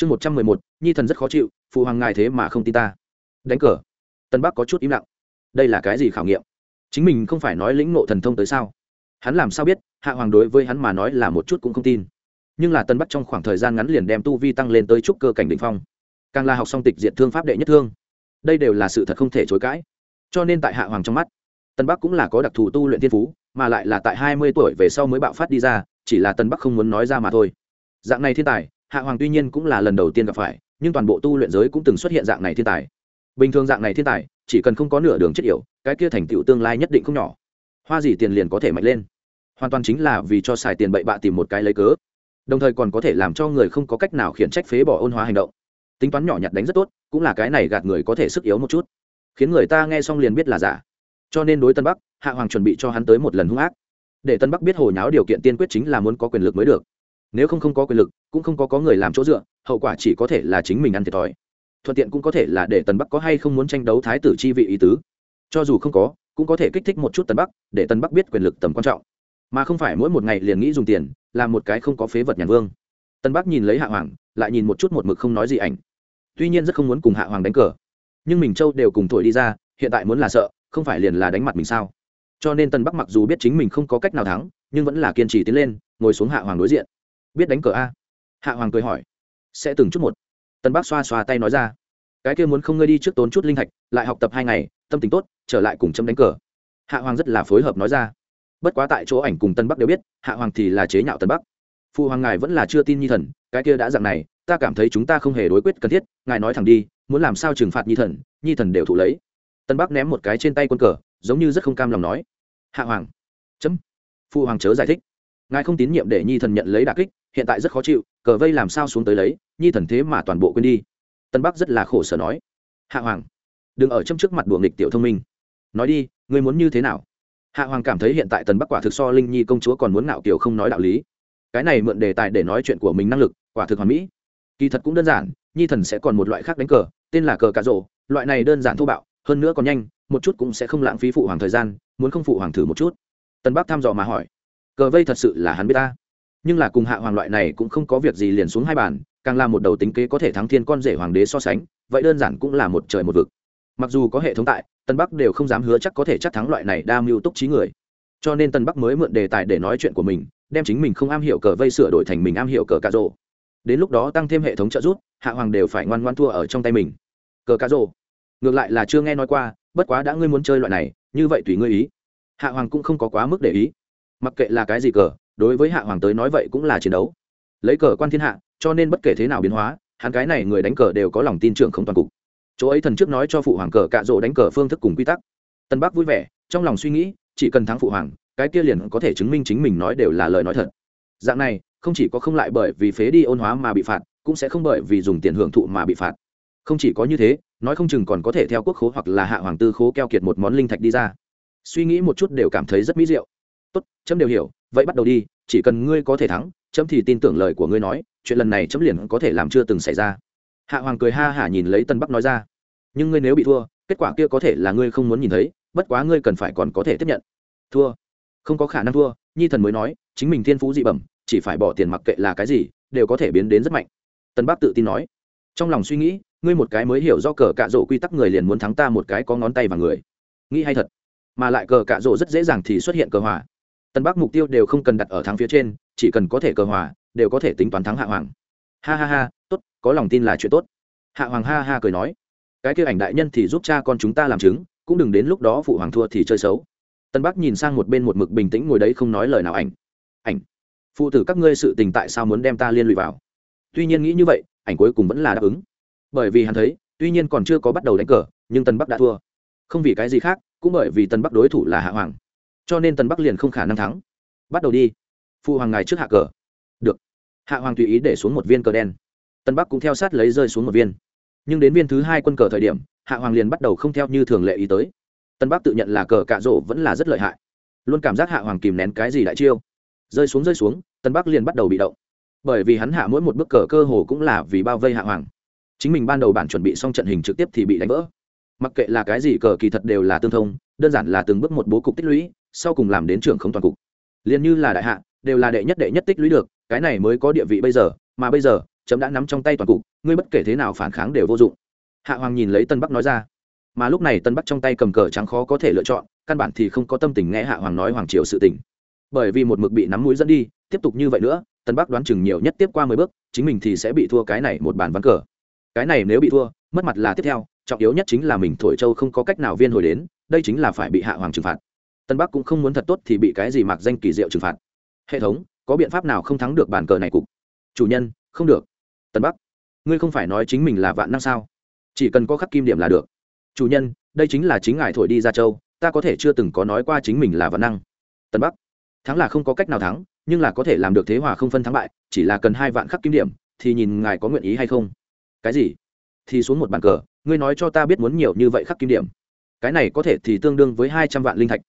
chương một trăm mười một, nhi thần rất khó chịu, phụ hoàng ngài thế mà không tin ta. Đánh cờ. Tân bắc có chút im lặng. Đây là cái gì khảo nghiệm? Chính mình không phải nói lĩnh ngộ thần thông tới sao? Hắn làm sao biết, hạ hoàng đối với hắn mà nói là một chút cũng không tin. Nhưng là tân bắc trong khoảng thời gian ngắn liền đem tu vi tăng lên tới trúc cơ cảnh định phong. Càng là học xong tịch diện thương pháp đệ nhất thương. Đây đều là sự thật không thể chối cãi. Cho nên tại hạ hoàng trong mắt, tân bắc cũng là có đặc thù tu luyện thiên phú, mà lại là tại hai mươi tuổi về sau mới bạo phát đi ra, chỉ là tân bắc không muốn nói ra mà thôi. Dạng này thiên tài hạ hoàng tuy nhiên cũng là lần đầu tiên gặp phải, nhưng toàn bộ tu luyện giới cũng từng xuất hiện dạng này thiên tài. Bình thường dạng này thiên tài, chỉ cần không có nửa đường chất yểu, cái kia thành tựu tương lai nhất định không nhỏ. Hoa gì tiền liền có thể mạnh lên. Hoàn toàn chính là vì cho xài tiền bậy bạ tìm một cái lấy cớ. Đồng thời còn có thể làm cho người không có cách nào khiển trách phế bỏ ôn hóa hành động. Tính toán nhỏ nhặt đánh rất tốt, cũng là cái này gạt người có thể sức yếu một chút. Khiến người ta nghe xong liền biết là giả. Cho nên đối tân bắc, hạ hoàng chuẩn bị cho hắn tới một lần hung ác. Để tân bắc biết hồi nháo điều kiện tiên quyết chính là muốn có quyền lực mới được nếu không không có quyền lực, cũng không có có người làm chỗ dựa, hậu quả chỉ có thể là chính mình ăn thiệt thòi. Thuận tiện cũng có thể là để tần bắc có hay không muốn tranh đấu thái tử chi vị ý tứ. Cho dù không có, cũng có thể kích thích một chút tần bắc, để tần bắc biết quyền lực tầm quan trọng. Mà không phải mỗi một ngày liền nghĩ dùng tiền, làm một cái không có phế vật nhàn vương. Tần bắc nhìn lấy hạ hoàng, lại nhìn một chút một mực không nói gì ảnh. Tuy nhiên rất không muốn cùng hạ hoàng đánh cờ, nhưng mình châu đều cùng thổi đi ra, hiện tại muốn là sợ, không phải liền là đánh mặt mình sao? Cho nên tần bắc mặc dù biết chính mình không có cách nào thắng, nhưng vẫn là kiên trì tiến lên, ngồi xuống hạ hoàng đối diện biết đánh cờ a? Hạ hoàng cười hỏi. Sẽ từng chút một. Tân bác xoa xoa tay nói ra. Cái kia muốn không ngươi đi trước tốn chút linh thạch, lại học tập hai ngày, tâm tình tốt, trở lại cùng chấm đánh cờ. Hạ hoàng rất là phối hợp nói ra. Bất quá tại chỗ ảnh cùng tân bắc đều biết, hạ hoàng thì là chế nhạo tân bắc. Phụ hoàng ngài vẫn là chưa tin nhi thần, cái kia đã dặn này, ta cảm thấy chúng ta không hề đối quyết cần thiết, ngài nói thẳng đi, muốn làm sao trừng phạt nhi thần nhi thần đều thụ lấy. Tân bắc ném một cái trên tay quân cờ, giống như rất không cam lòng nói. Hạ hoàng. Chấm. Phụ hoàng chớ giải thích. Ngài không tín nhiệm để nhi thần nhận lấy đà kích hiện tại rất khó chịu, cờ vây làm sao xuống tới lấy, nhi thần thế mà toàn bộ quên đi. Tân bắc rất là khổ sở nói. Hạ hoàng, đừng ở châm trước mặt đùa nghịch tiểu thông minh. Nói đi, ngươi muốn như thế nào? Hạ hoàng cảm thấy hiện tại tần bắc quả thực so linh nhi công chúa còn muốn ngạo kiểu không nói đạo lý. Cái này mượn đề tài để nói chuyện của mình năng lực, quả thực hoàn mỹ. Kỳ thật cũng đơn giản, nhi thần sẽ còn một loại khác đánh cờ, tên là cờ cà rổ, loại này đơn giản thô bạo, hơn nữa còn nhanh, một chút cũng sẽ không lãng phí phụ hoàng thời gian, muốn không phụ hoàng thử một chút. Tân bắc thăm dò mà hỏi, cờ vây thật sự là hắn biết ta? Nhưng là cùng hạ hoàng loại này cũng không có việc gì liền xuống hai bàn, càng là một đầu tính kế có thể thắng thiên con rể hoàng đế so sánh, vậy đơn giản cũng là một trời một vực. Mặc dù có hệ thống tại, tân bắc đều không dám hứa chắc có thể chắc thắng loại này đa mưu túc trí người. Cho nên tân bắc mới mượn đề tài để nói chuyện của mình, đem chính mình không am hiểu cờ vây sửa đổi thành mình am hiểu cờ cà rô đến lúc đó tăng thêm hệ thống trợ giúp, hạ hoàng đều phải ngoan ngoan thua ở trong tay mình. Cờ cà rô ngược lại là chưa nghe nói qua, bất quá đã ngươi muốn chơi loại này, như vậy tùy ngươi ý. Hạ hoàng cũng không có quá mức để ý. Mặc kệ là cái gì cờ đối với hạ hoàng tới nói vậy cũng là chiến đấu. Lấy cờ quan thiên hạ, cho nên bất kể thế nào biến hóa, hắn cái này người đánh cờ đều có lòng tin trưởng không toàn cục. Chỗ ấy thần trước nói cho phụ hoàng cờ cạ rỗ đánh cờ phương thức cùng quy tắc. Tân bắc vui vẻ, trong lòng suy nghĩ, chỉ cần thắng phụ hoàng, cái kia liền có thể chứng minh chính mình nói đều là lời nói thật. Dạng này, không chỉ có không lại bởi vì phế đi ôn hóa mà bị phạt, cũng sẽ không bởi vì dùng tiền hưởng thụ mà bị phạt. Không chỉ có như thế, nói không chừng còn có thể theo quốc khố hoặc là hạ hoàng tư khố keo kiệt một món linh thạch đi ra. Suy nghĩ một chút đều cảm thấy rất mỹ diệu. Tốt, chấm đều hiểu vậy bắt đầu đi, chỉ cần ngươi có thể thắng, chấm thì tin tưởng lời của ngươi nói, chuyện lần này chấm liền có thể làm chưa từng xảy ra. Hạ hoàng cười ha hả nhìn lấy tân bắc nói ra. Nhưng ngươi nếu bị thua, kết quả kia có thể là ngươi không muốn nhìn thấy, bất quá ngươi cần phải còn có thể tiếp nhận. Thua? Không có khả năng thua. Nhi thần mới nói, chính mình thiên phú dị bẩm, chỉ phải bỏ tiền mặc kệ là cái gì, đều có thể biến đến rất mạnh. Tân bắc tự tin nói. Trong lòng suy nghĩ, ngươi một cái mới hiểu do cờ cạ rổ quy tắc người liền muốn thắng ta một cái có ngón tay và người. Nghĩ hay thật, mà lại cờ cạ rổ rất dễ dàng thì xuất hiện cờ hòa tân bắc mục tiêu đều không cần đặt ở thắng phía trên, chỉ cần có thể cờ hòa, đều có thể tính toán thắng hạ hoàng. Ha ha ha, tốt, có lòng tin là chuyện tốt. Hạ hoàng ha ha cười nói. Cái kia ảnh đại nhân thì giúp cha con chúng ta làm chứng, cũng đừng đến lúc đó phụ hoàng thua thì chơi xấu. Tân bắc nhìn sang một bên một mực bình tĩnh ngồi đấy không nói lời nào ảnh. Ảnh, phụ tử các ngươi sự tình tại sao muốn đem ta liên lụy vào? Tuy nhiên nghĩ như vậy, ảnh cuối cùng vẫn là đáp ứng. Bởi vì hắn thấy, tuy nhiên còn chưa có bắt đầu đánh cờ, nhưng tân bắc đã thua. Không vì cái gì khác, cũng bởi vì tân bắc đối thủ là hạ hoàng cho nên Tần bắc liền không khả năng thắng. Bắt đầu đi. Phụ hoàng ngài trước hạ cờ. Được. Hạ hoàng tùy ý để xuống một viên cờ đen. Tân bắc cũng theo sát lấy rơi xuống một viên. Nhưng đến viên thứ hai quân cờ thời điểm, hạ hoàng liền bắt đầu không theo như thường lệ ý tới. Tân bắc tự nhận là cờ cạ rỗ vẫn là rất lợi hại. Luôn cảm giác hạ hoàng kìm nén cái gì đại chiêu. Rơi xuống rơi xuống tân bắc liền bắt đầu bị động. Bởi vì hắn hạ mỗi một bước cờ cơ hồ cũng là vì bao vây hạ hoàng. Chính mình ban đầu bản chuẩn bị xong trận hình trực tiếp thì bị đánh vỡ. Mặc kệ là cái gì cờ kỳ thật đều là tương thông đơn giản là từng bước một bố cục tích lũy, sau cùng làm đến trưởng không toàn cục. Liền như là đại hạ, đều là đệ nhất đệ nhất tích lũy được, cái này mới có địa vị bây giờ, mà bây giờ, chấm đã nắm trong tay toàn cục, ngươi bất kể thế nào phản kháng đều vô dụng. Hạ hoàng nhìn lấy tân bắc nói ra. Mà lúc này tân bắc trong tay cầm cờ trắng khó có thể lựa chọn, căn bản thì không có tâm tình nghe hạ hoàng nói hoàng triều sự tình. Bởi vì một mực bị nắm mũi dẫn đi, tiếp tục như vậy nữa, tân bắc đoán chừng nhiều nhất tiếp qua mười bước, chính mình thì sẽ bị thua cái này một bàn ván cờ. Cái này nếu bị thua, mất mặt là tiếp theo, trọng yếu nhất chính là mình thổi châu không có cách nào viên hồi đến đây chính là phải bị hạ hoàng trừng phạt. Tân bắc cũng không muốn thật tốt thì bị cái gì mặc danh kỳ diệu trừng phạt. Hệ thống, có biện pháp nào không thắng được bàn cờ này cục? Chủ nhân, không được. Tân bắc, ngươi không phải nói chính mình là vạn năng sao? Chỉ cần có khắc kim điểm là được. Chủ nhân, đây chính là chính ngài thổi đi ra châu, ta có thể chưa từng có nói qua chính mình là vạn năng. Tân bắc, thắng là không có cách nào thắng, nhưng là có thể làm được thế hòa không phân thắng bại, chỉ là cần hai vạn khắc kim điểm, thì nhìn ngài có nguyện ý hay không. Cái gì? Thì xuống một bàn cờ, ngươi nói cho ta biết muốn nhiều như vậy khắc kim điểm cái này có thể thì tương đương với hai trăm vạn linh thạch.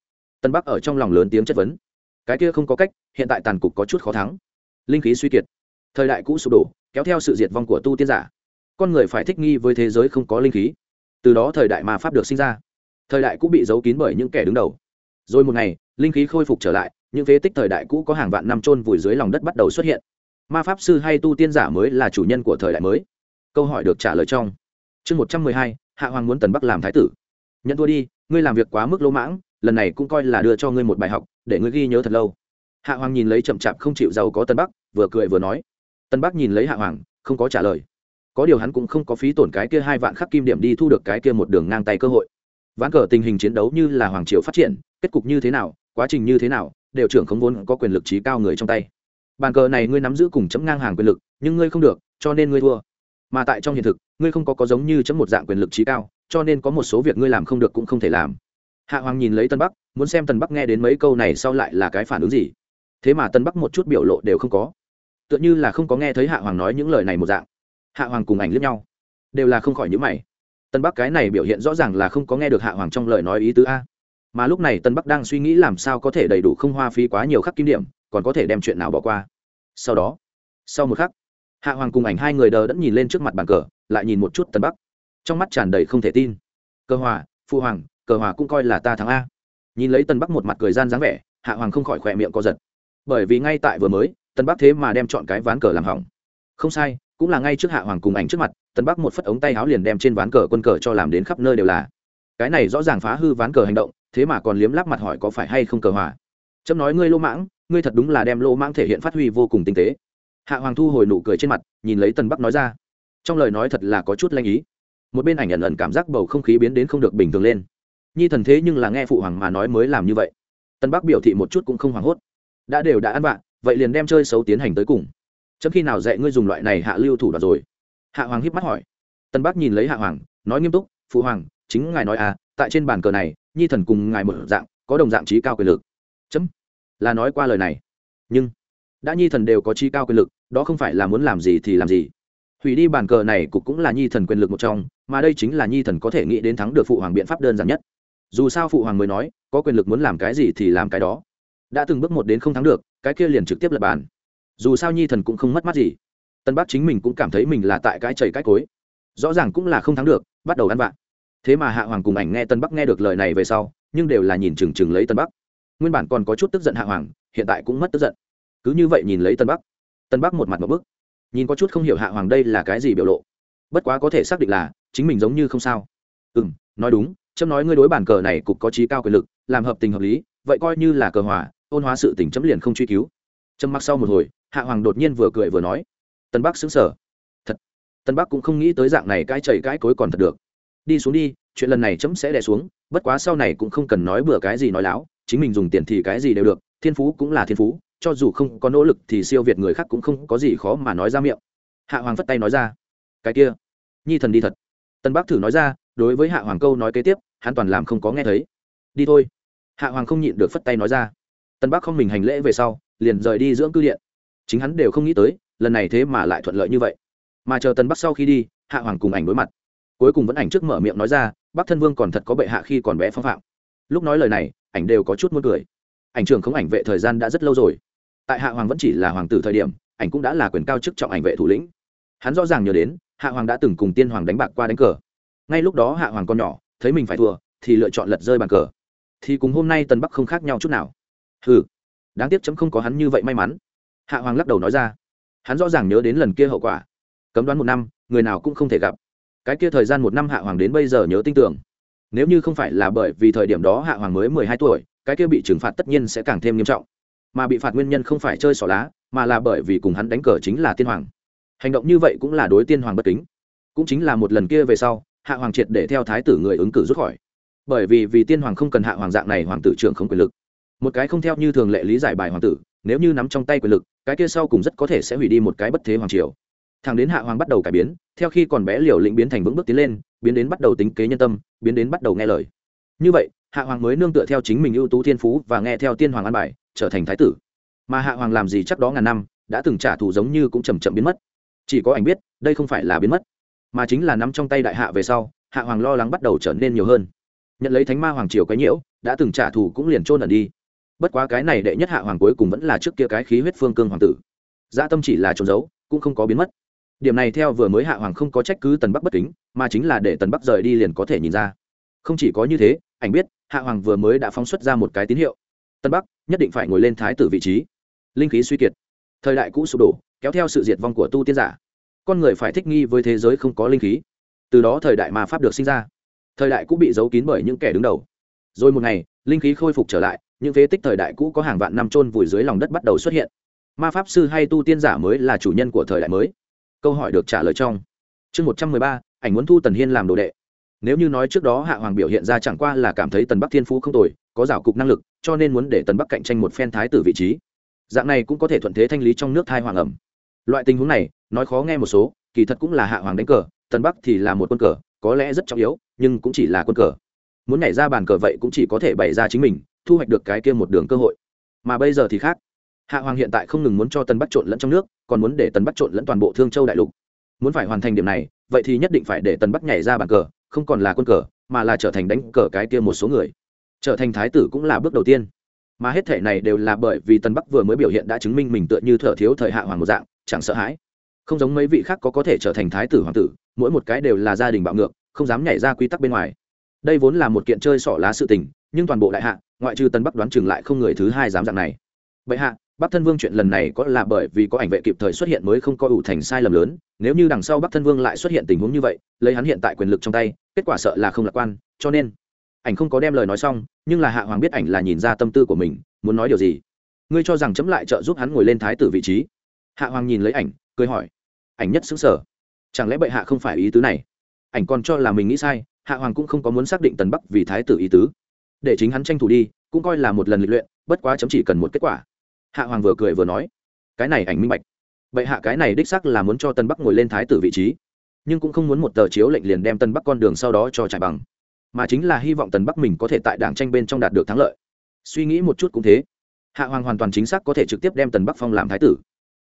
Tân bắc ở trong lòng lớn tiếng chất vấn. Cái kia không có cách, hiện tại tàn cục có chút khó thắng. Linh khí suy kiệt. Thời đại cũ sụp đổ, kéo theo sự diệt vong của tu tiên giả. Con người phải thích nghi với thế giới không có linh khí. Từ đó thời đại mà pháp được sinh ra. Thời đại cũ bị giấu kín bởi những kẻ đứng đầu. Rồi một ngày, linh khí khôi phục trở lại, những phế tích thời đại cũ có hàng vạn năm trôn vùi dưới lòng đất bắt đầu xuất hiện. Ma pháp sư hay tu tiên giả mới là chủ nhân của thời đại mới. Câu hỏi được trả lời trong chương một trăm mười hai, hạ hoàng muốn tần bắc làm thái tử nhận thua đi, ngươi làm việc quá mức lỗ mãng, lần này cũng coi là đưa cho ngươi một bài học, để ngươi ghi nhớ thật lâu. Hạ hoàng nhìn lấy chậm chạp không chịu giàu có tân bắc, vừa cười vừa nói. Tân bắc nhìn lấy hạ hoàng, không có trả lời. Có điều hắn cũng không có phí tổn cái kia hai vạn khắc kim điểm đi thu được cái kia một đường ngang tay cơ hội. Ván cờ tình hình chiến đấu như là hoàng triều phát triển, kết cục như thế nào, quá trình như thế nào, đều trưởng không vốn có quyền lực trí cao người trong tay. Bàn cờ này ngươi nắm giữ cùng chấm ngang hàng quyền lực, nhưng ngươi không được, cho nên ngươi thua mà tại trong hiện thực, ngươi không có có giống như chấm một dạng quyền lực trí cao, cho nên có một số việc ngươi làm không được cũng không thể làm. Hạ hoàng nhìn lấy tân bắc, muốn xem tân bắc nghe đến mấy câu này sau lại là cái phản ứng gì. Thế mà tân bắc một chút biểu lộ đều không có. Tựa như là không có nghe thấy hạ hoàng nói những lời này một dạng. Hạ hoàng cùng ảnh lướt nhau, đều là không khỏi nhữ mày. Tân bắc cái này biểu hiện rõ ràng là không có nghe được hạ hoàng trong lời nói ý tứ a. Mà lúc này tân bắc đang suy nghĩ làm sao có thể đầy đủ không hoa phí quá nhiều khắc kim điểm, còn có thể đem chuyện nào bỏ qua. Sau đó, sau một khắc hạ hoàng cùng ảnh hai người đờ đẫn nhìn lên trước mặt bàn cờ, lại nhìn một chút tân bắc. Trong mắt tràn đầy không thể tin. Cơ hòa phụ hoàng cờ hòa cũng coi là ta thắng a. Nhìn lấy tân bắc một mặt cười gian dáng vẻ, hạ hoàng không khỏi khỏe miệng co giật. Bởi vì ngay tại vừa mới tân bắc thế mà đem chọn cái ván cờ làm hỏng. Không sai, cũng là ngay trước hạ hoàng cùng ảnh trước mặt tân bắc một phất ống tay áo liền đem trên ván cờ quân cờ cho làm đến khắp nơi đều là. Cái này rõ ràng phá hư ván cờ hành động, thế mà còn liếm láp mặt hỏi có phải hay không cờ hòa. Chấm nói ngươi lô mãng, ngươi thật đúng là đem lô mãng thể hiện phát huy vô cùng tinh tế hạ hoàng thu hồi nụ cười trên mặt, nhìn lấy tân bắc nói ra. Trong lời nói thật là có chút lanh ý. Một bên ảnh ẩn ẩn cảm giác bầu không khí biến đến không được bình thường lên. Nhi thần thế nhưng là nghe phụ hoàng mà nói mới làm như vậy. Tân bắc biểu thị một chút cũng không hoảng hốt. Đã đều đã ăn vạ, vậy liền đem chơi xấu tiến hành tới cùng. Chấm khi nào dạy ngươi dùng loại này hạ lưu thủ đoạt rồi? Hạ hoàng híp mắt hỏi. Tân bắc nhìn lấy hạ hoàng, nói nghiêm túc, phụ hoàng, chính ngài nói à tại trên bàn cờ này, nhi thần cùng ngài một dạng, có đồng dạng trí cao quyền lực. Chấm, là nói qua lời này. Nhưng đã nhi thần đều có chi cao quyền lực, đó không phải là muốn làm gì thì làm gì. Hủy đi bàn cờ này cục cũng là nhi thần quyền lực một trong, mà đây chính là nhi thần có thể nghĩ đến thắng được phụ hoàng biện pháp đơn giản nhất. Dù sao phụ hoàng mới nói, có quyền lực muốn làm cái gì thì làm cái đó. Đã từng bước một đến không thắng được, cái kia liền trực tiếp lập bàn. Dù sao nhi thần cũng không mất mát gì. Tân bắc chính mình cũng cảm thấy mình là tại cái chảy cái cối. Rõ ràng cũng là không thắng được, bắt đầu ăn vạ. Thế mà hạ hoàng cùng ảnh nghe tân bắc nghe được lời này về sau, nhưng đều là nhìn chừng chừng lấy tân bắc. Nguyên bản còn có chút tức giận hạ hoàng, hiện tại cũng mất tức giận cứ như vậy nhìn lấy tân bắc tân bắc một mặt một bức nhìn có chút không hiểu hạ hoàng đây là cái gì biểu lộ bất quá có thể xác định là chính mình giống như không sao ừ m nói đúng trâm nói ngươi đối bản cờ này cục có trí cao quyền lực làm hợp tình hợp lý vậy coi như là cờ hòa ôn hóa sự tỉnh chấm liền không truy cứu trâm mặc sau một hồi hạ hoàng đột nhiên vừa cười vừa nói tân bắc xứng sở thật tân bắc cũng không nghĩ tới dạng này cái chảy cái cối còn thật được đi xuống đi chuyện lần này chấm sẽ đè xuống bất quá sau này cũng không cần nói bừa cái gì nói láo chính mình dùng tiền thì cái gì đều được thiên phú cũng là thiên phú cho dù không có nỗ lực thì siêu việt người khác cũng không có gì khó mà nói ra miệng. Hạ hoàng phất tay nói ra, cái kia, nhi thần đi thật. Tân Bác thử nói ra, đối với hạ hoàng câu nói kế tiếp, hắn toàn làm không có nghe thấy. Đi thôi. Hạ hoàng không nhịn được phất tay nói ra. Tân Bác không mình hành lễ về sau, liền rời đi dưỡng cư điện. Chính hắn đều không nghĩ tới, lần này thế mà lại thuận lợi như vậy. Mà chờ tân bắc sau khi đi, hạ hoàng cùng ảnh đối mặt. Cuối cùng vẫn ảnh trước mở miệng nói ra, bắc thân vương còn thật có bệ hạ khi còn bé phong phạm. Lúc nói lời này, ảnh đều có chút muốn cười. Ảnh trưởng không ảnh vệ thời gian đã rất lâu rồi tại hạ hoàng vẫn chỉ là hoàng tử thời điểm, ảnh cũng đã là quyền cao chức trọng ảnh vệ thủ lĩnh. Hắn rõ ràng nhớ đến, hạ hoàng đã từng cùng tiên hoàng đánh bạc qua đánh cờ. Ngay lúc đó hạ hoàng con nhỏ, thấy mình phải thua, thì lựa chọn lật rơi bàn cờ. Thì cùng hôm nay tân bắc không khác nhau chút nào. Ừ đáng tiếc chấm không có hắn như vậy may mắn. Hạ hoàng lắc đầu nói ra. Hắn rõ ràng nhớ đến lần kia hậu quả. Cấm đoán một năm, người nào cũng không thể gặp. Cái kia thời gian một năm hạ hoàng đến bây giờ nhớ tin tưởng. Nếu như không phải là bởi vì thời điểm đó hạ hoàng mới mười hai tuổi, cái kia bị trừng phạt tất nhiên sẽ càng thêm nghiêm trọng mà bị phạt nguyên nhân không phải chơi xỏ lá, mà là bởi vì cùng hắn đánh cờ chính là tiên hoàng. Hành động như vậy cũng là đối tiên hoàng bất kính. Cũng chính là một lần kia về sau, hạ hoàng triệt để theo thái tử người ứng cử rút khỏi. Bởi vì vì tiên hoàng không cần hạ hoàng dạng này, hoàng tử trưởng không quyền lực. Một cái không theo như thường lệ lý giải bài hoàng tử, nếu như nắm trong tay quyền lực, cái kia sau cùng rất có thể sẽ hủy đi một cái bất thế hoàng triều. Thằng đến hạ hoàng bắt đầu cải biến, theo khi còn bé liều lĩnh biến thành vững bước tiến lên, biến đến bắt đầu tính kế nhân tâm, biến đến bắt đầu nghe lời. Như vậy, hạ hoàng mới nương tựa theo chính mình ưu tú thiên phú và nghe theo tiên hoàng an bài trở thành thái tử. Mà hạ hoàng làm gì chắc đó ngàn năm, đã từng trả thù giống như cũng chầm chậm biến mất. Chỉ có ảnh biết, đây không phải là biến mất, mà chính là nắm trong tay đại hạ về sau, hạ hoàng lo lắng bắt đầu trở nên nhiều hơn. Nhận lấy thánh ma hoàng triều cái nhiễu, đã từng trả thù cũng liền trôn ẩn đi. Bất quá cái này đệ nhất hạ hoàng cuối cùng vẫn là trước kia cái khí huyết phương cương hoàng tử. Gia dạ tâm chỉ là trốn giấu, cũng không có biến mất. Điểm này theo vừa mới hạ hoàng không có trách cứ tần bắc bất kính, mà chính là để tần bắc rời đi liền có thể nhìn ra. Không chỉ có như thế, ảnh biết, hạ hoàng vừa mới đã phóng xuất ra một cái tín hiệu. Tân bắc nhất định phải ngồi lên thái tử vị trí. Linh khí suy kiệt. Thời đại cũ sụp đổ, kéo theo sự diệt vong của tu tiên giả. Con người phải thích nghi với thế giới không có linh khí. Từ đó thời đại mà pháp được sinh ra. Thời đại cũ bị giấu kín bởi những kẻ đứng đầu. Rồi một ngày, linh khí khôi phục trở lại, những phế tích thời đại cũ có hàng vạn năm trôn vùi dưới lòng đất bắt đầu xuất hiện. Ma pháp sư hay tu tiên giả mới là chủ nhân của thời đại mới. Câu hỏi được trả lời trong. Chương một trăm mười ba, ảnh muốn thu tần hiên làm đồ đệ nếu như nói trước đó hạ hoàng biểu hiện ra chẳng qua là cảm thấy tần bắc thiên phú không tồi, có rào cục năng lực, cho nên muốn để tần bắc cạnh tranh một phen thái tử vị trí. Dạng này cũng có thể thuận thế thanh lý trong nước thai hoàng ẩm. Loại tình huống này, nói khó nghe một số, kỳ thật cũng là hạ hoàng đánh cờ, tần bắc thì là một quân cờ, có lẽ rất trọng yếu, nhưng cũng chỉ là quân cờ. Muốn nhảy ra bàn cờ vậy cũng chỉ có thể bày ra chính mình, thu hoạch được cái kia một đường cơ hội. Mà bây giờ thì khác. Hạ hoàng hiện tại không ngừng muốn cho tần bắc trộn lẫn trong nước, còn muốn để tần bắc trộn lẫn toàn bộ thương châu đại lục. Muốn phải hoàn thành điểm này, vậy thì nhất định phải để tần bắc nhảy ra bàn cờ không còn là quân cờ, mà là trở thành đánh cờ cái kia một số người. Trở thành thái tử cũng là bước đầu tiên. Mà hết thể này đều là bởi vì tân bắc vừa mới biểu hiện đã chứng minh mình tựa như thở thiếu thời hạ hoàng một dạng, chẳng sợ hãi. Không giống mấy vị khác có có thể trở thành thái tử hoàng tử, mỗi một cái đều là gia đình bạo ngược, không dám nhảy ra quy tắc bên ngoài. Đây vốn là một kiện chơi xỏ lá sự tình, nhưng toàn bộ đại hạ, ngoại trừ tân bắc đoán chừng lại không người thứ hai dám dạng này. Bệ hạ bắc thân vương chuyện lần này có là bởi vì có ảnh vệ kịp thời xuất hiện mới không có ủ thành sai lầm lớn, nếu như đằng sau bắc thân vương lại xuất hiện tình huống như vậy, lấy hắn hiện tại quyền lực trong tay, kết quả sợ là không lạc quan, cho nên, ảnh không có đem lời nói xong, nhưng là hạ hoàng biết ảnh là nhìn ra tâm tư của mình, muốn nói điều gì? Ngươi cho rằng chấm lại trợ giúp hắn ngồi lên thái tử vị trí? Hạ hoàng nhìn lấy ảnh, cười hỏi. Ảnh nhất xứng sở chẳng lẽ bệ hạ không phải ý tứ này? Ảnh còn cho là mình nghĩ sai, hạ hoàng cũng không có muốn xác định tần bắc vì thái tử ý tứ. Để chính hắn tranh thủ đi, cũng coi là một lần lịch luyện, bất quá chấm chỉ cần một kết quả hạ hoàng vừa cười vừa nói, cái này ảnh minh bạch. Vậy hạ cái này đích sắc là muốn cho tân bắc ngồi lên thái tử vị trí, nhưng cũng không muốn một tờ chiếu lệnh liền đem tân bắc con đường sau đó cho trải bằng. Mà chính là hy vọng tần bắc mình có thể tại đảng tranh bên trong đạt được thắng lợi. Suy nghĩ một chút cũng thế. Hạ hoàng hoàn toàn chính xác có thể trực tiếp đem tần bắc phong làm thái tử.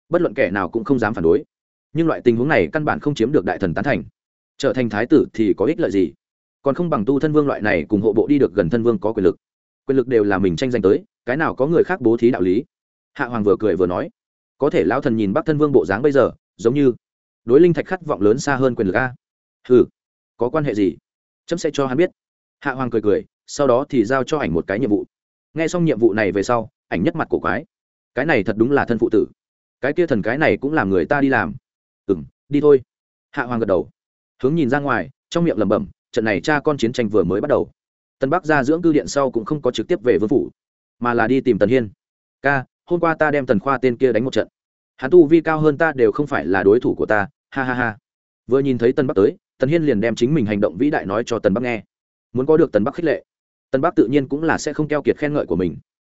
Bất luận kẻ nào cũng không dám phản đối. Nhưng loại tình huống này căn bản không chiếm được đại thần tán thành. Trở thành thái tử thì có ích lợi gì? Còn không bằng tu thân vương loại này cùng hộ bộ đi được gần thân vương có quyền lực. Quyền lực đều là mình tranh giành tới, cái nào có người khác bố thí đạo lý? Hạ hoàng vừa cười vừa nói, có thể lão thần nhìn bắc thân vương bộ dáng bây giờ, giống như đối linh thạch khát vọng lớn xa hơn quyền lực a. Ừ có quan hệ gì? Chấm sẽ cho hắn biết. Hạ hoàng cười cười, sau đó thì giao cho ảnh một cái nhiệm vụ. N g h e xong nhiệm vụ này về sau, ảnh nhất mặt cổ quái, cái này thật đúng là thân phụ tử. Cái kia thần cái này cũng làm người ta đi làm. Ừ m đi thôi. Hạ hoàng gật đầu, hướng nhìn ra ngoài, trong miệng lẩm bẩm, trận này cha con chiến tranh vừa mới bắt đầu. Tân bắc ra dưỡng cư điện sau cũng không có trực tiếp về vương phủ, mà là đi tìm tần hiên. Ca hôm qua ta đem tần khoa tên kia đánh một trận. Hắn tu vi cao hơn ta đều không phải là đối thủ của ta, ha ha ha. Vừa nhìn thấy tân bắc tới, tần hiên liền đem chính mình hành động vĩ đại nói cho tần bắc nghe. Muốn có được tần bắc khích lệ, tần bắc tự nhiên cũng là sẽ không keo kiệt khen ngợi của mình.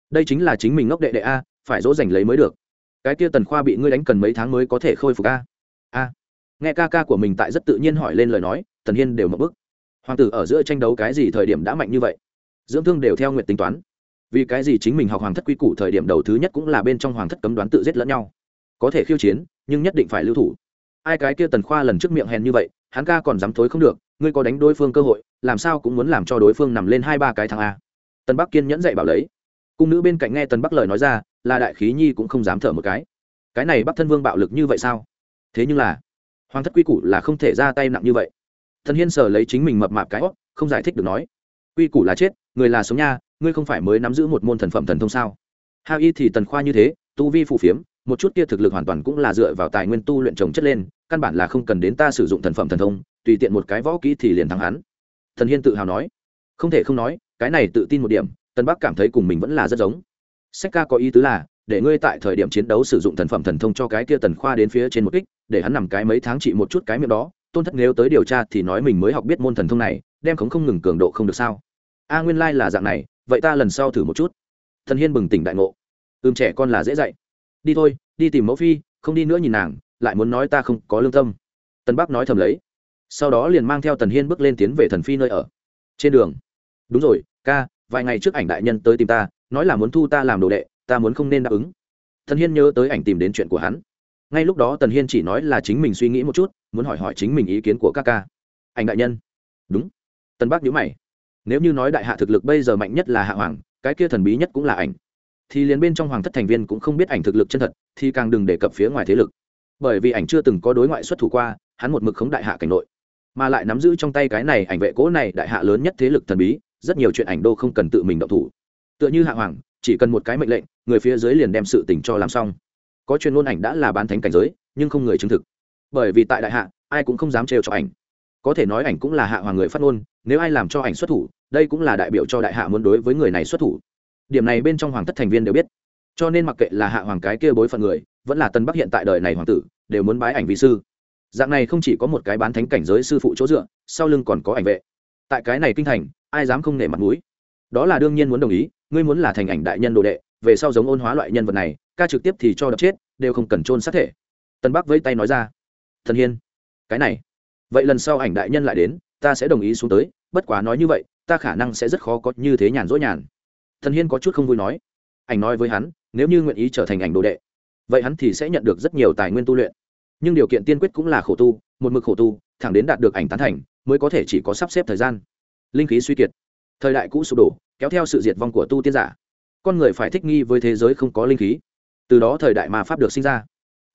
Đây chính là chính mình ngốc đệ đệ a, phải dỗ dành lấy mới được. Cái kia tần khoa bị ngươi đánh cần mấy tháng mới có thể khôi phục a? A. Nghe ca ca của mình tại rất tự nhiên hỏi lên lời nói, tần hiên đều mập bức. Hoàng tử ở giữa tranh đấu cái gì thời điểm đã mạnh như vậy? Dưỡng thương đều theo nguyện tính toán vì cái gì chính mình học hoàng thất quy củ thời điểm đầu thứ nhất cũng là bên trong hoàng thất cấm đoán tự giết lẫn nhau. Có thể khiêu chiến, nhưng nhất định phải lưu thủ. Ai cái kia tần khoa lần trước miệng hèn như vậy, hắn ca còn dám thối không được, ngươi có đánh đối phương cơ hội, làm sao cũng muốn làm cho đối phương nằm lên hai ba cái thằng a. Tần bắc kiên nhẫn dạy bảo lấy. Cung nữ bên cạnh nghe tần bắc lời nói ra, là đại khí nhi cũng không dám thở một cái. Cái này bắc thân vương bạo lực như vậy sao? Thế nhưng là, hoàng thất quy củ là không thể ra tay nặng như vậy. Thần hiên sờ lấy chính mình mập mạp cái không giải thích được nói. Quy củ là chết, người là sống nha ngươi không phải mới nắm giữ một môn thần phẩm thần thông sao? Ha y thì tần khoa như thế, tu vi phù phiếm, một chút kia thực lực hoàn toàn cũng là dựa vào tài nguyên tu luyện trồng chất lên, căn bản là không cần đến ta sử dụng thần phẩm thần thông, tùy tiện một cái võ kỹ thì liền thắng hắn. Thần hiên tự hào nói. Không thể không nói, cái này tự tin một điểm tân bắc cảm thấy cùng mình vẫn là rất giống. Sách ca có ý tứ là, để ngươi tại thời điểm chiến đấu sử dụng thần phẩm thần thông cho cái kia tần khoa đến phía trên một kích, để hắn nằm cái mấy tháng trị một chút cái miệng đó, tôn thất nếu tới điều tra thì nói mình mới học biết môn thần thông này, đem khống không ngừng cường độ không được sao. A, nguyên lai là dạng này vậy ta lần sau thử một chút. Thần hiên bừng tỉnh đại ngộ. Ưm trẻ con là dễ dạy. Đi thôi, đi tìm mẫu phi, không đi nữa nhìn nàng, lại muốn nói ta không có lương tâm. Tân bắc nói thầm lấy. Sau đó liền mang theo tần hiên bước lên tiến về thần phi nơi ở. Trên đường. Đúng rồi, ca, vài ngày trước ảnh đại nhân tới tìm ta, nói là muốn thu ta làm đồ đệ, ta muốn không nên đáp ứng. Thần hiên nhớ tới ảnh tìm đến chuyện của hắn. Ngay lúc đó tần hiên chỉ nói là chính mình suy nghĩ một chút, muốn hỏi hỏi chính mình ý kiến của các ca. Ảnh đại nhân. Đúng. Tân bắc nhữ mày nếu như nói đại hạ thực lực bây giờ mạnh nhất là hạ hoàng, cái kia thần bí nhất cũng là ảnh. Thì liền bên trong hoàng thất thành viên cũng không biết ảnh thực lực chân thật, thì càng đừng đề cập phía ngoài thế lực. Bởi vì ảnh chưa từng có đối ngoại xuất thủ qua, hắn một mực khống đại hạ cảnh nội. Mà lại nắm giữ trong tay cái này ảnh vệ cố này đại hạ lớn nhất thế lực thần bí, rất nhiều chuyện ảnh đô không cần tự mình động thủ. Tựa như hạ hoàng, chỉ cần một cái mệnh lệnh, người phía dưới liền đem sự tình cho làm xong. Có chuyên môn ảnh đã là bán thánh cảnh giới, nhưng không người chứng thực. Bởi vì tại đại hạ, ai cũng không dám trêu cho ảnh. Có thể nói ảnh cũng là hạ hoàng người phát ngôn nếu ai làm cho ảnh xuất thủ, đây cũng là đại biểu cho đại hạ muốn đối với người này xuất thủ. Điểm này bên trong hoàng thất thành viên đều biết. Cho nên mặc kệ là hạ hoàng cái kia bối phận người, vẫn là tân bắc hiện tại đời này hoàng tử, đều muốn bái ảnh vị sư. Dạng này không chỉ có một cái bán thánh cảnh giới sư phụ chỗ dựa, sau lưng còn có ảnh vệ. Tại cái này kinh thành, ai dám không nể mặt mũi? Đó là đương nhiên muốn đồng ý, ngươi muốn là thành ảnh đại nhân đồ đệ, về sau giống ôn hóa loại nhân vật này, ca trực tiếp thì cho đập chết, đều không cần trôn sát thể. Tân bắc vẫy tay nói ra, thần hiên, cái này, vậy lần sau ảnh đại nhân lại đến, ta sẽ đồng ý xuống tới bất quá nói như vậy, ta khả năng sẽ rất khó có như thế nhàn rỗi nhàn. Thần hiên có chút không vui nói. Ảnh nói với hắn, nếu như nguyện ý trở thành ảnh đồ đệ, vậy hắn thì sẽ nhận được rất nhiều tài nguyên tu luyện. Nhưng điều kiện tiên quyết cũng là khổ tu, một mực khổ tu, thẳng đến đạt được ảnh tán thành, mới có thể chỉ có sắp xếp thời gian. Linh khí suy kiệt. Thời đại cũ sụp đổ, kéo theo sự diệt vong của tu tiên giả. Con người phải thích nghi với thế giới không có linh khí. Từ đó thời đại mà pháp được sinh ra.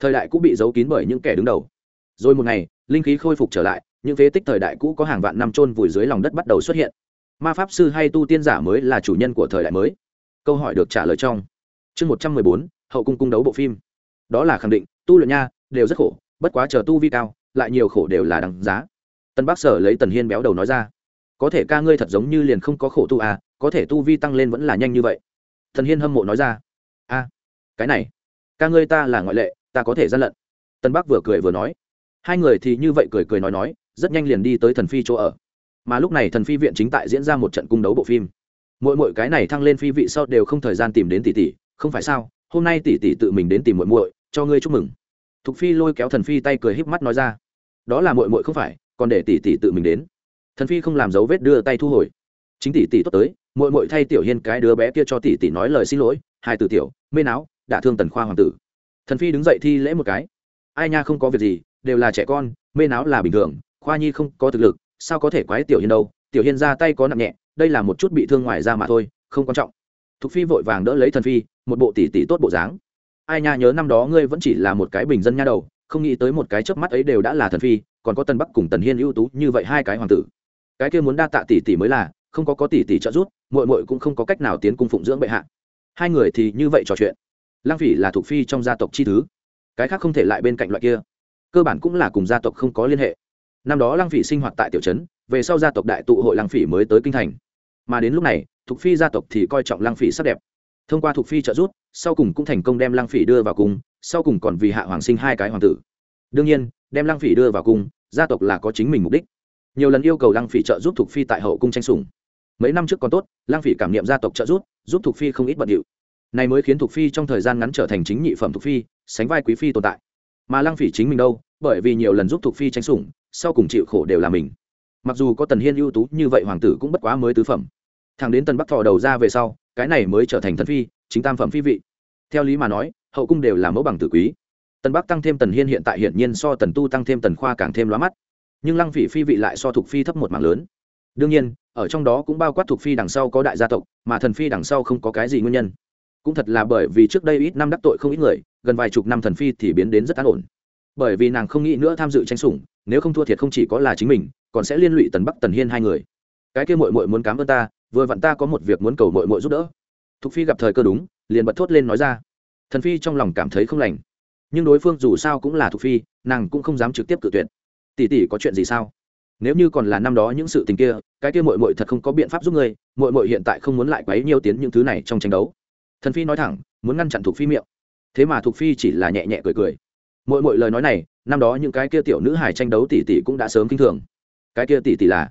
Thời đại cũ bị giấu kín bởi những kẻ đứng đầu. Rồi một ngày, linh khí khôi phục trở lại những phế tích thời đại cũ có hàng vạn năm trôn vùi dưới lòng đất bắt đầu xuất hiện. Ma pháp sư hay tu tiên giả mới là chủ nhân của thời đại mới. Câu hỏi được trả lời trong chương một trăm mười bốn, hậu cung cung đấu bộ phim. Đó là khẳng định, tu luyện nha, đều rất khổ, bất quá chờ tu vi cao, lại nhiều khổ đều là đằng giá. Tân bác sở lấy tần hiên béo đầu nói ra, có thể ca ngươi thật giống như liền không có khổ tu à có thể tu vi tăng lên vẫn là nhanh như vậy. Thần hiên hâm mộ nói ra, a, cái này, ca ngươi ta là ngoại lệ, ta có thể gian lận. Tân bắc vừa cười vừa nói, hai người thì như vậy cười cười nói nói rất nhanh liền đi tới thần phi chỗ ở. Mà lúc này thần phi viện chính tại diễn ra một trận cung đấu bộ phim. Mỗi mỗi cái này thăng lên phi vị sau đều không thời gian tìm đến tỷ tỷ, không phải sao? Hôm nay tỷ tỷ tự mình đến tìm muội muội, cho ngươi chúc mừng. Thục phi lôi kéo thần phi tay cười híp mắt nói ra. Đó là muội muội không phải, còn để tỷ tỷ tự mình đến. Thần phi không làm dấu vết đưa tay thu hồi. Chính tỷ tỷ tốt tới, muội muội thay tiểu hiên cái đứa bé kia cho tỷ tỷ nói lời xin lỗi, hai từ tiểu, mê não đã thương tần khoa hoàng tử. Thần phi đứng dậy thi lễ một cái. Ai nha không có việc gì, đều là trẻ con, mê não là bình thường khoa nhi không có thực lực, sao có thể quái tiểu hiên đâu? Tiểu hiên ra tay có nặng nhẹ, đây là một chút bị thương ngoài ra mà thôi, không quan trọng. Thục phi vội vàng đỡ lấy thần phi, một bộ tỷ tỷ tốt bộ dáng. Ai nha, nhớ năm đó ngươi vẫn chỉ là một cái bình dân nha đầu, không nghĩ tới một cái chớp mắt ấy đều đã là thần phi, còn có tân bắc cùng tần hiên ưu tú như vậy hai cái hoàng tử. Cái kia muốn đa tạ tỷ tỷ mới là, không có có tỷ tỷ trợ giúp, muội muội cũng không có cách nào tiến cung phụng dưỡng bệ hạ. Hai người thì như vậy trò chuyện. Lang phỉ là thuộc phi trong gia tộc chi thứ. Cái khác không thể lại bên cạnh loại kia. Cơ bản cũng là cùng gia tộc không có liên hệ năm đó lăng phỉ sinh hoạt tại tiểu trấn, về sau gia tộc đại tụ hội lăng phỉ mới tới kinh thành. Mà đến lúc này, thục phi gia tộc thì coi trọng lăng phỉ sắc đẹp. Thông qua thục phi trợ giúp, sau cùng cũng thành công đem lăng phỉ đưa vào cung, sau cùng còn vì hạ hoàng sinh hai cái hoàng tử. Đương nhiên, đem lăng phỉ đưa vào cung, gia tộc là có chính mình mục đích. Nhiều lần yêu cầu lăng phỉ trợ giúp thục phi tại hậu cung tranh sủng. Mấy năm trước còn tốt, lăng phỉ cảm nghiệm gia tộc trợ giúp giúp thục phi không ít bận điệu. Này mới khiến thục phi trong thời gian ngắn trở thành chính nhị phẩm thục phi, sánh vai quý phi tồn tại. Mà lăng phỉ chính mình đâu, bởi vì nhiều lần giúp thục phi tranh sủng sau cùng chịu khổ đều là mình. Mặc dù có tần hiên ưu tú như vậy hoàng tử cũng bất quá mới tứ phẩm. Thằng đến tần bắc thọ đầu ra về sau, cái này mới trở thành thân phi, chính tam phẩm phi vị. Theo lý mà nói, hậu cung đều là mẫu bằng tử quý. Tần bắc tăng thêm tần hiên hiện tại hiển nhiên so tần tu tăng thêm tần khoa càng thêm lóa mắt. Nhưng lăng phỉ phi vị lại so thục phi thấp một mảng lớn. Đương nhiên, ở trong đó cũng bao quát thục phi đằng sau có đại gia tộc, mà thần phi đằng sau không có cái gì nguyên nhân. Cũng thật là bởi vì trước đây ít năm đắc tội không ít người, gần vài chục năm thần phi thì biến đến rất an ổn. Bởi vì nàng không nghĩ nữa tham dự tranh sủng nếu không thua thiệt không chỉ có là chính mình, còn sẽ liên lụy tần bắc, tần hiên hai người. Cái kia mội mội muốn cám ơn ta, vừa vặn ta có một việc muốn cầu mội mội giúp đỡ. Thục phi gặp thời cơ đúng, liền bật thốt lên nói ra. Thần phi trong lòng cảm thấy không lành. Nhưng đối phương dù sao cũng là thục phi, nàng cũng không dám trực tiếp cự tuyệt. Tỷ tỷ có chuyện gì sao? Nếu như còn là năm đó những sự tình kia, cái kia mội mội thật không có biện pháp giúp ngươi mội mội hiện tại không muốn lại quấy nhiều tiến những thứ này trong tranh đấu. Thần phi nói thẳng, muốn ngăn chặn thục phi miệng. Thế mà thục phi chỉ là nhẹ nhẹ cười cười mỗi mỗi lời nói này, năm đó những cái kia tiểu nữ hải tranh đấu tỷ tỷ cũng đã sớm kinh thường. Cái kia tỷ tỷ là?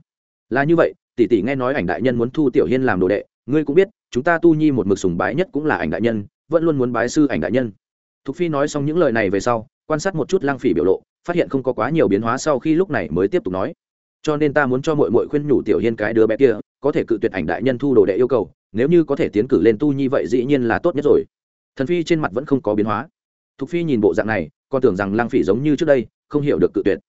Là như vậy, tỷ tỷ nghe nói ảnh đại nhân muốn thu tiểu hiên làm đồ đệ, ngươi cũng biết, chúng ta tu nhi một mực sùng bái nhất cũng là ảnh đại nhân, vẫn luôn muốn bái sư ảnh đại nhân. Thục phi nói xong những lời này về sau, quan sát một chút lang phỉ biểu lộ, phát hiện không có quá nhiều biến hóa sau khi lúc này mới tiếp tục nói. Cho nên ta muốn cho mọi mội khuyên nhủ tiểu hiên cái đứa bé kia, có thể cự tuyệt ảnh đại nhân thu đồ đệ yêu cầu, nếu như có thể tiến cử lên tu nhi vậy dĩ nhiên là tốt nhất rồi. Thần phi trên mặt vẫn không có biến hóa. Thục phi nhìn bộ dạng này còn tưởng rằng lang phỉ giống như trước đây, không hiểu được cự tuyệt.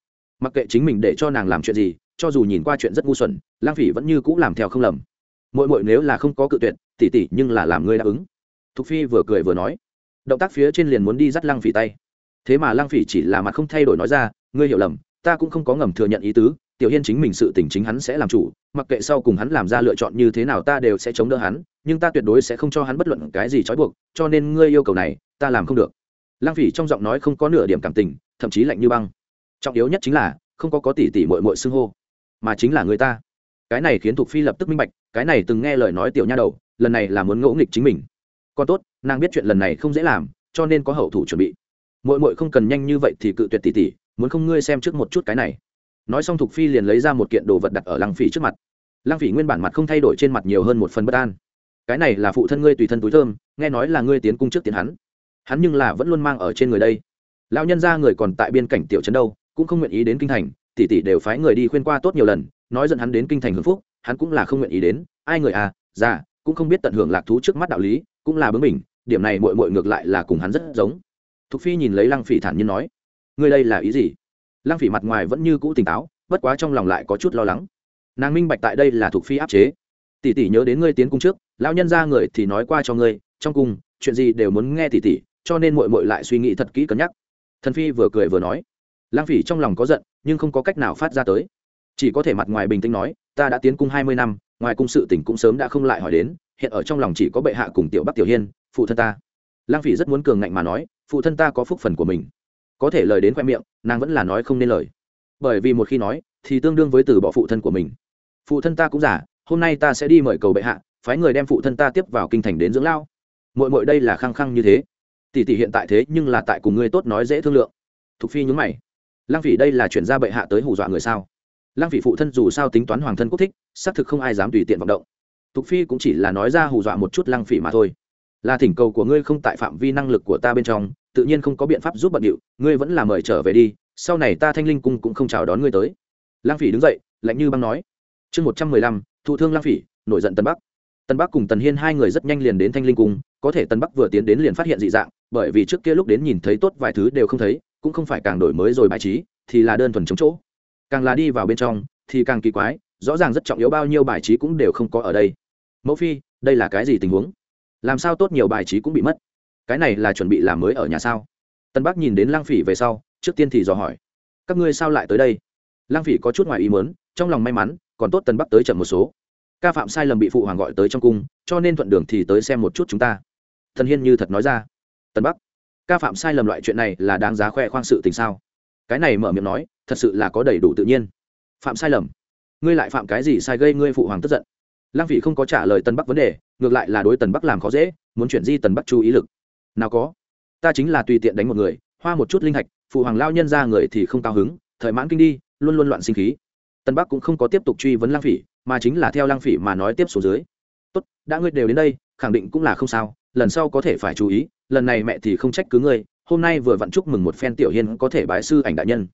Mặc kệ chính mình để cho nàng làm chuyện gì, cho dù nhìn qua chuyện rất ngu xuẩn, lang phỉ vẫn như cũ làm theo không lầm. Mỗi mỗi nếu là không có cự tuyệt, tỉ tỉ nhưng là làm ngươi đáp ứng. Thục phi vừa cười vừa nói. Động tác phía trên liền muốn đi dắt lang phỉ tay. Thế mà lang phỉ chỉ là mặt không thay đổi nói ra, ngươi hiểu lầm, ta cũng không có ngầm thừa nhận ý tứ, tiểu hiên chính mình sự tình chính hắn sẽ làm chủ, mặc kệ sau cùng hắn làm ra lựa chọn như thế nào ta đều sẽ chống đỡ hắn, nhưng ta tuyệt đối sẽ không cho hắn bất luận cái gì trói buộc, cho nên ngươi yêu cầu này, ta làm không được. Lang phỉ trong giọng nói không có nửa điểm cảm tình, thậm chí lạnh như băng. Trọng yếu nhất chính là, không có có tỷ tỷ mội mội xưng hô, mà chính là người ta. Cái này khiến thục phi lập tức minh bạch, cái này từng nghe lời nói tiểu nha đầu, lần này là muốn ngỗ nghịch chính mình. Còn tốt, nàng biết chuyện lần này không dễ làm, cho nên có hậu thủ chuẩn bị. Mội mội không cần nhanh như vậy thì cự tuyệt tỷ tỷ, muốn không ngươi xem trước một chút cái này. Nói xong thục phi liền lấy ra một kiện đồ vật đặt ở lăng phỉ trước mặt. Lăng phỉ nguyên bản mặt không thay đổi trên mặt nhiều hơn một phần bất an. Cái này là phụ thân ngươi tùy thân túi thơm, nghe nói là ngươi tiến cung trước tiến hắn hắn nhưng là vẫn luôn mang ở trên người đây. Lão nhân ra người còn tại biên cảnh tiểu trấn đâu, cũng không nguyện ý đến kinh thành, tỷ tỷ đều phái người đi khuyên qua tốt nhiều lần, nói dẫn hắn đến kinh thành hưng phúc, hắn cũng là không nguyện ý đến. Ai người à già, cũng không biết tận hưởng lạc thú trước mắt đạo lý, cũng là bướng mình điểm này mội mội ngược lại là cùng hắn rất giống. Thục phi nhìn lấy lăng phỉ thản nhiên nói, ngươi đây là ý gì? Lăng phỉ mặt ngoài vẫn như cũ tỉnh táo, bất quá trong lòng lại có chút lo lắng. Nàng minh bạch tại đây là thục phi áp chế. Tỷ tỷ nhớ đến ngươi tiến cung trước, lão nhân ra người thì nói qua cho ngươi, trong cung, chuyện gì đều muốn nghe tỷ tỷ cho nên mội mội lại suy nghĩ thật kỹ cân nhắc. Thần phi vừa cười vừa nói lang phỉ trong lòng có giận, nhưng không có cách nào phát ra tới. Chỉ có thể mặt ngoài bình tĩnh nói, ta đã tiến cung hai mươi năm, ngoài cung sự tỉnh cũng sớm đã không lại hỏi đến, hiện ở trong lòng chỉ có bệ hạ cùng tiểu bắc tiểu hiên, phụ thân ta. Lang phỉ rất muốn cường ngạnh mà nói, phụ thân ta có phúc phần của mình. Có thể lời đến khoe miệng, nàng vẫn là nói không nên lời. Bởi vì một khi nói, thì tương đương với từ bỏ phụ thân của mình. Phụ thân ta cũng giả hôm nay ta sẽ đi mời cầu bệ hạ, phái người đem phụ thân ta tiếp vào kinh thành đến dưỡng lao. Mội mội đây là khăng khăng như thế tỷ tỷ hiện tại thế nhưng là tại cùng ngươi tốt nói dễ thương lượng. Thục phi nhúng mày. Lăng phỉ đây là chuyển ra bệ hạ tới hù dọa người sao? Lăng phỉ phụ thân dù sao tính toán hoàng thân quốc thích, xác thực không ai dám tùy tiện vọng động. Thục phi cũng chỉ là nói ra hù dọa một chút lăng phỉ mà thôi. Là thỉnh cầu của ngươi không tại phạm vi năng lực của ta bên trong, tự nhiên không có biện pháp giúp bận điệu, ngươi vẫn là mời trở về đi, sau này ta thanh linh cung cũng không chào đón ngươi tới. Lăng phỉ đứng dậy, lạnh như băng nói. Chương một trăm mười lăm, thụ thương lăng phỉ, nổi giận tân bắc tân bắc cùng tần hiên hai người rất nhanh liền đến thanh linh cung, có thể tân bắc vừa tiến đến liền phát hiện dị dạng, bởi vì trước kia lúc đến nhìn thấy tốt vài thứ đều không thấy, cũng không phải càng đổi mới rồi bài trí, thì là đơn thuần chống chỗ. Càng là đi vào bên trong, thì càng kỳ quái, rõ ràng rất trọng yếu bao nhiêu bài trí cũng đều không có ở đây. Mẫu phi, đây là cái gì tình huống? Làm sao tốt nhiều bài trí cũng bị mất? Cái này là chuẩn bị làm mới ở nhà sao? Tân bắc nhìn đến lang phỉ về sau, trước tiên thì dò hỏi. Các ngươi sao lại tới đây? Lang phỉ có chút ngoài ý mớn trong lòng may mắn, còn tốt tân bắc tới chậm một số ca phạm sai lầm bị phụ hoàng gọi tới trong cung, cho nên thuận đường thì tới xem một chút chúng ta. Thần hiên như thật nói ra. Tân bắc, ca phạm sai lầm loại chuyện này là đáng giá khoe khoang sự tình sao? Cái này mở miệng nói, thật sự là có đầy đủ tự nhiên. Phạm sai lầm? Ngươi lại phạm cái gì sai gây ngươi phụ hoàng tức giận? Lăng vị không có trả lời tân bắc vấn đề, ngược lại là đối tần bắc làm khó dễ, muốn chuyển di tần bắc chú ý lực. Nào có, ta chính là tùy tiện đánh một người, hoa một chút linh hạch, phụ hoàng lao nhân ra người thì không cao hứng, thời mãn kinh đi, luôn luôn loạn sinh khí tân bắc cũng không có tiếp tục truy vấn lăng phỉ, mà chính là theo lăng phỉ mà nói tiếp xuống dưới. Tốt, đã ngươi đều đến đây, khẳng định cũng là không sao, lần sau có thể phải chú ý, lần này mẹ thì không trách cứ ngươi, hôm nay vừa vặn chúc mừng một phen tiểu hiên có thể bái sư ảnh đại nhân.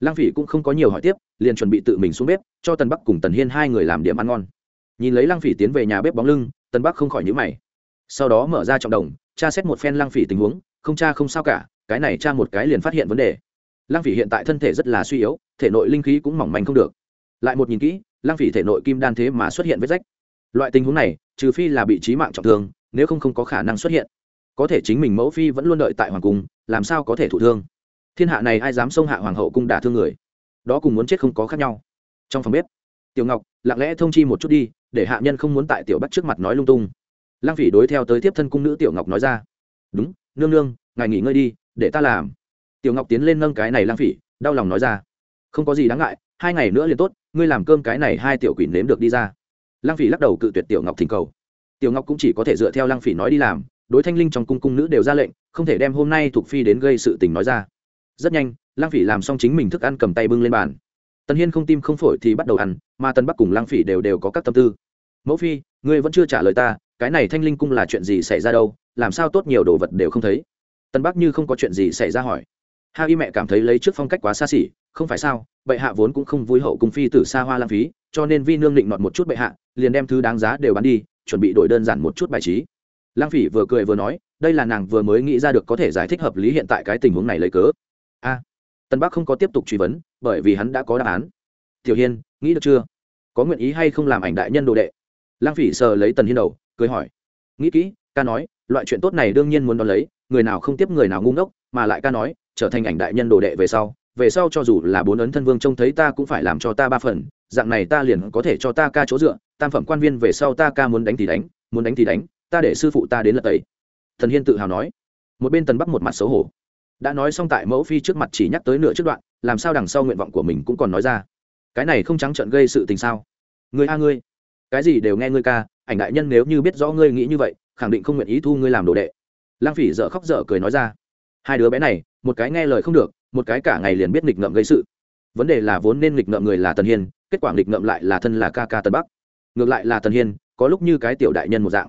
Lăng phỉ cũng không có nhiều hỏi tiếp, liền chuẩn bị tự mình xuống bếp, cho tần bắc cùng tần hiên hai người làm điểm ăn ngon. Nhìn lấy lăng phỉ tiến về nhà bếp bóng lưng tần bắc không khỏi nhíu mày. Sau đó mở ra trọng đồng, tra xét một phen lăng phỉ tình huống, không tra không sao cả, cái này tra một cái liền phát hiện vấn đề. Lăng phỉ hiện tại thân thể rất là suy yếu, thể nội linh khí cũng mỏng manh không được lại một nhìn kỹ, lăng phỉ thể nội kim đan thế mà xuất hiện vết rách. Loại tình huống này, trừ phi là bị trí mạng trọng thương, nếu không không có khả năng xuất hiện. Có thể chính mình mẫu phi vẫn luôn đợi tại hoàng cung, làm sao có thể thụ thương? Thiên hạ này ai dám xông hạ hoàng hậu cung đả thương người? Đó cùng muốn chết không có khác nhau. Trong phòng bếp, tiểu ngọc lặng lẽ thông chi một chút đi, để hạ nhân không muốn tại tiểu bắt trước mặt nói lung tung. Lăng phỉ đối theo tới tiếp thân cung nữ tiểu ngọc nói ra, đúng, nương nương, ngài nghỉ ngơi đi, để ta làm. Tiểu ngọc tiến lên nâng cái này lang phỉ, đau lòng nói ra, không có gì đáng ngại, hai ngày nữa liền tốt ngươi làm cơm cái này hai tiểu quỷ nếm được đi ra. Lang phỉ lắc đầu cự tuyệt tiểu ngọc thỉnh cầu. Tiểu ngọc cũng chỉ có thể dựa theo lang phỉ nói đi làm, đối thanh linh trong cung cung nữ đều ra lệnh, không thể đem hôm nay thuộc phi đến gây sự tình nói ra. Rất nhanh lang phỉ làm xong chính mình thức ăn cầm tay bưng lên bàn. Tần hiên không tim không phổi thì bắt đầu ăn, mà tần bắc cùng lang phỉ đều đều có các tâm tư. Mẫu phi, ngươi vẫn chưa trả lời ta, cái này thanh linh cung là chuyện gì xảy ra đâu, làm sao tốt nhiều đồ vật đều không thấy? Tần bắc như không có chuyện gì xảy ra hỏi ha y mẹ cảm thấy lấy trước phong cách quá xa xỉ, không phải sao, bệ hạ vốn cũng không vui hậu cung phi tử xa hoa lãng phí, cho nên vi nương định nọt một chút bệ hạ, liền đem thứ đáng giá đều bán đi, chuẩn bị đổi đơn giản một chút bài trí. Lang phỉ vừa cười vừa nói, đây là nàng vừa mới nghĩ ra được có thể giải thích hợp lý hiện tại cái tình huống này lấy cớ. A tân bắc không có tiếp tục truy vấn, bởi vì hắn đã có đáp án. Tiểu hiên, nghĩ được chưa? Có nguyện ý hay không làm ảnh đại nhân đồ đệ? Lang phỉ sờ lấy tần hiên đầu, cười hỏi. Nghĩ kỹ, ca nói, loại chuyện tốt này đương nhiên muốn đón lấy, người nào không tiếp người nào ngu ngốc, mà lại ca nói trở thành ảnh đại nhân đồ đệ về sau về sau cho dù là bốn ấn thân vương trông thấy ta cũng phải làm cho ta ba phần, dạng này ta liền có thể cho ta ca chỗ dựa, tam phẩm quan viên về sau ta ca muốn đánh thì đánh, muốn đánh thì đánh, ta để sư phụ ta đến lật tẩy. Thần hiên tự hào nói. Một bên tần bắc một mặt xấu hổ. Đã nói xong tại mẫu phi trước mặt chỉ nhắc tới nửa trước đoạn, làm sao đằng sau nguyện vọng của mình cũng còn nói ra. Cái này không trắng trợn gây sự tình sao? Người a ngươi, cái gì đều nghe ngươi ca, ảnh đại nhân nếu như biết rõ ngươi nghĩ như vậy, khẳng định không nguyện ý thu ngươi làm đồ đệ. Lang phỉ dở khóc dở cười nói ra. Hai đứa bé này một cái nghe lời không được, một cái cả ngày liền biết nghịch ngợm gây sự. Vấn đề là vốn nên nghịch ngợm người là tần hiên, kết quả nghịch ngợm lại là thân là ca ca Tần bắc. Ngược lại là tần hiên, có lúc như cái tiểu đại nhân một dạng.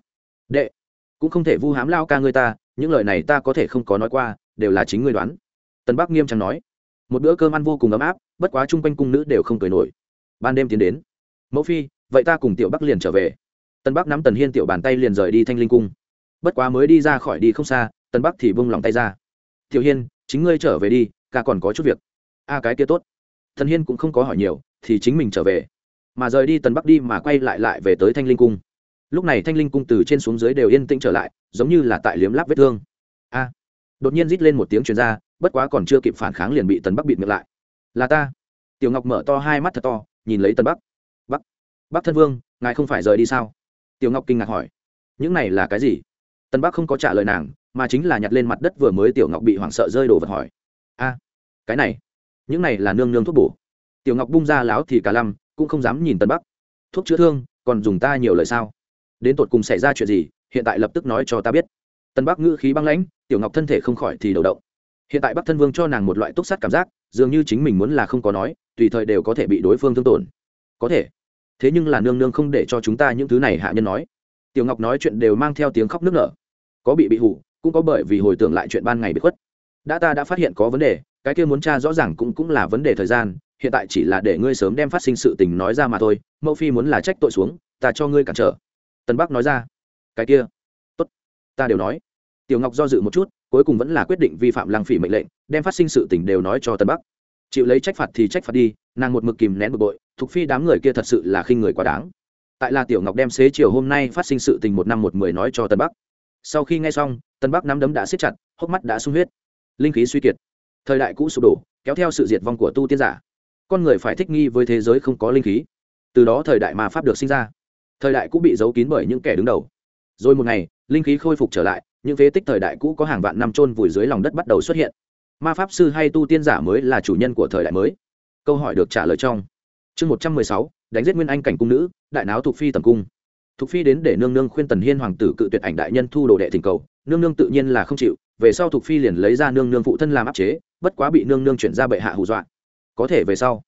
Đệ, cũng không thể vu hám lao ca ngươi ta, những lời này ta có thể không có nói qua, đều là chính ngươi đoán. Tần bắc nghiêm trang nói. Một bữa cơm ăn vô cùng ấm áp, bất quá chung quanh cung nữ đều không cười nổi. Ban đêm tiến đến. Mẫu phi, vậy ta cùng tiểu bắc liền trở về. Tần bắc nắm tần hiên tiểu bàn tay liền rời đi thanh linh cung. Bất quá mới đi ra khỏi đi không xa, Tần bắc thì bung lòng tay ra. Tiểu hiên chính ngươi trở về đi, ca còn có chút việc. A, cái kia tốt. Thần hiên cũng không có hỏi nhiều, thì chính mình trở về. Mà rời đi tần bắc đi mà quay lại lại về tới thanh linh cung. Lúc này thanh linh cung từ trên xuống dưới đều yên tĩnh trở lại, giống như là tại liếm láp vết thương. A. Đột nhiên rít lên một tiếng truyền ra, bất quá còn chưa kịp phản kháng liền bị tần bắc bịt miệng lại. Là ta. Tiểu ngọc mở to hai mắt thật to, nhìn lấy tần bắc. Bắc. Bắc thân vương, ngài không phải rời đi sao? Tiểu ngọc kinh ngạc hỏi. Những này là cái gì? Tần bắc không có trả lời nàng mà chính là nhặt lên mặt đất vừa mới tiểu ngọc bị hoảng sợ rơi đổ vật hỏi. A, cái này, những này là nương nương thuốc bổ. Tiểu ngọc bung ra láo thì cả lăm, cũng không dám nhìn tân bắc. Thuốc chữa thương, còn dùng ta nhiều lời sao? Đến tột cùng xảy ra chuyện gì, hiện tại lập tức nói cho ta biết. Tân bắc ngữ khí băng lãnh, tiểu ngọc thân thể không khỏi thì đầu động. Hiện tại bắc thân vương cho nàng một loại túc sắt cảm giác, dường như chính mình muốn là không có nói, tùy thời đều có thể bị đối phương thương tổn. Có thể. Thế nhưng là nương nương không để cho chúng ta những thứ này hạ nhân nói. Tiểu ngọc nói chuyện đều mang theo tiếng khóc nức nở. Có bị bị hủ cũng có bởi vì hồi tưởng lại chuyện ban ngày bị khuất. Đã ta đã phát hiện có vấn đề, cái kia muốn tra rõ ràng cũng cũng là vấn đề thời gian, hiện tại chỉ là để ngươi sớm đem phát sinh sự tình nói ra mà thôi, mẫu phi muốn là trách tội xuống, ta cho ngươi cản trở. Tân bắc nói ra. Cái kia? Tốt, ta đều nói. Tiểu ngọc do dự một chút, cuối cùng vẫn là quyết định vi phạm lăng phỉ mệnh lệnh, đem phát sinh sự tình đều nói cho tân bắc. Chịu lấy trách phạt thì trách phạt đi, nàng một mực kìm nén bực bội, thuộc phi đám người kia thật sự là khinh người quá đáng. Tại là tiểu ngọc đem xế chiều hôm nay phát sinh sự tình một năm một mười nói cho tân bắc sau khi nghe xong, tân bắc nắm đấm đã siết chặt, hốc mắt đã sung huyết. Linh khí suy kiệt. Thời đại cũ sụp đổ, kéo theo sự diệt vong của tu tiên giả. Con người phải thích nghi với thế giới không có linh khí. Từ đó thời đại mà pháp được sinh ra. Thời đại cũ bị giấu kín bởi những kẻ đứng đầu. Rồi một ngày, linh khí khôi phục trở lại, những phế tích thời đại cũ có hàng vạn năm trôn vùi dưới lòng đất bắt đầu xuất hiện. Ma pháp sư hay tu tiên giả mới là chủ nhân của thời đại mới. Câu hỏi được trả lời trong chương một trăm mười sáu, đánh giết nguyên anh cảnh cung nữ, đại náo thuộc phi tầm cung thục phi đến để nương nương khuyên tần hiên hoàng tử cự tuyệt ảnh đại nhân thu đồ đệ thỉnh cầu, nương nương tự nhiên là không chịu, về sau thục phi liền lấy ra nương nương phụ thân làm áp chế, bất quá bị nương nương chuyển ra bệ hạ hù dọa. Có thể về sau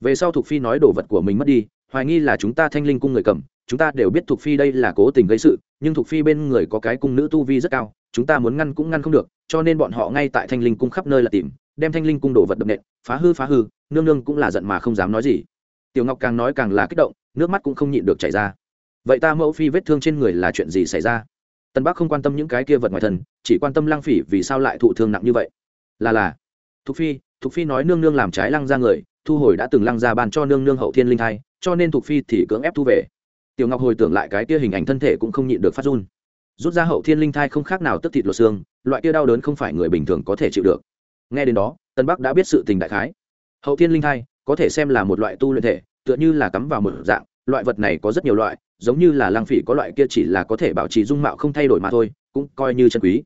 về sau thục phi nói đồ vật của mình mất đi, hoài nghi là chúng ta thanh linh cung người cầm, chúng ta đều biết thục phi đây là cố tình gây sự, nhưng thục phi bên người có cái cung nữ tu vi rất cao, chúng ta muốn ngăn cũng ngăn không được, cho nên bọn họ ngay tại thanh linh cung khắp nơi là tìm, đem thanh linh cung đồ vật đập nện, phá hư phá hư, nương nương cũng là giận mà không dám nói gì. Tiểu ngọc càng nói càng là kích động, nước mắt cũng không nhịn được chảy ra vậy ta mẫu phi vết thương trên người là chuyện gì xảy ra? Tân bắc không quan tâm những cái kia vật ngoài thân, chỉ quan tâm lăng phỉ vì sao lại thụ thương nặng như vậy. Là là, thục phi thục phi nói nương nương làm trái lăng ra người, thu hồi đã từng lăng ra bàn cho nương nương hậu thiên linh thai, cho nên thục phi thì cưỡng ép thu về. Tiểu ngọc hồi tưởng lại cái kia hình ảnh thân thể cũng không nhịn được phát run. Rút ra hậu thiên linh thai không khác nào tức thịt lột xương, loại kia đau đớn không phải người bình thường có thể chịu được. Nghe đến đó tân bắc đã biết sự tình đại khái. Hậu thiên linh thai có thể xem là một loại tu luyện thể, tựa như là cắm vào một dạng loại vật này có rất nhiều loại, giống như là lang phỉ có loại kia chỉ là có thể bảo trì dung mạo không thay đổi mà thôi, cũng coi như chân quý.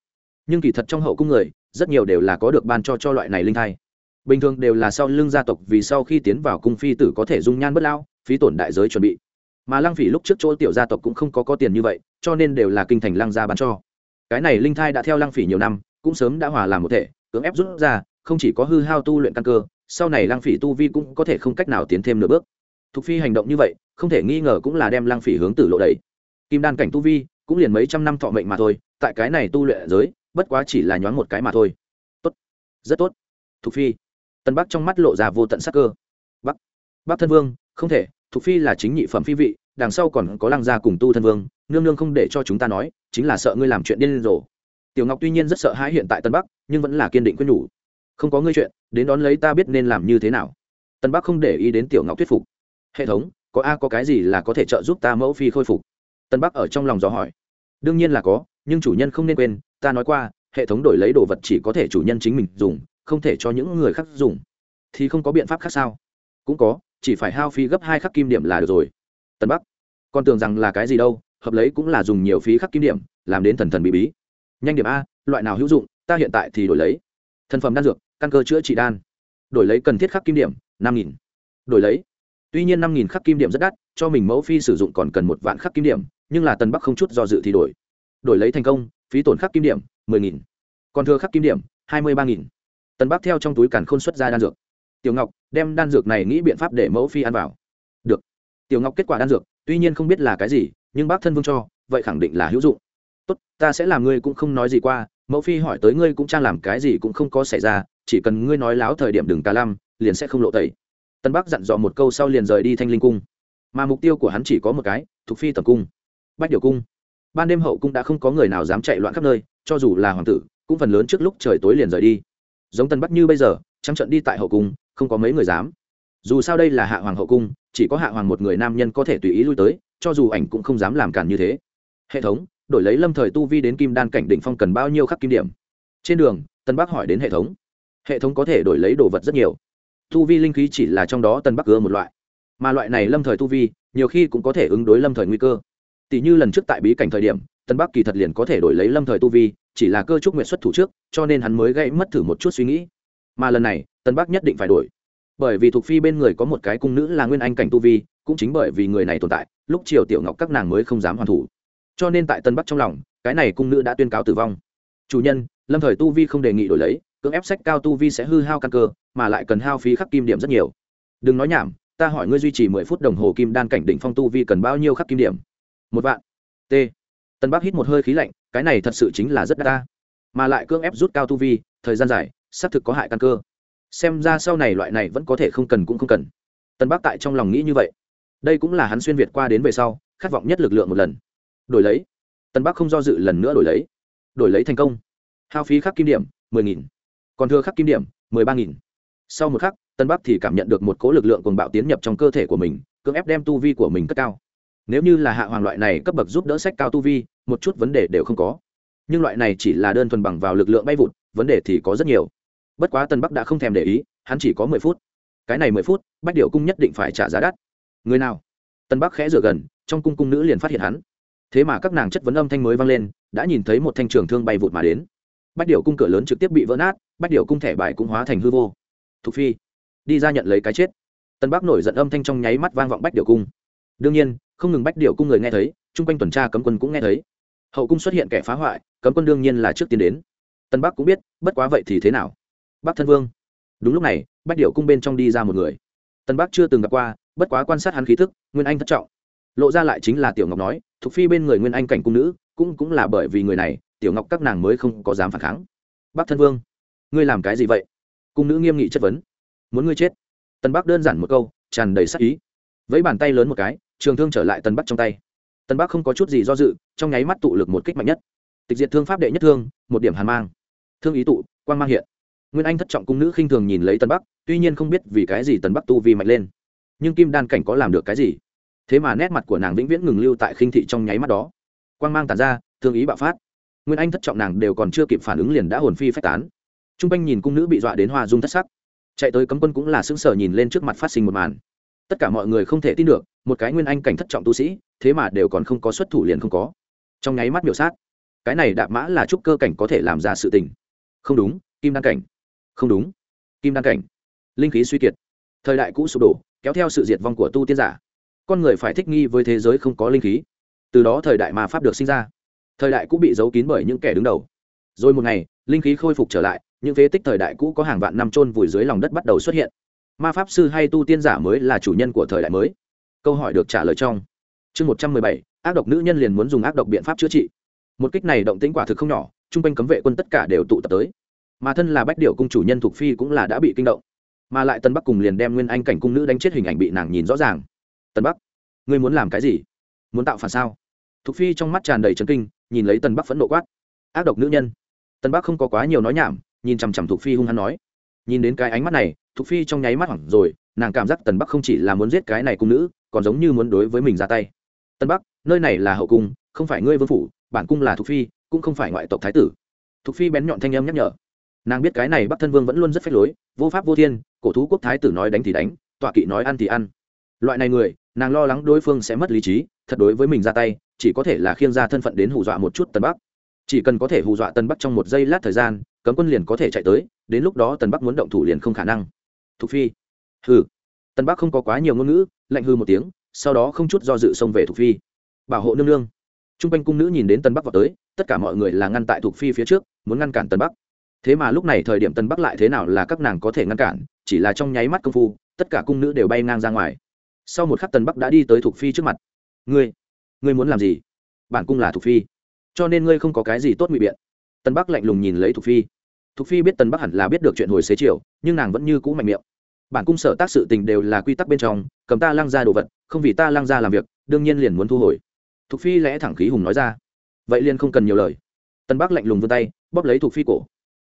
Nhưng kỳ thật trong hậu cung người, rất nhiều đều là có được ban cho cho loại này linh thai. Bình thường đều là sau lưng gia tộc vì sau khi tiến vào cung phi tử có thể dung nhan bất lao, phí tổn đại giới chuẩn bị. Mà lăng phỉ lúc trước chỗ tiểu gia tộc cũng không có có tiền như vậy, cho nên đều là kinh thành lăng gia bán cho. Cái này linh thai đã theo lăng phỉ nhiều năm, cũng sớm đã hòa làm một thể, cưỡng ép rút ra, không chỉ có hư hao tu luyện căn cơ, sau này lăng phỉ tu vi cũng có thể không cách nào tiến thêm nửa bước thục phi hành động như vậy, không thể nghi ngờ cũng là đem lăng phỉ hướng tử lộ đấy. kim đan cảnh tu vi, cũng liền mấy trăm năm thọ mệnh mà thôi, tại cái này tu luyện giới, bất quá chỉ là nhoáng một cái mà thôi. Tốt. Rất tốt. Thục phi. Tân bắc trong mắt lộ ra vô tận sắc cơ. Bắc. Bắc thân vương, không thể, thục phi là chính nhị phẩm phi vị, đằng sau còn có lăng gia cùng tu thân vương, nương nương không để cho chúng ta nói, chính là sợ ngươi làm chuyện điên rồ. Tiểu ngọc tuy nhiên rất sợ hãi hiện tại tân bắc, nhưng vẫn là kiên định quyết nhủ. Không có ngươi chuyện, đến đón lấy ta biết nên làm như thế nào. Tân bắc không để ý đến tiểu ngọc thuyết phục hệ thống, có a, có cái gì là có thể trợ giúp ta mẫu phi khôi phục? Tân bắc ở trong lòng dò hỏi. Đương nhiên là có, nhưng chủ nhân không nên quên, ta nói qua, hệ thống đổi lấy đồ vật chỉ có thể chủ nhân chính mình dùng, không thể cho những người khác dùng. Thì không có biện pháp khác sao? Cũng có, chỉ phải hao phí gấp hai khắc kim điểm là được rồi. Tân bắc. Con tưởng rằng là cái gì đâu, hợp lấy cũng là dùng nhiều phí khắc kim điểm, làm đến thần thần bị bí. Nhanh điểm a, loại nào hữu dụng, ta hiện tại thì đổi lấy. Thần phẩm đan dược, căn cơ chữa trị đan. Đổi lấy cần thiết khắc kim điểm, năm nghìn. Đổi lấy tuy nhiên năm nghìn khắc kim điểm rất đắt, cho mình mẫu phi sử dụng còn cần một vạn khắc kim điểm, nhưng là tần bắc không chút do dự thì đổi. Đổi lấy thành công, phí tổn khắc kim điểm, mười nghìn. Còn thừa khắc kim điểm, hai mươi ba nghìn. Tần bắc theo trong túi càn khôn xuất ra đan dược. Tiểu ngọc, đem đan dược này nghĩ biện pháp để mẫu phi ăn vào. Được. Tiểu ngọc kết quả đan dược, tuy nhiên không biết là cái gì, nhưng bác thân vương cho, vậy khẳng định là hữu dụng. Tốt, ta sẽ làm ngươi cũng không nói gì qua, mẫu phi hỏi tới ngươi cũng trang làm cái gì cũng không có xảy ra, chỉ cần ngươi nói láo thời điểm đừng cả lăm, liền sẽ không lộ tẩy tân bắc dặn dò một câu sau liền rời đi thanh linh cung. Mà mục tiêu của hắn chỉ có một cái thuộc phi tầm cung, bách điều cung. Ban đêm hậu cung đã không có người nào dám chạy loạn khắp nơi, cho dù là hoàng tử, cũng phần lớn trước lúc trời tối liền rời đi. Giống tân bắc như bây giờ, trắng trận đi tại hậu cung, không có mấy người dám. Dù sao đây là hạ hoàng hậu cung, chỉ có hạ hoàng một người nam nhân có thể tùy ý lui tới, cho dù ảnh cũng không dám làm cản như thế. Hệ thống, đổi lấy lâm thời tu vi đến kim đan cảnh đỉnh phong cần bao nhiêu khắc kim điểm? Trên đường, tân bắc hỏi đến hệ thống. Hệ thống có thể đổi lấy đồ vật rất nhiều tu vi linh khí chỉ là trong đó tân bắc cưa một loại. Mà loại này lâm thời tu vi, nhiều khi cũng có thể ứng đối lâm thời nguy cơ. Tỷ như lần trước tại bí cảnh thời điểm tân bắc kỳ thật liền có thể đổi lấy lâm thời tu vi, chỉ là cơ trúc nguyện xuất thủ trước, cho nên hắn mới gây mất thử một chút suy nghĩ. Mà lần này tân bắc nhất định phải đổi. Bởi vì thuộc phi bên người có một cái cung nữ là nguyên anh cảnh tu vi, cũng chính bởi vì người này tồn tại, lúc triều tiểu ngọc các nàng mới không dám hoàn thủ. Cho nên tại tân bắc trong lòng, cái này cung nữ đã tuyên cáo tử vong. Chủ nhân, lâm thời tu vi không đề nghị đổi lấy cưỡng ép sách cao tu vi sẽ hư hao căn cơ, mà lại cần hao phí khắc kim điểm rất nhiều. Đừng nói nhảm, ta hỏi ngươi duy trì mười phút đồng hồ kim đan cảnh đỉnh phong tu vi cần bao nhiêu khắc kim điểm? Một vạn. T. Tân bắc hít một hơi khí lạnh, cái này thật sự chính là rất đa ta. Mà lại cưỡng ép rút cao tu vi, thời gian dài, xác thực có hại căn cơ. Xem ra sau này loại này vẫn có thể không cần cũng không cần. Tân bắc tại trong lòng nghĩ như vậy. Đây cũng là hắn xuyên việt qua đến về sau, khát vọng nhất lực lượng một lần. Đổi lấy. Tân bắc không do dự lần nữa đổi lấy. Đổi lấy thành công. Hao phí khắc kim điểm, mười nghìn còn thừa khắc kim điểm, mười ba nghìn. Sau một khắc, tân bắc thì cảm nhận được một cỗ lực lượng cuồng bạo tiến nhập trong cơ thể của mình, cưỡng ép đem tu vi của mình cất cao. Nếu như là hạ hoàng loại này cấp bậc giúp đỡ sách cao tu vi, một chút vấn đề đều không có. Nhưng loại này chỉ là đơn thuần bằng vào lực lượng bay vụt, vấn đề thì có rất nhiều. Bất quá tân bắc đã không thèm để ý, hắn chỉ có mười phút. Cái này mười phút, bách điệu cung nhất định phải trả giá đắt. Người nào? Tân bắc khẽ rửa gần, trong cung cung nữ liền phát hiện hắn. Thế mà các nàng chất vấn âm thanh mới vang lên, đã nhìn thấy một thanh trường thương bay vụt mà đến. Bách điệu cung cửa lớn trực tiếp bị vỡ nát bách điệu cung thẻ bài cũng hóa thành hư vô. Thục phi, đi ra nhận lấy cái chết. Tân bắc nổi giận âm thanh trong nháy mắt vang vọng bách điệu cung. Đương nhiên, không ngừng bách điệu cung người nghe thấy, chung quanh tuần tra cấm quân cũng nghe thấy. Hậu cung xuất hiện kẻ phá hoại, cấm quân đương nhiên là trước tiên đến. Tân bắc cũng biết, bất quá vậy thì thế nào? Bắc thân vương. Đúng lúc này, bách điệu cung bên trong đi ra một người. Tân bắc chưa từng gặp qua, bất quá quan sát hắn khí thức, nguyên anh thất trọng. Lộ ra lại chính là tiểu ngọc nói thuộc phi bên người nguyên anh cảnh cung nữ, cũng cũng là bởi vì người này, tiểu ngọc các nàng mới không có dám phản kháng. Bắc thân vương ngươi làm cái gì vậy? Cung nữ nghiêm nghị chất vấn. Muốn ngươi chết. Tân bắc đơn giản một câu, tràn đầy sắc ý. Vẫy bàn tay lớn một cái, trường thương trở lại tân bắc trong tay. Tân bắc không có chút gì do dự, trong nháy mắt tụ lực một kích mạnh nhất. Tịch diệt thương pháp đệ nhất thương, một điểm hàn mang. Thương ý tụ, quang mang hiện. Nguyên anh thất trọng cung nữ khinh thường nhìn lấy tân bắc, tuy nhiên không biết vì cái gì tân bắc tu vi mạnh lên. Nhưng kim đan cảnh có làm được cái gì? Thế mà nét mặt của nàng vĩnh viễn ngừng lưu tại khinh thị trong nháy mắt đó. Quang mang tàn ra, thương ý bạo phát. Nguyên anh thất trọng nàng đều còn chưa kịp phản ứng liền đã hồn phi phách tán t r u n g quanh nhìn cung nữ bị dọa đến hoa dung thất sắc. Chạy tới cấm quân cũng là sững sờ nhìn lên trước mặt phát sinh một màn. Tất cả mọi người không thể tin được, một cái nguyên anh cảnh thất trọng tu sĩ, thế mà đều còn không có xuất thủ liền không có. Trong nháy mắt biểu sát. Cái này đạp mã là trúc cơ cảnh có thể làm ra sự tình. Không đúng, kim đan cảnh. Không đúng. Kim đan cảnh. Linh khí suy kiệt. Thời đại cũ sụp đổ, kéo theo sự diệt vong của tu tiên giả. Con người phải thích nghi với thế giới không có linh khí. Từ đó thời đại ma pháp được sinh ra. Thời đại cũ bị giấu kín bởi những kẻ đứng đầu. Rồi một ngày, linh khí khôi phục trở lại những phế tích thời đại cũ có hàng vạn năm trôn vùi dưới lòng đất bắt đầu xuất hiện. Ma pháp sư hay tu tiên giả mới là chủ nhân của thời đại mới. Câu hỏi được trả lời trong chương một trăm mười bảy, ác độc nữ nhân liền muốn dùng ác độc biện pháp chữa trị. Một kích này động tĩnh quả thực không nhỏ chung quanh cấm vệ quân tất cả đều tụ tập tới. Mà thân là bách điệu cung chủ nhân thuộc phi cũng là đã bị kinh động. Mà lại tân bắc cùng liền đem nguyên anh cảnh cung nữ đánh chết hình ảnh bị nàng nhìn rõ ràng. Tân bắc, ngươi muốn làm cái gì? Muốn tạo phản sao? Thục phi trong mắt tràn đầy trấn kinh, nhìn lấy tân bắc phẫn nộ quát. Ác độc nữ nhân. Tân bắc không có quá nhiều nói nhảm nhìn chằm chằm thục phi hung hăng nói. Nhìn đến cái ánh mắt này, thục phi trong nháy mắt hoảng rồi, nàng cảm giác tần bắc không chỉ là muốn giết cái này cung nữ, còn giống như muốn đối với mình ra tay. Tân bắc, nơi này là hậu cung, không phải ngươi vương phủ, bản cung là thục phi, cũng không phải ngoại tộc thái tử. Thục phi bén nhọn thanh âm nhắc nhở. Nàng biết cái này bắc thân vương vẫn luôn rất phép lối, vô pháp vô thiên, cổ thú quốc thái tử nói đánh thì đánh, tọa kỵ nói ăn thì ăn. Loại này người, nàng lo lắng đối phương sẽ mất lý trí, thật đối với mình ra tay, chỉ có thể là khiêng ra thân phận đến hù dọa một chút tân bắc. Chỉ cần có thể hù dọa tân bắc trong một giây lát thời gian cấm quân liền có thể chạy tới, đến lúc đó tần bắc muốn động thủ liền không khả năng. Thục phi. Hừ. Tần bắc không có quá nhiều ngôn ngữ, lạnh hư một tiếng, sau đó không chút do dự xông về thục phi. Bảo hộ nương nương. T r u n g quanh cung nữ nhìn đến tần bắc vào tới, tất cả mọi người là ngăn tại thục phi phía trước, muốn ngăn cản tần bắc. Thế mà lúc này thời điểm tần bắc lại thế nào là các nàng có thể ngăn cản, chỉ là trong nháy mắt công phu, tất cả cung nữ đều bay ngang ra ngoài. Sau một khắc tần bắc đã đi tới thục phi trước mặt. Ngươi ngươi muốn làm gì? Bản cung là thục phi. Cho nên ngươi không có cái gì tốt ngụy biện. Tần bắc lạnh lùng nhìn lấy thục phi thục phi biết Tần bắc hẳn là biết được chuyện hồi xế chiều, nhưng nàng vẫn như cũ mạnh miệng. Bản cung sở tác sự tình đều là quy tắc bên trong, cầm ta lăng ra đồ vật, không vì ta lăng ra làm việc, đương nhiên liền muốn thu hồi. Thục phi lẽ thẳng khí hùng nói ra. Vậy liền không cần nhiều lời. Tân bắc lạnh lùng vươn tay, bóp lấy thục phi cổ.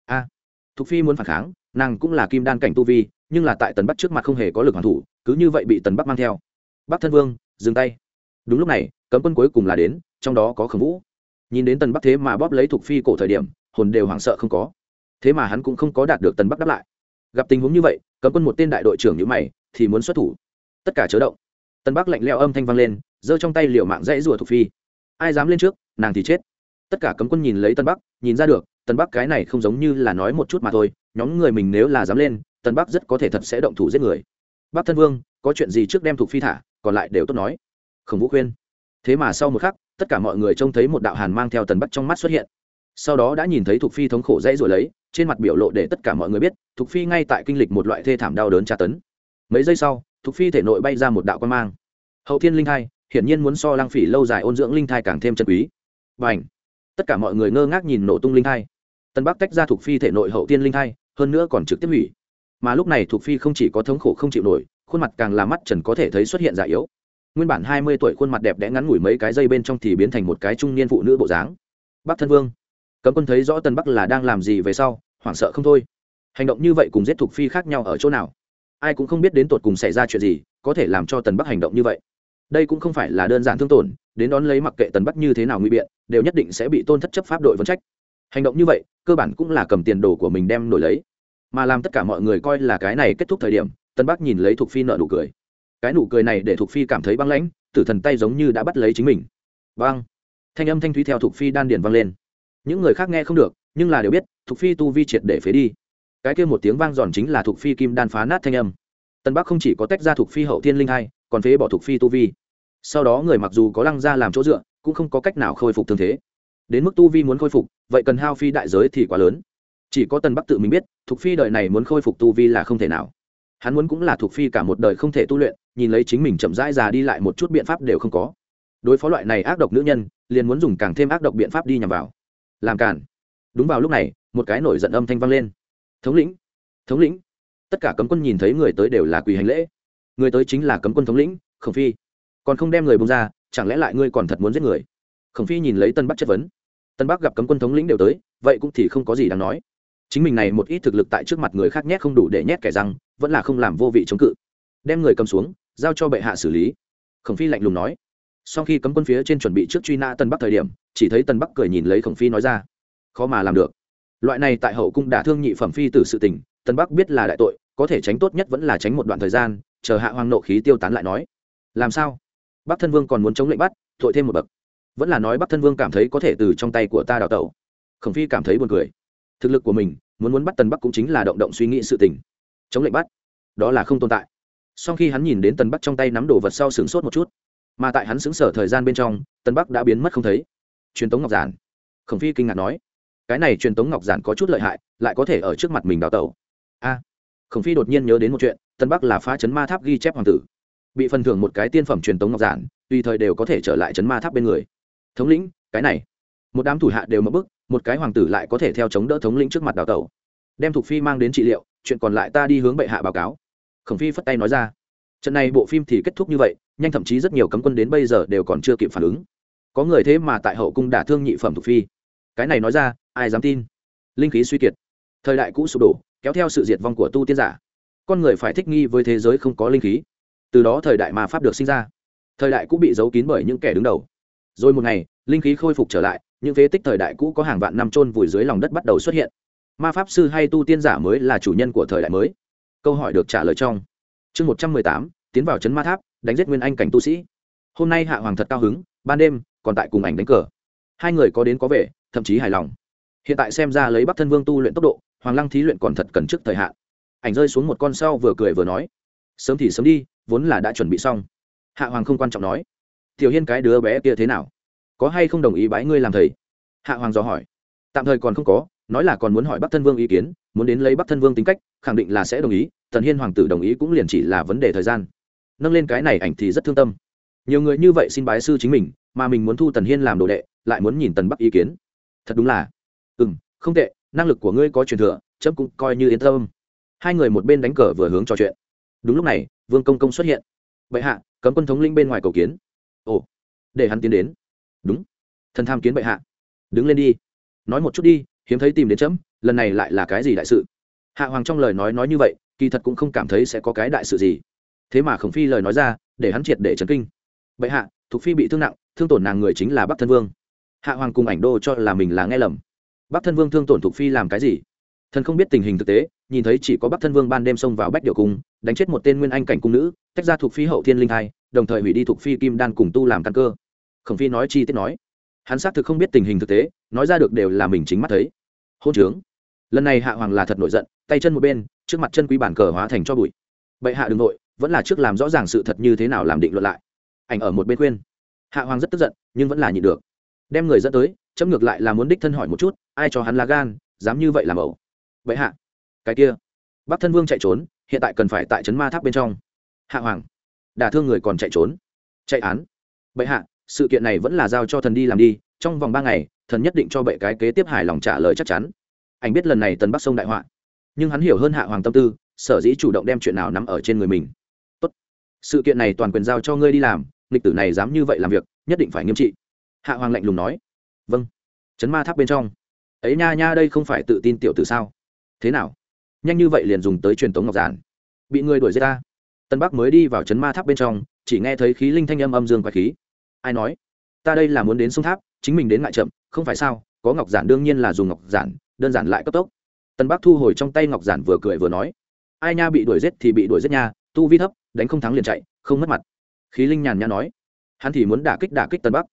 A, thục phi muốn phản kháng, nàng cũng là kim đan cảnh tu vi, nhưng là tại tần bắc trước mặt không hề có lực hoàn thủ, cứ như vậy bị tần bắc mang theo. Bắc thân vương, dừng tay. Đúng lúc này, cấm quân cuối cùng là đến, trong đó có khổng vũ. Nhìn đến tần bắc thế mà bóp lấy thục phi cổ thời điểm, hồn đều hoảng sợ không có thế mà hắn cũng không có đạt được tần bắc đáp lại. Gặp tình huống như vậy, cấm quân một tên đại đội trưởng như mày, thì muốn xuất thủ. Tất cả chớ động. Tân bắc lạnh leo âm thanh vang lên, giơ trong tay liệu mạng dãy rùa thuộc phi. Ai dám lên trước, nàng thì chết. Tất cả cấm quân nhìn lấy tân bắc, nhìn ra được tân bắc cái này không giống như là nói một chút mà thôi, nhóm người mình nếu là dám lên tân bắc rất có thể thật sẽ động thủ giết người. Bắc thân vương, có chuyện gì trước đem thuộc phi thả, còn lại đều tốt nói. Khổng vũ khuyên. Thế mà sau một khắc, tất cả mọi người trông thấy một đạo hàn mang theo tần bắc trong mắt xuất hiện sau đó đã nhìn thấy thục phi thống khổ dãy rồi lấy, trên mặt biểu lộ để tất cả mọi người biết, thục phi ngay tại kinh lịch một loại thê thảm đau đớn tra tấn. Mấy giây sau, thục phi thể nội bay ra một đạo quan mang. Hậu thiên linh thai, hiển nhiên muốn so lang phỉ lâu dài ôn dưỡng linh thai càng thêm chân quý. B à n h tất cả mọi người ngơ ngác nhìn nổ tung linh thai. Tân bắc tách ra thục phi thể nội hậu thiên linh thai, hơn nữa còn trực tiếp hủy. Mà lúc này thục phi không chỉ có thống khổ không chịu nổi, khuôn mặt càng làm mắt trần có thể thấy xuất hiện già yếu. Nguyên bản hai mươi tuổi khuôn mặt đẹp đẽ ngắn ngủi mấy cái dây bên trong thì biến thành một cái trung niên phụ nữ bộ dáng. Bắc thân vương cấm quân thấy rõ tân bắc là đang làm gì về sau, hoảng sợ không thôi. Hành động như vậy cùng giết thục phi khác nhau ở chỗ nào? Ai cũng không biết đến tột cùng xảy ra chuyện gì, có thể làm cho tần bắc hành động như vậy. Đây cũng không phải là đơn giản thương tổn, đến đón lấy mặc kệ tần bắc như thế nào nguy biện, đều nhất định sẽ bị tôn thất chấp pháp đội vấn trách. Hành động như vậy, cơ bản cũng là cầm tiền đồ của mình đem nổi lấy. Mà làm tất cả mọi người coi là cái này kết thúc thời điểm, tân bắc nhìn lấy thục phi nợ nụ cười. Cái nụ cười này để thục phi cảm thấy băng lãnh, tử thần tay giống như đã bắt lấy chính mình. Băng thanh âm thanh thúy theo thục phi đan điền vang lên những người khác nghe không được, nhưng là đều biết, thục phi tu vi triệt để phế đi. Cái kia một tiếng vang giòn chính là thục phi kim đan phá nát thanh âm. Tân bắc không chỉ có tách ra thục phi hậu thiên linh hai, còn phế bỏ thục phi tu vi. Sau đó người mặc dù có lăng ra làm chỗ dựa, cũng không có cách nào khôi phục thương thế. Đến mức tu vi muốn khôi phục, vậy cần hao phi đại giới thì quá lớn. Chỉ có tân bắc tự mình biết, thục phi đời này muốn khôi phục tu vi là không thể nào. Hắn muốn cũng là thục phi cả một đời không thể tu luyện, nhìn lấy chính mình chậm rãi già đi lại một chút biện pháp đều không có. Đối phó loại này ác độc nữ nhân, liền muốn dùng càng thêm ác độc biện pháp đi nhằm vào làm cản đúng vào lúc này, một cái nổi giận âm thanh vang lên. Thống lĩnh thống lĩnh. Tất cả cấm quân nhìn thấy người tới đều là quỳ hành lễ. Người tới chính là cấm quân thống lĩnh, khổng phi. Còn không đem người bông ra, chẳng lẽ lại ngươi còn thật muốn giết người? Khổng phi nhìn lấy tân bắc chất vấn. Tân bắc gặp cấm quân thống lĩnh đều tới, vậy cũng thì không có gì đáng nói. Chính mình này một ít thực lực tại trước mặt người khác nhét không đủ để nhét kẻ răng, vẫn là không làm vô vị chống cự. Đem người cầm xuống, giao cho bệ hạ xử lý. Khổng phi lạnh lùng nói. Sau khi cấm quân phía trên chuẩn bị trước truy nã tân bắc thời điểm chỉ thấy tân bắc cười nhìn lấy khổng phi nói ra, khó mà làm được. Loại này tại hậu cung đả thương nhị phẩm phi tử sự tình tân bắc biết là đại tội, có thể tránh tốt nhất vẫn là tránh một đoạn thời gian, chờ hạ hoàng nộ khí tiêu tán lại nói, làm sao? Bắc thân vương còn muốn chống lệnh bắt, tội thêm một bậc. Vẫn là nói bắc thân vương cảm thấy có thể từ trong tay của ta đào tẩu. Khổng phi cảm thấy buồn cười. Thực lực của mình, muốn muốn bắt tần bắc cũng chính là động động suy nghĩ sự tình. Chống lệnh bắt, đó là không tồn tại. Sau khi hắn nhìn đến tần bắc trong tay nắm đồ vật sau sửng sốt một chút, mà tại hắn xứng sở thời gian bên trong, tần bắc đã biến mất không thấy truyền tống ngọc giản. Khổng phi kinh ngạc nói, cái này truyền tống ngọc giản có chút lợi hại, lại có thể ở trước mặt mình đào tẩu. A, khổng phi đột nhiên nhớ đến một chuyện, tân bắc là phá chấn ma tháp ghi chép hoàng tử. Bị phần thưởng một cái tiên phẩm truyền tống ngọc giản, tùy thời đều có thể trở lại chấn ma tháp bên người. Thống lĩnh, cái này. Một đám thủ hạ đều mất bức, một cái hoàng tử lại có thể theo chống đỡ thống lĩnh trước mặt đào tẩu. Đem thục phi mang đến trị liệu, chuyện còn lại ta đi hướng bệ hạ báo cáo. Khổng phi phất tay nói ra. Trận này bộ phim thì kết thúc như vậy, nhanh thậm chí rất nhiều cấm quân đến bây giờ đều còn chưa kịp phản ứng có người thế mà tại hậu cung đả thương nhị phẩm thuộc phi. Cái này nói ra, ai dám tin? Linh khí suy kiệt. Thời đại cũ sụp đổ, kéo theo sự diệt vong của tu tiên giả. Con người phải thích nghi với thế giới không có linh khí. Từ đó thời đại mà pháp được sinh ra. Thời đại cũ bị giấu kín bởi những kẻ đứng đầu. Rồi một ngày, linh khí khôi phục trở lại, những phế tích thời đại cũ có hàng vạn năm trôn vùi dưới lòng đất bắt đầu xuất hiện. Ma pháp sư hay tu tiên giả mới là chủ nhân của thời đại mới. Câu hỏi được trả lời trong chương một trăm mười tám, tiến vào trấn ma tháp, đánh giết nguyên anh cảnh tu sĩ. Hôm nay hạ hoàng thật cao hứng, ban đêm còn tại cùng ảnh đánh cờ. Hai người có đến có về, thậm chí hài lòng. Hiện tại xem ra lấy bắc thân vương tu luyện tốc độ, hoàng lăng thí luyện còn thật cần trước thời hạn. Ảnh rơi xuống một con sau vừa cười vừa nói, sớm thì sớm đi, vốn là đã chuẩn bị xong. Hạ hoàng không quan trọng nói, tiểu hiên cái đứa bé kia thế nào? Có hay không đồng ý bái ngươi làm thầy? Hạ hoàng dò hỏi, tạm thời còn không có, nói là còn muốn hỏi bắc thân vương ý kiến, muốn đến lấy bắc thân vương tính cách, khẳng định là sẽ đồng ý, tần hiên hoàng tử đồng ý cũng liền chỉ là vấn đề thời gian. Nâng lên cái này ảnh thì rất thương tâm. Nhiều người như vậy xin bái sư chính mình mà mình muốn thu tần hiên làm đồ đệ, lại muốn nhìn tần bắc ý kiến. Thật đúng là ừ m không tệ, năng lực của ngươi có truyền thừa, chấm cũng coi như yên tâm. Hai người một bên đánh cờ vừa hướng trò chuyện. Đúng lúc này, vương công công xuất hiện. Bệ hạ, cấm quân thống linh bên ngoài cầu kiến. Ồ, để hắn tiến đến. Đúng. Thần tham kiến bệ hạ. Đứng lên đi. Nói một chút đi, hiếm thấy tìm đến chấm, lần này lại là cái gì đại sự? Hạ hoàng trong lời nói nói như vậy, kỳ thật cũng không cảm thấy sẽ có cái đại sự gì. Thế mà khổng phi lời nói ra, để hắn triệt để trấn kinh. Bệ hạ thục phi bị thương nặng, thương tổn nàng người chính là bắc thân vương. Hạ hoàng cùng ảnh đô cho là mình là nghe lầm. Bắc thân vương thương tổn thục phi làm cái gì? Thần không biết tình hình thực tế, nhìn thấy chỉ có bắc thân vương ban đêm xông vào bách điệu cung, đánh chết một tên nguyên anh cảnh cung nữ, tách ra thuộc phi hậu thiên linh hai đồng thời hủy đi thuộc phi kim đan cùng tu làm căn cơ. Khổng phi nói chi tiết nói. Hắn xác thực không biết tình hình thực tế, nói ra được đều là mình chính mắt thấy. Hôn trướng. Lần này hạ hoàng là thật nổi giận, tay chân một bên, trước mặt chân quý bản cờ hóa thành cho bụi. Bệ hạ đừng nội, vẫn là trước làm rõ ràng sự thật như thế nào làm định luận lại ảnh ở một bên khuyên. Hạ hoàng rất tức giận, nhưng vẫn là nhịn được. Đem người dẫn tới, chấm ngược lại là muốn đích thân hỏi một chút, ai cho hắn lá gan, dám như vậy làm ẩu. Vậy hạ, cái kia, bắc thân vương chạy trốn, hiện tại cần phải tại trấn ma tháp bên trong. Hạ hoàng, đả thương người còn chạy trốn. Chạy án. Bệ hạ, sự kiện này vẫn là giao cho thần đi làm đi, trong vòng ba ngày, thần nhất định cho bệ cái kế tiếp hài lòng trả lời chắc chắn. Anh biết lần này tần bắc sông đại họa, nhưng hắn hiểu hơn hạ hoàng tâm tư, sở dĩ chủ động đem chuyện nào nắm ở trên người mình. Tốt. sự kiện này toàn quyền giao cho ngươi đi làm lịch tử này dám như vậy làm việc, nhất định phải nghiêm trị. Hạ hoàng lạnh lùng nói. Vâng. Chấn ma tháp bên trong. Ấy nha nha đây không phải tự tin tiểu tử sao? Thế nào? Nhanh như vậy liền dùng tới truyền tống ngọc giản. Bị người đuổi giết ta. Tân bắc mới đi vào chấn ma tháp bên trong, chỉ nghe thấy khí linh thanh âm âm dương quái khí. Ai nói? Ta đây là muốn đến sông tháp, chính mình đến ngại chậm, không phải sao? Có ngọc giản đương nhiên là dùng ngọc giản, đơn giản lại cấp tốc. Tân bắc thu hồi trong tay ngọc giản vừa cười vừa nói. Ai nha bị đuổi giết thì bị đuổi giết nha, tu vi thấp, đánh không thắng liền chạy, không mất mặt khí linh nhàn nhã nói. Hắn thì muốn đả kích đả kích tân bắc.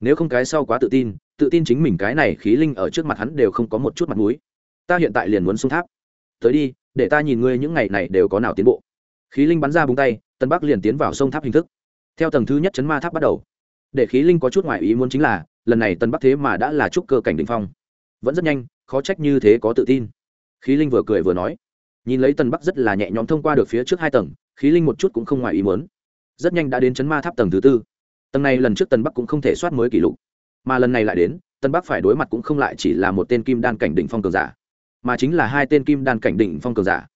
Nếu không cái sau quá tự tin tự tin chính mình cái này khí linh ở trước mặt hắn đều không có một chút mặt mũi. Ta hiện tại liền muốn xuống tháp. Tới đi, để ta nhìn ngươi những ngày này đều có nào tiến bộ. Khí linh bắn ra búng tay, tân bắc liền tiến vào sông tháp hình thức. Theo tầng thứ nhất chấn ma tháp bắt đầu, để khí linh có chút ngoại ý muốn chính là, lần này tân bắc thế mà đã là trúc cơ cảnh định phong. Vẫn rất nhanh, khó trách như thế có tự tin. Khí linh vừa cười vừa nói. Nhìn lấy tân bắc rất là nhẹ nhõm thông qua được phía trước hai tầng, khí linh một chút cũng không ngoài ý muốn rất nhanh đã đến chấn ma tháp tầng thứ tư. Tầng này lần trước tân bắc cũng không thể soát mới kỷ lục. Mà lần này lại đến tân bắc phải đối mặt cũng không lại chỉ là một tên kim đan cảnh đỉnh phong cường giả, mà chính là hai tên kim đan cảnh đỉnh phong cường giả.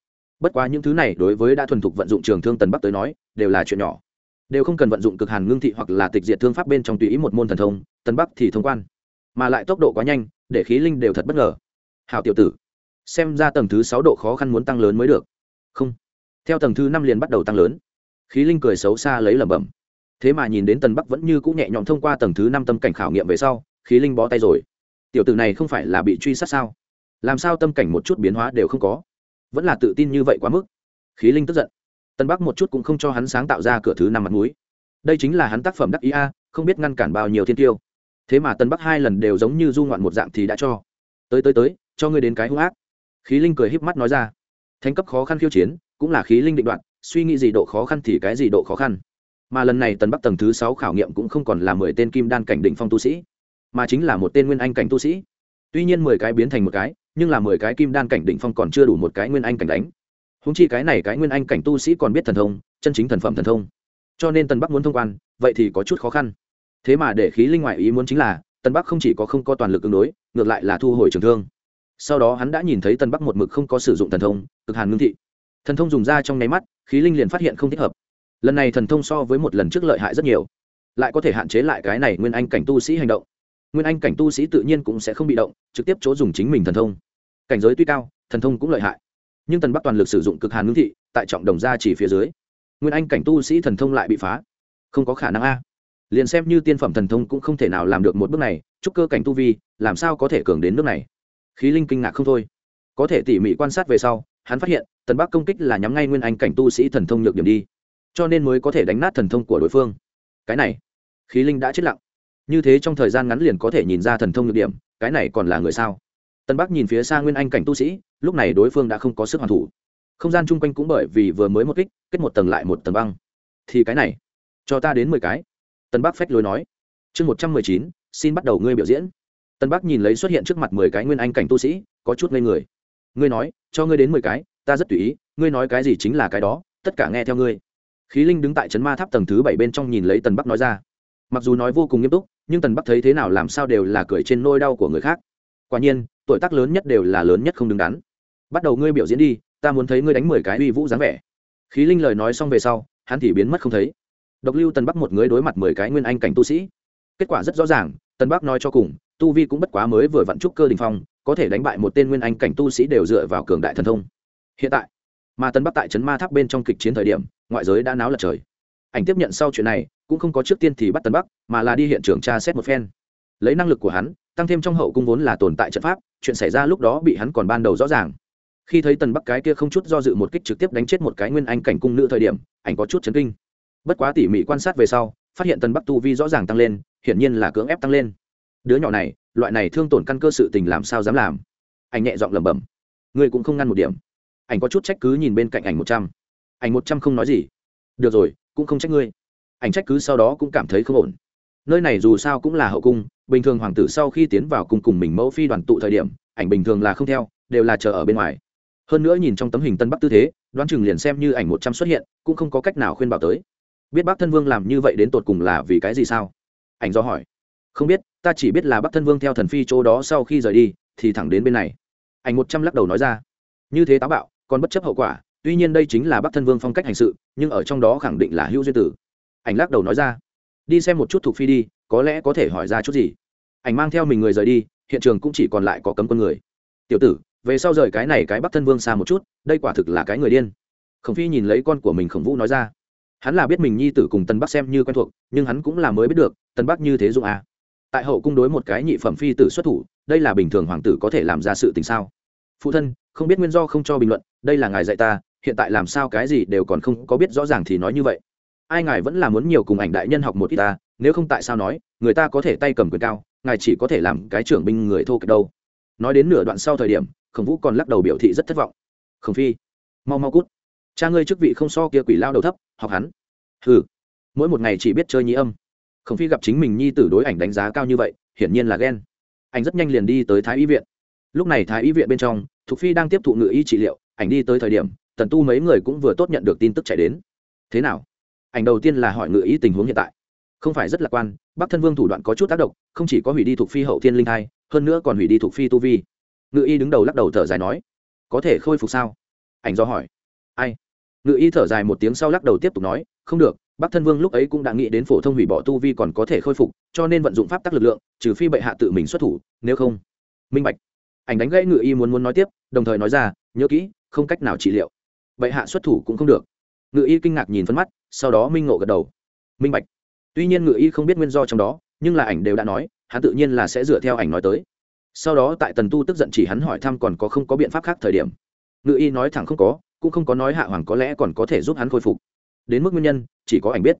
Bất quá những thứ này đối với đã thuần thục vận dụng trường thương tần bắc tới nói, đều là chuyện nhỏ. Đều không cần vận dụng cực hàn ngưng thị hoặc là tịch diệt thương pháp bên trong tùy ý một môn thần thông, tần bắc thì thông quan. Mà lại tốc độ quá nhanh, để khí linh đều thật bất ngờ. Hào tiểu tử, xem ra tầng thứ sáu độ khó khăn muốn tăng lớn mới được. Không. Theo tầng thứ năm liền bắt đầu tăng lớn khí linh cười xấu xa lấy lẩm bẩm. Thế mà nhìn đến tần bắc vẫn như cũng nhẹ nhõm thông qua tầng thứ năm tâm cảnh khảo nghiệm về sau, khí linh bó tay rồi. Tiểu tử này không phải là bị truy sát sao? Làm sao tâm cảnh một chút biến hóa đều không có? Vẫn là tự tin như vậy quá mức. Khí linh tức giận. Tân bắc một chút cũng không cho hắn sáng tạo ra cửa thứ năm mặt mũi. Đây chính là hắn tác phẩm đắc ý a, không biết ngăn cản bao nhiêu thiên tiêu. Thế mà tân bắc hai lần đều giống như du ngoạn một dạng thì đã cho. Tới tới tới, cho ngươi đến cái hung ác. Khí linh cười híp mắt nói ra. Thánh cấp khó khăn khiêu chiến, cũng là khí linh định đoạn suy nghĩ gì độ khó khăn thì cái gì độ khó khăn. Mà lần này tần bắc tầng thứ sáu khảo nghiệm cũng không còn là mười tên kim đan cảnh định phong tu sĩ, mà chính là một tên nguyên anh cảnh tu sĩ. Tuy nhiên mười cái biến thành một cái, nhưng là mười cái kim đan cảnh định phong còn chưa đủ một cái nguyên anh cảnh đánh. Húng chi cái này cái nguyên anh cảnh tu sĩ còn biết thần thông, chân chính thần phẩm thần thông. Cho nên tần bắc muốn thông quan, vậy thì có chút khó khăn. Thế mà để khí linh ngoại ý muốn chính là, tần bắc không chỉ có không có toàn lực ứng đối, ngược lại là thu hồi trường thương. Sau đó hắn đã nhìn thấy tần bắc một mực không có sử dụng thần thông, cực hàn ngưng thị thần thông dùng ra trong nháy mắt, khí linh liền phát hiện không thích hợp. Lần này thần thông so với một lần trước lợi hại rất nhiều, lại có thể hạn chế lại cái này nguyên anh cảnh tu sĩ hành động. Nguyên anh cảnh tu sĩ tự nhiên cũng sẽ không bị động, trực tiếp chỗ dùng chính mình thần thông. Cảnh giới tuy cao, thần thông cũng lợi hại, nhưng tần bắc toàn lực sử dụng cực hàn ngưng thị, tại trọng đồng gia chỉ phía dưới, nguyên anh cảnh tu sĩ thần thông lại bị phá. Không có khả năng a. Liền xem như tiên phẩm thần thông cũng không thể nào làm được một bước này, chúc cơ cảnh tu vi, làm sao có thể cường đến nước này? Khí linh kinh ngạc không thôi. Có thể tỉ mỉ quan sát về sau, hắn phát hiện tần bắc công kích là nhắm ngay nguyên anh cảnh tu sĩ thần thông nhược điểm đi, cho nên mới có thể đánh nát thần thông của đối phương. Cái này, khí linh đã chết lặng. Như thế trong thời gian ngắn liền có thể nhìn ra thần thông nhược điểm, cái này còn là người sao? Tân bắc nhìn phía xa nguyên anh cảnh tu sĩ, lúc này đối phương đã không có sức hoàn thủ. Không gian chung quanh cũng bởi vì vừa mới một kích, kết một tầng lại một tầng băng. Thì cái này, cho ta đến mười cái. Tân bắc phách lối nói. Chương một trăm mười chín, xin bắt đầu ngươi biểu diễn. Tân bắc nhìn lấy xuất hiện trước mặt mười cái nguyên anh cảnh tu sĩ, có chút ngây người. Ngươi nói, cho ngươi đến mười cái ta rất tùy ý, ngươi nói cái gì chính là cái đó, tất cả nghe theo ngươi. Khí linh đứng tại trấn ma tháp tầng thứ bảy bên trong nhìn lấy tần bắc nói ra. Mặc dù nói vô cùng nghiêm túc, nhưng tần bắc thấy thế nào làm sao đều là cười trên nôi đau của người khác. Quả nhiên, tuổi tác lớn nhất đều là lớn nhất không đứng đắn. Bắt đầu ngươi biểu diễn đi, ta muốn thấy ngươi đánh mười cái uy vũ dáng vẻ. Khí linh lời nói xong về sau, hắn thì biến mất không thấy. Độc lưu tần bắc một người đối mặt mười cái nguyên anh cảnh tu sĩ. Kết quả rất rõ ràng, tần bắc nói cho cùng, tu vi cũng bất quá mới vừa vặn trúc cơ đình phong, có thể đánh bại một tên nguyên anh cảnh tu sĩ đều dựa vào cường đại thần thông hiện tại mà tân bắc tại trấn ma tháp bên trong kịch chiến thời điểm, ngoại giới đã náo lật trời. Ảnh tiếp nhận sau chuyện này, cũng không có trước tiên thì bắt tân bắc, mà là đi hiện trường tra xét một phen. Lấy năng lực của hắn, tăng thêm trong hậu cung vốn là tồn tại trận pháp, chuyện xảy ra lúc đó bị hắn còn ban đầu rõ ràng. Khi thấy tần bắc cái kia không chút do dự một kích trực tiếp đánh chết một cái nguyên anh cảnh cung nữ thời điểm, ảnh có chút chấn kinh. Bất quá tỉ mỉ quan sát về sau, phát hiện tần bắc tu vi rõ ràng tăng lên, hiển nhiên là cưỡng ép tăng lên. Đứa nhỏ này, loại này thương tổn căn cơ sự tình làm sao dám làm? Ảnh nhẹ giọng lẩm bẩm. Ngươi cũng không ngăn một điểm ảnh có chút trách cứ nhìn bên cạnh ảnh một trăm. Ảnh một trăm không nói gì. Được rồi, cũng không trách ngươi. Ảnh trách cứ sau đó cũng cảm thấy không ổn. Nơi này dù sao cũng là hậu cung, bình thường hoàng tử sau khi tiến vào cùng cùng mình mẫu phi đoàn tụ thời điểm, ảnh bình thường là không theo, đều là chờ ở bên ngoài. Hơn nữa nhìn trong tấm hình tân bắc tư thế, đoán chừng liền xem như ảnh một trăm xuất hiện, cũng không có cách nào khuyên bảo tới. Biết bác thân vương làm như vậy đến tột cùng là vì cái gì sao? Ảnh do hỏi. Không biết, ta chỉ biết là bác thân vương theo thần phi chỗ đó sau khi rời đi, thì thẳng đến bên này. Ảnh một trăm lắc đầu nói ra. Như thế táo bạo còn bất chấp hậu quả, tuy nhiên đây chính là bắc thân vương phong cách hành sự, nhưng ở trong đó khẳng định là hữu duyên tử. Ảnh lắc đầu nói ra, đi xem một chút thuộc phi đi, có lẽ có thể hỏi ra chút gì. Ảnh mang theo mình người rời đi, hiện trường cũng chỉ còn lại có cấm quân người. Tiểu tử, về sau rời cái này cái bắc thân vương xa một chút, đây quả thực là cái người điên. Khổng phi nhìn lấy con của mình khổng vũ nói ra, hắn là biết mình nhi tử cùng tân bắc xem như quen thuộc, nhưng hắn cũng là mới biết được tân bắc như thế dụng à. tại hậu cung đối một cái nhị phẩm phi tử xuất thủ, đây là bình thường hoàng tử có thể làm ra sự tình sao? Phụ thân không biết nguyên do không cho bình luận, đây là ngài dạy ta, hiện tại làm sao cái gì đều còn không có biết rõ ràng thì nói như vậy. Ai ngài vẫn là muốn nhiều cùng ảnh đại nhân học một ít ta, nếu không tại sao nói, người ta có thể tay cầm quyền cao, ngài chỉ có thể làm cái trưởng binh người thô kệch đâu. Nói đến nửa đoạn sau thời điểm, khổng vũ còn lắc đầu biểu thị rất thất vọng. Khổng phi, mau mau cút. Cha ngươi chức vị không so kia quỷ lao đầu thấp, học hắn. Ừ mỗi một ngày chỉ biết chơi nhí âm. Khổng phi gặp chính mình nhi tử đối ảnh đánh giá cao như vậy, hiển nhiên là ghen. Anh rất nhanh liền đi tới thái y viện lúc này thái y viện bên trong, thục phi đang tiếp thụ ngự y trị liệu, ảnh đi tới thời điểm, tần tu mấy người cũng vừa tốt nhận được tin tức chạy đến. Thế nào? Ảnh đầu tiên là hỏi ngự y tình huống hiện tại. Không phải rất lạc quan, bắc thân vương thủ đoạn có chút tác động, không chỉ có hủy đi thục phi hậu thiên linh thai, hơn nữa còn hủy đi thục phi tu vi. Ngự y đứng đầu lắc đầu thở dài nói, có thể khôi phục sao? Ảnh do hỏi. Ai? Ngự y thở dài một tiếng sau lắc đầu tiếp tục nói, không được, bắc thân vương lúc ấy cũng đã nghĩ đến phổ thông hủy bỏ tu vi còn có thể khôi phục, cho nên vận dụng pháp tắc lực lượng, trừ phi bệ hạ tự mình xuất thủ, nếu không. Minh bạch ảnh đánh gãy ngự y muốn muốn nói tiếp, đồng thời nói ra, nhớ kỹ, không cách nào trị liệu. Vậy hạ xuất thủ cũng không được. Ngự y kinh ngạc nhìn phân mắt, sau đó minh ngộ gật đầu. Minh bạch. Tuy nhiên ngự y không biết nguyên do trong đó, nhưng là ảnh đều đã nói, hắn tự nhiên là sẽ dựa theo ảnh nói tới. Sau đó tại tần tu tức giận chỉ hắn hỏi thăm còn có không có biện pháp khác thời điểm. Ngự y nói thẳng không có, cũng không có nói hạ hoàng có lẽ còn có thể giúp hắn khôi phục. Đến mức nguyên nhân, chỉ có ảnh biết.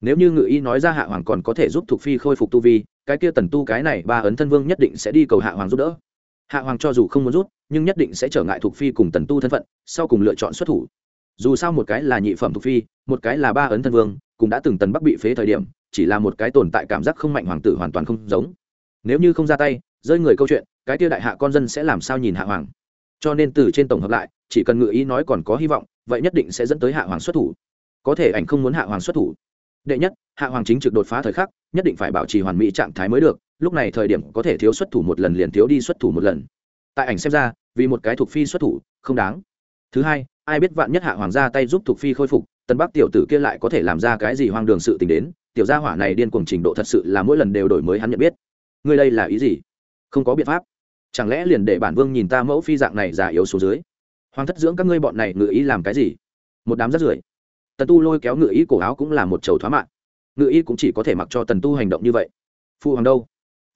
Nếu như ngự y nói ra hạ hoàng còn có thể giúp thuộc phi khôi phục tu vi, cái kia tần tu cái này ba ấn thân vương nhất định sẽ đi cầu hạ hoàng giúp đỡ hạ hoàng cho dù không muốn rút, nhưng nhất định sẽ trở ngại thuộc phi cùng tần tu thân phận, sau cùng lựa chọn xuất thủ. Dù sao một cái là nhị phẩm thuộc phi, một cái là ba ấn thân vương, cũng đã từng tần bắc bị phế thời điểm, chỉ là một cái tồn tại cảm giác không mạnh hoàng tử hoàn toàn không giống. Nếu như không ra tay, rơi người câu chuyện, cái tiêu đại hạ con dân sẽ làm sao nhìn hạ hoàng? Cho nên từ trên tổng hợp lại, chỉ cần ngự ý nói còn có hy vọng, vậy nhất định sẽ dẫn tới hạ hoàng xuất thủ. Có thể ảnh không muốn hạ hoàng xuất thủ đệ nhất, hạ hoàng chính trực đột phá thời khắc, nhất định phải bảo trì hoàn mỹ trạng thái mới được, lúc này thời điểm có thể thiếu xuất thủ một lần liền thiếu đi xuất thủ một lần. Tại ảnh xem ra, vì một cái thuộc phi xuất thủ, không đáng. Thứ hai, ai biết vạn nhất hạ hoàng ra tay giúp thuộc phi khôi phục tân bắc tiểu tử kia lại có thể làm ra cái gì hoang đường sự tình đến, tiểu gia hỏa này điên cuồng trình độ thật sự là mỗi lần đều đổi mới hắn nhận biết. Ngươi đây là ý gì? Không có biện pháp. Chẳng lẽ liền để bản vương nhìn ta mẫu phi dạng này già yếu số dưới? Hoàng thất dưỡng các ngươi bọn này ngự ý làm cái gì? Một đám rất rưởi tần tu lôi kéo ngự Y cổ áo cũng là một chầu thoá mạng. Ngự Y cũng chỉ có thể mặc cho tần tu hành động như vậy. Phụ hoàng đâu?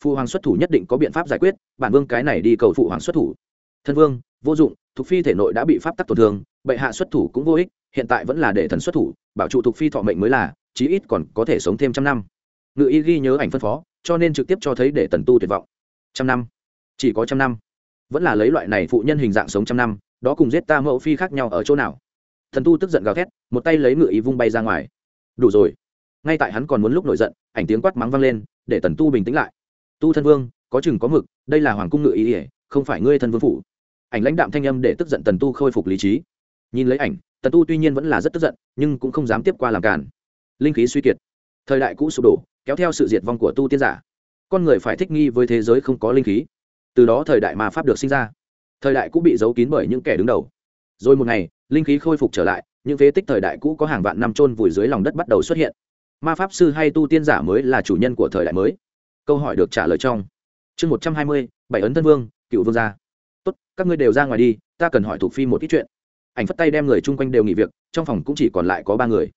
Phụ hoàng xuất thủ nhất định có biện pháp giải quyết, bản vương cái này đi cầu phụ hoàng xuất thủ. Thân vương, vô dụng Thục phi thể nội đã bị pháp tắc tổn thương, bệ hạ xuất thủ cũng vô ích, hiện tại vẫn là để thần xuất thủ, bảo trụ Thục phi thọ mệnh mới là, chí ít còn có thể sống thêm trăm năm. Ngự y ghi nhớ ảnh phân phó, cho nên trực tiếp cho thấy để tần tu tuyệt vọng. Trăm năm? Chỉ có trăm năm. Vẫn là lấy loại này phụ nhân hình dạng sống trăm năm, đó cùng giết ta mẫu phi khác nhau ở chỗ nào? Thần tu tức giận gào thét một tay lấy ngự ý vung bay ra ngoài. Đủ rồi. Ngay tại hắn còn muốn lúc nổi giận, ảnh tiếng quát mắng vang lên, để tần tu bình tĩnh lại. Tu thân vương, có chừng có mực, đây là hoàng cung ngự ý ỉa không phải ngươi thân vương phủ. Ảnh lãnh đạm thanh âm để tức giận tần tu khôi phục lý trí. Nhìn lấy ảnh, tần tu tuy nhiên vẫn là rất tức giận, nhưng cũng không dám tiếp qua làm cản linh khí suy kiệt. Thời đại cũ sụp đổ, kéo theo sự diệt vong của tu tiên giả. Con người phải thích nghi với thế giới không có linh khí. Từ đó thời đại mà pháp được sinh ra. Thời đại cũ bị giấu kín bởi những kẻ đứng đầu rồi một ngày, linh khí khôi phục trở lại, những phế tích thời đại cũ có hàng vạn năm trôn vùi dưới lòng đất bắt đầu xuất hiện. Ma pháp sư hay tu tiên giả mới là chủ nhân của thời đại mới. Câu hỏi được trả lời trong chương một trăm hai mươi, bảy ấn thân vương, cựu vương gia. Tốt, các ngươi đều ra ngoài đi, ta cần hỏi thuộc phi một ít chuyện. Ảnh phất tay đem người chung quanh đều nghỉ việc, trong phòng cũng chỉ còn lại có ba người.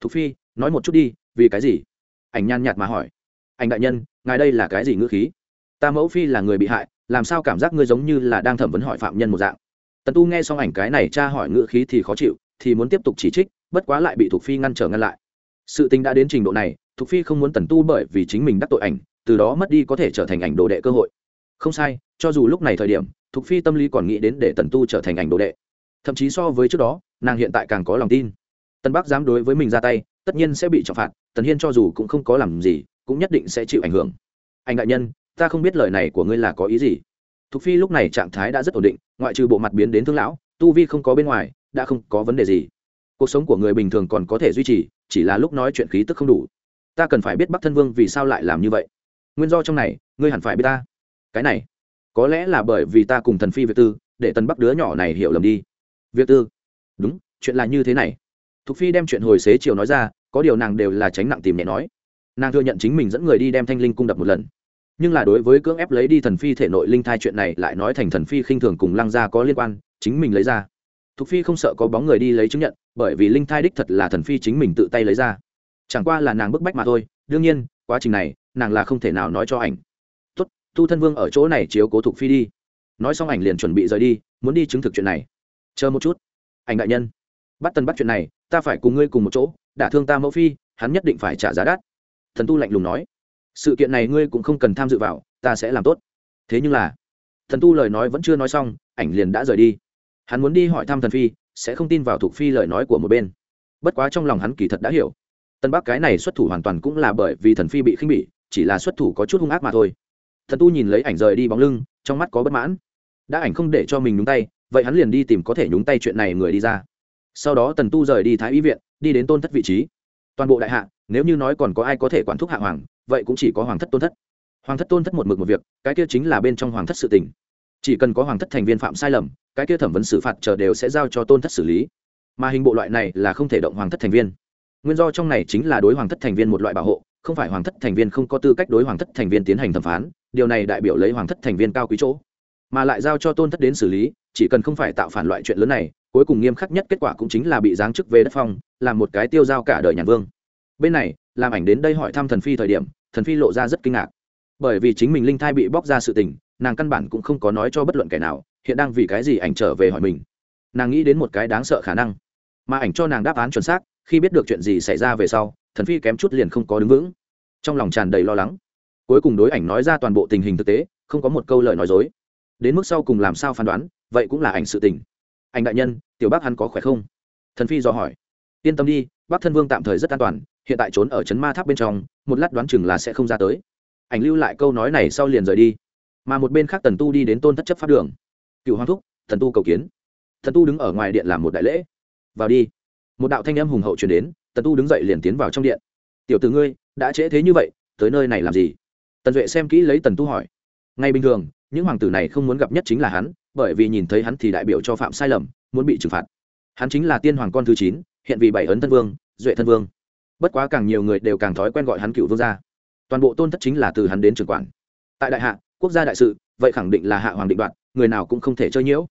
Thục phi, nói một chút đi, vì cái gì? Ảnh nhàn nhạt mà hỏi. Ảnh đại nhân, ngài đây là cái gì ngữ khí? Ta mẫu phi là người bị hại, làm sao cảm giác ngươi giống như là đang thẩm vấn hỏi phạm nhân một dạng? Tần tu nghe xong ảnh cái này cha hỏi ngữ khí thì khó chịu, thì muốn tiếp tục chỉ trích, bất quá lại bị thục phi ngăn trở ngăn lại. Sự tình đã đến trình độ này, thục phi không muốn tần tu bởi vì chính mình đắc tội ảnh, từ đó mất đi có thể trở thành ảnh đồ đệ cơ hội. Không sai, cho dù lúc này thời điểm, thục phi tâm lý còn nghĩ đến để tần tu trở thành ảnh đồ đệ. Thậm chí so với trước đó, nàng hiện tại càng có lòng tin. Tần bắc dám đối với mình ra tay, tất nhiên sẽ bị trọng phạt, tần hiên cho dù cũng không có làm gì, cũng nhất định sẽ chịu ảnh hưởng. Anh đại nhân, ta không biết lời này của ngươi là có ý gì thục phi lúc này trạng thái đã rất ổn định, ngoại trừ bộ mặt biến đến thương lão, tu vi không có bên ngoài, đã không có vấn đề gì. Cuộc sống của người bình thường còn có thể duy trì, chỉ là lúc nói chuyện khí tức không đủ. Ta cần phải biết bắc thân vương vì sao lại làm như vậy. Nguyên do trong này, ngươi hẳn phải biết ta. Cái này, có lẽ là bởi vì ta cùng thần phi việt tư, để tần bắc đứa nhỏ này hiểu lầm đi. Việt tư, đúng, chuyện là như thế này. Thục phi đem chuyện hồi xế chiều nói ra, có điều nàng đều là tránh nặng tìm nhẹ nói. Nàng thừa nhận chính mình dẫn người đi đem thanh linh cung đập một lần nhưng là đối với cưỡng ép lấy đi thần phi thể nội linh thai chuyện này lại nói thành thần phi khinh thường cùng lăng gia có liên quan, chính mình lấy ra. Thục phi không sợ có bóng người đi lấy chứng nhận, bởi vì linh thai đích thật là thần phi chính mình tự tay lấy ra. Chẳng qua là nàng bức bách mà thôi, đương nhiên, quá trình này, nàng là không thể nào nói cho ảnh. Tốt tu thân vương ở chỗ này chiếu cố thục phi đi. Nói xong ảnh liền chuẩn bị rời đi, muốn đi chứng thực chuyện này. Chờ một chút. Ảnh đại nhân, bắt tân bắt chuyện này, ta phải cùng ngươi cùng một chỗ, đả thương ta mẫu phi, hắn nhất định phải trả giá đắt. Thần tu lạnh lùng nói sự kiện này ngươi cũng không cần tham dự vào, ta sẽ làm tốt. Thế nhưng là, thần tu lời nói vẫn chưa nói xong, ảnh liền đã rời đi. Hắn muốn đi hỏi thăm thần phi, sẽ không tin vào thuộc phi lời nói của một bên. Bất quá trong lòng hắn kỳ thật đã hiểu. Tân bắc cái này xuất thủ hoàn toàn cũng là bởi vì thần phi bị khinh bỉ, chỉ là xuất thủ có chút hung ác mà thôi. Thần tu nhìn lấy ảnh rời đi bóng lưng, trong mắt có bất mãn. Đã ảnh không để cho mình nhúng tay, vậy hắn liền đi tìm có thể nhúng tay chuyện này người đi ra. Sau đó tần tu rời đi thái y viện, đi đến tôn thất vị trí. Toàn bộ đại hạ, nếu như nói còn có ai có thể quản thúc hạ hoàng vậy cũng chỉ có hoàng thất tôn thất. Hoàng thất tôn thất một mực một việc, cái kia chính là bên trong hoàng thất sự tình. Chỉ cần có hoàng thất thành viên phạm sai lầm, cái kia thẩm vấn xử phạt chờ đều sẽ giao cho tôn thất xử lý. Mà hình bộ loại này là không thể động hoàng thất thành viên. Nguyên do trong này chính là đối hoàng thất thành viên một loại bảo hộ, không phải hoàng thất thành viên không có tư cách đối hoàng thất thành viên tiến hành thẩm phán, điều này đại biểu lấy hoàng thất thành viên cao quý chỗ. Mà lại giao cho tôn thất đến xử lý, chỉ cần không phải tạo phản loại chuyện lớn này, cuối cùng nghiêm khắc nhất kết quả cũng chính là bị giáng chức về đất phong, làm một cái tiêu giao cả đời nhàn vương. Bên này làm ảnh đến đây hỏi thăm thần phi thời điểm, thần phi lộ ra rất kinh ngạc. Bởi vì chính mình linh thai bị bóc ra sự tình, nàng căn bản cũng không có nói cho bất luận kẻ nào, hiện đang vì cái gì ảnh trở về hỏi mình. Nàng nghĩ đến một cái đáng sợ khả năng. Mà ảnh cho nàng đáp án chuẩn xác, khi biết được chuyện gì xảy ra về sau, thần phi kém chút liền không có đứng vững. Trong lòng tràn đầy lo lắng. Cuối cùng đối ảnh nói ra toàn bộ tình hình thực tế, không có một câu lời nói dối. Đến mức sau cùng làm sao phán đoán, vậy cũng là ảnh sự tình. Ảnh đại nhân, tiểu bác hắn có khỏe không? Thần phi do hỏi. Yên tâm đi, bác thân vương tạm thời rất an toàn hiện tại trốn ở chấn ma tháp bên trong, một lát đoán chừng là sẽ không ra tới. Ảnh lưu lại câu nói này sau liền rời đi. Mà một bên khác tần tu đi đến tôn thất chấp pháp đường. Cựu hoàng thúc thần tu cầu kiến. Thần tu đứng ở ngoài điện làm một đại lễ. Vào đi. Một đạo thanh âm hùng hậu chuyển đến, tần tu đứng dậy liền tiến vào trong điện. Tiểu t ngươi, đã trễ thế như vậy, tới nơi này làm gì? Tần duệ xem kỹ lấy tần tu hỏi. Ngay bình thường, những hoàng tử này không muốn gặp nhất chính là hắn, bởi vì nhìn thấy hắn thì đại biểu cho phạm sai lầm, muốn bị trừng phạt. Hắn chính là tiên hoàng con thứ chín, hiện vì bảy ấn thân vương, duệ thân vương bất quá càng nhiều người đều càng thói quen gọi hắn cựu vương gia. Toàn bộ tôn thất chính là từ hắn đến trường quản. Tại đại hạ, quốc gia đại sự, vậy khẳng định là hạ hoàng định đoạt, người nào cũng không thể chơi nhiễu.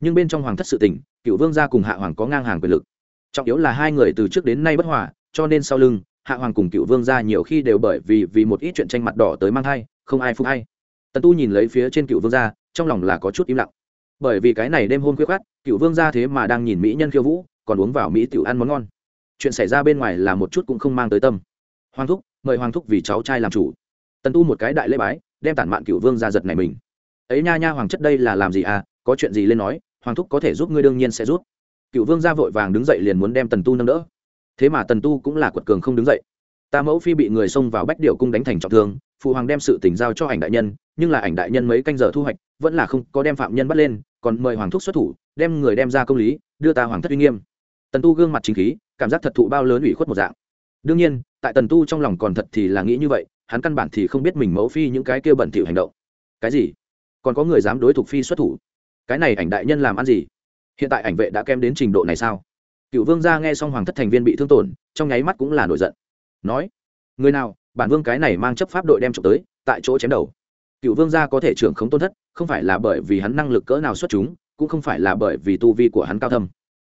Nhưng bên trong hoàng thất sự tình, cựu vương gia cùng hạ hoàng có ngang hàng quyền lực. Trọng yếu là hai người từ trước đến nay bất hòa, cho nên sau lưng, hạ hoàng cùng cựu vương gia nhiều khi đều bởi vì vì một ít chuyện tranh mặt đỏ tới mang thai, không ai phục hay. Tần tu nhìn lấy phía trên cựu vương gia, trong lòng là có chút im lặng. Bởi vì cái này đêm hôn quyết khát cựu vương gia thế mà đang nhìn mỹ nhân khiêu vũ, còn uống vào mỹ tiểu ăn món ngon chuyện xảy ra bên ngoài là một chút cũng không mang tới tâm. Hoàng thúc, mời hoàng thúc vì cháu trai làm chủ. Tần tu một cái đại lễ bái, đem tản mạn cựu vương ra giật này mình. Ấy nha nha hoàng chất đây là làm gì à? Có chuyện gì lên nói, hoàng thúc có thể giúp ngươi đương nhiên sẽ giúp. Cựu vương ra vội vàng đứng dậy liền muốn đem tần tu nâng đỡ. Thế mà tần tu cũng là quật cường không đứng dậy. Ta mẫu phi bị người xông vào bách điệu cung đánh thành trọng thương, phụ hoàng đem sự tỉnh giao cho ảnh đại nhân, nhưng là ảnh đại nhân mấy canh giờ thu hoạch, vẫn là không có đem phạm nhân bắt lên, còn mời hoàng thúc xuất thủ, đem người đem ra công lý, đưa ta hoàng thất uy nghiêm tần tu gương mặt chính khí, cảm giác thật thụ bao lớn ủy khuất một dạng. Đương nhiên, tại tần tu trong lòng còn thật thì là nghĩ như vậy, hắn căn bản thì không biết mình mẫu phi những cái kia bẩn thỉu hành động. Cái gì? Còn có người dám đối thủ phi xuất thủ? Cái này ảnh đại nhân làm ăn gì? Hiện tại ảnh vệ đã kém đến trình độ này sao? Cựu vương gia nghe xong hoàng thất thành viên bị thương tổn, trong nháy mắt cũng là nổi giận. Nói, người nào, bản vương cái này mang chấp pháp đội đem trộm tới, tại chỗ chém đầu. Cựu vương gia có thể trưởng không tôn thất, không phải là bởi vì hắn năng lực cỡ nào xuất chúng, cũng không phải là bởi vì tu vi của hắn cao thâm.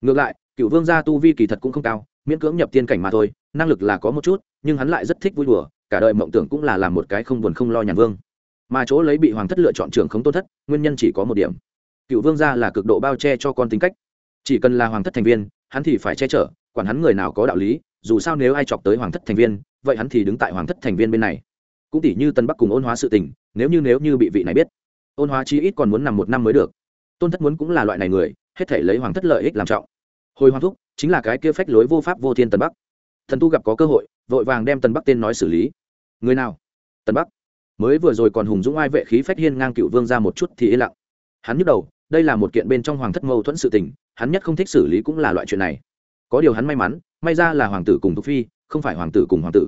Ngược lại cựu vương gia tu vi kỳ thật cũng không cao, miễn cưỡng nhập tiên cảnh mà thôi, năng lực là có một chút, nhưng hắn lại rất thích vui đùa, cả đời mộng tưởng cũng là làm một cái không buồn không lo nhàn vương. Mà chỗ lấy bị hoàng thất lựa chọn trưởng không tôn thất, nguyên nhân chỉ có một điểm. Cựu vương gia là cực độ bao che cho con tính cách. Chỉ cần là hoàng thất thành viên, hắn thì phải che chở, quản hắn người nào có đạo lý, dù sao nếu ai chọc tới hoàng thất thành viên, vậy hắn thì đứng tại hoàng thất thành viên bên này. Cũng tỷ như tân bắc cùng ôn hóa sự tình, nếu như nếu như bị vị này biết, ôn hóa chi ít còn muốn nằm một năm mới được. Tôn thất muốn cũng là loại này người, hết thể lấy hoàng thất lợi ích làm trọng hồi hoàng thúc chính là cái kia phách lối vô pháp vô thiên tần bắc thần tu gặp có cơ hội vội vàng đem tần bắc tên nói xử lý người nào tần bắc mới vừa rồi còn hùng dũng ai vệ khí phách hiên ngang cựu vương ra một chút thì yên lặng hắn nhức đầu đây là một kiện bên trong hoàng thất mâu thuẫn sự tình hắn nhất không thích xử lý cũng là loại chuyện này có điều hắn may mắn may ra là hoàng tử cùng thục phi không phải hoàng tử cùng hoàng tử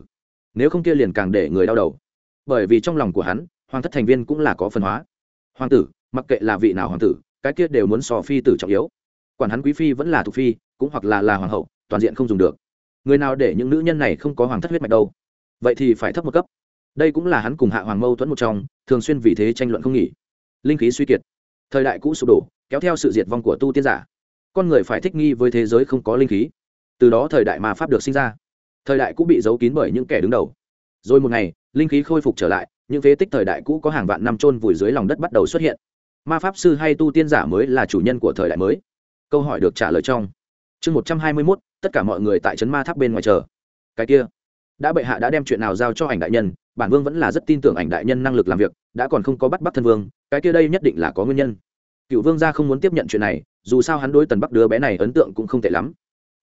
nếu không kia liền càng để người đau đầu bởi vì trong lòng của hắn hoàng thất thành viên cũng là có phân hóa hoàng tử mặc kệ là vị nào hoàng tử cái kia đều muốn so phi tử trọng yếu quản hắn quý phi vẫn là thuộc phi, cũng hoặc là là hoàng hậu, toàn diện không dùng được. Người nào để những nữ nhân này không có hoàng thất huyết mạch đâu? Vậy thì phải thấp một cấp. Đây cũng là hắn cùng hạ hoàng mâu thuẫn một trong, thường xuyên vì thế tranh luận không nghỉ. Linh khí suy kiệt. Thời đại cũ sụp đổ, kéo theo sự diệt vong của tu tiên giả. Con người phải thích nghi với thế giới không có linh khí. Từ đó thời đại mà pháp được sinh ra. Thời đại cũ bị giấu kín bởi những kẻ đứng đầu. Rồi một ngày, linh khí khôi phục trở lại, những phế tích thời đại cũ có hàng vạn năm trôn vùi dưới lòng đất bắt đầu xuất hiện. Ma pháp sư hay tu tiên giả mới là chủ nhân của thời đại mới câu hỏi được trả lời trong. Chương một trăm hai mươi mốt, tất cả mọi người tại trấn ma tháp bên ngoài chờ. Cái kia, đã bệ hạ đã đem chuyện nào giao cho ảnh đại nhân, bản vương vẫn là rất tin tưởng ảnh đại nhân năng lực làm việc, đã còn không có bắt bắt thân vương, cái kia đây nhất định là có nguyên nhân. Cựu vương gia không muốn tiếp nhận chuyện này, dù sao hắn đối tần bắc đứa bé này ấn tượng cũng không tệ lắm.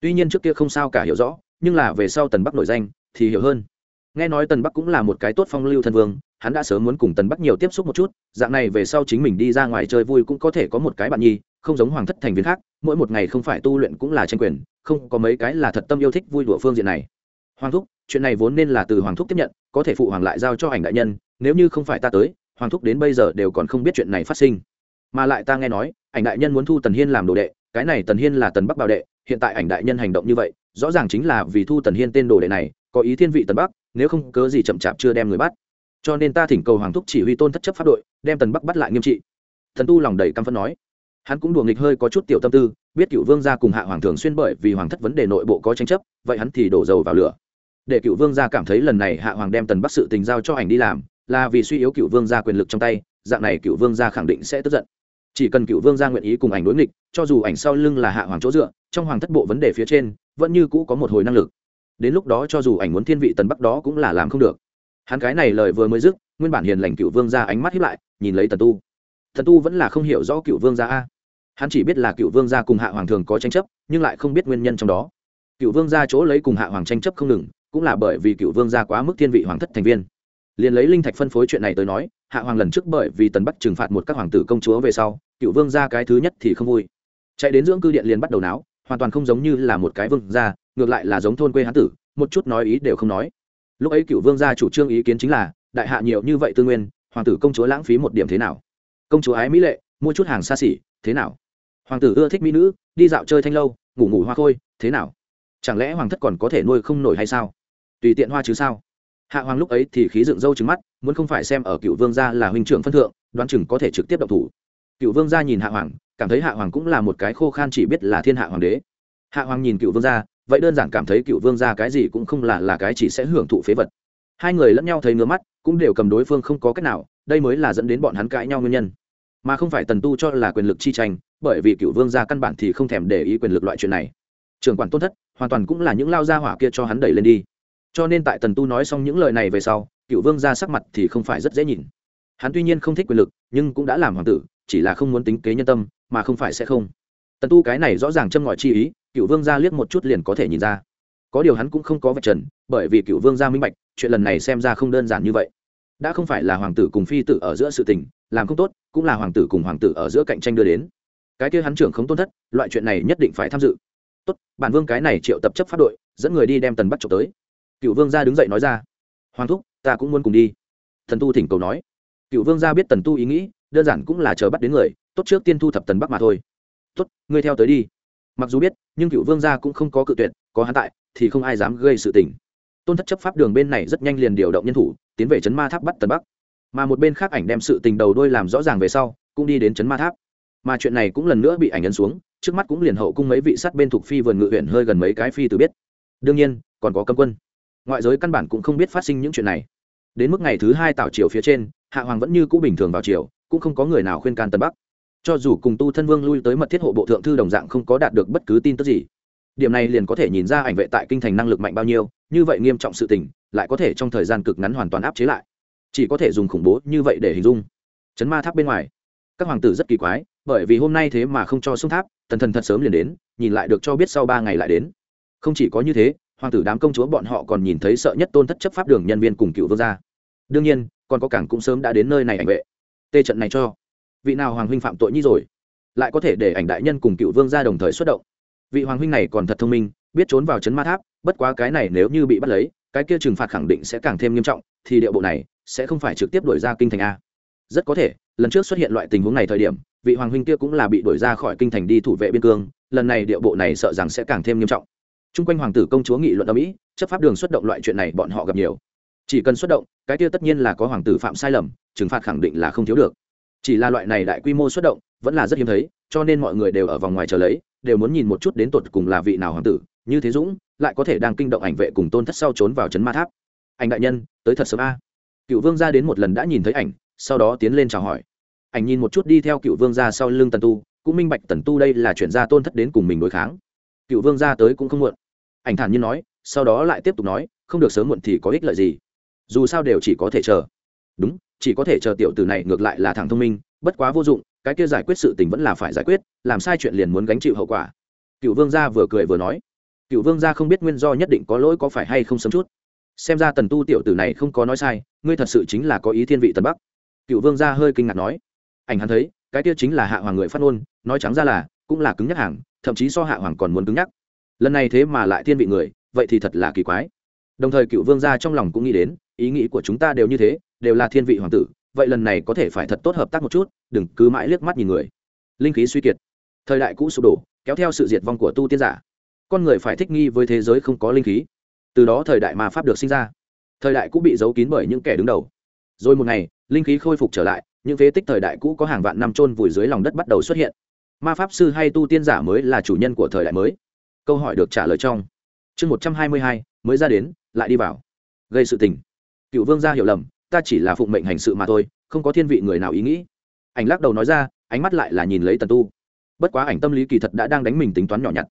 Tuy nhiên trước kia không sao cả hiểu rõ, nhưng là về sau tần bắc nổi danh, thì hiểu hơn. Nghe nói tần bắc cũng là một cái tốt phong lưu thân vương, hắn đã sớm muốn cùng tần bắc nhiều tiếp xúc một chút, dạng này về sau chính mình đi ra ngoài chơi vui cũng có thể có một cái bạn nhi không giống hoàng thất thành viên khác, mỗi một ngày không phải tu luyện cũng là tranh quyền, không có mấy cái là thật tâm yêu thích vui đùa phương diện này. Hoàng thúc, chuyện này vốn nên là từ hoàng thúc tiếp nhận, có thể phụ hoàng lại giao cho ảnh đại nhân, nếu như không phải ta tới, hoàng thúc đến bây giờ đều còn không biết chuyện này phát sinh. Mà lại ta nghe nói, ảnh đại nhân muốn thu tần hiên làm đồ đệ, cái này tần hiên là tần bắc bảo đệ, hiện tại ảnh đại nhân hành động như vậy, rõ ràng chính là vì thu tần hiên tên đồ đệ này, có ý thiên vị tần bắc, nếu không cớ gì chậm chạp chưa đem người bắt. Cho nên ta thỉnh cầu hoàng thúc chỉ huy tôn thất chấp pháp đội, đem tần bắc bắt lại nghiêm trị. Thần tu lòng đầy căm phẫn nói hắn cũng đùa nghịch hơi có chút tiểu tâm tư, biết cựu vương gia cùng hạ hoàng thường xuyên bởi vì hoàng thất vấn đề nội bộ có tranh chấp, vậy hắn thì đổ dầu vào lửa. Để cựu vương gia cảm thấy lần này hạ hoàng đem tần bắc sự tình giao cho ảnh đi làm, là vì suy yếu cựu vương gia quyền lực trong tay, dạng này cựu vương gia khẳng định sẽ tức giận. Chỉ cần cựu vương gia nguyện ý cùng ảnh đối nghịch, cho dù ảnh sau lưng là hạ hoàng chỗ dựa, trong hoàng thất bộ vấn đề phía trên, vẫn như cũ có một hồi năng lực. Đến lúc đó cho dù ảnh muốn thiên vị tần bắc đó cũng là làm không được. Hắn cái này lời vừa mới dứt, nguyên bản hiền lành cựu vương gia ánh mắt hiếp lại, nhìn lấy tần tu. Thần tu vẫn là không hiểu rõ cựu vương gia a hắn chỉ biết là cựu vương gia cùng hạ hoàng thường có tranh chấp, nhưng lại không biết nguyên nhân trong đó. Cựu vương gia chỗ lấy cùng hạ hoàng tranh chấp không ngừng, cũng là bởi vì cựu vương gia quá mức thiên vị hoàng thất thành viên. Liền lấy linh thạch phân phối chuyện này tới nói, hạ hoàng lần trước bởi vì tần bắc trừng phạt một các hoàng tử công chúa về sau, cựu vương gia cái thứ nhất thì không vui. Chạy đến dưỡng cư điện liền bắt đầu náo, hoàn toàn không giống như là một cái vương gia, ngược lại là giống thôn quê hán tử, một chút nói ý đều không nói. Lúc ấy cựu vương gia chủ trương ý kiến chính là, đại hạ nhiều như vậy tư nguyên, hoàng tử công chúa lãng phí một điểm thế nào? Công chúa ái mỹ lệ, mua chút hàng xa xỉ, thế nào? Hoàng tử ưa thích mỹ nữ, đi dạo chơi thanh lâu, ngủ ngủ hoa khôi, thế nào? Chẳng lẽ hoàng thất còn có thể nuôi không nổi hay sao? Tùy tiện hoa chứ sao? Hạ hoàng lúc ấy thì khí dựng râu trứng mắt, muốn không phải xem ở cựu vương gia là huynh trưởng phân thượng, đoán chừng có thể trực tiếp độc thủ. Cựu vương gia nhìn hạ hoàng, cảm thấy hạ hoàng cũng là một cái khô khan chỉ biết là thiên hạ hoàng đế. Hạ hoàng nhìn cựu vương gia, vậy đơn giản cảm thấy cựu vương gia cái gì cũng không là là cái chỉ sẽ hưởng thụ phế vật. Hai người lẫn nhau thấy ngứa mắt, cũng đều cầm đối phương không có cách nào, đây mới là dẫn đến bọn hắn cãi nhau nguyên nhân. Mà không phải tần tu cho là quyền lực chi tranh bởi vì cựu vương gia căn bản thì không thèm để ý quyền lực loại chuyện này. Trưởng quản tôn thất, hoàn toàn cũng là những lao gia hỏa kia cho hắn đẩy lên đi. Cho nên tại tần tu nói xong những lời này về sau, cựu vương gia sắc mặt thì không phải rất dễ nhìn. Hắn tuy nhiên không thích quyền lực, nhưng cũng đã làm hoàng tử, chỉ là không muốn tính kế nhân tâm, mà không phải sẽ không. Tần tu cái này rõ ràng châm ngòi chi ý, cựu vương gia liếc một chút liền có thể nhìn ra. Có điều hắn cũng không có vạch trần, bởi vì cựu vương gia minh bạch, chuyện lần này xem ra không đơn giản như vậy. Đã không phải là hoàng tử cùng phi tử ở giữa sự tình, làm không tốt, cũng là hoàng tử cùng hoàng tử ở giữa cạnh tranh đưa đến cái kia hắn trưởng không tôn thất, loại chuyện này nhất định phải tham dự. Tốt, bản vương cái này triệu tập chấp pháp đội, dẫn người đi đem tần bắt trộm tới. Cựu vương gia đứng dậy nói ra. Hoàng thúc, ta cũng muốn cùng đi. Thần tu thỉnh cầu nói. Cựu vương gia biết tần tu ý nghĩ, đơn giản cũng là chờ bắt đến người, tốt trước tiên thu thập tần bắc mà thôi. Tốt, ngươi theo tới đi. Mặc dù biết, nhưng cựu vương gia cũng không có cự tuyệt, có hắn tại, thì không ai dám gây sự tình. Tôn thất chấp pháp đường bên này rất nhanh liền điều động nhân thủ, tiến về trấn ma tháp bắt tần bắc. Mà một bên khác ảnh đem sự tình đầu đôi làm rõ ràng về sau, cũng đi đến trấn ma tháp mà chuyện này cũng lần nữa bị ảnh ấn xuống, trước mắt cũng liền hậu cung mấy vị sát bên thuộc phi vườn ngự huyện hơi gần mấy cái phi từ biết. Đương nhiên, còn có cấm quân. Ngoại giới căn bản cũng không biết phát sinh những chuyện này. Đến mức ngày thứ hai tảo triều phía trên, hạ hoàng vẫn như cũ bình thường vào triều, cũng không có người nào khuyên can tân bắc. Cho dù cùng tu thân vương lui tới mật thiết hộ bộ thượng thư đồng dạng không có đạt được bất cứ tin tức gì, điểm này liền có thể nhìn ra ảnh vệ tại kinh thành năng lực mạnh bao nhiêu, như vậy nghiêm trọng sự tình, lại có thể trong thời gian cực ngắn hoàn toàn áp chế lại. Chỉ có thể dùng khủng bố như vậy để hình dung. Chấn ma tháp bên ngoài, các hoàng tử rất kỳ quái bởi vì hôm nay thế mà không cho xuống tháp tần thần thật sớm liền đến, nhìn lại được cho biết sau ba ngày lại đến. Không chỉ có như thế, hoàng tử đám công chúa bọn họ còn nhìn thấy sợ nhất tôn thất chấp pháp đường nhân viên cùng cựu vương gia. Đương nhiên, còn có cảng cũng sớm đã đến nơi này ảnh vệ. Tê trận này cho. Vị nào hoàng huynh phạm tội nhi rồi? Lại có thể để ảnh đại nhân cùng cựu vương gia đồng thời xuất động. Vị hoàng huynh này còn thật thông minh, biết trốn vào trấn ma tháp, bất quá cái này nếu như bị bắt lấy, cái kia trừng phạt khẳng định sẽ càng thêm nghiêm trọng, thì địa bộ này sẽ không phải trực tiếp đổi ra kinh thành a. Rất có thể, lần trước xuất hiện loại tình huống này thời điểm vị hoàng huynh kia cũng là bị đổi ra khỏi kinh thành đi thủ vệ biên cương, lần này điệu bộ này sợ rằng sẽ càng thêm nghiêm trọng. T r u n g quanh hoàng tử công chúa nghị luận ở mỹ, chấp pháp đường xuất động loại chuyện này bọn họ gặp nhiều. Chỉ cần xuất động, cái kia tất nhiên là có hoàng tử phạm sai lầm, trừng phạt khẳng định là không thiếu được. Chỉ là loại này đại quy mô xuất động, vẫn là rất hiếm thấy, cho nên mọi người đều ở vòng ngoài chờ lấy, đều muốn nhìn một chút đến tột cùng là vị nào hoàng tử, như thế dũng, lại có thể đang kinh động ảnh vệ cùng tôn thất sau trốn vào trấn ma tháp. Ảnh đại nhân, tới thật sớm a. Cựu vương ra đến một lần đã nhìn thấy ảnh, sau đó tiến lên chào hỏi ảnh nhìn một chút đi theo cựu vương gia sau lưng tần tu, cũng minh bạch tần tu đây là chuyển gia tôn thất đến cùng mình đối kháng. Cựu vương gia tới cũng không muộn. Ảnh thản nhiên nói, sau đó lại tiếp tục nói, không được sớm muộn thì có ích lợi gì. Dù sao đều chỉ có thể chờ. Đúng, chỉ có thể chờ tiểu tử này ngược lại là thằng thông minh, bất quá vô dụng, cái kia giải quyết sự tình vẫn là phải giải quyết, làm sai chuyện liền muốn gánh chịu hậu quả. Cựu vương gia vừa cười vừa nói, cựu vương gia không biết nguyên do nhất định có lỗi có phải hay không sớm chút. Xem ra tần tu tiểu tử này không có nói sai, ngươi thật sự chính là có ý thiên vị tần bắc. Cựu vương gia hơi kinh ngạc nói ảnh hắn thấy, cái kia chính là hạ hoàng người phát ngôn, nói trắng ra là, cũng là cứng nhắc hàng, thậm chí so hạ hoàng còn muốn cứng nhắc. Lần này thế mà lại thiên vị người, vậy thì thật là kỳ quái. Đồng thời cựu vương gia trong lòng cũng nghĩ đến, ý nghĩ của chúng ta đều như thế, đều là thiên vị hoàng tử, vậy lần này có thể phải thật tốt hợp tác một chút, đừng cứ mãi liếc mắt nhìn người. Linh khí suy kiệt. Thời đại cũ sụp đổ, kéo theo sự diệt vong của tu tiên giả. Con người phải thích nghi với thế giới không có linh khí. Từ đó thời đại mà pháp được sinh ra. Thời đại cũ bị giấu kín bởi những kẻ đứng đầu. Rồi một ngày, linh khí khôi phục trở lại những phế tích thời đại cũ có hàng vạn năm trôn vùi dưới lòng đất bắt đầu xuất hiện. Ma pháp sư hay tu tiên giả mới là chủ nhân của thời đại mới. Câu hỏi được trả lời trong chương một trăm hai mươi hai, mới ra đến, lại đi vào. Gây sự tình. Cựu vương gia hiểu lầm, ta chỉ là phụng mệnh hành sự mà thôi, không có thiên vị người nào ý nghĩ. Ảnh lắc đầu nói ra, ánh mắt lại là nhìn lấy tần tu. Bất quá ảnh tâm lý kỳ thật đã đang đánh mình tính toán nhỏ nhặt.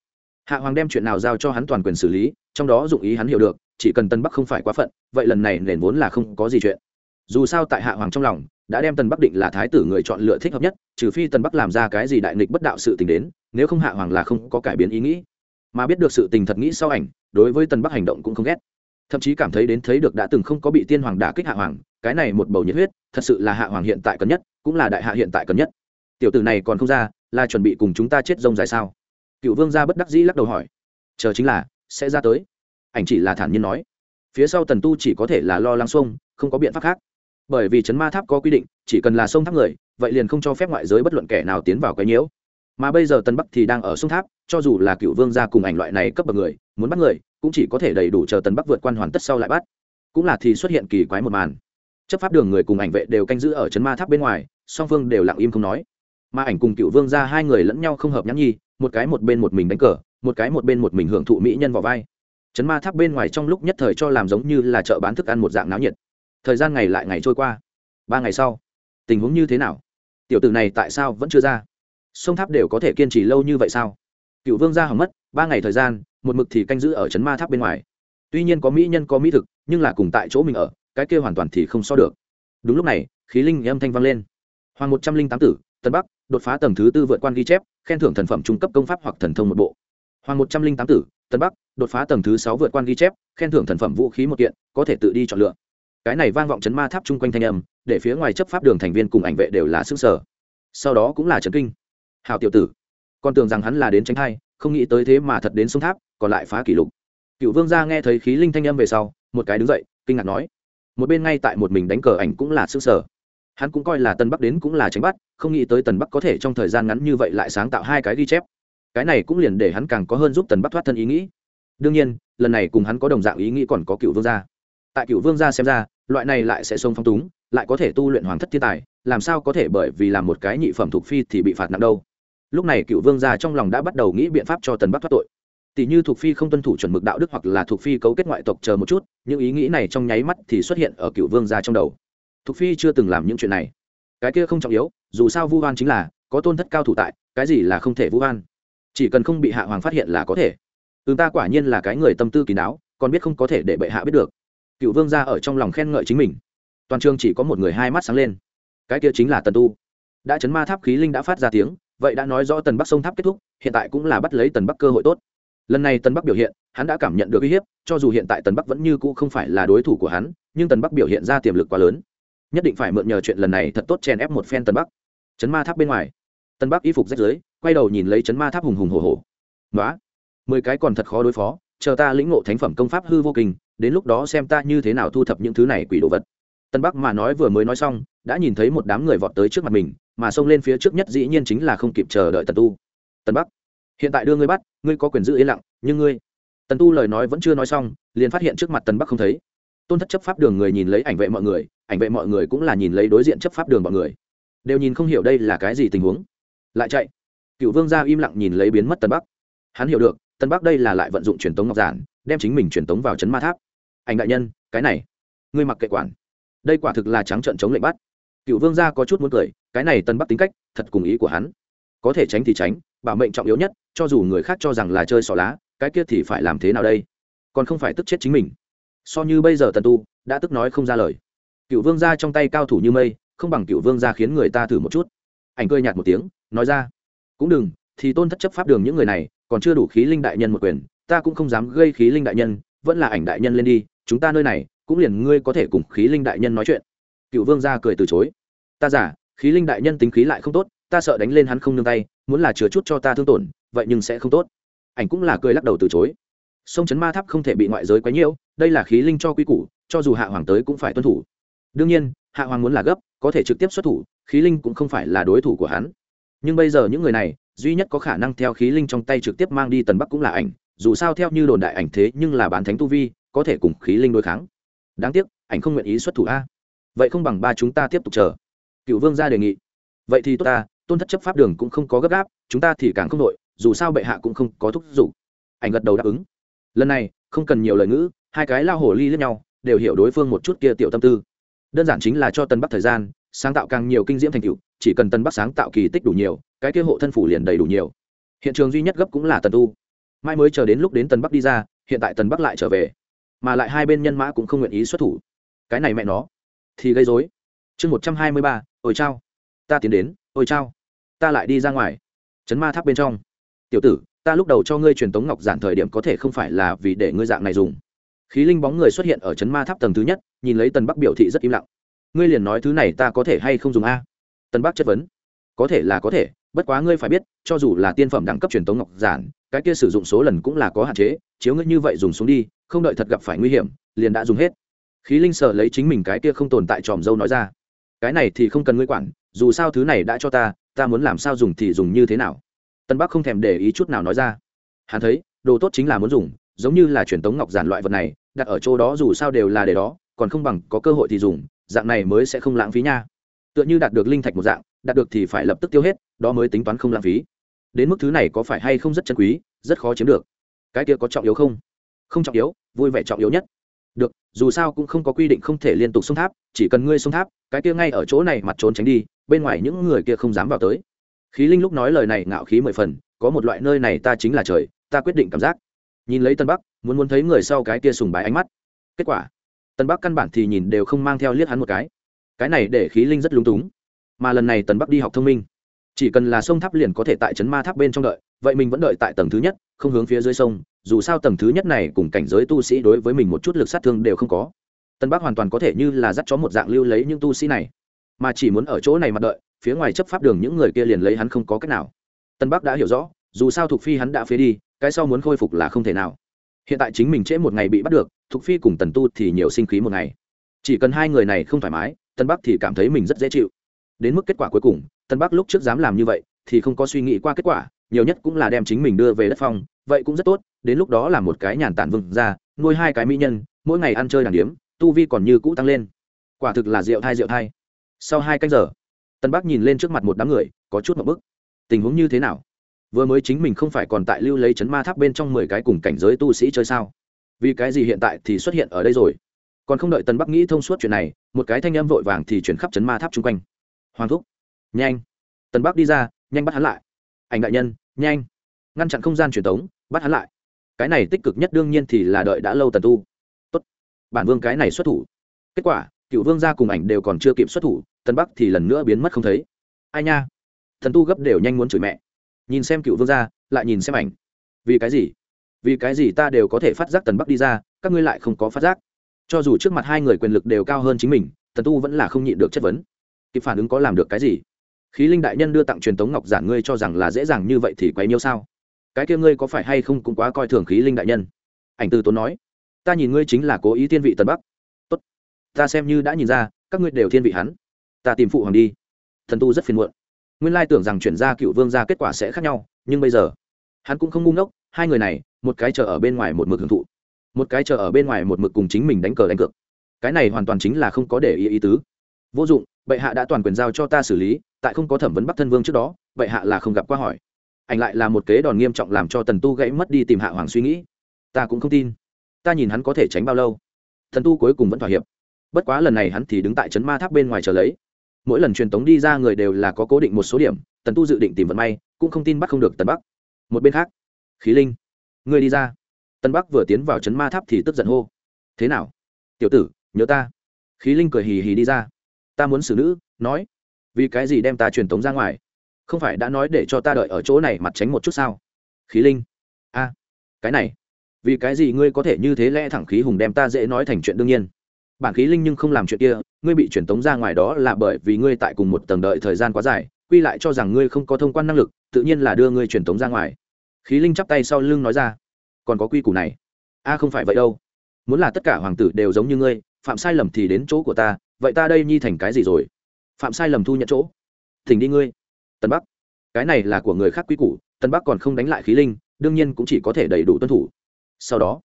Hạ hoàng đem chuyện nào giao cho hắn toàn quyền xử lý, trong đó dụng ý hắn hiểu được, chỉ cần tân bắc không phải quá phận, vậy lần này nền vốn là không có gì chuyện. Dù sao tại hạ hoàng trong lòng đã đem tần bắc định là thái tử người chọn lựa thích hợp nhất, trừ phi tần bắc làm ra cái gì đại nghịch bất đạo sự tình đến, nếu không hạ hoàng là không có cải biến ý nghĩ. Mà biết được sự tình thật nghĩ sau ảnh, đối với tần bắc hành động cũng không ghét. Thậm chí cảm thấy đến thấy được đã từng không có bị tiên hoàng đả kích hạ hoàng, cái này một bầu nhiệt huyết, thật sự là hạ hoàng hiện tại cần nhất, cũng là đại hạ hiện tại cần nhất. Tiểu tử này còn không ra, là chuẩn bị cùng chúng ta chết rông dài sao? Cựu vương gia bất đắc dĩ lắc đầu hỏi. Chờ chính là, sẽ ra tới. Ảnh chỉ là thản nhiên nói. Phía sau tần tu chỉ có thể là lo lắng xuông, không có biện pháp khác bởi vì chấn ma tháp có quy định, chỉ cần là sông tháp người, vậy liền không cho phép ngoại giới bất luận kẻ nào tiến vào cái nhiễu. Mà bây giờ tân bắc thì đang ở sông tháp, cho dù là cựu vương gia cùng ảnh loại này cấp bậc người, muốn bắt người, cũng chỉ có thể đầy đủ chờ tân bắc vượt quan hoàn tất sau lại bắt. Cũng là thì xuất hiện kỳ quái một màn. Chấp pháp đường người cùng ảnh vệ đều canh giữ ở chấn ma tháp bên ngoài, song phương đều lặng im không nói. Mà ảnh cùng cựu vương gia hai người lẫn nhau không hợp nhắn nhi, một cái một bên một mình đánh cờ, một cái một bên một mình hưởng thụ mỹ nhân vào vai. Chấn ma tháp bên ngoài trong lúc nhất thời cho làm giống như là chợ bán thức ăn một dạng náo nhiệt thời gian ngày lại ngày trôi qua. Ba ngày sau, tình huống như thế nào? Tiểu tử này tại sao vẫn chưa ra? Sông tháp đều có thể kiên trì lâu như vậy sao? Cựu vương ra hỏng mất, ba ngày thời gian, một mực thì canh giữ ở trấn ma tháp bên ngoài. Tuy nhiên có mỹ nhân, có mỹ thực, nhưng là cùng tại chỗ mình ở, cái kia hoàn toàn thì không so được. Đúng lúc này, khí linh âm thanh vang lên. Hoàng một trăm linh tám tử, tân bắc, đột phá tầng thứ tư vượt quan ghi chép, khen thưởng thần phẩm trung cấp công pháp hoặc thần thông một bộ. Hoàng một trăm linh tám tử, tân bắc, đột phá tầng thứ sáu vượt quan ghi chép, khen thưởng thần phẩm vũ khí một kiện, có thể tự đi chọn lựa cái này vang vọng chấn ma tháp chung quanh thanh âm, để phía ngoài chấp pháp đường thành viên cùng ảnh vệ đều là xương sở sau đó cũng là trấn kinh. Hào tiểu tử, con tưởng rằng hắn là đến tránh thai, không nghĩ tới thế mà thật đến sông tháp, còn lại phá kỷ lục. Cựu vương gia nghe thấy khí linh thanh âm về sau, một cái đứng dậy, kinh ngạc nói. Một bên ngay tại một mình đánh cờ ảnh cũng là xương sở hắn cũng coi là tân bắc đến cũng là tránh bắt, không nghĩ tới tần bắc có thể trong thời gian ngắn như vậy lại sáng tạo hai cái ghi chép. Cái này cũng liền để hắn càng có hơn giúp tần bắc thoát thân ý nghĩ. Đương nhiên, lần này cùng hắn có đồng dạng ý nghĩ còn có cựu vương gia. Tại cựu vương gia xem ra loại này lại sẽ sông phong túng, lại có thể tu luyện hoàng thất thiên tài, làm sao có thể bởi vì làm một cái nhị phẩm thuộc phi thì bị phạt nặng đâu? Lúc này cựu vương gia trong lòng đã bắt đầu nghĩ biện pháp cho tần bắc thoát tội. Tỷ như thuộc phi không tuân thủ chuẩn mực đạo đức hoặc là thuộc phi cấu kết ngoại tộc chờ một chút, những ý nghĩ này trong nháy mắt thì xuất hiện ở cựu vương gia trong đầu. Thuộc phi chưa từng làm những chuyện này. Cái kia không trọng yếu, dù sao vu hoan chính là, có tôn thất cao thủ tại, cái gì là không thể vu hoan chỉ cần không bị hạ hoàng phát hiện là có thể. Ừ ta quả nhiên là cái người tâm tư kỳ đáo, còn biết không có thể để bệ hạ biết được cựu vương gia ở trong lòng khen ngợi chính mình. Toàn trường chỉ có một người hai mắt sáng lên. Cái kia chính là tần tu. Đã chấn ma tháp khí linh đã phát ra tiếng, vậy đã nói rõ tần bắc sông tháp kết thúc, hiện tại cũng là bắt lấy tần bắc cơ hội tốt. Lần này tần bắc biểu hiện, hắn đã cảm nhận được uy hiếp, cho dù hiện tại tần bắc vẫn như cũ không phải là đối thủ của hắn, nhưng tần bắc biểu hiện ra tiềm lực quá lớn. Nhất định phải mượn nhờ chuyện lần này thật tốt chèn ép một phen tần bắc. Chấn ma tháp bên ngoài, tần bắc y phục rách dưới quay đầu nhìn lấy chấn ma tháp hùng hùng hồ hồ nói mười cái còn thật khó đối phó, chờ ta lĩnh ngộ thánh phẩm công pháp hư vô kinh đến lúc đó xem ta như thế nào thu thập những thứ này quỷ đồ vật. Tân bắc mà nói vừa mới nói xong, đã nhìn thấy một đám người vọt tới trước mặt mình, mà xông lên phía trước nhất dĩ nhiên chính là không kịp chờ đợi tần tu. Tân bắc, hiện tại đưa ngươi bắt, ngươi có quyền giữ yên lặng, nhưng ngươi? Tần tu lời nói vẫn chưa nói xong, liền phát hiện trước mặt tần bắc không thấy. Tôn thất chấp pháp đường người nhìn lấy ảnh vệ mọi người, ảnh vệ mọi người cũng là nhìn lấy đối diện chấp pháp đường mọi người. Đều nhìn không hiểu đây là cái gì tình huống. Lại chạy. Cựu vương gia im lặng nhìn lấy biến mất tần bắc. Hắn hiểu được tân bắc đây là lại vận dụng truyền tống ngọc giản, đem chính mình truyền tống vào chấn ma tháp anh đại nhân, cái này, ngươi mặc kệ quản. Đây quả thực là trắng trợn chống lệnh bắt. Cựu vương gia có chút muốn cười, cái này tân bắc tính cách, thật cùng ý của hắn. Có thể tránh thì tránh, bảo mệnh trọng yếu nhất, cho dù người khác cho rằng là chơi xỏ lá, cái kia thì phải làm thế nào đây? Còn không phải tức chết chính mình. So như bây giờ tần tu, đã tức nói không ra lời. Cựu vương gia trong tay cao thủ như mây, không bằng cựu vương gia khiến người ta thử một chút. Ảnh cười nhạt một tiếng, nói ra, cũng đừng, thì tôn thất chấp pháp đường những người này, còn chưa đủ khí linh đại nhân một quyền, ta cũng không dám gây khí linh đại nhân, vẫn là ảnh đại nhân lên đi chúng ta nơi này, cũng liền ngươi có thể cùng khí linh đại nhân nói chuyện. Cựu vương gia cười từ chối. Ta giả, khí linh đại nhân tính khí lại không tốt, ta sợ đánh lên hắn không nương tay, muốn là chứa chút cho ta thương tổn, vậy nhưng sẽ không tốt. Ảnh cũng là cười lắc đầu từ chối. Sông chấn ma tháp không thể bị ngoại giới quấy nhiễu, đây là khí linh cho quy củ, cho dù hạ hoàng tới cũng phải tuân thủ. Đương nhiên, hạ hoàng muốn là gấp, có thể trực tiếp xuất thủ, khí linh cũng không phải là đối thủ của hắn. Nhưng bây giờ những người này, duy nhất có khả năng theo khí linh trong tay trực tiếp mang đi tần bắc cũng là ảnh, dù sao theo như đồn đại ảnh thế nhưng là bán thánh tu vi có thể cùng khí linh đối kháng. Đáng tiếc, ảnh không nguyện ý xuất thủ a. Vậy không bằng ba chúng ta tiếp tục chờ. Cựu vương ra đề nghị. Vậy thì tốt ta, tôn thất chấp pháp đường cũng không có gấp gáp, chúng ta thì càng không đội dù sao bệ hạ cũng không có thúc giục. Ảnh gật đầu đáp ứng. Lần này, không cần nhiều lời ngữ, hai cái lao hổ ly lẫn nhau, đều hiểu đối phương một chút kia tiểu tâm tư. Đơn giản chính là cho tân bắc thời gian, sáng tạo càng nhiều kinh diễm thành tựu, chỉ cần tân bắc sáng tạo kỳ tích đủ nhiều, cái kia hộ thân phủ liền đầy đủ nhiều. Hiện trường duy nhất gấp cũng là tần tu. Mai mới chờ đến lúc đến tần bắc đi ra, hiện tại tần bắc lại trở về mà lại hai bên nhân mã cũng không nguyện ý xuất thủ. Cái này mẹ nó, thì gây dối chương một trăm hai mươi ba, ôi chao, ta tiến đến, ôi chao, ta lại đi ra ngoài. Chấn ma tháp bên trong. Tiểu tử, ta lúc đầu cho ngươi truyền tống ngọc giản thời điểm có thể không phải là vì để ngươi dạng này dùng. Khí linh bóng người xuất hiện ở chấn ma tháp tầng thứ nhất, nhìn lấy tần bắc biểu thị rất im lặng. Ngươi liền nói thứ này ta có thể hay không dùng a? Tần bắc chất vấn. Có thể là có thể, bất quá ngươi phải biết, cho dù là tiên phẩm đẳng cấp truyền tống ngọc giản, cái kia sử dụng số lần cũng là có hạn chế, chiếu ngươi như vậy dùng xuống đi không đợi thật gặp phải nguy hiểm, liền đã dùng hết. Khí linh sợ lấy chính mình cái kia không tồn tại tròm dâu nói ra. Cái này thì không cần ngươi quản, dù sao thứ này đã cho ta ta muốn làm sao dùng thì dùng như thế nào. Tân bắc không thèm để ý chút nào nói ra. Hắn thấy, đồ tốt chính là muốn dùng, giống như là truyền tống ngọc giản loại vật này, đặt ở chỗ đó dù sao đều là để đó, còn không bằng có cơ hội thì dùng, dạng này mới sẽ không lãng phí nha. Tựa như đạt được linh thạch một dạng, đạt được thì phải lập tức tiêu hết, đó mới tính toán không lãng phí. Đến mức thứ này có phải hay không rất chân quý, rất khó chiếm được. Cái kia có trọng yếu không? Không trọng yếu, vui vẻ trọng yếu nhất. Được, dù sao cũng không có quy định không thể liên tục xông tháp, chỉ cần ngươi xông tháp, cái kia ngay ở chỗ này mặt trốn tránh đi, bên ngoài những người kia không dám vào tới. Khí linh lúc nói lời này ngạo khí mười phần, có một loại nơi này ta chính là trời, ta quyết định cảm giác. Nhìn lấy tân bắc, muốn muốn thấy người sau cái kia sùng bái ánh mắt. Kết quả, tân bắc căn bản thì nhìn đều không mang theo liếc hắn một cái. Cái này để khí linh rất lúng túng. Mà lần này tần bắc đi học thông minh. Chỉ cần là sông tháp liền có thể tại trấn ma tháp bên trong đợi, vậy mình vẫn đợi tại tầng thứ nhất, không hướng phía dưới sông dù sao tầng thứ nhất này cùng cảnh giới tu sĩ đối với mình một chút lực sát thương đều không có. Tân bắc hoàn toàn có thể như là dắt chó một dạng lưu lấy những tu sĩ này. Mà chỉ muốn ở chỗ này mà đợi, phía ngoài chấp pháp đường những người kia liền lấy hắn không có cách nào. Tân bắc đã hiểu rõ, dù sao thục phi hắn đã phế đi, cái sau muốn khôi phục là không thể nào. Hiện tại chính mình trễ một ngày bị bắt được, thục phi cùng tần tu thì nhiều sinh khí một ngày. Chỉ cần hai người này không thoải mái, tân bắc thì cảm thấy mình rất dễ chịu. Đến mức kết quả cuối cùng, tân bắc lúc trước dám làm như vậy, thì không có suy nghĩ qua kết quả, nhiều nhất cũng là đem chính mình đưa về đất phong, vậy cũng rất tốt đến lúc đó là một cái nhàn tản vừng ra nuôi hai cái mỹ nhân, mỗi ngày ăn chơi đàn điếm, tu vi còn như cũ tăng lên. Quả thực là rượu thai rượu thai. Sau hai canh giờ, tân bắc nhìn lên trước mặt một đám người, có chút một bức. Tình huống như thế nào? Vừa mới chính mình không phải còn tại lưu lấy chấn ma tháp bên trong mười cái cùng cảnh giới tu sĩ chơi sao? Vì cái gì hiện tại thì xuất hiện ở đây rồi? Còn không đợi tân bắc nghĩ thông suốt chuyện này, một cái thanh âm vội vàng thì chuyển khắp chấn ma tháp chung quanh. Hoàng thúc, nhanh. Tân bắc đi ra, nhanh bắt hắn lại. Ảnh đại nhân, nhanh. Ngăn chặn không gian truyền tống, bắt hắn lại cái này tích cực nhất đương nhiên thì là đợi đã lâu tần tu. Tốt. Bản vương cái này xuất thủ. Kết quả, cựu vương gia cùng ảnh đều còn chưa kịp xuất thủ tân bắc thì lần nữa biến mất không thấy. Ai nha? Thần tu gấp đều nhanh muốn chửi mẹ. Nhìn xem cựu vương gia, lại nhìn xem ảnh. Vì cái gì? Vì cái gì ta đều có thể phát giác tần bắc đi ra, các ngươi lại không có phát giác. Cho dù trước mặt hai người quyền lực đều cao hơn chính mình, tần tu vẫn là không nhịn được chất vấn. Kịp phản ứng có làm được cái gì? Khí linh đại nhân đưa tặng truyền tống ngọc giản ngươi cho rằng là dễ dàng như vậy thì quấy nhiêu sao? Cái kia ngươi có phải hay không cũng quá coi thường khí linh đại nhân? Ảnh từ tốn nói. Ta nhìn ngươi chính là cố ý thiên vị tần bắc. Tốt. Ta xem như đã nhìn ra, các ngươi đều thiên vị hắn. Ta tìm phụ hoàng đi. Thần tu rất phiền muộn. Nguyên lai tưởng rằng chuyển ra cựu vương ra kết quả sẽ khác nhau, nhưng bây giờ, hắn cũng không ngu ngốc, hai người này, một cái chờ ở bên ngoài một mực hưởng thụ, một cái chờ ở bên ngoài một mực cùng chính mình đánh cờ đánh cược. Cái này hoàn toàn chính là không có để ý ý tứ. Vô dụng, bệ hạ đã toàn quyền giao cho ta xử lý, tại không có thẩm vấn bắc thân vương trước đó, bệ hạ là không gặp qua hỏi ảnh lại là một kế đòn nghiêm trọng làm cho tần tu gãy mất đi tìm hạ hoàng suy nghĩ. Ta cũng không tin. Ta nhìn hắn có thể tránh bao lâu. Thần tu cuối cùng vẫn thỏa hiệp. Bất quá lần này hắn thì đứng tại trấn ma tháp bên ngoài chờ lấy. Mỗi lần truyền tống đi ra người đều là có cố định một số điểm, tần tu dự định tìm vận may, cũng không tin bắt không được tần bắc. Một bên khác, khí linh người đi ra. Tần bắc vừa tiến vào trấn ma tháp thì tức giận hô. Thế nào? Tiểu tử, nhớ ta. Khí linh cười hì hì đi ra. Ta muốn xử nữ, nói. Vì cái gì đem ta truyền tống ra ngoài? Không phải đã nói để cho ta đợi ở chỗ này mặt tránh một chút sao? Khí linh. A, cái này, vì cái gì ngươi có thể như thế lẽ thẳng khí hùng đem ta dễ nói thành chuyện đương nhiên? Bản khí linh nhưng không làm chuyện kia, ngươi bị truyền tống ra ngoài đó là bởi vì ngươi tại cùng một tầng đợi thời gian quá dài, quy lại cho rằng ngươi không có thông quan năng lực, tự nhiên là đưa ngươi truyền tống ra ngoài. Khí linh chắp tay sau lưng nói ra, còn có quy củ này. A, không phải vậy đâu. Muốn là tất cả hoàng tử đều giống như ngươi, phạm sai lầm thì đến chỗ của ta, vậy ta đây nhi thành cái gì rồi? Phạm sai lầm thu nhận chỗ. Thỉnh đi ngươi tân bắc. Cái này là của người khác quy củ, tân bắc còn không đánh lại khí linh, đương nhiên cũng chỉ có thể đầy đủ tuân thủ. Sau đó,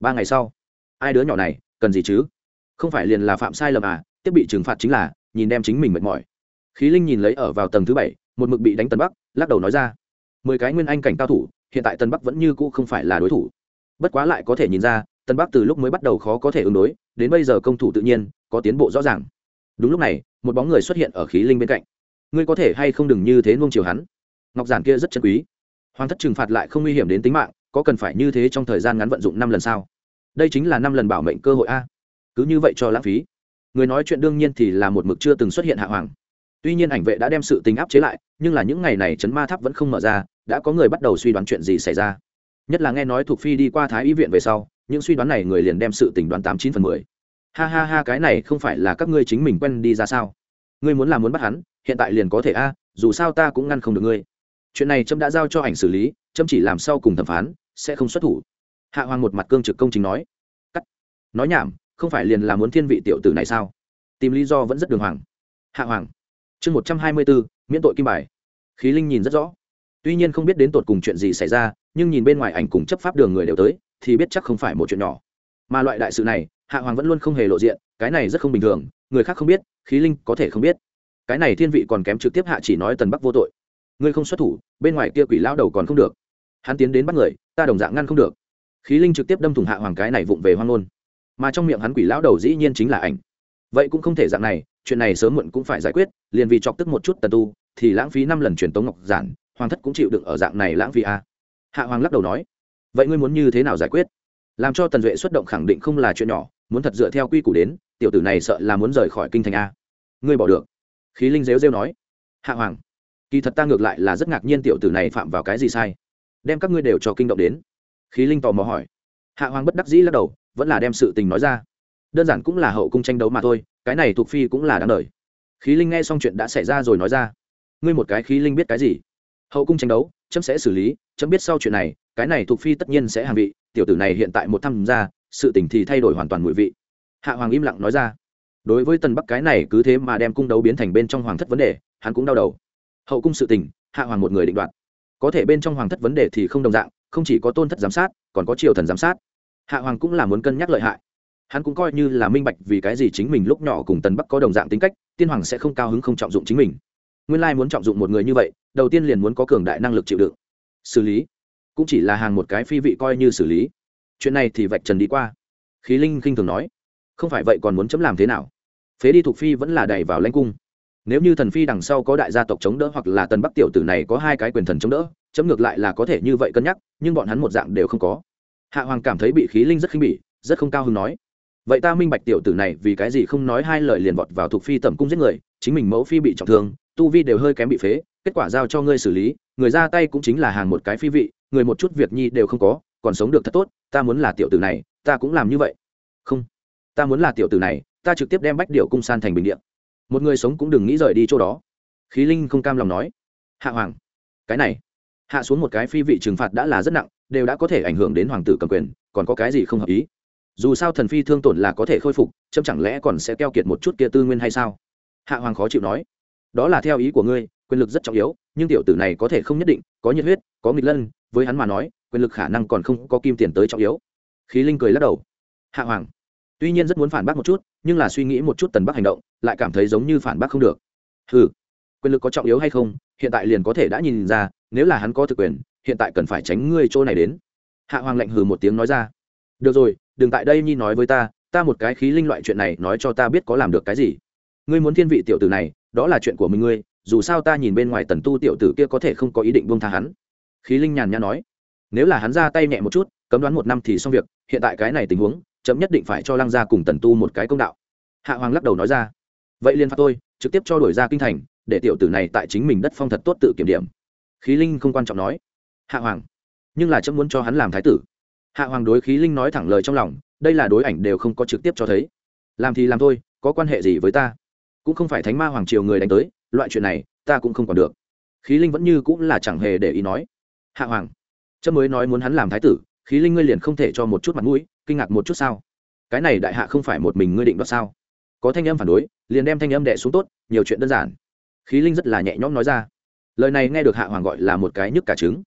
ba ngày sau ai đứa nhỏ này, cần gì chứ? Không phải liền là phạm sai lầm à tiếp bị trừng phạt chính là, nhìn đem chính mình mệt mỏi. Khí linh nhìn lấy ở vào tầng thứ bảy, một mực bị đánh tân bắc, lắc đầu nói ra, mười cái nguyên anh cảnh cao thủ, hiện tại tân bắc vẫn như cũ không phải là đối thủ. Bất quá lại có thể nhìn ra, tân bắc từ lúc mới bắt đầu khó có thể ứng đối, đến bây giờ công thủ tự nhiên, có tiến bộ rõ ràng. Đúng lúc này, một bóng người xuất hiện ở khí linh bên cạnh ngươi có thể hay không đừng như thế nuông chiều hắn? Ngọc giản kia rất chân quý. Hoàng thất trừng phạt lại không nguy hiểm đến tính mạng, có cần phải như thế trong thời gian ngắn vận dụng năm lần sao? Đây chính là năm lần bảo mệnh cơ hội a. Cứ như vậy cho lãng phí. Người nói chuyện đương nhiên thì là một mực chưa từng xuất hiện hạ hoàng. Tuy nhiên ảnh vệ đã đem sự tình áp chế lại, nhưng là những ngày này chấn ma tháp vẫn không mở ra, đã có người bắt đầu suy đoán chuyện gì xảy ra. Nhất là nghe nói thuộc phi đi qua thái y viện về sau, những suy đoán này người liền đem sự tình đoán tám chín phần mười. Ha ha ha, cái này không phải là các ngươi chính mình quen đi ra sao? Ngươi muốn làm muốn bắt hắn hiện tại liền có thể a, dù sao ta cũng ngăn không được ngươi. Chuyện này trâm đã giao cho ảnh xử lý, trâm chỉ làm sau cùng thẩm phán, sẽ không xuất thủ. Hạ hoàng một mặt cương trực công chính nói. Cắt. Nói nhảm, không phải liền là muốn thiên vị tiểu tử này sao? Tìm lý do vẫn rất đường hoàng. Hạ hoàng. Chương một trăm hai mươi bốn, miễn tội kim bài. Khí linh nhìn rất rõ. Tuy nhiên không biết đến tột cùng chuyện gì xảy ra, nhưng nhìn bên ngoài ảnh cùng chấp pháp đường người đều tới, thì biết chắc không phải một chuyện nhỏ. Mà loại đại sự này, hạ hoàng vẫn luôn không hề lộ diện, cái này rất không bình thường, người khác không biết, khí linh có thể không biết cái này thiên vị còn kém trực tiếp hạ chỉ nói tần bắc vô tội. Ngươi không xuất thủ, bên ngoài kia quỷ lao đầu còn không được. Hắn tiến đến bắt người, ta đồng dạng ngăn không được. Khí linh trực tiếp đâm thủng hạ hoàng cái này vụng về hoang ngôn. Mà trong miệng hắn quỷ lão đầu dĩ nhiên chính là ảnh. Vậy cũng không thể dạng này, chuyện này sớm muộn cũng phải giải quyết, liền vì chọc tức một chút tần tu, thì lãng phí năm lần truyền tống ngọc giản, hoàng thất cũng chịu đựng ở dạng này lãng phí a. À. hạ hoàng lắc đầu nói, vậy ngươi muốn như thế nào giải quyết? Làm cho tần duệ xuất động khẳng định không là chuyện nhỏ, muốn thật dựa theo quy củ đến, tiểu tử này sợ là muốn rời khỏi kinh thành a. Ngươi bỏ được khí linh rêu rêu nói, hạ hoàng, kỳ thật ta ngược lại là rất ngạc nhiên tiểu tử này phạm vào cái gì sai, đem các ngươi đều cho kinh động đến. Khí linh tò mò hỏi. Hạ hoàng bất đắc dĩ lắc đầu, vẫn là đem sự tình nói ra. Đơn giản cũng là hậu cung tranh đấu mà thôi, cái này thuộc phi cũng là đáng đời. Khí linh nghe xong chuyện đã xảy ra rồi nói ra. Ngươi một cái khí linh biết cái gì? Hậu cung tranh đấu, chấm sẽ xử lý, chấm biết sau chuyện này, cái này thuộc phi tất nhiên sẽ hàng vị, tiểu tử này hiện tại một thăm ra sự tình thì thay đổi hoàn toàn mùi vị. Hạ hoàng im lặng nói ra đối với tần bắc cái này cứ thế mà đem cung đấu biến thành bên trong hoàng thất vấn đề, hắn cũng đau đầu. Hậu cung sự tình, hạ hoàng một người định đoạt. Có thể bên trong hoàng thất vấn đề thì không đồng dạng, không chỉ có tôn thất giám sát, còn có triều thần giám sát. Hạ hoàng cũng là muốn cân nhắc lợi hại. Hắn cũng coi như là minh bạch vì cái gì chính mình lúc nhỏ cùng tần bắc có đồng dạng tính cách, tiên hoàng sẽ không cao hứng không trọng dụng chính mình. Nguyên lai muốn trọng dụng một người như vậy, đầu tiên liền muốn có cường đại năng lực chịu đựng. Xử lý. Cũng chỉ là hàng một cái phi vị coi như xử lý. Chuyện này thì vạch trần đi qua. Khí linh khinh thường nói. Không phải vậy còn muốn chấm làm thế nào? Phế đi thuộc phi vẫn là đẩy vào lãnh cung. Nếu như thần phi đằng sau có đại gia tộc chống đỡ hoặc là tần bắc tiểu tử này có hai cái quyền thần chống đỡ, chấm ngược lại là có thể như vậy cân nhắc, nhưng bọn hắn một dạng đều không có. Hạ hoàng cảm thấy bị khí linh rất khinh bỉ, rất không cao hứng nói, vậy ta minh bạch tiểu tử này vì cái gì không nói hai lời liền vọt vào thuộc phi tẩm cung giết người, chính mình mẫu phi bị trọng thương, tu vi đều hơi kém bị phế, kết quả giao cho ngươi xử lý, người ra tay cũng chính là hàng một cái phi vị, người một chút việc nhi đều không có, còn sống được thật tốt, ta muốn là tiểu tử này, ta cũng làm như vậy. Không, ta muốn là tiểu tử này ta trực tiếp đem bách điệu cung san thành bình điện. Một người sống cũng đừng nghĩ rời đi chỗ đó. Khí linh không cam lòng nói. Hạ hoàng, cái này, hạ xuống một cái phi vị trừng phạt đã là rất nặng, đều đã có thể ảnh hưởng đến hoàng tử cầm quyền, còn có cái gì không hợp ý? Dù sao thần phi thương tổn là có thể khôi phục, chấm chẳng lẽ còn sẽ keo kiệt một chút kia tư nguyên hay sao? Hạ hoàng khó chịu nói. Đó là theo ý của ngươi, quyền lực rất trọng yếu, nhưng tiểu tử này có thể không nhất định, có nhiệt huyết, có nghịch lân, với hắn mà nói, quyền lực khả năng còn không có kim tiền tới trọng yếu. Khí linh cười lắc đầu. Hạ hoàng tuy nhiên rất muốn phản bác một chút, nhưng là suy nghĩ một chút tần bắc hành động, lại cảm thấy giống như phản bác không được. Ừ quyền lực có trọng yếu hay không, hiện tại liền có thể đã nhìn ra, nếu là hắn có thực quyền, hiện tại cần phải tránh ngươi chỗ này đến. Hạ hoàng lạnh hừ một tiếng nói ra. Được rồi, đừng tại đây nhi nói với ta ta một cái khí linh loại chuyện này nói cho ta biết có làm được cái gì. Ngươi muốn thiên vị tiểu tử này, đó là chuyện của mình ngươi, dù sao ta nhìn bên ngoài tần tu tiểu tử kia có thể không có ý định buông tha hắn. Khí linh nhàn nhã nói. Nếu là hắn ra tay nhẹ một chút, cấm đoán một năm thì xong việc, hiện tại cái này tình huống chấm nhất định phải cho lăng gia cùng tần tu một cái công đạo. Hạ hoàng lắc đầu nói ra, vậy liền phạt tôi, trực tiếp cho đổi ra kinh thành, để tiểu tử này tại chính mình đất phong thật tốt tự kiểm điểm. Khí linh không quan trọng nói, hạ hoàng, nhưng là chấm muốn cho hắn làm thái tử. Hạ hoàng đối khí linh nói thẳng lời trong lòng, đây là đối ảnh đều không có trực tiếp cho thấy. Làm thì làm thôi, có quan hệ gì với ta? Cũng không phải thánh ma hoàng triều người đánh tới, loại chuyện này, ta cũng không còn được. Khí linh vẫn như cũng là chẳng hề để ý nói, hạ hoàng, chấm mới nói muốn hắn làm thái tử, khí linh ngươi liền không thể cho một chút mặt mũi kinh ngạc một chút sao? Cái này đại hạ không phải một mình ngươi định đoạt sao? Có thanh âm phản đối, liền đem thanh âm đệ xuống tốt, nhiều chuyện đơn giản. Khí linh rất là nhẹ nhõm nói ra. Lời này nghe được hạ hoàng gọi là một cái nhức cả trứng.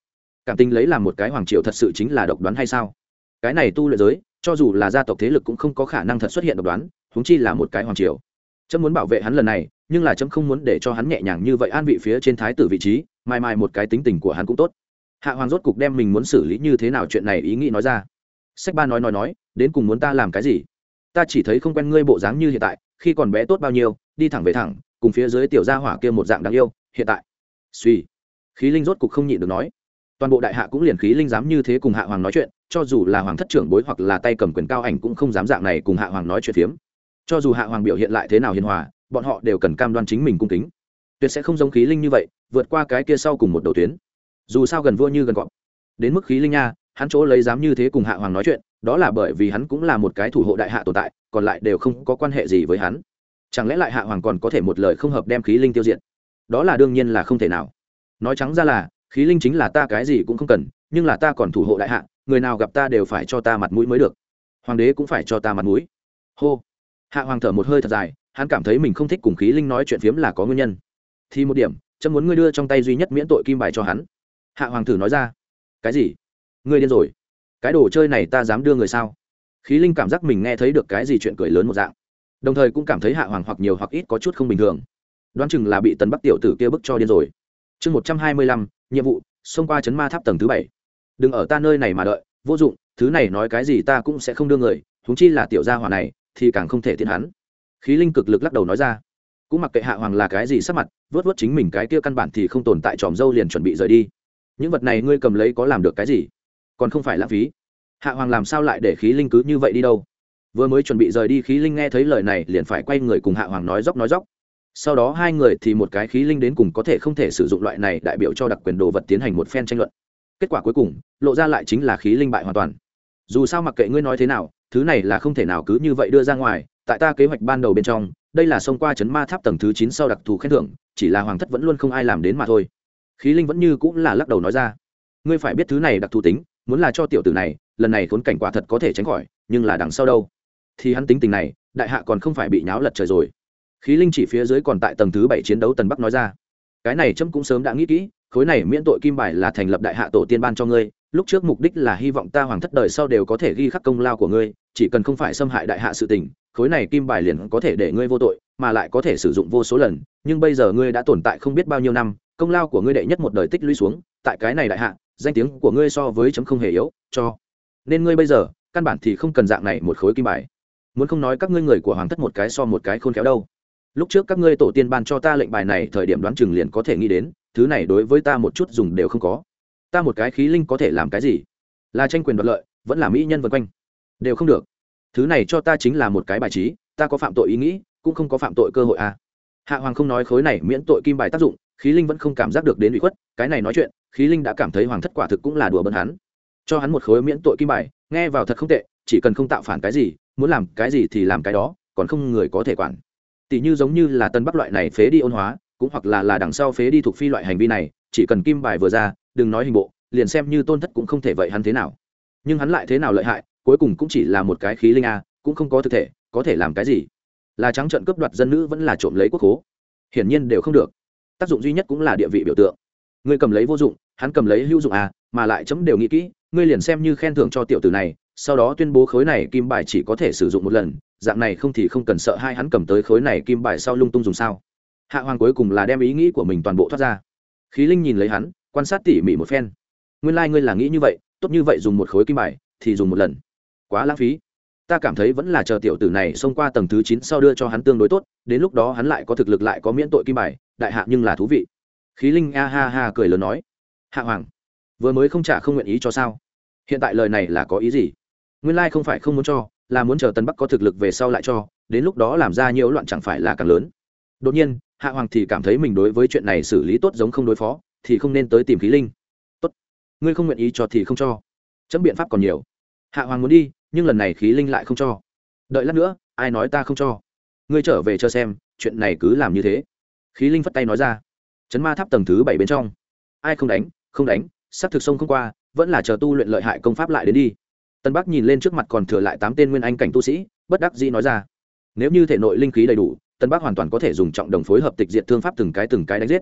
Cảm tình lấy làm một cái hoàng triều thật sự chính là độc đoán hay sao? Cái này tu luyện giới, cho dù là gia tộc thế lực cũng không có khả năng thật xuất hiện độc đoán húng chi là một cái hoàng triều. Trâm muốn bảo vệ hắn lần này, nhưng là trâm không muốn để cho hắn nhẹ nhàng như vậy an vị phía trên thái tử vị trí, mai mai một cái tính tình của hắn cũng tốt. Hạ hoàng rốt cục đem mình muốn xử lý như thế nào chuyện này ý nghĩ nói ra sách ba nói nói nói, đến cùng muốn ta làm cái gì? Ta chỉ thấy không quen ngươi bộ dáng như hiện tại, khi còn bé tốt bao nhiêu, đi thẳng về thẳng, cùng phía dưới tiểu gia hỏa kia một dạng đáng yêu, hiện tại. Suy khí linh rốt cục không nhịn được nói. Toàn bộ đại hạ cũng liền khí linh dám như thế cùng hạ hoàng nói chuyện, cho dù là hoàng thất trưởng bối hoặc là tay cầm quyền cao ảnh cũng không dám dạng này cùng hạ hoàng nói chuyện phiếm. Cho dù hạ hoàng biểu hiện lại thế nào hiền hòa, bọn họ đều cần cam đoan chính mình cung kính. Tuyệt sẽ không giống khí linh như vậy, vượt qua cái kia sau cùng một đầu tuyến. Dù sao gần vua như gần cọp. Đến mức khí linh nha hắn chỗ lấy dám như thế cùng hạ hoàng nói chuyện, đó là bởi vì hắn cũng là một cái thủ hộ đại hạ tồn tại, còn lại đều không có quan hệ gì với hắn. Chẳng lẽ lại hạ hoàng còn có thể một lời không hợp đem khí linh tiêu diệt? Đó là đương nhiên là không thể nào. Nói trắng ra là, khí linh chính là ta cái gì cũng không cần, nhưng là ta còn thủ hộ đại hạ, người nào gặp ta đều phải cho ta mặt mũi mới được. Hoàng đế cũng phải cho ta mặt mũi. Hô. Hạ hoàng thở một hơi thật dài, hắn cảm thấy mình không thích cùng khí linh nói chuyện phiếm là có nguyên nhân. Thì một điểm, chấm muốn ngươi đưa trong tay duy nhất miễn tội kim bài cho hắn. Hạ hoàng thử nói ra. Cái gì? Ngươi điên rồi. Cái đồ chơi này ta dám đưa người sao? Khí linh cảm giác mình nghe thấy được cái gì chuyện cười lớn một dạng. Đồng thời cũng cảm thấy hạ hoàng hoặc nhiều hoặc ít có chút không bình thường. Đoán chừng là bị tần bắc tiểu tử kia bức cho điên rồi. Chương một trăm hai mươi lăm, nhiệm vụ, xông qua chấn ma tháp tầng thứ bảy. Đừng ở ta nơi này mà đợi, vô dụng, thứ này nói cái gì ta cũng sẽ không đưa người thúng chi là tiểu gia hỏa này, thì càng không thể thiện hắn. Khí linh cực lực lắc đầu nói ra. Cũng mặc kệ hạ hoàng là cái gì sắp mặt, vớt vớt chính mình cái kia căn bản thì không tồn tại tròm dâu liền chuẩn bị rời đi. Những vật này ngươi cầm lấy có làm được cái gì? Còn không phải lãng phí. Hạ hoàng làm sao lại để khí linh cứ như vậy đi đâu? Vừa mới chuẩn bị rời đi, khí linh nghe thấy lời này, liền phải quay người cùng hạ hoàng nói dốc nói dốc. Sau đó hai người thì một cái khí linh đến cùng có thể không thể sử dụng loại này đại biểu cho đặc quyền đồ vật tiến hành một phen tranh luận. Kết quả cuối cùng, lộ ra lại chính là khí linh bại hoàn toàn. Dù sao mặc kệ ngươi nói thế nào, thứ này là không thể nào cứ như vậy đưa ra ngoài, tại ta kế hoạch ban đầu bên trong, đây là xông qua chấn ma tháp tầng thứ chín sau đặc thù khen thưởng, chỉ là hoàng thất vẫn luôn không ai làm đến mà thôi. Khí linh vẫn như cũng là lắc đầu nói ra. Ngươi phải biết thứ này đặc thù tính muốn là cho tiểu tử này, lần này khốn cảnh quả thật có thể tránh khỏi, nhưng là đằng sau đâu? Thì hắn tính tình này, đại hạ còn không phải bị nháo lật trời rồi. Khí linh chỉ phía dưới còn tại tầng thứ bảy chiến đấu tần bắc nói ra. Cái này trâm cũng sớm đã nghĩ kỹ, khối này miễn tội kim bài là thành lập đại hạ tổ tiên ban cho ngươi, lúc trước mục đích là hy vọng ta hoàng thất đời sau đều có thể ghi khắc công lao của ngươi, chỉ cần không phải xâm hại đại hạ sự tình, khối này kim bài liền có thể để ngươi vô tội, mà lại có thể sử dụng vô số lần, nhưng bây giờ ngươi đã tồn tại không biết bao nhiêu năm, công lao của ngươi đệ nhất một đời tích lũy xuống, tại cái này đại hạ danh tiếng của ngươi so với chấm không hề yếu, cho. Nên ngươi bây giờ, căn bản thì không cần dạng này một khối kim bài. Muốn không nói các ngươi người của hoàng thất một cái so một cái khôn khéo đâu. Lúc trước các ngươi tổ tiên ban cho ta lệnh bài này thời điểm đoán chừng liền có thể nghĩ đến, thứ này đối với ta một chút dùng đều không có. Ta một cái khí linh có thể làm cái gì? Là tranh quyền đoạt lợi, vẫn là mỹ nhân vân quanh. Đều không được. Thứ này cho ta chính là một cái bài trí, ta có phạm tội ý nghĩ, cũng không có phạm tội cơ hội à. hạ hoàng không nói khối này miễn tội kim bài tác dụng, khí linh vẫn không cảm giác được đến bị khuất, cái này nói chuyện khí linh đã cảm thấy hoàng thất quả thực cũng là đùa bận hắn. Cho hắn một khối miễn tội kim bài, nghe vào thật không tệ, chỉ cần không tạo phản cái gì, muốn làm cái gì thì làm cái đó, còn không người có thể quản. Tỷ như giống như là tân bắc loại này phế đi ôn hóa, cũng hoặc là là đằng sau phế đi thuộc phi loại hành vi này, chỉ cần kim bài vừa ra, đừng nói hình bộ, liền xem như tôn thất cũng không thể vậy hắn thế nào. Nhưng hắn lại thế nào lợi hại, cuối cùng cũng chỉ là một cái khí linh a, cũng không có thực thể, có thể làm cái gì? Là trắng trận cướp đoạt dân nữ vẫn là trộm lấy quốc hố hiển nhiên đều không được. Tác dụng duy nhất cũng là địa vị biểu tượng ngươi cầm lấy vô dụng, hắn cầm lấy hữu dụng à mà lại chấm đều nghĩ kỹ, ngươi liền xem như khen thưởng cho tiểu tử này, sau đó tuyên bố khối này kim bài chỉ có thể sử dụng một lần, dạng này không thì không cần sợ hai hắn cầm tới khối này kim bài sau lung tung dùng sao. Hạ hoàng cuối cùng là đem ý nghĩ của mình toàn bộ thoát ra. Khí linh nhìn lấy hắn, quan sát tỉ mỉ một phen. Nguyên lai、like、ngươi là nghĩ như vậy, tốt như vậy dùng một khối kim bài, thì dùng một lần. Quá lãng phí. Ta cảm thấy vẫn là chờ tiểu tử này xông qua tầng thứ chín sau đưa cho hắn tương đối tốt, đến lúc đó hắn lại có thực lực lại có miễn tội kim bài, đại hạ nhưng là thú vị khí linh a ha ha cười lớn nói, hạ hoàng, vừa mới không trả không nguyện ý cho sao? Hiện tại lời này là có ý gì? Nguyên lai không phải không muốn cho, là muốn chờ tân bắc có thực lực về sau lại cho, đến lúc đó làm ra nhiều loạn chẳng phải là càng lớn. Đột nhiên, hạ hoàng thì cảm thấy mình đối với chuyện này xử lý tốt giống không đối phó, thì không nên tới tìm khí linh. Tốt, ngươi không nguyện ý cho thì không cho, chấm biện pháp còn nhiều. Hạ hoàng muốn đi, nhưng lần này khí linh lại không cho. Đợi lát nữa, ai nói ta không cho? Ngươi trở về cho xem, chuyện này cứ làm như thế. Khí linh phất tay nói ra chấn ma tháp tầng thứ bảy bên trong. Ai không đánh không đánh s ắ c thực sông không qua, vẫn là chờ tu luyện lợi hại công pháp lại đến đi. Tân bắc nhìn lên trước mặt còn thừa lại tám tên nguyên anh cảnh tu sĩ, bất đắc dĩ nói ra. Nếu như thể nội linh khí đầy đủ, tân bắc hoàn toàn có thể dùng trọng đồng phối hợp tịch diệt thương pháp từng cái từng cái đánh giết.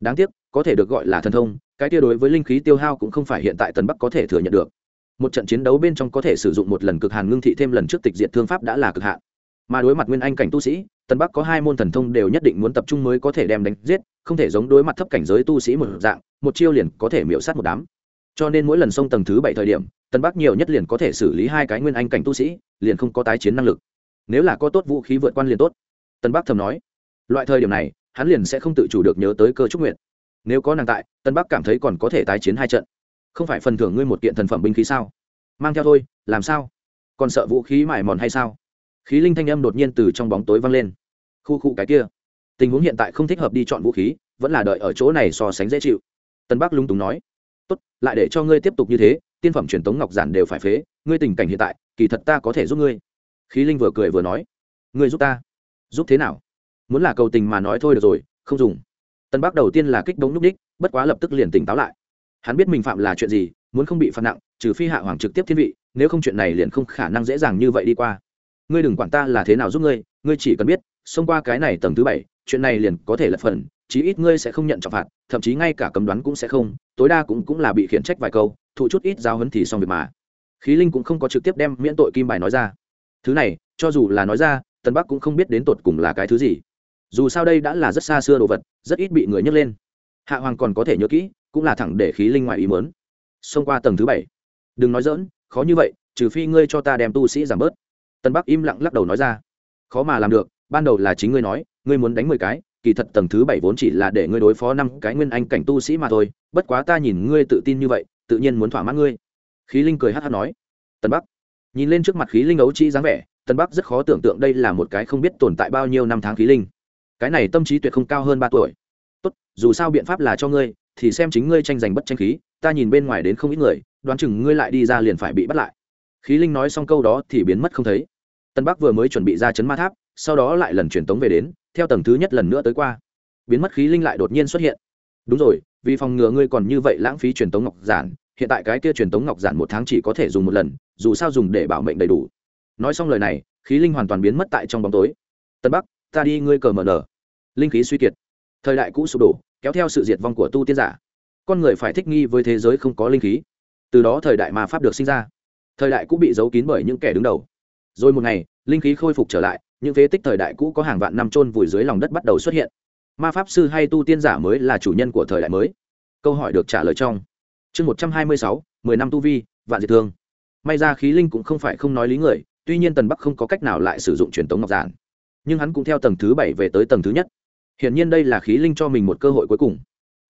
Đáng tiếc, có thể được gọi là thần thông, cái tia đối với linh khí tiêu hao cũng không phải hiện tại tân bắc có thể thừa nhận được. Một trận chiến đấu bên trong có thể sử dụng một lần cực hàn ngưng thị thêm lần trước tịch diệt thương pháp đã là cực hạn mà đối mặt nguyên anh cảnh tu sĩ tân bắc có hai môn thần thông đều nhất định muốn tập trung mới có thể đem đánh giết, không thể giống đối mặt thấp cảnh giới tu sĩ một dạng, một chiêu liền có thể miễu sát một đám. Cho nên mỗi lần xông tầng thứ bảy thời điểm tân bắc nhiều nhất liền có thể xử lý hai cái nguyên anh cảnh tu sĩ, liền không có tái chiến năng lực. Nếu là có tốt vũ khí vượt quan liền tốt. Tân bắc thầm nói. Loại thời điểm này, hắn liền sẽ không tự chủ được nhớ tới cơ trúc nguyện nếu có nàng tại tân bắc cảm thấy còn có thể tái chiến hai trận. Không phải phần thưởng ngươi một kiện thần phẩm binh khí sao? Mang theo thôi, làm sao? Còn sợ vũ khí mải mòn hay sao? Khí linh thanh âm đột nhiên từ trong bóng tối vang lên. Khu khu cái kia. Tình huống hiện tại không thích hợp đi chọn vũ khí, vẫn là đợi ở chỗ này so sánh dễ chịu. Tân bắc lung túng nói. Tốt, lại để cho ngươi tiếp tục như thế, tiên phẩm truyền tống ngọc giản đều phải phế, ngươi tình cảnh hiện tại, kỳ thật ta có thể giúp ngươi. Khí linh vừa cười vừa nói. Ngươi giúp ta? Giúp thế nào? Muốn là cầu tình mà nói thôi được rồi, không dùng. Tân bắc đầu tiên là kích đống núp đích, bất quá lập tức liền tỉnh táo lại. Hắn biết mình phạm là chuyện gì, muốn không bị phạt nặng, trừ phi hạ hoàng trực tiếp thiên vị, nếu không chuyện này liền không khả năng dễ dàng như vậy đi qua ngươi đừng quản ta là thế nào giúp ngươi ngươi chỉ cần biết, xông qua cái này tầng thứ bảy, chuyện này liền có thể lật phần, chí ít ngươi sẽ không nhận trọng phạt, thậm chí ngay cả cấm đoán cũng sẽ không, tối đa cũng cũng là bị khiển trách vài câu, thụ chút ít giao hấn thì xong việc mà. Khí linh cũng không có trực tiếp đem miễn tội kim bài nói ra. Thứ này, cho dù là nói ra tân bắc cũng không biết đến tột cùng là cái thứ gì. Dù sao đây đã là rất xa xưa đồ vật, rất ít bị người nhấc lên. Hạ hoàng còn có thể nhớ kỹ, cũng là thẳng để khí linh ngoài ý mớn xông qua tầng thứ bảy. Đừng nói dỡn khó như vậy, trừ phi ngươi cho ta đem tu sĩ giảm bớt tân bắc im lặng lắc đầu nói ra. Khó mà làm được, ban đầu là chính ngươi nói, ngươi muốn đánh mười cái, kỳ thật tầng thứ bảy vốn chỉ là để ngươi đối phó năm cái nguyên anh cảnh tu sĩ mà thôi, bất quá ta nhìn ngươi tự tin như vậy, tự nhiên muốn thỏa mãn ngươi. Khí linh cười hát hát nói. Tân bắc, nhìn lên trước mặt khí linh ấu trĩ dáng vẻ, tân bắc rất khó tưởng tượng đây là một cái không biết tồn tại bao nhiêu năm tháng khí linh. Cái này tâm trí tuyệt không cao hơn ba tuổi. Tốt, dù sao biện pháp là cho ngươi, thì xem chính ngươi tranh giành bất tranh khí, ta nhìn bên ngoài đến không ít người, đoán chừng ngươi lại đi ra liền phải bị bắt lại khí linh nói xong câu đó thì biến mất không thấy. Tân bắc vừa mới chuẩn bị ra chấn ma tháp, sau đó lại lần truyền tống về đến, theo tầng thứ nhất lần nữa tới qua. Biến mất khí linh lại đột nhiên xuất hiện. Đúng rồi, vì phòng ngừa ngươi còn như vậy lãng phí truyền tống ngọc giản, hiện tại cái kia truyền tống ngọc giản một tháng chỉ có thể dùng một lần, dù sao dùng để bảo mệnh đầy đủ. Nói xong lời này, khí linh hoàn toàn biến mất tại trong bóng tối. Tân bắc, ta đi, ngươi cờ mở nở. Linh khí suy kiệt. Thời đại cũ sụp đổ, kéo theo sự diệt vong của tu tiên giả. Con người phải thích nghi với thế giới không có linh khí. Từ đó thời đại mà pháp được sinh ra thời đại cũ bị giấu kín bởi những kẻ đứng đầu. Rồi một ngày, linh khí khôi phục trở lại, những phế tích thời đại cũ có hàng vạn năm trôn vùi dưới lòng đất bắt đầu xuất hiện. Ma pháp sư hay tu tiên giả mới là chủ nhân của thời đại mới. Câu hỏi được trả lời trong chương một trăm hai mươi sáu, mười năm tu vi, vạn diệt thương. May ra khí linh cũng không phải không nói lý người, tuy nhiên tần bắc không có cách nào lại sử dụng truyền tống ngọc giản. Nhưng hắn cũng theo tầng thứ bảy về tới tầng thứ nhất. Hiển nhiên đây là khí linh cho mình một cơ hội cuối cùng.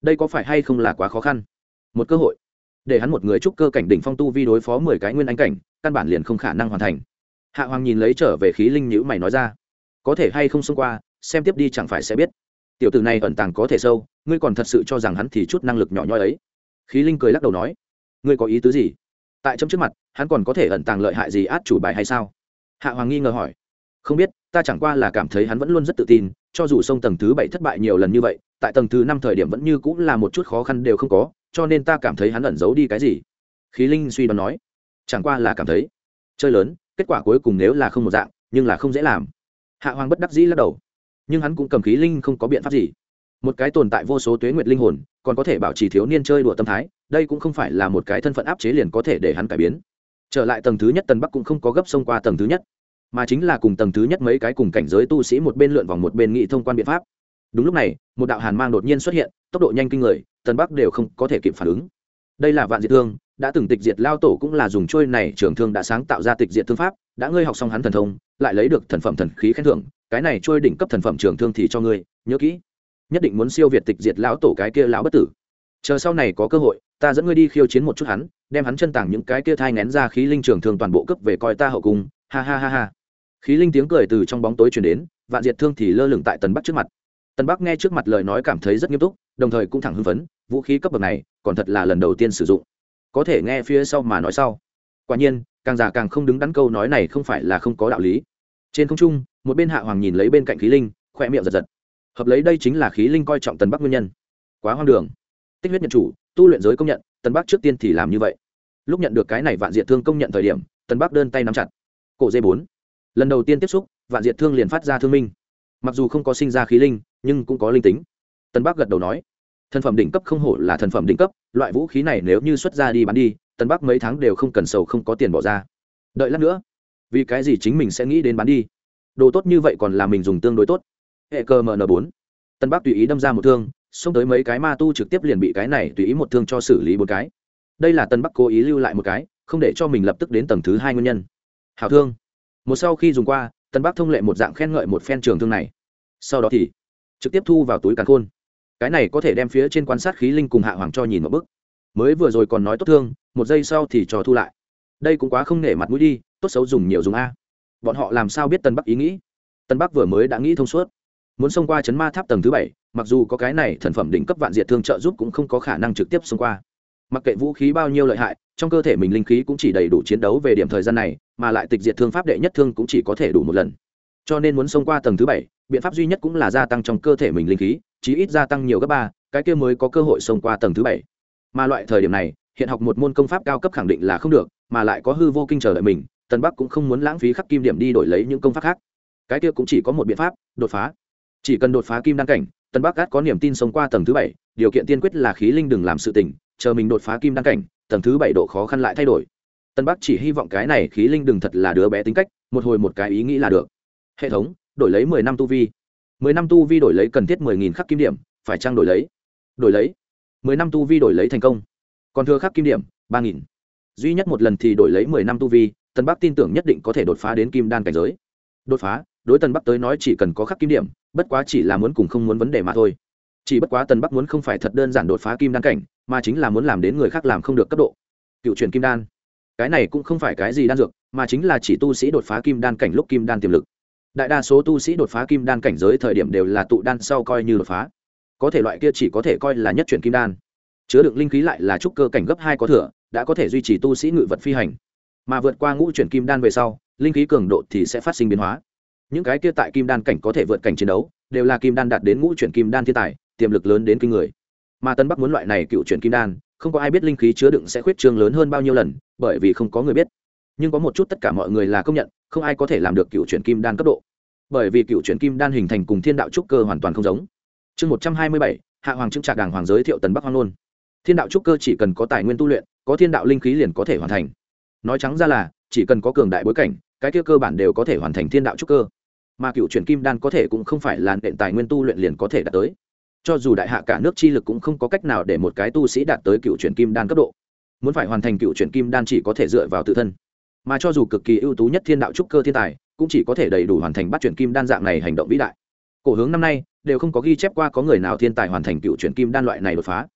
Đây có phải hay không là quá khó khăn? Một cơ hội để hắn một người trúc cơ cảnh đỉnh phong tu vi đối phó mười cái nguyên anh cảnh, căn bản liền không khả năng hoàn thành. Hạ hoàng nhìn lấy trở về khí linh nhữ mày nói ra, có thể hay không xông qua, xem tiếp đi chẳng phải sẽ biết. Tiểu tử này ẩn tàng có thể sâu, ngươi còn thật sự cho rằng hắn thì chút năng lực nhỏ nhoi ấy? Khí linh cười lắc đầu nói, ngươi có ý tứ gì? Tại chấm trước mặt, hắn còn có thể ẩn tàng lợi hại gì át chủ bài hay sao? Hạ hoàng nghi ngờ hỏi, không biết, ta chẳng qua là cảm thấy hắn vẫn luôn rất tự tin, cho dù sông tầng thứ bảy thất bại nhiều lần như vậy, tại tầng thứ năm thời điểm vẫn như cũng là một chút khó khăn đều không có cho nên ta cảm thấy hắn ẩn giấu đi cái gì? Khí linh suy đoán nói. Chẳng qua là cảm thấy, chơi lớn, kết quả cuối cùng nếu là không một dạng, nhưng là không dễ làm. Hạ hoàng bất đắc dĩ lắc đầu. Nhưng hắn cũng cầm khí linh không có biện pháp gì. Một cái tồn tại vô số tuế nguyệt linh hồn, còn có thể bảo trì thiếu niên chơi đùa tâm thái, đây cũng không phải là một cái thân phận áp chế liền có thể để hắn cải biến. Trở lại tầng thứ nhất tần bắc cũng không có gấp xông qua tầng thứ nhất, mà chính là cùng tầng thứ nhất mấy cái cùng cảnh giới tu sĩ một bên lượn vòng một bên nghị thông quan biện pháp đúng lúc này, một đạo hàn mang đột nhiên xuất hiện, tốc độ nhanh kinh người, tần bắc đều không có thể kịp phản ứng. Đây là vạn diệt thương, đã từng tịch diệt lao tổ cũng là dùng trôi này trưởng thương đã sáng tạo ra tịch diệt thương pháp, đã ngươi học xong hắn thần thông, lại lấy được thần phẩm thần khí khen thưởng, cái này trôi đỉnh cấp thần phẩm trưởng thương thì cho ngươi, nhớ kỹ. Nhất định muốn siêu việt tịch diệt lão tổ cái kia lão bất tử. Chờ sau này có cơ hội, ta dẫn ngươi đi khiêu chiến một chút hắn, đem hắn chân tảng những cái kia thai ngén ra khí linh trưởng thương toàn bộ cấp về coi ta hậu cung. Ha ha ha ha. Khí linh tiếng cười từ trong bóng tối truyền đến, vạn diệt thương thì lơ lửng tại tần bắc trước mặt tần bắc nghe trước mặt lời nói cảm thấy rất nghiêm túc, đồng thời cũng thẳng hưng phấn, vũ khí cấp bậc này còn thật là lần đầu tiên sử dụng. Có thể nghe phía sau mà nói sau. Quả nhiên, càng già càng không đứng đắn câu nói này không phải là không có đạo lý. Trên không trung, một bên hạ hoàng nhìn lấy bên cạnh khí linh khoe miệng giật giật. Hợp lấy đây chính là khí linh coi trọng tần bắc nguyên nhân. Quá hoang đường. Tích huyết nhận chủ, tu luyện giới công nhận, tần bắc trước tiên thì làm như vậy. Lúc nhận được cái này vạn diệt thương công nhận thời điểm, tần bắc đơn tay nắm chặt. Cổ dây bốn. Lần đầu tiên tiếp xúc, vạn diệt thương liền phát ra thương minh. Mặc dù không có sinh ra khí linh nhưng cũng có linh tính. Tân bắc gật đầu nói, thần phẩm đỉnh cấp không hổ là thần phẩm đỉnh cấp, loại vũ khí này nếu như xuất ra đi bán đi, tân bắc mấy tháng đều không cần sầu không có tiền bỏ ra. Đợi lát nữa, vì cái gì chính mình sẽ nghĩ đến bán đi? Đồ tốt như vậy còn là mình dùng tương đối tốt. Hệ cơ mn bốn. Tân bắc tùy ý đâm ra một thương, xông tới mấy cái ma tu trực tiếp liền bị cái này tùy ý một thương cho xử lý một cái. Đây là tân bắc cố ý lưu lại một cái, không để cho mình lập tức đến tầng thứ hai nguyên nhân. Hảo thương. Một sau khi dùng qua, tân bắc thông lệ một dạng khen ngợi một phen trường thương này. Sau đó thì trực tiếp thu vào túi càn khôn. Cái này có thể đem phía trên quan sát khí linh cùng hạ hoàng cho nhìn một bức. Mới vừa rồi còn nói tốt thương, một giây sau thì cho thu lại. Đây cũng quá không nể mặt mũi đi, tốt xấu dùng nhiều dùng a. Bọn họ làm sao biết tân bắc ý nghĩ? Tân bắc vừa mới đã nghĩ thông suốt. Muốn xông qua chấn ma tháp tầng thứ bảy, mặc dù có cái này thần phẩm đỉnh cấp vạn diệt thương trợ giúp cũng không có khả năng trực tiếp xông qua. Mặc kệ vũ khí bao nhiêu lợi hại, trong cơ thể mình linh khí cũng chỉ đầy đủ chiến đấu về điểm thời gian này, mà lại tịch diệt thương pháp đệ nhất thương cũng chỉ có thể đủ một lần. Cho nên muốn xông qua tầng thứ bảy biện pháp duy nhất cũng là gia tăng trong cơ thể mình linh khí, chí ít gia tăng nhiều gấp ba, cái kia mới có cơ hội xông qua tầng thứ bảy. Mà loại thời điểm này, hiện học một môn công pháp cao cấp khẳng định là không được, mà lại có hư vô kinh chờ đợi mình tân bắc cũng không muốn lãng phí khắc kim điểm đi đổi lấy những công pháp khác. Cái kia cũng chỉ có một biện pháp, đột phá. Chỉ cần đột phá kim đan cảnh tân bắc gắt có niềm tin sống qua tầng thứ bảy, điều kiện tiên quyết là khí linh đừng làm sự tỉnh chờ mình đột phá kim đan cảnh, tầng thứ bảy độ khó khăn lại thay đổi. Tân bắc chỉ hy vọng cái này khí linh đừng thật là đứa bé tính cách, một hồi một cái ý nghĩ là được. Hệ thống đổi lấy mười năm tu vi. Mười năm tu vi đổi lấy cần thiết mười nghìn khắc kim điểm, phải chăng đổi lấy? Đổi lấy. Mười năm tu vi đổi lấy thành công. Còn thừa khắc kim điểm, ba nghìn. Duy nhất một lần thì đổi lấy mười năm tu vi, tần bắc tin tưởng nhất định có thể đột phá đến kim đan cảnh giới. Đột phá, đối tần bắc tới nói chỉ cần có khắc kim điểm, bất quá chỉ là muốn cùng không muốn vấn đề mà thôi. Chỉ bất quá tần bắc muốn không phải thật đơn giản đột phá kim đan cảnh, mà chính là muốn làm đến người khác làm không được cấp độ. Cựu truyền kim đan. Cái này cũng không phải cái gì đan dược, mà chính là chỉ tu sĩ đột phá kim đan cảnh lúc kim đan tiềm lực đại đa số tu sĩ đột phá kim đan cảnh giới thời điểm đều là tụ đan sau coi như đột phá. Có thể loại kia chỉ có thể coi là nhất chuyển kim đan. Chứa đựng linh khí lại là trúc cơ cảnh gấp hai có thừa, đã có thể duy trì tu sĩ ngự vật phi hành. Mà vượt qua ngũ chuyển kim đan về sau, linh khí cường độ thì sẽ phát sinh biến hóa. Những cái kia tại kim đan cảnh có thể vượt cảnh chiến đấu, đều là kim đan đạt đến ngũ chuyển kim đan thiên tài, tiềm lực lớn đến kinh người. Mà tân bắc muốn loại này cựu chuyển kim đan, không có ai biết linh khí chứa đựng sẽ khuyết trương lớn hơn bao nhiêu lần, bởi vì không có người biết. Nhưng có một chút tất cả mọi người là công nhận, không ai có thể làm được cựu chuyển kim đan cấp độ bởi vì cựu chuyển kim đan hình thành cùng thiên đạo trúc cơ hoàn toàn không giống. Chương một trăm hai mươi bảy, hạ hoàng trưng trạc đàng hoàng giới thiệu tần bắc hoang nôn thiên đạo trúc cơ chỉ cần có tài nguyên tu luyện, có thiên đạo linh khí liền có thể hoàn thành. Nói trắng ra là, chỉ cần có cường đại bối cảnh, cái kia cơ bản đều có thể hoàn thành thiên đạo trúc cơ. Mà cựu chuyển kim đan có thể cũng không phải là nền tài nguyên tu luyện liền có thể đạt tới. Cho dù đại hạ cả nước chi lực cũng không có cách nào để một cái tu sĩ đạt tới cựu chuyển kim đan cấp độ. Muốn phải hoàn thành cựu chuyển kim đan chỉ có thể dựa vào tự thân. Mà cho dù cực kỳ ưu tú nhất thiên đạo trúc cơ thiên tài cũng chỉ có thể đầy đủ hoàn thành bắt chuyển kim đan dạng này hành động vĩ đại. Cổ hướng năm nay, đều không có ghi chép qua có người nào thiên tài hoàn thành cựu chuyển kim đan loại này đột phá.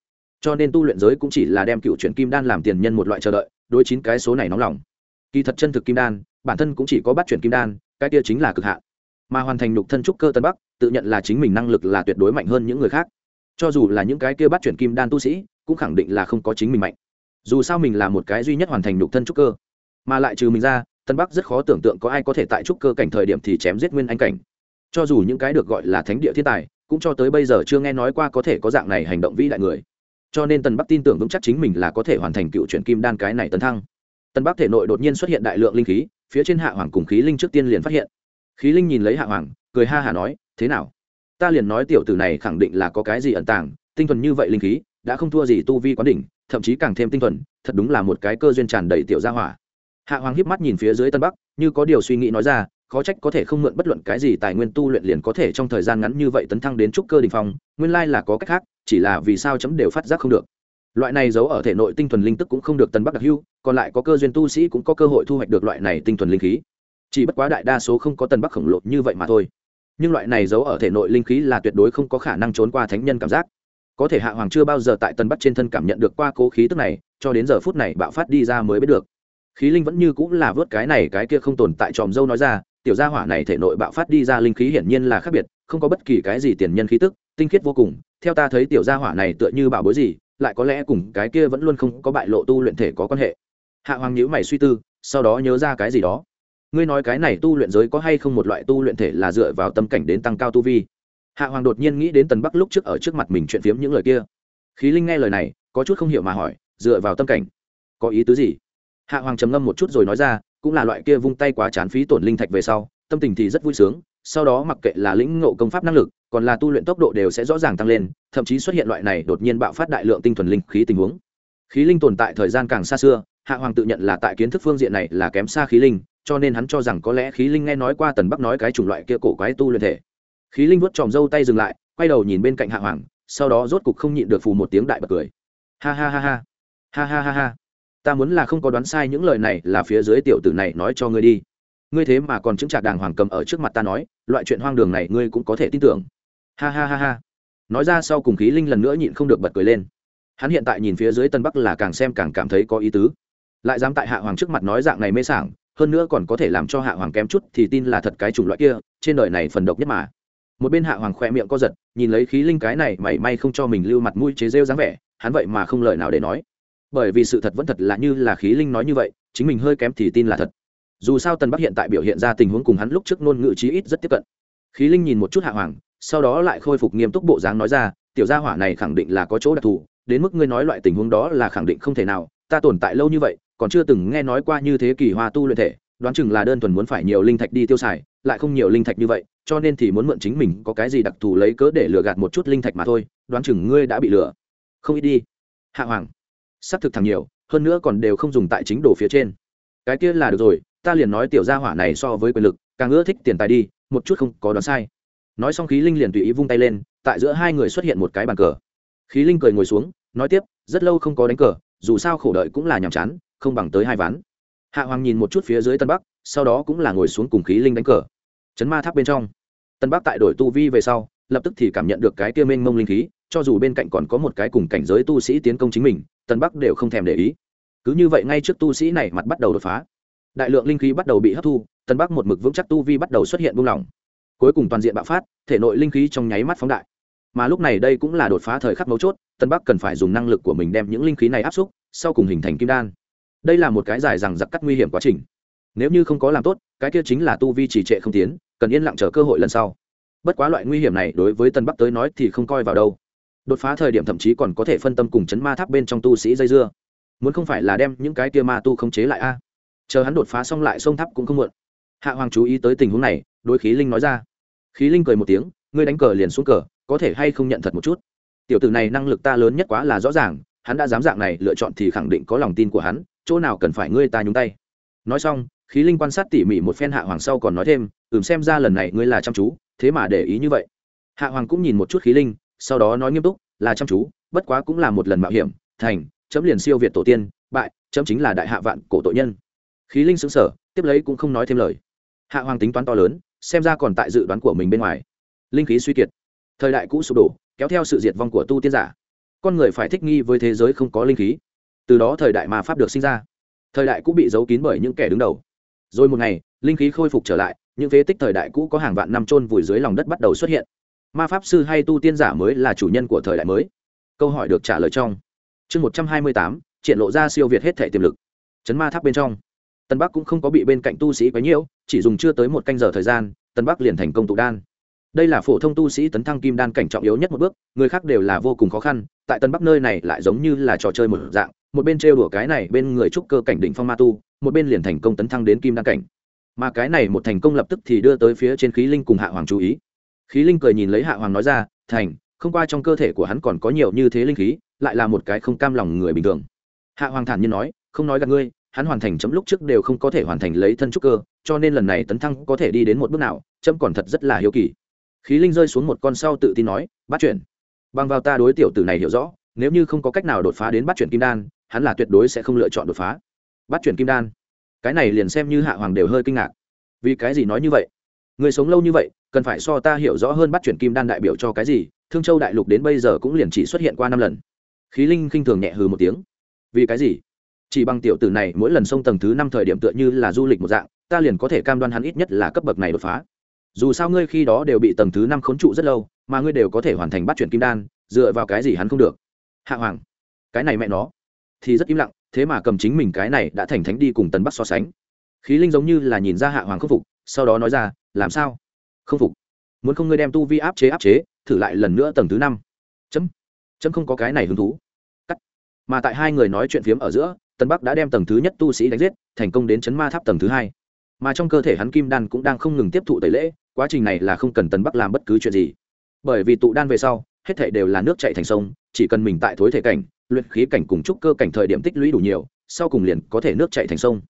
Cho nên tu luyện giới cũng chỉ là đem cựu chuyển kim đan làm tiền nhân một loại chờ đợi, đối chín cái số này nóng lòng. Kỳ thật chân thực kim đan, bản thân cũng chỉ có bắt chuyển kim đan, cái kia chính là cực hạn. Mà hoàn thành nhục thân trúc cơ tân bắc, tự nhận là chính mình năng lực là tuyệt đối mạnh hơn những người khác. Cho dù là những cái kia bắt chuyển kim đan tu sĩ, cũng khẳng định là không có chính mình mạnh. Dù sao mình là một cái duy nhất hoàn thành nhục thân trúc cơ. Mà lại trừ mình ra tân bắc rất khó tưởng tượng có ai có thể tại trúc cơ cảnh thời điểm thì chém giết nguyên anh cảnh. Cho dù những cái được gọi là thánh địa thiên tài, cũng cho tới bây giờ chưa nghe nói qua có thể có dạng này hành động vĩ đại người. Cho nên tân bắc tin tưởng vững chắc chính mình là có thể hoàn thành cựu chuyển kim đan cái này tấn thăng. Tân bắc thể nội đột nhiên xuất hiện đại lượng linh khí, phía trên hạ hoàng cùng khí linh trước tiên liền phát hiện. Khí linh nhìn lấy hạ hoàng, cười ha hả nói, thế nào? Ta liền nói tiểu tử này khẳng định là có cái gì ẩn tàng, tinh thuần như vậy linh khí, đã không thua gì tu vi quán đỉnh, thậm chí càng thêm tinh thuần, thật đúng là một cái cơ duyên tràn đầy tiểu gia hỏa hạ hoàng híp mắt nhìn phía dưới tân bắc, như có điều suy nghĩ nói ra, khó trách có thể không mượn bất luận cái gì tài nguyên tu luyện liền có thể trong thời gian ngắn như vậy tấn thăng đến trúc cơ đình phong, nguyên lai là có cách khác, chỉ là vì sao chấm đều phát giác không được. Loại này giấu ở thể nội tinh thuần linh tức cũng không được tân bắc đặc hưu còn lại có cơ duyên tu sĩ cũng có cơ hội thu hoạch được loại này tinh thuần linh khí. Chỉ bất quá đại đa số không có tân bắc khổng lồ như vậy mà thôi. Nhưng loại này giấu ở thể nội linh khí là tuyệt đối không có khả năng trốn qua thánh nhân cảm giác. Có thể hạ hoàng chưa bao giờ tại tân bắc trên thân cảm nhận được qua cố khí tức này, cho đến giờ phút này bạo phát đi ra mới biết được khí linh vẫn như cũng là vớt cái này cái kia không tồn tại tròm dâu nói ra, tiểu gia hỏa này thể nội bạo phát đi ra linh khí hiển nhiên là khác biệt, không có bất kỳ cái gì tiền nhân khí tức, tinh khiết vô cùng. Theo ta thấy tiểu gia hỏa này tựa như bảo bối gì, lại có lẽ cùng cái kia vẫn luôn không có bại lộ tu luyện thể có quan hệ. Hạ hoàng nhữ mày suy tư, sau đó nhớ ra cái gì đó. Ngươi nói cái này tu luyện giới có hay không một loại tu luyện thể là dựa vào tâm cảnh đến tăng cao tu vi? Hạ hoàng đột nhiên nghĩ đến tần bắc lúc trước ở trước mặt mình chuyện phiếm những lời kia. Khí linh nghe lời này, có chút không hiểu mà hỏi, dựa vào tâm cảnh, có ý tứ gì? Hạ hoàng trầm ngâm một chút rồi nói ra, cũng là loại kia vung tay quá chán phí tổn linh thạch về sau, tâm tình thì rất vui sướng, sau đó mặc kệ là lĩnh ngộ công pháp năng lực, còn là tu luyện tốc độ đều sẽ rõ ràng tăng lên, thậm chí xuất hiện loại này đột nhiên bạo phát đại lượng tinh thuần linh khí tình huống. Khí linh tồn tại thời gian càng xa xưa, hạ hoàng tự nhận là tại kiến thức phương diện này là kém xa khí linh, cho nên hắn cho rằng có lẽ khí linh nghe nói qua tần bắc nói cái chủng loại kia cổ quái tu luyện thể. Khí linh vuốt tròm râu tay dừng lại, quay đầu nhìn bên cạnh hạ hoàng, sau đó rốt cục không nhịn được phù một tiếng đại bật cười. Ha ha ha ha. Ha ha ha ha ta muốn là không có đoán sai những lời này là phía dưới tiểu tử này nói cho ngươi đi. Ngươi thế mà còn chứng trạc đàng hoàng cầm ở trước mặt ta nói, loại chuyện hoang đường này ngươi cũng có thể tin tưởng. Ha ha ha ha. Nói ra sau cùng khí linh lần nữa nhịn không được bật cười lên. Hắn hiện tại nhìn phía dưới tân bắc là càng xem càng cảm thấy có ý tứ. Lại dám tại hạ hoàng trước mặt nói dạng này mê sảng, hơn nữa còn có thể làm cho hạ hoàng kém chút thì tin là thật cái chủng loại kia, trên đời này phần độc nhất mà. Một bên hạ hoàng khoe miệng co giật, nhìn lấy khí linh cái này mảy may không cho mình lưu mặt mũi chế rêu dáng vẻ, hắn vậy mà không lời nào để nói bởi vì sự thật vẫn thật là như là khí linh nói như vậy, chính mình hơi kém thì tin là thật. Dù sao tần bắc hiện tại biểu hiện ra tình huống cùng hắn lúc trước ngôn ngữ chí ít rất tiếp cận. Khí linh nhìn một chút hạ hoàng, sau đó lại khôi phục nghiêm túc bộ dáng nói ra, tiểu gia hỏa này khẳng định là có chỗ đặc thù, đến mức ngươi nói loại tình huống đó là khẳng định không thể nào, ta tồn tại lâu như vậy, còn chưa từng nghe nói qua như thế kỳ hoa tu luyện thể, đoán chừng là đơn thuần muốn phải nhiều linh thạch đi tiêu xài, lại không nhiều linh thạch như vậy, cho nên thì muốn mượn chính mình có cái gì đặc thù lấy cớ để lừa gạt một chút linh thạch mà thôi, đoán chừng ngươi đã bị lừa. Không ít đi. Hạ hoàng sắp thực thằng nhiều, hơn nữa còn đều không dùng tại chính đồ phía trên. Cái kia là được rồi, ta liền nói tiểu gia hỏa này so với quyền lực, càng ưa thích tiền tài đi, một chút không có đoán sai. Nói xong khí linh liền tùy ý vung tay lên, tại giữa hai người xuất hiện một cái bàn cờ. Khí linh cười ngồi xuống, nói tiếp, rất lâu không có đánh cờ, dù sao khổ đợi cũng là nhàm chán, không bằng tới hai ván. Hạ hoàng nhìn một chút phía dưới tân bắc, sau đó cũng là ngồi xuống cùng khí linh đánh cờ. Chấn ma tháp bên trong. Tân bắc tại đổi tu vi về sau, lập tức thì cảm nhận được cái kia mênh mông linh khí cho dù bên cạnh còn có một cái cùng cảnh giới tu sĩ tiến công chính mình tân bắc đều không thèm để ý. Cứ như vậy ngay trước tu sĩ này mặt bắt đầu đột phá, đại lượng linh khí bắt đầu bị hấp thu tân bắc một mực vững chắc tu vi bắt đầu xuất hiện buông lỏng. Cuối cùng toàn diện bạo phát, thể nội linh khí trong nháy mắt phóng đại. Mà lúc này đây cũng là đột phá thời khắc mấu chốt tân bắc cần phải dùng năng lực của mình đem những linh khí này áp xúc, sau cùng hình thành kim đan. Đây là một cái dài rằng giặc cắt nguy hiểm quá trình. Nếu như không có làm tốt, cái kia chính là tu vi trì trệ không tiến, cần yên lặng chờ cơ hội lần sau. Bất quá loại nguy hiểm này đối với tân bắc tới nói thì không coi vào đâu đột phá thời điểm thậm chí còn có thể phân tâm cùng chấn ma tháp bên trong tu sĩ dây dưa. Muốn không phải là đem những cái kia ma tu không chế lại a? Chờ hắn đột phá xong lại sông tháp cũng không muộn. Hạ hoàng chú ý tới tình huống này, đối khí linh nói ra. Khí linh cười một tiếng, ngươi đánh cờ liền xuống cờ, có thể hay không nhận thật một chút? Tiểu tử này năng lực ta lớn nhất quá là rõ ràng, hắn đã dám dạng này, lựa chọn thì khẳng định có lòng tin của hắn, chỗ nào cần phải ngươi ta nhúng tay. Nói xong, khí linh quan sát tỉ mỉ một phen hạ hoàng sau còn nói thêm, ừm, xem ra lần này ngươi là chăm chú, thế mà để ý như vậy. Hạ hoàng cũng nhìn một chút khí linh sau đó nói nghiêm túc, là chăm chú, bất quá cũng là một lần mạo hiểm, thành, chấm liền siêu việt tổ tiên, bại, chấm chính là đại hạ vạn cổ tội nhân. Khí linh xứng sở tiếp lấy cũng không nói thêm lời. Hạ hoàng tính toán to lớn, xem ra còn tại dự đoán của mình bên ngoài. Linh khí suy kiệt. Thời đại cũ sụp đổ, kéo theo sự diệt vong của tu tiên giả. Con người phải thích nghi với thế giới không có linh khí. Từ đó thời đại ma pháp được sinh ra. Thời đại cũ bị giấu kín bởi những kẻ đứng đầu. Rồi một ngày, linh khí khôi phục trở lại, những phế tích thời đại cũ có hàng vạn năm trôn vùi dưới lòng đất bắt đầu xuất hiện ma pháp sư hay tu tiên giả mới là chủ nhân của thời đại mới? Câu hỏi được trả lời trong chương một trăm hai mươi tám, triển lộ ra siêu việt hết thể tiềm lực. Chấn ma tháp bên trong. Tân bắc cũng không có bị bên cạnh tu sĩ quấy nhiễu, chỉ dùng chưa tới một canh giờ thời gian tân bắc liền thành công tụ đan. Đây là phổ thông tu sĩ tấn thăng kim đan cảnh trọng yếu nhất một bước, người khác đều là vô cùng khó khăn, tại tân bắc nơi này lại giống như là trò chơi một dạng, một bên trêu đùa cái này bên người trúc cơ cảnh đỉnh phong ma tu, một bên liền thành công tấn thăng đến kim đan cảnh. Mà cái này một thành công lập tức thì đưa tới phía trên khí linh cùng hạ hoàng chú ý khí linh cười nhìn lấy hạ hoàng nói ra, thành, không qua trong cơ thể của hắn còn có nhiều như thế linh khí, lại là một cái không cam lòng người bình thường. Hạ hoàng thản nhiên nói, không nói gặp ngươi, hắn hoàn thành chấm lúc trước đều không có thể hoàn thành lấy thân trúc cơ, cho nên lần này tấn thăng có thể đi đến một bước nào, chấm còn thật rất là hiếu kỳ. Khí linh rơi xuống một con sau tự tin nói, bắt chuyển bằng vào ta đối tiểu tử này hiểu rõ, nếu như không có cách nào đột phá đến bắt chuyển kim đan, hắn là tuyệt đối sẽ không lựa chọn đột phá. Bắt chuyển kim đan. Cái này liền xem như hạ hoàng đều hơi kinh ngạc. Vì cái gì nói như vậy? Người sống lâu như vậy, cần phải so ta hiểu rõ hơn bắt chuyển kim đan đại biểu cho cái gì, thương châu đại lục đến bây giờ cũng liền chỉ xuất hiện qua năm lần. Khí linh khinh thường nhẹ hừ một tiếng. Vì cái gì? Chỉ bằng tiểu tử này, mỗi lần sông tầng thứ năm thời điểm tựa như là du lịch một dạng, ta liền có thể cam đoan hắn ít nhất là cấp bậc này đột phá. Dù sao ngươi khi đó đều bị tầng thứ năm khốn trụ rất lâu, mà ngươi đều có thể hoàn thành bắt chuyển kim đan, dựa vào cái gì hắn không được? Hạ hoàng, cái này mẹ nó. Thì rất im lặng, thế mà cầm chính mình cái này đã thành thánh đi cùng tần bắc so sánh. Khí linh giống như là nhìn ra hạ hoàng khâm phục sau đó nói ra, làm sao? Không phục. Muốn không ngươi đem tu vi áp chế áp chế, thử lại lần nữa tầng thứ năm. Chấm. Chấm không có cái này hứng thú. Cắt. Mà tại hai người nói chuyện phiếm ở giữa tần bắc đã đem tầng thứ nhất tu sĩ đánh giết, thành công đến chấn ma tháp tầng thứ hai. Mà trong cơ thể hắn kim đan cũng đang không ngừng tiếp thụ tẩy lễ, quá trình này là không cần tần bắc làm bất cứ chuyện gì. Bởi vì tụ đan về sau, hết thể đều là nước chạy thành sông, chỉ cần mình tại thối thể cảnh, luyện khí cảnh cùng trúc cơ cảnh thời điểm tích lũy đủ nhiều, sau cùng liền có thể nước chạy thành sông.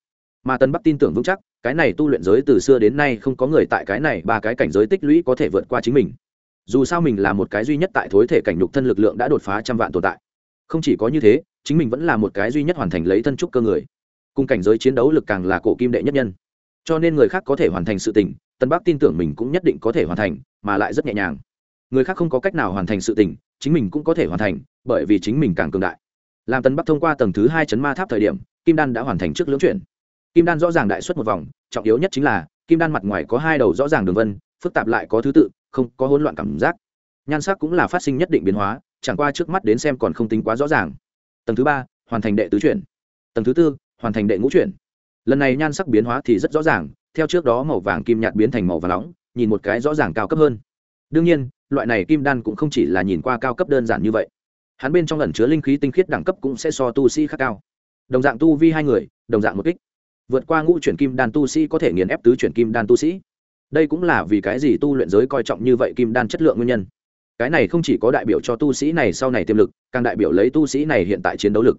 Mà tân bắc tin tưởng vững chắc cái này tu luyện giới từ xưa đến nay không có người tại cái này ba cái cảnh giới tích lũy có thể vượt qua chính mình. Dù sao mình là một cái duy nhất tại thối thể cảnh nhục thân lực lượng đã đột phá trăm vạn tồn tại. Không chỉ có như thế, chính mình vẫn là một cái duy nhất hoàn thành lấy thân trúc cơ người. Cùng cảnh giới chiến đấu lực càng là cổ kim đệ nhất nhân. Cho nên người khác có thể hoàn thành sự tình, tân bắc tin tưởng mình cũng nhất định có thể hoàn thành, mà lại rất nhẹ nhàng. Người khác không có cách nào hoàn thành sự tình, chính mình cũng có thể hoàn thành, bởi vì chính mình càng cường đại. Làm tân bắc thông qua tầng thứ hai chấn ma tháp thời điểm, kim đan đã hoàn thành trước lưỡng chuyển kim đan rõ ràng đại xuất một vòng, trọng yếu nhất chính là, kim đan mặt ngoài có hai đầu rõ ràng đường vân, phức tạp lại có thứ tự, không, có hỗn loạn cảm giác. Nhan sắc cũng là phát sinh nhất định biến hóa, chẳng qua trước mắt đến xem còn không tính quá rõ ràng. Tầng thứ ba, hoàn thành đệ tứ chuyển. Tầng thứ tư, hoàn thành đệ ngũ chuyển. Lần này nhan sắc biến hóa thì rất rõ ràng, theo trước đó màu vàng kim nhạt biến thành màu vàng nóng, nhìn một cái rõ ràng cao cấp hơn. Đương nhiên, loại này kim đan cũng không chỉ là nhìn qua cao cấp đơn giản như vậy. Hắn bên trong lần chứa linh khí tinh khiết đẳng cấp cũng sẽ so tu sĩ khác cao. Đồng dạng tu vi hai người, đồng dạng một kích vượt qua ngũ chuyển kim đan tu sĩ có thể nghiền ép tứ chuyển kim đan tu sĩ. Đây cũng là vì cái gì tu luyện giới coi trọng như vậy kim đan chất lượng nguyên nhân. Cái này không chỉ có đại biểu cho tu sĩ này sau này tiềm lực, càng đại biểu lấy tu sĩ này hiện tại chiến đấu lực.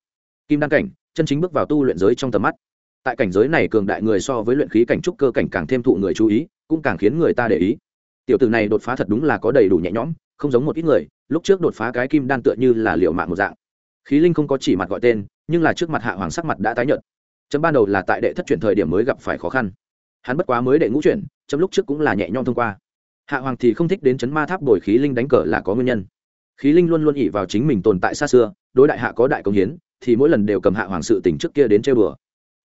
Kim đan cảnh, chân chính bước vào tu luyện giới trong tầm mắt. Tại cảnh giới này cường đại người so với luyện khí cảnh trúc cơ cảnh càng thêm thụ người chú ý, cũng càng khiến người ta để ý. Tiểu tử này đột phá thật đúng là có đầy đủ nhẹ nhõm, không giống một ít người, lúc trước đột phá cái kim đan tựa như là liệu mạng một dạng. Khí linh không có chỉ mặt gọi tên, nhưng là trước mặt hạ hoàng sắc mặt đã tái nhợt chấm ban đầu là tại đệ thất chuyển thời điểm mới gặp phải khó khăn. Hắn bất quá mới đệ ngũ chuyển, chấm lúc trước cũng là nhẹ nhõm thông qua. Hạ hoàng thì không thích đến chấn ma tháp đổi khí linh đánh cờ là có nguyên nhân. Khí linh luôn luôn ỉ vào chính mình tồn tại xa xưa, đối đại hạ có đại công hiến, thì mỗi lần đều cầm hạ hoàng sự tỉnh trước kia đến chơi bừa.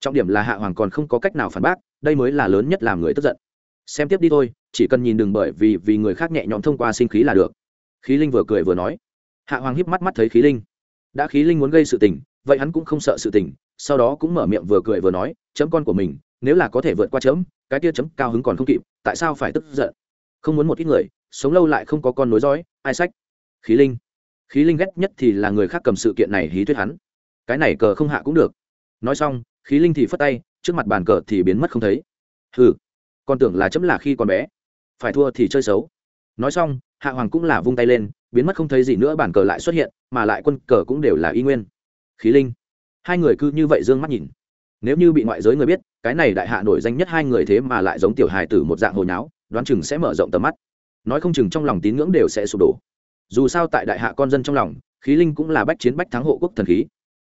Trọng điểm là hạ hoàng còn không có cách nào phản bác, đây mới là lớn nhất làm người tức giận. Xem tiếp đi thôi, chỉ cần nhìn đừng bởi vì vì người khác nhẹ nhõm thông qua sinh khí là được. Khí linh vừa cười vừa nói. Hạ hoàng híp mắt mắt thấy khí linh. Đã khí linh muốn gây sự tình, vậy hắn cũng không sợ sự tình sau đó cũng mở miệng vừa cười vừa nói chấm con của mình nếu là có thể vượt qua chấm cái tia chấm cao hứng còn không kịp tại sao phải tức giận? Không muốn một ít người sống lâu lại không có con nối dõi ai sách? Khí linh. Khí linh ghét nhất thì là người khác cầm sự kiện này hí thuyết hắn. Cái này cờ không hạ cũng được. Nói xong khí linh thì phất tay trước mặt bàn cờ thì biến mất không thấy. Hừ, con tưởng là chấm là khi còn bé phải thua thì chơi xấu. Nói xong hạ hoàng cũng là vung tay lên biến mất không thấy gì nữa bàn cờ lại xuất hiện mà lại quân cờ cũng đều là y nguyên. Khí linh hai người cứ như vậy d ư ơ n g mắt nhìn. Nếu như bị ngoại giới người biết, cái này đại hạ nổi danh nhất hai người thế mà lại giống tiểu hài tử một dạng hồi nháo, đoán chừng sẽ mở rộng tầm mắt. Nói không chừng trong lòng tín ngưỡng đều sẽ sụp đổ. Dù sao tại đại hạ con dân trong lòng, khí linh cũng là bách chiến bách thắng hộ quốc thần khí.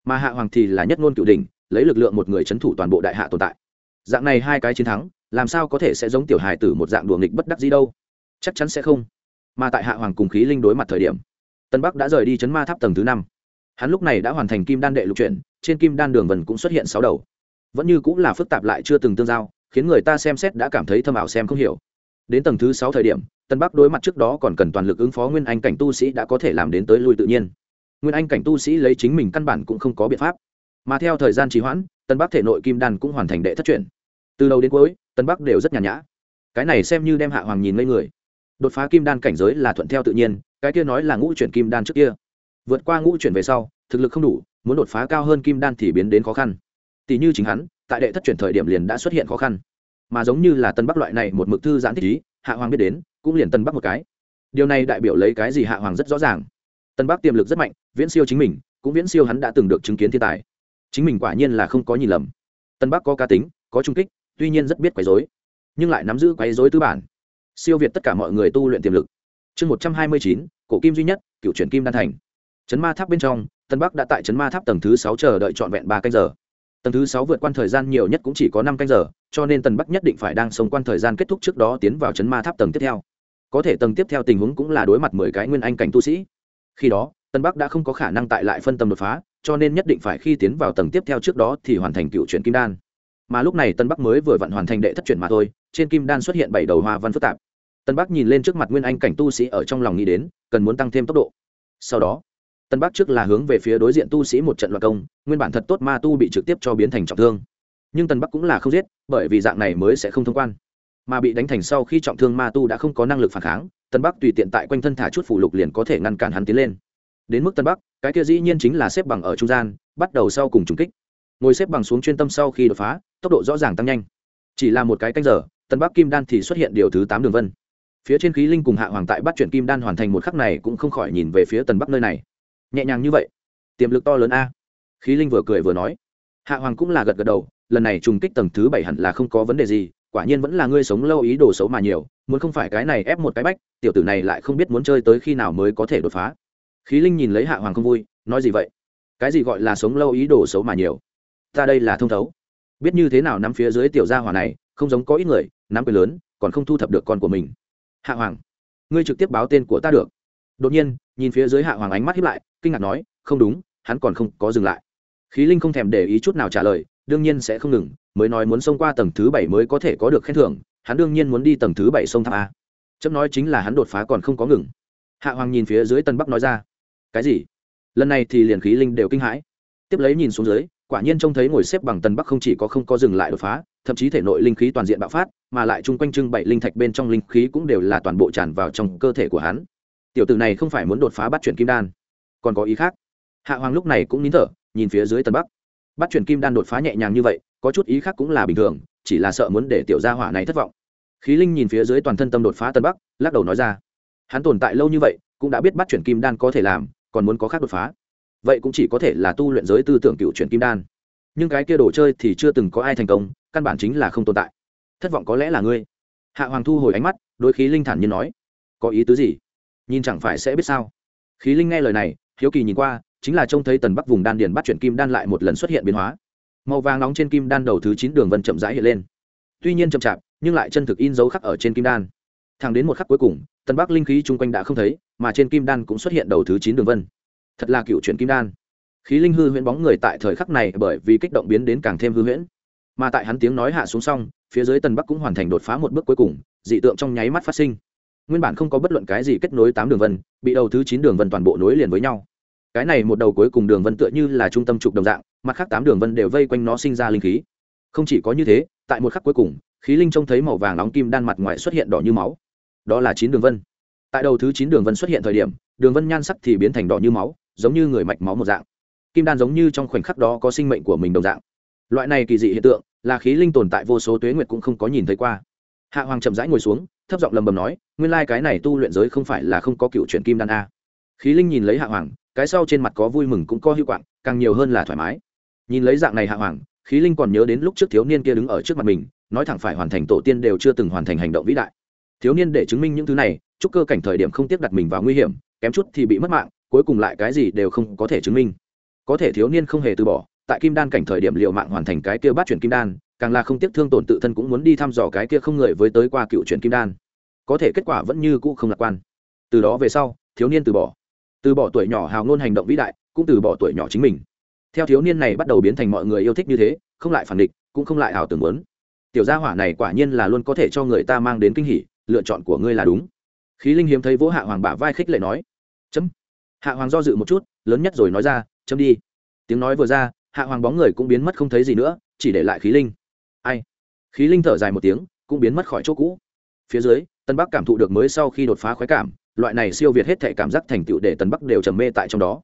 Mà hạ hoàng thì là nhất ngôn cựu đình lấy lực lượng một người c h ấ n thủ toàn bộ đại hạ tồn tại. Dạng này hai cái chiến thắng, làm sao có thể sẽ giống tiểu hài tử một dạng đùa nghịch bất đắc gì đâu? Chắc chắn sẽ không. Mà tại hạ hoàng cùng khí linh đối mặt thời điểm, tân bắc đã rời đi chấn ma tháp tầng thứ năm hắn lúc này đã hoàn thành kim đan đệ lục chuyển, trên kim đan đường vần cũng xuất hiện sáu đầu. Vẫn như cũng là phức tạp lại chưa từng tương giao, khiến người ta xem xét đã cảm thấy thâm ảo xem không hiểu. Đến tầng thứ sáu thời điểm, tân bắc đối mặt trước đó còn cần toàn lực ứng phó nguyên anh cảnh tu sĩ đã có thể làm đến tới lui tự nhiên. Nguyên anh cảnh tu sĩ lấy chính mình căn bản cũng không có biện pháp. Mà theo thời gian trì hoãn, tân bắc thể nội kim đan cũng hoàn thành đệ thất chuyển. Từ đầu đến cuối, tân bắc đều rất nhàn nhã. Cái này xem như đem hạ hoàng nhìn ngây người. Đột phá kim đan cảnh giới là thuận theo tự nhiên, cái kia nói là ngũ chuyển kim đan trước kia vượt qua ngũ chuyển về sau, thực lực không đủ, muốn đột phá cao hơn kim đan thì biến đến khó khăn. Tỷ như chính hắn, tại đệ thất chuyển thời điểm liền đã xuất hiện khó khăn. Mà giống như là tân bắc loại này một mực thư giãn thích ý, hạ hoàng biết đến, cũng liền tân bắc một cái. Điều này đại biểu lấy cái gì hạ hoàng rất rõ ràng. Tân bắc tiềm lực rất mạnh, viễn siêu chính mình, cũng viễn siêu hắn đã từng được chứng kiến thiên tài. Chính mình quả nhiên là không có nhìn lầm. Tân bắc có cá tính, có trung kích, tuy nhiên rất biết quấy dối nhưng lại nắm giữ quấy dối tư bản. Siêu việt tất cả mọi người tu luyện tiềm lực. Chương một trăm hai mươi chín, cổ kim duy nhất, cựu truyền kim đan thành chấn ma tháp bên trong, tân bắc đã tại chấn ma tháp tầng thứ sáu chờ đợi trọn vẹn ba canh giờ. Tầng thứ sáu vượt qua thời gian nhiều nhất cũng chỉ có năm canh giờ, cho nên tần bắc nhất định phải đang sống quan thời gian kết thúc trước đó tiến vào chấn ma tháp tầng tiếp theo. Có thể tầng tiếp theo tình huống cũng là đối mặt mười cái nguyên anh cảnh tu sĩ. Khi đó, tân bắc đã không có khả năng tại lại phân tâm đột phá, cho nên nhất định phải khi tiến vào tầng tiếp theo trước đó thì hoàn thành cựu chuyển kim đan. Mà lúc này tân bắc mới vừa vặn hoàn thành đệ thất chuyển mà thôi, trên kim đan xuất hiện bảy đầu hoa văn phức tạp. Tân bắc nhìn lên trước mặt nguyên anh cảnh tu sĩ ở trong lòng nghĩ đến, cần muốn tăng thêm tốc độ. Sau đó tân bắc trước là hướng về phía đối diện tu sĩ một trận loạt công, nguyên bản thật tốt ma tu bị trực tiếp cho biến thành trọng thương. Nhưng tân bắc cũng là không giết, bởi vì dạng này mới sẽ không thông quan. Mà bị đánh thành sau khi trọng thương ma tu đã không có năng lực phản kháng, tân bắc tùy tiện tại quanh thân thả chút phủ lục liền có thể ngăn cản hắn tiến lên. Đến mức tân bắc, cái kia dĩ nhiên chính là xếp bằng ở trung gian, bắt đầu sau cùng trùng kích. Ngồi xếp bằng xuống chuyên tâm sau khi đột phá, tốc độ rõ ràng tăng nhanh. Chỉ là một cái canh giờ, tân bắc kim đan thì xuất hiện điều thứ tám đường vân. Phía trên khí linh cùng hạ hoàng tại bắt chuyển kim đan hoàn thành một khắc này cũng không khỏi nhìn về phía tần bắc nơi này nhẹ nhàng như vậy. Tiềm lực to lớn a. Khí linh vừa cười vừa nói. Hạ hoàng cũng là gật gật đầu, lần này trùng kích tầng thứ bảy hẳn là không có vấn đề gì, quả nhiên vẫn là ngươi sống lâu ý đồ xấu mà nhiều, muốn không phải cái này ép một cái bách, tiểu tử này lại không biết muốn chơi tới khi nào mới có thể đột phá. Khí linh nhìn lấy hạ hoàng không vui, nói gì vậy? Cái gì gọi là sống lâu ý đồ xấu mà nhiều? Ta đây là thông thấu. Biết như thế nào nắm phía dưới tiểu gia hỏa này, không giống có ít người, nắm quyền lớn, còn không thu thập được con của mình. Hạ hoàng, ngươi trực tiếp báo tên của ta được. Đột nhiên, nhìn phía dưới hạ hoàng ánh mắt hiếp lại kinh ngạc nói, không đúng, hắn còn không có dừng lại. Khí linh không thèm để ý chút nào trả lời, đương nhiên sẽ không ngừng, mới nói muốn xông qua tầng thứ bảy mới có thể có được khen thưởng, hắn đương nhiên muốn đi tầng thứ bảy sông tháp a. Chấm nói chính là hắn đột phá còn không có ngừng. Hạ hoàng nhìn phía dưới tân bắc nói ra, cái gì? Lần này thì liền khí linh đều kinh hãi. Tiếp lấy nhìn xuống dưới, quả nhiên trông thấy ngồi xếp bằng tân bắc không chỉ có không có dừng lại đột phá, thậm chí thể nội linh khí toàn diện bạo phát, mà lại chung quanh trưng bảy linh thạch bên trong linh khí cũng đều là toàn bộ tràn vào trong cơ thể của hắn. Tiểu tử này không phải muốn đột phá bắt chuyển kim đan còn có ý khác. Hạ hoàng lúc này cũng nín thở, nhìn phía dưới tân bắc. Bắt chuyển kim đan đột phá nhẹ nhàng như vậy, có chút ý khác cũng là bình thường, chỉ là sợ muốn để tiểu gia hỏa này thất vọng. Khí linh nhìn phía dưới toàn thân tâm đột phá tân bắc, lắc đầu nói ra, hắn tồn tại lâu như vậy, cũng đã biết bắt chuyển kim đan có thể làm, còn muốn có khác đột phá. Vậy cũng chỉ có thể là tu luyện giới tư tưởng cựu chuyển kim đan. Nhưng cái kia đồ chơi thì chưa từng có ai thành công, căn bản chính là không tồn tại. Thất vọng có lẽ là ngươi. Hạ hoàng thu hồi ánh mắt đôi khí linh thản nhiên nói, có ý tứ gì? Nhìn chẳng phải sẽ biết sao? Khí linh nghe lời này hiếu kỳ nhìn qua, chính là trông thấy tần bắc vùng đan điền bắt chuyển kim đan lại một lần xuất hiện biến hóa. Màu vàng nóng trên kim đan đầu thứ chín đường vân chậm rãi hiện lên. Tuy nhiên chậm chạp, nhưng lại chân thực in dấu khắc ở trên kim đan. Thẳng đến một khắc cuối cùng, tần bắc linh khí chung quanh đã không thấy, mà trên kim đan cũng xuất hiện đầu thứ chín đường vân. Thật là cựu chuyển kim đan. Khí linh hư huyễn bóng người tại thời khắc này bởi vì kích động biến đến càng thêm hư huyễn. Mà tại hắn tiếng nói hạ xuống xong, phía dưới tần bắc cũng hoàn thành đột phá một bước cuối cùng, dị tượng trong nháy mắt phát sinh nguyên bản không có bất luận cái gì kết nối tám đường vân, bị đầu thứ chín đường vân toàn bộ nối liền với nhau. Cái này một đầu cuối cùng đường vân tựa như là trung tâm trục đồng dạng, mặt khác tám đường vân đều vây quanh nó sinh ra linh khí. Không chỉ có như thế, tại một khắc cuối cùng, khí linh trông thấy màu vàng nóng kim đan mặt ngoài xuất hiện đỏ như máu. Đó là chín đường vân. Tại đầu thứ chín đường vân xuất hiện thời điểm, đường vân nhan sắc thì biến thành đỏ như máu, giống như người mạch máu một dạng. Kim đan giống như trong khoảnh khắc đó có sinh mệnh của mình đồng dạng. Loại này kỳ dị hiện tượng, là khí linh tồn tại vô số tuế nguyệt cũng không có nhìn thấy qua. Hạ hoàng chậm rãi ngồi xuống thấp giọng lầm bầm nói, nguyên lai、like、cái này tu luyện giới không phải là không có cựu truyện kim đan a. Khí linh nhìn lấy hạ hoàng, cái sau trên mặt có vui mừng cũng có hữu quạng càng nhiều hơn là thoải mái. Nhìn lấy dạng này hạ hoàng, khí linh còn nhớ đến lúc trước thiếu niên kia đứng ở trước mặt mình, nói thẳng phải hoàn thành tổ tiên đều chưa từng hoàn thành hành động vĩ đại. Thiếu niên để chứng minh những thứ này, chúc cơ cảnh thời điểm không tiếp đặt mình vào nguy hiểm, kém chút thì bị mất mạng, cuối cùng lại cái gì đều không có thể chứng minh. Có thể thiếu niên không hề từ bỏ, tại kim đan cảnh thời điểm liệu mạng hoàn thành cái kia bắt chuyển kim đan càng là không tiếc thương tổn tự thân cũng muốn đi thăm dò cái kia không người với tới qua cựu truyền kim đan. Có thể kết quả vẫn như cũ không lạc quan. Từ đó về sau, thiếu niên từ bỏ. Từ bỏ tuổi nhỏ hào ngôn hành động vĩ đại, cũng từ bỏ tuổi nhỏ chính mình. Theo thiếu niên này bắt đầu biến thành mọi người yêu thích như thế, không lại phản địch, cũng không lại hào tưởng muốn. Tiểu gia hỏa này quả nhiên là luôn có thể cho người ta mang đến kinh hỉ, lựa chọn của ngươi là đúng. Khí linh hiếm thấy vỗ hạ hoàng bả vai khích lệ nói. Chấm. Hạ hoàng do dự một chút, lớn nhất rồi nói ra, chấm đi. Tiếng nói vừa ra, hạ hoàng bóng người cũng biến mất không thấy gì nữa, chỉ để lại khí linh ai? Khí linh thở dài một tiếng, cũng biến mất khỏi chỗ cũ. Phía dưới, tân bắc cảm thụ được mới sau khi đột phá khoái cảm, loại này siêu việt hết thể cảm giác thành tựu để tân bắc đều trầm mê tại trong đó.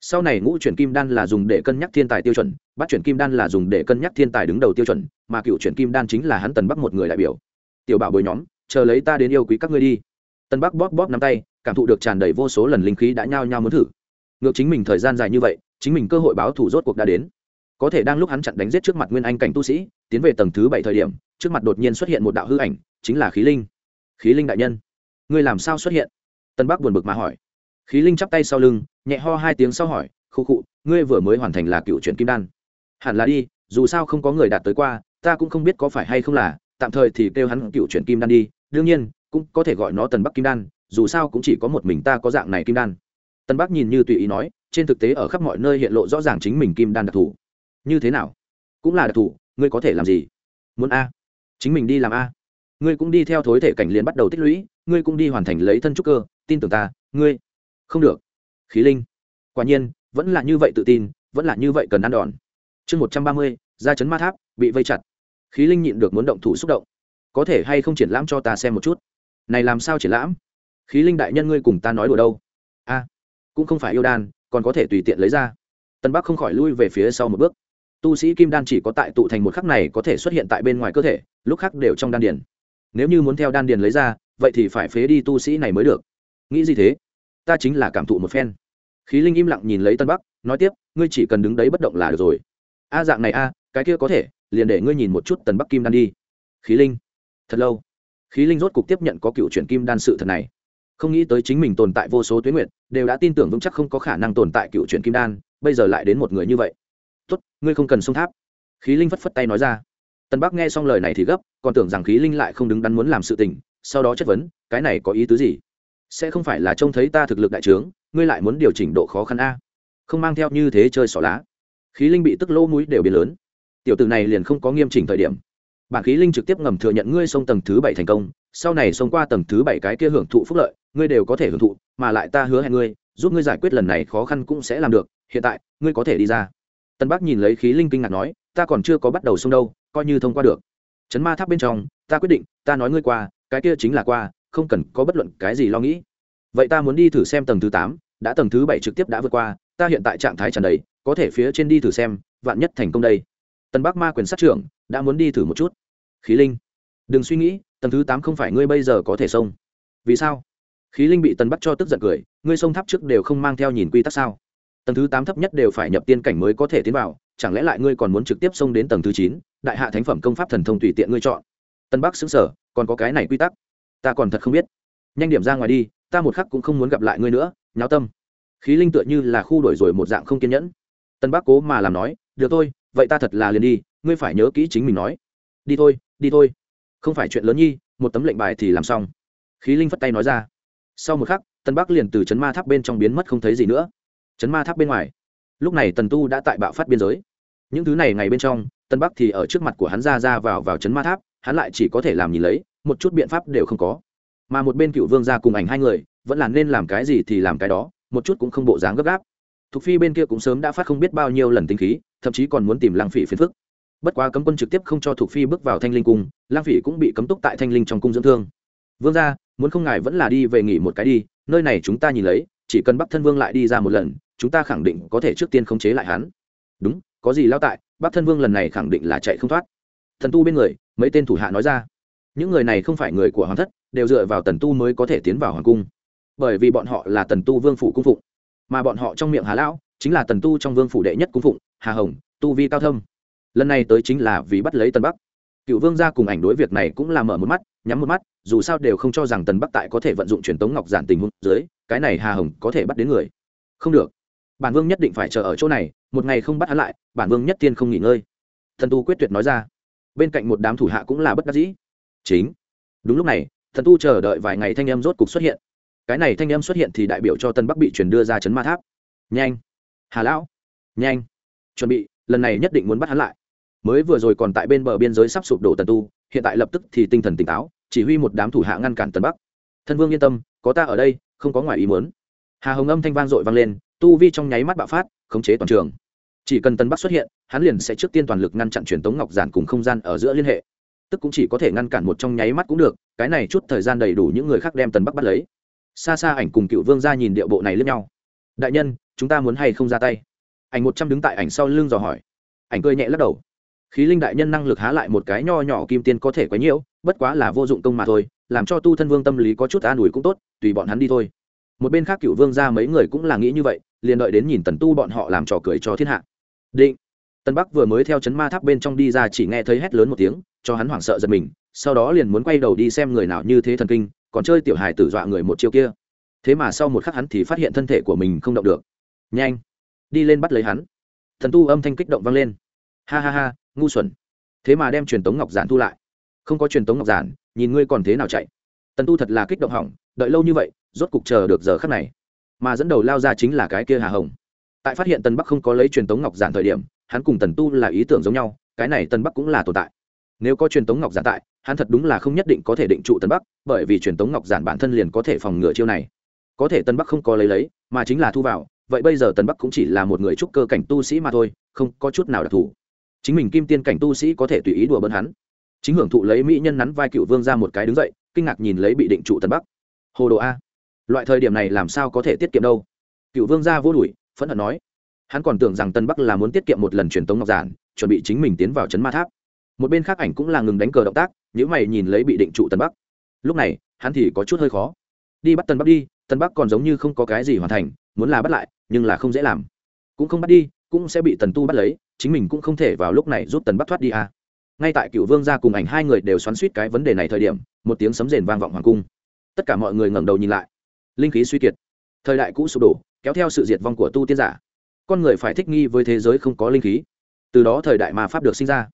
Sau này ngũ chuyển kim đan là dùng để cân nhắc thiên tài tiêu chuẩn bắt chuyển kim đan là dùng để cân nhắc thiên tài đứng đầu tiêu chuẩn, mà cựu chuyển kim đan chính là hắn tần bắc một người đại biểu. Tiểu bảo bồi nhóm, chờ lấy ta đến yêu quý các ngươi đi. Tân bắc bóp bóp nắm tay, cảm thụ được tràn đầy vô số lần linh khí đã nhao nhao muốn thử. Ngược chính mình thời gian dài như vậy, chính mình cơ hội báo thủ rốt cuộc đã đến. Có thể đang lúc hắn chặn đánh giết trước mặt nguyên anh cảnh tu sĩ tiến về tầng thứ bảy thời điểm, trước mặt đột nhiên xuất hiện một đạo hư ảnh, chính là khí linh. Khí linh đại nhân, ngươi làm sao xuất hiện? Tân bắc buồn bực mà hỏi. Khí linh chắp tay sau lưng, nhẹ ho hai tiếng sau hỏi khu khụ, ngươi vừa mới hoàn thành là cựu chuyển kim đan. Hẳn là đi, dù sao không có người đạt tới qua, ta cũng không biết có phải hay không là, tạm thời thì kêu hắn cựu chuyển kim đan đi, đương nhiên, cũng có thể gọi nó tần bắc kim đan, dù sao cũng chỉ có một mình ta có dạng này kim đan. Tân bắc nhìn như tùy ý nói, trên thực tế ở khắp mọi nơi hiện lộ rõ ràng chính mình kim đan đặc thù. Như thế nào? Cũng là đặc thù ngươi có thể làm gì? Muốn a. Chính mình đi làm a. Ngươi cũng đi theo thối thể cảnh liền bắt đầu tích lũy, ngươi cũng đi hoàn thành lấy thân trúc cơ, tin tưởng ta, ngươi. Không được. Khí linh. Quả nhiên, vẫn là như vậy tự tin, vẫn là như vậy cần ăn đòn. Chương một trăm ba mươi, ra chấn ma tháp, bị vây chặt. Khí linh nhịn được muốn động thủ xúc động. Có thể hay không triển lãm cho ta xem một chút? Này làm sao triển lãm? Khí linh đại nhân ngươi cùng ta nói đùa đâu? A. Cũng không phải yêu đan, còn có thể tùy tiện lấy ra. Tân bắc không khỏi lui về phía sau một bước tu sĩ kim đan chỉ có tại tụ thành một khắc này có thể xuất hiện tại bên ngoài cơ thể, lúc khác đều trong đan điền. Nếu như muốn theo đan điền lấy ra, vậy thì phải phế đi tu sĩ này mới được. Nghĩ gì thế? Ta chính là cảm thụ một phen. Khí linh im lặng nhìn lấy tân bắc, nói tiếp, ngươi chỉ cần đứng đấy bất động là được rồi. A, dạng này a, cái kia có thể, liền để ngươi nhìn một chút tần bắc kim đan đi. Khí linh. Thật lâu. Khí linh rốt cục tiếp nhận có cựu chuyển kim đan sự thật này. Không nghĩ tới chính mình tồn tại vô số tuyến nguyện, đều đã tin tưởng vững chắc không có khả năng tồn tại cựu chuyển kim đan, bây giờ lại đến một người như vậy tốt, ngươi không cần sông tháp. Khí linh phất phất tay nói ra. Tân bắc nghe xong lời này thì gấp, còn tưởng rằng khí linh lại không đứng đắn muốn làm sự tình, sau đó chất vấn, cái này có ý tứ gì? Sẽ không phải là trông thấy ta thực lực đại trướng, ngươi lại muốn điều chỉnh độ khó khăn a? Không mang theo như thế chơi xỏ lá. Khí linh bị tức lỗ mũi đều biến lớn. Tiểu tử này liền không có nghiêm chỉnh thời điểm. Bản khí linh trực tiếp ngầm thừa nhận ngươi xông tầng thứ bảy thành công, sau này xông qua tầng thứ bảy cái kia hưởng thụ phúc lợi, ngươi đều có thể hưởng thụ, mà lại ta hứa hẹn ngươi, giúp ngươi giải quyết lần này khó khăn cũng sẽ làm được, hiện tại, ngươi có thể đi ra tân bắc nhìn lấy khí linh kinh ngạc nói, ta còn chưa có bắt đầu xông đâu, coi như thông qua được. Chấn ma tháp bên trong, ta quyết định, ta nói ngươi qua, cái kia chính là qua, không cần có bất luận cái gì lo nghĩ. Vậy ta muốn đi thử xem tầng thứ tám, đã tầng thứ bảy trực tiếp đã vượt qua, ta hiện tại trạng thái tràn đầy, có thể phía trên đi thử xem, vạn nhất thành công đây. Tân bắc ma quyền sát trưởng, đã muốn đi thử một chút. Khí linh, đừng suy nghĩ, tầng thứ tám không phải ngươi bây giờ có thể xông. Vì sao? Khí linh bị tân bắc cho tức giận cười, ngươi xông tháp trước đều không mang theo nhìn quy tắc sao? Tầng thứ tám thấp nhất đều phải nhập tiên cảnh mới có thể tiến vào, chẳng lẽ lại ngươi còn muốn trực tiếp xông đến tầng thứ chín, đại hạ thánh phẩm công pháp thần thông tùy tiện ngươi chọn? Tân bắc xứng sở còn có cái này quy tắc. Ta còn thật không biết. Nhanh điểm ra ngoài đi, ta một khắc cũng không muốn gặp lại ngươi nữa, nháo tâm. Khí linh tựa như là khu đổi rồi một dạng không kiên nhẫn. Tân bắc cố mà làm nói, được thôi, vậy ta thật là liền đi, ngươi phải nhớ kỹ chính mình nói. Đi thôi đi thôi. Không phải chuyện lớn nhi, một tấm lệnh bài thì làm xong. Khí linh phất tay nói ra. Sau một khắc, tân bắc liền từ chấn ma tháp bên trong biến mất không thấy gì nữa chấn ma tháp bên ngoài. Lúc này tần tu đã tại bạo phát biên giới. Những thứ này ngày bên trong tân bắc thì ở trước mặt của hắn ra ra vào vào chấn ma tháp, hắn lại chỉ có thể làm nhìn lấy, một chút biện pháp đều không có. Mà một bên cựu vương ra cùng ảnh hai người, vẫn là nên làm cái gì thì làm cái đó, một chút cũng không bộ dáng gấp gáp. Thục phi bên kia cũng sớm đã phát không biết bao nhiêu lần tinh khí, thậm chí còn muốn tìm lang phỉ phiền phức. Bất quá cấm quân trực tiếp không cho thục phi bước vào thanh linh cung lang phỉ cũng bị cấm túc tại thanh linh trong cung dưỡng thương. Vương ra muốn không ngài vẫn là đi về nghỉ một cái đi, nơi này chúng ta nhìn lấy, chỉ cần bắc thân vương lại đi ra một lần chúng ta khẳng định có thể trước tiên khống chế lại hắn. Đúng, có gì lao tại, bắc thân vương lần này khẳng định là chạy không thoát. Thần tu bên người, mấy tên thủ hạ nói ra. Những người này không phải người của hoàng thất, đều dựa vào tần tu mới có thể tiến vào hoàng cung. Bởi vì bọn họ là tần tu vương phủ cung phụng, mà bọn họ trong miệng hà lão chính là tần tu trong vương phủ đệ nhất cung phụng, hà hồng, tu vi cao thâm. Lần này tới chính là vì bắt lấy tần bắc. Cựu vương gia cùng ảnh đối việc này cũng là mở một mắt, nhắm một mắt, dù sao đều không cho rằng tần bắc tại có thể vận dụng truyền tống ngọc giản tình huống dưới, cái này hà hồng có thể bắt đến người. Không được bản vương nhất định phải chờ ở chỗ này, một ngày không bắt hắn lại, bản vương nhất tiên không nghỉ ngơi. Thần tu quyết tuyệt nói ra. Bên cạnh một đám thủ hạ cũng là bất đắc dĩ. Chính. Đúng lúc này, thần tu chờ đợi vài ngày thanh em rốt cục xuất hiện. Cái này thanh em xuất hiện thì đại biểu cho tân bắc bị chuyển đưa ra chấn ma tháp. Nhanh. Hà lão. Nhanh. Chuẩn bị, lần này nhất định muốn bắt hắn lại. Mới vừa rồi còn tại bên bờ biên giới sắp sụp đổ tần tu, hiện tại lập tức thì tinh thần tỉnh táo, chỉ huy một đám thủ hạ ngăn cản tần bắc. Thân vương yên tâm, có ta ở đây, không có ngoài ý muốn. Hà hồng âm thanh vang dội vang lên tu vi trong nháy mắt bạo phát, khống chế toàn trường. Chỉ cần tân bắc xuất hiện, hắn liền sẽ trước tiên toàn lực ngăn chặn truyền tống ngọc giản cùng không gian ở giữa liên hệ. Tức cũng chỉ có thể ngăn cản một trong nháy mắt cũng được, cái này chút thời gian đầy đủ những người khác đem tần bắc bắt lấy. Xa xa ảnh cùng cựu vương ra nhìn điệu bộ này lẫn nhau. Đại nhân, chúng ta muốn hay không ra tay? Ảnh một trăm đứng tại ảnh sau lưng dò hỏi. Ảnh cười nhẹ lắc đầu. Khí linh đại nhân năng lực há lại một cái nho nhỏ kim tiên có thể quấy nhiễu, bất quá là vô dụng công mà thôi, làm cho tu thân vương tâm lý có chút an ủi cũng tốt, tùy bọn hắn đi thôi một bên khác cựu vương ra mấy người cũng là nghĩ như vậy, liền đợi đến nhìn tần tu bọn họ làm trò cười cho thiên hạ. Định. Tân bắc vừa mới theo chấn ma tháp bên trong đi ra chỉ nghe thấy hét lớn một tiếng, cho hắn hoảng sợ giật mình, sau đó liền muốn quay đầu đi xem người nào như thế thần kinh, còn chơi tiểu hài tử dọa người một chiêu kia. Thế mà sau một khắc hắn thì phát hiện thân thể của mình không động được. Nhanh. Đi lên bắt lấy hắn. Thần tu âm thanh kích động vang lên. Ha ha ha, ngu xuẩn. Thế mà đem truyền tống ngọc giản thu lại. Không có truyền tống ngọc giản, nhìn ngươi còn thế nào chạy. Tần tu thật là kích động hỏng, đợi lâu như vậy rốt cục chờ được giờ khắc này. Mà dẫn đầu lao ra chính là cái kia hà hồng. Tại phát hiện tần bắc không có lấy truyền tống ngọc giản thời điểm, hắn cùng tần tu là ý tưởng giống nhau, cái này tần bắc cũng là tồn tại. Nếu có truyền tống ngọc giản tại, hắn thật đúng là không nhất định có thể định trụ tần bắc, bởi vì truyền tống ngọc giản bản thân liền có thể phòng ngừa chiêu này. Có thể tần bắc không có lấy lấy, mà chính là thu vào, vậy bây giờ tần bắc cũng chỉ là một người trúc cơ cảnh tu sĩ mà thôi, không có chút nào đặc thù. Chính mình kim tiên cảnh tu sĩ có thể tùy ý đùa bỡn hắn. Chính hưởng thụ lấy mỹ nhân nắn vai cựu vương ra một cái đứng dậy, kinh ngạc nhìn lấy bị định trụ tần bắc. Hồ đồ a loại thời điểm này làm sao có thể tiết kiệm đâu? Cựu vương gia vô đùi phẫn hận nói. Hắn còn tưởng rằng tân bắc là muốn tiết kiệm một lần truyền tống ngọc giản, chuẩn bị chính mình tiến vào trấn ma tháp. Một bên khác ảnh cũng là ngừng đánh cờ động tác nếu mày nhìn lấy bị định trụ tân bắc. Lúc này, hắn thì có chút hơi khó. Đi bắt tân bắc đi, tân bắc còn giống như không có cái gì hoàn thành, muốn là bắt lại, nhưng là không dễ làm. Cũng không bắt đi, cũng sẽ bị tần tu bắt lấy, chính mình cũng không thể vào lúc này giúp tần bắc thoát đi à. ngay tại cựu vương gia cùng ảnh hai người đều xoắn suýt cái vấn đề này thời điểm, một tiếng sấm rền vang vọng hoàng cung. Tất cả mọi người ngẩng đầu nhìn lại linh khí suy kiệt. Thời đại cũ sụp đổ, kéo theo sự diệt vong của tu tiên giả. Con người phải thích nghi với thế giới không có linh khí. Từ đó thời đại ma pháp được sinh ra.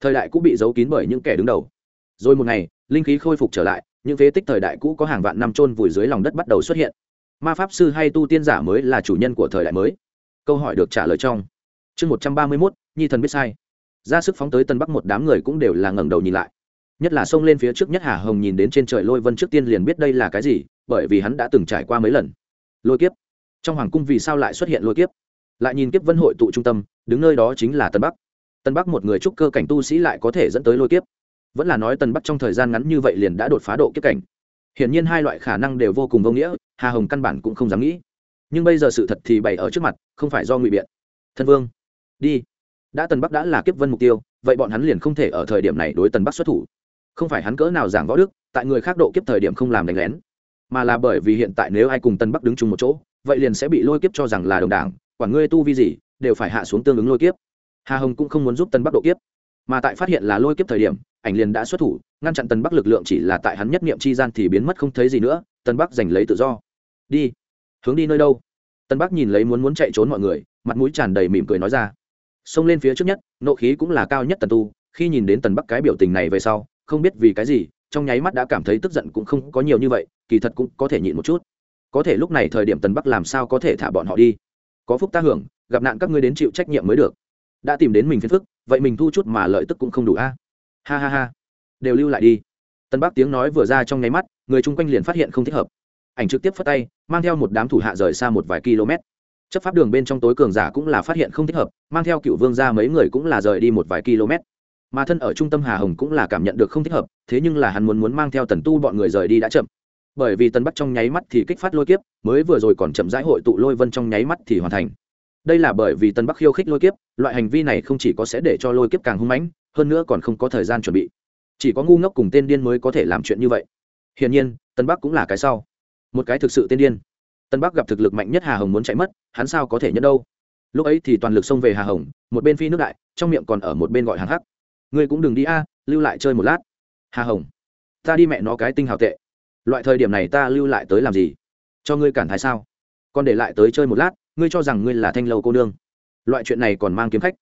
Thời đại cũ bị giấu kín bởi những kẻ đứng đầu. Rồi một ngày, linh khí khôi phục trở lại, những phế tích thời đại cũ có hàng vạn năm trôn vùi dưới lòng đất bắt đầu xuất hiện. Ma pháp sư hay tu tiên giả mới là chủ nhân của thời đại mới. Câu hỏi được trả lời trong chương một trăm ba mươi mốt, nhi thần biết sai. Ra sức phóng tới tân bắc một đám người cũng đều là ngẩng đầu nhìn lại. Nhất là xông lên phía trước nhất hà hồng nhìn đến trên trời lôi vân trước tiên liền biết đây là cái gì bởi vì hắn đã từng trải qua mấy lần. Lôi kiếp. Trong hoàng cung vì sao lại xuất hiện lôi kiếp? Lại nhìn kiếp vân hội tụ trung tâm, đứng nơi đó chính là tân bắc. Tân bắc một người trúc cơ cảnh tu sĩ lại có thể dẫn tới lôi kiếp. Vẫn là nói tân bắc trong thời gian ngắn như vậy liền đã đột phá độ kiếp cảnh. Hiển nhiên hai loại khả năng đều vô cùng vô nghĩa, hà hồng căn bản cũng không dám nghĩ. Nhưng bây giờ sự thật thì bày ở trước mặt, không phải do ngụy biện. Thân vương, đi. Đã tần bắc đã là kiếp vân mục tiêu, vậy bọn hắn liền không thể ở thời điểm này đối tần bắc xuất thủ. Không phải hắn cỡ nào giảng võ đức, tại người khác độ kiếp thời điểm không làm đánh lén mà là bởi vì hiện tại nếu ai cùng tân bắc đứng chung một chỗ, vậy liền sẽ bị lôi kiếp cho rằng là đồng đảng, quản ngươi tu vi gì, đều phải hạ xuống tương ứng lôi kiếp. Hà hồng cũng không muốn giúp tân bắc độ kiếp. Mà tại phát hiện là lôi kiếp thời điểm, ảnh liền đã xuất thủ, ngăn chặn tân bắc lực lượng chỉ là tại hắn nhất nghiệm chi gian thì biến mất không thấy gì nữa, tân bắc giành lấy tự do. Đi. Hướng đi nơi đâu? Tân bắc nhìn lấy muốn muốn chạy trốn mọi người, mặt mũi tràn đầy mỉm cười nói ra. Xông lên phía trước nhất, nộ khí cũng là cao nhất tần tu, khi nhìn đến tần bắc cái biểu tình này về sau, không biết vì cái gì trong nháy mắt đã cảm thấy tức giận cũng không có nhiều như vậy, kỳ thật cũng có thể nhịn một chút. Có thể lúc này thời điểm tần bắc làm sao có thể thả bọn họ đi? Có phúc ta hưởng, gặp nạn các ngươi đến chịu trách nhiệm mới được. Đã tìm đến mình phiền phức, vậy mình thu chút mà lợi tức cũng không đủ a. Ha ha ha. Đều lưu lại đi. Tân bắc tiếng nói vừa ra trong nháy mắt, người chung quanh liền phát hiện không thích hợp. Ảnh trực tiếp phất tay, mang theo một đám thủ hạ rời xa một vài km. Chấp pháp đường bên trong tối cường giả cũng là phát hiện không thích hợp, mang theo cựu vương ra mấy người cũng là rời đi một vài km mà thân ở trung tâm hà hồng cũng là cảm nhận được không thích hợp, thế nhưng là hắn muốn muốn mang theo tần tu bọn người rời đi đã chậm. Bởi vì tần bắc trong nháy mắt thì kích phát lôi kiếp, mới vừa rồi còn chậm rãi hội tụ lôi vân trong nháy mắt thì hoàn thành. Đây là bởi vì tần bắc khiêu khích lôi kiếp, loại hành vi này không chỉ có sẽ để cho lôi kiếp càng hung mãnh, hơn nữa còn không có thời gian chuẩn bị. Chỉ có ngu ngốc cùng tên điên mới có thể làm chuyện như vậy. Hiển nhiên, tần bắc cũng là cái sau. Một cái thực sự tên điên. Tân bắc gặp thực lực mạnh nhất hà hồng muốn chạy mất, hắn sao có thể nhẫn đâu? Lúc ấy thì toàn lực xông về hà hồng, một bên phi nước đại, trong miệng còn ở một bên gọi hàng hắc ngươi cũng đừng đi a, lưu lại chơi một lát. Hà hồng, ta đi mẹ nó cái tinh hào tệ. Loại thời điểm này ta lưu lại tới làm gì? Cho ngươi cản thái sao? Còn để lại tới chơi một lát, ngươi cho rằng ngươi là thanh lâu cô nương. Loại chuyện này còn mang kiếm khách.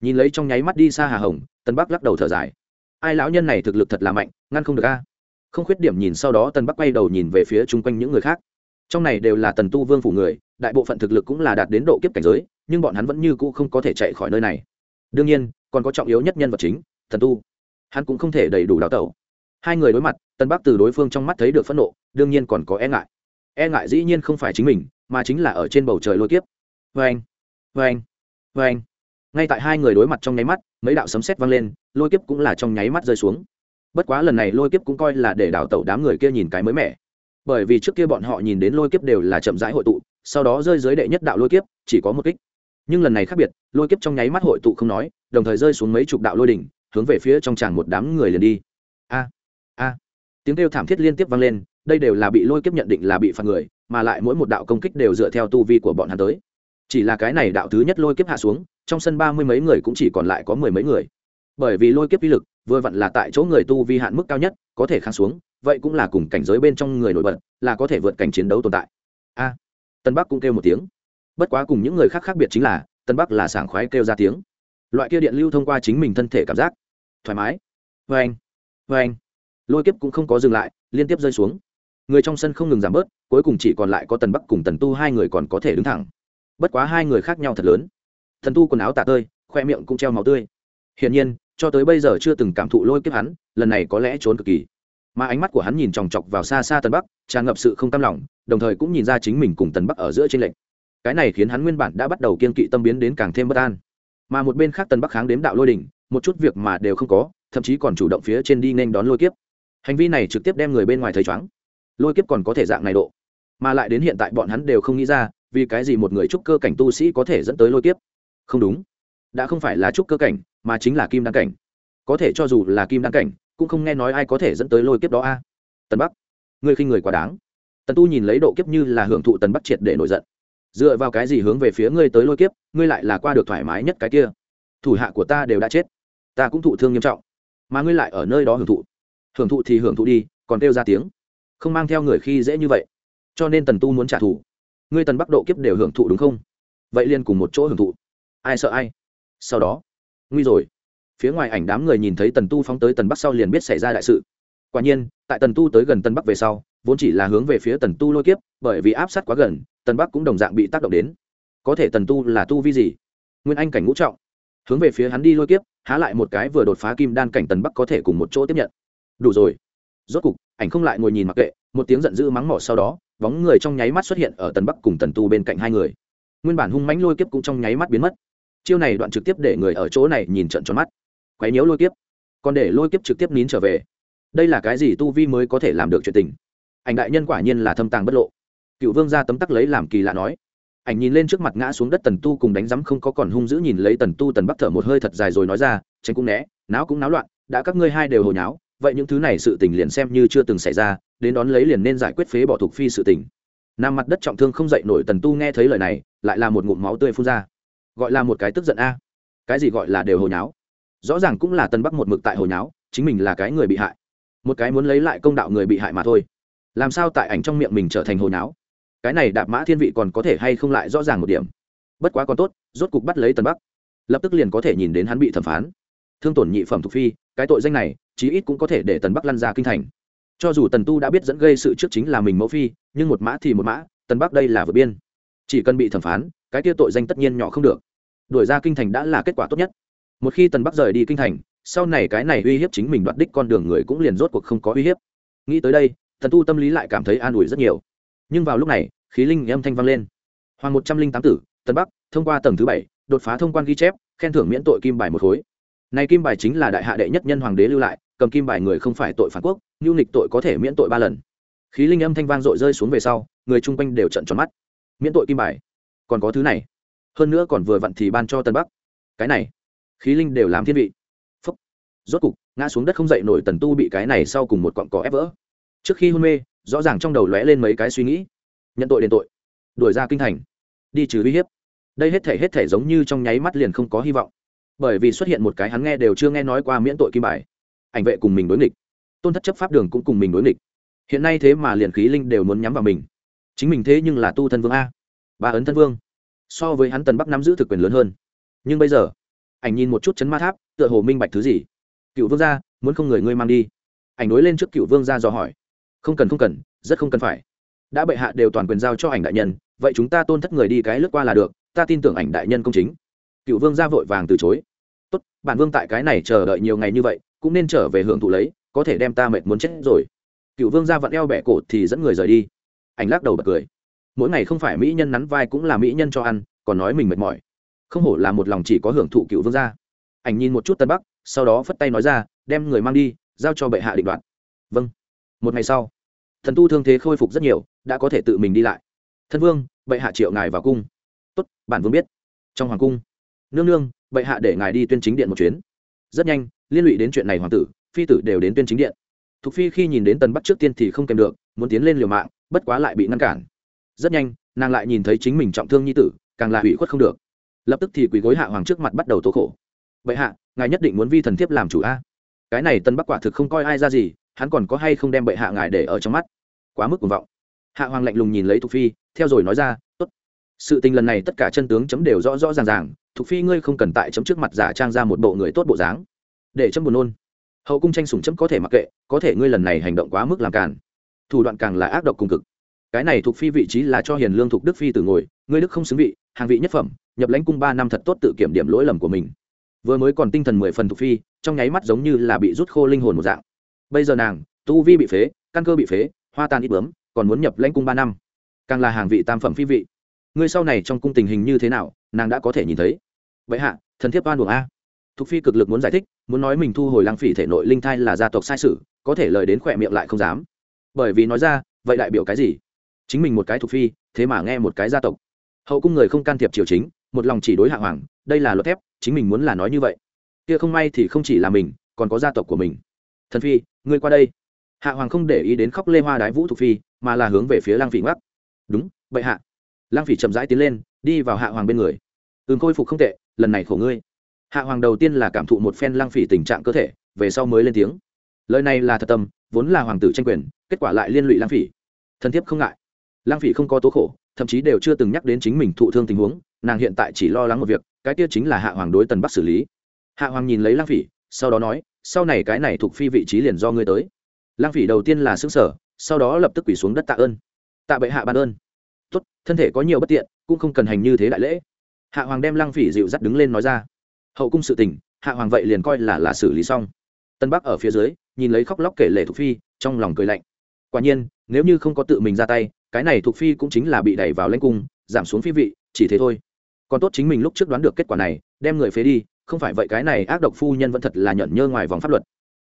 Nhìn lấy trong nháy mắt đi xa hà hồng, tân bắc lắc đầu thở dài. Ai lão nhân này thực lực thật là mạnh, ngăn không được a. Không khuyết điểm nhìn sau đó tân bắc quay đầu nhìn về phía chung quanh những người khác. Trong này đều là tần tu vương phủ người, đại bộ phận thực lực cũng là đạt đến độ kiếp cảnh giới, nhưng bọn hắn vẫn như cũ không có thể chạy khỏi nơi này. Đương nhiên, còn có trọng yếu nhất nhân vật chính thần tu. Hắn cũng không thể đầy đủ đào tẩu. Hai người đối mặt tân bắc từ đối phương trong mắt thấy được phẫn nộ, đương nhiên còn có e ngại. E ngại dĩ nhiên không phải chính mình, mà chính là ở trên bầu trời lôi kiếp. Vê anh vê anh vê anh ngay tại hai người đối mặt trong nháy mắt, mấy đạo sấm sét vang lên, lôi kiếp cũng là trong nháy mắt rơi xuống. Bất quá lần này lôi kiếp cũng coi là để đào tẩu đám người kia nhìn cái mới mẻ. Bởi vì trước kia bọn họ nhìn đến lôi kiếp đều là chậm rãi hội tụ, sau đó rơi dưới đệ nhất đạo lôi kiếp, chỉ có một kích. Nhưng lần này khác biệt, lôi kiếp trong nháy mắt hội tụ không nói, đồng thời rơi xuống mấy chục đạo lôi đỉnh hướng về phía trong tràng một đám người liền đi. A a. Tiếng kêu thảm thiết liên tiếp vang lên, đây đều là bị lôi kiếp nhận định là bị phạt người, mà lại mỗi một đạo công kích đều dựa theo tu vi của bọn hắn tới. Chỉ là cái này đạo thứ nhất lôi kiếp hạ xuống, trong sân ba mươi mấy người cũng chỉ còn lại có mười mấy người. Bởi vì lôi kiếp uy lực, vừa vặn là tại chỗ người tu vi hạn mức cao nhất, có thể kháng xuống, vậy cũng là cùng cảnh giới bên trong người nổi bật, là có thể vượt cảnh chiến đấu tồn tại. A. Tân bắc cũng kêu một tiếng. Bất quá cùng những người khác khác biệt chính là, tân bắc là sảng khoái kêu ra tiếng. Loại kia điện lưu thông qua chính mình thân thể cảm giác thoải mái. Vê anh vê anh. Lôi kiếp cũng không có dừng lại, liên tiếp rơi xuống. Người trong sân không ngừng giảm bớt, cuối cùng chỉ còn lại có tần bắc cùng tần tu hai người còn có thể đứng thẳng. Bất quá hai người khác nhau thật lớn. Thần tu quần áo tạ tơi, khoe miệng cũng treo máu tươi. Hiển nhiên, cho tới bây giờ chưa từng cảm thụ lôi kiếp hắn, lần này có lẽ trốn cực kỳ. Mà ánh mắt của hắn nhìn chòng chọc vào xa xa tần bắc, tràn ngập sự không tam lòng, đồng thời cũng nhìn ra chính mình cùng tần bắc ở giữa trên lệnh cái này khiến hắn nguyên bản đã bắt đầu kiên kỵ tâm biến đến càng thêm bất an. Mà một bên khác tần bắc kháng đếm đạo lôi đỉnh một chút việc mà đều không có, thậm chí còn chủ động phía trên đi nên đón lôi kiếp. Hành vi này trực tiếp đem người bên ngoài thấy chóng lôi kiếp còn có thể dạng này độ. Mà lại đến hiện tại bọn hắn đều không nghĩ ra, vì cái gì một người trúc cơ cảnh tu sĩ có thể dẫn tới lôi kiếp? Không đúng. Đã không phải là trúc cơ cảnh, mà chính là kim đăng cảnh. Có thể cho dù là kim đăng cảnh, cũng không nghe nói ai có thể dẫn tới lôi kiếp đó a. Tần bắc, ngươi khinh người quá đáng. Tần tu nhìn lấy độ kiếp như là hưởng thụ tần bắc triệt để nổi giận. Dựa vào cái gì hướng về phía ngươi tới lôi kiếp, ngươi lại là qua được thoải mái nhất cái kia? Thủ hạ của ta đều đã chết ta cũng thụ thương nghiêm trọng. Mà ngươi lại ở nơi đó hưởng thụ. Hưởng thụ thì hưởng thụ đi, còn kêu ra tiếng. Không mang theo người khi dễ như vậy. Cho nên tần tu muốn trả thù. Ngươi tần bắc độ kiếp đều hưởng thụ đúng không? Vậy liền cùng một chỗ hưởng thụ. Ai sợ ai? Sau đó, nguy rồi. Phía ngoài ảnh đám người nhìn thấy tần tu phóng tới tần bắc sau liền biết xảy ra đại sự. Quả nhiên, tại tần tu tới gần tân bắc về sau, vốn chỉ là hướng về phía tần tu lôi kiếp, bởi vì áp sát quá gần, tần bắc cũng đồng dạng bị tác động đến. Có thể tần tu là tu vi gì? Nguyên anh cảnh ngũ trọng hướng về phía hắn đi lôi kiếp, há lại một cái vừa đột phá kim đan cảnh tần bắc có thể cùng một chỗ tiếp nhận. Đủ rồi. Rốt cục, ảnh không lại ngồi nhìn mặc kệ, một tiếng giận dữ mắng mỏ sau đó, bóng người trong nháy mắt xuất hiện ở tần bắc cùng tần tu bên cạnh hai người. Nguyên bản hung mãnh lôi kiếp cũng trong nháy mắt biến mất. Chiêu này đoạn trực tiếp để người ở chỗ này nhìn trận tròn mắt. Quấy nhiễu lôi kiếp. Còn để lôi kiếp trực tiếp nín trở về. Đây là cái gì tu vi mới có thể làm được chuyện tình? Ảnh đại nhân quả nhiên là thâm tàng bất lộ. Cựu vương ra tấm tắc lấy làm kỳ lạ nói ảnh nhìn lên trước mặt ngã xuống đất tần tu cùng đánh rắm không có còn hung dữ nhìn lấy tần tu tần bắc thở một hơi thật dài rồi nói ra, tránh cũng né, náo cũng náo loạn, đã các ngươi hai đều hồi nháo, vậy những thứ này sự tình liền xem như chưa từng xảy ra, đến đón lấy liền nên giải quyết phế bỏ thuộc phi sự tình. Nam mặt đất trọng thương không dậy nổi tần tu nghe thấy lời này, lại là một ngụm máu tươi phun ra. Gọi là một cái tức giận a. Cái gì gọi là đều hồi nháo? Rõ ràng cũng là Tần bắc một mực tại hồi nháo, chính mình là cái người bị hại. Một cái muốn lấy lại công đạo người bị hại mà thôi. Làm sao tại ảnh trong miệng mình trở thành hồi nháo? Cái này đạp mã thiên vị còn có thể hay không lại rõ ràng một điểm. Bất quá còn tốt, rốt cục bắt lấy tân bắc. Lập tức liền có thể nhìn đến hắn bị thẩm phán. Thương tổn nhị phẩm thuộc phi, cái tội danh này, chí ít cũng có thể để tần bắc lăn ra kinh thành. Cho dù tần tu đã biết dẫn gây sự trước chính là mình mẫu phi, nhưng một mã thì một mã, tần bắc đây là vượt biên. Chỉ cần bị thẩm phán, cái tiêu tội danh tất nhiên nhỏ không được. Đuổi ra kinh thành đã là kết quả tốt nhất. Một khi tần bắc rời đi kinh thành, sau này cái này uy hiếp chính mình đoạt đích con đường người cũng liền rốt cuộc không có uy hiếp. Nghĩ tới đây thần tu tâm lý lại cảm thấy an ủi rất nhiều nhưng vào lúc này, khí linh âm thanh vang lên. Hoàng một trăm linh tám tử, tân bắc, thông qua tầng thứ bảy, đột phá thông quan ghi chép, khen thưởng miễn tội kim bài một khối. Này kim bài chính là đại hạ đệ nhất nhân hoàng đế lưu lại, cầm kim bài người không phải tội phản quốc nhu nịch tội có thể miễn tội ba lần. Khí linh âm thanh vang dội rơi xuống về sau, người chung quanh đều trận tròn mắt. Miễn tội kim bài. Còn có thứ này. Hơn nữa còn vừa vặn thì ban cho tân bắc. Cái này. Khí linh đều làm thiên vị. Phúc. Rốt cục, ngã xuống đất không dậy nổi tần tu bị cái này sau cùng một cọn cỏ ép vỡ. Trước khi hôn mê rõ ràng trong đầu lóe lên mấy cái suy nghĩ. Nhận tội đền tội. Đuổi ra kinh thành. Đi trừ uy hiếp. Đây hết thể hết thể giống như trong nháy mắt liền không có hy vọng. Bởi vì xuất hiện một cái hắn nghe đều chưa nghe nói qua miễn tội kim bài. Ảnh vệ cùng mình đối nghịch. Tôn thất chấp pháp đường cũng cùng mình đối nghịch. Hiện nay thế mà liền khí linh đều muốn nhắm vào mình. Chính mình thế nhưng là tu thân vương a. Ba ấn thân vương. So với hắn tần bắc nắm giữ thực quyền lớn hơn. Nhưng bây giờ, ảnh nhìn một chút chấn ma tháp, tựa hồ minh bạch thứ gì. Cựu vương gia, muốn không người ngươi mang đi. Ảnh đối lên trước cựu vương gia dò hỏi không cần không cần, rất không cần phải. Đã bệ hạ đều toàn quyền giao cho ảnh đại nhân, vậy chúng ta tôn thất người đi cái lướt qua là được, ta tin tưởng ảnh đại nhân công chính. Cựu vương gia vội vàng từ chối. Tốt, bản vương tại cái này chờ đợi nhiều ngày như vậy, cũng nên trở về hưởng thụ lấy, có thể đem ta mệt muốn chết rồi. Cựu vương gia vặn eo bẻ cổ thì dẫn người rời đi. Ảnh lắc đầu bật cười. Mỗi ngày không phải mỹ nhân nắn vai cũng là mỹ nhân cho ăn, còn nói mình mệt mỏi. Không hổ là một lòng chỉ có hưởng thụ cựu vương gia. Ảnh nhìn một chút tân bắc, sau đó phất tay nói ra, đem người mang đi, giao cho bệ hạ định đoạt. Vâng một ngày sau, thần tu thương thế khôi phục rất nhiều, đã có thể tự mình đi lại. Thân vương, bệ hạ triệu ngài vào cung. Tốt, bản vương biết. Trong hoàng cung, nương nương, bệ hạ để ngài đi tuyên chính điện một chuyến. Rất nhanh, liên lụy đến chuyện này hoàng tử, phi tử đều đến tuyên chính điện. Thục phi khi nhìn đến tần bắc trước tiên thì không kèm được, muốn tiến lên liều mạng, bất quá lại bị ngăn cản. Rất nhanh, nàng lại nhìn thấy chính mình trọng thương nhi tử, càng là hủy khuất không được. Lập tức thì quỳ gối hạ hoàng trước mặt bắt đầu tố khổ. Vậy hạ, ngài nhất định muốn vi thần thiếp làm chủ a. Cái này tân bắc quả thực không coi ai ra gì hắn còn có hay không đem bệ hạ ngài để ở trong mắt? Quá mức cuồng vọng. Hạ hoàng lạnh lùng nhìn lấy thục phi, theo rồi nói ra, tốt. Sự tình lần này tất cả chân tướng chấm đều rõ rõ ràng ràng. Thục phi ngươi không cần tại chấm trước mặt giả trang ra một bộ người tốt bộ dáng. Để chấm buồn nôn. Hậu cung tranh sủng chấm có thể mặc kệ, có thể ngươi lần này hành động quá mức làm cản thủ đoạn càng là ác độc cùng cực. Cái này thuộc phi vị trí là cho hiền lương thuộc đức phi từ ngồi, ngươi đức không xứng vị, hàng vị nhất phẩm, nhập lãnh cung ba năm thật tốt tự kiểm điểm lỗi lầm của mình. Vừa mới còn tinh thần mười phần thuộc phi, trong nháy mắt giống như là bị rút khô linh hồn một dạng bây giờ nàng, tu vi bị phế, căn cơ bị phế, hoa tan ít bướm, còn muốn nhập lãnh cung ba năm. Càng là hàng vị tam phẩm phi vị. Ngươi sau này trong cung tình hình như thế nào, nàng đã có thể nhìn thấy. Vậy hạ, thần thiếp oan buồng a. Thục phi cực lực muốn giải thích, muốn nói mình thu hồi lang phỉ thể nội linh thai là gia tộc sai sự, có thể lời đến khỏe miệng lại không dám. Bởi vì nói ra, vậy đại biểu cái gì? Chính mình một cái thục phi, thế mà nghe một cái gia tộc. Hậu cung người không can thiệp triều chính, một lòng chỉ đối hạ hoàng, đây là luật thép, chính mình muốn là nói như vậy. Kia không may thì không chỉ là mình, còn có gia tộc của mình. Thần phi ngươi qua đây. Hạ hoàng không để ý đến khóc lê hoa đái vũ thục phi, mà là hướng về phía lang phỉ ngoắc. Đúng, vậy hạ. Lang phỉ chậm rãi tiến lên, đi vào hạ hoàng bên người. Ừm, khôi phục không tệ, lần này khổ ngươi. Hạ hoàng đầu tiên là cảm thụ một phen lang phỉ tình trạng cơ thể, về sau mới lên tiếng. Lời này là thật tâm, vốn là hoàng tử tranh quyền, kết quả lại liên lụy lang phỉ. Thân thiếp không ngại. Lang phỉ không có tố khổ, thậm chí đều chưa từng nhắc đến chính mình thụ thương tình huống, nàng hiện tại chỉ lo lắng một việc, cái kia chính là hạ hoàng đối tần bắc xử lý. Hạ hoàng nhìn lấy lang phỉ, sau đó nói sau này cái này thuộc phi vị trí liền do ngươi tới. Lang phỉ đầu tiên là xứng sở sau đó lập tức quỳ xuống đất tạ ơn. Tạ bệ hạ ban ơn. Tốt, thân thể có nhiều bất tiện, cũng không cần hành như thế đại lễ. Hạ hoàng đem lang phỉ dịu dắt đứng lên nói ra. Hậu cung sự tình, hạ hoàng vậy liền coi là là xử lý xong. Tân bắc ở phía dưới, nhìn lấy khóc lóc kể lể thuộc phi, trong lòng cười lạnh. Quả nhiên, nếu như không có tự mình ra tay, cái này thuộc phi cũng chính là bị đẩy vào lãnh cung, giảm xuống phi vị, chỉ thế thôi. Còn tốt chính mình lúc trước đoán được kết quả này, đem người phế đi không phải vậy cái này ác độc phu nhân vẫn thật là nhận nhơ ngoài vòng pháp luật.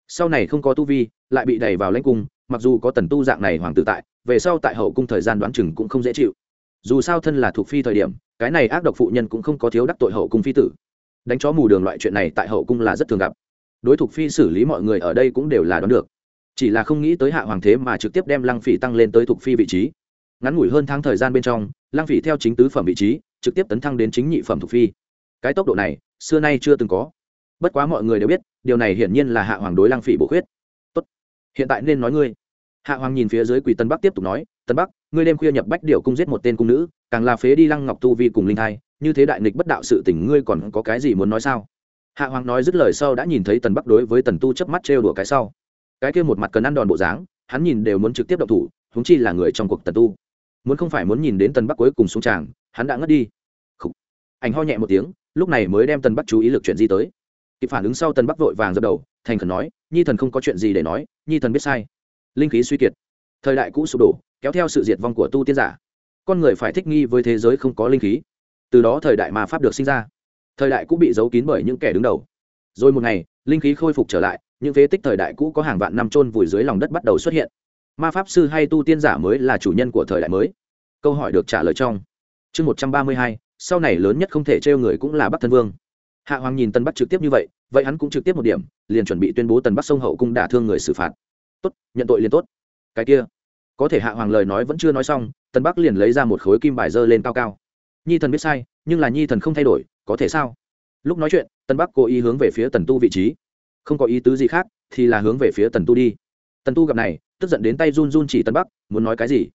Sau này không có tu vi, lại bị đẩy vào lãnh cung, mặc dù có tần tu dạng này hoàng tử tại, về sau tại hậu cung thời gian đoán chừng cũng không dễ chịu. Dù sao thân là thuộc phi thời điểm, cái này ác độc phụ nhân cũng không có thiếu đắc tội hậu cung phi tử. Đánh chó mù đường loại chuyện này tại hậu cung là rất thường gặp. Đối thủ phi xử lý mọi người ở đây cũng đều là đoán được. Chỉ là không nghĩ tới hạ hoàng thế mà trực tiếp đem lăng phỉ tăng lên tới thuộc phi vị trí. Ngắn ngủi hơn tháng thời gian bên trong, lăng phỉ theo chính tứ phẩm vị trí, trực tiếp tấn thăng đến chính nhị phẩm thuộc phi cái tốc độ này, xưa nay chưa từng có. Bất quá mọi người đều biết, điều này hiển nhiên là hạ hoàng đối lăng phỉ bổ khuyết. Tốt, hiện tại nên nói ngươi. Hạ hoàng nhìn phía dưới quỷ tân bắc tiếp tục nói tân bắc, ngươi đêm khuya nhập bách điệu cung giết một tên cung nữ, càng là phế đi lăng ngọc tu vi cùng linh thai, như thế đại nghịch bất đạo sự tình ngươi còn có cái gì muốn nói sao? Hạ hoàng nói dứt lời sau đã nhìn thấy tần bắc đối với tần tu chớp mắt trêu đùa cái sau. Cái kia một mặt cần ăn đòn bộ dáng, hắn nhìn đều muốn trực tiếp động thủ húng chi là người trong cuộc tần tu. Muốn không phải muốn nhìn đến tần bắc cuối cùng xuống tràng, hắn đã ngất đi. Khủ. ảnh ho nhẹ một tiếng lúc này mới đem tần bắc chú ý lực chuyện gì tới. Kịp phản ứng sau tần bắc vội vàng dập đầu, thành khẩn nói, nhi thần không có chuyện gì để nói, nhi thần biết sai. Linh khí suy kiệt. Thời đại cũ sụp đổ, kéo theo sự diệt vong của tu tiên giả. Con người phải thích nghi với thế giới không có linh khí. Từ đó thời đại ma pháp được sinh ra. Thời đại cũ bị giấu kín bởi những kẻ đứng đầu. Rồi một ngày, linh khí khôi phục trở lại, những phế tích thời đại cũ có hàng vạn năm trôn vùi dưới lòng đất bắt đầu xuất hiện. Ma pháp sư hay tu tiên giả mới là chủ nhân của thời đại mới. Câu hỏi được trả lời trong chương một trăm ba mươi hai sau này lớn nhất không thể trêu người cũng là bắc thân vương hạ hoàng nhìn tân bắc trực tiếp như vậy vậy hắn cũng trực tiếp một điểm liền chuẩn bị tuyên bố tần bắc sông hậu cung đả thương người xử phạt tốt nhận tội liền tốt cái kia có thể hạ hoàng lời nói vẫn chưa nói xong tân bắc liền lấy ra một khối kim bài dơ lên cao cao nhi thần biết sai nhưng là nhi thần không thay đổi có thể sao lúc nói chuyện tân bắc cố ý hướng về phía tần tu vị trí không có ý tứ gì khác thì là hướng về phía tần tu đi tần tu gặp này tức giận đến tay run run chỉ tân bắc muốn nói cái gì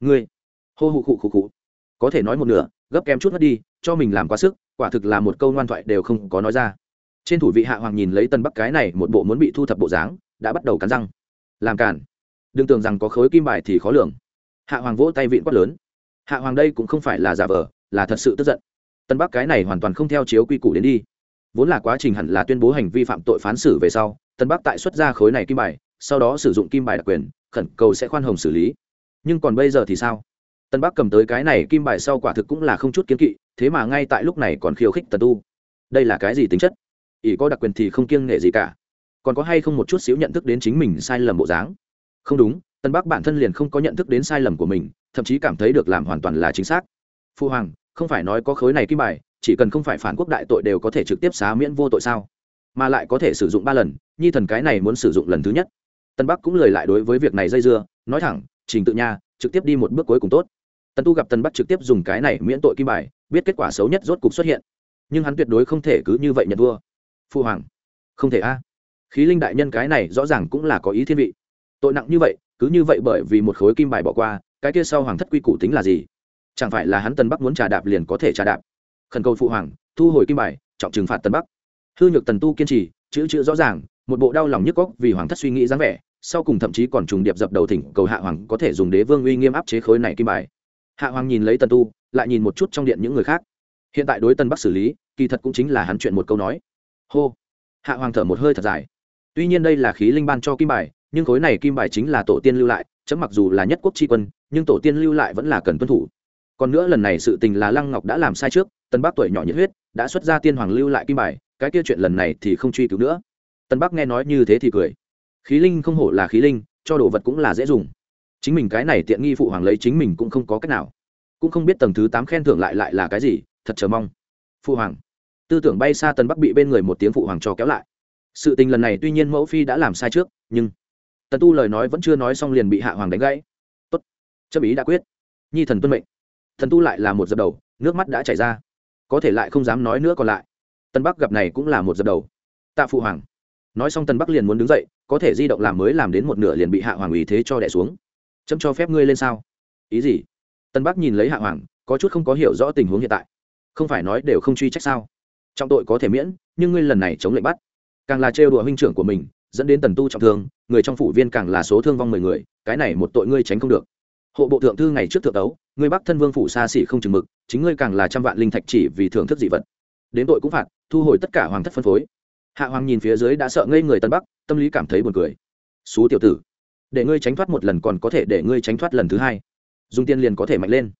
ngươi hô hụ khụ khụ khụ có thể nói một nửa, gấp kém chút mất đi, cho mình làm quá sức, quả thực là một câu ngoan thoại đều không có nói ra. Trên thủ vị hạ hoàng nhìn lấy tân bắc cái này một bộ muốn bị thu thập bộ dáng, đã bắt đầu cắn răng. Làm cản. Đừng tưởng rằng có khối kim bài thì khó lường. Hạ hoàng vỗ tay vịn quát lớn. Hạ hoàng đây cũng không phải là giả vờ, là thật sự tức giận. Tân bắc cái này hoàn toàn không theo chiếu quy củ đến đi. Vốn là quá trình hẳn là tuyên bố hành vi phạm tội phán xử về sau, tân bắc tại xuất ra khối này kim bài, sau đó sử dụng kim bài đặc quyền, khẩn cầu sẽ khoan hồng xử lý. Nhưng còn bây giờ thì sao? Tân bắc cầm tới cái này kim bài sau quả thực cũng là không chút kiến kỵ, thế mà ngay tại lúc này còn khiêu khích tần tu. Đây là cái gì tính chất? Ỷ có đặc quyền thì không kiêng nghệ gì cả. Còn có hay không một chút xíu nhận thức đến chính mình sai lầm bộ dáng? Không đúng tân bắc bản thân liền không có nhận thức đến sai lầm của mình, thậm chí cảm thấy được làm hoàn toàn là chính xác. Phu hoàng, không phải nói có khối này kim bài, chỉ cần không phải phản quốc đại tội đều có thể trực tiếp xá miễn vô tội sao? Mà lại có thể sử dụng ba lần, nhi thần cái này muốn sử dụng lần thứ nhất. Tân bắc cũng lời lại đối với việc này dây dưa, nói thẳng, trình tự nha, trực tiếp đi một bước cuối cùng tốt tần tu gặp Tần bắc trực tiếp dùng cái này miễn tội kim bài, biết kết quả xấu nhất rốt cục xuất hiện. Nhưng hắn tuyệt đối không thể cứ như vậy nhận vua phu hoàng, không thể a. Khí linh đại nhân cái này rõ ràng cũng là có ý thiên vị. Tội nặng như vậy, cứ như vậy bởi vì một khối kim bài bỏ qua, cái kia sau hoàng thất quy củ tính là gì? Chẳng phải là hắn Tần bắc muốn trà đạp liền có thể trà đạp? Khẩn cầu phụ hoàng, thu hồi kim bài, trọng trừng phạt Tần bắc. Hư nhược tần tu kiên trì, chữ chữ rõ ràng, một bộ đau lòng nhức góc vì hoàng thất suy nghĩ dáng vẻ, sau cùng thậm chí còn trùng điệp dập đầu thỉnh cầu hạ hoàng có thể dùng đế vương uy nghiêm áp chế khối này kim bài hạ hoàng nhìn lấy tần tu, lại nhìn một chút trong điện những người khác. Hiện tại đối tân bắc xử lý, kỳ thật cũng chính là hắn chuyện một câu nói. Hô. Hạ hoàng thở một hơi thật dài. Tuy nhiên đây là khí linh ban cho kim bài, nhưng khối này kim bài chính là tổ tiên lưu lại, chấm mặc dù là nhất quốc tri quân, nhưng tổ tiên lưu lại vẫn là cần tuân thủ. Còn nữa lần này sự tình là lăng ngọc đã làm sai trước tân bắc tuổi nhỏ nhiệt huyết, đã xuất ra tiên hoàng lưu lại kim bài, cái kia chuyện lần này thì không truy cứu nữa. Tân bắc nghe nói như thế thì cười. Khí linh không hổ là khí linh, cho đồ vật cũng là dễ dùng chính mình cái này tiện nghi phụ hoàng lấy chính mình cũng không có cách nào. Cũng không biết tầng thứ tám khen thưởng lại lại là cái gì, thật chờ mong. Phụ hoàng. Tư tưởng bay xa tần bắc bị bên người một tiếng phụ hoàng cho kéo lại. Sự tình lần này tuy nhiên mẫu phi đã làm sai trước, nhưng tần tu lời nói vẫn chưa nói xong liền bị hạ hoàng đánh gãy. Tốt. Chấp ý đã quyết. Nhi thần tuân mệnh. Thần tu lại là một dập đầu, nước mắt đã chảy ra. Có thể lại không dám nói nữa còn lại. Tân bắc gặp này cũng là một dập đầu. Tạ phụ hoàng. Nói xong tân bắc liền muốn đứng dậy, có thể di động làm mới làm đến một nửa liền bị hạ hoàng ủy thế cho đẻ xuống chấm cho phép ngươi lên sao? Ý gì? Tân bắc nhìn lấy hạ hoàng có chút không có hiểu rõ tình huống hiện tại. Không phải nói đều không truy trách sao? Trọng tội có thể miễn nhưng ngươi lần này chống lệnh bắt. Càng là trêu đùa huynh trưởng của mình dẫn đến tần tu trọng thương người trong phủ viên càng là số thương vong mười người cái này một tội ngươi tránh không được. Hộ bộ thượng thư ngày trước thượng đấu, ngươi bắc thân vương phủ xa xỉ không chừng mực chính ngươi càng là trăm vạn linh thạch chỉ vì thưởng thức dị vật. Đến tội cũng phạt thu hồi tất cả hoàng thất phân phối. Hạ hoàng nhìn phía dưới đã sợ ngây người tân bắc tâm lý cảm thấy buồn cười. Xú tiểu tử để ngươi tránh thoát một lần còn có thể để ngươi tránh thoát lần thứ hai. Dùng tiền liền có thể mạnh lên.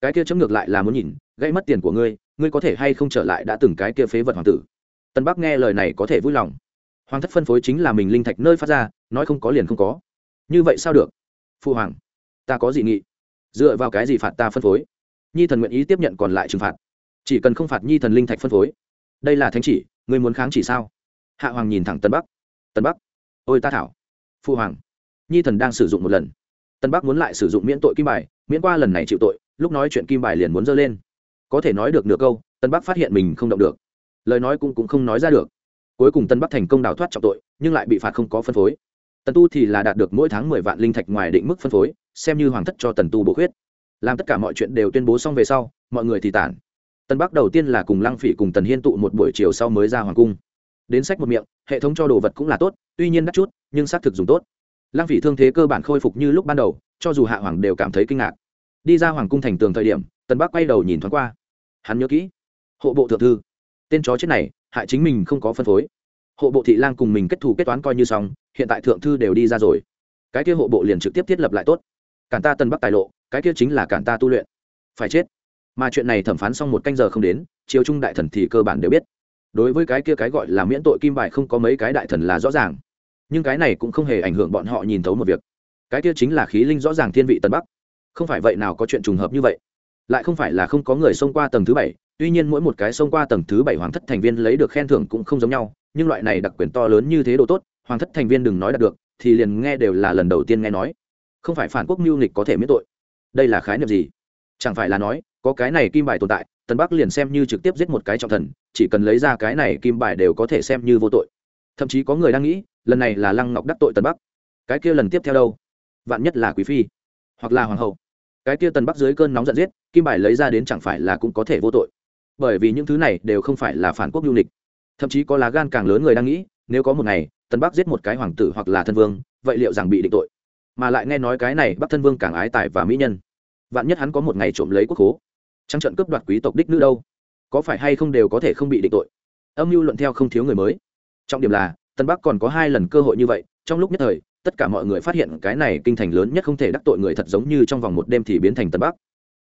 Cái kia chấm ngược lại là muốn nhìn gây mất tiền của ngươi ngươi có thể hay không trở lại đã từng cái kia phế vật hoàng tử. Tân bắc nghe lời này có thể vui lòng. Hoàng thất phân phối chính là mình linh thạch nơi phát ra, nói không có liền không có. Như vậy sao được? Phụ hoàng, ta có gì nghị. Dựa vào cái gì phạt ta phân phối? Nhi thần nguyện ý tiếp nhận còn lại trừng phạt. Chỉ cần không phạt nhi thần linh thạch phân phối. Đây là thánh chỉ, ngươi muốn kháng chỉ sao? Hạ hoàng nhìn thẳng tân bắc. Tân bắc, ôi ta thảo. Phụ hoàng nhi thần đang sử dụng một lần. Tân bắc muốn lại sử dụng miễn tội kim bài miễn qua lần này chịu tội lúc nói chuyện kim bài liền muốn dơ lên. Có thể nói được nửa câu tân bắc phát hiện mình không động được. Lời nói cũng, cũng không nói ra được. Cuối cùng tân bắc thành công đào thoát trọng tội nhưng lại bị phạt không có phân phối. Tần tu thì là đạt được mỗi tháng mười vạn linh thạch ngoài định mức phân phối xem như hoàng thất cho tần tu bổ khuyết. Làm tất cả mọi chuyện đều tuyên bố xong về sau mọi người thì tản. Tân bắc đầu tiên là cùng lăng phỉ cùng tần hiên tụ một buổi chiều sau mới ra hoàng cung. Đến sách một miệng hệ thống cho đồ vật cũng là tốt tuy nhiên đắt chút nhưng xác thực dùng tốt lăng phỉ thương thế cơ bản khôi phục như lúc ban đầu, cho dù hạ hoàng đều cảm thấy kinh ngạc. Đi ra hoàng cung thành tường thời điểm, tần bắc quay đầu nhìn thoáng qua. Hắn nhớ kỹ, hộ bộ thượng thư. Tên chó chết này, hại chính mình không có phân phối. Hộ bộ thị lang cùng mình kết thù kết toán coi như xong, hiện tại thượng thư đều đi ra rồi. Cái kia hộ bộ liền trực tiếp thiết lập lại tốt. Cản ta tân bắc tài lộ, cái kia chính là cản ta tu luyện. Phải chết. Mà chuyện này thẩm phán xong một canh giờ không đến chiếu trung đại thần thì cơ bản đều biết. Đối với cái kia cái gọi là miễn tội kim bài không có mấy cái đại thần là rõ ràng nhưng cái này cũng không hề ảnh hưởng bọn họ nhìn thấu một việc. Cái kia chính là khí linh rõ ràng thiên vị tân bắc. Không phải vậy nào có chuyện trùng hợp như vậy. Lại không phải là không có người xông qua tầng thứ bảy, tuy nhiên mỗi một cái xông qua tầng thứ bảy hoàng thất thành viên lấy được khen thưởng cũng không giống nhau, nhưng loại này đặc quyền to lớn như thế độ tốt, hoàng thất thành viên đừng nói đạt được, thì liền nghe đều là lần đầu tiên nghe nói. Không phải phản quốc mưu nghịch có thể miễn tội. Đây là khái niệm gì? Chẳng phải là nói, có cái này kim bài tồn tại, tần bắc liền xem như trực tiếp giết một cái trọng thần, chỉ cần lấy ra cái này kim bài đều có thể xem như vô tội. Thậm chí có người đang nghĩ lần này là lăng ngọc đắc tội tần bắc cái kia lần tiếp theo đâu vạn nhất là quý phi hoặc là hoàng hậu cái kia tần bắc dưới cơn nóng giận giết kim bài lấy ra đến chẳng phải là cũng có thể vô tội bởi vì những thứ này đều không phải là phản quốc du lịch thậm chí có lá gan càng lớn người đang nghĩ nếu có một ngày tần bắc giết một cái hoàng tử hoặc là thân vương vậy liệu rằng bị định tội mà lại nghe nói cái này bắc thân vương càng ái tài và mỹ nhân vạn nhất hắn có một ngày trộm lấy quốc hố trắng trận cướp đoạt quý tộc đích nữ đâu có phải hay không đều có thể không bị định tội âm mưu luận theo không thiếu người mới trọng điểm là tân bắc còn có hai lần cơ hội như vậy, trong lúc nhất thời, tất cả mọi người phát hiện cái này kinh thành lớn nhất không thể đắc tội người thật giống như trong vòng một đêm thì biến thành tân bắc.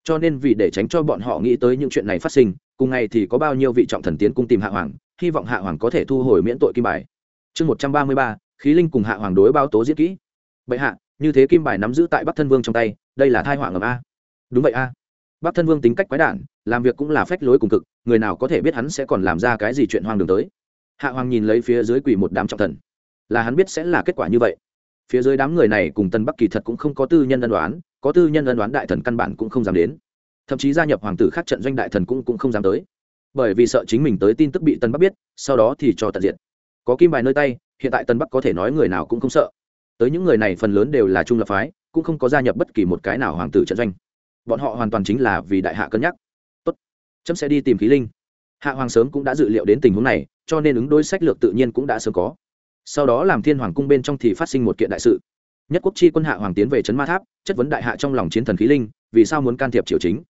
Cho nên vì để tránh cho bọn họ nghĩ tới những chuyện này phát sinh, cùng ngày thì có bao nhiêu vị trọng thần tiến cung tìm hạ hoàng, hy vọng hạ hoàng có thể thu hồi miễn tội kim bài. Chương một trăm ba mươi ba, khí linh cùng hạ hoàng đối báo tố diễn kỹ. Bệ hạ, như thế kim bài nắm giữ tại bắc thân vương trong tay, đây là thai họa ngầm a. Đúng vậy a. Bắc thân vương tính cách quái đản, làm việc cũng là phách lối cùng cực, người nào có thể biết hắn sẽ còn làm ra cái gì chuyện hoang đường tới hạ hoàng nhìn lấy phía dưới quỷ một đám trọng thần. Là hắn biết sẽ là kết quả như vậy. Phía dưới đám người này cùng tân bắc kỳ thật cũng không có tư nhân ân đoán có tư nhân ân đoán đại thần căn bản cũng không dám đến. Thậm chí gia nhập hoàng tử khác trận doanh đại thần cũng, cũng không dám tới. Bởi vì sợ chính mình tới tin tức bị tân bắc biết sau đó thì cho tận diện có kim bài nơi tay hiện tại tân bắc có thể nói người nào cũng không sợ. Tới những người này phần lớn đều là trung lập phái cũng không có gia nhập bất kỳ một cái nào hoàng tử trận doanh. Bọn họ hoàn toàn chính là vì đại hạ cân nhắc. Tốt chấm sẽ đi tìm khí linh hạ hoàng sớm cũng đã dự liệu đến tình huống này, cho nên ứng đối sách lược tự nhiên cũng đã sớm có. Sau đó làm thiên hoàng cung bên trong thì phát sinh một kiện đại sự. Nhất quốc chi quân hạ hoàng tiến về trấn ma tháp, chất vấn đại hạ trong lòng chiến thần khí linh, vì sao muốn can thiệp triều chính.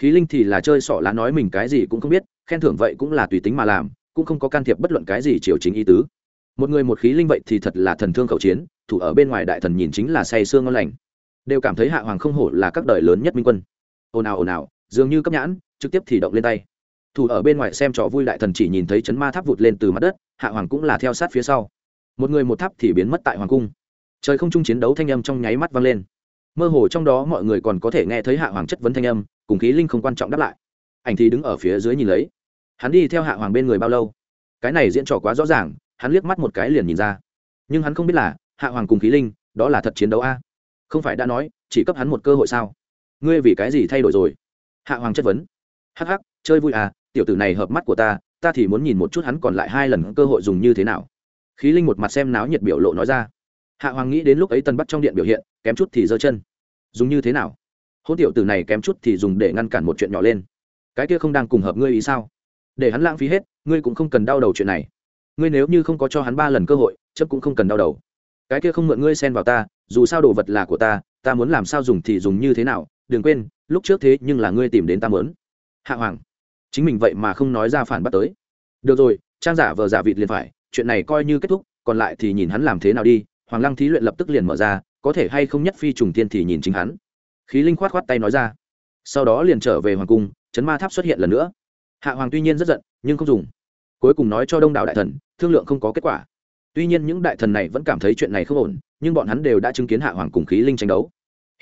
Khí linh thì là chơi sọ lá nói mình cái gì cũng không biết, khen thưởng vậy cũng là tùy tính mà làm, cũng không có can thiệp bất luận cái gì triều chính ý tứ. Một người một khí linh vậy thì thật là thần thương khẩu chiến, thủ ở bên ngoài đại thần nhìn chính là say sương ngon lành. Đều cảm thấy hạ hoàng không hổ là các đời lớn nhất minh quân. Ồn ào ồn ào, dường như cấp nhãn, trực tiếp thì động lên tay thủ ở bên ngoài xem trò vui đại thần chỉ nhìn thấy chấn ma tháp vụt lên từ mặt đất, hạ hoàng cũng là theo sát phía sau. Một người một tháp thì biến mất tại hoàng cung. Trời không chung chiến đấu thanh âm trong nháy mắt vang lên. Mơ hồ trong đó mọi người còn có thể nghe thấy hạ hoàng chất vấn thanh âm, cùng khí linh không quan trọng đáp lại. Ảnh thì đứng ở phía dưới nhìn lấy. Hắn đi theo hạ hoàng bên người bao lâu? Cái này diễn trò quá rõ ràng, hắn liếc mắt một cái liền nhìn ra. Nhưng hắn không biết là, hạ hoàng cùng khí linh, đó là thật chiến đấu a? Không phải đã nói, chỉ cấp hắn một cơ hội sao? Ngươi vì cái gì thay đổi rồi? Hạ hoàng chất vấn. Hắc hắc, chơi vui à tiểu tử này hợp mắt của ta ta thì muốn nhìn một chút hắn còn lại hai lần cơ hội dùng như thế nào. Khí linh một mặt xem náo nhiệt biểu lộ nói ra. Hạ hoàng nghĩ đến lúc ấy tân bắt trong điện biểu hiện, kém chút thì giơ chân. Dùng như thế nào? Hôn tiểu tử này kém chút thì dùng để ngăn cản một chuyện nhỏ lên. Cái kia không đang cùng hợp ngươi ý sao? Để hắn lãng phí hết, ngươi cũng không cần đau đầu chuyện này. Ngươi nếu như không có cho hắn ba lần cơ hội chấp cũng không cần đau đầu. Cái kia không mượn ngươi xen vào ta, dù sao đồ vật là của ta ta muốn làm sao dùng thì dùng như thế nào, đừng quên, lúc trước thế nhưng là ngươi tìm đến ta mớn hạ hoàng chính mình vậy mà không nói ra phản bắt tới. Được rồi, trang giả vờ giả vịt liền phải, chuyện này coi như kết thúc, còn lại thì nhìn hắn làm thế nào đi. Hoàng lăng thí luyện lập tức liền mở ra, có thể hay không nhất phi trùng tiên thì nhìn chính hắn. Khí linh khoát khoát tay nói ra. Sau đó liền trở về hoàng cung, chấn ma tháp xuất hiện lần nữa. Hạ hoàng tuy nhiên rất giận, nhưng không dùng. Cuối cùng nói cho đông đảo đại thần, thương lượng không có kết quả. Tuy nhiên những đại thần này vẫn cảm thấy chuyện này không ổn, nhưng bọn hắn đều đã chứng kiến hạ hoàng cùng khí linh tranh đấu.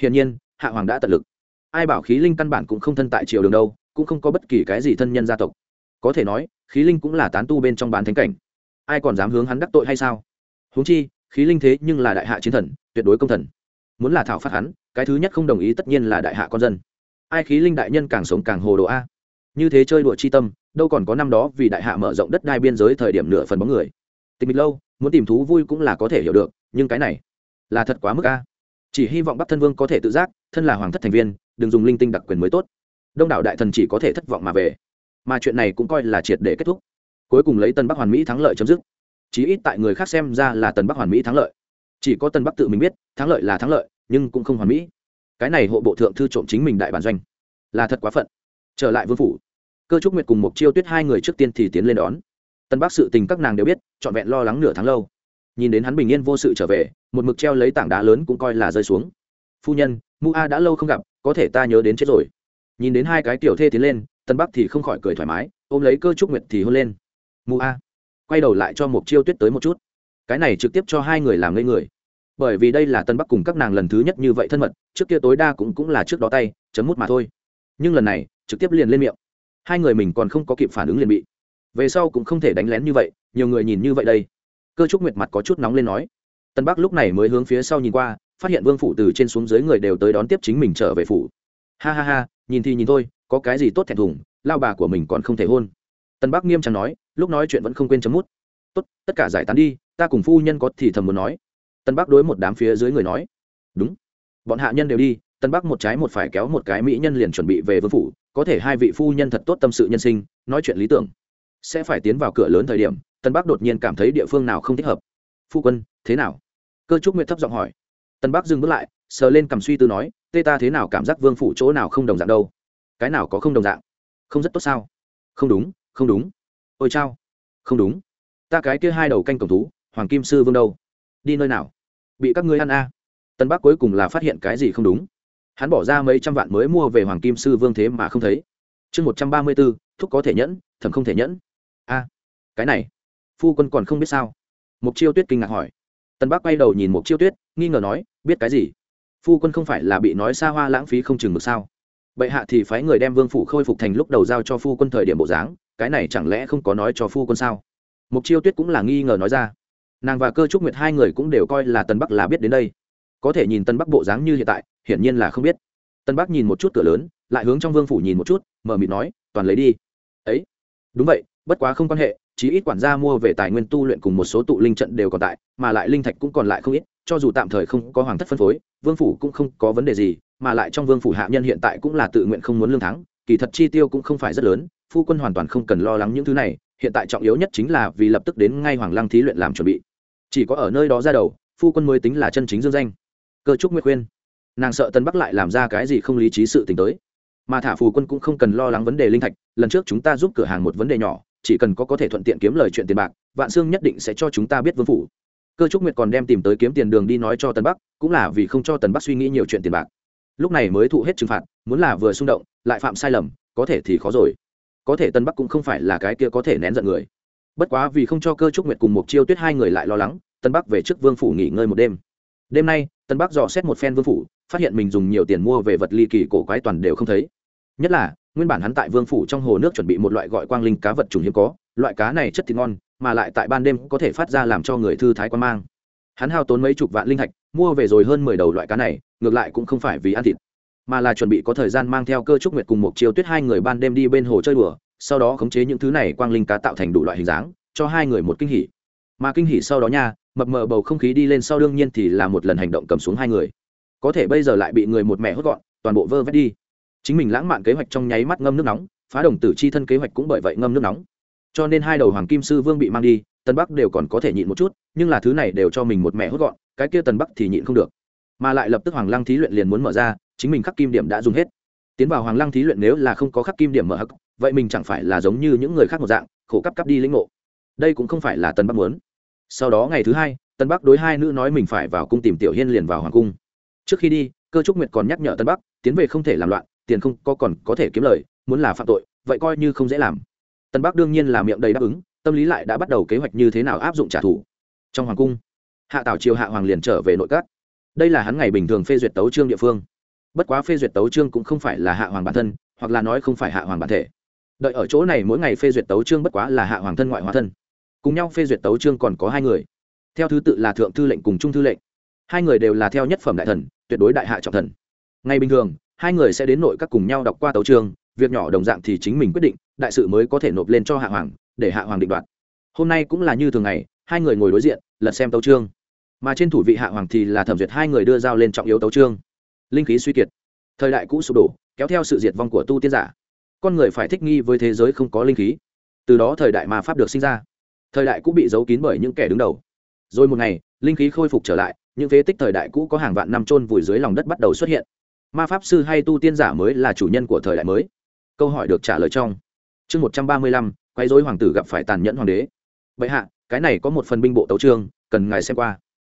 Hiển nhiên, hạ hoàng đã tận lực. Ai bảo khí linh căn bản cũng không thân tại triều đường đâu cũng không có bất kỳ cái gì thân nhân gia tộc. Có thể nói, khí linh cũng là tán tu bên trong bán thánh cảnh. Ai còn dám hướng hắn đắc tội hay sao? Huống chi, khí linh thế nhưng là đại hạ chiến thần, tuyệt đối công thần. Muốn là thảo phát hắn, cái thứ nhất không đồng ý tất nhiên là đại hạ con dân. Ai khí linh đại nhân càng sống càng hồ đồ a. Như thế chơi đùa chi tâm, đâu còn có năm đó vì đại hạ mở rộng đất đai biên giới thời điểm nửa phần bóng người. Tịch mịch lâu, muốn tìm thú vui cũng là có thể hiểu được, nhưng cái này là thật quá mức a. Chỉ hy vọng bắc thân vương có thể tự giác, thân là hoàng thất thành viên, đừng dùng linh tinh đặc quyền mới tốt đông đảo đại thần chỉ có thể thất vọng mà về. Mà chuyện này cũng coi là triệt để kết thúc. Cuối cùng lấy tân bắc hoàn mỹ thắng lợi chấm dứt. Chí ít tại người khác xem ra là tân bắc hoàn mỹ thắng lợi. Chỉ có tân bắc tự mình biết, thắng lợi là thắng lợi, nhưng cũng không hoàn mỹ. Cái này hộ bộ thượng thư trộm chính mình đại bản doanh. Là thật quá phận. Trở lại vương phủ. Cơ trúc nguyệt cùng một chiêu tuyết hai người trước tiên thì tiến lên đón. Tân bắc sự tình các nàng đều biết, trọn vẹn lo lắng nửa tháng lâu. Nhìn đến hắn bình yên vô sự trở về, một mực treo lấy tảng đá lớn cũng coi là rơi xuống. Phu nhân, mu a đã lâu không gặp, có thể ta nhớ đến chết rồi nhìn đến hai cái tiểu thê tiến lên, tân bắc thì không khỏi cười thoải mái, ôm lấy cơ trúc nguyệt thì hôn lên. Mu a. Quay đầu lại cho một chiêu tuyết tới một chút. Cái này trực tiếp cho hai người làm ngây người. Bởi vì đây là tân bắc cùng các nàng lần thứ nhất như vậy thân mật, trước kia tối đa cũng cũng là trước đó tay, chấm mút mà thôi. Nhưng lần này, trực tiếp liền lên miệng. Hai người mình còn không có kịp phản ứng liền bị. Về sau cũng không thể đánh lén như vậy, nhiều người nhìn như vậy đây. Cơ trúc nguyệt mặt có chút nóng lên nói. Tân bắc lúc này mới hướng phía sau nhìn qua, phát hiện vương phủ từ trên xuống dưới người đều tới đón tiếp chính mình trở về phủ ha ha ha, nhìn thì nhìn thôi, có cái gì tốt thẹn thùng, lao bà của mình còn không thể hôn. Tân bắc nghiêm trang nói, lúc nói chuyện vẫn không quên chấm mút. Tốt, tất cả giải tán đi, ta cùng phu nhân có thì thầm muốn nói. Tân bắc đối một đám phía dưới người nói. Đúng. Bọn hạ nhân đều đi, tân bắc một trái một phải kéo một cái mỹ nhân liền chuẩn bị về vương phủ, có thể hai vị phu nhân thật tốt tâm sự nhân sinh, nói chuyện lý tưởng. Sẽ phải tiến vào cửa lớn thời điểm, tân bắc đột nhiên cảm thấy địa phương nào không thích hợp. Phu quân, thế nào? Cơ trúc nguyệt thấp giọng hỏi. Tân bắc dừng bước lại sờ lên cầm suy tư nói, tê ta thế nào cảm giác vương phủ chỗ nào không đồng dạng đâu? Cái nào có không đồng dạng? Không rất tốt sao? Không đúng không đúng. Ôi chao, không đúng. Ta cái kia hai đầu canh cổng thú, hoàng kim sư vương đâu? Đi nơi nào? Bị các ngươi ăn a à. tân bắc cuối cùng là phát hiện cái gì không đúng? Hắn bỏ ra mấy trăm vạn mới mua về hoàng kim sư vương thế mà không thấy. Chương một trăm ba mươi b ố thúc có thể nhẫn, thầm không thể nhẫn. A, cái này, phu quân còn không biết sao? Mục chiêu tuyết kinh ngạc hỏi. Tân bắc quay đầu nhìn mục chiêu tuyết, nghi ngờ nói, biết cái gì? Phu quân không phải là bị nói xa hoa lãng phí không chừng mực sao? Bệ hạ thì phái người đem vương phủ khôi phục thành lúc đầu giao cho phu quân thời điểm bộ dáng, cái này chẳng lẽ không có nói cho phu quân sao? Mục chiêu tuyết cũng là nghi ngờ nói ra. Nàng và cơ trúc nguyệt hai người cũng đều coi là tân bắc là biết đến đây. Có thể nhìn tân bắc bộ dáng như hiện tại, hiển nhiên là không biết. Tân bắc nhìn một chút cửa lớn, lại hướng trong vương phủ nhìn một chút, mở mịt nói, toàn lấy đi. Ấy, đúng vậy, bất quá không quan hệ, chí ít quản gia mua về tài nguyên tu luyện cùng một số tụ linh trận đều còn tại, mà lại linh thạch cũng còn lại không ít cho dù tạm thời không có hoàng thất phân phối, vương phủ cũng không có vấn đề gì, mà lại trong vương phủ hạ nhân hiện tại cũng là tự nguyện không muốn lương thắng, kỳ thật chi tiêu cũng không phải rất lớn, phu quân hoàn toàn không cần lo lắng những thứ này, hiện tại trọng yếu nhất chính là vì lập tức đến ngay hoàng lăng thí luyện làm chuẩn bị. Chỉ có ở nơi đó ra đầu, phu quân mới tính là chân chính dương danh. Cơ trúc nguyệt khuyên, nàng sợ tân bắc lại làm ra cái gì không lý trí sự t tới. Mà thả phù quân cũng không cần lo lắng vấn đề linh thạch, lần trước chúng ta giúp cửa hàng một vấn đề nhỏ, chỉ cần có có thể thuận tiện kiếm lời chuyện tiền bạc, vạn sương nhất định sẽ cho chúng ta biết vương phủ cơ trúc nguyệt còn đem tìm tới kiếm tiền đường đi nói cho tân bắc, cũng là vì không cho Tần bắc suy nghĩ nhiều chuyện tiền bạc. Lúc này mới thụ hết trừng phạt, muốn là vừa xung động, lại phạm sai lầm, có thể thì khó rồi. Có thể tân bắc cũng không phải là cái kia có thể nén giận người. Bất quá vì không cho cơ trúc nguyệt cùng một chiêu tuyết hai người lại lo lắng tân bắc về trước vương phủ nghỉ ngơi một đêm. Đêm nay tân bắc dò xét một phen vương phủ, phát hiện mình dùng nhiều tiền mua về vật ly kỳ cổ quái toàn đều không thấy. Nhất là, nguyên bản hắn tại vương phủ trong hồ nước chuẩn bị một loại gọi quang linh cá vật trùng hiếm có, loại cá này chất thịt ngon mà lại tại ban đêm có thể phát ra làm cho người thư thái quan mang. Hắn hao tốn mấy chục vạn linh thạch mua về rồi hơn mười đầu loại cá này, ngược lại cũng không phải vì ăn thịt, mà là chuẩn bị có thời gian mang theo cơ trúc nguyệt cùng một chiều tuyết hai người ban đêm đi bên hồ chơi đùa, sau đó khống chế những thứ này quang linh cá tạo thành đủ loại hình dáng, cho hai người một kinh hỉ. Mà kinh hỉ sau đó nha, mập mờ bầu không khí đi lên sau đương nhiên thì là một lần hành động cầm xuống hai người. Có thể bây giờ lại bị người một mẹ hốt gọn, toàn bộ vơ vét đi. Chính mình lãng mạn kế hoạch trong nháy mắt ngâm nước nóng, phá đồng tử chi thân kế hoạch cũng bởi vậy ngâm nước nóng cho nên hai đầu hoàng kim sư vương bị mang đi tân bắc đều còn có thể nhịn một chút, nhưng là thứ này đều cho mình một mẹ hút gọn, cái kia tân bắc thì nhịn không được. Mà lại lập tức hoàng lăng thí luyện liền muốn mở ra, chính mình khắc kim điểm đã dùng hết. Tiến vào hoàng lăng thí luyện nếu là không có khắc kim điểm mở hắc, vậy mình chẳng phải là giống như những người khác một dạng, khổ cấp cấp đi lĩnh ngộ. Đây cũng không phải là tân bắc muốn. Sau đó ngày thứ hai tân bắc đối hai nữ nói mình phải vào cung tìm tiểu hiên liền vào hoàng cung. Trước khi đi, cơ trúc nguyệt còn nhắc nhở tân bắc, tiến về không thể làm loạn, tiền không có còn có thể kiếm lời, muốn là phạm tội, vậy coi như không dễ làm tân bắc đương nhiên là miệng đầy đáp ứng, tâm lý lại đã bắt đầu kế hoạch như thế nào áp dụng trả thù. Trong hoàng cung, hạ tảo triều hạ hoàng liền trở về nội các. Đây là hắn ngày bình thường phê duyệt tấu trương địa phương. Bất quá phê duyệt tấu trương cũng không phải là hạ hoàng bản thân, hoặc là nói không phải hạ hoàng bản thể. Đợi ở chỗ này mỗi ngày phê duyệt tấu trương bất quá là hạ hoàng thân ngoại hóa thân. Cùng nhau phê duyệt tấu trương còn có hai người. Theo thứ tự là thượng thư lệnh cùng trung thư lệnh. Hai người đều là theo nhất phẩm đại thần, tuyệt đối đại hạ trọng thần. Ngày bình thường, hai người sẽ đến nội các cùng nhau đọc qua tấu trương việc nhỏ đồng dạng thì chính mình quyết định, đại sự mới có thể nộp lên cho hạ hoàng, để hạ hoàng định đoạt. Hôm nay cũng là như thường ngày, hai người ngồi đối diện, lật xem tấu trương mà trên thủ vị hạ hoàng thì là thẩm duyệt hai người đưa dao lên trọng yếu tấu trương linh khí suy kiệt. Thời đại cũ sụp đổ, kéo theo sự diệt vong của tu tiên giả. Con người phải thích nghi với thế giới không có linh khí. Từ đó thời đại mà pháp được sinh ra. Thời đại cũ bị giấu kín bởi những kẻ đứng đầu. Rồi một ngày, linh khí khôi phục trở lại, những phế tích thời đại cũ có hàng vạn năm trôn vùi dưới lòng đất bắt đầu xuất hiện. Ma pháp sư hay tu tiên giả mới là chủ nhân của thời đại mới câu hỏi được trả lời trong chương một trăm ba mươi lăm quay dối hoàng tử gặp phải tàn nhẫn hoàng đế. Vậy hạ, cái này có một phần binh bộ tấu trương, cần ngài xem qua.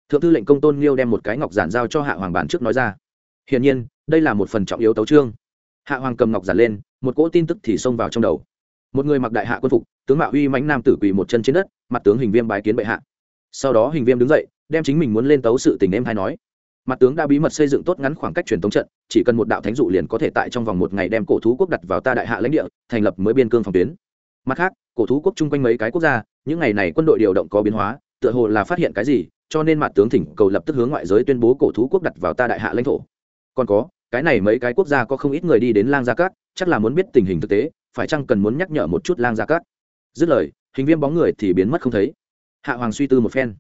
Thượng thư lệnh công tôn liêu đem một cái ngọc giản giao cho hạ hoàng bản trước nói ra. Hiển nhiên, đây là một phần trọng yếu tấu trương. Hạ hoàng cầm ngọc giản lên, một cỗ tin tức thì xông vào trong đầu. Một người mặc đại hạ quân phục, tướng mạo uy mãnh nam tử quỳ một chân trên đất, mặt tướng hình viêm bái kiến bệ hạ. Sau đó hình viêm đứng dậy, đem chính mình muốn lên tấu sự tình em hay nói mặt tướng đã bí mật xây dựng tốt ngắn khoảng cách truyền thống trận, chỉ cần một đạo thánh dụ liền có thể tại trong vòng một ngày đem cổ thú quốc đặt vào ta đại hạ lãnh địa, thành lập mới biên cương phòng tuyến. Mặt khác, cổ thú quốc chung quanh mấy cái quốc gia, những ngày này quân đội điều động có biến hóa, tựa hồ là phát hiện cái gì, cho nên mặt tướng thỉnh cầu lập tức hướng ngoại giới tuyên bố cổ thú quốc đặt vào ta đại hạ lãnh thổ. Còn có, cái này mấy cái quốc gia có không ít người đi đến lang gia cát, chắc là muốn biết tình hình thực tế, phải chăng cần muốn nhắc nhở một chút lang gia cát? Dứt lời, hình viêm bóng người thì biến mất không thấy. Hạ hoàng suy tư một phen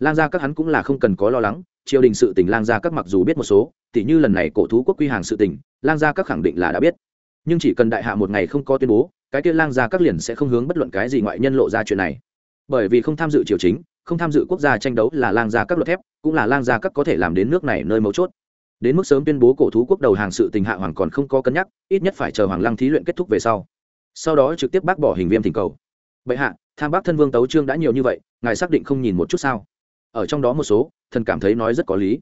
lang gia các hắn cũng là không cần có lo lắng, triều đình sự tình lang gia các mặc dù biết một số, tỉ như lần này cổ thú quốc quy hàng sự tình, lang gia các khẳng định là đã biết. Nhưng chỉ cần đại hạ một ngày không có tuyên bố, cái kia lang gia các liền sẽ không hướng bất luận cái gì ngoại nhân lộ ra chuyện này. Bởi vì không tham dự triều chính, không tham dự quốc gia tranh đấu là lang gia các luật thép, cũng là lang gia các có thể làm đến nước này nơi mấu chốt. Đến mức sớm tuyên bố cổ thú quốc đầu hàng sự tình hạ hoàng còn không có cân nhắc, ít nhất phải chờ hoàng lăng thí luyện kết thúc về sau. Sau đó trực tiếp bác bỏ hình viêm thỉnh cầu. Vậy hạ, tham bác thân vương tấu trương đã nhiều như vậy, ngài xác định không nhìn một chút sao? Ở trong đó một số, thần cảm thấy nói rất có lý.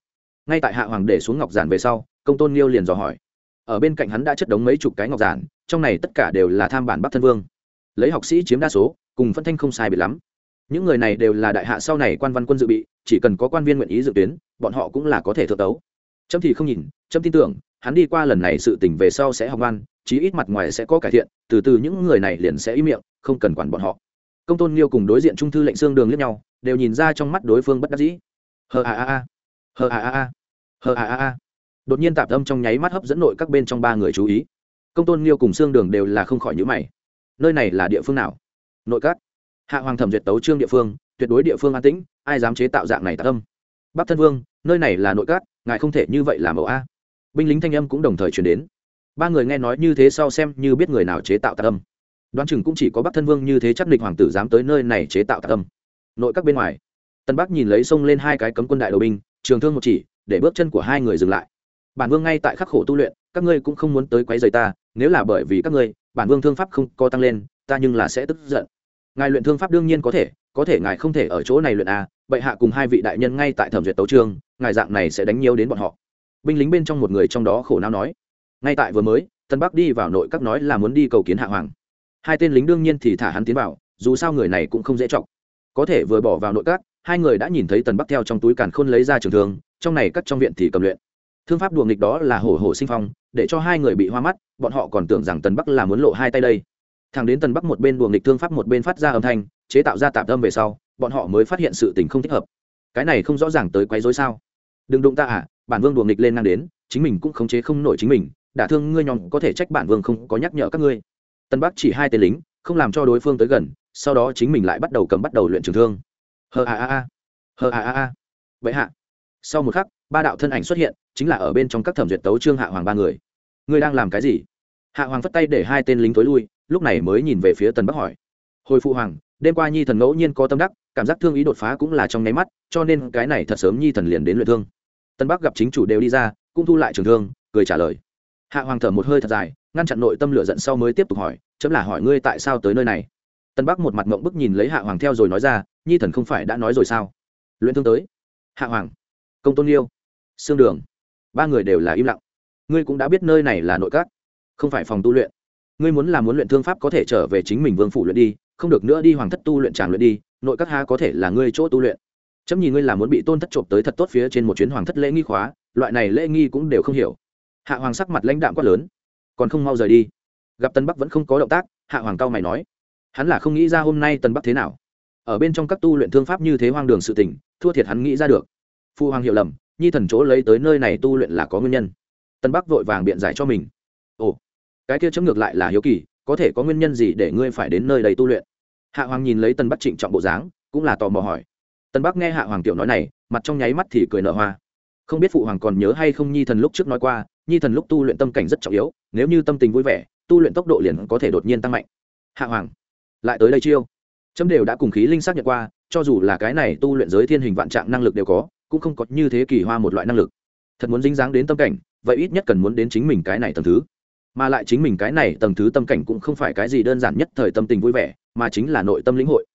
Ngay tại hạ hoàng để xuống ngọc giản về sau, công tôn liêu liền dò hỏi. Ở bên cạnh hắn đã chất đống mấy chục cái ngọc giản, trong này tất cả đều là tham bản bắc thân vương. Lấy học sĩ chiếm đa số, cùng phân thanh không sai biệt lắm. Những người này đều là đại hạ sau này quan văn quân dự bị, chỉ cần có quan viên nguyện ý dự tuyến, bọn họ cũng là có thể thượng tấu. Trâm thì không nhìn trâm tin tưởng, hắn đi qua lần này sự tỉnh về sau sẽ học văn, chí ít mặt ngoài sẽ có cải thiện, từ từ những người này liền sẽ ý miệng, không cần quản bọn họ công tôn liêu cùng đối diện trung thư lệnh xương đường liếc nhau, đều nhìn ra trong mắt đối phương bất đắc dĩ. Hờ a a a, hờ a a a, hờ a a a. Đột nhiên tạp âm trong nháy mắt hấp dẫn nội các bên trong ba người chú ý. Công tôn liêu cùng xương đường đều là không khỏi nhữ mày. Nơi này là địa phương nào? Nội các. Hạ hoàng thẩm duyệt tấu trương địa phương, tuyệt đối địa phương an tĩnh, ai dám chế tạo dạng này tạp âm? Bắc thân vương, nơi này là nội các, ngài không thể như vậy làm mẫu a. Binh lính thanh âm cũng đồng thời chuyển đến. Ba người nghe nói như thế sau xem như biết người nào chế tạo tạp âm đoán chừng cũng chỉ có bắc thân vương như thế chắc địch hoàng tử dám tới nơi này chế tạo tạc âm. Nội các bên ngoài tân bắc nhìn lấy xông lên hai cái cấm quân đại đầu binh trường thương một chỉ để bước chân của hai người dừng lại. Bản vương ngay tại khắc khổ tu luyện các ngươi cũng không muốn tới quấy rầy ta nếu là bởi vì các ngươi bản vương thương pháp không co tăng lên ta nhưng là sẽ tức giận. Ngài luyện thương pháp đương nhiên có thể có thể ngài không thể ở chỗ này luyện a à, bệ hạ cùng hai vị đại nhân ngay tại thẩm duyệt tấu trương ngài dạng này sẽ đánh nhiều đến bọn họ. Binh lính bên trong một người trong đó khổ não nói. Ngay tại vừa mới tân bắc đi vào nội các nói là muốn đi cầu kiến hạ hoàng hai tên lính đương nhiên thì thả hắn tiến vào, dù sao người này cũng không dễ chọc. Có thể vừa bỏ vào nội các, hai người đã nhìn thấy tần bắc theo trong túi càn khôn lấy ra trường thương, trong này cắt trong viện thì cầm luyện. Thương pháp đùa nghịch đó là hổ hổ sinh phong, để cho hai người bị hoa mắt, bọn họ còn tưởng rằng tần bắc là muốn lộ hai tay đây. Thằng đến tần bắc một bên đùa nghịch thương pháp một bên phát ra âm thanh, chế tạo ra tạm tâm về sau, bọn họ mới phát hiện sự tình không thích hợp. Cái này không rõ ràng tới quấy rối sao? Đừng đụng ta à bản vương đùa nghịch lên ngang đến, chính mình cũng khống chế không nổi chính mình, đả thương ngươi nhóm có thể trách bản vương không có nhắc nhở các ngươi tân bắc chỉ hai tên lính, không làm cho đối phương tới gần, sau đó chính mình lại bắt đầu cầm bắt đầu luyện trường thương. Hờ a a a. Hờ a a a. Vậy hạ. Sau một khắc, ba đạo thân ảnh xuất hiện, chính là ở bên trong các thẩm duyệt tấu trương hạ hoàng ba người. Ngươi đang làm cái gì? Hạ hoàng phất tay để hai tên lính tối lui, lúc này mới nhìn về phía tần bắc hỏi. Hồi phụ hoàng, đêm qua nhi thần ngẫu nhiên có tâm đắc, cảm giác thương ý đột phá cũng là trong nháy mắt, cho nên cái này thật sớm nhi thần liền đến luyện thương. Tân bắc gặp chính chủ đều đi ra, cũng thu lại trường thương, cười trả lời hạ hoàng thở một hơi thật dài, ngăn chặn nội tâm lửa giận sau mới tiếp tục hỏi, chấm là hỏi ngươi tại sao tới nơi này? Tân bắc một mặt mộng bức nhìn lấy hạ hoàng theo rồi nói ra, nhi thần không phải đã nói rồi sao? Luyện thương tới. Hạ hoàng. Công tôn yêu xương đường. Ba người đều là im lặng. Ngươi cũng đã biết nơi này là nội các, không phải phòng tu luyện. Ngươi muốn là muốn luyện thương pháp có thể trở về chính mình vương phủ luyện đi, không được nữa đi hoàng thất tu luyện tràng luyện đi, nội các ha có thể là ngươi chỗ tu luyện. Chấm nhìn ngươi là muốn bị tôn thất trộm tới thật tốt phía trên một chuyến hoàng thất lễ nghi khóa, loại này lễ nghi cũng đều không hiểu hạ hoàng sắc mặt lãnh đạm quát lớn. Còn không mau rời đi. Gặp tân bắc vẫn không có động tác, hạ hoàng cao mày nói. Hắn là không nghĩ ra hôm nay tân bắc thế nào. Ở bên trong các tu luyện thương pháp như thế hoang đường sự tình, thua thiệt hắn nghĩ ra được. Phu hoàng hiểu lầm, nhi thần chỗ lấy tới nơi này tu luyện là có nguyên nhân. Tân bắc vội vàng biện giải cho mình. Ồ, cái kia chấm ngược lại là hiếu kỳ, có thể có nguyên nhân gì để ngươi phải đến nơi đầy tu luyện? Hạ hoàng nhìn lấy tân bắc trịnh trọng bộ dáng, cũng là tò mò hỏi. Tân bắc nghe hạ hoàng tiểu nói này, mặt trong nháy mắt thì cười nở hoa không biết phụ hoàng còn nhớ hay không nhi thần lúc trước nói qua, nhi thần lúc tu luyện tâm cảnh rất trọng yếu, nếu như tâm tình vui vẻ, tu luyện tốc độ liền có thể đột nhiên tăng mạnh. Hạ hoàng, lại tới đây chiêu. Chấm đều đã cùng khí linh xác nhận qua, cho dù là cái này tu luyện giới thiên hình vạn trạng năng lực đều có, cũng không có như thế kỳ hoa một loại năng lực. Thật muốn dính dáng đến tâm cảnh, vậy ít nhất cần muốn đến chính mình cái này tầng thứ. Mà lại chính mình cái này tầng thứ tâm cảnh cũng không phải cái gì đơn giản nhất thời tâm tình vui vẻ, mà chính là nội tâm lĩnh hội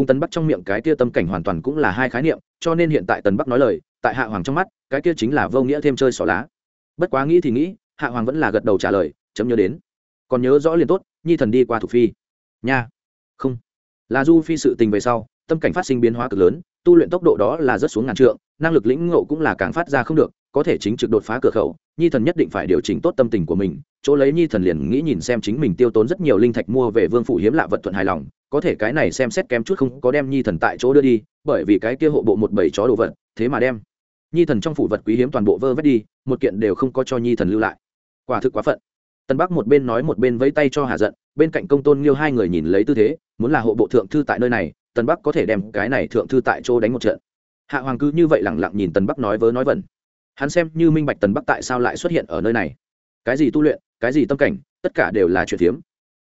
cùng tấn bắc trong miệng cái kia tâm cảnh hoàn toàn cũng là hai khái niệm, cho nên hiện tại tần bắc nói lời, tại hạ hoàng trong mắt, cái kia chính là vô nghĩa thêm chơi xỏ lá. Bất quá nghĩ thì nghĩ, hạ hoàng vẫn là gật đầu trả lời, chấm nhớ đến. Còn nhớ rõ liền tốt, nhi thần đi qua thủ phi. Nha. Không. Là du phi sự tình về sau, tâm cảnh phát sinh biến hóa cực lớn, tu luyện tốc độ đó là rất xuống ngàn trượng, năng lực lĩnh ngộ cũng là càng phát ra không được, có thể chính trực đột phá cửa khẩu, nhi thần nhất định phải điều chỉnh tốt tâm tình của mình, chỗ lấy nhi thần liền nghĩ nhìn xem chính mình tiêu tốn rất nhiều linh thạch mua về vương phủ hiếm lạ vật thuận hài lòng có thể cái này xem xét kém chút không có đem nhi thần tại chỗ đưa đi, bởi vì cái kia hộ bộ một bảy chó đồ vật, thế mà đem nhi thần trong phủ vật quý hiếm toàn bộ vơ vét đi, một kiện đều không có cho nhi thần lưu lại. Quả thực quá phận. Tân bắc một bên nói một bên vẫy tay cho hà giận, bên cạnh công tôn liêu hai người nhìn lấy tư thế, muốn là hộ bộ thượng thư tại nơi này, tân bắc có thể đem cái này thượng thư tại chỗ đánh một trận. Hạ hoàng cứ như vậy lẳng lặng nhìn tân bắc nói vớ nói vẩn. Hắn xem như minh bạch tần bắc tại sao lại xuất hiện ở nơi này. Cái gì tu luyện, cái gì tâm cảnh, tất cả đều là chuyện phiếm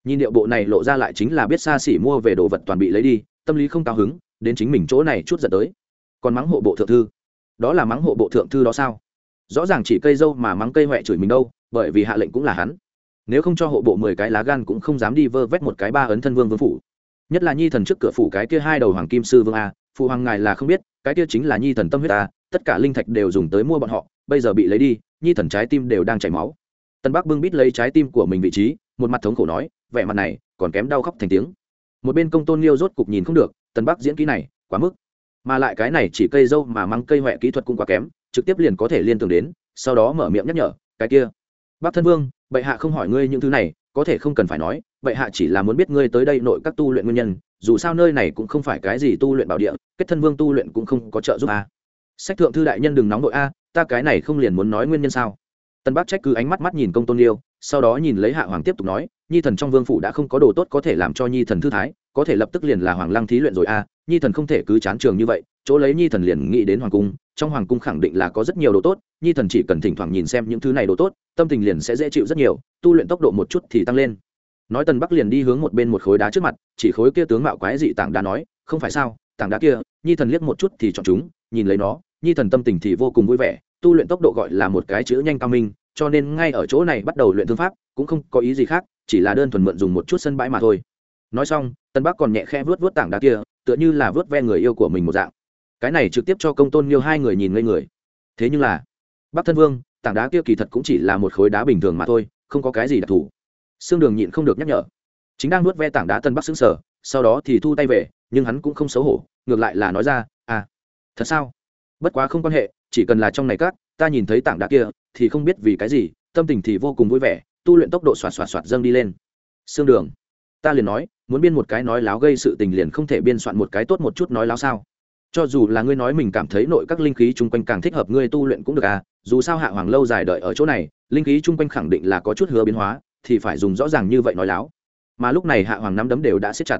nhìn điệu bộ này lộ ra lại chính là biết xa xỉ mua về đồ vật toàn bị lấy đi, tâm lý không cao hứng, đến chính mình chỗ này chút giật tới. Còn mắng hộ bộ thượng thư. Đó là mắng hộ bộ thượng thư đó sao? Rõ ràng chỉ cây dâu mà mắng cây huệ chửi mình đâu, bởi vì hạ lệnh cũng là hắn. Nếu không cho hộ bộ mười cái lá gan cũng không dám đi vơ vét một cái ba ấn thân vương vương phủ. Nhất là nhi thần trước cửa phủ cái kia hai đầu hoàng kim sư vương a, phụ hoàng ngài là không biết, cái kia chính là nhi thần tâm huyết a, tất cả linh thạch đều dùng tới mua bọn họ, bây giờ bị lấy đi, nhi thần trái tim đều đang chảy máu. Tân bắc bưng bít lấy trái tim của mình vị trí, một mặt thống khổ nói vẻ mặt này còn kém đau khóc thành tiếng. Một bên công tôn liêu rốt cục nhìn không được tân bắc diễn kỹ này, quá mức. Mà lại cái này chỉ cây dâu mà măng cây huệ kỹ thuật cũng quá kém, trực tiếp liền có thể liên tưởng đến, sau đó mở miệng nhắc nhở, cái kia bác thân vương, bệ hạ không hỏi ngươi những thứ này, có thể không cần phải nói, bệ hạ chỉ là muốn biết ngươi tới đây nội các tu luyện nguyên nhân, dù sao nơi này cũng không phải cái gì tu luyện bảo địa, kết thân vương tu luyện cũng không có trợ giúp a sách thượng thư đại nhân đừng nóng nội a, ta cái này không liền muốn nói nguyên nhân sao? Tân bác trách cứ ánh mắt mắt nhìn công tôn liêu, sau đó nhìn lấy hạ hoàng tiếp tục nói nhi thần trong vương phủ đã không có đồ tốt có thể làm cho nhi thần thư thái, có thể lập tức liền là hoàng lăng thí luyện rồi a, nhi thần không thể cứ chán trường như vậy, chỗ lấy nhi thần liền nghĩ đến hoàng cung, trong hoàng cung khẳng định là có rất nhiều đồ tốt, nhi thần chỉ cần thỉnh thoảng nhìn xem những thứ này đồ tốt, tâm tình liền sẽ dễ chịu rất nhiều, tu luyện tốc độ một chút thì tăng lên. Nói tần bắc liền đi hướng một bên một khối đá trước mặt, chỉ khối kia tướng mạo quái dị tảng đá nói, không phải sao, tảng đá kia, nhi thần liếc một chút thì chọn chúng, nhìn lấy nó, nhi thần tâm tình thì vô cùng vui vẻ, tu luyện tốc độ gọi là một cái chữ nhanh cao minh, cho nên ngay ở chỗ này bắt đầu luyện thương pháp, cũng không có ý gì khác chỉ là đơn thuần mượn dùng một chút sân bãi mà thôi. Nói xong, tân bắc còn nhẹ khe vớt vớt tảng đá kia, tựa như là vớt ve người yêu của mình một dạng. Cái này trực tiếp cho công tôn nhiều hai người nhìn ngây người. Thế nhưng là, bắc thân vương, tảng đá kia kỳ thật cũng chỉ là một khối đá bình thường mà thôi, không có cái gì đặc thù. Xương đường nhịn không được nhắc nhở. Chính đang nuốt ve tảng đá tân bắc xứng sở sau đó thì thu tay về, nhưng hắn cũng không xấu hổ, ngược lại là nói ra à thật sao? Bất quá không quan hệ, chỉ cần là trong này các, ta nhìn thấy tảng đá kia, thì không biết vì cái gì, tâm tình thì vô cùng vui vẻ tu luyện tốc độ xoạt xoạt xoạt dâng đi lên. Xương đường. Ta liền nói, muốn biên một cái nói láo gây sự tình liền không thể biên soạn một cái tốt một chút nói láo sao? Cho dù là ngươi nói mình cảm thấy nội các linh khí chung quanh càng thích hợp ngươi tu luyện cũng được à dù sao hạ hoàng lâu dài đợi ở chỗ này, linh khí chung quanh khẳng định là có chút hứa biến hóa, thì phải dùng rõ ràng như vậy nói láo. Mà lúc này hạ hoàng nắm đấm đều đã siết chặt.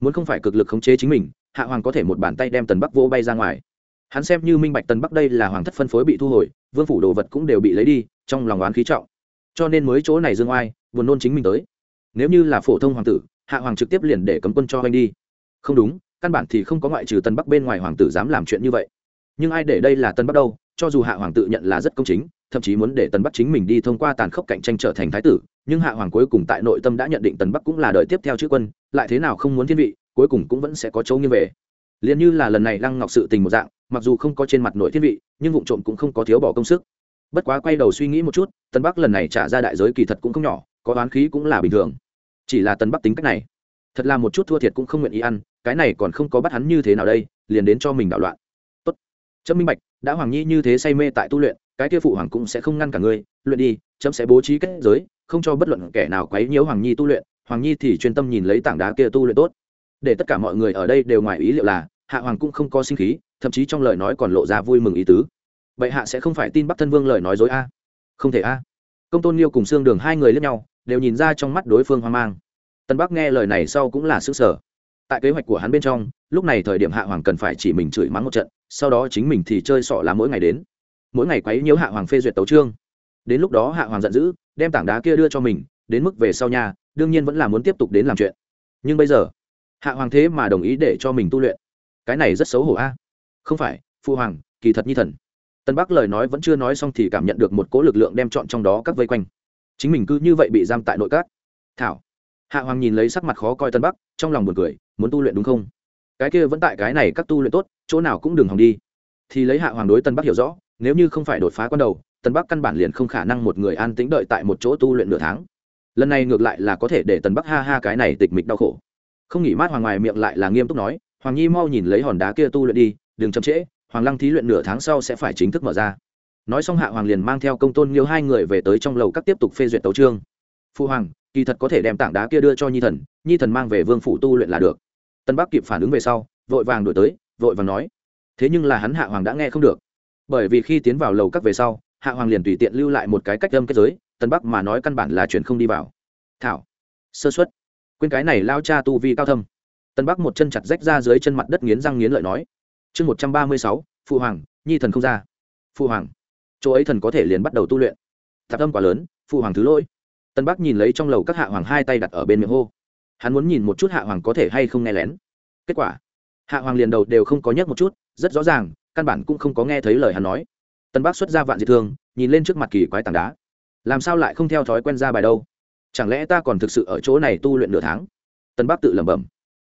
Muốn không phải cực lực khống chế chính mình, hạ hoàng có thể một bàn tay đem tần bắc vô bay ra ngoài. Hắn xem như minh bạch tần bắc đây là hoàng thất phân phối bị thu hồi, vương phủ đồ vật cũng đều bị lấy đi, trong lòng oán khí trọng cho nên mới chỗ này dương oai, buồn nôn chính mình tới. Nếu như là phổ thông hoàng tử, hạ hoàng trực tiếp liền để cấm quân cho anh đi. Không đúng, căn bản thì không có ngoại trừ tân bắc bên ngoài hoàng tử dám làm chuyện như vậy. Nhưng ai để đây là tân bắc đâu, cho dù hạ hoàng tự nhận là rất công chính, thậm chí muốn để tân bắc chính mình đi thông qua tàn khốc cạnh tranh trở thành thái tử, nhưng hạ hoàng cuối cùng tại nội tâm đã nhận định tân bắc cũng là đời tiếp theo chữ quân, lại thế nào không muốn thiên vị, cuối cùng cũng vẫn sẽ có chỗ như về. Liền như là lần này lăng ngọc sự tình một dạng, mặc dù không có trên mặt nội thiên vị, nhưng vụ trộm cũng không có thiếu bỏ công sức bất quá quay đầu suy nghĩ một chút, tân bắc lần này trả ra đại giới kỳ thật cũng không nhỏ, có oán khí cũng là bình thường. Chỉ là tân bắc tính cách này, thật là một chút thua thiệt cũng không nguyện ý ăn, cái này còn không có bắt hắn như thế nào đây, liền đến cho mình đảo loạn. Tốt. Chấm minh bạch, đã hoàng nhi như thế say mê tại tu luyện, cái kia phụ hoàng cũng sẽ không ngăn cả ngươi, luyện đi chấm sẽ bố trí kết giới, không cho bất luận kẻ nào quấy nhiễu hoàng nhi tu luyện, hoàng nhi thì chuyên tâm nhìn lấy tảng đá kia tu luyện tốt. Để tất cả mọi người ở đây đều ngoài ý liệu là, hạ hoàng cũng không có sinh khí, thậm chí trong lời nói còn lộ ra vui mừng ý tứ vậy hạ sẽ không phải tin bắc thân vương lời nói dối a. Không thể a. Công tôn liêu cùng xương đường hai người lẫn nhau, đều nhìn ra trong mắt đối phương hoang mang. Tân bắc nghe lời này sau cũng là sức sở tại kế hoạch của hắn bên trong, lúc này thời điểm hạ hoàng cần phải chỉ mình chửi mắng một trận, sau đó chính mình thì chơi sọ là mỗi ngày đến. Mỗi ngày quấy nhiễu hạ hoàng phê duyệt tấu trương đến lúc đó hạ hoàng giận dữ, đem tảng đá kia đưa cho mình, đến mức về sau nhà, đương nhiên vẫn là muốn tiếp tục đến làm chuyện. Nhưng bây giờ, hạ hoàng thế mà đồng ý để cho mình tu luyện. Cái này rất xấu hổ a. Không phải phụ hoàng, kỳ thật nhi thần tân bắc lời nói vẫn chưa nói xong thì cảm nhận được một cỗ lực lượng đem chọn trong đó các vây quanh. Chính mình cứ như vậy bị giam tại nội các. Thảo. Hạ hoàng nhìn lấy sắc mặt khó coi tân bắc, trong lòng buồn cười, muốn tu luyện đúng không? Cái kia vẫn tại cái này các tu luyện tốt, chỗ nào cũng đừng hòng đi. Thì lấy hạ hoàng đối tân bắc hiểu rõ, nếu như không phải đột phá con đầu, tân bắc căn bản liền không khả năng một người an tĩnh đợi tại một chỗ tu luyện nửa tháng. Lần này ngược lại là có thể để tân bắc ha ha cái này tịch mịch đau khổ. Không nghỉ mát hoàng ngoài miệng lại là nghiêm túc nói, hoàng nhi mau nhìn lấy hòn đá kia tu luyện đi, đừng chậm trễ hoàng lăng thí luyện nửa tháng sau sẽ phải chính thức mở ra. Nói xong hạ hoàng liền mang theo công tôn nghiêu hai người về tới trong lầu các tiếp tục phê duyệt tấu trương phu hoàng, kỳ thật có thể đem tảng đá kia đưa cho nhi thần nhi thần mang về vương phủ tu luyện là được. Tân bắc kịp phản ứng về sau, vội vàng đổi tới, vội vàng nói, thế nhưng là hắn hạ hoàng đã nghe không được. Bởi vì khi tiến vào lầu các về sau, hạ hoàng liền tùy tiện lưu lại một cái cách âm kết giới, tân bắc mà nói căn bản là chuyện không đi vào. Thảo, sơ xuất quên cái này lao cha tu vi cao thâm. Tân bắc một chân chặt rách ra dưới chân mặt đất nghiến răng nghiến lợi nói chương một trăm ba mươi sáu phụ hoàng, nhi thần không ra. Phụ hoàng, chỗ ấy thần có thể liền bắt đầu tu luyện. Tạp âm quá lớn phụ hoàng thứ lỗi. Tân bắc nhìn lấy trong lầu các hạ hoàng hai tay đặt ở bên miệng hô. Hắn muốn nhìn một chút hạ hoàng có thể hay không nghe lén. Kết quả, hạ hoàng liền đầu đều không có nhấc một chút, rất rõ ràng, căn bản cũng không có nghe thấy lời hắn nói. Tân bắc xuất ra vạn diệt thương, nhìn lên trước mặt kỳ quái tảng đá. Làm sao lại không theo thói quen ra bài đâu? Chẳng lẽ ta còn thực sự ở chỗ này tu luyện nửa tháng? Tân bắc tự lẩm bẩm.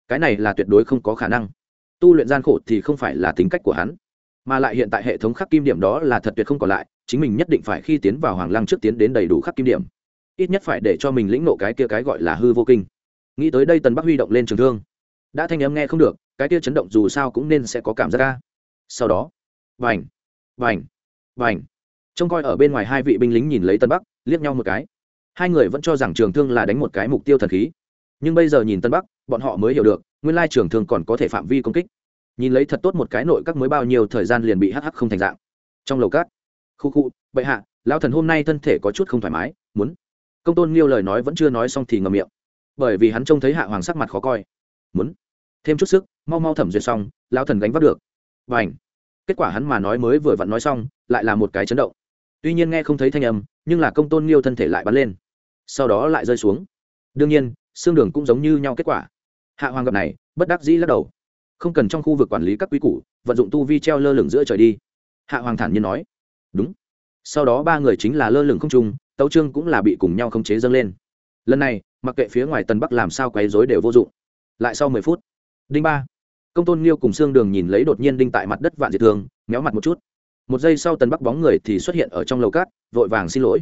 Cái này là tuyệt đối không có khả năng tu luyện gian khổ thì không phải là tính cách của hắn, mà lại hiện tại hệ thống khắc kim điểm đó là thật tuyệt không còn lại, chính mình nhất định phải khi tiến vào hoàng lăng trước tiến đến đầy đủ khắc kim điểm. Ít nhất phải để cho mình lĩnh nộ cái kia cái gọi là hư vô kinh. Nghĩ tới đây tần bắc huy động lên trường thương. Đã thanh em nghe không được, cái kia chấn động dù sao cũng nên sẽ có cảm giác ca sau đó vành vành vành trông coi ở bên ngoài hai vị binh lính nhìn lấy tân bắc, liếc nhau một cái. Hai người vẫn cho rằng trường thương là đánh một cái mục tiêu thần khí. Nhưng bây giờ nhìn tân bắc, bọn họ mới hiểu được nguyên lai trường thương còn có thể phạm vi công kích. Nhìn lấy thật tốt một cái nội các mới bao nhiêu thời gian liền bị hh không thành dạng. Trong lầu các, khu khu, bệ hạ, lão thần hôm nay thân thể có chút không thoải mái, muốn. Công tôn nghiêu lời nói vẫn chưa nói xong thì ngầm miệng. Bởi vì hắn trông thấy hạ hoàng sắc mặt khó coi. Muốn. Thêm chút sức, mau mau thẩm duyệt xong, lão thần gánh vác được. Và ảnh kết quả hắn mà nói mới vừa vặn nói xong, lại là một cái chấn động. Tuy nhiên nghe không thấy thanh âm, nhưng là công tôn nghiêu thân thể lại bắn lên. Sau đó lại rơi xuống. Đương nhiên, xương đường cũng giống như nhau kết quả hạ hoàng gặp này, bất đắc dĩ lắc đầu. Không cần trong khu vực quản lý các quy củ, vận dụng tu vi treo lơ lửng giữa trời đi. Hạ hoàng thản nhiên nói. Đúng. Sau đó ba người chính là lơ lửng không trung, tấu trương cũng là bị cùng nhau khống chế dâng lên. Lần này, mặc kệ phía ngoài tân bắc làm sao quấy dối đều vô dụng. Lại sau mười phút, đinh ba, công tôn Nghiêu cùng xương đường nhìn lấy đột nhiên đinh tại mặt đất vạn diệt thường méo mặt một chút. Một giây sau tần bắc bóng người thì xuất hiện ở trong lầu cát, vội vàng xin lỗi.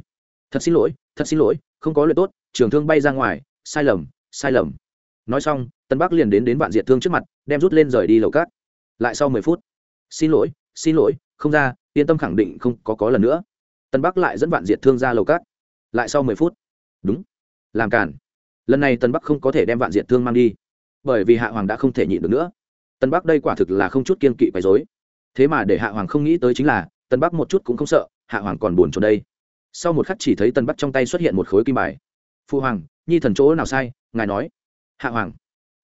Thật xin lỗi, thật xin lỗi, không có luyện tốt, trường thương bay ra ngoài, sai lầm sai lầm nói xong, tân bắc liền đến đến vạn diệt thương trước mặt, đem rút lên rời đi lầu cát. Lại sau mười phút, xin lỗi xin lỗi, không ra, yên tâm khẳng định không có có lần nữa. Tân bắc lại dẫn vạn diệt thương ra lầu cát. Lại sau mười phút, đúng, làm cản lần này tân bắc không có thể đem vạn diệt thương mang đi, bởi vì hạ hoàng đã không thể nhịn được nữa. Tân bắc đây quả thực là không chút kiên kỵ quấy dối thế mà để hạ hoàng không nghĩ tới chính là, tân bắc một chút cũng không sợ, hạ hoàng còn buồn trốn đây. Sau một khắc chỉ thấy tân bắc trong tay xuất hiện một khối kim bài. Phu hoàng, nhi thần chỗ nào sai, ngài nói hạ hoàng.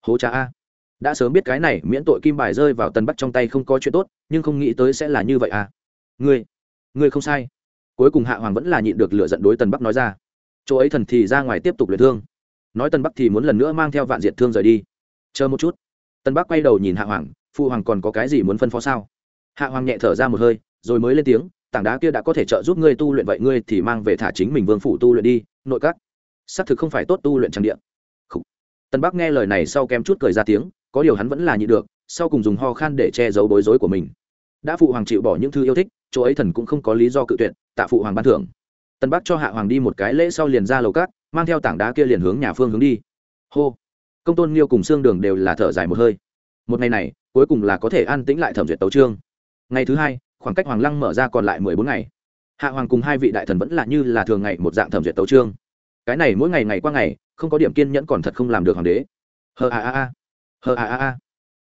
Hố cha a. Đã sớm biết cái này miễn tội kim bài rơi vào Tần bắc trong tay không có chuyện tốt, nhưng không nghĩ tới sẽ là như vậy à. Ngươi ngươi không sai. Cuối cùng hạ hoàng vẫn là nhịn được lửa giận đối Tần bắc nói ra. Chỗ ấy thần thì ra ngoài tiếp tục luyện thương. Nói Tần bắc thì muốn lần nữa mang theo vạn diệt thương rời đi. Chờ một chút. Tần bắc quay đầu nhìn hạ hoàng phụ hoàng còn có cái gì muốn phân phó sao? Hạ hoàng nhẹ thở ra một hơi, rồi mới lên tiếng, tảng đá kia đã có thể trợ giúp ngươi tu luyện vậy ngươi thì mang về thả chính mình vương phủ tu luyện đi, nội các. Xác thực không phải tốt tu luyện trang địa tân bắc nghe lời này sau kém chút cười ra tiếng, có điều hắn vẫn là nhịn được, sau cùng dùng ho khan để che giấu bối rối của mình. Đã phụ hoàng chịu bỏ những thư yêu thích, chỗ ấy thần cũng không có lý do cự tuyệt, tạ phụ hoàng ban thưởng. Tân bắc cho hạ hoàng đi một cái lễ sau liền ra lầu cát, mang theo tảng đá kia liền hướng nhà phương hướng đi. Hô! Công tôn nghiêu cùng xương đường đều là thở dài một hơi. Một ngày này, cuối cùng là có thể an tĩnh lại thẩm duyệt tấu trương ngày thứ hai, khoảng cách hoàng lăng mở ra còn lại mười bốn ngày. Hạ hoàng cùng hai vị đại thần vẫn là như là thường ngày một dạng thẩm duyệt tấu trương cái này mỗi ngày ngày qua ngày không có điểm kiên nhẫn còn thật không làm được hoàng đế. Hờ a a a. Hờ a a a.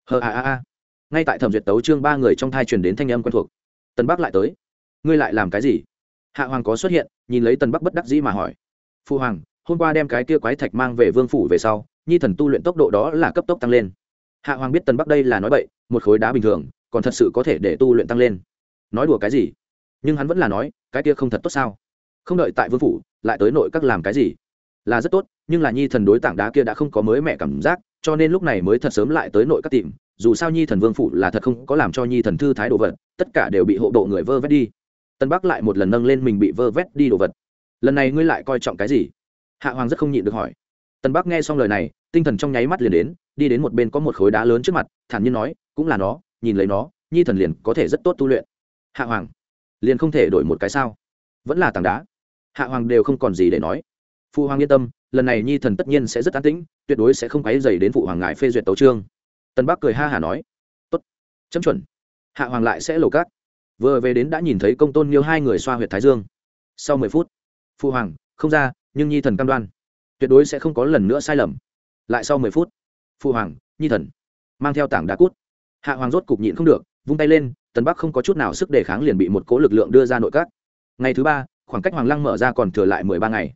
Hờ a a a. Ngay tại thẩm duyệt tấu trương ba người trong thai truyền đến thanh âm quen thuộc. Tân bắc lại tới. Ngươi lại làm cái gì? Hạ hoàng có xuất hiện, nhìn lấy tân bắc bất đắc dĩ mà hỏi. Phu hoàng, hôm qua đem cái kia quái thạch mang về vương phủ về sau, nhi thần tu luyện tốc độ đó là cấp tốc tăng lên. Hạ hoàng biết tân bắc đây là nói bậy, một khối đá bình thường, còn thật sự có thể để tu luyện tăng lên. Nói đùa cái gì? Nhưng hắn vẫn là nói, cái kia không thật tốt sao? Không đợi tại vương phủ, lại tới nội các làm cái gì? Là rất tốt, nhưng là nhi thần đối tảng đá kia đã không có mới mẹ cảm giác, cho nên lúc này mới thật sớm lại tới nội các tìm. Dù sao nhi thần vương phủ là thật không có làm cho nhi thần thư thái đồ vật, tất cả đều bị hộ độ người vơ vét đi. Tân bắc lại một lần nâng lên mình bị vơ vét đi đồ vật. Lần này ngươi lại coi trọng cái gì? Hạ hoàng rất không nhịn được hỏi. Tân bắc nghe xong lời này, tinh thần trong nháy mắt liền đến, đi đến một bên có một khối đá lớn trước mặt, thản nhiên nói, cũng là nó, nhìn lấy nó, nhi thần liền có thể rất tốt tu luyện. Hạ hoàng, liền không thể đổi một cái sao? Vẫn là tảng đá. Hạ hoàng đều không còn gì để nói phụ hoàng yên tâm, lần này nhi thần tất nhiên sẽ rất an tĩnh, tuyệt đối sẽ không quáy dày đến phụ hoàng ngài phê duyệt tấu trương tân bắc cười ha hả nói, tốt, chấm chuẩn. Hạ hoàng lại sẽ lầu cát vừa về đến đã nhìn thấy công tôn nghiêu hai người xoa huyệt thái dương. Sau mười phút phụ hoàng, không ra, nhưng nhi thần cam đoan, tuyệt đối sẽ không có lần nữa sai lầm. Lại sau mười phút phụ hoàng, nhi thần, mang theo tảng đá cút. Hạ hoàng rốt cục nhịn không được, vung tay lên tần bắc không có chút nào sức đề kháng liền bị một cố lực lượng đưa ra nội các. Ngày thứ ba, khoảng cách hoàng lăng mở ra còn thừa lại mười ba ngày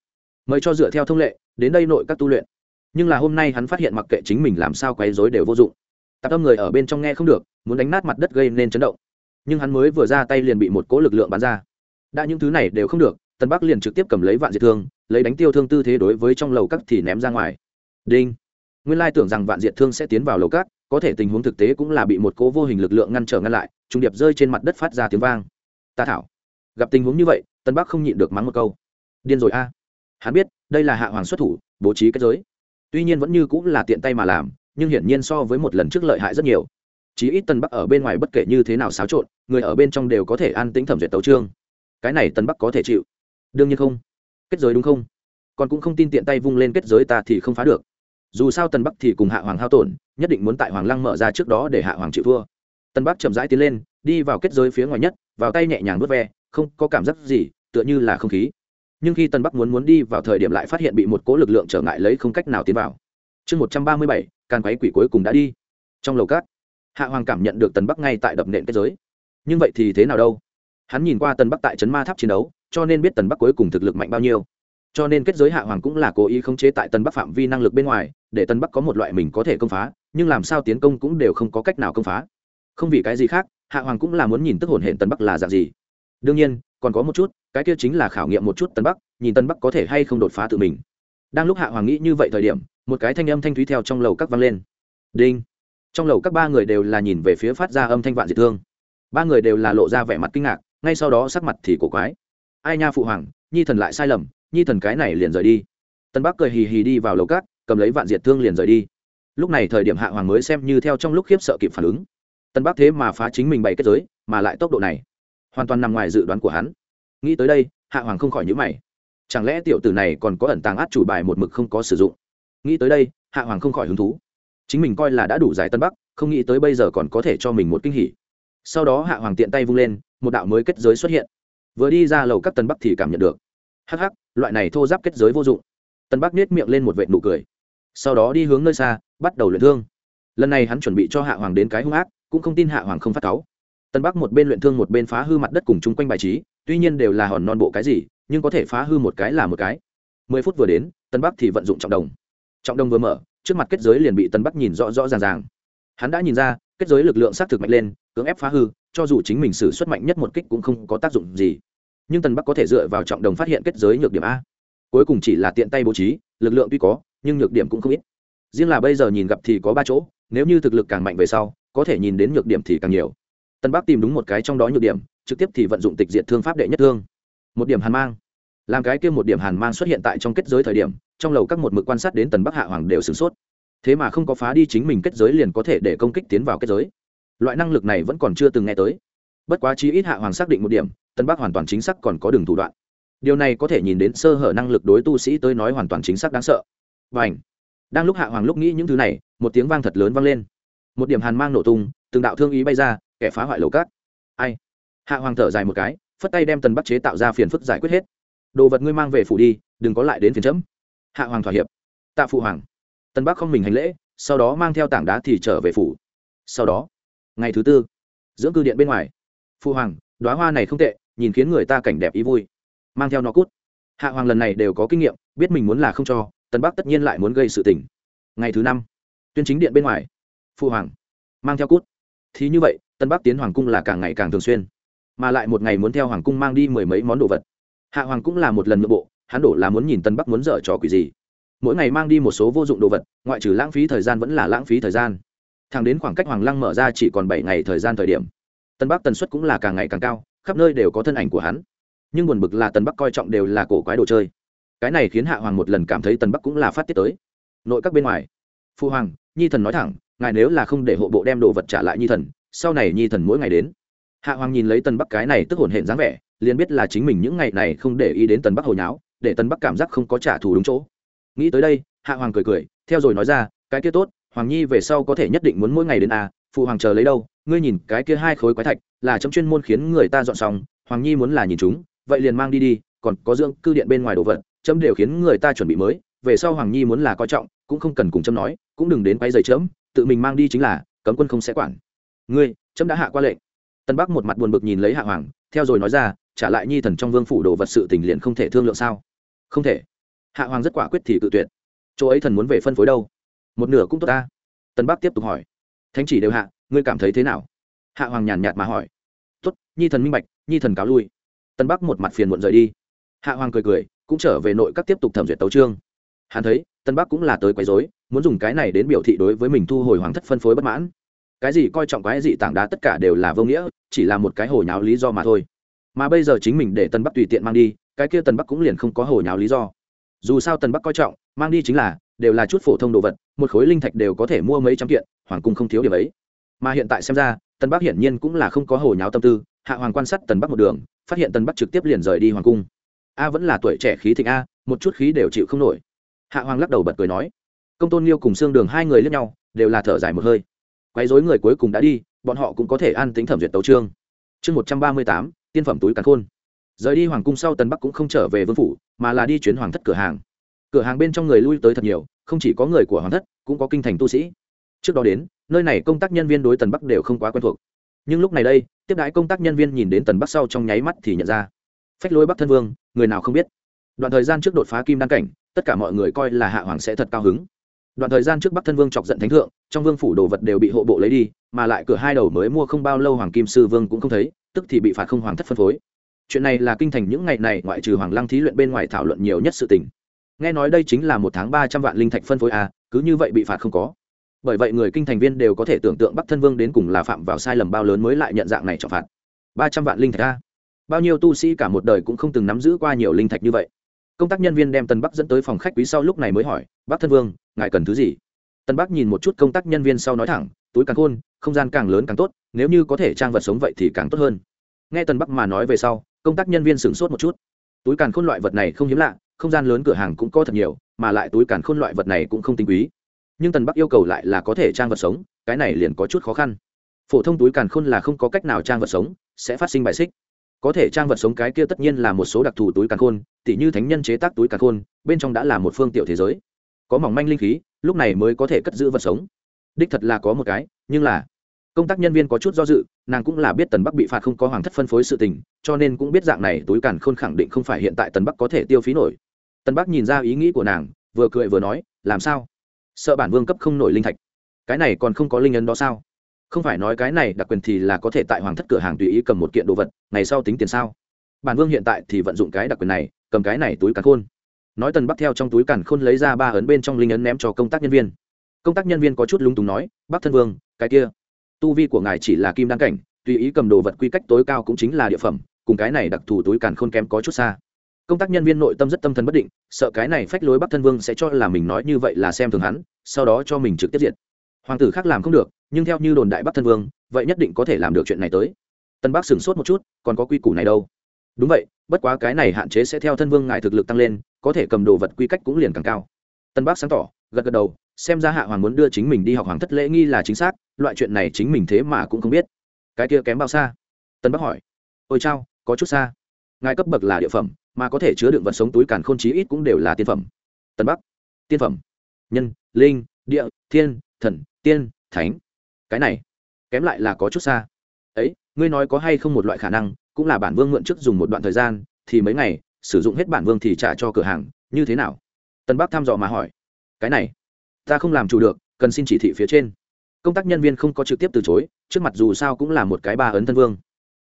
mời cho dựa theo thông lệ, đến đây nội các tu luyện. Nhưng là hôm nay hắn phát hiện mặc kệ chính mình làm sao quấy dối đều vô dụng. Tạp âm người ở bên trong nghe không được, muốn đánh nát mặt đất gây nên chấn động. Nhưng hắn mới vừa ra tay liền bị một cố lực lượng bắn ra. Đã những thứ này đều không được, tần bắc liền trực tiếp cầm lấy vạn diệt thương, lấy đánh tiêu thương tư thế đối với trong lầu các thì ném ra ngoài. Đinh. Nguyên lai tưởng rằng vạn diệt thương sẽ tiến vào lầu các, có thể tình huống thực tế cũng là bị một cố vô hình lực lượng ngăn trở ngăn lại trung điệp rơi trên mặt đất phát ra tiếng vang. Ta thảo. Gặp tình huống như vậy tân bắc không nhịn được mắng một câu. Điên rồi a hắn biết đây là hạ hoàng xuất thủ, bố trí kết giới. Tuy nhiên vẫn như cũng là tiện tay mà làm, nhưng hiển nhiên so với một lần trước lợi hại rất nhiều. Chí ít tân bắc ở bên ngoài bất kể như thế nào xáo trộn, người ở bên trong đều có thể an tĩnh thẩm duyệt tấu trương cái này tân bắc có thể chịu. Đương nhiên không. Kết giới đúng không? Còn cũng không tin tiện tay vung lên kết giới ta thì không phá được. Dù sao tân bắc thì cùng hạ hoàng hao tổn, nhất định muốn tại hoàng lăng mở ra trước đó để hạ hoàng chịu thua. Tân bắc chậm rãi tiến lên, đi vào kết giới phía ngoài nhất, vào tay nhẹ nhàng vớt ve, không có cảm giác gì, tựa như là không khí nhưng khi tân bắc muốn muốn đi vào thời điểm lại phát hiện bị một cố lực lượng trở ngại lấy không cách nào tiến vào. Chương một trăm ba mươi bảy, càn quáy quỷ cuối cùng đã đi. Trong lầu cát hạ hoàng cảm nhận được tần bắc ngay tại đập nện kết giới. Nhưng vậy thì thế nào đâu? Hắn nhìn qua tần bắc tại trấn ma tháp chiến đấu, cho nên biết tần bắc cuối cùng thực lực mạnh bao nhiêu. Cho nên kết giới hạ hoàng cũng là cố ý khống chế tại tần bắc phạm vi năng lực bên ngoài, để tần bắc có một loại mình có thể công phá, nhưng làm sao tiến công cũng đều không có cách nào công phá. Không vì cái gì khác, hạ hoàng cũng là muốn nhìn tức hồn hển tần bắc là dạng gì. Đương nhiên, còn có một chút cái kia chính là khảo nghiệm một chút Tân bắc, nhìn Tân bắc có thể hay không đột phá tự mình. Đang lúc hạ hoàng nghĩ như vậy thời điểm, một cái thanh âm thanh thúy theo trong lầu các vang lên. Đinh! Trong lầu các ba người đều là nhìn về phía phát ra âm thanh vạn diệt thương. Ba người đều là lộ ra vẻ mặt kinh ngạc, ngay sau đó sắc mặt thì cổ quái. Ai nha phụ hoàng, nhi thần lại sai lầm, nhi thần cái này liền rời đi. Tân bắc cười hì hì đi vào lầu các, cầm lấy vạn diệt thương liền rời đi. Lúc này thời điểm hạ hoàng mới xem như theo trong lúc khiếp sợ kịp phản ứng. Tân bắc thế mà phá chính mình bày kết giới, mà lại tốc độ này, hoàn toàn nằm ngoài dự đoán của hắn nghĩ tới đây, hạ hoàng không khỏi nhữ mày. Chẳng lẽ tiểu tử này còn có ẩn tàng át chủ bài một mực không có sử dụng? Nghĩ tới đây, hạ hoàng không khỏi hứng thú. Chính mình coi là đã đủ giải tân bắc, không nghĩ tới bây giờ còn có thể cho mình một kinh hỉ. Sau đó hạ hoàng tiện tay vung lên, một đạo mới kết giới xuất hiện. Vừa đi ra lầu các tân bắc thì cảm nhận được. Hắc hắc, loại này thô giáp kết giới vô dụng. Tân bắc nết miệng lên một vệ nụ cười. Sau đó đi hướng nơi xa, bắt đầu luyện thương. Lần này hắn chuẩn bị cho hạ hoàng đến cái hung ác, cũng không tin hạ hoàng không phát cáu. Tân bắc một bên luyện thương một bên phá hư mặt đất cùng chung quanh bài trí tuy nhiên đều là hòn non bộ cái gì, nhưng có thể phá hư một cái là một cái. Mười phút vừa đến, tân bắc thì vận dụng trọng đồng. Trọng đồng vừa mở, trước mặt kết giới liền bị tân bắc nhìn rõ rõ ràng ràng. Hắn đã nhìn ra, kết giới lực lượng xác thực mạnh lên, cưỡng ép phá hư, cho dù chính mình xử suất mạnh nhất một kích cũng không có tác dụng gì. Nhưng tân bắc có thể dựa vào trọng đồng phát hiện kết giới nhược điểm a. Cuối cùng chỉ là tiện tay bố trí, lực lượng tuy có, nhưng nhược điểm cũng không ít. Riêng là bây giờ nhìn gặp thì có ba chỗ, nếu như thực lực càng mạnh về sau, có thể nhìn đến nhược điểm thì càng nhiều. Tân bắc tìm đúng một cái trong đó nhược điểm trực tiếp thì vận dụng tịch diệt thương pháp đệ nhất thương. Một điểm hàn mang. Làm cái kia một điểm hàn mang xuất hiện tại trong kết giới thời điểm, trong lầu các một mực quan sát đến tần bắc hạ hoàng đều sửng sốt. Thế mà không có phá đi chính mình kết giới liền có thể để công kích tiến vào kết giới. Loại năng lực này vẫn còn chưa từng nghe tới. Bất quá chí ít hạ hoàng xác định một điểm tân bắc hoàn toàn chính xác còn có đường thủ đoạn. Điều này có thể nhìn đến sơ hở năng lực đối tu sĩ tới nói hoàn toàn chính xác đáng sợ. Và ảnh đang lúc hạ hoàng lúc nghĩ những thứ này, một tiếng vang thật lớn vang lên. Một điểm hàn mang nổ tung, từng đạo thương ý bay ra, kẻ phá hoại lầu cát ai? Hạ hoàng thở dài một cái, phất tay đem tần bắc chế tạo ra phiền phức giải quyết hết. Đồ vật ngươi mang về phủ đi, đừng có lại đến phiền chấm. Hạ hoàng thỏa hiệp. Tạ phụ hoàng. Tần bắc không mình hành lễ, sau đó mang theo tảng đá thì trở về phủ. Sau đó, ngày thứ tư, dưỡng cư điện bên ngoài. Phụ hoàng đoá hoa này không tệ, nhìn khiến người ta cảnh đẹp ý vui. Mang theo nó cút. Hạ hoàng lần này đều có kinh nghiệm, biết mình muốn là không cho, Tần bắc tất nhiên lại muốn gây sự tình. Ngày thứ năm, tuyên chính điện bên ngoài. Phụ hoàng, mang theo cút. Thì như vậy tân bắc tiến hoàng cung là càng ngày càng thường xuyên mà lại một ngày muốn theo hoàng cung mang đi mười mấy món đồ vật. Hạ hoàng cũng là một lần nội bộ, hắn đổ là muốn nhìn tân bắc muốn dở trò quỷ gì. Mỗi ngày mang đi một số vô dụng đồ vật, ngoại trừ lãng phí thời gian vẫn là lãng phí thời gian. Thẳng đến khoảng cách hoàng lăng mở ra chỉ còn bảy ngày thời gian thời điểm, tân bắc tần suất cũng là càng ngày càng cao, khắp nơi đều có thân ảnh của hắn. Nhưng buồn bực là tân bắc coi trọng đều là cổ quái đồ chơi. Cái này khiến hạ hoàng một lần cảm thấy tân bắc cũng là phát tiết tới. Nội các bên ngoài, phu hoàng, nhi thần nói thẳng, ngài nếu là không để hộ bộ đem đồ vật trả lại nhi thần, sau này nhi thần mỗi ngày đến hạ hoàng nhìn lấy tần bắc cái này tức hổn hển dáng vẻ, liền biết là chính mình những ngày này không để ý đến tần bắc hồi nháo, để tần bắc cảm giác không có trả thù đúng chỗ. Nghĩ tới đây, hạ hoàng cười cười, theo rồi nói ra, cái kia tốt, hoàng nhi về sau có thể nhất định muốn mỗi ngày đến à phụ hoàng chờ lấy đâu, ngươi nhìn cái kia hai khối quái thạch, là trong chuyên môn khiến người ta dọn xong, hoàng nhi muốn là nhìn chúng, vậy liền mang đi đi, còn có dưỡng cư điện bên ngoài đồ vật, chấm đều khiến người ta chuẩn bị mới, về sau hoàng nhi muốn là coi trọng, cũng không cần cùng chấm nói, cũng đừng đến quay giày chấm, tự mình mang đi chính là, cấm quân không sẽ quản. Ngươi, chấm đã hạ qua lệnh tân bắc một mặt buồn bực nhìn lấy hạ hoàng, theo rồi nói ra, trả lại nhi thần trong vương phủ đồ vật sự tình liền không thể thương lượng sao? Không thể. Hạ hoàng rất quả quyết thì tự tuyệt. Chỗ ấy thần muốn về phân phối đâu? Một nửa cũng tốt ta. Tân bắc tiếp tục hỏi. Thánh chỉ đều hạ, ngươi cảm thấy thế nào? Hạ hoàng nhàn nhạt mà hỏi. Tốt, nhi thần minh bạch, nhi thần cáo lui. Tân bắc một mặt phiền muộn rời đi. Hạ hoàng cười cười, cũng trở về nội các tiếp tục thẩm duyệt tấu trương hắn thấy, tân bắc cũng là tới quấy dối muốn dùng cái này đến biểu thị đối với mình thu hồi hoàng thất phân phối bất mãn cái gì coi trọng cái gì tảng đá tất cả đều là vô nghĩa, chỉ là một cái hồi nháo lý do mà thôi. Mà bây giờ chính mình để tân bắc tùy tiện mang đi, cái kia tân bắc cũng liền không có hồi nháo lý do. Dù sao tân bắc coi trọng, mang đi chính là, đều là chút phổ thông đồ vật, một khối linh thạch đều có thể mua mấy trăm kiện, hoàng cung không thiếu điểm ấy. Mà hiện tại xem ra, tân bắc hiển nhiên cũng là không có hồi nháo tâm tư, hạ hoàng quan sát tần bắc một đường, phát hiện tần bắc trực tiếp liền rời đi hoàng cung. A vẫn là tuổi trẻ khí thịnh a, một chút khí đều chịu không nổi. Hạ hoàng lắc đầu bật cười nói, công tôn liêu cùng xương đường hai người lướt nhau, đều là thở dài một hơi quấy dối người cuối cùng đã đi, bọn họ cũng có thể an tính thẩm duyệt tấu trương chương một trăm ba mươi tám, tiên phẩm túi càn khôn. Rời đi hoàng cung sau tần bắc cũng không trở về vương phủ, mà là đi chuyến hoàng thất cửa hàng. Cửa hàng bên trong người lui tới thật nhiều, không chỉ có người của hoàng thất, cũng có kinh thành tu sĩ. Trước đó đến, nơi này công tác nhân viên đối tần bắc đều không quá quen thuộc. Nhưng lúc này đây, tiếp đãi công tác nhân viên nhìn đến tần bắc sau trong nháy mắt thì nhận ra. Phách lối bắc thân vương, người nào không biết. Đoạn thời gian trước đột phá kim đan cảnh, tất cả mọi người coi là hạ hoàng sẽ thật cao hứng đoạn thời gian trước bắc thân vương chọc giận thánh thượng, trong vương phủ đồ vật đều bị hộ bộ lấy đi, mà lại cửa hai đầu mới mua không bao lâu hoàng kim sư vương cũng không thấy, tức thì bị phạt không hoàng thất phân phối. Chuyện này là kinh thành những ngày này ngoại trừ hoàng lăng thí luyện bên ngoài thảo luận nhiều nhất sự tình. Nghe nói đây chính là một tháng ba trăm vạn linh thạch phân phối a cứ như vậy bị phạt không có. Bởi vậy người kinh thành viên đều có thể tưởng tượng bắc thân vương đến cùng là phạm vào sai lầm bao lớn mới lại nhận dạng này trọng phạt. Ba trăm vạn linh thạch a bao nhiêu tu sĩ cả một đời cũng không từng nắm giữ qua nhiều linh thạch như vậy công tác nhân viên đem tân bắc dẫn tới phòng khách quý sau lúc này mới hỏi bác thân vương, ngài cần thứ gì? Tân bắc nhìn một chút công tác nhân viên sau nói thẳng, túi càng khôn, không gian càng lớn càng tốt, nếu như có thể trang vật sống vậy thì càng tốt hơn. Nghe tân bắc mà nói về sau, công tác nhân viên sửng sốt một chút. Túi càn khôn loại vật này không hiếm lạ, không gian lớn cửa hàng cũng có thật nhiều, mà lại túi càn khôn loại vật này cũng không tinh quý. Nhưng tần bắc yêu cầu lại là có thể trang vật sống, cái này liền có chút khó khăn. Phổ thông túi càn khôn là không có cách nào trang vật sống, sẽ phát sinh bài xích có thể trang vật sống cái kia tất nhiên là một số đặc thù túi càn khôn, tỉ như thánh nhân chế tác túi càn khôn, bên trong đã là một phương tiểu thế giới. Có mỏng manh linh khí, lúc này mới có thể cất giữ vật sống. Đích thật là có một cái, nhưng là công tác nhân viên có chút do dự, nàng cũng là biết tần bắc bị phạt không có hoàng thất phân phối sự tình, cho nên cũng biết dạng này túi càn khôn khẳng định không phải hiện tại tần bắc có thể tiêu phí nổi. Tần bắc nhìn ra ý nghĩ của nàng, vừa cười vừa nói, làm sao? Sợ bản vương cấp không nổi linh thạch. Cái này còn không có linh ấn đó sao? Không phải nói cái này đặc quyền thì là có thể tại hoàng thất cửa hàng tùy ý cầm một kiện đồ vật, ngày sau tính tiền sao? Bản vương hiện tại thì vận dụng cái đặc quyền này, cầm cái này túi càn khôn. Nói tần bắc theo trong túi càn khôn lấy ra ba ấn bên trong linh ấn ném cho công tác nhân viên. Công tác nhân viên có chút lung túng nói, bắc thân vương, cái kia. Tu vi của ngài chỉ là kim đăng cảnh, tùy ý cầm đồ vật quy cách tối cao cũng chính là địa phẩm, cùng cái này đặc thù túi càn khôn kém có chút xa. Công tác nhân viên nội tâm rất tâm thần bất định, sợ cái này phách lối bắc thân vương sẽ cho là mình nói như vậy là xem thường hắn, sau đó cho mình trực tiếp diệt hoàng tử khác làm không được, nhưng theo như đồn đại bắc thân vương, vậy nhất định có thể làm được chuyện này tới. Tân bắc sửng sốt một chút, còn có quy củ này đâu. Đúng vậy, bất quá cái này hạn chế sẽ theo thân vương ngài thực lực tăng lên, có thể cầm đồ vật quy cách cũng liền càng cao. Tân bắc sáng tỏ, gật gật đầu, xem ra hạ hoàng muốn đưa chính mình đi học hoàng thất lễ nghi là chính xác, loại chuyện này chính mình thế mà cũng không biết. Cái kia kém bao xa? Tân bắc hỏi. Ôi chao, có chút xa. Ngài cấp bậc là địa phẩm, mà có thể chứa đựng vật sống túi càn khôn chí ít cũng đều là tiên phẩm. Tân bắc. Tiên phẩm. Nhân, linh, địa, thiên, thần tiên, thánh. Cái này, kém lại là có chút xa. Ấy, ngươi nói có hay không một loại khả năng, cũng là bản vương mượn trước dùng một đoạn thời gian, thì mấy ngày, sử dụng hết bản vương thì trả cho cửa hàng, như thế nào? Tân bắc thăm dò mà hỏi. Cái này, ta không làm chủ được, cần xin chỉ thị phía trên. Công tác nhân viên không có trực tiếp từ chối, trước mặt dù sao cũng là một cái ba ấn thân vương.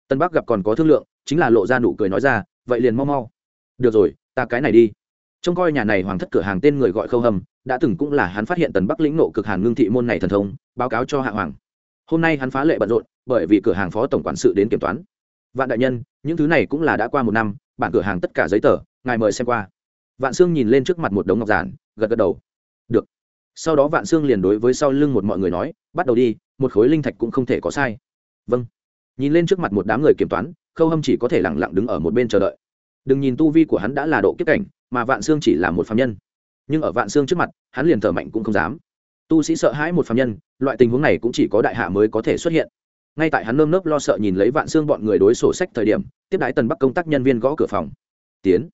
Tân bắc gặp còn có thương lượng, chính là lộ ra nụ cười nói ra, vậy liền mau mau. Được rồi, ta cái này đi trông coi nhà này hoàng thất cửa hàng tên người gọi khâu hầm đã từng cũng là hắn phát hiện tần bắc lĩnh nộ cực hàn ngưng thị môn này thần thông, báo cáo cho hạ hoàng. Hôm nay hắn phá lệ bận rộn, bởi vì cửa hàng phó tổng quản sự đến kiểm toán. Vạn đại nhân, những thứ này cũng là đã qua một năm, bản cửa hàng tất cả giấy tờ, ngài mời xem qua. Vạn sương nhìn lên trước mặt một đống ngọc giản, gật gật đầu. Được. Sau đó vạn sương liền đối với sau lưng một mọi người nói, bắt đầu đi, một khối linh thạch cũng không thể có sai. Vâng. Nhìn lên trước mặt một đám người kiểm toán, khâu hâm chỉ có thể lẳng lặng đứng ở một bên chờ đợi. Đừng nhìn tu vi của hắn đã là độ kiếp cảnh mà vạn xương chỉ là một phạm nhân. Nhưng ở vạn xương trước mặt, hắn liền thở mạnh cũng không dám. Tu sĩ sợ hãi một phạm nhân, loại tình huống này cũng chỉ có đại hạ mới có thể xuất hiện. Ngay tại hắn nơm nớp lo sợ nhìn lấy vạn xương bọn người đối sổ sách thời điểm, tiếp đái tần bắc công tác nhân viên gõ cửa phòng. Tiến.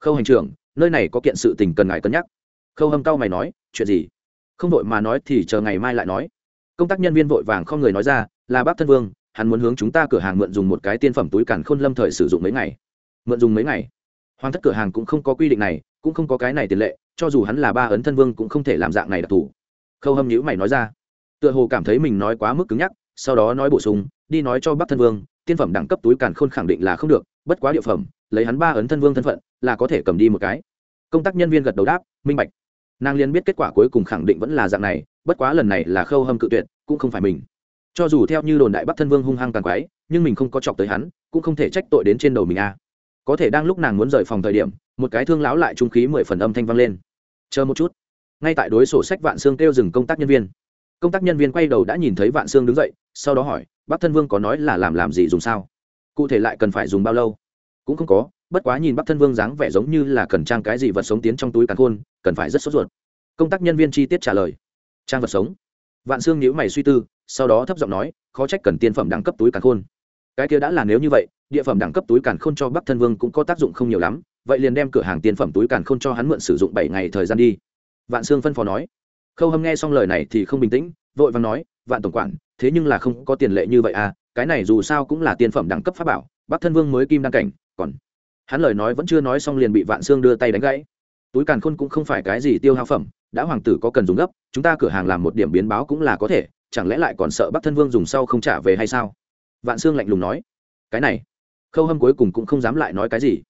Khâu hành trưởng, nơi này có kiện sự tình cần ngài cân nhắc. Khâu hâm cao mày nói, chuyện gì? Không vội mà nói thì chờ ngày mai lại nói. Công tác nhân viên vội vàng không người nói ra, là bác thân vương, hắn muốn hướng chúng ta cửa hàng mượn dùng một cái tiên phẩm túi cản khôn lâm thời sử dụng mấy ngày. Mượn dùng mấy ngày? Hoàng thất cửa hàng cũng không có quy định này, cũng không có cái này tiền lệ, cho dù hắn là ba ấn thân vương cũng không thể làm dạng này đặc thù. Khâu hâm nhữ mày nói ra. Tựa hồ cảm thấy mình nói quá mức cứng nhắc, sau đó nói bổ sung, đi nói cho bắc thân vương, tiên phẩm đẳng cấp túi càn khôn khẳng định là không được, bất quá địa phẩm, lấy hắn ba ấn thân vương thân phận, là có thể cầm đi một cái. Công tác nhân viên gật đầu đáp, minh bạch. Nàng liên biết kết quả cuối cùng khẳng định vẫn là dạng này, bất quá lần này là khâu hâm cự tuyệt, cũng không phải mình. Cho dù theo như đồn đại bắc thân vương hung hăng càng quái, nhưng mình không có chọc tới hắn, cũng không thể trách tội đến trên đầu mình a. à có thể đang lúc nàng muốn rời phòng thời điểm, một cái thương láo lại trung khí mười phần âm thanh vang lên. Chờ một chút. Ngay tại đối sổ sách vạn xương kêu dừng công tác nhân viên. Công tác nhân viên quay đầu đã nhìn thấy vạn xương đứng dậy, sau đó hỏi, bác thân vương có nói là làm làm gì dùng sao? Cụ thể lại cần phải dùng bao lâu? Cũng không có, bất quá nhìn bác thân vương dáng vẻ giống như là cần trang cái gì vật sống tiến trong túi càn khôn, cần phải rất sốt ruột. Công tác nhân viên chi tiết trả lời. Trang vật sống. Vạn xương nhíu mày suy tư, sau đó thấp giọng nói, khó trách cần tiên phẩm đẳng cấp túi càn khôn. Cái kia đã là nếu như vậy địa phẩm đẳng cấp túi càn khôn cho bắc thân vương cũng có tác dụng không nhiều lắm, vậy liền đem cửa hàng tiền phẩm túi càn khôn cho hắn mượn sử dụng bảy ngày thời gian đi. Vạn xương phân phó nói. Khâu hâm nghe xong lời này thì không bình tĩnh, vội vàng nói, vạn tổng quản, thế nhưng là không có tiền lệ như vậy à cái này dù sao cũng là tiền phẩm đẳng cấp pháp bảo, bắc thân vương mới kim đăng cảnh, còn hắn lời nói vẫn chưa nói xong liền bị vạn xương đưa tay đánh gãy. Túi càn khôn cũng không phải cái gì tiêu hao phẩm, đã hoàng tử có cần dùng gấp, chúng ta cửa hàng làm một điểm biến báo cũng là có thể, chẳng lẽ lại còn sợ bắc thân vương dùng sau không trả về hay sao? Vạn xương lạnh lùng nói. Cái này khâu hâm cuối cùng cũng không dám lại nói cái gì.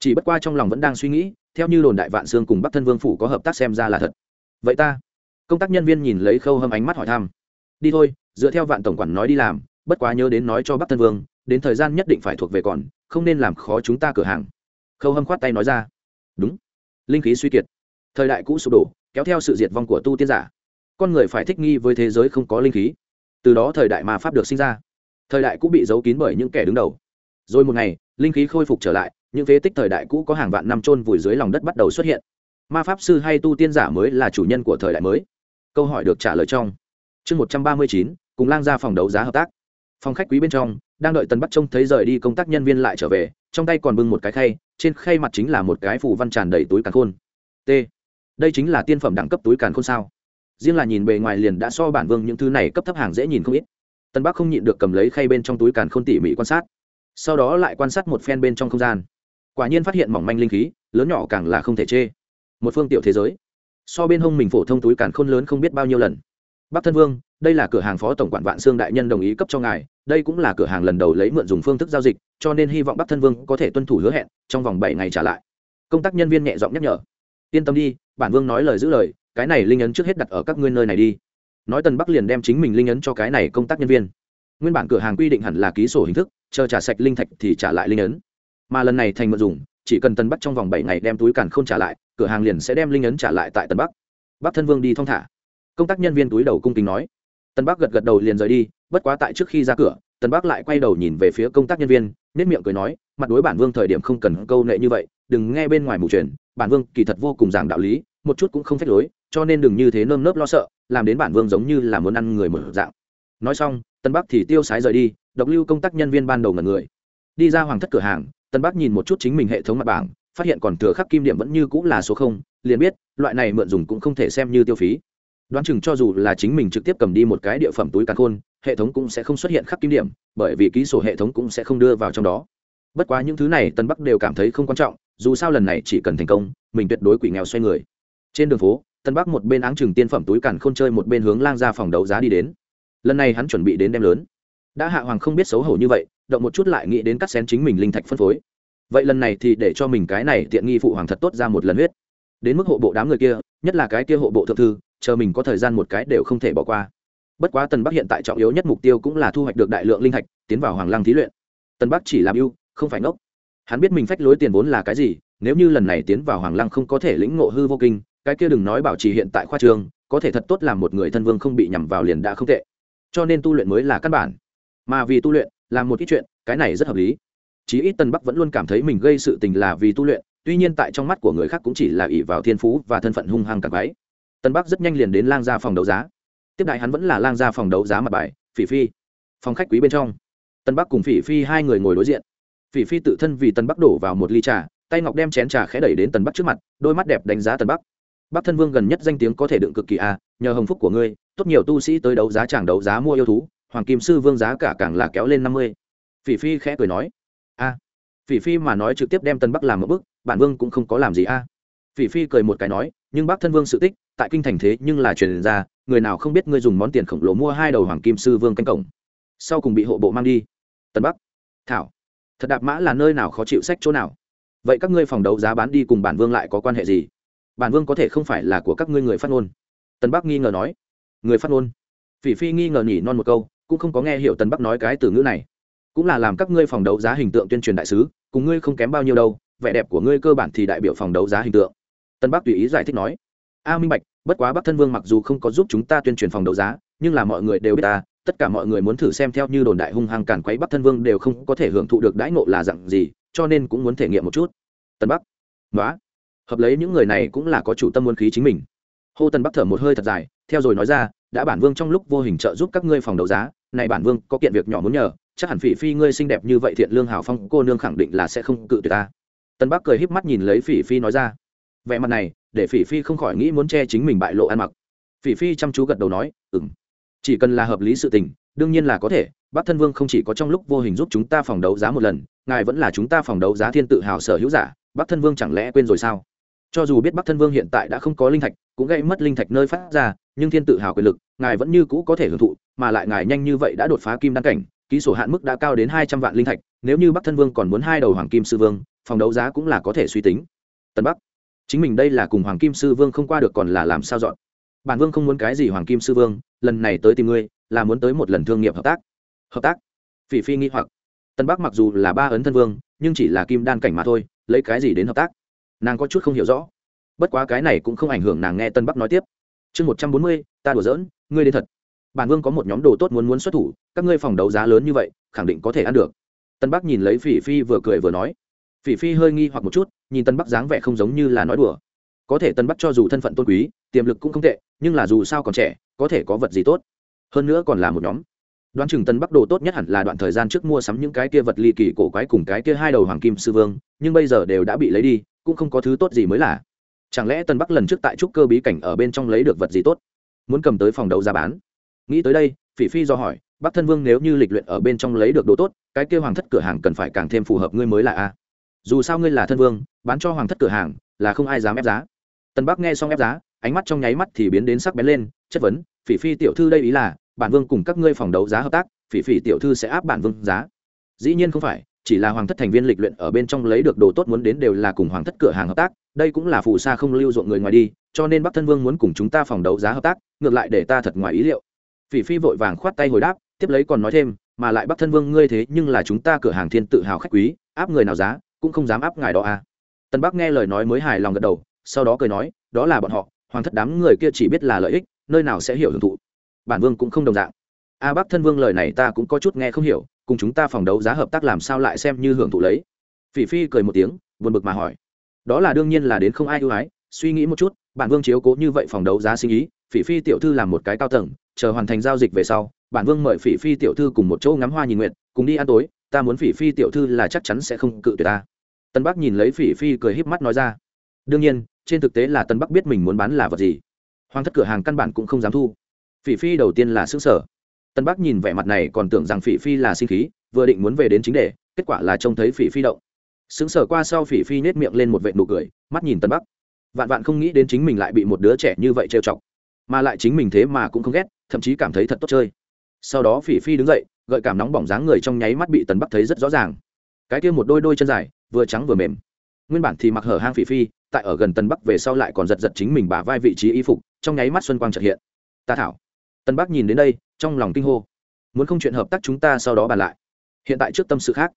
Chỉ bất qua trong lòng vẫn đang suy nghĩ, theo như đồn đại vạn xương cùng bắc thân vương phủ có hợp tác xem ra là thật. Vậy ta? Công tác nhân viên nhìn lấy khâu hâm ánh mắt hỏi thăm. Đi thôi, dựa theo vạn tổng quản nói đi làm, bất quá nhớ đến nói cho bắc thân vương, đến thời gian nhất định phải thuộc về còn, không nên làm khó chúng ta cửa hàng. Khâu hâm khoát tay nói ra. Đúng. Linh khí suy kiệt. Thời đại cũ sụp đổ, kéo theo sự diệt vong của tu tiên giả. Con người phải thích nghi với thế giới không có linh khí. Từ đó thời đại mà pháp được sinh ra. Thời đại cũ bị giấu kín bởi những kẻ đứng đầu rồi một ngày, linh khí khôi phục trở lại, những phế tích thời đại cũ có hàng vạn năm trôn vùi dưới lòng đất bắt đầu xuất hiện. Ma pháp sư hay tu tiên giả mới là chủ nhân của thời đại mới. Câu hỏi được trả lời trong chương một trăm ba mươi chín, cùng lang ra phòng đấu giá hợp tác. Phòng khách quý bên trong, đang đợi tần bắt trông thấy rời đi công tác nhân viên lại trở về, trong tay còn bưng một cái khay, trên khay mặt chính là một cái phủ văn tràn đầy túi càn khôn. T. Đây chính là tiên phẩm đẳng cấp túi càn khôn sao? Riêng là nhìn bề ngoài liền đã so bản vương những thứ này cấp thấp hàng dễ nhìn không ít. Tân bắc không nhịn được cầm lấy khay bên trong túi càn khôn tỉ mỉ quan sát sau đó lại quan sát một phen bên trong không gian. Quả nhiên phát hiện mỏng manh linh khí, lớn nhỏ càng là không thể chê. Một phương tiểu thế giới. So bên hông mình phổ thông túi càn khôn lớn không biết bao nhiêu lần. Bắc thân vương, đây là cửa hàng phó tổng quản vạn xương đại nhân đồng ý cấp cho ngài, đây cũng là cửa hàng lần đầu lấy mượn dùng phương thức giao dịch, cho nên hy vọng bắc thân vương có thể tuân thủ hứa hẹn, trong vòng bảy ngày trả lại. Công tác nhân viên nhẹ giọng nhắc nhở. Yên tâm đi, bản vương nói lời giữ lời, cái này linh ấn trước hết đặt ở các ngươi nơi này đi. Nói tần bắc liền đem chính mình linh ấn cho cái này công tác nhân viên nguyên bản cửa hàng quy định hẳn là ký sổ hình thức, chờ trả sạch linh thạch thì trả lại linh ấn. Mà lần này thành mượn dùng, chỉ cần Tân bắc trong vòng bảy ngày đem túi càn không trả lại, cửa hàng liền sẽ đem linh ấn trả lại tại Tân bắc. Bắc thân vương đi thong thả. Công tác nhân viên túi đầu cung kính nói. Tân bắc gật gật đầu liền rời đi, bất quá tại trước khi ra cửa, tân bắc lại quay đầu nhìn về phía công tác nhân viên nết miệng cười nói, mặt đối bản vương thời điểm không cần câu nệ như vậy, đừng nghe bên ngoài mù truyền bản vương kỳ thật vô cùng giảng đạo lý, một chút cũng không phép lối, cho nên đừng như thế nơm nớp lo sợ, làm đến bản vương giống như là muốn ăn người mở dạng nói xong, tân bắc thì tiêu sái rời đi, độc lưu công tác nhân viên ban đầu ngần người. Đi ra hoàng thất cửa hàng, tân bắc nhìn một chút chính mình hệ thống mặt bảng, phát hiện còn thừa khắc kim điểm vẫn như cũng là số không, liền biết, loại này mượn dùng cũng không thể xem như tiêu phí. Đoán chừng cho dù là chính mình trực tiếp cầm đi một cái địa phẩm túi càn khôn, hệ thống cũng sẽ không xuất hiện khắc kim điểm, bởi vì ký sổ hệ thống cũng sẽ không đưa vào trong đó. Bất quá những thứ này tân bắc đều cảm thấy không quan trọng, dù sao lần này chỉ cần thành công, mình tuyệt đối quỷ nghèo xoay người. Trên đường phố, tân bắc một bên áng chừng tiên phẩm túi càn k h ô n chơi một bên hướng lang ra phòng đấu giá đi đến lần này hắn chuẩn bị đến đem lớn. Đã hạ hoàng không biết xấu hổ như vậy, động một chút lại nghĩ đến cắt xén chính mình linh thạch phân phối. Vậy lần này thì để cho mình cái này tiện nghi phụ hoàng thật tốt ra một lần huyết. Đến mức hộ bộ đám người kia, nhất là cái kia hộ bộ thượng thư, chờ mình có thời gian một cái đều không thể bỏ qua. Bất quá tần bắc hiện tại trọng yếu nhất mục tiêu cũng là thu hoạch được đại lượng linh thạch, tiến vào hoàng lăng thí luyện. Tần bắc chỉ làm ưu, không phải ngốc. Hắn biết mình phách lối tiền vốn là cái gì, nếu như lần này tiến vào hoàng lăng không có thể lĩnh ngộ hư vô kinh, cái kia đừng nói bảo trì hiện tại khoa trường, có thể thật tốt làm một người thân vương không bị nhằm vào liền đã không tệ cho nên tu luyện mới là căn bản. Mà vì tu luyện là một ít chuyện cái này rất hợp lý. Chí ít tân bắc vẫn luôn cảm thấy mình gây sự tình là vì tu luyện tuy nhiên tại trong mắt của người khác cũng chỉ là ỷ vào thiên phú và thân phận hung hăng càng váy tân bắc rất nhanh liền đến lang gia phòng đấu giá. Tiếp đại hắn vẫn là lang gia phòng đấu giá mặt bài phỉ phi. Phòng khách quý bên trong tân bắc cùng phỉ phi hai người ngồi đối diện. Phỉ phi tự thân vì tân bắc đổ vào một ly trà tay ngọc đem chén trà khẽ đẩy đến tần bắc trước mặt đôi mắt đẹp đánh giá tần bắc. Bắc thân vương gần nhất danh tiếng có thể đựng cực kỳ à, nhờ hồng phúc của ngươi tốt nhiều tu sĩ tới đấu giá chẳng đấu giá mua yêu thú, hoàng kim sư vương giá cả càng là kéo lên năm mươi. Phỉ phi khẽ cười nói, a, phỉ phi mà nói trực tiếp đem tân bắc làm một bức bản vương cũng không có làm gì a. Phỉ phi cười một cái nói, nhưng bác thân vương sự tích, tại kinh thành thế nhưng là truyền ra, người nào không biết ngươi dùng món tiền khổng lồ mua hai đầu hoàng kim sư vương canh cổng. Sau cùng bị hộ bộ mang đi. Tân bắc, thảo, thật đạp mã là nơi nào khó chịu sách chỗ nào? Vậy các ngươi phòng đấu giá bán đi cùng bản vương lại có quan hệ gì? Bản vương có thể không phải là của các ngươi người phát ngôn. Tân bắc nghi ngờ nói người phát ngôn. Phỉ phi nghi ngờ nhỉ non một câu, cũng không có nghe hiểu tân bắc nói cái từ ngữ này. Cũng là làm các ngươi phòng đấu giá hình tượng tuyên truyền đại sứ, cùng ngươi không kém bao nhiêu đâu, vẻ đẹp của ngươi cơ bản thì đại biểu phòng đấu giá hình tượng. Tân bắc tùy ý giải thích nói. A, minh bạch, bất quá bắc thân vương mặc dù không có giúp chúng ta tuyên truyền phòng đấu giá, nhưng là mọi người đều biết ta, tất cả mọi người muốn thử xem theo như đồn đại hung hăng càn quấy bắc thân vương đều không có thể hưởng thụ được đãi ngộ là dặn gì, cho nên cũng muốn thể nghiệm một chút. Tân bắc nói hợp lấy những người này cũng là có chủ tâm muốn khí chính mình hô Tần bắc thở một hơi thật dài, theo rồi nói ra, đã bản vương trong lúc vô hình trợ giúp các ngươi phòng đấu giá, này bản vương có kiện việc nhỏ muốn nhờ, chắc hẳn phỉ phi ngươi xinh đẹp như vậy thiện lương hào phong cô nương khẳng định là sẽ không cự tuyệt ta. Tân bắc cười híp mắt nhìn lấy phỉ phi nói ra. Vẻ mặt này, để phỉ phi không khỏi nghĩ muốn che chính mình bại lộ ăn mặc. Phỉ phi chăm chú gật đầu nói ừng chỉ cần là hợp lý sự tình, đương nhiên là có thể bác thân vương không chỉ có trong lúc vô hình giúp chúng ta phòng đấu giá một lần, ngài vẫn là chúng ta phòng đấu giá thiên tự hào sở hữu giả bác thân vương chẳng lẽ quên rồi sao? Cho dù biết bắc thân vương hiện tại đã không có linh thạch, cũng gây mất linh thạch nơi phát ra, nhưng thiên tự hào quyền lực, ngài vẫn như cũ có thể hưởng thụ, mà lại ngài nhanh như vậy đã đột phá kim đăng cảnh, ký sổ hạn mức đã cao đến hai trăm vạn linh thạch, nếu như bắc thân vương còn muốn hai đầu hoàng kim sư vương, phòng đấu giá cũng là có thể suy tính. Tân bắc, chính mình đây là cùng hoàng kim sư vương không qua được còn là làm sao dọn? Bản vương không muốn cái gì hoàng kim sư vương, lần này tới tìm ngươi, là muốn tới một lần thương nghiệp hợp tác. Hợp tác? Phỉ phi nghi hoặc. Tân bắc mặc dù là ba ấn thân vương, nhưng chỉ là kim đan cảnh mà thôi, lấy cái gì đến hợp tác? Nàng có chút không hiểu rõ. Bất quá cái này cũng không ảnh hưởng nàng nghe tân bắc nói tiếp. Chương một trăm bốn mươi, ta đùa giỡn, ngươi đến thật. Bản vương có một nhóm đồ tốt muốn muốn xuất thủ, các ngươi phòng đấu giá lớn như vậy, khẳng định có thể ăn được. Tân bắc nhìn lấy phỉ phi vừa cười vừa nói. Phỉ phi hơi nghi hoặc một chút, nhìn tân bắc dáng vẻ không giống như là nói đùa. Có thể tân bắc cho dù thân phận tôn quý, tiềm lực cũng không tệ, nhưng là dù sao còn trẻ, có thể có vật gì tốt. Hơn nữa còn là một nhóm. Đoán chừng tân bắc đồ tốt nhất hẳn là đoạn thời gian trước mua sắm những cái kia vật ly kỳ cổ quái cùng cái kia hai đầu hoàng kim sư vương, nhưng bây giờ đều đã bị lấy đi cũng không có thứ tốt gì mới là. Chẳng lẽ tân bắc lần trước tại trúc cơ bí cảnh ở bên trong lấy được vật gì tốt? Muốn cầm tới phòng đấu giá bán. Nghĩ tới đây, phỉ phi do hỏi, bắc thân vương nếu như lịch luyện ở bên trong lấy được đồ tốt, cái kia hoàng thất cửa hàng cần phải càng thêm phù hợp ngươi mới là a? Dù sao ngươi là thân vương, bán cho hoàng thất cửa hàng là không ai dám ép giá. Tân bắc nghe xong ép giá, ánh mắt trong nháy mắt thì biến đến sắc bén lên, chất vấn, phỉ phi tiểu thư đây ý là, bản vương cùng các ngươi phòng đấu giá hợp tác, phỉ phỉ tiểu thư sẽ áp bản vương giá. Dĩ nhiên không phải chỉ là hoàng thất thành viên lịch luyện ở bên trong lấy được đồ tốt muốn đến đều là cùng hoàng thất cửa hàng hợp tác, đây cũng là phù sa không lưu ruộng người ngoài đi, cho nên bắc thân vương muốn cùng chúng ta phòng đấu giá hợp tác, ngược lại để ta thật ngoài ý liệu. Phỉ phi vội vàng khoát tay hồi đáp, tiếp lấy còn nói thêm, mà lại bắc thân vương ngươi thế nhưng là chúng ta cửa hàng thiên tự hào khách quý, áp người nào giá, cũng không dám áp ngài đó à. Tân bắc nghe lời nói mới hài lòng gật đầu, sau đó cười nói, đó là bọn họ, hoàng thất đám người kia chỉ biết là lợi ích, nơi nào sẽ hiểu hưởng thụ. Bản vương cũng không đồng dạng. A bắc thân vương lời này ta cũng có chút nghe không hiểu cùng chúng ta phòng đấu giá hợp tác làm sao lại xem như hưởng thụ lấy. Phỉ phi cười một tiếng, buồn bực mà hỏi. Đó là đương nhiên là đến không ai ưu ái, suy nghĩ một chút, bản vương chiếu cố như vậy phòng đấu giá sinh ý, phỉ phi tiểu thư làm một cái cao tầng, chờ hoàn thành giao dịch về sau, bản vương mời phỉ phi tiểu thư cùng một chỗ ngắm hoa nhìn nguyện cùng đi ăn tối, ta muốn phỉ phi tiểu thư là chắc chắn sẽ không cự tuyệt ta. Tân bắc nhìn lấy phỉ phi cười híp mắt nói ra. Đương nhiên, trên thực tế là tân bắc biết mình muốn bán là vật gì. Hoàng thất cửa hàng căn bản cũng không dám thu. Phỉ phi đầu tiên là xứ sở tân bắc nhìn vẻ mặt này còn tưởng rằng phỉ phi là sinh khí, vừa định muốn về đến chính đề, kết quả là trông thấy phỉ phi động. Xứng sở qua sau, phỉ phi nết miệng lên một vệ nụ cười, mắt nhìn tân bắc. Vạn vạn không nghĩ đến chính mình lại bị một đứa trẻ như vậy trêu chọc. Mà lại chính mình thế mà cũng không ghét, thậm chí cảm thấy thật tốt chơi. Sau đó phỉ phi đứng dậy, gợi cảm nóng bỏng dáng người trong nháy mắt bị tần bắc thấy rất rõ ràng. Cái kia một đôi đôi chân dài, vừa trắng vừa mềm. Nguyên bản thì mặc hở hang phỉ phi, tại ở gần tần bắc về sau lại còn giật giật chính mình bả vai vị trí y phục, trong nháy mắt xuân quang trật hiện. Ta thảo. Tân bắc nhìn đến đây, trong lòng kinh hô. Muốn không chuyện hợp tác chúng ta sau đó bàn lại. Hiện tại trước tâm sự khác.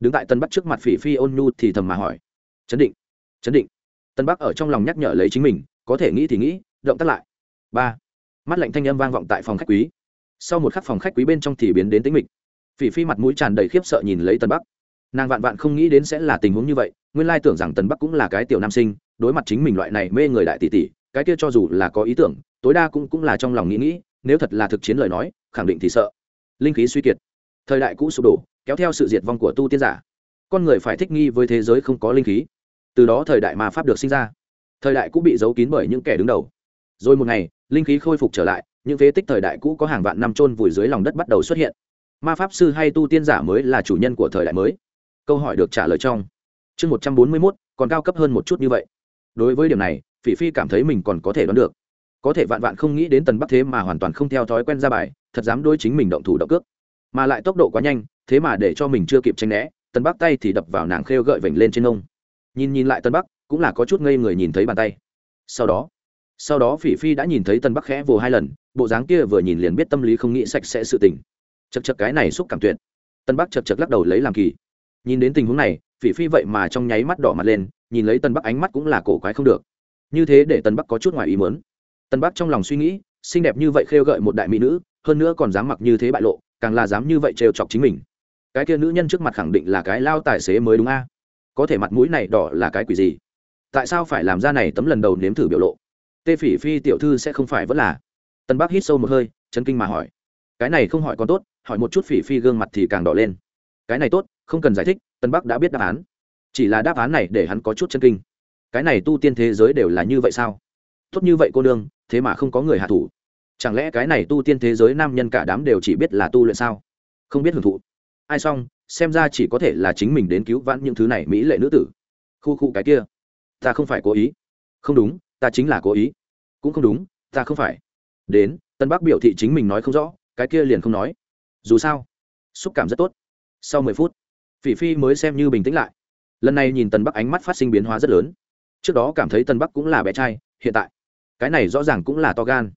Đứng tại tân bắc trước mặt phỉ phi ôn nhu thì thầm mà hỏi. Chấn định chấn định. Tân bắc ở trong lòng nhắc nhở lấy chính mình, có thể nghĩ thì nghĩ, động tác lại. Ba. Mắt lạnh thanh âm vang vọng tại phòng khách quý. Sau một khắc phòng khách quý bên trong thì biến đến tính mịch. Phỉ phi mặt mũi tràn đầy khiếp sợ nhìn lấy tân bắc. Nàng vạn vạn không nghĩ đến sẽ là tình huống như vậy, nguyên lai tưởng rằng tân bắc cũng là cái tiểu nam sinh, đối mặt chính mình loại này mê người đại tỷ tỷ, cái kia cho dù là có ý tưởng, tối đa cũng cũng là trong lòng nghĩ nghĩ nếu thật là thực chiến lời nói, khẳng định thì sợ. Linh khí suy kiệt. Thời đại cũ sụp đổ, kéo theo sự diệt vong của tu tiên giả. Con người phải thích nghi với thế giới không có linh khí. Từ đó thời đại mà pháp được sinh ra. Thời đại cũ bị giấu kín bởi những kẻ đứng đầu. Rồi một ngày, linh khí khôi phục trở lại, những phế tích thời đại cũ có hàng vạn năm trôn vùi dưới lòng đất bắt đầu xuất hiện. Ma pháp sư hay tu tiên giả mới là chủ nhân của thời đại mới. Câu hỏi được trả lời trong chương một trăm bốn mươi mốt, còn cao cấp hơn một chút như vậy. Đối với điểm này, phỉ phi cảm thấy mình còn có thể đoán được có thể vạn vạn không nghĩ đến tần bắc thế mà hoàn toàn không theo thói quen ra bài, thật dám đôi chính mình động thủ động cước. Mà lại tốc độ quá nhanh, thế mà để cho mình chưa kịp tranh né, tần bắc tay thì đập vào nàng khêu gợi vểnh lên trên ông. Nhìn nhìn lại tần bắc, cũng là có chút ngây người nhìn thấy bàn tay. Sau đó sau đó phỉ phi đã nhìn thấy tần bắc khẽ vồ hai lần, bộ dáng kia vừa nhìn liền biết tâm lý không nghĩ sạch sẽ sự tình. Chật chật cái này xúc cảm tuyệt. Tân bắc chật chật lắc đầu lấy làm kỳ. Nhìn đến tình huống này, phỉ phi vậy mà trong nháy mắt đỏ mặt lên, nhìn lấy tân bắc ánh mắt cũng là cổ quái không được. Như thế để tân bắc có chút ngoài ý muốn tân bắc trong lòng suy nghĩ, xinh đẹp như vậy khêu gợi một đại mỹ nữ, hơn nữa còn dám mặc như thế bại lộ, càng là dám như vậy trêu chọc chính mình. Cái kia nữ nhân trước mặt khẳng định là cái lao tài xế mới đúng a. Có thể mặt mũi này đỏ là cái quỷ gì? Tại sao phải làm ra này tấm lần đầu nếm thử biểu lộ? Tê phỉ phi tiểu thư sẽ không phải vẫn là. Tân bắc hít sâu một hơi chân kinh mà hỏi. Cái này không hỏi còn tốt, hỏi một chút phỉ phi gương mặt thì càng đỏ lên. Cái này tốt, không cần giải thích, tân bắc đã biết đáp án. Chỉ là đáp án này để hắn có chút chân kinh. Cái này tu tiên thế giới đều là như vậy sao? Tốt như vậy cô nương thế mà không có người hạ thủ. Chẳng lẽ cái này tu tiên thế giới nam nhân cả đám đều chỉ biết là tu luyện sao? Không biết hưởng thụ. Ai xong, xem ra chỉ có thể là chính mình đến cứu vãn những thứ này mỹ lệ nữ tử. Khu khu cái kia. Ta không phải cố ý. Không đúng, ta chính là cố ý. Cũng không đúng, ta không phải. Đến, tân bắc biểu thị chính mình nói không rõ, cái kia liền không nói. Dù sao, xúc cảm rất tốt. Sau mười phút, phỉ phi mới xem như bình tĩnh lại. Lần này nhìn tân bắc ánh mắt phát sinh biến hóa rất lớn. Trước đó cảm thấy tân bắc cũng là bé trai, hiện tại cái này rõ ràng cũng là to gan.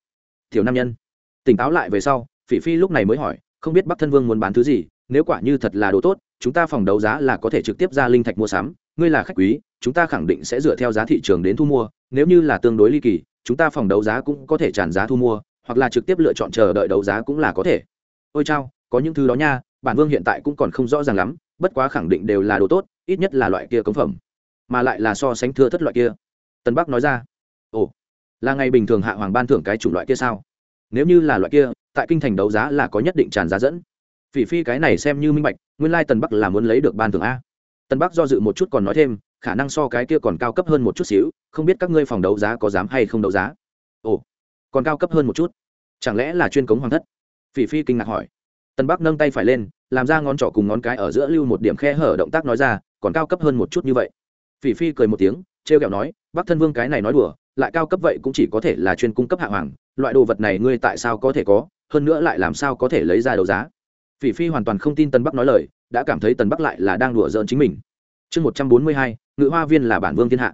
Thiểu nam nhân, tỉnh táo lại về sau, phỉ phi lúc này mới hỏi, không biết bắc thân vương muốn bán thứ gì, nếu quả như thật là đồ tốt, chúng ta phòng đấu giá là có thể trực tiếp ra linh thạch mua sắm, ngươi là khách quý, chúng ta khẳng định sẽ dựa theo giá thị trường đến thu mua, nếu như là tương đối ly kỳ, chúng ta phòng đấu giá cũng có thể tràn giá thu mua, hoặc là trực tiếp lựa chọn chờ đợi đấu giá cũng là có thể. Ôi chao, có những thứ đó nha, bản vương hiện tại cũng còn không rõ ràng lắm, bất quá khẳng định đều là đồ tốt, ít nhất là loại kia cống phẩm, mà lại là so sánh thưa thất loại kia. Tân bắc nói ra, ồ là ngày bình thường hạ hoàng ban thưởng cái chủng loại kia sao? Nếu như là loại kia, tại kinh thành đấu giá là có nhất định tràn giá dẫn. Phỉ phi cái này xem như minh bạch, nguyên lai tần bắc là muốn lấy được ban thưởng a. Tần bắc do dự một chút còn nói thêm, khả năng so cái kia còn cao cấp hơn một chút xíu, không biết các ngươi phòng đấu giá có dám hay không đấu giá? Ồ, còn cao cấp hơn một chút. Chẳng lẽ là chuyên cống hoàng thất? Phỉ phi kinh ngạc hỏi. Tần bắc nâng tay phải lên, làm ra ngón trỏ cùng ngón cái ở giữa lưu một điểm khe hở động tác nói ra, còn cao cấp hơn một chút như vậy. Phỉ phi cười một tiếng, trêu kẹo nói, bắc thân vương cái này nói đùa lại cao cấp vậy cũng chỉ có thể là chuyên cung cấp hạ hoàng, loại đồ vật này ngươi tại sao có thể có, hơn nữa lại làm sao có thể lấy ra đấu giá? Phỉ phi hoàn toàn không tin tân bắc nói lời, đã cảm thấy tần bắc lại là đang đùa giỡn chính mình. Chương một trăm bốn mươi hai, ngự hoa viên là bản vương thiên hạ.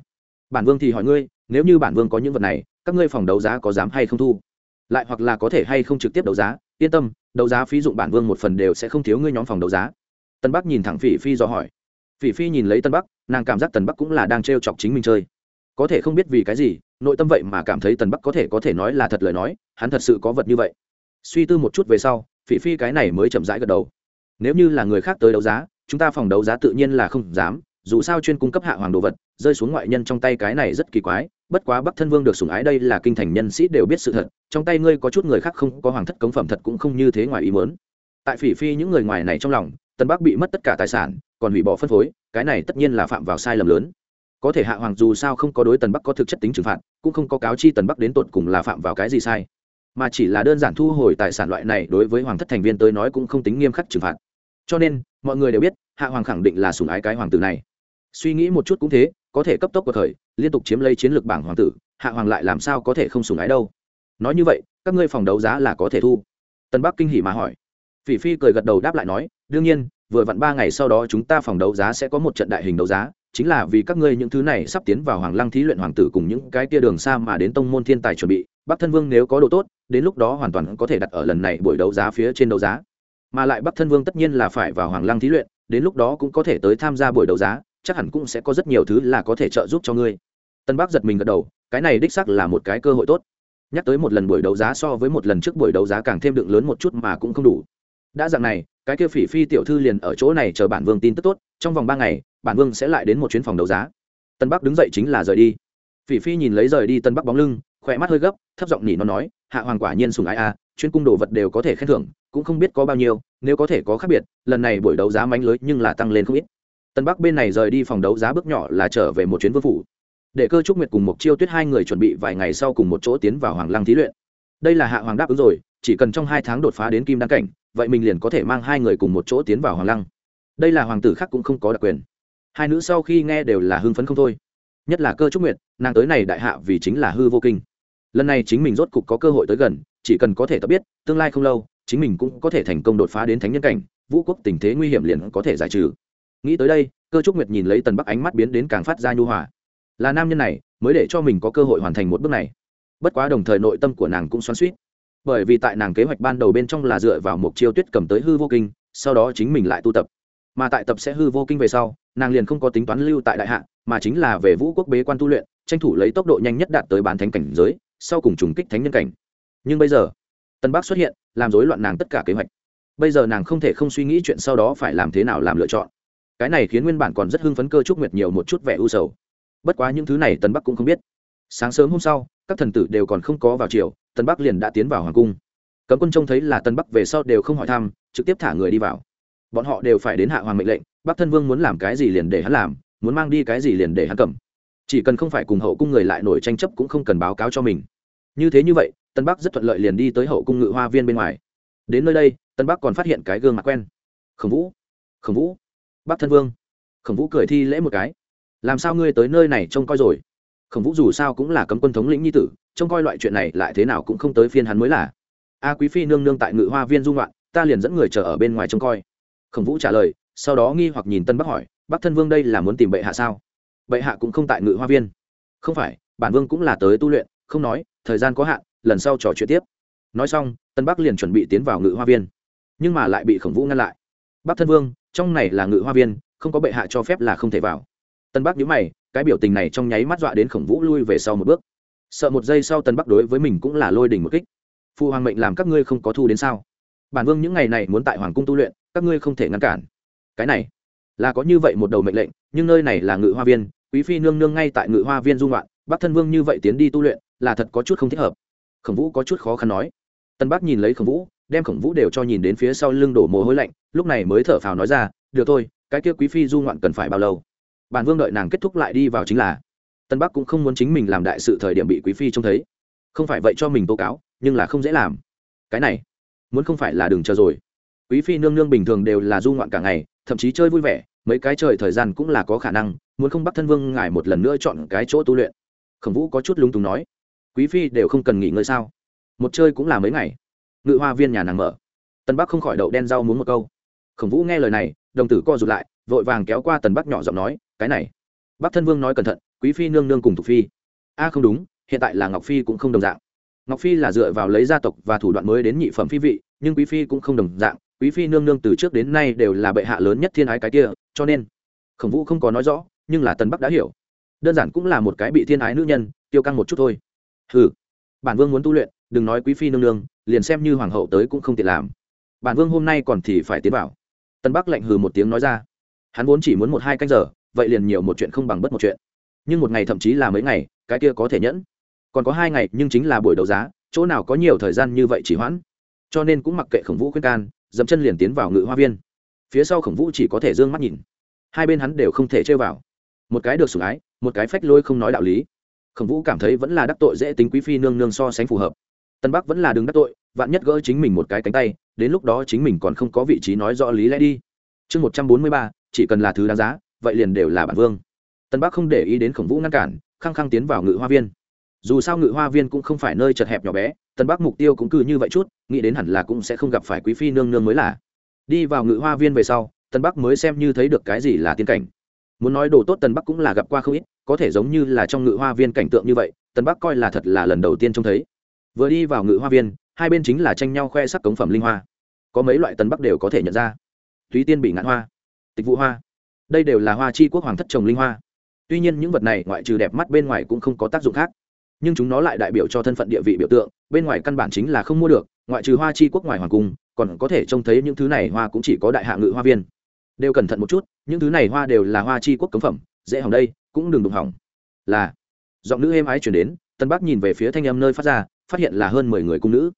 Bản vương thì hỏi ngươi, nếu như bản vương có những vật này, các ngươi phòng đấu giá có dám hay không thu? Lại hoặc là có thể hay không trực tiếp đấu giá? Yên tâm, đấu giá phí dụng bản vương một phần đều sẽ không thiếu ngươi nhóm phòng đấu giá. Tân bắc nhìn thẳng phỉ phi do hỏi. Phỉ phi nhìn lấy tân bắc, nàng cảm giác tần bắc cũng là đang t chọc chính mình chơi có thể không biết vì cái gì, nội tâm vậy mà cảm thấy tần bắc có thể có thể nói là thật lời nói, hắn thật sự có vật như vậy. Suy tư một chút về sau, phỉ phi cái này mới chậm rãi gật đầu. Nếu như là người khác tới đấu giá, chúng ta phòng đấu giá tự nhiên là không dám, dù sao chuyên cung cấp hạ hoàng đồ vật, rơi xuống ngoại nhân trong tay cái này rất kỳ quái, bất quá bắc thân vương được sủng ái đây là kinh thành nhân sĩ đều biết sự thật, trong tay ngươi có chút người khác không có hoàng thất cống phẩm thật cũng không như thế ngoài ý muốn. Tại phỉ phi những người ngoài này trong lòng tân bắc bị mất tất cả tài sản, còn hủy bỏ phân phối, cái này tất nhiên là phạm vào sai lầm lớn có thể hạ hoàng dù sao không có đối tần bắc có thực chất tính trừng phạt, cũng không có cáo chi tần bắc đến tột cùng là phạm vào cái gì sai. Mà chỉ là đơn giản thu hồi tài sản loại này đối với hoàng thất thành viên tới nói cũng không tính nghiêm khắc trừng phạt. Cho nên, mọi người đều biết, hạ hoàng khẳng định là sùng ái cái hoàng tử này. Suy nghĩ một chút cũng thế, có thể cấp tốc của thời, liên tục chiếm lấy chiến lược bảng hoàng tử, hạ hoàng lại làm sao có thể không sùng ái đâu? Nói như vậy, các ngươi phòng đấu giá là có thể thu? Tân bắc kinh hỉ mà hỏi. Phỉ phi cười gật đầu đáp lại nói, đương nhiên, vừa vặn ba ngày sau đó chúng ta phòng đấu giá sẽ có một trận đại hình đấu giá chính là vì các ngươi những thứ này sắp tiến vào hoàng lăng thí luyện hoàng tử cùng những cái tia đường xa mà đến tông môn thiên tài chuẩn bị, bắc thân vương nếu có độ tốt, đến lúc đó hoàn toàn có thể đặt ở lần này buổi đấu giá phía trên đấu giá. Mà lại bắc thân vương tất nhiên là phải vào hoàng lăng thí luyện, đến lúc đó cũng có thể tới tham gia buổi đấu giá, chắc hẳn cũng sẽ có rất nhiều thứ là có thể trợ giúp cho ngươi. Tân bắc giật mình gật đầu, cái này đích sắc là một cái cơ hội tốt. Nhắc tới một lần buổi đấu giá so với một lần trước buổi đấu giá càng thêm đựng lớn một chút mà cũng không đủ. Đã dạng này, cái kia phỉ phi tiểu thư liền ở chỗ này chờ bản vương tin tức tốt, trong vòng ba ngày bản vương sẽ lại đến một chuyến phòng đấu giá. Tân bắc đứng dậy chính là rời đi. Phỉ phi nhìn lấy rời đi tân bắc bóng lưng, khỏe mắt hơi gấp, thấp giọng nhỉ nó nói, hạ hoàng quả nhiên sùng ái a chuyên cung đồ vật đều có thể khen thưởng, cũng không biết có bao nhiêu, nếu có thể có khác biệt, lần này buổi đấu giá mánh lưới nhưng là tăng lên không ít. Tân bắc bên này rời đi phòng đấu giá bước nhỏ là trở về một chuyến vương phủ. Để cơ trúc nguyệt cùng một chiêu tuyết hai người chuẩn bị vài ngày sau cùng một chỗ tiến vào hoàng lăng thí luyện. Đây là hạ hoàng đáp ứng rồi, chỉ cần trong hai tháng đột phá đến kim đăng cảnh, vậy mình liền có thể mang hai người cùng một chỗ tiến vào hoàng lăng. Đây là hoàng tử khác cũng không có đặc quyền hai nữ sau khi nghe đều là hưng phấn không thôi. Nhất là cơ trúc nguyệt, nàng tới này đại hạ vì chính là hư vô kinh. Lần này chính mình rốt cục có cơ hội tới gần, chỉ cần có thể tập biết, tương lai không lâu, chính mình cũng có thể thành công đột phá đến thánh nhân cảnh, vũ quốc tình thế nguy hiểm liền có thể giải trừ. Nghĩ tới đây, cơ trúc nguyệt nhìn lấy tần bắc ánh mắt biến đến càng phát ra nhu hòa. Là nam nhân này, mới để cho mình có cơ hội hoàn thành một bước này. Bất quá đồng thời nội tâm của nàng cũng xoắn suýt bởi vì tại nàng kế hoạch ban đầu bên trong là dựa vào một chiêu tuyết cầm tới hư vô kinh, sau đó chính mình lại tu tập mà tại tập sẽ hư vô kinh về sau, nàng liền không có tính toán lưu tại đại hạ, mà chính là về vũ quốc bế quan tu luyện, tranh thủ lấy tốc độ nhanh nhất đạt tới bán thánh cảnh giới, sau cùng trùng kích thánh nhân cảnh. Nhưng bây giờ, tân bắc xuất hiện, làm rối loạn nàng tất cả kế hoạch. Bây giờ nàng không thể không suy nghĩ chuyện sau đó phải làm thế nào làm lựa chọn. Cái này khiến nguyên bản còn rất hưng phấn cơ trúc nguyệt nhiều một chút vẻ u sầu. Bất quá những thứ này tân bắc cũng không biết. Sáng sớm hôm sau, các thần tử đều còn không có vào chiều tân bắc liền đã tiến vào hoàng cung. Cấm quân trông thấy là tân bắc về sau đều không hỏi thăm, trực tiếp thả người đi vào bọn họ đều phải đến hạ hoàng mệnh lệnh, bắc thân vương muốn làm cái gì liền để hắn làm, muốn mang đi cái gì liền để hắn cầm. Chỉ cần không phải cùng hậu cung người lại nổi tranh chấp cũng không cần báo cáo cho mình. Như thế như vậy, tân bắc rất thuận lợi liền đi tới hậu cung ngự hoa viên bên ngoài. Đến nơi đây, tân bắc còn phát hiện cái gương mặt quen. Khổng vũ khổng vũ, bắc thân vương. Khổng vũ cười thi lễ một cái. Làm sao ngươi tới nơi này trông coi rồi? Khổng vũ dù sao cũng là cấm quân thống lĩnh nhi tử, trông coi loại chuyện này lại thế nào cũng không tới phiên hắn mới là. A quý phi nương nương tại ngự hoa viên dung loạn, ta liền dẫn người chờ ở bên ngoài trông coi khổng vũ trả lời, sau đó nghi hoặc nhìn tân bắc hỏi, bắc thân vương đây là muốn tìm bệ hạ sao? Bệ hạ cũng không tại ngự hoa viên. Không phải, bản vương cũng là tới tu luyện, không nói, thời gian có hạn, lần sau trò chuyện tiếp. Nói xong, tân bắc liền chuẩn bị tiến vào ngự hoa viên, nhưng mà lại bị khổng vũ ngăn lại. Bắc thân vương, trong này là ngự hoa viên, không có bệ hạ cho phép là không thể vào. Tân bắc nhíu mày, cái biểu tình này trong nháy mắt dọa đến khổng vũ lui về sau một bước. Sợ một giây sau tân bắc đối với mình cũng là lôi đỉnh một kích. Phụ hoàng mệnh làm các ngươi không có thu đến sao? Bản vương những ngày này muốn tại hoàng cung tu luyện các ngươi không thể ngăn cản. Cái này, là có như vậy một đầu mệnh lệnh, nhưng nơi này là ngự hoa viên, quý phi nương nương ngay tại ngự hoa viên dung loạn bắc thân vương như vậy tiến đi tu luyện, là thật có chút không thích hợp. Khổng vũ có chút khó khăn nói. Tân bắc nhìn lấy khổng vũ, đem khổng vũ đều cho nhìn đến phía sau lưng đổ mồ hôi lạnh, lúc này mới thở phào nói ra, được thôi, cái kia quý phi du ngoạn cần phải bao lâu? Bản vương đợi nàng kết thúc lại đi vào chính là, tân bắc cũng không muốn chính mình làm đại sự thời điểm bị quý phi trông thấy. Không phải vậy cho mình tố cáo, nhưng là không dễ làm. Cái này, muốn không phải là đừng chờ rồi quý phi nương nương bình thường đều là du ngoạn cả ngày, thậm chí chơi vui vẻ, mấy cái trời thời gian cũng là có khả năng, muốn không bắt thân vương ngài một lần nữa chọn cái chỗ tu luyện. Khổng vũ có chút lung túng nói, quý phi đều không cần nghỉ ngơi sao? Một chơi cũng là mấy ngày. Ngự hoa viên nhà nàng mở. Tân bắc không khỏi đậu đen rau muốn một câu. Khổng vũ nghe lời này, đồng tử co rụt lại, vội vàng kéo qua tần bắc nhỏ giọng nói, cái này. Bắc thân vương nói cẩn thận, quý phi nương nương cùng thục phi. A, không đúng, hiện tại là ngọc phi cũng không đồng dạng. Ngọc phi là dựa vào lấy gia tộc và thủ đoạn mới đến nhị phẩm phi vị, nhưng quý phi cũng không đồng dạng quý phi nương nương từ trước đến nay đều là bệ hạ lớn nhất thiên ái cái kia, cho nên, khổng vũ không có nói rõ, nhưng là tần bắc đã hiểu. Đơn giản cũng là một cái bị thiên ái nữ nhân, tiêu căng một chút thôi. Ừ bản vương muốn tu luyện, đừng nói quý phi nương nương, liền xem như hoàng hậu tới cũng không tiện làm. Bản vương hôm nay còn thì phải tiến vào. Tân bắc lạnh hừ một tiếng nói ra. Hắn vốn chỉ muốn một hai canh giờ, vậy liền nhiều một chuyện không bằng bất một chuyện. Nhưng một ngày thậm chí là mấy ngày, cái kia có thể nhẫn. Còn có hai ngày, nhưng chính là buổi đấu giá, chỗ nào có nhiều thời gian như vậy chỉ hoãn. Cho nên cũng mặc kệ khổng vũ khuyên can dẫm chân liền tiến vào ngự hoa viên. Phía sau khổng vũ chỉ có thể d ư ơ n g mắt nhìn. Hai bên hắn đều không thể chơi vào. Một cái được sủng ái, một cái phách lôi không nói đạo lý. Khổng vũ cảm thấy vẫn là đắc tội dễ tính quý phi nương nương so sánh phù hợp. Tân bắc vẫn là đứng đắc tội, vạn nhất gỡ chính mình một cái cánh tay, đến lúc đó chính mình còn không có vị trí nói rõ lý lẽ đi. Chương một trăm bốn mươi ba, chỉ cần là thứ đáng giá, vậy liền đều là bản vương. Tân bắc không để ý đến khổng vũ ngăn cản, khăng khăng tiến vào ngự hoa viên. Dù sao ngự hoa viên cũng không phải nơi chật hẹp nhỏ bé tân bắc mục tiêu cũng cứ như vậy chút, nghĩ đến hẳn là cũng sẽ không gặp phải quý phi nương nương mới là. Đi vào ngự hoa viên về sau tân bắc mới xem như thấy được cái gì là tiên cảnh. Muốn nói đồ tốt tân bắc cũng là gặp qua không ít, có thể giống như là trong ngự hoa viên cảnh tượng như vậy tân bắc coi là thật là lần đầu tiên trông thấy. Vừa đi vào ngự hoa viên, hai bên chính là tranh nhau khoe sắc cống phẩm linh hoa. Có mấy loại tân bắc đều có thể nhận ra. Thúy tiên bị ngạn hoa, tịch vụ hoa. Đây đều là hoa chi quốc hoàng thất trồng linh hoa. Tuy nhiên những vật này ngoại trừ đẹp mắt bên ngoài cũng không có tác dụng khác nhưng chúng nó lại đại biểu cho thân phận địa vị biểu tượng, bên ngoài căn bản chính là không mua được, ngoại trừ hoa chi quốc ngoài hoàng cung, còn có thể trông thấy những thứ này hoa cũng chỉ có đại hạ ngự hoa viên. Đều cẩn thận một chút, những thứ này hoa đều là hoa chi quốc cấm phẩm, dễ hỏng đây, cũng đừng đụng hỏng. Là, giọng nữ êm ái chuyển đến, tân bắc nhìn về phía thanh em nơi phát ra, phát hiện là hơn mười người cung nữ.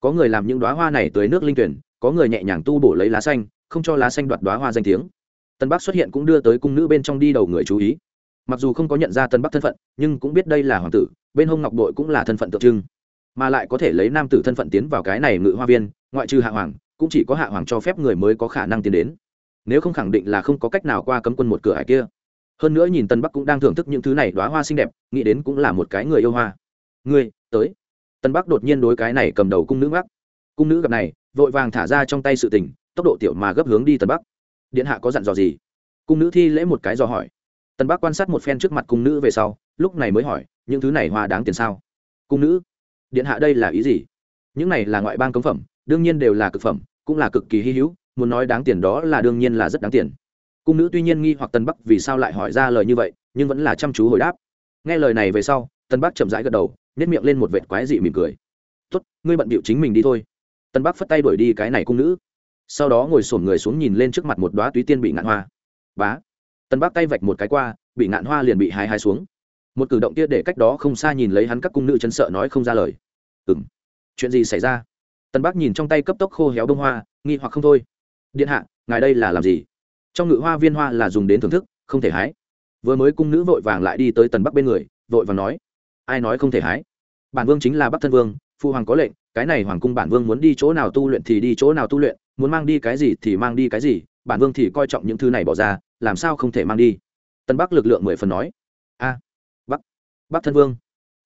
Có người làm những đoá hoa này tới nước linh tuyển, có người nhẹ nhàng tu bổ lấy lá xanh, không cho lá xanh đoạt đoá hoa danh tiếng. Tân bắc xuất hiện cũng đưa tới cung nữ bên trong đi đầu người chú ý mặc dù không có nhận ra tân bắc thân phận, nhưng cũng biết đây là hoàng tử, bên hông ngọc bội cũng là thân phận tượng trưng. Mà lại có thể lấy nam tử thân phận tiến vào cái này ngự hoa viên, ngoại trừ hạ hoàng, cũng chỉ có hạ hoàng cho phép người mới có khả năng tiến đến. Nếu không khẳng định là không có cách nào qua cấm quân một cửa hải kia. Hơn nữa nhìn tân bắc cũng đang thưởng thức những thứ này đoá hoa xinh đẹp, nghĩ đến cũng là một cái người yêu hoa. Ngươi, tới. Tân bắc đột nhiên đối cái này cầm đầu cung nữ bắc cung nữ gặp này, vội vàng thả ra trong tay sự tình, tốc độ tiểu mà gấp hướng đi tân bắc. Điện hạ có dặn dò gì? Cung nữ thi lễ một cái dò hỏi tân bắc quan sát một phen trước mặt cung nữ về sau, lúc này mới hỏi, những thứ này hoa đáng tiền sao? Cung nữ? Điện hạ đây là ý gì? Những này là ngoại bang cống phẩm, đương nhiên đều là cực phẩm, cũng là cực kỳ hy hữu, muốn nói đáng tiền đó là đương nhiên là rất đáng tiền. Cung nữ tuy nhiên nghi hoặc tân bắc vì sao lại hỏi ra lời như vậy, nhưng vẫn là chăm chú hồi đáp. Nghe lời này về sau tân bắc chậm rãi gật đầu nhét miệng lên một vệt quái dị mỉm cười. Tuất ngươi bận bịu chính mình đi thôi. Tân bắc phất tay đuổi đi cái này cung nữ. Sau đó ngồi sổm người xuống nhìn lên trước mặt một đoá túy tiên bị ngạn hoa. Bá tân Bác tay vạch một cái qua, bị ngạn hoa liền bị hai hai xuống. Một cử động kia để cách đó không xa nhìn lấy hắn các cung nữ chấn sợ nói không ra lời. Ừ m chuyện gì xảy ra? Tân Bác nhìn trong tay cấp tốc khô héo bông hoa, nghi hoặc không thôi. Điện hạ, ngài đây là làm gì? Trong ngự hoa viên hoa là dùng đến thưởng thức, không thể hái. Vừa mới cung nữ vội vàng lại đi tới tần bắc bên người, vội vàng nói, ai nói không thể hái? Bản vương chính là bắc thân vương phu hoàng có lệnh, cái này hoàng cung bản vương muốn đi chỗ nào tu luyện thì đi chỗ nào tu luyện, muốn mang đi cái gì thì mang đi cái gì, bản vương thì coi trọng những thứ này bỏ ra làm sao không thể mang đi? Tân bắc lực lượng mười phần nói. A, bắc bắc thân vương.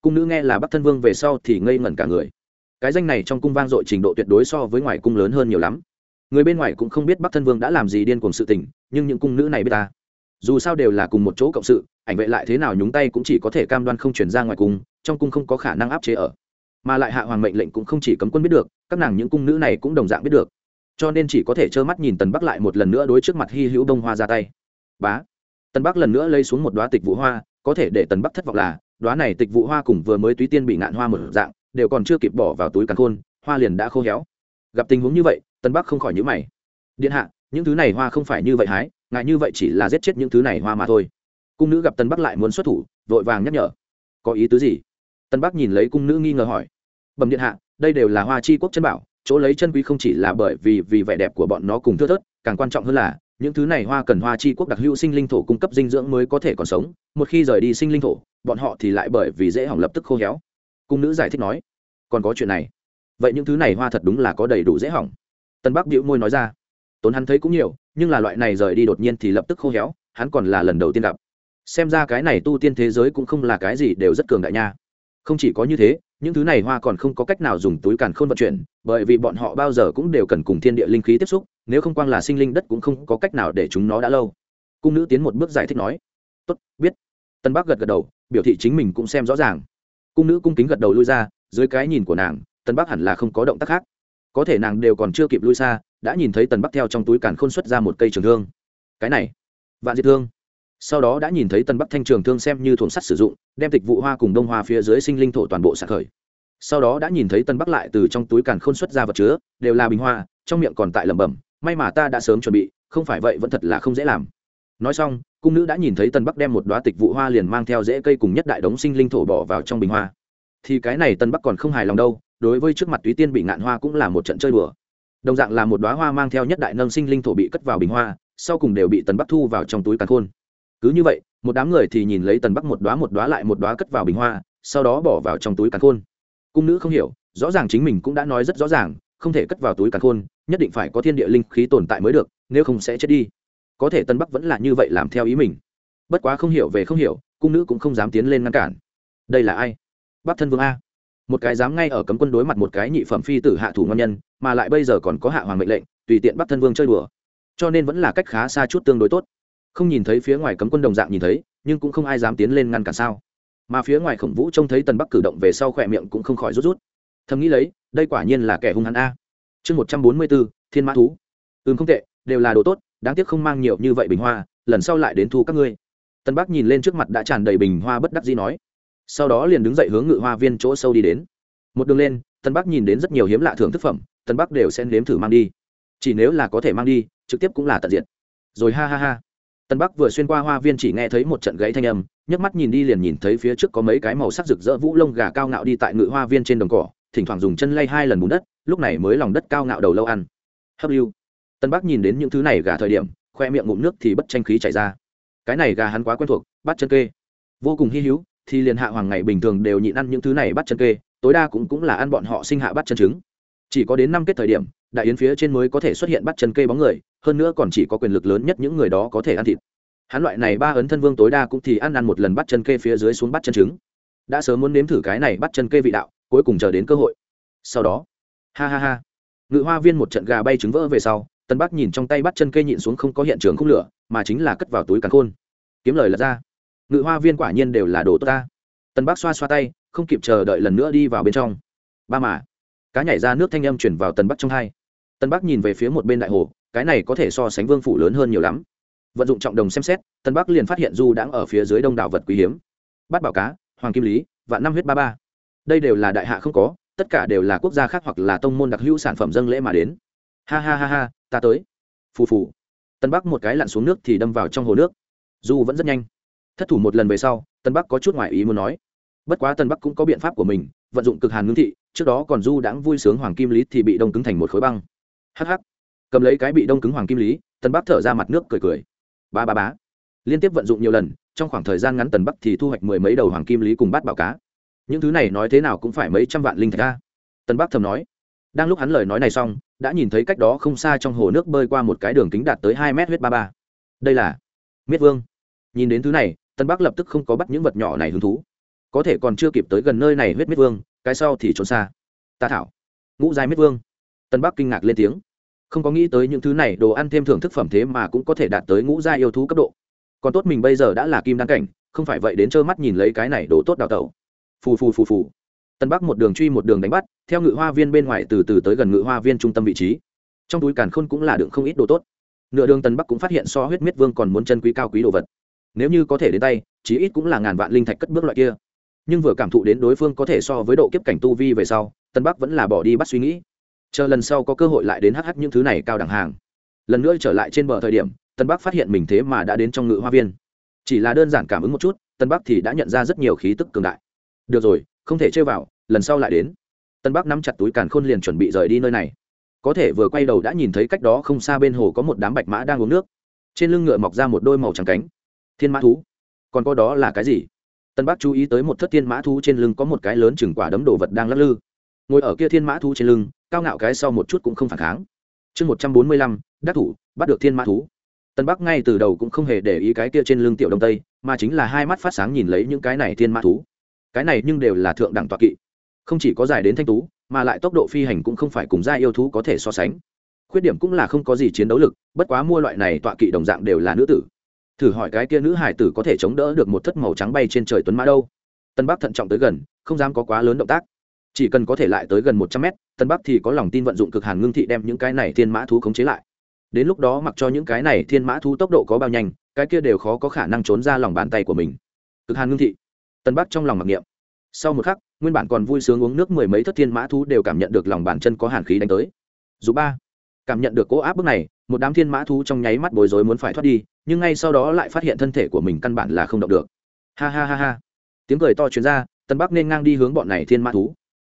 Cung nữ nghe là bắc thân vương về sau thì ngây ngẩn cả người. Cái danh này trong cung vang dội trình độ tuyệt đối so với ngoài cung lớn hơn nhiều lắm. Người bên ngoài cũng không biết bắc thân vương đã làm gì điên cùng sự tình, nhưng những cung nữ này biết ta. Dù sao đều là cùng một chỗ cộng sự, ảnh vệ lại thế nào nhúng tay cũng chỉ có thể cam đoan không chuyển ra ngoài cung, trong cung không có khả năng áp chế ở. Mà lại hạ hoàng mệnh lệnh cũng không chỉ cấm quân biết được, các nàng những cung nữ này cũng đồng dạng biết được. Cho nên chỉ có thể trơ mắt nhìn tần bắc lại một lần nữa đối trước mặt hy hữu đông hoa ra tay bá. Tân bắc lần nữa lấy xuống một đoá tịch vũ hoa, có thể để tần bắc thất vọng là đoá này tịch vụ hoa cùng vừa mới túy tiên bị ngạn hoa một dạng, đều còn chưa kịp bỏ vào túi càn khôn, hoa liền đã khô héo. Gặp tình huống như vậy, tân bắc không khỏi nhữ mày. Điện hạ, những thứ này hoa không phải như vậy hái, ngại như vậy chỉ là giết chết những thứ này hoa mà thôi. Cung nữ gặp tân bắc lại muốn xuất thủ, vội vàng nhắc nhở. Có ý tứ gì? Tân bắc nhìn lấy cung nữ nghi ngờ hỏi. Bẩm điện hạ, đây đều là hoa chi quốc chân bảo, chỗ lấy chân quý không chỉ là bởi vì vì vẻ đẹp của bọn nó cùng thưa thớt, càng quan trọng hơn là những thứ này hoa cần hoa chi quốc đặc hữu sinh linh thổ cung cấp dinh dưỡng mới có thể còn sống, một khi rời đi sinh linh thổ, bọn họ thì lại bởi vì dễ hỏng lập tức khô héo. Cung nữ giải thích nói, còn có chuyện này. Vậy những thứ này hoa thật đúng là có đầy đủ dễ hỏng. Tân bắc bĩu môi nói ra, tốn hắn thấy cũng nhiều, nhưng là loại này rời đi đột nhiên thì lập tức khô héo, hắn còn là lần đầu tiên gặp. Xem ra cái này tu tiên thế giới cũng không là cái gì đều rất cường đại nha. Không chỉ có như thế những thứ này hoa còn không có cách nào dùng túi càn khôn vận chuyển, bởi vì bọn họ bao giờ cũng đều cần cùng thiên địa linh khí tiếp xúc, nếu không quang là sinh linh đất cũng không có cách nào để chúng nó đã lâu. Cung nữ tiến một bước giải thích nói, tốt, biết. Tân bắc gật gật đầu, biểu thị chính mình cũng xem rõ ràng. Cung nữ cung kính gật đầu lui ra, dưới cái nhìn của nàng, tân bắc hẳn là không có động tác khác. Có thể nàng đều còn chưa kịp lui xa, đã nhìn thấy tần bắc theo trong túi càn khôn xuất ra một cây trường thương. Cái này, vạn diệt thương sau đó đã nhìn thấy tân bắc thanh trường thương xem như thuồng sắt sử dụng, đem tịch vụ hoa cùng đông hoa phía dưới sinh linh thổ toàn bộ sạc khởi. sau đó đã nhìn thấy tân bắc lại từ trong túi càn khôn xuất ra vật chứa, đều là bình hoa, trong miệng còn tại lẩm bẩm, may mà ta đã sớm chuẩn bị, không phải vậy vẫn thật là không dễ làm. nói xong, cung nữ đã nhìn thấy tân bắc đem một đoá tịch vụ hoa liền mang theo rễ cây cùng nhất đại đống sinh linh thổ bỏ vào trong bình hoa. thì cái này tân bắc còn không hài lòng đâu, đối với trước mặt túy tiên bị ngạn hoa cũng là một trận chơi đùa. đồng dạng là một đoá hoa mang theo nhất đại nâng sinh linh thổ bị cất vào bình hoa, sau cùng đều bị tân bắc thu vào trong túi càn khôn cứ như vậy, một đám người thì nhìn lấy tần bắc một đoá một đoá lại một đoá cất vào bình hoa, sau đó bỏ vào trong túi càn khôn. Cung nữ không hiểu, rõ ràng chính mình cũng đã nói rất rõ ràng, không thể cất vào túi càn khôn, nhất định phải có thiên địa linh khí tồn tại mới được, nếu không sẽ chết đi. Có thể tân bắc vẫn là như vậy làm theo ý mình. Bất quá không hiểu về không hiểu, cung nữ cũng không dám tiến lên ngăn cản. Đây là ai? Bắc thân vương a. Một cái dám ngay ở cấm quân đối mặt một cái nhị phẩm phi tử hạ thủ ngon nhân, mà lại bây giờ còn có hạ hoàng mệnh lệnh, tùy tiện bắc thân vương chơi đùa. Cho nên vẫn là cách khá xa chút tương đối tốt không nhìn thấy phía ngoài cấm quân đồng dạng nhìn thấy, nhưng cũng không ai dám tiến lên ngăn cản sao. Mà phía ngoài khổng vũ trông thấy tần bắc cử động về sau khỏe miệng cũng không khỏi rút rút. Thầm nghĩ lấy, đây quả nhiên là kẻ hung hắn a. Chương một trăm bốn mươi bốn, thiên mã thú. Ừm, không tệ, đều là đồ tốt, đáng tiếc không mang nhiều như vậy bình hoa, lần sau lại đến thu các ngươi. Tân bắc nhìn lên trước mặt đã tràn đầy bình hoa bất đắc dĩ nói. Sau đó liền đứng dậy hướng ngự hoa viên chỗ sâu đi đến. Một đường lên tân bắc nhìn đến rất nhiều hiếm lạ thưởng thức phẩm tân bắc đều sẽ nếm thử mang đi. Chỉ nếu là có thể mang đi, trực tiếp cũng là tận diện rồi ha ha ha tân bắc vừa xuyên qua hoa viên chỉ nghe thấy một trận gãy thanh âm, nhấc mắt nhìn đi liền nhìn thấy phía trước có mấy cái màu sắc rực rỡ vũ lông gà cao ngạo đi tại ngự hoa viên trên đồng cỏ, thỉnh thoảng dùng chân lay hai lần bùn đất, lúc này mới lòng đất cao ngạo đầu lâu ăn. Hấp lưu. Tân bắc nhìn đến những thứ này gà thời điểm, khoe miệng ngụm nước thì bất tranh khí chảy ra. Cái này gà hắn quá quen thuộc, bắt chân kê. Vô cùng hy hữu, thì liền hạ hoàng ngày bình thường đều nhịn ăn những thứ này bắt chân kê, tối đa cũng cũng là ăn bọn họ sinh hạ bắt chân trứng. Chỉ có đến năm kết thời điểm, đại yến phía trên mới có thể xuất hiện bắt chân kê bóng người hơn nữa còn chỉ có quyền lực lớn nhất những người đó có thể ăn thịt. Hắn loại này ba ấn thân vương tối đa cũng thì ăn ăn một lần bắt chân kê phía dưới xuống bắt chân trứng. Đã sớm muốn nếm thử cái này bắt chân kê vị đạo, cuối cùng chờ đến cơ hội. Sau đó, ha ha ha, ngự hoa viên một trận gà bay trứng vỡ về sau, tân bắc nhìn trong tay bắt chân kê nhịn xuống không có hiện trường không lửa, mà chính là cất vào túi cắn khôn. Kiếm lời lật ra. Ngự hoa viên quả nhiên đều là đồ tốt ta. Tân bắc xoa xoa tay, không kịp chờ đợi lần nữa đi vào bên trong. Ba mà, cá nhảy ra nước thanh âm chuyển vào tân bắc trong hai. Tân bắc nhìn về phía một bên đại hồ cái này có thể so sánh vương phủ lớn hơn nhiều lắm. Vận dụng trọng đồng xem xét, tân bắc liền phát hiện du đãng ở phía dưới đông đảo vật quý hiếm. Bắt bảo cá, hoàng kim lý, vạn năm huyết ba ba. Đây đều là đại hạ không có, tất cả đều là quốc gia khác hoặc là tông môn đặc hữu sản phẩm dâng lễ mà đến. Ha ha ha ha, ta tới. Phù phù. Tân bắc một cái lặn xuống nước thì đâm vào trong hồ nước. Du vẫn rất nhanh. Thất thủ một lần về sau, tân bắc có chút ngoại ý muốn nói. Bất quá tân bắc cũng có biện pháp của mình, vận dụng cực hàn ngưng thị, trước đó còn du đãng vui sướng hoàng kim lý thì bị đông cứng thành một khối băng. Hh cầm lấy cái bị đông cứng hoàng kim lý, tân bắc thở ra mặt nước cười cười. Ba ba bá liên tiếp vận dụng nhiều lần, trong khoảng thời gian ngắn tần bắc thì thu hoạch mười mấy đầu hoàng kim lý cùng bát bảo cá. Những thứ này nói thế nào cũng phải mấy trăm vạn linh thạch ra tân bắc thầm nói. Đang lúc hắn lời nói này xong, đã nhìn thấy cách đó không xa trong hồ nước bơi qua một cái đường kính đạt tới hai mét huyết ba ba. Đây là miết vương. Nhìn đến thứ này, tân bắc lập tức không có bắt những vật nhỏ này hứng thú. Có thể còn chưa kịp tới gần nơi này huyết miết vương, cái sau thì trốn xa. Ta thảo. Ngũ giai miết vương. Tân bắc kinh ngạc lên tiếng không có nghĩ tới những thứ này, đồ ăn thêm thưởng thức phẩm thế mà cũng có thể đạt tới ngũ giai yêu thú cấp độ. Còn tốt mình bây giờ đã là kim đăng cảnh, không phải vậy đến trơ mắt nhìn lấy cái này đồ tốt đào tẩu. Phù phù phù phù. Tân bắc một đường truy một đường đánh bắt, theo ngự hoa viên bên ngoài từ từ tới gần ngự hoa viên trung tâm vị trí. Trong túi càn khôn cũng là đựng không ít đồ tốt. Nửa đường tân bắc cũng phát hiện so huyết miết vương còn muốn chân quý cao quý đồ vật. Nếu như có thể đến tay, chí ít cũng là ngàn vạn linh thạch cất bước loại kia. Nhưng vừa cảm thụ đến đối phương có thể so với độ kiếp cảnh tu vi về sau, tân bắc vẫn là bỏ đi bắt suy nghĩ chờ lần sau có cơ hội lại đến hh những thứ này cao đẳng hàng. Lần nữa trở lại trên bờ thời điểm, tân bắc phát hiện mình thế mà đã đến trong ngự hoa viên. Chỉ là đơn giản cảm ứng một chút, tân bắc thì đã nhận ra rất nhiều khí tức cường đại. Được rồi, không thể chơi vào, lần sau lại đến. Tân bắc nắm chặt túi càn khôn liền chuẩn bị rời đi nơi này. Có thể vừa quay đầu đã nhìn thấy cách đó không xa bên hồ có một đám bạch mã đang uống nước. Trên lưng ngựa mọc ra một đôi màu trắng cánh. Thiên mã thú. Còn có đó là cái gì? Tân bắc chú ý tới một thất thiên mã thú trên lưng có một cái lớn chừng quả đấm đồ vật đang lắc lư. Ngồi ở kia thiên mã thú trên lưng cao ngạo cái sau một chút cũng không phản kháng. Chương một trăm bốn mươi lăm, đắc thủ, bắt được thiên mã thú. Tân bắc ngay từ đầu cũng không hề để ý cái kia trên lưng tiểu đông tây, mà chính là hai mắt phát sáng nhìn lấy những cái này thiên mã thú. Cái này nhưng đều là thượng đẳng tọa kỵ. Không chỉ có dài đến thanh tú, mà lại tốc độ phi hành cũng không phải cùng gia yêu thú có thể so sánh. Khuyết điểm cũng là không có gì chiến đấu lực, bất quá mua loại này tọa kỵ đồng dạng đều là nữ tử. Thử hỏi cái kia nữ hải tử có thể chống đỡ được một thất màu trắng bay trên trời tuấn mã đâu? Tân bắc thận trọng tới gần, không dám có quá lớn động tác chỉ cần có thể lại tới gần một trăm mét, tân bắc thì có lòng tin vận dụng cực hàn ngưng thị đem những cái này thiên mã thú khống chế lại. Đến lúc đó mặc cho những cái này thiên mã thú tốc độ có bao nhanh, cái kia đều khó có khả năng trốn ra lòng bàn tay của mình. Cực hàn ngưng thị. Tân bắc trong lòng mặc niệm. Sau một khắc, nguyên bản còn vui sướng uống nước mười mấy thất thiên mã thú đều cảm nhận được lòng bàn chân có hàn khí đánh tới. Dù ba, cảm nhận được cố áp bức này, một đám thiên mã thú trong nháy mắt bối rối muốn phải thoát đi, nhưng ngay sau đó lại phát hiện thân thể của mình căn bản là không động được. Ha ha ha ha. Tiếng cười to chuyên r a tân bắc nên ngang đi hướng bọn này thiên mã thú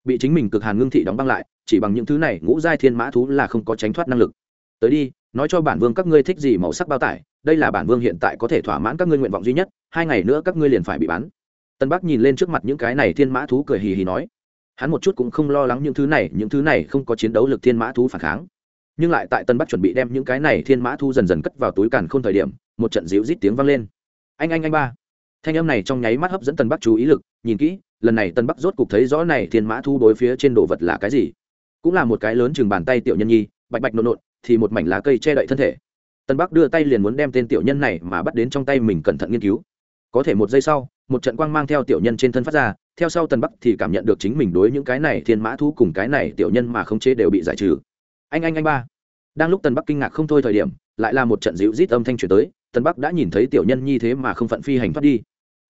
bị chính mình cực hàn ngưng thị đóng băng lại, chỉ bằng những thứ này, ngũ giai thiên mã thú là không có tránh thoát năng lực. Tới đi, nói cho bản vương các ngươi thích gì màu sắc bao tải, đây là bản vương hiện tại có thể thỏa mãn các ngươi nguyện vọng duy nhất, hai ngày nữa các ngươi liền phải bị bắn tân bắc nhìn lên trước mặt những cái này thiên mã thú cười hì hì nói. Hắn một chút cũng không lo lắng những thứ này, những thứ này không có chiến đấu lực thiên mã thú phản kháng. Nhưng lại tại tân bắc chuẩn bị đem những cái này thiên mã thú dần dần cất vào túi càn k h ô n thời điểm, một trận dịu rít tiếng vang lên. Anh anh anh ba. Thanh âm này trong nháy mắt hấp dẫn tân bắc chú ý lực, nhìn kỹ lần này tân bắc rốt cục thấy rõ này thiên mã thu đối phía trên đồ vật là cái gì. Cũng là một cái lớn chừng bàn tay tiểu nhân nhi, bạch bạch nộn nộn, thì một mảnh lá cây che đậy thân thể. Tân bắc đưa tay liền muốn đem tên tiểu nhân này mà bắt đến trong tay mình cẩn thận nghiên cứu. Có thể một giây sau, một trận quang mang theo tiểu nhân trên thân phát ra, theo sau tần bắc thì cảm nhận được chính mình đối những cái này thiên mã thu cùng cái này tiểu nhân mà không chế đều bị giải trừ. Anh anh anh ba. Đang lúc tần bắc kinh ngạc không thôi thời điểm, lại là một trận dịu rít âm thanh chuyển tới tần bắc đã nhìn thấy tiểu nhân như thế mà không phận phi hành thoát đi.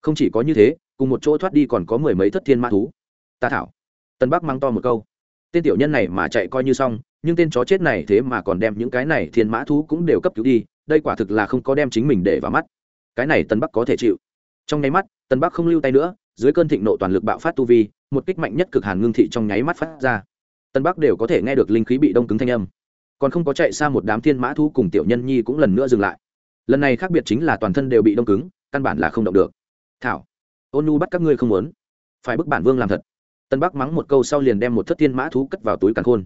Không chỉ có như thế cùng một chỗ thoát đi còn có mười mấy thất thiên ma thú. Ta thảo. Tần bắc mang to một câu. Tên tiểu nhân này mà chạy coi như xong, nhưng tên chó chết này thế mà còn đem những cái này thiên mã thú cũng đều cấp cứu đi, đây quả thực là không có đem chính mình để vào mắt. Cái này tần bắc có thể chịu. Trong nháy mắt, tần bắc không lưu tay nữa, dưới cơn thịnh nộ toàn lực bạo phát tu vi, một kích mạnh nhất cực hàn ngưng thị trong nháy mắt phát ra. Tân bắc đều có thể nghe được linh khí bị đông cứng thanh âm. Còn không có chạy xa một đám thiên mã thú cùng tiểu nhân nhi cũng lần nữa dừng lại. Lần này khác biệt chính là toàn thân đều bị đông cứng, căn bản là không động được. Thảo ôn nu bắt các ngươi không muốn. Phải bức bản vương làm thật. Tân bắc mắng một câu sau liền đem một thất thiên mã thú cất vào túi càn khôn.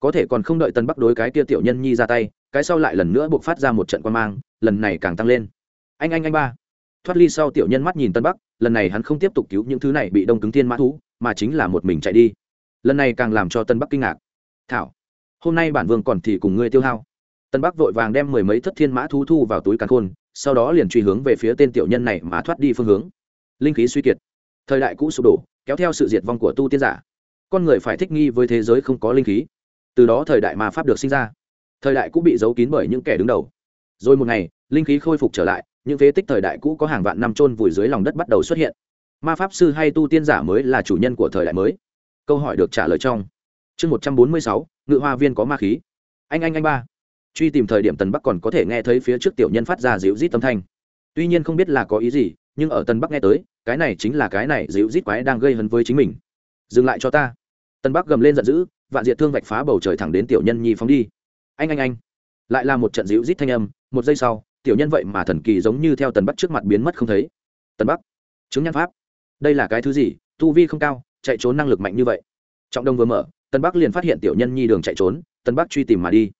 Có thể còn không đợi tân bắc đối cái kia tiểu nhân nhi ra tay, cái sau lại lần nữa buộc phát ra một trận quan mang, lần này càng tăng lên. Anh anh anh ba. Thoát ly sau tiểu nhân mắt nhìn tân bắc, lần này hắn không tiếp tục cứu những thứ này bị đông cứng thiên mã thú, mà chính là một mình chạy đi. Lần này càng làm cho tân bắc kinh ngạc. Thảo, hôm nay bản vương còn thì cùng ngươi tiêu hao. Tân bắc vội vàng đem mười mấy thất thiên mã thú thu vào túi càn khôn, sau đó liền truy hướng về phía tên tiểu nhân này mà thoát đi phương hướng linh khí suy kiệt. Thời đại cũ sụp đổ, kéo theo sự diệt vong của tu tiên giả. Con người phải thích nghi với thế giới không có linh khí. Từ đó thời đại mà pháp được sinh ra. Thời đại cũ bị giấu kín bởi những kẻ đứng đầu. Rồi một ngày, linh khí khôi phục trở lại, những phế tích thời đại cũ có hàng vạn năm trôn vùi dưới lòng đất bắt đầu xuất hiện. Ma pháp sư hay tu tiên giả mới là chủ nhân của thời đại mới. Câu hỏi được trả lời trong chương một trăm bốn mươi sáu, ngự hoa viên có ma khí. Anh anh anh ba. Truy tìm thời điểm tần bắc còn có thể nghe thấy phía trước tiểu nhân phát ra dịu rít âm thanh. Tuy nhiên không biết là có ý gì nhưng ở tân bắc nghe tới, cái này chính là cái này dịu rít quái đang gây hấn với chính mình. Dừng lại cho ta. Tân bắc gầm lên giận dữ, vạn diệt thương vạch phá bầu trời thẳng đến tiểu nhân nhi phóng đi. Anh anh anh. Lại là một trận dịu rít thanh âm, một giây sau, tiểu nhân vậy mà thần kỳ giống như theo tần bắc trước mặt biến mất không thấy. Tần bắc, chứng nhân pháp. Đây là cái thứ gì? Tu vi không cao, chạy trốn năng lực mạnh như vậy. Trọng đông vừa mở, tân bắc liền phát hiện tiểu nhân nhi đường chạy trốn, tân bắc truy tìm mà đi.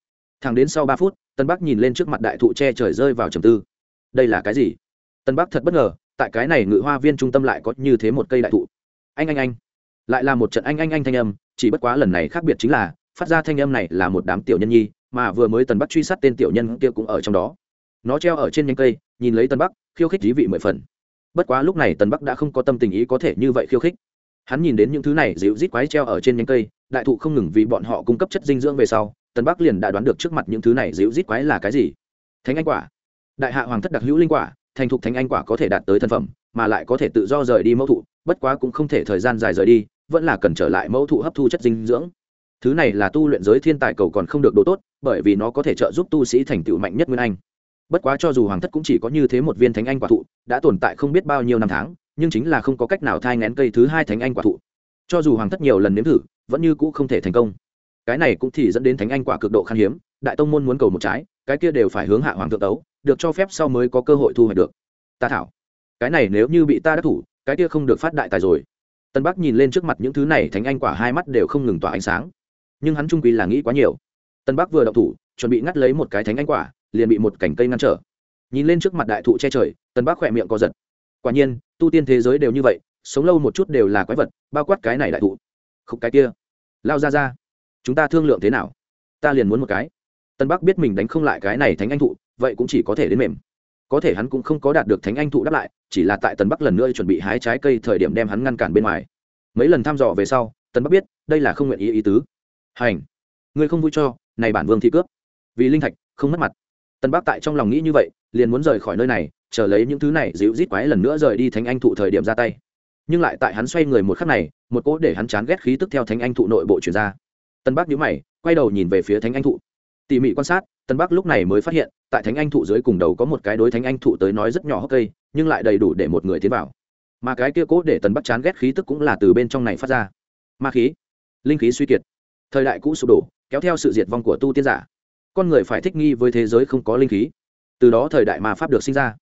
Thẳng đến sau ba phút, tân bắc nhìn lên trước mặt đại thụ che trời rơi vào trầm tư. Đây là cái gì? Tân bắc thật bất ngờ tại cái này ngự hoa viên trung tâm lại có như thế một cây đại thụ. Anh anh anh. Lại là một trận anh anh anh thanh âm, chỉ bất quá lần này khác biệt chính là, phát ra thanh âm này là một đám tiểu nhân nhi, mà vừa mới tần bắc truy sát tên tiểu nhân kia cũng ở trong đó. Nó treo ở trên nhánh cây, nhìn lấy tần bắc, khiêu khích dí vị mười phần. Bất quá lúc này tần bắc đã không có tâm tình ý có thể như vậy khiêu khích. Hắn nhìn đến những thứ này, dịu rít quái treo ở trên nhánh cây, đại thụ không ngừng vì bọn họ cung cấp chất dinh dưỡng về sau, tần bắc liền đã đoán được trước mặt những thứ này dịu rít quái là cái gì. Thánh anh quả. Đại hạ hoàng thất đặc hữu linh quả thành thục thánh anh quả có thể đạt tới thân phẩm, mà lại có thể tự do rời đi mẫu thụ, bất quá cũng không thể thời gian dài rời đi, vẫn là cần trở lại mẫu thụ hấp thu chất dinh dưỡng. Thứ này là tu luyện giới thiên tài cầu còn không được độ tốt, bởi vì nó có thể trợ giúp tu sĩ thành tựu mạnh nhất nguyên anh. Bất quá cho dù hoàng thất cũng chỉ có như thế một viên thánh anh quả thụ, đã tồn tại không biết bao nhiêu năm tháng, nhưng chính là không có cách nào thai ngén cây thứ hai thánh anh quả thụ. Cho dù hoàng thất nhiều lần nếm thử, vẫn như cũ không thể thành công. Cái này cũng thì dẫn đến thánh anh quả cực độ khan hiếm, đại tông môn muốn cầu một trái, cái kia đều phải hướng hạ hoàng thượng tấu được cho phép sau mới có cơ hội thu hoạch được. Ta thảo. Cái này nếu như bị ta đắc thủ, cái kia không được phát đại tài rồi. Tân bắc nhìn lên trước mặt những thứ này, thánh anh quả hai mắt đều không ngừng tỏa ánh sáng. Nhưng hắn trung quy là nghĩ quá nhiều. Tân bắc vừa đậu thủ, chuẩn bị ngắt lấy một cái thánh anh quả, liền bị một cành cây ngăn trở. Nhìn lên trước mặt đại thụ che trời, tân bắc khỏe miệng co giật. Quả nhiên, tu tiên thế giới đều như vậy, sống lâu một chút đều là quái vật, bao quát cái này đại thụ. Khúc cái kia. Lao ra ra. Chúng ta thương lượng thế nào? Ta liền muốn một cái. Tân bắc biết mình đánh không lại cái này thánh anh thụ vậy cũng chỉ có thể đến mềm. Có thể hắn cũng không có đạt được thánh anh thụ đáp lại, chỉ là tại Tần bắc lần nữa chuẩn bị hái trái cây thời điểm đem hắn ngăn cản bên ngoài. Mấy lần thăm dò về sau, Tần bắc biết, đây là không nguyện ý ý tứ. Hành. Ngươi không vui cho, này bản vương thi cướp. Vì linh thạch, không mất mặt. Tần bắc tại trong lòng nghĩ như vậy, liền muốn rời khỏi nơi này, chờ lấy những thứ này dịu rít quái lần nữa rời đi thánh anh thụ thời điểm ra tay. Nhưng lại tại hắn xoay người một khắc này, một cỗ để hắn chán ghét khí tức theo thánh anh thụ nội bộ chuyển ra. Tân bắc nhíu mày, quay đầu nhìn về phía thánh anh thụ. Tỉ mỉ quan sát tân bắc lúc này mới phát hiện tại thánh anh thụ dưới cùng đầu có một cái đối thánh anh thụ tới nói rất nhỏ hốc cây, nhưng lại đầy đủ để một người tiến vào. Mà cái kia cố để tần bắt chán ghét khí tức cũng là từ bên trong này phát ra. Ma khí, linh khí suy kiệt, thời đại cũ sụp đổ, kéo theo sự diệt vong của tu tiên giả. Con người phải thích nghi với thế giới không có linh khí. Từ đó thời đại ma pháp được sinh ra.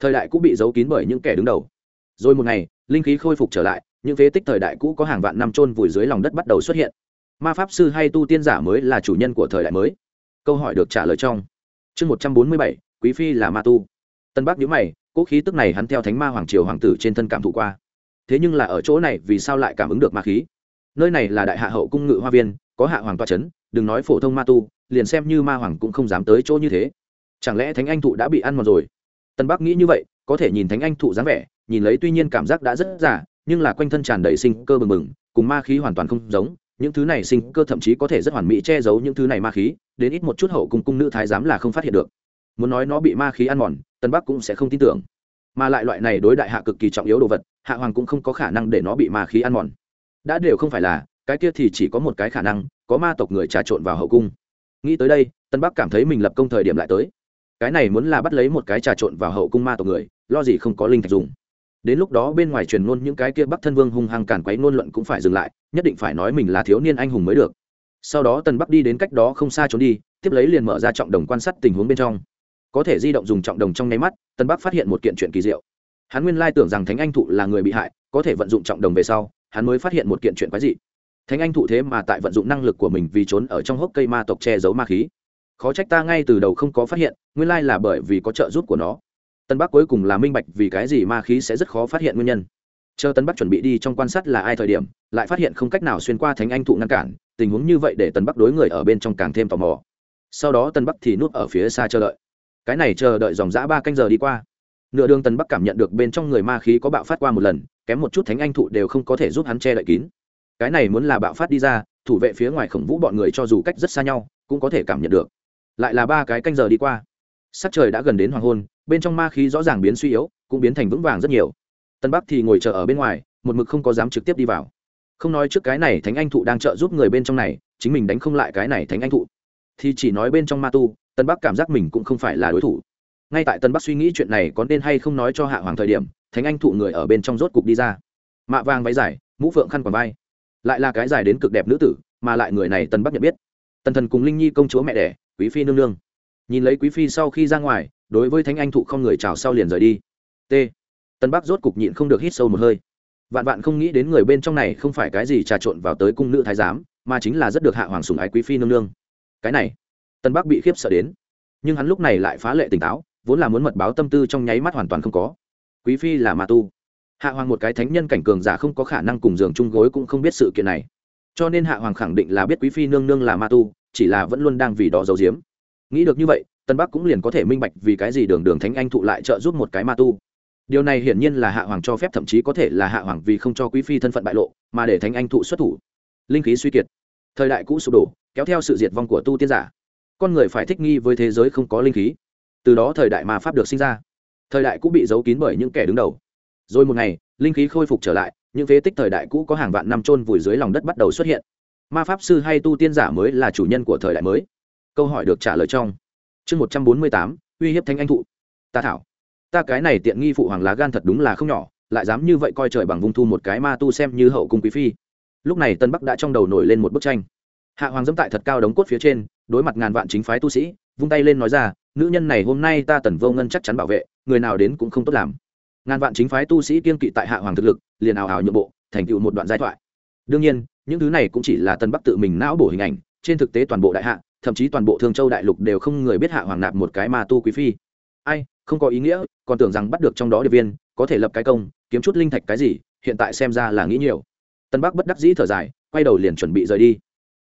Thời đại cũ bị giấu kín bởi những kẻ đứng đầu. Rồi một ngày, linh khí khôi phục trở lại, những phế tích thời đại cũ có hàng vạn năm trôn vùi dưới lòng đất bắt đầu xuất hiện. Ma pháp sư hay tu tiên giả mới là chủ nhân của thời đại mới. Câu hỏi được trả lời trong chương một trăm bốn mươi bảy, quý phi là ma tu. Tân bắc nhữ mày cỗ khí tức này hắn theo thánh ma hoàng triều hoàng tử trên thân cảm thụ qua. Thế nhưng là ở chỗ này vì sao lại cảm ứng được ma khí? Nơi này là đại hạ hậu cung ngự hoa viên, có hạ hoàng toa c h ấ n đừng nói phổ thông ma tu, liền xem như ma hoàng cũng không dám tới chỗ như thế. Chẳng lẽ thánh anh thụ đã bị ăn mòn rồi? Tân bắc nghĩ như vậy, có thể nhìn thánh anh thụ dáng vẻ, nhìn lấy tuy nhiên cảm giác đã rất giả, nhưng là quanh thân tràn đầy sinh cơ bừng bừng, cùng ma khí hoàn toàn không giống, những thứ này sinh cơ thậm chí có thể rất hoàn mỹ che giấu những thứ này ma khí đến ít một chút hậu cung cung nữ thái giám là không phát hiện được. Muốn nói nó bị ma khí ăn mòn tân bắc cũng sẽ không tin tưởng. Mà lại loại này đối đại hạ cực kỳ trọng yếu đồ vật, hạ hoàng cũng không có khả năng để nó bị ma khí ăn mòn. Đã đều không phải là, cái kia thì chỉ có một cái khả năng, có ma tộc người trà trộn vào hậu cung. Nghĩ tới đây tân bắc cảm thấy mình lập công thời điểm lại tới. Cái này muốn là bắt lấy một cái trà trộn vào hậu cung ma tộc người, lo gì không có linh thạch dùng. Đến lúc đó bên ngoài truyền ngôn những cái kia bắc thân vương hung hăng cản quấy ngôn luận cũng phải dừng lại, nhất định phải nói mình là thiếu niên anh hùng mới được sau đó tần bắc đi đến cách đó không xa trốn đi, tiếp lấy liền mở ra trọng đồng quan sát tình huống bên trong. Có thể di động dùng trọng đồng trong nháy mắt, Tần bắc phát hiện một kiện chuyện kỳ diệu. Hắn nguyên lai tưởng rằng thánh anh thụ là người bị hại, có thể vận dụng trọng đồng về sau, hắn mới phát hiện một kiện chuyện quái dị. Thánh anh thụ thế mà tại vận dụng năng lực của mình vì trốn ở trong hốc cây ma tộc che giấu ma khí. Khó trách ta ngay từ đầu không có phát hiện, nguyên lai là bởi vì có trợ giúp của nó. Tân bắc cuối cùng là minh bạch vì cái gì ma khí sẽ rất khó phát hiện nguyên nhân chờ tân bắc chuẩn bị đi trong quan sát là ai thời điểm, lại phát hiện không cách nào xuyên qua thánh anh thụ ngăn cản, tình huống như vậy để tân bắc đối người ở bên trong càng thêm tò mò. Sau đó tân bắc thì nuốt ở phía xa chờ đợi. Cái này chờ đợi dòng dã ba canh giờ đi qua. Nửa đường tân bắc cảm nhận được bên trong người ma khí có bạo phát qua một lần, kém một chút thánh anh thụ đều không có thể giúp hắn che đậy kín. Cái này muốn là bạo phát đi ra, thủ vệ phía ngoài khổng vũ bọn người cho dù cách rất xa nhau, cũng có thể cảm nhận được. Lại là ba cái canh giờ đi qua. Sắc trời đã gần đến hoàng hôn, bên trong ma khí rõ ràng biến suy yếu, cũng biến thành vững vàng rất nhiều tân bắc thì ngồi chờ ở bên ngoài, một mực không có dám trực tiếp đi vào. Không nói trước cái này thánh anh thụ đang trợ giúp người bên trong này, chính mình đánh không lại cái này thánh anh thụ. Thì chỉ nói bên trong ma tu, tân bắc cảm giác mình cũng không phải là đối thủ. Ngay tại tân bắc suy nghĩ chuyện này có nên hay không nói cho hạ hoàng thời điểm, thánh anh thụ người ở bên trong rốt cục đi ra. Mạ vàng váy dài, mũ phượng khăn quàng vai. Lại là cái dài đến cực đẹp nữ tử, mà lại người này tân bắc nhận biết. Tần thần cùng linh nhi công chúa mẹ đẻ, quý phi nương nương. Nhìn lấy quý phi sau khi ra ngoài, đối với thánh anh thụ không người chào sau liền rời đi. T tân bắc rốt cục nhịn không được hít sâu một hơi. Vạn vạn không nghĩ đến người bên trong này không phải cái gì trà trộn vào tới cung nữ thái giám, mà chính là rất được hạ hoàng sùng ái quý phi nương nương. Cái này, tân bắc bị khiếp sợ đến. Nhưng hắn lúc này lại phá lệ tỉnh táo, vốn là muốn mật báo tâm tư trong nháy mắt hoàn toàn không có. Quý phi là ma tu. Hạ hoàng một cái thánh nhân cảnh cường giả không có khả năng cùng giường chung gối cũng không biết sự kiện này. Cho nên hạ hoàng khẳng định là biết quý phi nương nương là ma tu, chỉ là vẫn luôn đang vì đó giấu giếm. Nghĩ được như vậy, tân bắc cũng liền có thể minh bạch vì cái gì đường đường thánh anh thụ lại trợ giúp một cái ma tu điều này hiển nhiên là hạ hoàng cho phép, thậm chí có thể là hạ hoàng vì không cho quý phi thân phận bại lộ mà để thánh anh thụ xuất thủ. Linh khí suy kiệt, thời đại cũ sụp đổ, kéo theo sự diệt vong của tu tiên giả. Con người phải thích nghi với thế giới không có linh khí. Từ đó thời đại ma pháp được sinh ra. Thời đại cũ bị giấu kín bởi những kẻ đứng đầu. Rồi một ngày, linh khí khôi phục trở lại, những phế tích thời đại cũ có hàng vạn năm trôn vùi dưới lòng đất bắt đầu xuất hiện. Ma pháp sư hay tu tiên giả mới là chủ nhân của thời đại mới. Câu hỏi được trả lời trong chương một trăm bốn mươi tám, uy hiếp thanh anh thụ. Ta thảo ta cái này tiện nghi phụ hoàng lá gan thật đúng là không nhỏ, lại dám như vậy coi trời bằng vung thu một cái ma tu xem như hậu cung quý phi. Lúc này tân bắc đã trong đầu nổi lên một bức tranh. Hạ hoàng dẫm tại thật cao đống cốt phía trên, đối mặt ngàn vạn chính phái tu sĩ, vung tay lên nói ra, nữ nhân này hôm nay ta tần vô ngân chắc chắn bảo vệ, người nào đến cũng không tốt làm. Ngàn vạn chính phái tu sĩ kiên kỵ tại hạ hoàng thực lực, liền ảo ảo nhượng bộ, thành tựu một đoạn giai thoại. Đương nhiên, những thứ này cũng chỉ là tân bắc tự mình não bổ hình ảnh, trên thực tế toàn bộ đại hạ, thậm chí toàn bộ thương châu đại lục đều không người biết hạ hoàng nạp một cái ma tu quý phi. Ai không có ý nghĩa, còn tưởng rằng bắt được trong đó điệp viên, có thể lập cái công, kiếm chút linh thạch cái gì, hiện tại xem ra là nghĩ nhiều. Tân bắc bất đắc dĩ thở dài, quay đầu liền chuẩn bị rời đi.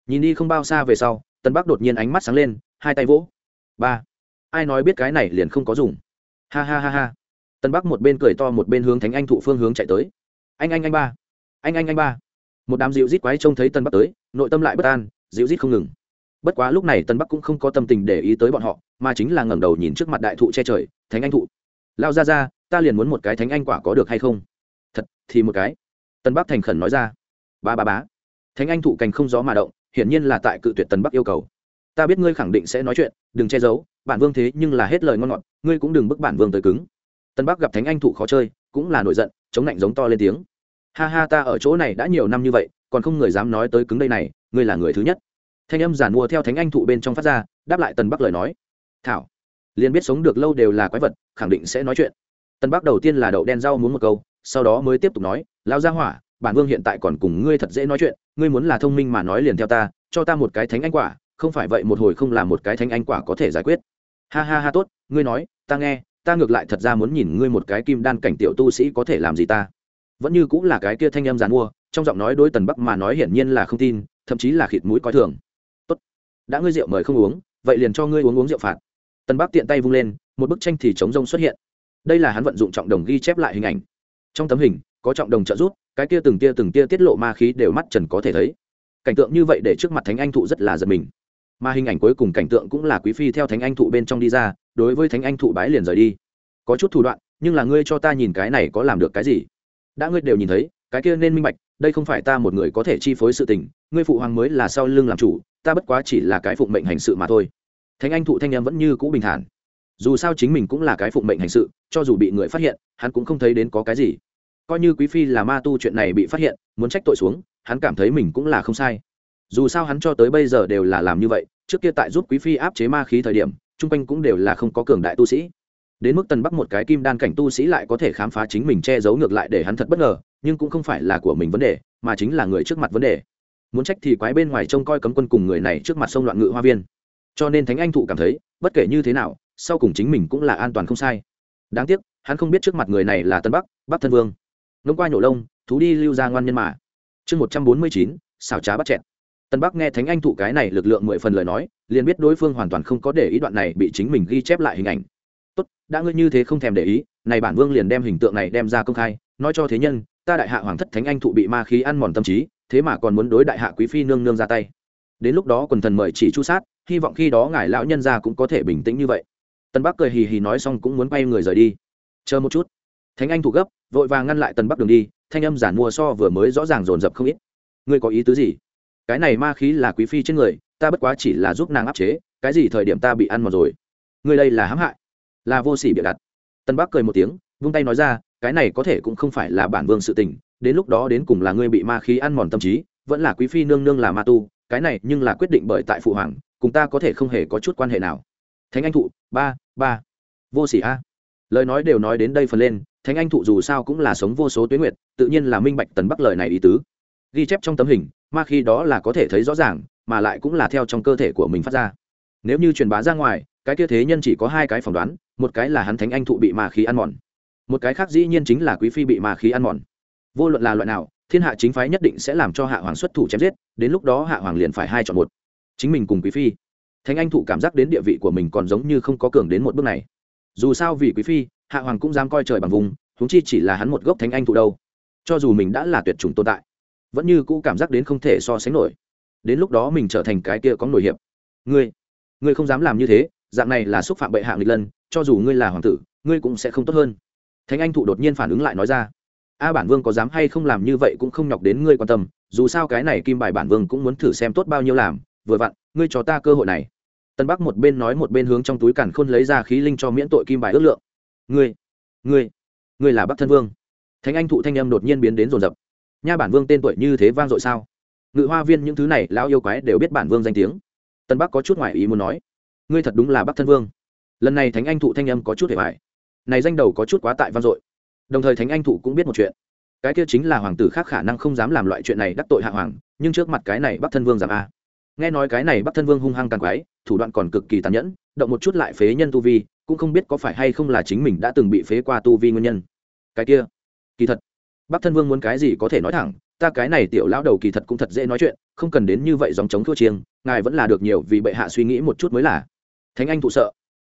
Nhìn đi không bao xa về sau, tân bắc đột nhiên ánh mắt sáng lên, hai tay vỗ. Ba. Ai nói biết cái này liền không có dùng. Ha ha ha ha. Tân bắc một bên cười to một bên hướng thánh anh thụ phương hướng chạy tới. Anh anh anh, ba. Anh anh anh, ba. Một đám dịu rít quái trông thấy tân bắc tới, nội tâm lại bất an, dịu rít không ngừng bất quá lúc này tân bắc cũng không có tâm tình để ý tới bọn họ, mà chính là ngẩng đầu nhìn trước mặt đại thụ che trời, thánh anh thụ, lao ra ra, ta liền muốn một cái thánh anh quả có được hay không? Thật, thì một cái. Tân bắc thành khẩn nói ra. Ba ba bá. Thánh anh thụ cành không gió mà động, hiển nhiên là tại cự tuyệt tân bắc yêu cầu. Ta biết ngươi khẳng định sẽ nói chuyện, đừng che giấu, bản vương thế nhưng là hết lời ngon ngọt, ngươi cũng đừng bức bản vương tới cứng. Tân bắc gặp thánh anh thụ khó chơi, cũng là nổi giận, chống lạnh giống to lên tiếng. Ha ha, ta ở chỗ này đã nhiều năm như vậy, còn không người dám nói tới cứng đây này, ngươi là người thứ nhất thanh âm giản mua theo thánh anh thụ bên trong phát ra, đáp lại Tần bắc lời nói. Thảo, liền biết sống được lâu đều là quái vật, khẳng định sẽ nói chuyện. Tần bắc đầu tiên là đậu đen rau muốn một câu, sau đó mới tiếp tục nói lao ra hỏa, bản vương hiện tại còn cùng ngươi thật dễ nói chuyện, ngươi muốn là thông minh mà nói liền theo ta, cho ta một cái thánh anh quả, không phải vậy một hồi không là một cái thánh anh quả có thể giải quyết. Ha ha ha, tốt, ngươi nói, ta nghe, ta ngược lại thật ra muốn nhìn ngươi một cái kim đan cảnh tiểu tu sĩ có thể làm gì ta. Vẫn như cũng là cái kia thanh em giàn mua, trong giọng nói đối tần bắc mà nói hiển nhiên là không tin, thậm chí là khịt mũi coi thường đã ngươi rượu mời không uống, vậy liền cho ngươi uống uống rượu phạt. Tần bắc tiện tay vung lên, một bức tranh thì chống rông xuất hiện. Đây là hắn vận dụng trọng đồng ghi chép lại hình ảnh. Trong tấm hình, có trọng đồng trợ rút cái kia từng tia từng tia tiết lộ ma khí đều mắt trần có thể thấy. Cảnh tượng như vậy để trước mặt thánh anh thụ rất là giật mình. Mà hình ảnh cuối cùng cảnh tượng cũng là quý phi theo thánh anh thụ bên trong đi ra, đối với thánh anh thụ bái liền rời đi. Có chút thủ đoạn, nhưng là ngươi cho ta nhìn cái này có làm được cái gì? Đã ngươi đều nhìn thấy cái kia nên minh bạch, đây không phải ta một người có thể chi phối sự tình, ngươi phụ hoàng mới là sau lưng làm chủ, ta bất quá chỉ là cái phụng mệnh hành sự mà thôi. Thánh anh thụ thanh em vẫn như cũ bình thản. Dù sao chính mình cũng là cái phụng mệnh hành sự, cho dù bị người phát hiện, hắn cũng không thấy đến có cái gì. Coi như quý phi là ma tu chuyện này bị phát hiện, muốn trách tội xuống, hắn cảm thấy mình cũng là không sai. Dù sao hắn cho tới bây giờ đều là làm như vậy, trước kia tại giúp quý phi áp chế ma khí thời điểm, chung quanh cũng đều là không có cường đại tu sĩ. Đến mức tần bắc một cái kim đan cảnh tu sĩ lại có thể khám phá chính mình che giấu ngược lại để hắn thật bất ngờ nhưng cũng không phải là của mình vấn đề, mà chính là người trước mặt vấn đề. Muốn trách thì quái bên ngoài trông coi cấm quân cùng người này trước mặt sông loạn ngự hoa viên. Cho nên thánh anh thụ cảm thấy, bất kể như thế nào, sau cùng chính mình cũng là an toàn không sai. Đáng tiếc, hắn không biết trước mặt người này là tân bắc bắc thân vương. Ngông qua nhổ lông, thú đi lưu ra ngoan nhân mà. Chương một trăm bốn mươi chín, xảo trá bắt chẹt. Tân bắc nghe thánh anh thụ cái này lực lượng mười phần lời nói, liền biết đối phương hoàn toàn không có để ý đoạn này bị chính mình ghi chép lại hình ảnh. Tốt, đã ngươi như thế không thèm để ý, này bản vương liền đem hình tượng này đem ra công khai, nói cho thế nhân ta đại hạ hoàng thất thánh anh thụ bị ma khí ăn mòn tâm trí, thế mà còn muốn đối đại hạ quý phi nương nương ra tay. Đến lúc đó quần thần mời chỉ chu sát, hy vọng khi đó ngài lão nhân gia cũng có thể bình tĩnh như vậy. Tân bắc cười hì hì nói xong cũng muốn bay người rời đi. Chờ một chút. Thánh anh thụ gấp, vội vàng ngăn lại tân bắc đường đi, thanh âm giản mua so vừa mới rõ ràng dồn dập không ít. Ngươi có ý tứ gì? Cái này ma khí là quý phi trên người, ta bất quá chỉ là giúp nàng áp chế, cái gì thời điểm ta bị ăn mòn rồi? Ngươi đây là hãm hại, là vô sỉ bịa đặt. Tân bắc cười một tiếng, vung tay nói ra cái này có thể cũng không phải là bản vương sự tình, đến lúc đó đến cùng là ngươi bị ma khí ăn mòn tâm trí, vẫn là quý phi nương nương là ma tu, cái này nhưng là quyết định bởi tại phụ hoàng, cùng ta có thể không hề có chút quan hệ nào. Thánh anh thụ, ba ba. Vô sỉ a. Lời nói đều nói đến đây phần lên, thánh anh thụ dù sao cũng là sống vô số tuyến nguyệt, tự nhiên là minh bạch tần bắc lời này ý tứ. Ghi chép trong tấm hình, ma khi đó là có thể thấy rõ ràng, mà lại cũng là theo trong cơ thể của mình phát ra. Nếu như truyền bá ra ngoài, cái kia thế nhân chỉ có hai cái phỏng đoán, một cái là hắn thánh anh thụ bị ma khí ăn mòn một cái khác dĩ nhiên chính là quý phi bị ma khí ăn mòn. Vô luận là loại nào, thiên hạ chính phái nhất định sẽ làm cho hạ hoàng xuất thủ chém giết, đến lúc đó hạ hoàng liền phải hai chọn một. Chính mình cùng quý phi. Thánh anh thụ cảm giác đến địa vị của mình còn giống như không có cường đến một bước này. Dù sao vì quý phi, hạ hoàng cũng dám coi trời bằng vùng thúng chi chỉ là hắn một gốc thánh anh thụ đâu. Cho dù mình đã là tuyệt chủng tồn tại, vẫn như cũ cảm giác đến không thể so sánh nổi. Đến lúc đó mình trở thành cái kia có nổi hiệp. Ngươi ngươi không dám làm như thế, dạng này là xúc phạm bệ hạ nghịch lân, cho dù ngươi là hoàng tử, ngươi cũng sẽ không tốt hơn thánh anh thụ đột nhiên phản ứng lại nói ra, a bản vương có dám hay không làm như vậy cũng không nhọc đến ngươi quan tâm, dù sao cái này kim bài bản vương cũng muốn thử xem tốt bao nhiêu làm, vừa vặn, ngươi cho ta cơ hội này. Tân bắc một bên nói một bên hướng trong túi càn khôn lấy ra khí linh cho miễn tội kim bài ước lượng. Ngươi ngươi ngươi là bắc thân vương. Thánh anh thụ thanh âm đột nhiên biến đến rồn rập. Nha bản vương tên tuổi như thế vang dội sao? Ngự hoa viên những thứ này, lão yêu quái đều biết bản vương danh tiếng. Tân bắc có chút ngoại ý muốn nói, ngươi thật đúng là bắc thân vương. Lần này thánh anh thụ thanh âm có chút hề hoài này danh đầu có chút quá tại vang dội. Đồng thời thánh anh thụ cũng biết một chuyện. Cái kia chính là hoàng tử khác khả năng không dám làm loại chuyện này đắc tội hạ hoàng, nhưng trước mặt cái này bắc thân vương giảm a. Nghe nói cái này bắc thân vương hung hăng càng quái, thủ đoạn còn cực kỳ tàn nhẫn, động một chút lại phế nhân tu vi, cũng không biết có phải hay không là chính mình đã từng bị phế qua tu vi nguyên nhân. Cái kia, kỳ thật, bắc thân vương muốn cái gì có thể nói thẳng, ta cái này tiểu lão đầu kỳ thật cũng thật dễ nói chuyện, không cần đến như vậy dòng chống thua chiêng, ngài vẫn là được nhiều vì bệ hạ suy nghĩ một chút mới là. Thánh anh thụ sợ.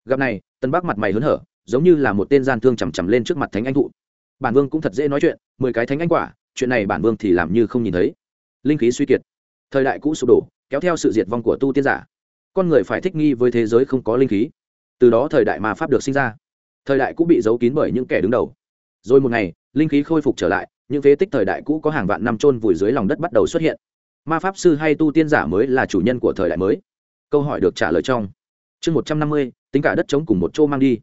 Gặp này, tân bắc mặt mày hớn hở giống như là một tên gian thương chằm chằm lên trước mặt thánh anh thụ. Bản vương cũng thật dễ nói chuyện, mười cái thánh anh quả, chuyện này bản vương thì làm như không nhìn thấy. Linh khí suy kiệt. Thời đại cũ sụp đổ, kéo theo sự diệt vong của tu tiên giả. Con người phải thích nghi với thế giới không có linh khí. Từ đó thời đại ma pháp được sinh ra. Thời đại cũ bị giấu kín bởi những kẻ đứng đầu. Rồi một ngày, linh khí khôi phục trở lại, những phế tích thời đại cũ có hàng vạn năm trôn vùi dưới lòng đất bắt đầu xuất hiện. Ma pháp sư hay tu tiên giả mới là chủ nhân của thời đại mới. Câu hỏi được trả lời trong chương một trăm năm mươi, tính cả đất chống cùng một chỗ mang đi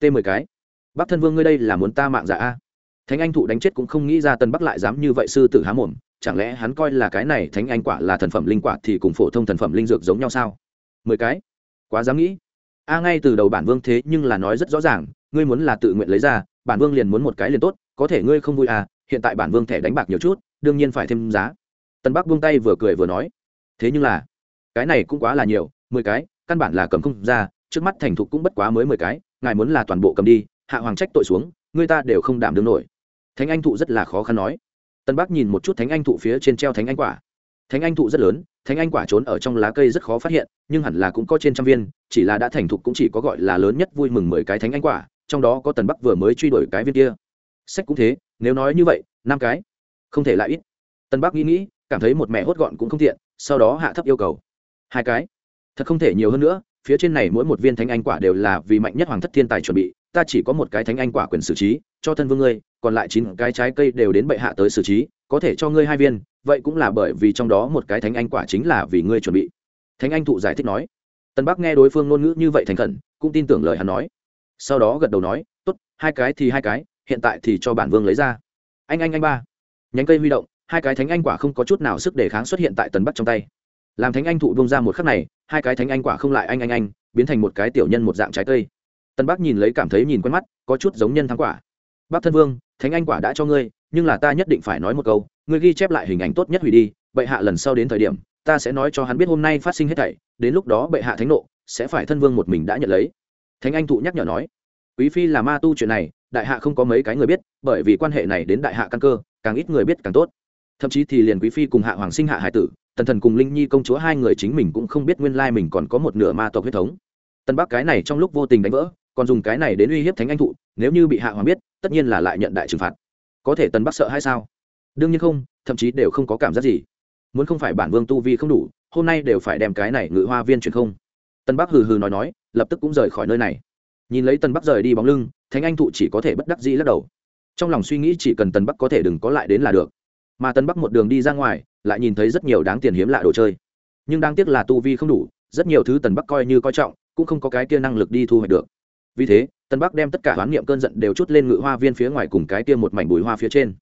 t mười cái. Bắc thân vương ngươi đây là muốn ta mạng giả a? Thánh anh thụ đánh chết cũng không nghĩ ra tân bắc lại dám như vậy sư tử há mồm, chẳng lẽ hắn coi là cái này thánh anh quả là thần phẩm linh quả thì cùng phổ thông thần phẩm linh dược giống nhau sao? Mười cái? Quá dám nghĩ. A ngay từ đầu bản vương thế nhưng là nói rất rõ ràng, ngươi muốn là tự nguyện lấy ra, bản vương liền muốn một cái liền tốt, có thể ngươi không vui à hiện tại bản vương thẻ đánh bạc nhiều chút, đương nhiên phải thêm giá. Tân bắc buông tay vừa cười vừa nói. Thế nhưng là, cái này cũng quá là nhiều, mười cái, căn bản là cầm không ra, trước mắt thành thục cũng bất quá mới mười cái ngài muốn là toàn bộ cầm đi, hạ hoàng trách tội xuống, người ta đều không đảm đương nổi. Thánh anh thụ rất là khó khăn nói. Tân bắc nhìn một chút thánh anh thụ phía trên treo thánh anh quả. Thánh anh thụ rất lớn, thánh anh quả trốn ở trong lá cây rất khó phát hiện, nhưng hẳn là cũng có trên trăm viên, chỉ là đã thành thục cũng chỉ có gọi là lớn nhất vui mừng mười cái thánh anh quả, trong đó có tần bắc vừa mới truy đuổi cái viên kia. Sách cũng thế, nếu nói như vậy, năm cái, không thể lại ít. Tân bắc nghĩ nghĩ, cảm thấy một mẹ hốt gọn cũng không tiện, sau đó hạ thấp yêu cầu. Hai cái, thật không thể nhiều hơn nữa phía trên này mỗi một viên thánh anh quả đều là vì mạnh nhất hoàng thất thiên tài chuẩn bị, ta chỉ có một cái thánh anh quả quyền xử trí, cho thân vương ngươi, còn lại chín cái trái cây đều đến bệ hạ tới xử trí, có thể cho ngươi hai viên, vậy cũng là bởi vì trong đó một cái thánh anh quả chính là vì ngươi chuẩn bị. Thánh anh thụ giải thích nói. Tân bắc nghe đối phương ngôn ngữ như vậy thành khẩn, cũng tin tưởng lời hắn nói. Sau đó gật đầu nói, tốt, hai cái thì hai cái, hiện tại thì cho bản vương lấy ra. Anh anh anh ba. Nhánh cây huy động, hai cái thánh anh quả không có chút nào sức đề kháng xuất hiện tại tần bắc trong tay làm thánh anh thụ bông ra một khắc này, hai cái thánh anh quả không lại anh anh anh, biến thành một cái tiểu nhân một dạng trái cây. Tân bắc nhìn lấy cảm thấy nhìn quen mắt, có chút giống nhân thắng quả. Bác thân vương, thánh anh quả đã cho ngươi, nhưng là ta nhất định phải nói một câu, ngươi ghi chép lại hình ảnh tốt nhất hủy đi, bệ hạ lần sau đến thời điểm, ta sẽ nói cho hắn biết hôm nay phát sinh hết thảy, đến lúc đó bệ hạ thánh nộ, sẽ phải thân vương một mình đã nhận lấy. Thánh anh thụ nhắc nhở nói, quý phi là ma tu chuyện này, đại hạ không có mấy cái người biết, bởi vì quan hệ này đến đại hạ căn cơ, càng ít người biết càng tốt. Thậm chí thì liền quý phi cùng hạ hoàng sinh hạ hải tử tần thần cùng linh nhi công chúa hai người chính mình cũng không biết nguyên lai mình còn có một nửa ma tộc huyết thống. Tân bắc cái này trong lúc vô tình đánh vỡ, còn dùng cái này đến uy hiếp thánh anh thụ, nếu như bị hạ hoàng biết, tất nhiên là lại nhận đại trừng phạt. Có thể tân bắc sợ hay sao? Đương nhiên không, thậm chí đều không có cảm giác gì. Muốn không phải bản vương tu vi không đủ, hôm nay đều phải đem cái này ngự hoa viên truyền không. Tân bắc hừ hừ nói nói, lập tức cũng rời khỏi nơi này. Nhìn lấy tân bắc rời đi bóng lưng, thánh anh thụ chỉ có thể bất đắc dĩ lắc đầu. Trong lòng suy nghĩ chỉ cần tân bắc có thể đừng có lại đến là được mà tân bắc một đường đi ra ngoài, lại nhìn thấy rất nhiều đáng tiền hiếm lạ đồ chơi. Nhưng đáng tiếc là tu vi không đủ, rất nhiều thứ tần bắc coi như coi trọng, cũng không có cái kia năng lực đi thu hoạch được. Vì thế, tân bắc đem tất cả hoán niệm cơn giận đều chút lên ngự hoa viên phía ngoài cùng cái kia một mảnh bùi hoa phía trên.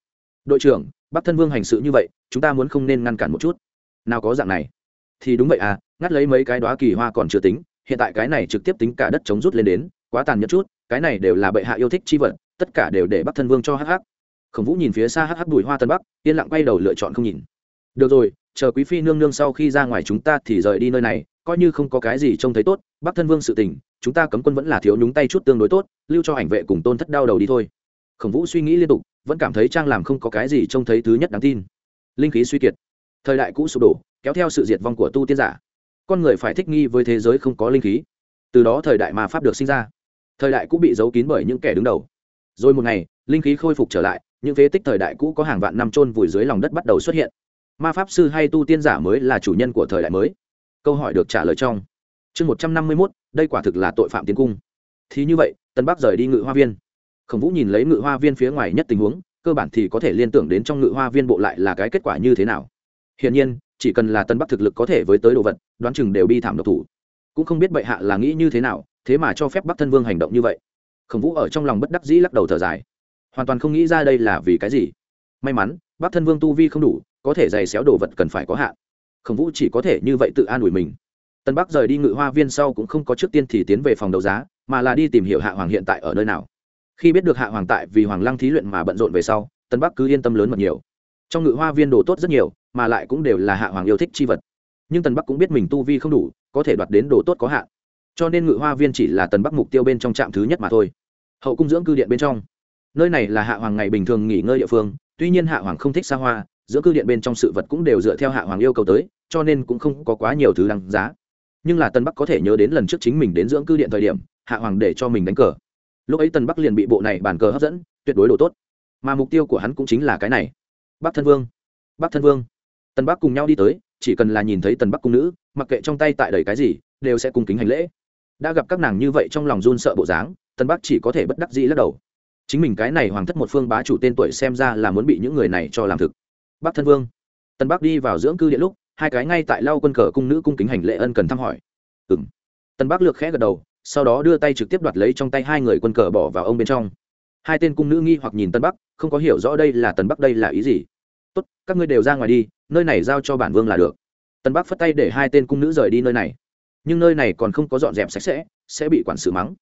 Đội trưởng, bắc thân vương hành sự như vậy, chúng ta muốn không nên ngăn cản một chút. Nào có dạng này. Thì đúng vậy à ngắt lấy mấy cái đoá kỳ hoa còn chưa tính, hiện tại cái này trực tiếp tính cả đất chống rút lên đến, quá tàn nhẫn chút, cái này đều là bệ hạ yêu thích chi vật, tất cả đều để bắc thân vương cho hh khổng vũ nhìn phía xa hh bùi hoa tân bắc, yên lặng quay đầu lựa chọn không nhìn. Được rồi, chờ quý phi nương nương sau khi ra ngoài chúng ta thì rời đi nơi này, coi như không có cái gì trông thấy tốt, bắc thân vương sự tình, chúng ta cấm quân vẫn là thiếu nhúng tay chút tương đối tốt, lưu cho ảnh vệ cùng tôn thất đau đầu đi thôi. Khổng vũ suy nghĩ liên tục, vẫn cảm thấy trang làm không có cái gì trông thấy thứ nhất đáng tin. Linh khí suy kiệt. Thời đại cũ sụp đổ, kéo theo sự diệt vong của tu tiên giả. Con người phải thích nghi với thế giới không có linh khí. Từ đó thời đại mà pháp được sinh ra. Thời đại cũ bị giấu kín bởi những kẻ đứng đầu. Rồi một ngày, linh khí khôi phục trở lại những phế tích thời đại cũ có hàng vạn năm trôn vùi dưới lòng đất bắt đầu xuất hiện. Ma pháp sư hay tu tiên giả mới là chủ nhân của thời đại mới. Câu hỏi được trả lời trong chương một trăm năm mươi mốt, đây quả thực là tội phạm tiến cung. Thì như vậy, tân bắc rời đi ngự hoa viên. Khổng vũ nhìn lấy ngự hoa viên phía ngoài nhất tình huống, cơ bản thì có thể liên tưởng đến trong ngự hoa viên bộ lại là cái kết quả như thế nào. Hiển nhiên, chỉ cần là tân bắc thực lực có thể với tới đồ vật, đoán chừng đều bi thảm độc thủ. Cũng không biết bệ hạ là nghĩ như thế nào, thế mà cho phép bắc thân vương hành động như vậy. Khổng vũ ở trong lòng bất đắc dĩ lắc đầu thở dài hoàn toàn không nghĩ ra đây là vì cái gì. May mắn bác thân vương tu vi không đủ, có thể giày xéo đồ vật cần phải có hạn. Khổng vũ chỉ có thể như vậy tự an ủi mình. Tân bắc rời đi ngự hoa viên sau cũng không có trước tiên thì tiến về phòng đấu giá, mà là đi tìm hiểu hạ hoàng hiện tại ở nơi nào. Khi biết được hạ hoàng tại vì hoàng lăng thí luyện mà bận rộn về sau tân bắc cứ yên tâm lớn mật nhiều. Trong ngự hoa viên đồ tốt rất nhiều, mà lại cũng đều là hạ hoàng yêu thích chi vật. Nhưng tân bắc cũng biết mình tu vi không đủ, có thể đoạt đến đồ tốt có hạn. Cho nên ngự hoa viên chỉ là tân bắc mục tiêu bên trong trạm thứ nhất mà thôi. Hậu cung dưỡng cư điện bên trong nơi này là hạ hoàng ngày bình thường nghỉ ngơi địa phương, tuy nhiên hạ hoàng không thích xa hoa dưỡng cư điện bên trong sự vật cũng đều dựa theo hạ hoàng yêu cầu tới, cho nên cũng không có quá nhiều thứ đáng giá. Nhưng là tân bắc có thể nhớ đến lần trước chính mình đến dưỡng cư điện thời điểm, hạ hoàng để cho mình đánh cờ. Lúc ấy tân bắc liền bị bộ này bàn cờ hấp dẫn, tuyệt đối độ tốt. Mà mục tiêu của hắn cũng chính là cái này. Bắc thân vương. Bắc thân vương. Tân bắc cùng nhau đi tới, chỉ cần là nhìn thấy tần bắc cung nữ, mặc kệ trong tay tại đầy cái gì, đều sẽ cung kính hành lễ. Đã gặp các nàng như vậy trong lòng run sợ bộ dáng, tân bắc chỉ có thể bất đắc dĩ lắc đầu chính mình cái này hoàng thất một phương bá chủ tên tuổi xem ra là muốn bị những người này cho làm thực. Bắc thân vương. Tân bắc đi vào dưỡng cư điện lúc, hai cái ngay tại lau quân cờ cung nữ cung kính hành lễ ân cần thăm hỏi. Ừng tân bắc lược khẽ gật đầu, sau đó đưa tay trực tiếp đoạt lấy trong tay hai người quân cờ bỏ vào ông bên trong. Hai tên cung nữ nghi hoặc nhìn tân bắc, không có hiểu rõ đây là tân bắc đây là ý gì. Tốt, các ngươi đều ra ngoài đi, nơi này giao cho bản vương là được. Tân bắc phất tay để hai tên cung nữ rời đi nơi này. Nhưng nơi này còn không có dọn dẹp sạch sẽ sẽ bị quản sự mắng.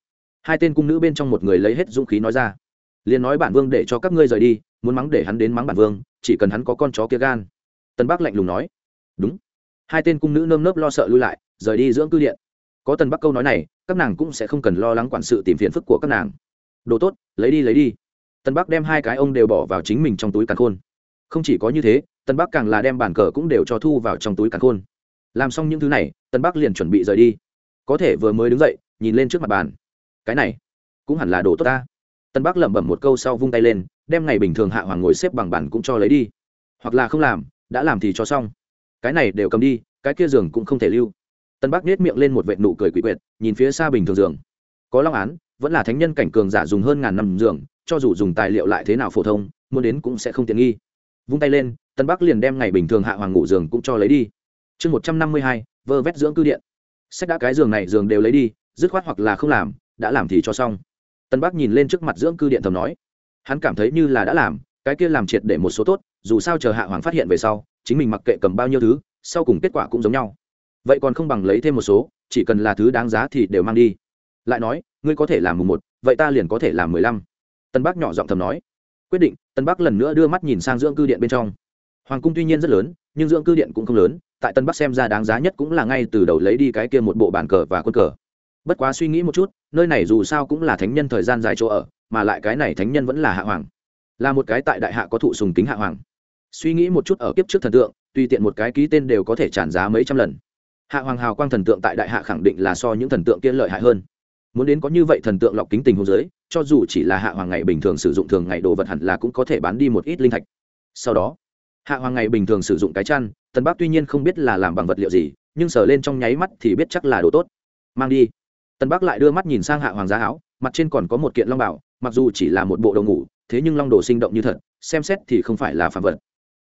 Hai tên cung nữ bên trong một người lấy hết dũng khí nói ra liền nói bản vương để cho các ngươi rời đi, muốn mắng để hắn đến mắng bản vương, chỉ cần hắn có con chó kia gan. Tân bắc lạnh lùng nói. Đúng. Hai tên cung nữ nơm nớp lo sợ lui lại, rời đi dưỡng cư điện. Có tần bắc câu nói này, các nàng cũng sẽ không cần lo lắng quản sự tìm phiền phức của các nàng. Đồ tốt, lấy đi lấy đi. Tân bắc đem hai cái ông đều bỏ vào chính mình trong túi càn khôn. Không chỉ có như thế tân bắc càng là đem bàn cờ cũng đều cho thu vào trong túi càn khôn. Làm xong những thứ này tân bắc liền chuẩn bị rời đi. Có thể vừa mới đứng dậy, nhìn lên trước mặt bàn. Cái này cũng hẳn là đồ tốt ta tân bắc lẩm bẩm một câu sau vung tay lên, đem ngày bình thường hạ hoàng ngồi xếp bằng bàn cũng cho lấy đi. Hoặc là không làm, đã làm thì cho xong. Cái này đều cầm đi, cái kia giường cũng không thể lưu. Tân bắc nết miệng lên một vệ nụ cười quỷ quyệt, nhìn phía xa bình thường giường. Có long án, vẫn là thánh nhân cảnh cường giả dùng hơn ngàn năm giường, cho dù dùng tài liệu lại thế nào phổ thông, muốn đến cũng sẽ không tiện nghi. Vung tay lên, tân bắc liền đem ngày bình thường hạ hoàng ngủ giường cũng cho lấy đi. Chương một trăm năm mươi hai, vơ vét dưỡng cư điện. Sách đã cái giường này giường đều lấy đi, dứt khoát hoặc là không làm, đã làm thì cho xong tân bắc nhìn lên trước mặt dưỡng cư điện thầm nói, hắn cảm thấy như là đã làm, cái kia làm triệt để một số tốt, dù sao chờ hạ hoàng phát hiện về sau, chính mình mặc kệ cầm bao nhiêu thứ, sau cùng kết quả cũng giống nhau. Vậy còn không bằng lấy thêm một số, chỉ cần là thứ đáng giá thì đều mang đi. Lại nói, ngươi có thể làm mùng một, vậy ta liền có thể làm mười lăm. Tân bắc nhỏ giọng thầm nói. Quyết định, tân bắc lần nữa đưa mắt nhìn sang dưỡng cư điện bên trong. Hoàng cung tuy nhiên rất lớn, nhưng dưỡng cư điện cũng không lớn, tại tân bắc xem ra đáng giá nhất cũng là ngay từ đầu lấy đi cái kia một bộ bàn cờ và quân cờ bất quá suy nghĩ một chút, nơi này dù sao cũng là thánh nhân thời gian dài chỗ ở, mà lại cái này thánh nhân vẫn là hạ hoàng. Là một cái tại đại hạ có thụ sùng kính hạ hoàng. Suy nghĩ một chút ở kiếp trước thần tượng, tùy tiện một cái ký tên đều có thể tràn giá mấy trăm lần. Hạ hoàng hào quang thần tượng tại đại hạ khẳng định là so những thần tượng kia lợi hại hơn. Muốn đến có như vậy thần tượng lọc kính tình hôn giới cho dù chỉ là hạ hoàng ngày bình thường sử dụng thường ngày đồ vật hẳn là cũng có thể bán đi một ít linh thạch. Sau đó, hạ hoàng ngày bình thường sử dụng cái chăn, tần bác tuy nhiên không biết là làm bằng vật liệu gì, nhưng sờ lên trong nháy mắt thì biết chắc là đồ tốt. Mang đi tần bác lại đưa mắt nhìn sang hạ hoàng giá áo mặt trên còn có một kiện long bảo, mặc dù chỉ là một bộ đồ ngủ, thế nhưng long đồ sinh động như thật, xem xét thì không phải là phạm vật.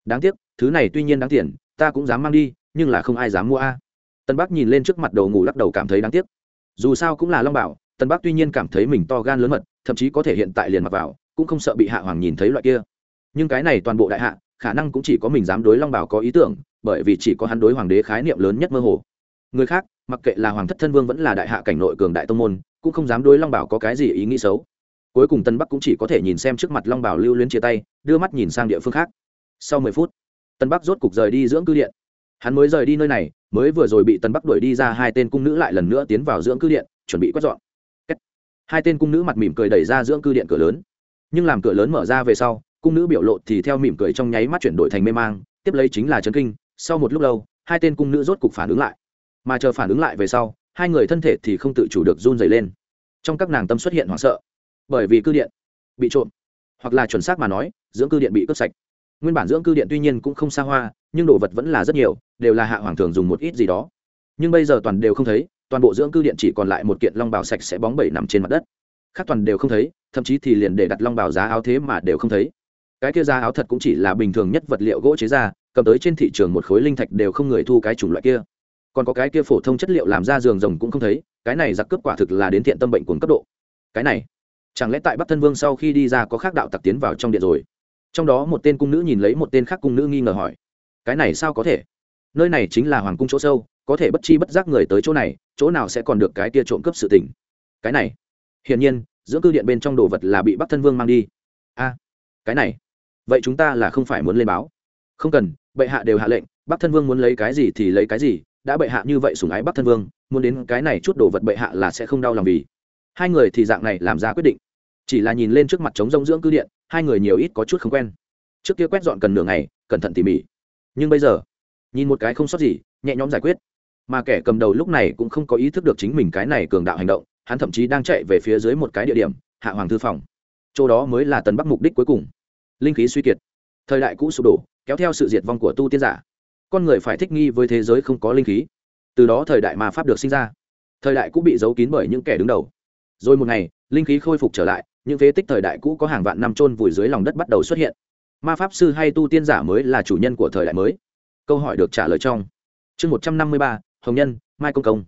Đáng tiếc, thứ này tuy nhiên đáng tiền, ta cũng dám mang đi, nhưng là không ai dám mua a. Tân bắc nhìn lên trước mặt đồ ngủ lắc đầu cảm thấy đáng tiếc. Dù sao cũng là long bảo, tân bắc tuy nhiên cảm thấy mình to gan lớn mật, thậm chí có thể hiện tại liền mặc vào, cũng không sợ bị hạ hoàng nhìn thấy loại kia. Nhưng cái này toàn bộ đại hạ, khả năng cũng chỉ có mình dám đối long bảo có ý tưởng, bởi vì chỉ có hắn đối hoàng đế khái niệm lớn nhất mơ hồ. Người khác mặc kệ là hoàng thất thân vương vẫn là đại hạ cảnh nội cường đại tông môn, cũng không dám đối long bảo có cái gì ý nghĩ xấu. Cuối cùng tân bắc cũng chỉ có thể nhìn xem trước mặt long bảo lưu luyến chia tay, đưa mắt nhìn sang địa phương khác. Sau mười phút, tân bắc rốt cục rời đi dưỡng cư điện. Hắn mới rời đi nơi này, mới vừa rồi bị tân bắc đuổi đi ra, hai tên cung nữ lại lần nữa tiến vào dưỡng cư điện, chuẩn bị quét dọn. Hai tên cung nữ mặt mỉm cười đẩy ra dưỡng cư điện cửa lớn. Nhưng làm cửa lớn mở ra về sau, cung nữ biểu lộ thì theo mỉm cười trong nháy mắt chuyển đổi thành mê mang, tiếp lấy chính là trấn kinh. Sau một lúc lâu, hai tên cung nữ rốt cục phản ứng lại mà chờ phản ứng lại về sau, hai người thân thể thì không tự chủ được run dày lên. Trong các nàng tâm xuất hiện hoảng sợ, bởi vì cư điện bị trộm, hoặc là chuẩn xác mà nói, dưỡng cư điện bị cướp sạch. Nguyên bản dưỡng cư điện tuy nhiên cũng không xa hoa, nhưng đồ vật vẫn là rất nhiều, đều là hạ hoàng thường dùng một ít gì đó. Nhưng bây giờ toàn đều không thấy, toàn bộ dưỡng cư điện chỉ còn lại một kiện long bào sạch sẽ bóng bẩy nằm trên mặt đất. Khác toàn đều không thấy, thậm chí thì liền để đặt long bào giá áo thế mà đều không thấy. Cái kia giá áo thật cũng chỉ là bình thường nhất vật liệu gỗ chế ra, cầm tới trên thị trường một khối linh thạch đều không người thu cái chủng loại kia còn có cái kia phổ thông chất liệu làm ra giường rồng cũng không thấy, cái này giặc cướp quả thực là đến thiện tâm bệnh cuồng cấp độ. Cái này, chẳng lẽ tại bắc thân vương sau khi đi ra có khác đạo tặc tiến vào trong điện rồi? Trong đó một tên cung nữ nhìn lấy một tên khác cung nữ nghi ngờ hỏi, cái này sao có thể? Nơi này chính là hoàng cung chỗ sâu, có thể bất chi bất giác người tới chỗ này, chỗ nào sẽ còn được cái kia trộm cướp sự tình? Cái này, hiển nhiên, dưỡng cư điện bên trong đồ vật là bị bắc thân vương mang đi. A, cái này, vậy chúng ta là không phải muốn lên báo? Không cần, bệ hạ đều hạ lệnh, bắc thân vương muốn lấy cái gì thì lấy cái gì đã bệ hạ như vậy sùng ái bắc thân vương, muốn đến cái này chút đồ vật bệ hạ là sẽ không đau lòng vì. Hai người thì dạng này làm ra quyết định. Chỉ là nhìn lên trước mặt trống rông dưỡng cư điện, hai người nhiều ít có chút không quen. Trước kia quét dọn cần nửa ngày, cẩn thận tỉ mỉ. Nhưng bây giờ, nhìn một cái không sót gì, nhẹ nhõm giải quyết. Mà kẻ cầm đầu lúc này cũng không có ý thức được chính mình cái này cường đạo hành động, hắn thậm chí đang chạy về phía dưới một cái địa điểm, hạ hoàng thư phòng. Chỗ đó mới là tần bắc mục đích cuối cùng. Linh khí suy kiệt. Thời đại cũ sụp đổ, kéo theo sự diệt vong của tu tiên giả con người phải thích nghi với thế giới không có linh khí. Từ đó thời đại ma pháp được sinh ra. Thời đại cũ bị giấu kín bởi những kẻ đứng đầu. Rồi một ngày, linh khí khôi phục trở lại, những phế tích thời đại cũ có hàng vạn năm trôn vùi dưới lòng đất bắt đầu xuất hiện. Ma pháp sư hay tu tiên giả mới là chủ nhân của thời đại mới. Câu hỏi được trả lời trong chương một trăm năm mươi ba, hồng nhân, mai công công.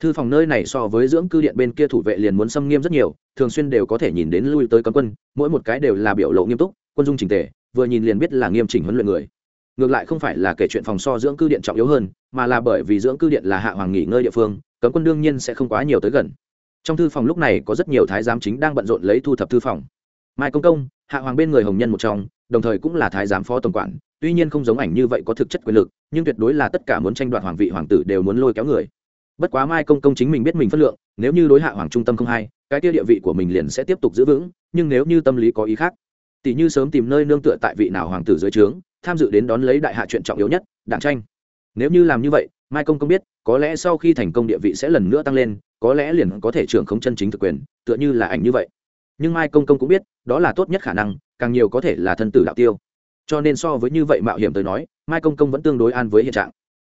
Thư phòng nơi này so với dưỡng cư điện bên kia thủ vệ liền muốn xâm nghiêm rất nhiều, thường xuyên đều có thể nhìn đến lui tới cấm quân, mỗi một cái đều là biểu lộ nghiêm túc, quân dung trình tề, vừa nhìn liền biết là nghiêm chỉnh huấn luyện người ngược lại không phải là kể chuyện phòng so dưỡng cư điện trọng yếu hơn, mà là bởi vì dưỡng cư điện là hạ hoàng nghỉ ngơi địa phương, cấm quân đương nhiên sẽ không quá nhiều tới gần. Trong thư phòng lúc này có rất nhiều thái giám chính đang bận rộn lấy thu thập thư phòng. Mai công công, hạ hoàng bên người hồng nhân một trong, đồng thời cũng là thái giám phó tổng quản, tuy nhiên không giống ảnh như vậy có thực chất quyền lực, nhưng tuyệt đối là tất cả muốn tranh đoạt hoàng vị hoàng tử đều muốn lôi kéo người. Bất quá mai công công chính mình biết mình phân lượng, nếu như đối hạ hoàng trung tâm không hay, cái kia địa vị của mình liền sẽ tiếp tục giữ vững, nhưng nếu như tâm lý có ý khác, tỷ như sớm tìm nơi nương tựa tại vị nào hoàng tử dưới trướng tham dự đến đón lấy đại hạ chuyện trọng yếu nhất, đảng tranh. Nếu như làm như vậy, mai công công biết, có lẽ sau khi thành công địa vị sẽ lần nữa tăng lên, có lẽ liền có thể trưởng không chân chính thực quyền, tựa như là ảnh như vậy. Nhưng mai công công cũng biết, đó là tốt nhất khả năng, càng nhiều có thể là thân tử đạo tiêu. Cho nên so với như vậy mạo hiểm tới nói, mai công công vẫn tương đối an với hiện trạng.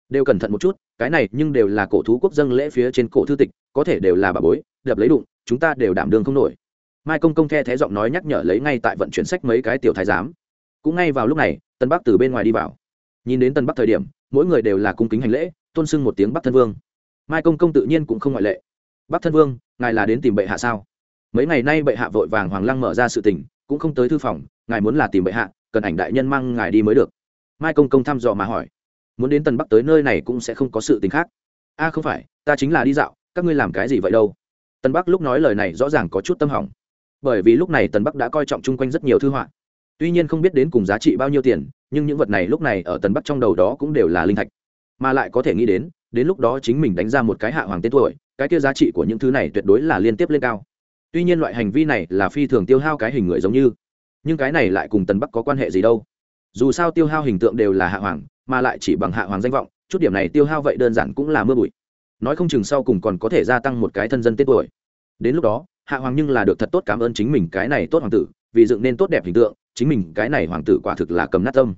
Đều cẩn thận một chút, cái này nhưng đều là cổ thú quốc dân lễ phía trên cổ thư tịch, có thể đều là bà bối, đập lấy đụng, chúng ta đều đảm đương không nổi. Mai công công the thé giọng nói nhắc nhở lấy ngay tại vận chuyển sách mấy cái tiểu thái giám. Cũng ngay vào lúc này tân bắc từ bên ngoài đi vào. Nhìn đến tân bắc thời điểm, mỗi người đều là cung kính hành lễ, tôn sưng một tiếng bắc thân vương. Mai công công tự nhiên cũng không ngoại lệ. Bắc thân vương, ngài là đến tìm bệ hạ sao? Mấy ngày nay bệ hạ vội vàng hoàng lăng mở ra sự tình, cũng không tới thư phòng, ngài muốn là tìm bệ hạ, cần ảnh đại nhân mang ngài đi mới được. Mai công công thăm dò mà hỏi. Muốn đến tân bắc tới nơi này cũng sẽ không có sự tình khác. A không phải, ta chính là đi dạo, các ngươi làm cái gì vậy đâu? Tân bắc lúc nói lời này rõ ràng có chút tâm hỏng. Bởi vì lúc này tân bắc đã coi trọng chung quanh rất nhiều thư họa tuy nhiên không biết đến cùng giá trị bao nhiêu tiền, nhưng những vật này lúc này ở tần bắc trong đầu đó cũng đều là linh thạch. Mà lại có thể nghĩ đến đến lúc đó chính mình đánh ra một cái hạ hoàng tên tuổi, cái kia giá trị của những thứ này tuyệt đối là liên tiếp lên cao. Tuy nhiên loại hành vi này là phi thường tiêu hao cái hình người giống như, nhưng cái này lại cùng tần bắc có quan hệ gì đâu. Dù sao tiêu hao hình tượng đều là hạ hoàng, mà lại chỉ bằng hạ hoàng danh vọng, chút điểm này tiêu hao vậy đơn giản cũng là mưa bụi. Nói không chừng sau cùng còn có thể gia tăng một cái thân dân tên tuổi. Đến lúc đó, hạ hoàng nhưng là được thật tốt cảm ơn chính mình cái này tốt hoàng tử, vì dựng nên tốt đẹp hình tượng chính mình cái này hoàng tử quả thực là cầm nát tâm.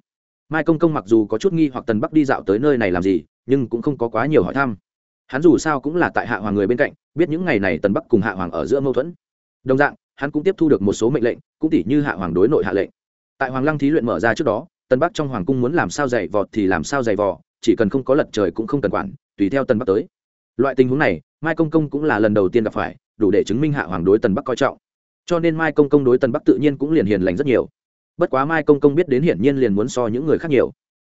Mai công công mặc dù có chút nghi hoặc tần bắc đi dạo tới nơi này làm gì, nhưng cũng không có quá nhiều hỏi thăm. Hắn dù sao cũng là tại hạ hoàng người bên cạnh, biết những ngày này tần bắc cùng hạ hoàng ở giữa mâu thuẫn. Đồng dạng, hắn cũng tiếp thu được một số mệnh lệnh, cũng tỉ như hạ hoàng đối nội hạ lệnh. Tại hoàng lăng thí luyện mở ra trước đó, tần bắc trong hoàng cung muốn làm sao dày vọt thì làm sao dày vò, chỉ cần không có lật trời cũng không cần quản, tùy theo tần bắc tới. Loại tình huống này, mai công công cũng là lần đầu tiên gặp phải, đủ để chứng minh hạ hoàng đối tần bắc coi trọng. Cho nên mai công công đối tần bắc tự nhiên cũng liền hiền lành rất nhiều bất quá mai công công biết đến hiển nhiên liền muốn so những người khác nhiều.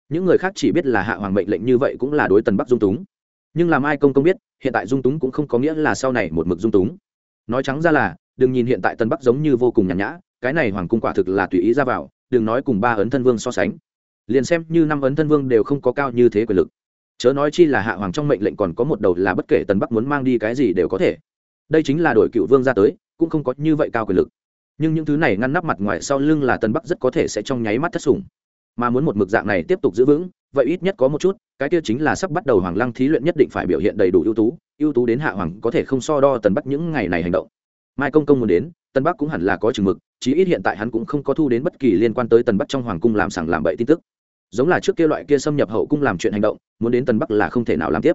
Những người khác chỉ biết là hạ hoàng mệnh lệnh như vậy cũng là đối tần bắc dung túng. Nhưng làm ai công công biết, hiện tại dung túng cũng không có nghĩa là sau này một mực dung túng. Nói trắng ra là, đừng nhìn hiện tại tân bắc giống như vô cùng nhàn nhã, cái này hoàng cung quả thực là tùy ý ra vào, đừng nói cùng ba ấn thân vương so sánh. Liền xem như năm ấn thân vương đều không có cao như thế quyền lực. Chớ nói chi là hạ hoàng trong mệnh lệnh còn có một đầu là bất kể tân bắc muốn mang đi cái gì đều có thể. Đây chính là đổi cựu vương ra tới, cũng không có như vậy cao quyền lực nhưng những thứ này ngăn nắp mặt ngoài sau lưng là tần bắc rất có thể sẽ trong nháy mắt thất sủng. Mà muốn một mực dạng này tiếp tục giữ vững, vậy ít nhất có một chút, cái kia chính là sắp bắt đầu hoàng lăng thí luyện nhất định phải biểu hiện đầy đủ ưu tú ưu tú đến hạ hoàng có thể không so đo tần bắc những ngày này hành động. Mai công công muốn đến tân bắc cũng hẳn là có chừng mực, chí ít hiện tại hắn cũng không có thu đến bất kỳ liên quan tới tần bắc trong hoàng cung làm sảng làm bậy tin tức. Giống là trước kia loại kia xâm nhập hậu cung làm chuyện hành động, muốn đến tần bắc là không thể nào làm tiếp.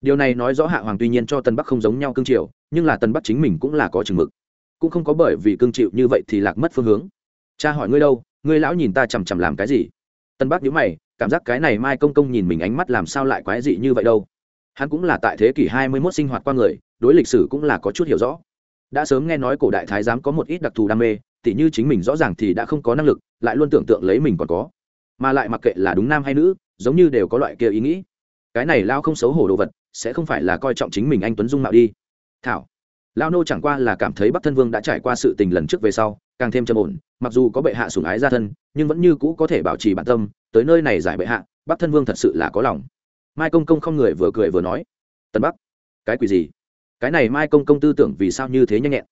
Điều này nói rõ hạ hoàng tuy nhiên cho tần bắc không giống nhau cương triều, nhưng là tần bắc chính mình cũng là có chừng mực cũng không có bởi vì cương chịu như vậy thì lạc mất phương hướng. Cha hỏi ngươi đâu, ngươi lão nhìn ta chằm chằm làm cái gì? Tân bác nhíu mày, cảm giác cái này mai công công nhìn mình ánh mắt làm sao lại quái dị như vậy đâu. Hắn cũng là tại thế kỷ hai mươi 21 sinh hoạt qua người, đối lịch sử cũng là có chút hiểu rõ. Đã sớm nghe nói cổ đại thái giám có một ít đặc thù đam mê, tỉ như chính mình rõ ràng thì đã không có năng lực, lại luôn tưởng tượng lấy mình còn có. Mà lại mặc kệ là đúng nam hay nữ, giống như đều có loại kia ý nghĩ. Cái này lao không xấu hổ đồ vật, sẽ không phải là coi trọng chính mình anh tuấn dung mạo đi. Thảo lao nô chẳng qua là cảm thấy bắc thân vương đã trải qua sự tình lần trước về sau, càng thêm trầm ổn, mặc dù có bệ hạ sủng ái gia thân, nhưng vẫn như cũ có thể bảo trì bản tâm, tới nơi này giải bệ hạ, bắc thân vương thật sự là có lòng. Mai công công không người vừa cười vừa nói tân bắc, cái quỷ gì? Cái này mai công công tư tưởng vì sao như thế nhanh nhẹn?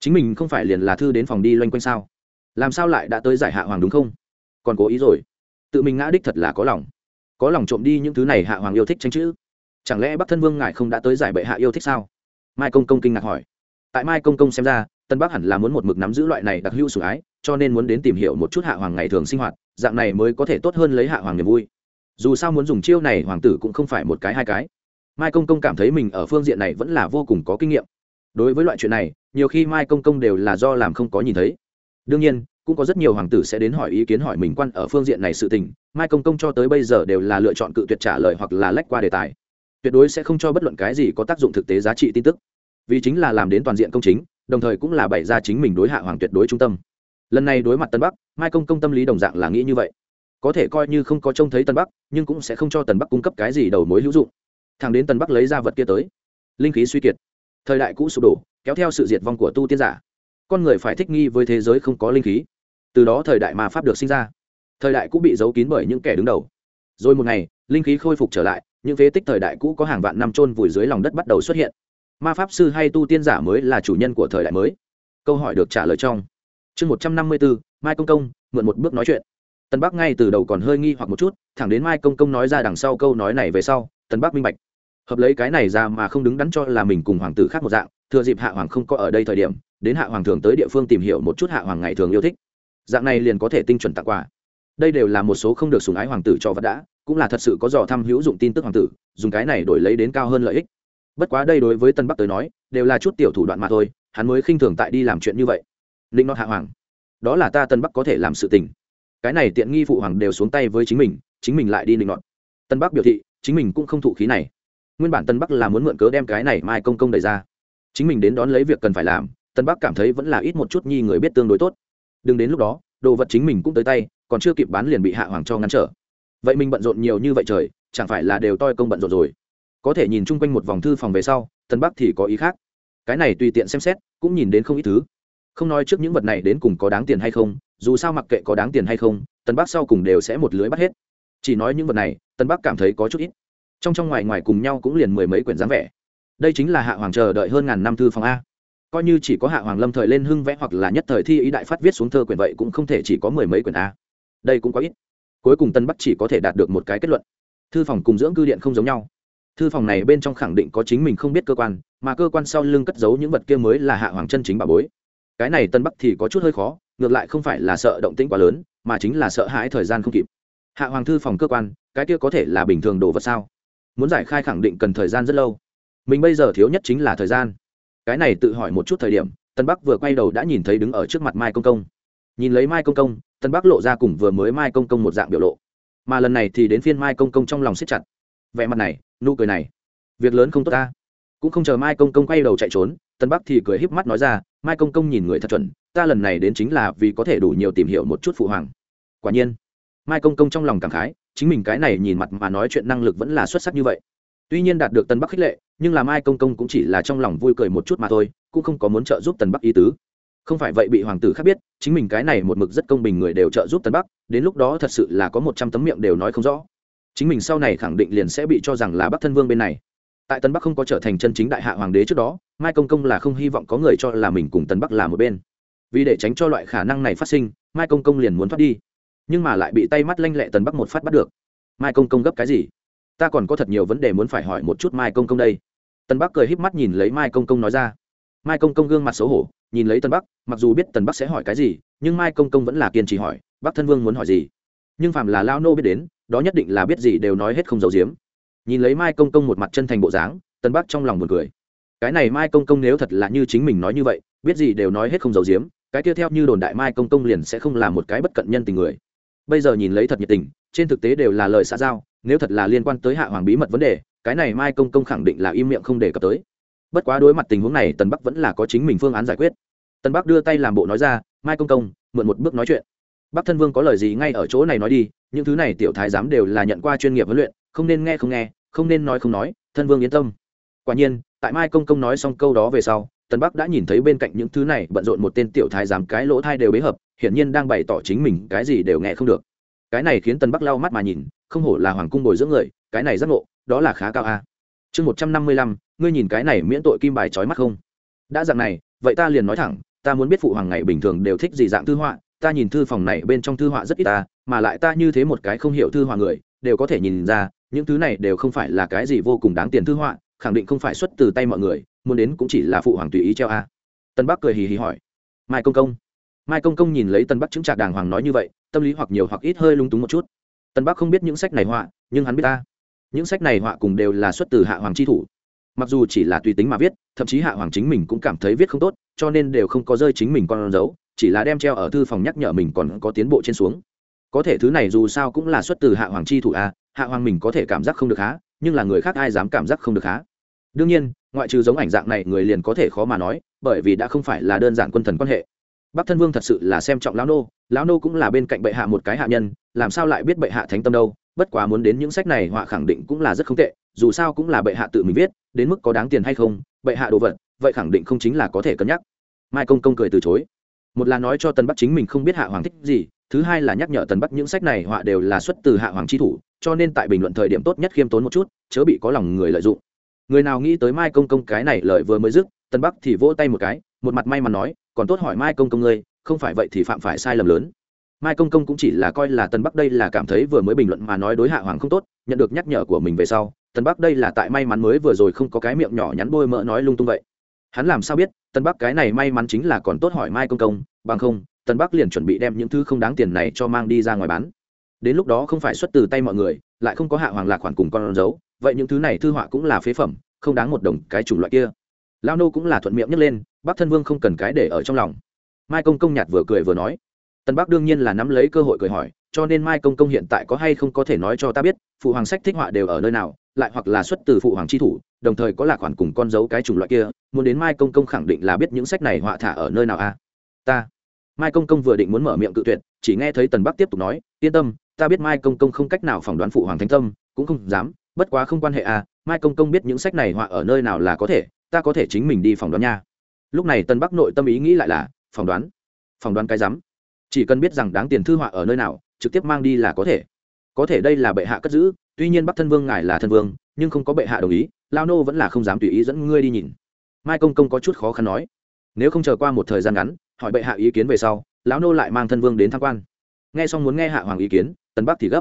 Chính mình không phải liền là thư đến phòng đi loanh quanh sao? Làm sao lại đã tới giải hạ hoàng đúng không? Còn cố ý rồi. Tự mình ngã đích thật là có lòng. Có lòng trộm đi những thứ này hạ hoàng yêu thích tranh chữ. Chẳng lẽ bắc thân vương ngài không đã tới giải bệ hạ yêu thích sao? Mai công công kinh ngạc hỏi. Tại mai công công xem ra, tân bắc hẳn là muốn một mực nắm giữ loại này đặc hữu sủng ái, cho nên muốn đến tìm hiểu một chút hạ hoàng ngày thường sinh hoạt, dạng này mới có thể tốt hơn lấy hạ hoàng niềm vui. Dù sao muốn dùng chiêu này, hoàng tử cũng không phải một cái hai cái. Mai công công cảm thấy mình ở phương diện này vẫn là vô cùng có kinh nghiệm. Đối với loại chuyện này, nhiều khi mai công công đều là do làm không có nhìn thấy. Đương nhiên, cũng có rất nhiều hoàng tử sẽ đến hỏi ý kiến hỏi mình quan ở phương diện này sự tình, mai công công cho tới bây giờ đều là lựa chọn cự tuyệt trả lời hoặc là lách qua đề tài tuyệt đối sẽ không cho bất luận cái gì có tác dụng thực tế giá trị tin tức. Vì chính là làm đến toàn diện công chính, đồng thời cũng là bày ra chính mình đối hạ hoàng tuyệt đối trung tâm. Lần này đối mặt tân bắc, mai công công tâm lý đồng dạng là nghĩ như vậy. Có thể coi như không có trông thấy tân bắc, nhưng cũng sẽ không cho tần bắc cung cấp cái gì đầu mối hữu dụng. Thằng đến tần bắc lấy ra vật kia tới, linh khí suy kiệt, thời đại cũ sụp đổ, kéo theo sự diệt vong của tu tiên giả. Con người phải thích nghi với thế giới không có linh khí. Từ đó thời đại mà pháp được sinh ra. Thời đại cũ bị giấu kín bởi những kẻ đứng đầu. Rồi một ngày, linh khí khôi phục trở lại những phế tích thời đại cũ có hàng vạn năm trôn vùi dưới lòng đất bắt đầu xuất hiện. Ma pháp sư hay tu tiên giả mới là chủ nhân của thời đại mới. Câu hỏi được trả lời trong chương một trăm năm mươi bốn, mai công công, mượn một bước nói chuyện. Tân bắc ngay từ đầu còn hơi nghi hoặc một chút, thẳng đến mai công công nói ra đằng sau câu nói này về sau tân bắc minh bạch. Hợp lấy cái này ra mà không đứng đắn cho là mình cùng hoàng tử khác một dạng, thừa dịp hạ hoàng không có ở đây thời điểm, đến hạ hoàng thường tới địa phương tìm hiểu một chút hạ hoàng ngày thường yêu thích. Dạng này liền có thể tinh chuẩn tặng quà. Đây đều là một số không được sùng ái hoàng tử cho vật đã cũng là thật sự có dò thăm hữu dụng tin tức hoàng tử, dùng cái này đổi lấy đến cao hơn lợi ích. Bất quá đây đối với tân bắc tới nói, đều là chút tiểu thủ đoạn mà thôi, hắn mới khinh thường tại đi làm chuyện như vậy. Ninh nót hạ hoàng, đó là ta tân bắc có thể làm sự tình. Cái này tiện nghi phụ hoàng đều xuống tay với chính mình chính mình lại đi ninh nót tân bắc biểu thị, chính mình cũng không thụ khí này. Nguyên bản tân bắc là muốn mượn cớ đem cái này mai công công đẩy ra. Chính mình đến đón lấy việc cần phải làm, tân bắc cảm thấy vẫn là ít một chút nhi người biết tương đối tốt. Đừng đến lúc đó, đồ vật chính mình cũng tới tay, còn chưa kịp bán liền bị hạ hoàng cho ngăn trở vậy mình bận rộn nhiều như vậy trời, chẳng phải là đều toi công bận rộn rồi? Có thể nhìn chung quanh một vòng thư phòng về sau, tân bắc thì có ý khác. Cái này tùy tiện xem xét, cũng nhìn đến không ít thứ. Không nói trước những vật này đến cùng có đáng tiền hay không, dù sao mặc kệ có đáng tiền hay không, tân bắc sau cùng đều sẽ một lưới bắt hết. Chỉ nói những vật này, tân bắc cảm thấy có chút ít. Trong trong ngoài ngoài cùng nhau cũng liền mười mấy quyển dáng vẻ. Đây chính là hạ hoàng chờ đợi hơn ngàn năm thư phòng a. Coi như chỉ có hạ hoàng lâm thời lên hưng vẽ hoặc là nhất thời thi ý đại phát viết xuống thơ quyển vậy cũng không thể chỉ có mười mấy quyển a. Đây cũng có ít cuối cùng tân bắc chỉ có thể đạt được một cái kết luận thư phòng cùng dưỡng cư điện không giống nhau thư phòng này bên trong khẳng định có chính mình không biết cơ quan mà cơ quan sau lưng cất giấu những vật kia mới là hạ hoàng chân chính bà bối cái này tân bắc thì có chút hơi khó ngược lại không phải là sợ động tĩnh quá lớn mà chính là sợ hãi thời gian không kịp hạ hoàng thư phòng cơ quan cái kia có thể là bình thường đồ vật sao muốn giải khai khẳng định cần thời gian rất lâu mình bây giờ thiếu nhất chính là thời gian cái này tự hỏi một chút thời điểm tân bắc vừa quay đầu đã nhìn thấy đứng ở trước mặt mai công công nhìn lấy mai công công, tân bắc lộ ra cùng vừa mới mai công công một dạng biểu lộ. Mà lần này thì đến phiên mai công công trong lòng siết chặt. Vẻ mặt này, nụ cười này, việc lớn không tốt ta. Cũng không chờ mai công công quay đầu chạy trốn, tân bắc thì cười híp mắt nói ra, mai công công nhìn người thật chuẩn, ta lần này đến chính là vì có thể đủ nhiều tìm hiểu một chút phụ hoàng. Quả nhiên, mai công công trong lòng cảm khái, chính mình cái này nhìn mặt mà nói chuyện năng lực vẫn là xuất sắc như vậy. Tuy nhiên đạt được tân bắc khích lệ, nhưng là mai công công cũng chỉ là trong lòng vui cười một chút mà thôi, cũng không có muốn trợ giúp tần bắc ý tứ không phải vậy bị hoàng tử khác biết, chính mình cái này một mực rất công bình người đều trợ giúp tân bắc, đến lúc đó thật sự là có một trăm tấm miệng đều nói không rõ. Chính mình sau này khẳng định liền sẽ bị cho rằng là bắc thân vương bên này. Tại tân bắc không có trở thành chân chính đại hạ hoàng đế trước đó, mai công công là không hy vọng có người cho là mình cùng tân bắc là một bên. Vì để tránh cho loại khả năng này phát sinh, mai công công liền muốn thoát đi. Nhưng mà lại bị tay mắt lanh lẹ tần bắc một phát bắt được. Mai công công gấp cái gì? Ta còn có thật nhiều vấn đề muốn phải hỏi một chút mai công công đây. Tân bắc cười híp mắt nhìn lấy mai công công nói ra mai công công gương mặt xấu hổ, nhìn lấy tân bắc, mặc dù biết tần bắc sẽ hỏi cái gì, nhưng mai công công vẫn là kiên trì hỏi, bắc thân vương muốn hỏi gì? Nhưng phàm là lao nô biết đến, đó nhất định là biết gì đều nói hết không giấu giếm. Nhìn lấy mai công công một mặt chân thành bộ dáng tân bắc trong lòng buồn cười. Cái này mai công công nếu thật là như chính mình nói như vậy, biết gì đều nói hết không giấu giếm, cái kia theo như đồn đại mai công công liền sẽ không là một cái bất cận nhân tình người. Bây giờ nhìn lấy thật nhiệt tình, trên thực tế đều là lời xã giao, nếu thật là liên quan tới hạ hoàng bí mật vấn đề, cái này mai công công khẳng định là im miệng không đề cập tới bất quá đối mặt tình huống này, tần bắc vẫn là có chính mình phương án giải quyết. Tần bắc đưa tay làm bộ nói ra, mai công công, mượn một bước nói chuyện. Bắc thân vương có lời gì ngay ở chỗ này nói đi, những thứ này tiểu thái giám đều là nhận qua chuyên nghiệp huấn luyện, không nên nghe không nghe, không nên nói không nói, thân vương yên tâm. Quả nhiên, tại mai công công nói xong câu đó về sau, tần bắc đã nhìn thấy bên cạnh những thứ này bận rộn một tên tiểu thái giám cái lỗ thai đều bế hợp, hiển nhiên đang bày tỏ chính mình cái gì đều nghe không được. Cái này khiến tần bắc lau mắt mà nhìn, không hổ là hoàng cung bồi dưỡng người, cái này giác ngộ, đó là khá cao a. Chương một trăm năm mươi lăm ngươi nhìn cái này miễn tội kim bài trói mắt không? Đã dạng này, vậy ta liền nói thẳng, ta muốn biết phụ hoàng ngày bình thường đều thích gì dạng thư họa, ta nhìn thư phòng này bên trong thư họa rất ít ta, mà lại ta như thế một cái không hiểu thư họa người, đều có thể nhìn ra, những thứ này đều không phải là cái gì vô cùng đáng tiền thư họa, khẳng định không phải xuất từ tay mọi người, muốn đến cũng chỉ là phụ hoàng tùy ý treo a. Tân bắc cười hì hì hỏi. Mai công công. Mai công công nhìn lấy tân bắc chứng trạc đàng hoàng nói như vậy, tâm lý hoặc nhiều hoặc ít hơi lung túng một chút. Tân bắc không biết những sách này họa, nhưng hắn biết ta. Những sách này họa cùng đều là xuất từ hạ hoàng chi thủ mặc dù chỉ là tùy tính mà viết, thậm chí hạ hoàng chính mình cũng cảm thấy viết không tốt, cho nên đều không có rơi chính mình con dấu, chỉ là đem treo ở thư phòng nhắc nhở mình còn có tiến bộ trên xuống. Có thể thứ này dù sao cũng là xuất từ hạ hoàng chi thủ a, hạ hoàng mình có thể cảm giác không được há nhưng là người khác ai dám cảm giác không được há đương nhiên, ngoại trừ giống ảnh dạng này người liền có thể khó mà nói, bởi vì đã không phải là đơn giản quân thần quan hệ. Bắc thân vương thật sự là xem trọng lão nô lão nô cũng là bên cạnh bệ hạ một cái hạ nhân, làm sao lại biết bệ hạ thánh tâm đâu? Bất quá muốn đến những sách này họa khẳng định cũng là rất không tệ, dù sao cũng là bệ hạ tự mình viết, đến mức có đáng tiền hay không, bệ hạ đồ vật, vậy khẳng định không chính là có thể cân nhắc. Mai công công cười từ chối. Một là nói cho tần bắc chính mình không biết hạ hoàng thích gì, thứ hai là nhắc nhở tần bắc những sách này họa đều là xuất từ hạ hoàng tri thủ, cho nên tại bình luận thời điểm tốt nhất khiêm tốn một chút, chớ bị có lòng người lợi dụng. Người nào nghĩ tới mai công công cái này lợi vừa mới dứt tân bắc thì vỗ tay một cái, một mặt may mà nói, còn tốt hỏi mai công công ngươi, không phải vậy thì phạm phải sai lầm lớn mai công công cũng chỉ là coi là tân bắc đây là cảm thấy vừa mới bình luận mà nói đối hạ hoàng không tốt, nhận được nhắc nhở của mình về sau, tân bắc đây là tại may mắn mới vừa rồi không có cái miệng nhỏ nhắn bôi mỡ nói lung tung vậy. Hắn làm sao biết, tân bắc cái này may mắn chính là còn tốt hỏi mai công công, bằng không, tân bắc liền chuẩn bị đem những thứ không đáng tiền này cho mang đi ra ngoài bán. Đến lúc đó không phải xuất từ tay mọi người, lại không có hạ hoàng lạc khoản cùng con dấu, vậy những thứ này thư họa cũng là phế phẩm, không đáng một đồng cái chủng loại kia. Lao nô cũng là thuận miệng nhấc lên, bắc thân vương không cần cái để ở trong lòng. Mai công công nhạt vừa cười vừa nói tân bắc đương nhiên là nắm lấy cơ hội cười hỏi, cho nên mai công công hiện tại có hay không có thể nói cho ta biết, phụ hoàng sách thích họa đều ở nơi nào, lại hoặc là xuất từ phụ hoàng tri thủ, đồng thời có lạc khoản cùng con dấu cái chủng loại kia, muốn đến mai công công khẳng định là biết những sách này họa thả ở nơi nào a ta. Mai công công vừa định muốn mở miệng cự tuyệt, chỉ nghe thấy tần bắc tiếp tục nói, yên tâm, ta biết mai công công không cách nào phỏng đoán phụ hoàng thánh tâm, cũng không dám, bất quá không quan hệ à mai công công biết những sách này họa ở nơi nào là có thể, ta có thể chính mình đi phỏng đoán nha. Lúc này tân bắc nội tâm ý nghĩ lại là, phỏng đoán. Phỏng đoán cái rắm chỉ cần biết rằng đáng tiền thư họa ở nơi nào, trực tiếp mang đi là có thể. Có thể đây là bệ hạ cất giữ, tuy nhiên bắc thân vương ngài là thân vương, nhưng không có bệ hạ đồng ý, lao nô vẫn là không dám tùy ý dẫn ngươi đi nhìn. Mai công công có chút khó khăn nói. Nếu không chờ qua một thời gian ngắn, hỏi bệ hạ ý kiến về sau, lão nô lại mang thân vương đến tham quan. Nghe xong muốn nghe hạ hoàng ý kiến, tần bắc thì gấp.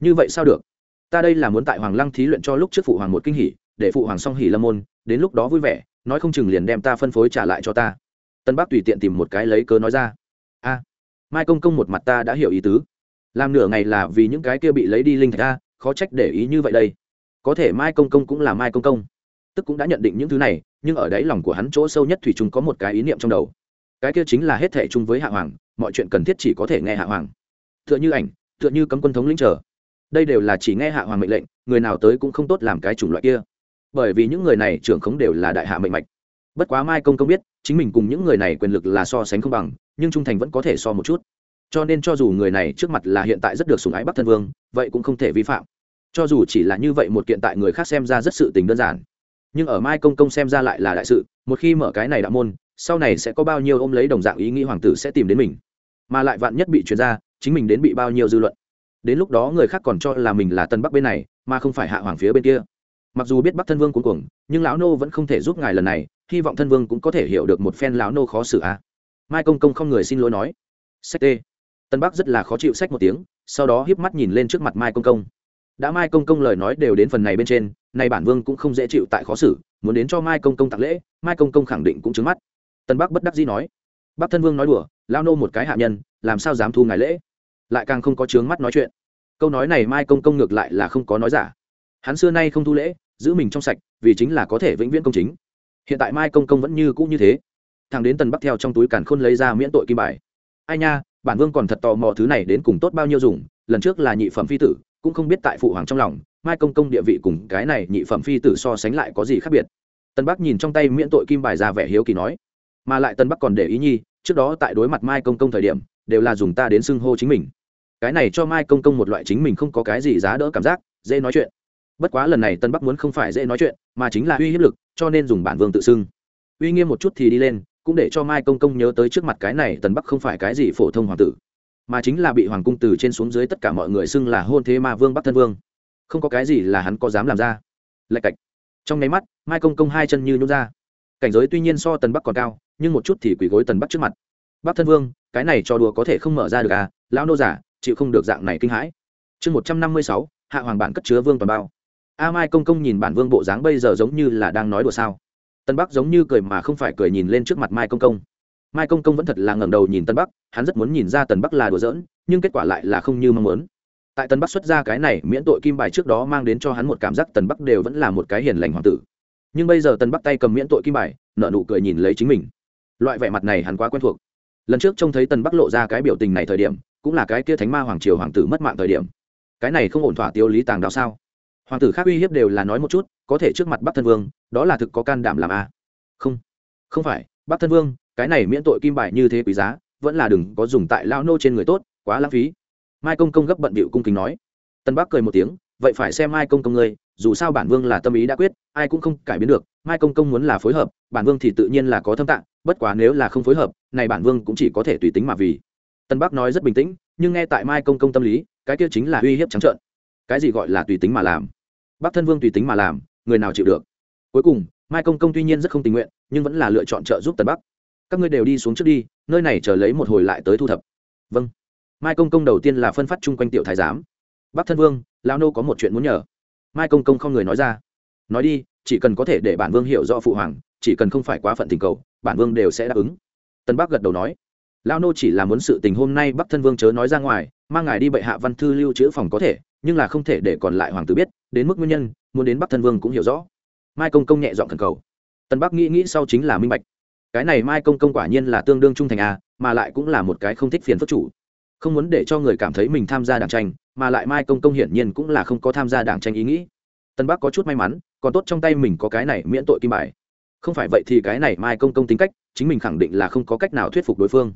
Như vậy sao được? Ta đây là muốn tại hoàng lăng thí luyện cho lúc trước phụ hoàng một kinh hỉ, để phụ hoàng song hỉ lâm môn, đến lúc đó vui vẻ, nói không chừng liền đem ta phân phối trả lại cho ta. Tân bắc tùy tiện tìm một cái lấy cớ nói ra mai công công một mặt ta đã hiểu ý tứ. Làm nửa ngày là vì những cái kia bị lấy đi linh thạch ta, khó trách để ý như vậy đây. Có thể mai công công cũng là mai công công. Tức cũng đã nhận định những thứ này, nhưng ở đáy lòng của hắn chỗ sâu nhất thủy chung có một cái ý niệm trong đầu. Cái kia chính là hết thể chung với hạ hoàng, mọi chuyện cần thiết chỉ có thể nghe hạ hoàng. Tựa như ảnh, tựa như cấm quân thống lĩnh trở đây đều là chỉ nghe hạ hoàng mệnh lệnh, người nào tới cũng không tốt làm cái chủng loại kia. Bởi vì những người này trưởng khống đều là đại hạ mệnh mạch bất quá mai công công biết, chính mình cùng những người này quyền lực là so sánh không bằng, nhưng trung thành vẫn có thể so một chút. Cho nên cho dù người này trước mặt là hiện tại rất được sùng ái bắc thân vương, vậy cũng không thể vi phạm. Cho dù chỉ là như vậy một kiện tại người khác xem ra rất sự tình đơn giản. Nhưng ở mai công công xem ra lại là đại sự, một khi mở cái này đạo môn, sau này sẽ có bao nhiêu ôm lấy đồng dạng ý nghĩ hoàng tử sẽ tìm đến mình. Mà lại vạn nhất bị chuyển ra, chính mình đến bị bao nhiêu dư luận. Đến lúc đó người khác còn cho là mình là tân bắc bên này, mà không phải hạ hoàng phía bên kia. Mặc dù biết bắc thân vương cuối cùng nhưng lão nô vẫn không thể giúp ngài lần này hy vọng thân vương cũng có thể hiểu được một phen lão nô khó xử a. Mai công công không người xin lỗi nói. Sách tê. Tân bắc rất là khó chịu sách một tiếng, sau đó híp mắt nhìn lên trước mặt mai công công. Đã mai công công lời nói đều đến phần này bên trên nay bản vương cũng không dễ chịu tại khó xử, muốn đến cho mai công công tặng lễ, mai công công khẳng định cũng trứng mắt. Tân bắc bất đắc dĩ nói. Bắc thân vương nói đùa lao nô một cái hạ nhân, làm sao dám thu ngài lễ? Lại càng không có trướng mắt nói chuyện. Câu nói này mai công công ngược lại là không có nói giả. Hắn xưa nay không thu lễ, giữ mình trong sạch, vì chính là có thể vĩnh viễn công chính hiện tại mai công công vẫn như cũ như thế. Thằng đến tần bắc theo trong túi càn khôn lấy ra miễn tội kim bài. Ai nha, bản vương còn thật tò mò thứ này đến cùng tốt bao nhiêu dùng, lần trước là nhị phẩm phi tử, cũng không biết tại phụ hoàng trong lòng, mai công công địa vị cùng cái này nhị phẩm phi tử so sánh lại có gì khác biệt. Tân bắc nhìn trong tay miễn tội kim bài ra vẻ hiếu kỳ nói, mà lại tân bắc còn để ý nhi, trước đó tại đối mặt mai công công thời điểm, đều là dùng ta đến xưng hô chính mình. Cái này cho mai công công một loại chính mình không có cái gì giá đỡ cảm giác, dễ nói chuyện. Bất quá lần này tân bắc muốn không phải dễ nói chuyện, mà chính là uy hiếp lực cho nên dùng bản vương tự xưng. Uy nghiêm một chút thì đi lên, cũng để cho mai công công nhớ tới trước mặt cái này tần bắc không phải cái gì phổ thông hoàng tử, mà chính là bị hoàng cung từ trên xuống dưới tất cả mọi người xưng là hôn thế ma vương bắc thân vương. Không có cái gì là hắn có dám làm ra. Lạch cạch. Trong nháy mắt, mai công công hai chân như nhút ra. Cảnh giới tuy nhiên so tần bắc còn cao, nhưng một chút thì quỳ gối tần bắc trước mặt. Bắc thân vương, cái này cho đùa có thể không mở ra được à? Lão nô giả chịu không được dạng này kinh hãi. Chương một trăm năm mươi sáu, hạ hoàng bản cất chứa vương toàn bao a mai công công nhìn bản vương bộ dáng bây giờ giống như là đang nói đùa sao? Tân bắc giống như cười mà không phải cười nhìn lên trước mặt mai công công. Mai công công vẫn thật là ngẩng đầu nhìn tân bắc, hắn rất muốn nhìn ra tần bắc là đùa giỡn, nhưng kết quả lại là không như mong muốn. Tại tân bắc xuất ra cái này miễn tội kim bài trước đó mang đến cho hắn một cảm giác tần bắc đều vẫn là một cái hiền lành hoàng tử. Nhưng bây giờ Tân bắc tay cầm miễn tội kim bài nợ nụ cười nhìn lấy chính mình. Loại vẻ mặt này hắn quá quen thuộc. Lần trước trông thấy Tân bắc lộ ra cái biểu tình này thời điểm, cũng là cái kia thánh ma hoàng triều hoàng tử mất mạng thời điểm. Cái này không ổn thỏa tiêu lý tàng đạo sao? Hoàng tử khác uy hiếp đều là nói một chút, có thể trước mặt bắc thân vương, đó là thực có can đảm làm a không không phải, bắc thân vương, cái này miễn tội kim bài như thế quý giá, vẫn là đừng có dùng tại lao nô trên người tốt, quá lãng phí. Mai công công gấp bận bịu cung kính nói. Tân bắc cười một tiếng, vậy phải xem mai công công ngươi, dù sao bản vương là tâm ý đã quyết, ai cũng không cải biến được, mai công công muốn là phối hợp, bản vương thì tự nhiên là có thâm tạng, bất quá nếu là không phối hợp, này bản vương cũng chỉ có thể tùy tính mà vì. Tân bắc nói rất bình tĩnh, nhưng nghe tại mai công công tâm lý, cái kia chính là uy hiếp trắng trợn cái gì gọi là tùy tính mà làm? Bắc thân vương tùy tính mà làm, người nào chịu được? Cuối cùng, mai công công tuy nhiên rất không tình nguyện, nhưng vẫn là lựa chọn trợ giúp tân bắc. Các ngươi đều đi xuống trước đi, nơi này chờ lấy một hồi lại tới thu thập. Vâng. Mai công công đầu tiên là phân phát chung quanh tiểu thái giám. Bắc thân vương lao nô có một chuyện muốn nhờ. Mai công công không người nói ra. Nói đi, chỉ cần có thể để bản vương hiểu rõ phụ hoàng, chỉ cần không phải quá phận tình cầu, bản vương đều sẽ đáp ứng. Tân bắc gật đầu nói. Lao nô chỉ là muốn sự tình hôm nay bắc thân vương chớ nói ra ngoài, mang ngài đi bệ hạ văn thư lưu trữ phòng có thể nhưng là không thể để còn lại hoàng tử biết, đến mức nguyên nhân, muốn đến bắc thân vương cũng hiểu rõ. Mai công công nhẹ dọn thần cầu. Tân bắc nghĩ nghĩ sau chính là minh bạch. Cái này mai công công quả nhiên là tương đương trung thành a mà lại cũng là một cái không thích phiền phức chủ. Không muốn để cho người cảm thấy mình tham gia đảng tranh, mà lại mai công công hiển nhiên cũng là không có tham gia đảng tranh ý nghĩ. Tân bắc có chút may mắn, còn tốt trong tay mình có cái này miễn tội kim bài. Không phải vậy thì cái này mai công công tính cách, chính mình khẳng định là không có cách nào thuyết phục đối phương.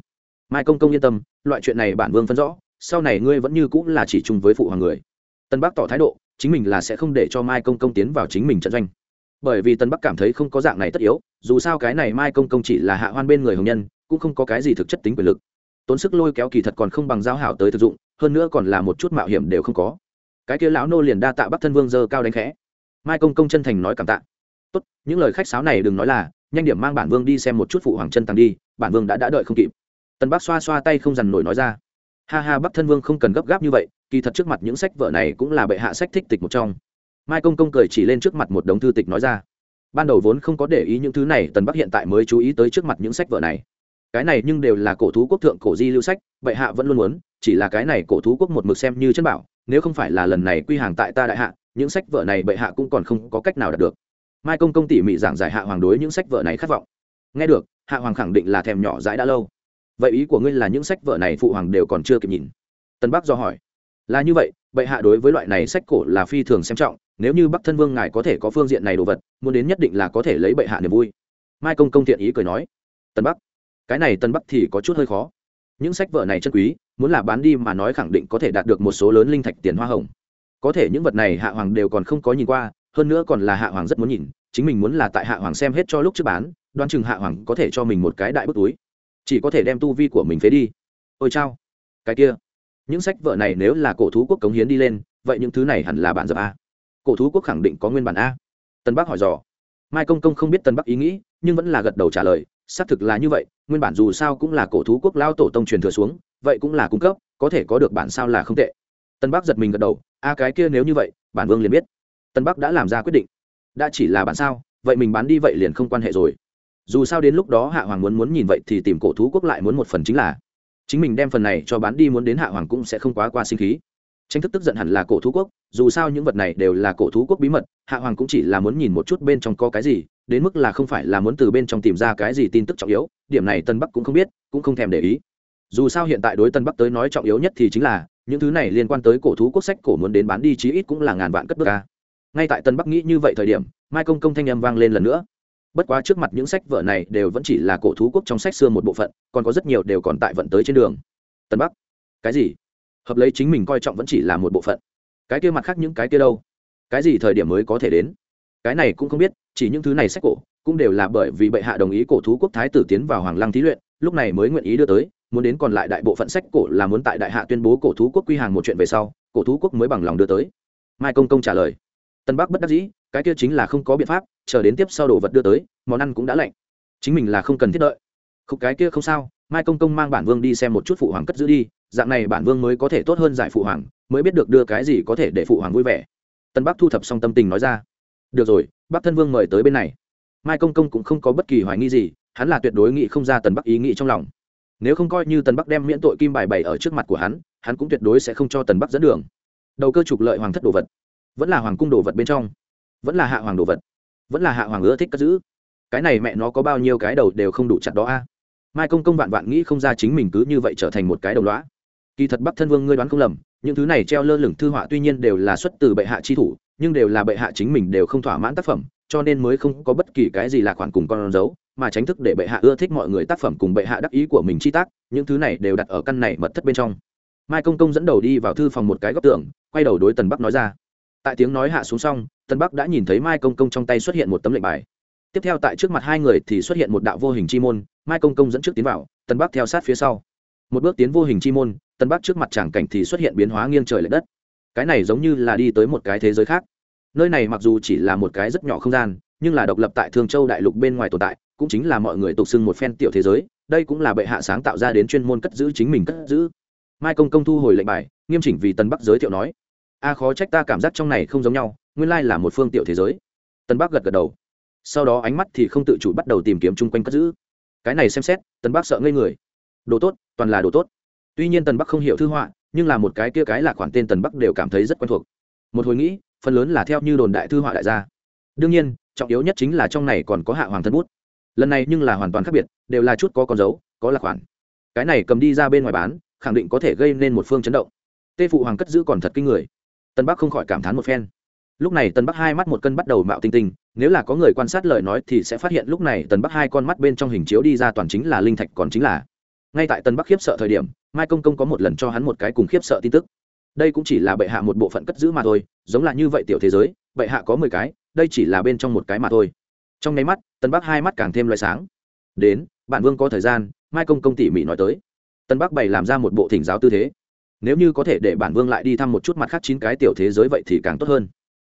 Mai công công yên tâm, loại chuyện này bản vương phân rõ, sau này ngươi vẫn như cũng là chỉ chung với phụ hoàng người tân bắc tỏ thái độ, chính mình là sẽ không để cho mai công công tiến vào chính mình trận doanh. Bởi vì tân bắc cảm thấy không có dạng này tất yếu, dù sao cái này mai công công chỉ là hạ hoan bên người hồng nhân, cũng không có cái gì thực chất tính quyền lực. Tốn sức lôi kéo kỳ thật còn không bằng giao hảo tới thực dụng, hơn nữa còn là một chút mạo hiểm đều không có. Cái kia lão nô liền đa tạ bắc thân vương dơ cao đánh khẽ. Mai công công chân thành nói cảm tạ. Tốt, những lời khách sáo này đừng nói là, nhanh điểm mang bản vương đi xem một chút phụ hoàng chân tăng đi, bản vương đã đã đợi không kịp. Tân bắc xoa xoa tay không dằn nổi nói ra. Ha ha, bắc thân vương không cần gấp gáp như vậy kỳ thật trước mặt những sách vở này cũng là bệ hạ sách thích tịch một trong. Mai công công cười chỉ lên trước mặt một đống thư tịch nói ra. Ban đầu vốn không có để ý những thứ này, tần bắc hiện tại mới chú ý tới trước mặt những sách vở này. Cái này nhưng đều là cổ thú quốc thượng cổ di lưu sách, bệ hạ vẫn luôn muốn, chỉ là cái này cổ thú quốc một mực xem như chân bảo, nếu không phải là lần này quy hàng tại ta đại hạ, những sách vở này bệ hạ cũng còn không có cách nào đạt được. Mai công công tỉ mỉ giảng giải hạ hoàng đối những sách vở này khát vọng. Nghe được, hạ hoàng khẳng định là thèm nhỏ dãi đã lâu. Vậy ý của ngươi là những sách vở này phụ hoàng đều còn chưa kịp nhìn? Tân bắc do hỏi là như vậy, bệ hạ đối với loại này sách cổ là phi thường xem trọng, nếu như bắc thân vương ngài có thể có phương diện này đồ vật, muốn đến nhất định là có thể lấy bệ hạ niềm vui. Mai công công thiện ý cười nói, tân bắc, cái này tân bắc thì có chút hơi khó. Những sách vở này chân quý, muốn là bán đi mà nói khẳng định có thể đạt được một số lớn linh thạch tiền hoa hồng. Có thể những vật này hạ hoàng đều còn không có nhìn qua, hơn nữa còn là hạ hoàng rất muốn nhìn, chính mình muốn là tại hạ hoàng xem hết cho lúc trước bán, đoán chừng hạ hoàng có thể cho mình một cái đại bức túi. Chỉ có thể đem tu vi của mình phế đi. Ôi chao, cái kia những sách vở này nếu là cổ thú quốc cống hiến đi lên, vậy những thứ này hẳn là bản dập a. Cổ thú quốc khẳng định có nguyên bản a. Tân bắc hỏi dò. Mai công công không biết tân bắc ý nghĩ, nhưng vẫn là gật đầu trả lời, xác thực là như vậy, nguyên bản dù sao cũng là cổ thú quốc lao tổ tông truyền thừa xuống, vậy cũng là cung cấp, có thể có được bản sao là không tệ. Tân bắc giật mình gật đầu, a cái kia nếu như vậy, bản vương liền biết. Tân bắc đã làm ra quyết định. Đã chỉ là bản sao, vậy mình bán đi vậy liền không quan hệ rồi. Dù sao đến lúc đó hạ hoàng muốn muốn nhìn vậy thì tìm cổ thú quốc lại muốn một phần chính là chính mình đem phần này cho bán đi muốn đến hạ hoàng cũng sẽ không quá qua sinh khí. Tranh thức tức giận hẳn là cổ thú quốc, dù sao những vật này đều là cổ thú quốc bí mật, hạ hoàng cũng chỉ là muốn nhìn một chút bên trong có cái gì, đến mức là không phải là muốn từ bên trong tìm ra cái gì tin tức trọng yếu, điểm này tân bắc cũng không biết, cũng không thèm để ý. Dù sao hiện tại đối tân bắc tới nói trọng yếu nhất thì chính là, những thứ này liên quan tới cổ thú quốc sách cổ muốn đến bán đi chí ít cũng là ngàn vạn cất bước ca ngay tại tân bắc nghĩ như vậy thời điểm, mai công công thanh âm vang lên lần nữa bất quá trước mặt những sách vở này đều vẫn chỉ là cổ thú quốc trong sách xưa một bộ phận, còn có rất nhiều đều còn tại vận tới trên đường. Tân bắc, cái gì? Hợp lấy chính mình coi trọng vẫn chỉ là một bộ phận. Cái kia mặt khác những cái kia đâu? Cái gì thời điểm mới có thể đến? Cái này cũng không biết, chỉ những thứ này sách cổ cũng đều là bởi vì bệ hạ đồng ý cổ thú quốc thái tử tiến vào hoàng lăng thí luyện, lúc này mới nguyện ý đưa tới, muốn đến còn lại đại bộ phận sách cổ là muốn tại đại hạ tuyên bố cổ thú quốc quy hàng một chuyện về sau, cổ thú quốc mới bằng lòng đưa tới. Mai công công trả lời. Tân bắc bất đắc dĩ cái kia chính là không có biện pháp, chờ đến tiếp sau đồ vật đưa tới, món ăn cũng đã lạnh. Chính mình là không cần thiết đợi. Không cái kia không sao, mai công công mang bản vương đi xem một chút phụ hoàng cất giữ đi, dạng này bản vương mới có thể tốt hơn giải phụ hoàng, mới biết được đưa cái gì có thể để phụ hoàng vui vẻ. Tân bắc thu thập xong tâm tình nói ra. Được rồi, bắc thân vương mời tới bên này. Mai công công cũng không có bất kỳ hoài nghi gì, hắn là tuyệt đối nghĩ không ra tần bắc ý nghĩ trong lòng. Nếu không coi như tần bắc đem miễn tội kim bài bày ở trước mặt của hắn hắn cũng tuyệt đối sẽ không cho tần bắc dẫn đường. Đầu cơ trục lợi hoàng thất đồ vật, vẫn là hoàng cung đồ vật bên trong vẫn là hạ hoàng đồ vật, vẫn là hạ hoàng ưa thích cất giữ. Cái này mẹ nó có bao nhiêu cái đầu đều không đủ chặt đó a. Mai công công vạn vạn nghĩ không ra chính mình cứ như vậy trở thành một cái đầu lõa. Kỳ thật bắc thân vương ngươi đoán không lầm, những thứ này treo lơ lửng thư họa tuy nhiên đều là xuất từ bệ hạ chi thủ, nhưng đều là bệ hạ chính mình đều không thỏa mãn tác phẩm, cho nên mới không có bất kỳ cái gì là khoản cùng con dấu, mà tránh thức để bệ hạ ưa thích mọi người tác phẩm cùng bệ hạ đắc ý của mình chi tác, những thứ này đều đặt ở căn này mật thất bên trong. Mai công công dẫn đầu đi vào thư phòng một cái góc tường, quay đầu đối tần bắc nói ra. Tại tiếng nói hạ xuống xong Tân bắc đã nhìn thấy mai công công trong tay xuất hiện một tấm lệnh bài. Tiếp theo tại trước mặt hai người thì xuất hiện một đạo vô hình chi môn, mai công công dẫn trước tiến vào, Tân bắc theo sát phía sau. Một bước tiến vô hình chi môn, Tân bắc trước mặt tràng cảnh thì xuất hiện biến hóa nghiêng trời l ệ đất. Cái này giống như là đi tới một cái thế giới khác. Nơi này mặc dù chỉ là một cái rất nhỏ không gian, nhưng là độc lập tại thương châu đại lục bên ngoài tồn tại, cũng chính là mọi người tục xưng một phen tiểu thế giới, đây cũng là bệ hạ sáng tạo ra đến chuyên môn cất giữ chính mình cất giữ. Mai công công thu hồi lệnh bài, nghiêm chỉnh vì tân bắc giới thiệu nói, a khó trách ta cảm giác trong này không giống nhau nguyên lai là một phương tiểu thế giới. Tân bắc gật gật đầu. Sau đó ánh mắt thì không tự chủ bắt đầu tìm kiếm chung quanh cất giữ. Cái này xem xét, tân bắc sợ ngây người. Đồ tốt, toàn là đồ tốt. Tuy nhiên tần bắc không hiểu thư họa, nhưng là một cái kia cái là khoản tên tần bắc đều cảm thấy rất quen thuộc. Một hồi nghĩ, phần lớn là theo như đồn đại thư họa đại gia đương nhiên, trọng yếu nhất chính là trong này còn có hạ hoàng thân bút. Lần này nhưng là hoàn toàn khác biệt, đều là chút có con dấu, có là khoản. Cái này cầm đi ra bên ngoài bán, khẳng định có thể gây nên một phương chấn động. Tê phụ hoàng cất giữ còn thật kinh người. Tân bắc không khỏi cảm thán một phen lúc này tần bắc hai mắt một cân bắt đầu mạo tinh tinh, nếu là có người quan sát lời nói thì sẽ phát hiện lúc này tần bắc hai con mắt bên trong hình chiếu đi ra toàn chính là linh thạch còn chính là. Ngay tại tần bắc khiếp sợ thời điểm, mai công công có một lần cho hắn một cái cùng khiếp sợ tin tức. Đây cũng chỉ là bệ hạ một bộ phận cất giữ mà thôi, giống là như vậy tiểu thế giới, bệ hạ có mười cái, đây chỉ là bên trong một cái mà thôi. Trong nháy mắt, tần bắc hai mắt càng thêm loại sáng. Đến, bạn vương có thời gian, mai công công tỉ mỉ nói tới. Tân bắc bày làm ra một bộ thỉnh giáo tư thế. Nếu như có thể để bản vương lại đi thăm một chút mặt khác chín cái tiểu thế giới vậy thì càng tốt hơn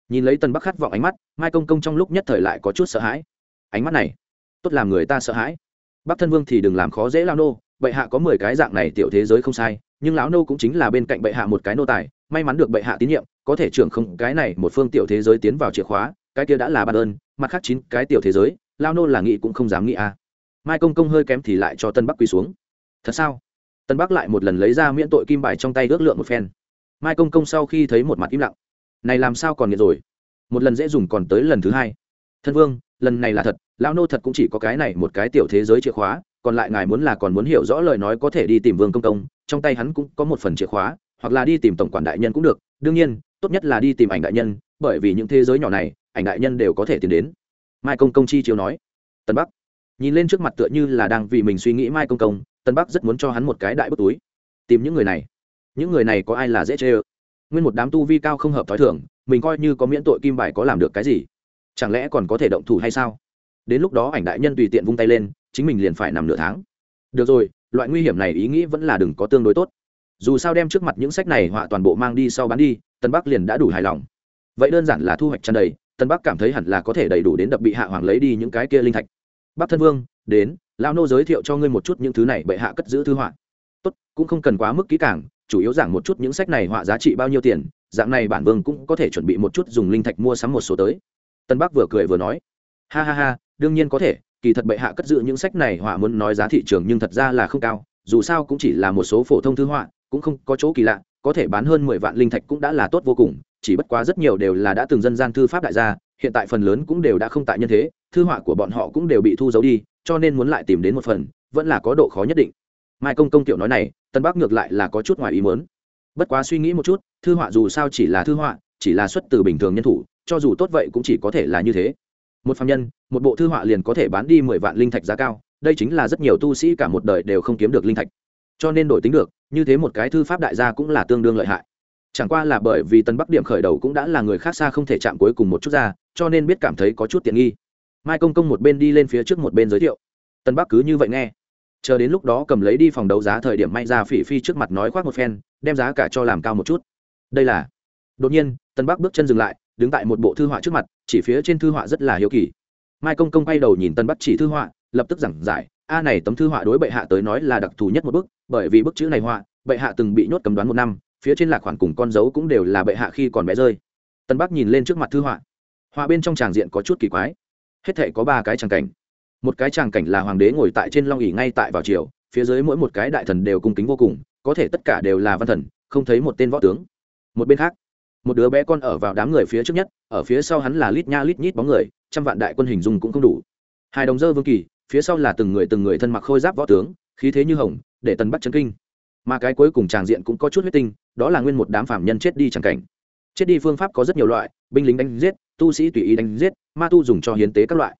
nhìn lấy tân bắc khát vọng ánh mắt, mai công công trong lúc nhất thời lại có chút sợ hãi. Ánh mắt này, tốt làm người ta sợ hãi. Bắc thân vương thì đừng làm khó dễ lao nô, bệ hạ có mười cái dạng này tiểu thế giới không sai, nhưng lão nô cũng chính là bên cạnh bệ hạ một cái nô tài, may mắn được bệ hạ tín nhiệm, có thể trưởng không cái này một phương tiểu thế giới tiến vào chìa khóa, cái kia đã là ban ơn, mặt khác chín cái tiểu thế giới lao nô là nghĩ cũng không dám nghĩ à. Mai công công hơi kém thì lại cho tân bắc quỳ xuống. Thật sao? Tân bắc lại một lần lấy ra miễn tội kim bài trong tay ước lượng một phen. Mai công công sau khi thấy một mặt im lặng này làm sao còn nghiện rồi? Một lần dễ dùng còn tới lần thứ hai. Thân vương, lần này là thật, lão nô thật cũng chỉ có cái này một cái tiểu thế giới chìa khóa, còn lại ngài muốn là còn muốn hiểu rõ lời nói có thể đi tìm vương công công, trong tay hắn cũng có một phần chìa khóa, hoặc là đi tìm tổng quản đại nhân cũng được. Đương nhiên, tốt nhất là đi tìm ảnh đại nhân, bởi vì những thế giới nhỏ này, ảnh đại nhân đều có thể tìm đến. Mai công công chi chiếu nói. Tân bắc nhìn lên trước mặt tựa như là đang vì mình suy nghĩ mai công công tân bắc rất muốn cho hắn một cái đại bức túi. Tìm những người này. Những người này có ai là dễ chê ơ? Nguyên một đám tu vi cao không hợp t h ó i thưởng mình coi như có miễn tội kim bài có làm được cái gì? Chẳng lẽ còn có thể động thủ hay sao? Đến lúc đó ảnh đại nhân tùy tiện vung tay lên, chính mình liền phải nằm nửa tháng. Được rồi, loại nguy hiểm này ý nghĩ vẫn là đừng có tương đối tốt. Dù sao đem trước mặt những sách này họa toàn bộ mang đi sau bán đi, tân bắc liền đã đủ hài lòng. Vậy đơn giản là thu hoạch tràn đầy, tân bắc cảm thấy hẳn là có thể đầy đủ đến đập bị hạ hoàng lấy đi những cái kia linh thạch. Bắc thân vương, đến lao nô giới thiệu cho ngươi một chút những thứ này bệ hạ cất giữ thư họa. Tốt, cũng không cần quá mức kỹ càng chủ yếu giảng một chút những sách này họa giá trị bao nhiêu tiền, dạng này bản vương cũng có thể chuẩn bị một chút dùng linh thạch mua sắm một số tới. Tân bắc vừa cười vừa nói. Ha ha ha, đương nhiên có thể, kỳ thật bệ hạ cất giữ những sách này họa muốn nói giá thị trường nhưng thật ra là không cao, dù sao cũng chỉ là một số phổ thông thư họa, cũng không có chỗ kỳ lạ, có thể bán hơn mười vạn linh thạch cũng đã là tốt vô cùng, chỉ bất quá rất nhiều đều là đã từng dân gian thư pháp đại gia, hiện tại phần lớn cũng đều đã không tại nhân thế, thư họa của bọn họ cũng đều bị thu giấu đi, cho nên muốn lại tìm đến một phần, vẫn là có độ khó nhất định. Mai công công tiểu nói này tân bắc ngược lại là có chút ngoài ý muốn. Bất quá suy nghĩ một chút, thư họa dù sao chỉ là thư họa, chỉ là xuất từ bình thường nhân thủ, cho dù tốt vậy cũng chỉ có thể là như thế. Một phạm nhân, một bộ thư họa liền có thể bán đi mười vạn linh thạch giá cao, đây chính là rất nhiều tu sĩ cả một đời đều không kiếm được linh thạch. Cho nên đổi tính được, như thế một cái thư pháp đại gia cũng là tương đương lợi hại. Chẳng qua là bởi vì tân bắc điểm khởi đầu cũng đã là người khác xa không thể chạm cuối cùng một chút ra, cho nên biết cảm thấy có chút tiện nghi. Mai công công một bên đi lên phía trước một bên giới thiệu. Tân bắc cứ như vậy nghe chờ đến lúc đó cầm lấy đi phòng đấu giá thời điểm may ra phỉ phi trước mặt nói khoác một phen, đem giá cả cho làm cao một chút. Đây là, đột nhiên, tân bắc bước chân dừng lại, đứng tại một bộ thư họa trước mặt, chỉ phía trên thư họa rất là hiếu kỳ. Mai công công quay đầu nhìn tân bắc chỉ thư họa, lập tức giảng giải, a này tấm thư họa đối bệ hạ tới nói là đặc thù nhất một bức, bởi vì bức chữ này họa, bệ hạ từng bị nhốt cầm đoán một năm, phía trên lạc khoản cùng con dấu cũng đều là bệ hạ khi còn bé rơi. Tân bắc nhìn lên trước mặt thư họa. Họa bên trong tràng diện có chút kỳ quái. Hết thể có ba cái tràng cảnh một cái tràng cảnh là hoàng đế ngồi tại trên long ỉ ngay tại vào chiều phía dưới mỗi một cái đại thần đều cung kính vô cùng, có thể tất cả đều là văn thần, không thấy một tên võ tướng. Một bên khác, một đứa bé con ở vào đám người phía trước nhất, ở phía sau hắn là lít nha lít nhít bóng người, trăm vạn đại quân hình dung cũng không đủ. Hai đồng dơ vương kỳ, phía sau là từng người từng người thân mặc khôi giáp võ tướng, khí thế như hồng, để tân bắt chân kinh. Mà cái cuối cùng tràng diện cũng có chút huyết tinh, đó là nguyên một đám phạm nhân chết đi chẳng cảnh. Chết đi phương pháp có rất nhiều loại, binh lính đánh giết, tu sĩ tùy ý đánh giết, ma tu dùng cho hiến tế các loại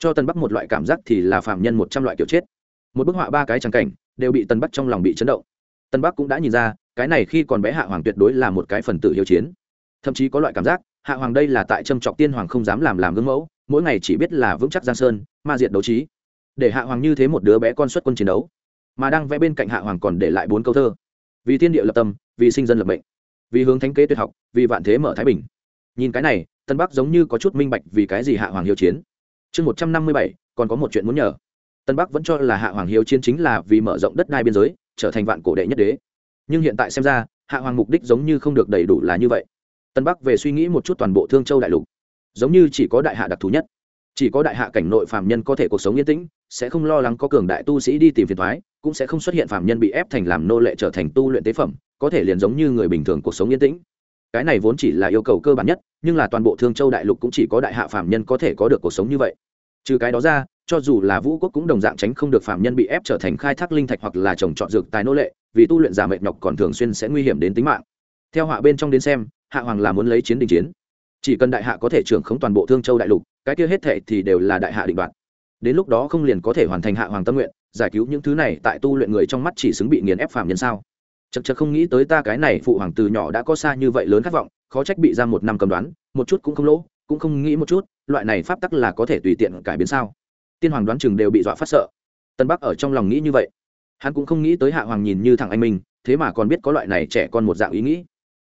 cho tân bắc một loại cảm giác thì là phạm nhân một trăm loại kiểu chết. Một bức họa ba cái trắng cảnh đều bị tân bắc trong lòng bị chấn động. Tân bắc cũng đã nhìn ra, cái này khi còn bé hạ hoàng tuyệt đối là một cái phần tử hiếu chiến. Thậm chí có loại cảm giác, hạ hoàng đây là tại trâm trọc tiên hoàng không dám làm làm gương mẫu, mỗi ngày chỉ biết là vững chắc giang sơn, ma diệt đấu trí. Để hạ hoàng như thế một đứa bé con xuất quân chiến đấu, mà đang vẽ bên cạnh hạ hoàng còn để lại bốn câu thơ. Vì thiên địa lập tâm, vì sinh dân lập mệnh, vì hướng thánh kế tuyệt học, vì vạn thế mở thái bình. Nhìn cái này tân bắc giống như có chút minh bạch vì cái gì hạ hoàng hiếu chiến chương một trăm năm mươi bảy, còn có một chuyện muốn nhờ. Tân bắc vẫn cho là hạ hoàng hiếu chiến chính là vì mở rộng đất đai biên giới, trở thành vạn cổ đệ nhất đế. Nhưng hiện tại xem ra, hạ hoàng mục đích giống như không được đầy đủ là như vậy. Tân bắc về suy nghĩ một chút toàn bộ thương châu đại lục. Giống như chỉ có đại hạ đặc thù nhất. Chỉ có đại hạ cảnh nội phạm nhân có thể cuộc sống yên tĩnh, sẽ không lo lắng có cường đại tu sĩ đi tìm phiền thoái cũng sẽ không xuất hiện phạm nhân bị ép thành làm nô lệ trở thành tu luyện tế phẩm, có thể liền giống như người bình thường cuộc sống yên tĩnh cái này vốn chỉ là yêu cầu cơ bản nhất, nhưng là toàn bộ thương châu đại lục cũng chỉ có đại hạ phạm nhân có thể có được cuộc sống như vậy. Trừ cái đó ra, cho dù là vũ quốc cũng đồng dạng tránh không được phạm nhân bị ép trở thành khai thác linh thạch hoặc là trồng trọt dược tài nô lệ, vì tu luyện giả mệt nhọc còn thường xuyên sẽ nguy hiểm đến tính mạng. Theo họa bên trong đến xem, hạ hoàng là muốn lấy chiến đình chiến. Chỉ cần đại hạ có thể trưởng khống toàn bộ thương châu đại lục, cái kia hết thệ thì đều là đại hạ định đoạt. Đến lúc đó không liền có thể hoàn thành hạ hoàng tâm nguyện, giải cứu những thứ này tại tu luyện người trong mắt chỉ xứng bị nghiền ép phạm nhân sao? Chật chật không nghĩ tới ta cái này phụ hoàng từ nhỏ đã có xa như vậy lớn khát vọng, khó trách bị ra một năm cầm đoán, một chút cũng không lỗ, cũng không nghĩ một chút, loại này pháp tắc là có thể tùy tiện cải biến sao? Tiên hoàng đoán chừng đều bị dọa phát sợ. Tân bắc ở trong lòng nghĩ như vậy. Hắn cũng không nghĩ tới hạ hoàng nhìn như thằng anh mình, thế mà còn biết có loại này trẻ con một dạng ý nghĩ.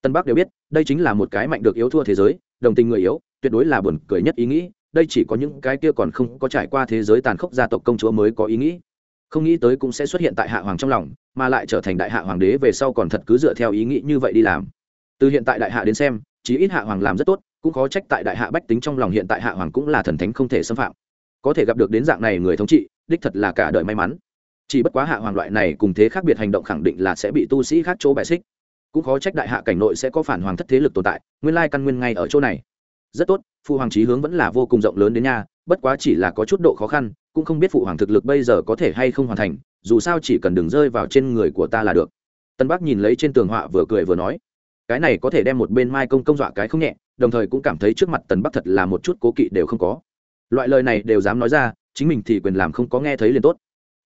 Tân bắc đều biết, đây chính là một cái mạnh được yếu thua thế giới, đồng tình người yếu, tuyệt đối là buồn cười nhất ý nghĩ, đây chỉ có những cái kia còn không có trải qua thế giới tàn khốc gia tộc công chúa mới có ý nghĩ không nghĩ tới cũng sẽ xuất hiện tại hạ hoàng trong lòng, mà lại trở thành đại hạ hoàng đế về sau còn thật cứ dựa theo ý nghĩ như vậy đi làm. Từ hiện tại đại hạ đến xem, chí ít hạ hoàng làm rất tốt, cũng khó trách tại đại hạ bách tính trong lòng hiện tại hạ hoàng cũng là thần thánh không thể xâm phạm. Có thể gặp được đến dạng này người thống trị, đích thật là cả đời may mắn. Chỉ bất quá hạ hoàng loại này cùng thế khác biệt hành động khẳng định là sẽ bị tu sĩ khác chỗ bài xích. Cũng khó trách đại hạ cảnh nội sẽ có phản hoàng thất thế lực tồn tại, nguyên lai căn nguyên ngay ở chỗ này. Rất tốt phụ hoàng trí hướng vẫn là vô cùng rộng lớn đến nha bất quá chỉ là có chút độ khó khăn cũng không biết phụ hoàng thực lực bây giờ có thể hay không hoàn thành, dù sao chỉ cần đừng rơi vào trên người của ta là được. Tân bắc nhìn lấy trên tường họa vừa cười vừa nói, cái này có thể đem một bên mai công công dọa cái không nhẹ, đồng thời cũng cảm thấy trước mặt tần bắc thật là một chút cố kỵ đều không có. Loại lời này đều dám nói ra, chính mình thì quyền làm không có nghe thấy liền tốt.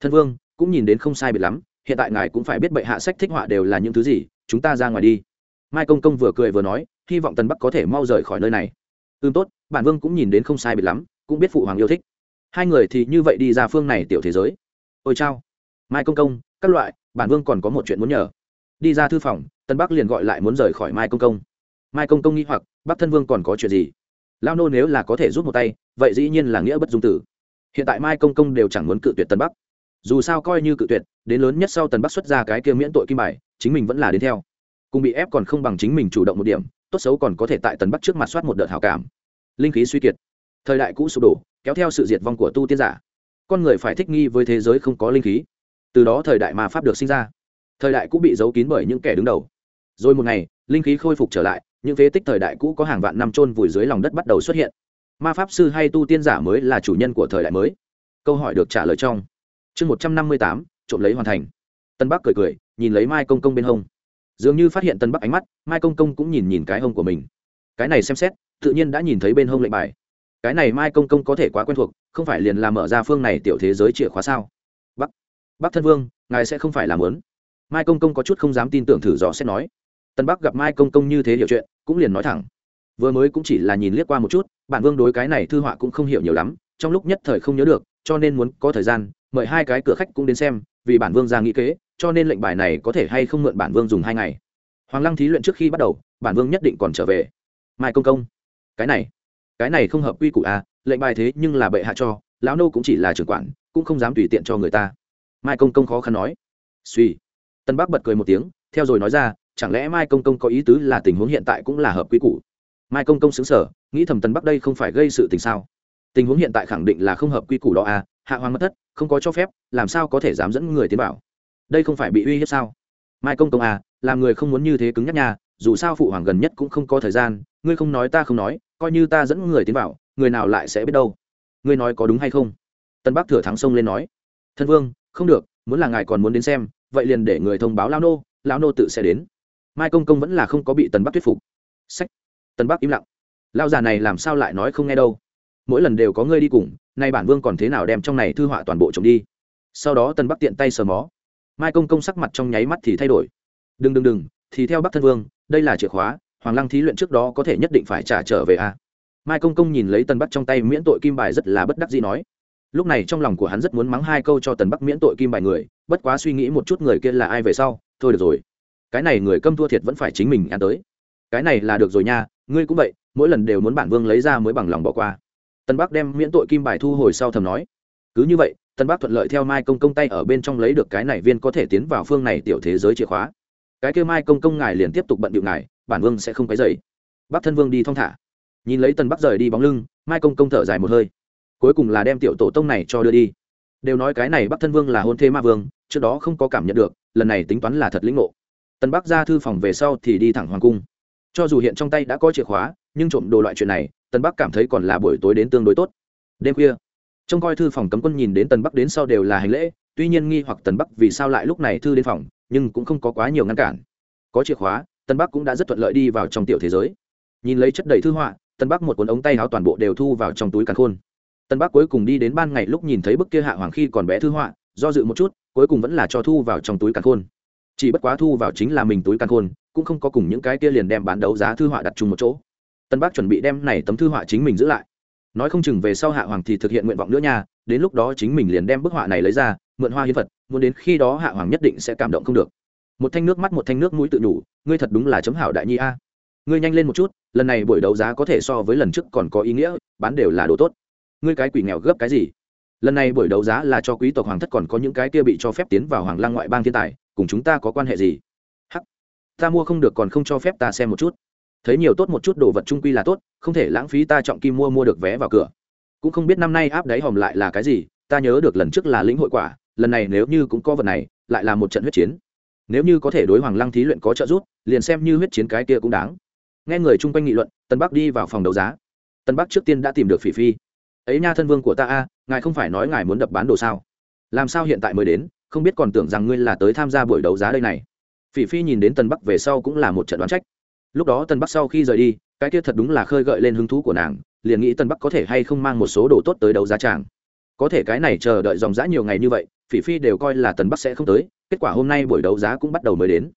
Thân vương, cũng nhìn đến không sai biệt lắm, hiện tại ngài cũng phải biết bệ hạ sách thích họa đều là những thứ gì, chúng ta ra ngoài đi. Mai công công vừa cười vừa nói, hy vọng tần bắc có thể mau rời khỏi nơi này. Ưm tốt, bản vương cũng nhìn đến không sai biệt lắm, cũng biết phụ hoàng yêu thích hai người thì như vậy đi ra phương này tiểu thế giới. Ôi chao. Mai công công, các loại, bản vương còn có một chuyện muốn nhờ. Đi ra thư phòng, tân bắc liền gọi lại muốn rời khỏi mai công công. Mai công công nghĩ hoặc, bắc thân vương còn có chuyện gì? Lao nô nếu là có thể giúp một tay, vậy dĩ nhiên là nghĩa bất dung tử. Hiện tại mai công công đều chẳng muốn cự tuyệt tân bắc. Dù sao coi như cự tuyệt, đến lớn nhất sau tần bắc xuất ra cái kia miễn tội kim bài, chính mình vẫn là đến theo. Cùng bị ép còn không bằng chính mình chủ động một điểm, tốt xấu còn có thể tại tần bắc trước mặt soát một đợt hào cảm. Linh khí suy kiệt thời đại cũ sụp đổ, kéo theo sự diệt vong của tu tiên giả. Con người phải thích nghi với thế giới không có linh khí. Từ đó thời đại ma pháp được sinh ra. Thời đại cũ bị giấu kín bởi những kẻ đứng đầu. Rồi một ngày, linh khí khôi phục trở lại, những phế tích thời đại cũ có hàng vạn năm trôn vùi dưới lòng đất bắt đầu xuất hiện. Ma pháp sư hay tu tiên giả mới là chủ nhân của thời đại mới. Câu hỏi được trả lời trong chương một trăm năm mươi tám, trộm lấy hoàn thành. Tân bắc cười cười, nhìn lấy mai công công bên hông. Dường như phát hiện tân bắc ánh mắt, mai công công cũng nhìn nhìn cái hông của mình. Cái này xem xét, tự nhiên đã nhìn thấy bên hông lệnh bài cái này mai công công có thể quá quen thuộc, không phải liền làm mở ra phương này tiểu thế giới chìa khóa sao? Bắc bắc thân vương, ngài sẽ không phải làm lớn mai công công có chút không dám tin tưởng thử dò xét nói. Tân bắc gặp mai công công như thế hiểu chuyện, cũng liền nói thẳng. Vừa mới cũng chỉ là nhìn liếc qua một chút, bản vương đối cái này thư họa cũng không hiểu nhiều lắm, trong lúc nhất thời không nhớ được, cho nên muốn có thời gian, mời hai cái cửa khách cũng đến xem, vì bản vương ra nghĩ kế, cho nên lệnh bài này có thể hay không mượn bản vương dùng hai ngày. Hoàng lăng thí luyện trước khi bắt đầu, bản vương nhất định còn trở về. Mai công công, cái này cái này không hợp quy củ à lệnh bài thế nhưng là bệ hạ cho, lão nô cũng chỉ là trưởng quản, cũng không dám tùy tiện cho người ta. Mai công công khó khăn nói. Suy. Tân bắc bật cười một tiếng, theo rồi nói ra, chẳng lẽ mai công công có ý tứ là tình huống hiện tại cũng là hợp quy củ? Mai công công xứng sở, nghĩ thầm tân bắc đây không phải gây sự tình sao? Tình huống hiện tại khẳng định là không hợp quy củ đó à hạ hoàng mất thất, không có cho phép, làm sao có thể dám dẫn người tiến bảo đây không phải bị uy hiếp sao? Mai công công à làm người không muốn như thế cứng nhắc nhà dù sao phụ hoàng gần nhất cũng không có thời gian, ngươi không nói ta không nói coi như ta dẫn người tiến vào, người nào lại sẽ biết đâu. Ngươi nói có đúng hay không? Tân bắc thừa thắng sông lên nói. Thân vương, không được, muốn là ngài còn muốn đến xem, vậy liền để người thông báo lao nô lao nô tự sẽ đến. Mai công công vẫn là không có bị tần bắc thuyết phục. Sách. Tần bắc im lặng. Lao già này làm sao lại nói không nghe đâu? Mỗi lần đều có ngươi đi cùng, nay bản vương còn thế nào đem trong này thư họa toàn bộ trộm đi? Sau đó tần bắc tiện tay sờ mó. Mai công công sắc mặt trong nháy mắt thì thay đổi. Đừng đừng đừng, thì theo bắc thân vương, đây là chìa khóa hoàng lăng thí luyện trước đó có thể nhất định phải trả trở về a mai công công nhìn lấy tần bắc trong tay miễn tội kim bài rất là bất đắc dĩ nói. Lúc này trong lòng của hắn rất muốn mắng hai câu cho tần bắc miễn tội kim bài người, bất quá suy nghĩ một chút người kia là ai về sau, thôi được rồi. Cái này người câm thua thiệt vẫn phải chính mình ăn tới. Cái này là được rồi nha, ngươi cũng vậy, mỗi lần đều muốn bản vương lấy ra mới bằng lòng bỏ qua. Tân bắc đem miễn tội kim bài thu hồi sau thầm nói. Cứ như vậy tân bắc thuận lợi theo mai công công tay ở bên trong lấy được cái này viên có thể tiến vào phương này tiểu thế giới chìa khóa. Cái kêu mai công công ngài liền tiếp tục bận điệu ngài bản vương sẽ không cái dày bắc thân vương đi thong thả. Nhìn lấy tần bắc rời đi bóng lưng, mai công công thở dài một hơi. Cuối cùng là đem tiểu tổ tông này cho đưa đi. Đều nói cái này bắc thân vương là hôn thê ma vương, trước đó không có cảm nhận được, lần này tính toán là thật lĩnh ngộ. Tần bắc ra thư phòng về sau thì đi thẳng hoàng cung. Cho dù hiện trong tay đã có chìa khóa, nhưng trộm đồ loại chuyện này, tần bắc cảm thấy còn là buổi tối đến tương đối tốt. Đêm khuya, trông coi thư phòng cấm quân nhìn đến tần bắc đến sau đều là hành lễ, tuy nhiên nghi hoặc tần bắc vì sao lại lúc này thư đến phòng, nhưng cũng không có quá nhiều ngăn cản. Có chìa khóa Tân bắc cũng đã rất thuận lợi đi vào trong tiểu thế giới. Nhìn lấy chất đầy thư họa, Tân bắc một cuốn ống tay áo toàn bộ đều thu vào trong túi càn khôn. Tân bắc cuối cùng đi đến ban ngày lúc nhìn thấy bức kia hạ hoàng khi còn bé thư họa, do dự một chút, cuối cùng vẫn là cho thu vào trong túi càn khôn. Chỉ bất quá thu vào chính là mình túi càn khôn, cũng không có cùng những cái kia liền đem bán đấu giá thư họa đặt chung một chỗ. Tân bắc chuẩn bị đem này tấm thư họa chính mình giữ lại. Nói không chừng về sau hạ hoàng thì thực hiện nguyện vọng nữa nha, đến lúc đó chính mình liền đem bức họa này lấy ra, mượn hoa hiến vật, muốn đến khi đó hạ hoàng nhất định sẽ cảm động không được một thanh nước mắt một thanh nước mũi tự nhủ, ngươi thật đúng là chấm hảo đại nhi a. Ngươi nhanh lên một chút, lần này buổi đấu giá có thể so với lần trước còn có ý nghĩa, bán đều là đồ tốt. Ngươi cái quỷ nghèo gấp cái gì? Lần này buổi đấu giá là cho quý tộc hoàng thất còn có những cái kia bị cho phép tiến vào hoàng lang ngoại bang thiên tài, cùng chúng ta có quan hệ gì? Hắc, ta mua không được còn không cho phép ta xem một chút. Thấy nhiều tốt một chút đồ vật trung quy là tốt, không thể lãng phí ta trọng kim mua mua được vé vào cửa. Cũng không biết năm nay áp đáy hòm lại là cái gì, ta nhớ được lần trước là lĩnh hội quả, lần này nếu như cũng có vật này, lại là một trận huyết chiến nếu như có thể đối hoàng lăng thí luyện có trợ giúp, liền xem như huyết chiến cái kia cũng đáng. Nghe người chung quanh nghị luận, tân bắc đi vào phòng đấu giá. Tân bắc trước tiên đã tìm được phỉ phi. Ấy nha thân vương của ta a, ngài không phải nói ngài muốn đập bán đồ sao? Làm sao hiện tại mới đến, không biết còn tưởng rằng ngươi là tới tham gia buổi đấu giá đây này. Phỉ phi nhìn đến tân bắc về sau cũng là một trận đoán trách. Lúc đó tân bắc sau khi rời đi, cái kia thật đúng là khơi gợi lên hứng thú của nàng, liền nghĩ tân bắc có thể hay không mang một số đồ tốt tới đấu giá tràng. Có thể cái này chờ đợi dòng giã nhiều ngày như vậy, phỉ phi đều coi là tần bắc sẽ không tới kết quả hôm nay buổi đấu giá cũng bắt đầu mới đến.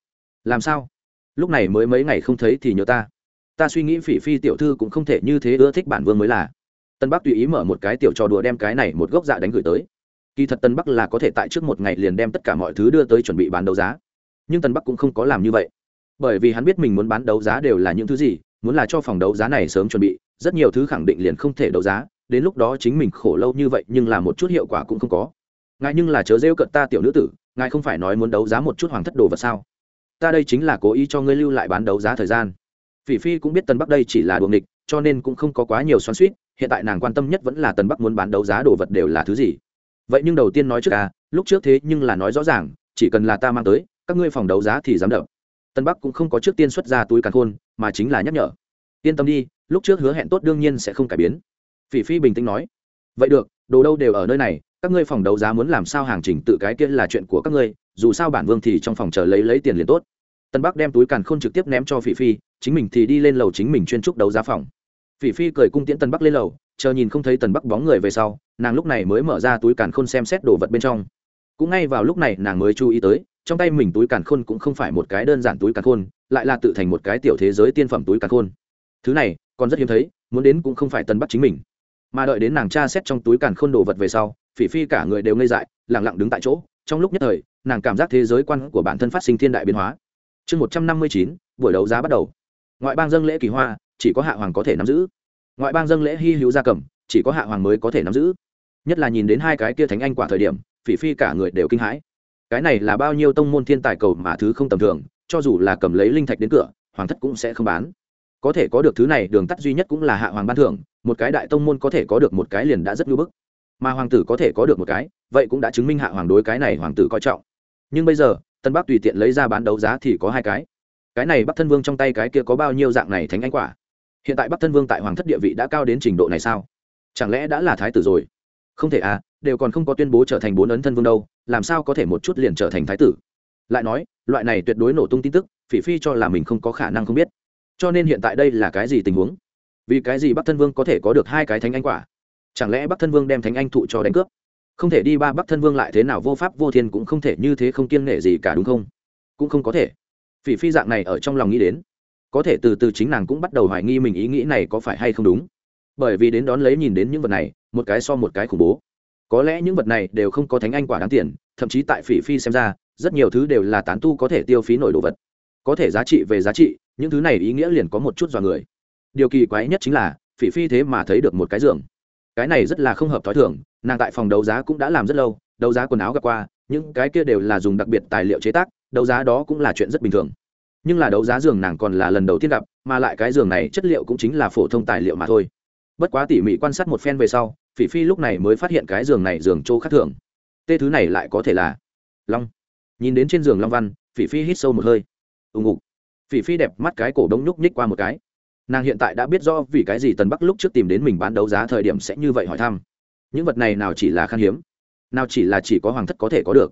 Làm sao? Lúc này mới mấy ngày không thấy thì nhớ ta. Ta suy nghĩ phỉ phi tiểu thư cũng không thể như thế ưa thích bản vương mới là. Tân bắc tùy ý mở một cái tiểu trò đùa đem cái này một gốc dạ đánh gửi tới. Kỳ thật tân bắc là có thể tại trước một ngày liền đem tất cả mọi thứ đưa tới chuẩn bị bán đấu giá. Nhưng tân bắc cũng không có làm như vậy. Bởi vì hắn biết mình muốn bán đấu giá đều là những thứ gì, muốn là cho phòng đấu giá này sớm chuẩn bị, rất nhiều thứ khẳng định liền không thể đấu giá, đến lúc đó chính mình khổ lâu như vậy nhưng là một chút hiệu quả cũng không có. Ngại nhưng là chớ rêu cận ta tiểu nữ tử ngài không phải nói muốn đấu giá một chút hoàng thất đồ vật sao? Ta đây chính là cố ý cho ngươi lưu lại bán đấu giá thời gian. Phỉ phi cũng biết tân bắc đây chỉ là đuồng địch cho nên cũng không có quá nhiều xoắn suýt hiện tại nàng quan tâm nhất vẫn là tân bắc muốn bán đấu giá đồ vật đều là thứ gì. Vậy nhưng đầu tiên nói trước à lúc trước thế nhưng là nói rõ ràng, chỉ cần là ta mang tới, các ngươi phòng đấu giá thì dám đậu tân bắc cũng không có trước tiên xuất ra túi càn khôn, mà chính là nhắc nhở. Yên tâm đi, lúc trước hứa hẹn tốt đương nhiên sẽ không cải biến. Phỉ phi bình tĩnh nói. Vậy được, đồ đâu đều ở nơi này các ngươi phòng đấu giá muốn làm sao hàng chỉnh tự cái kia là chuyện của các ngươi, dù sao bản vương thì trong phòng chờ lấy lấy tiền liền tốt. Tân bắc đem túi càn khôn trực tiếp ném cho phỉ phi, chính mình thì đi lên lầu chính mình chuyên trúc đấu giá phòng. Phỉ phi cười cung tiễn tân bắc lên lầu, chờ nhìn không thấy tần bắc bóng người về sau, nàng lúc này mới mở ra túi càn khôn xem xét đồ vật bên trong. Cũng ngay vào lúc này nàng mới chú ý tới, trong tay mình túi càn khôn cũng không phải một cái đơn giản túi càn khôn, lại là tự thành một cái tiểu thế giới tiên phẩm túi càn khôn. Thứ này, còn rất hiếm thấy, muốn đến cũng không phải tần bắc chính mình. Mà đợi đến nàng tra xét trong túi càn khôn đồ vật về sau phỉ phi cả người đều ngây dại lẳng lặng đứng tại chỗ, trong lúc nhất thời, nàng cảm giác thế giới quan của bản thân phát sinh thiên đại biến hóa. Chương một trăm năm mươi chín, buổi đấu giá bắt đầu. Ngoại bang dâng lễ kỳ hoa, chỉ có hạ hoàng có thể nắm giữ. Ngoại bang dâng lễ hy hữu gia cầm, chỉ có hạ hoàng mới có thể nắm giữ. Nhất là nhìn đến hai cái kia thánh anh quả thời điểm, phỉ phi cả người đều kinh hãi. Cái này là bao nhiêu tông môn thiên tài cầu mà thứ không tầm thường, cho dù là cầm lấy linh thạch đến cửa, hoàng thất cũng sẽ không bán. Có thể có được thứ này, đường tắt duy nhất cũng là hạ hoàng ban thưởng, một cái đại tông môn có thể có được một cái liền đã rất ngưỡng bức mà hoàng tử có thể có được một cái, vậy cũng đã chứng minh hạ hoàng đối cái này hoàng tử coi trọng. Nhưng bây giờ, tân bắc tùy tiện lấy ra bán đấu giá thì có hai cái. Cái này bắc thân vương trong tay cái kia có bao nhiêu dạng này thánh anh quả? Hiện tại bắc thân vương tại hoàng thất địa vị đã cao đến trình độ này sao? Chẳng lẽ đã là thái tử rồi? Không thể à đều còn không có tuyên bố trở thành bốn ấn thân vương đâu, làm sao có thể một chút liền trở thành thái tử? Lại nói, loại này tuyệt đối nổ tung tin tức, phỉ phi cho là mình không có khả năng không biết. Cho nên hiện tại đây là cái gì tình huống? Vì cái gì bắc thân vương có thể có được hai cái thánh anh quả? Chẳng lẽ bắc thân vương đem thánh anh thụ cho đánh cướp? Không thể đi ba bắc thân vương lại thế nào, vô pháp, vô thiên cũng không thể như thế không kiêng nghệ gì cả đúng không? Cũng không có thể. Phỉ phi dạng này ở trong lòng nghĩ đến, có thể từ từ chính nàng cũng bắt đầu hoài nghi mình ý nghĩ này có phải hay không đúng. Bởi vì đến đón lấy nhìn đến những vật này, một cái so một cái khủng bố. Có lẽ những vật này đều không có thánh anh quả đáng tiền, thậm chí tại phỉ phi xem ra, rất nhiều thứ đều là tán tu có thể tiêu phí nổi đồ vật. Có thể giá trị về giá trị, những thứ này ý nghĩa liền có một chút dọa người. Điều kỳ quái nhất chính là, phỉ phi thế mà thấy được một cái giường cái này rất là không hợp t h ó i thường, nàng tại phòng đấu giá cũng đã làm rất lâu, đấu giá quần áo gặp qua, những cái kia đều là dùng đặc biệt tài liệu chế tác, đấu giá đó cũng là chuyện rất bình thường. Nhưng là đấu giá giường nàng còn là lần đầu tiên gặp, mà lại cái giường này chất liệu cũng chính là phổ thông tài liệu mà thôi. Bất quá tỉ mỉ quan sát một phen về sau, phỉ phi lúc này mới phát hiện cái giường này giường chỗ khác thường. Tê thứ này lại có thể là long. Nhìn đến trên giường long văn, phỉ phi hít sâu một hơi. Ù ngục. Phỉ phi đẹp mắt cái cổ đống nhúc nhích qua một cái nàng hiện tại đã biết rõ vì cái gì tần bắc lúc trước tìm đến mình bán đấu giá thời điểm sẽ như vậy hỏi thăm. Những vật này nào chỉ là khan hiếm, nào chỉ là chỉ có hoàng thất có thể có được.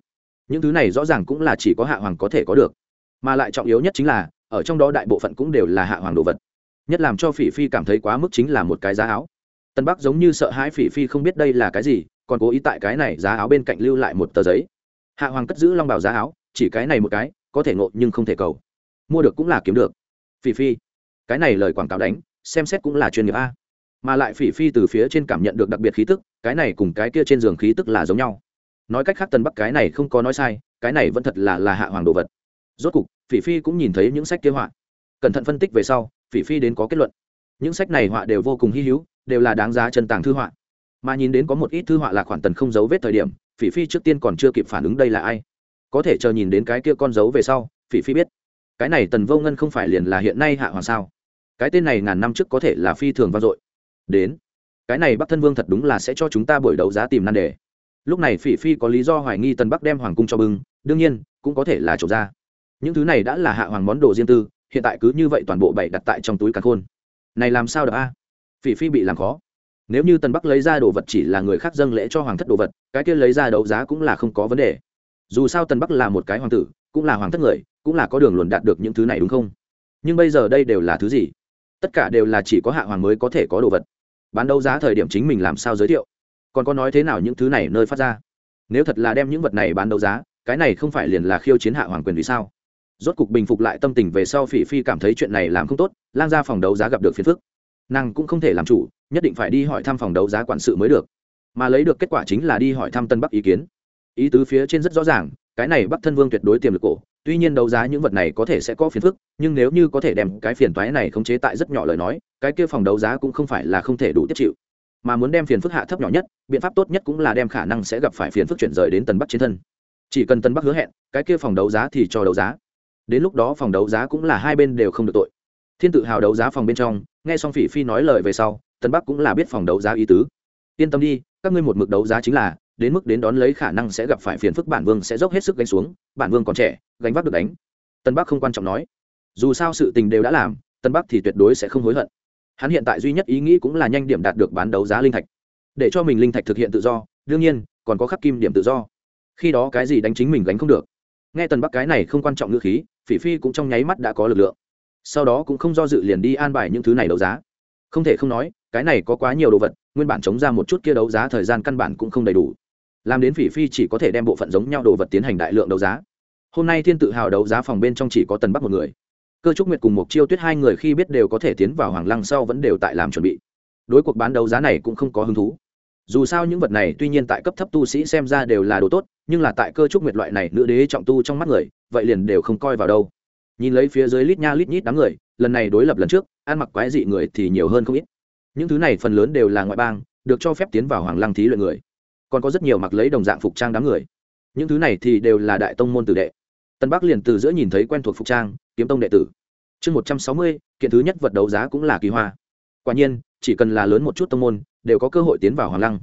Những thứ này rõ ràng cũng là chỉ có hạ hoàng có thể có được. Mà lại trọng yếu nhất chính là, ở trong đó đại bộ phận cũng đều là hạ hoàng đồ vật. Nhất làm cho phỉ phi cảm thấy quá mức chính là một cái giá áo. Tân bắc giống như sợ hãi phỉ phi không biết đây là cái gì, còn cố ý tại cái này giá áo bên cạnh lưu lại một tờ giấy. Hạ hoàng cất giữ long bảo giá áo, chỉ cái này một cái, có thể ngộ nhưng không thể cầu. Mua được cũng là kiếm được. Phỉ phi cái này lời quảng cáo đánh, xem xét cũng là chuyên nghiệp a. Mà lại phỉ phi từ phía trên cảm nhận được đặc biệt khí tức, cái này cùng cái kia trên giường khí tức là giống nhau. Nói cách khác tần bắc cái này không có nói sai, cái này vẫn thật là là hạ hoàng đồ vật. Rốt cục, phỉ phi cũng nhìn thấy những sách kế họa. Cẩn thận phân tích về sau, phỉ phi đến có kết luận. Những sách này họa đều vô cùng hy hữu, đều là đáng giá chân tàng thư họa. Mà nhìn đến có một ít thư họa là khoản tần không giấu vết thời điểm, phỉ phi trước tiên còn chưa kịp phản ứng đây là ai. Có thể chờ nhìn đến cái kia con dấu về sau, phỉ phi biết, cái này tần vô ngân không phải liền là hiện nay hạ hoàng sao? Cái tên này ngàn năm trước có thể là phi thường vang dội. Đến, cái này bắc thân vương thật đúng là sẽ cho chúng ta buổi đấu giá tìm nan đề. Lúc này phỉ phi có lý do hoài nghi tần bắc đem hoàng cung cho bưng, đương nhiên, cũng có thể là trộm ra. Những thứ này đã là hạ hoàng món đồ riêng tư, hiện tại cứ như vậy toàn bộ bảy đặt tại trong túi càn khôn. Này làm sao được a? Phỉ phi bị làm khó. Nếu như tần bắc lấy ra đồ vật chỉ là người khác dâng lễ cho hoàng thất đồ vật, cái kia lấy ra đấu giá cũng là không có vấn đề. Dù sao tần bắc là một cái hoàng tử, cũng là hoàng thất người, cũng là có đường luồn đạt được những thứ này đúng không? Nhưng bây giờ đây đều là thứ gì? Tất cả đều là chỉ có hạ hoàng mới có thể có đồ vật. Bán đấu giá thời điểm chính mình làm sao giới thiệu? Còn có nói thế nào những thứ này nơi phát ra? Nếu thật là đem những vật này bán đấu giá, cái này không phải liền là khiêu chiến hạ hoàng quyền vì sao? Rốt cục bình phục lại tâm tình về sau phỉ phi cảm thấy chuyện này làm không tốt, lang ra phòng đấu giá gặp được phiền phức. Nàng cũng không thể làm chủ, nhất định phải đi hỏi thăm phòng đấu giá quản sự mới được. Mà lấy được kết quả chính là đi hỏi thăm tân bắc ý kiến. Ý tứ phía trên rất rõ ràng, cái này bắc thân vương tuyệt đối tiềm lực cổ tuy nhiên đấu giá những vật này có thể sẽ có phiền phức, nhưng nếu như có thể đem cái phiền toái này khống chế tại rất nhỏ lời nói, cái kia phòng đấu giá cũng không phải là không thể đủ tiếp chịu. Mà muốn đem phiền phức hạ thấp nhỏ nhất, biện pháp tốt nhất cũng là đem khả năng sẽ gặp phải phiền phức chuyển rời đến tân bắc trên thân. Chỉ cần tân bắc hứa hẹn, cái kia phòng đấu giá thì cho đấu giá. Đến lúc đó phòng đấu giá cũng là hai bên đều không được tội. Thiên tự hào đấu giá phòng bên trong, nghe xong phỉ phi nói lời về sau, tân bắc cũng là biết phòng đấu giá ý tứ. Yên tâm đi, các ngươi một mực đấu giá chính là đến mức đến đón lấy khả năng sẽ gặp phải phiền phức bản vương sẽ dốc hết sức gánh xuống, bản vương còn trẻ, gánh vác được đánh. Tân bắc không quan trọng nói. Dù sao sự tình đều đã làm, tân bắc thì tuyệt đối sẽ không hối hận. Hắn hiện tại duy nhất ý nghĩ cũng là nhanh điểm đạt được bán đấu giá linh thạch. Để cho mình linh thạch thực hiện tự do, đương nhiên, còn có khắc kim điểm tự do. Khi đó cái gì đánh chính mình gánh không được. Nghe tần bắc cái này không quan trọng ngữ khí, phỉ phi cũng trong nháy mắt đã có lực lượng. Sau đó cũng không do dự liền đi an bài những thứ này đấu giá. Không thể không nói, cái này có quá nhiều đồ vật, nguyên bản chống ra một chút kia đấu giá thời gian căn bản cũng không đầy đủ làm đến phỉ phi chỉ có thể đem bộ phận giống nhau đồ vật tiến hành đại lượng đấu giá. Hôm nay thiên tự hào đấu giá phòng bên trong chỉ có tần bắc một người. Cơ trúc nguyệt cùng một chiêu tuyết hai người khi biết đều có thể tiến vào hoàng lăng sau vẫn đều tại làm chuẩn bị. Đối cuộc bán đấu giá này cũng không có hứng thú. Dù sao những vật này tuy nhiên tại cấp thấp tu sĩ xem ra đều là đồ tốt, nhưng là tại cơ trúc nguyệt loại này nữ đế trọng tu trong mắt người, vậy liền đều không coi vào đâu. Nhìn lấy phía dưới lít nha lít nhít đám người, lần này đối lập lần trước, ăn mặc quái dị người thì nhiều hơn không ít. Những thứ này phần lớn đều là ngoại bang, được cho phép tiến vào hoàng lăng thí luyện người còn có rất nhiều mặc lấy đồng dạng phục trang đám người. Những thứ này thì đều là đại tông môn tử đệ. Tân bắc liền từ giữa nhìn thấy quen thuộc phục trang, kiếm tông đệ tử. Chương một trăm sáu mươi, kiện thứ nhất vật đấu giá cũng là kỳ hoa. Quả nhiên, chỉ cần là lớn một chút tông môn, đều có cơ hội tiến vào hoàng lăng.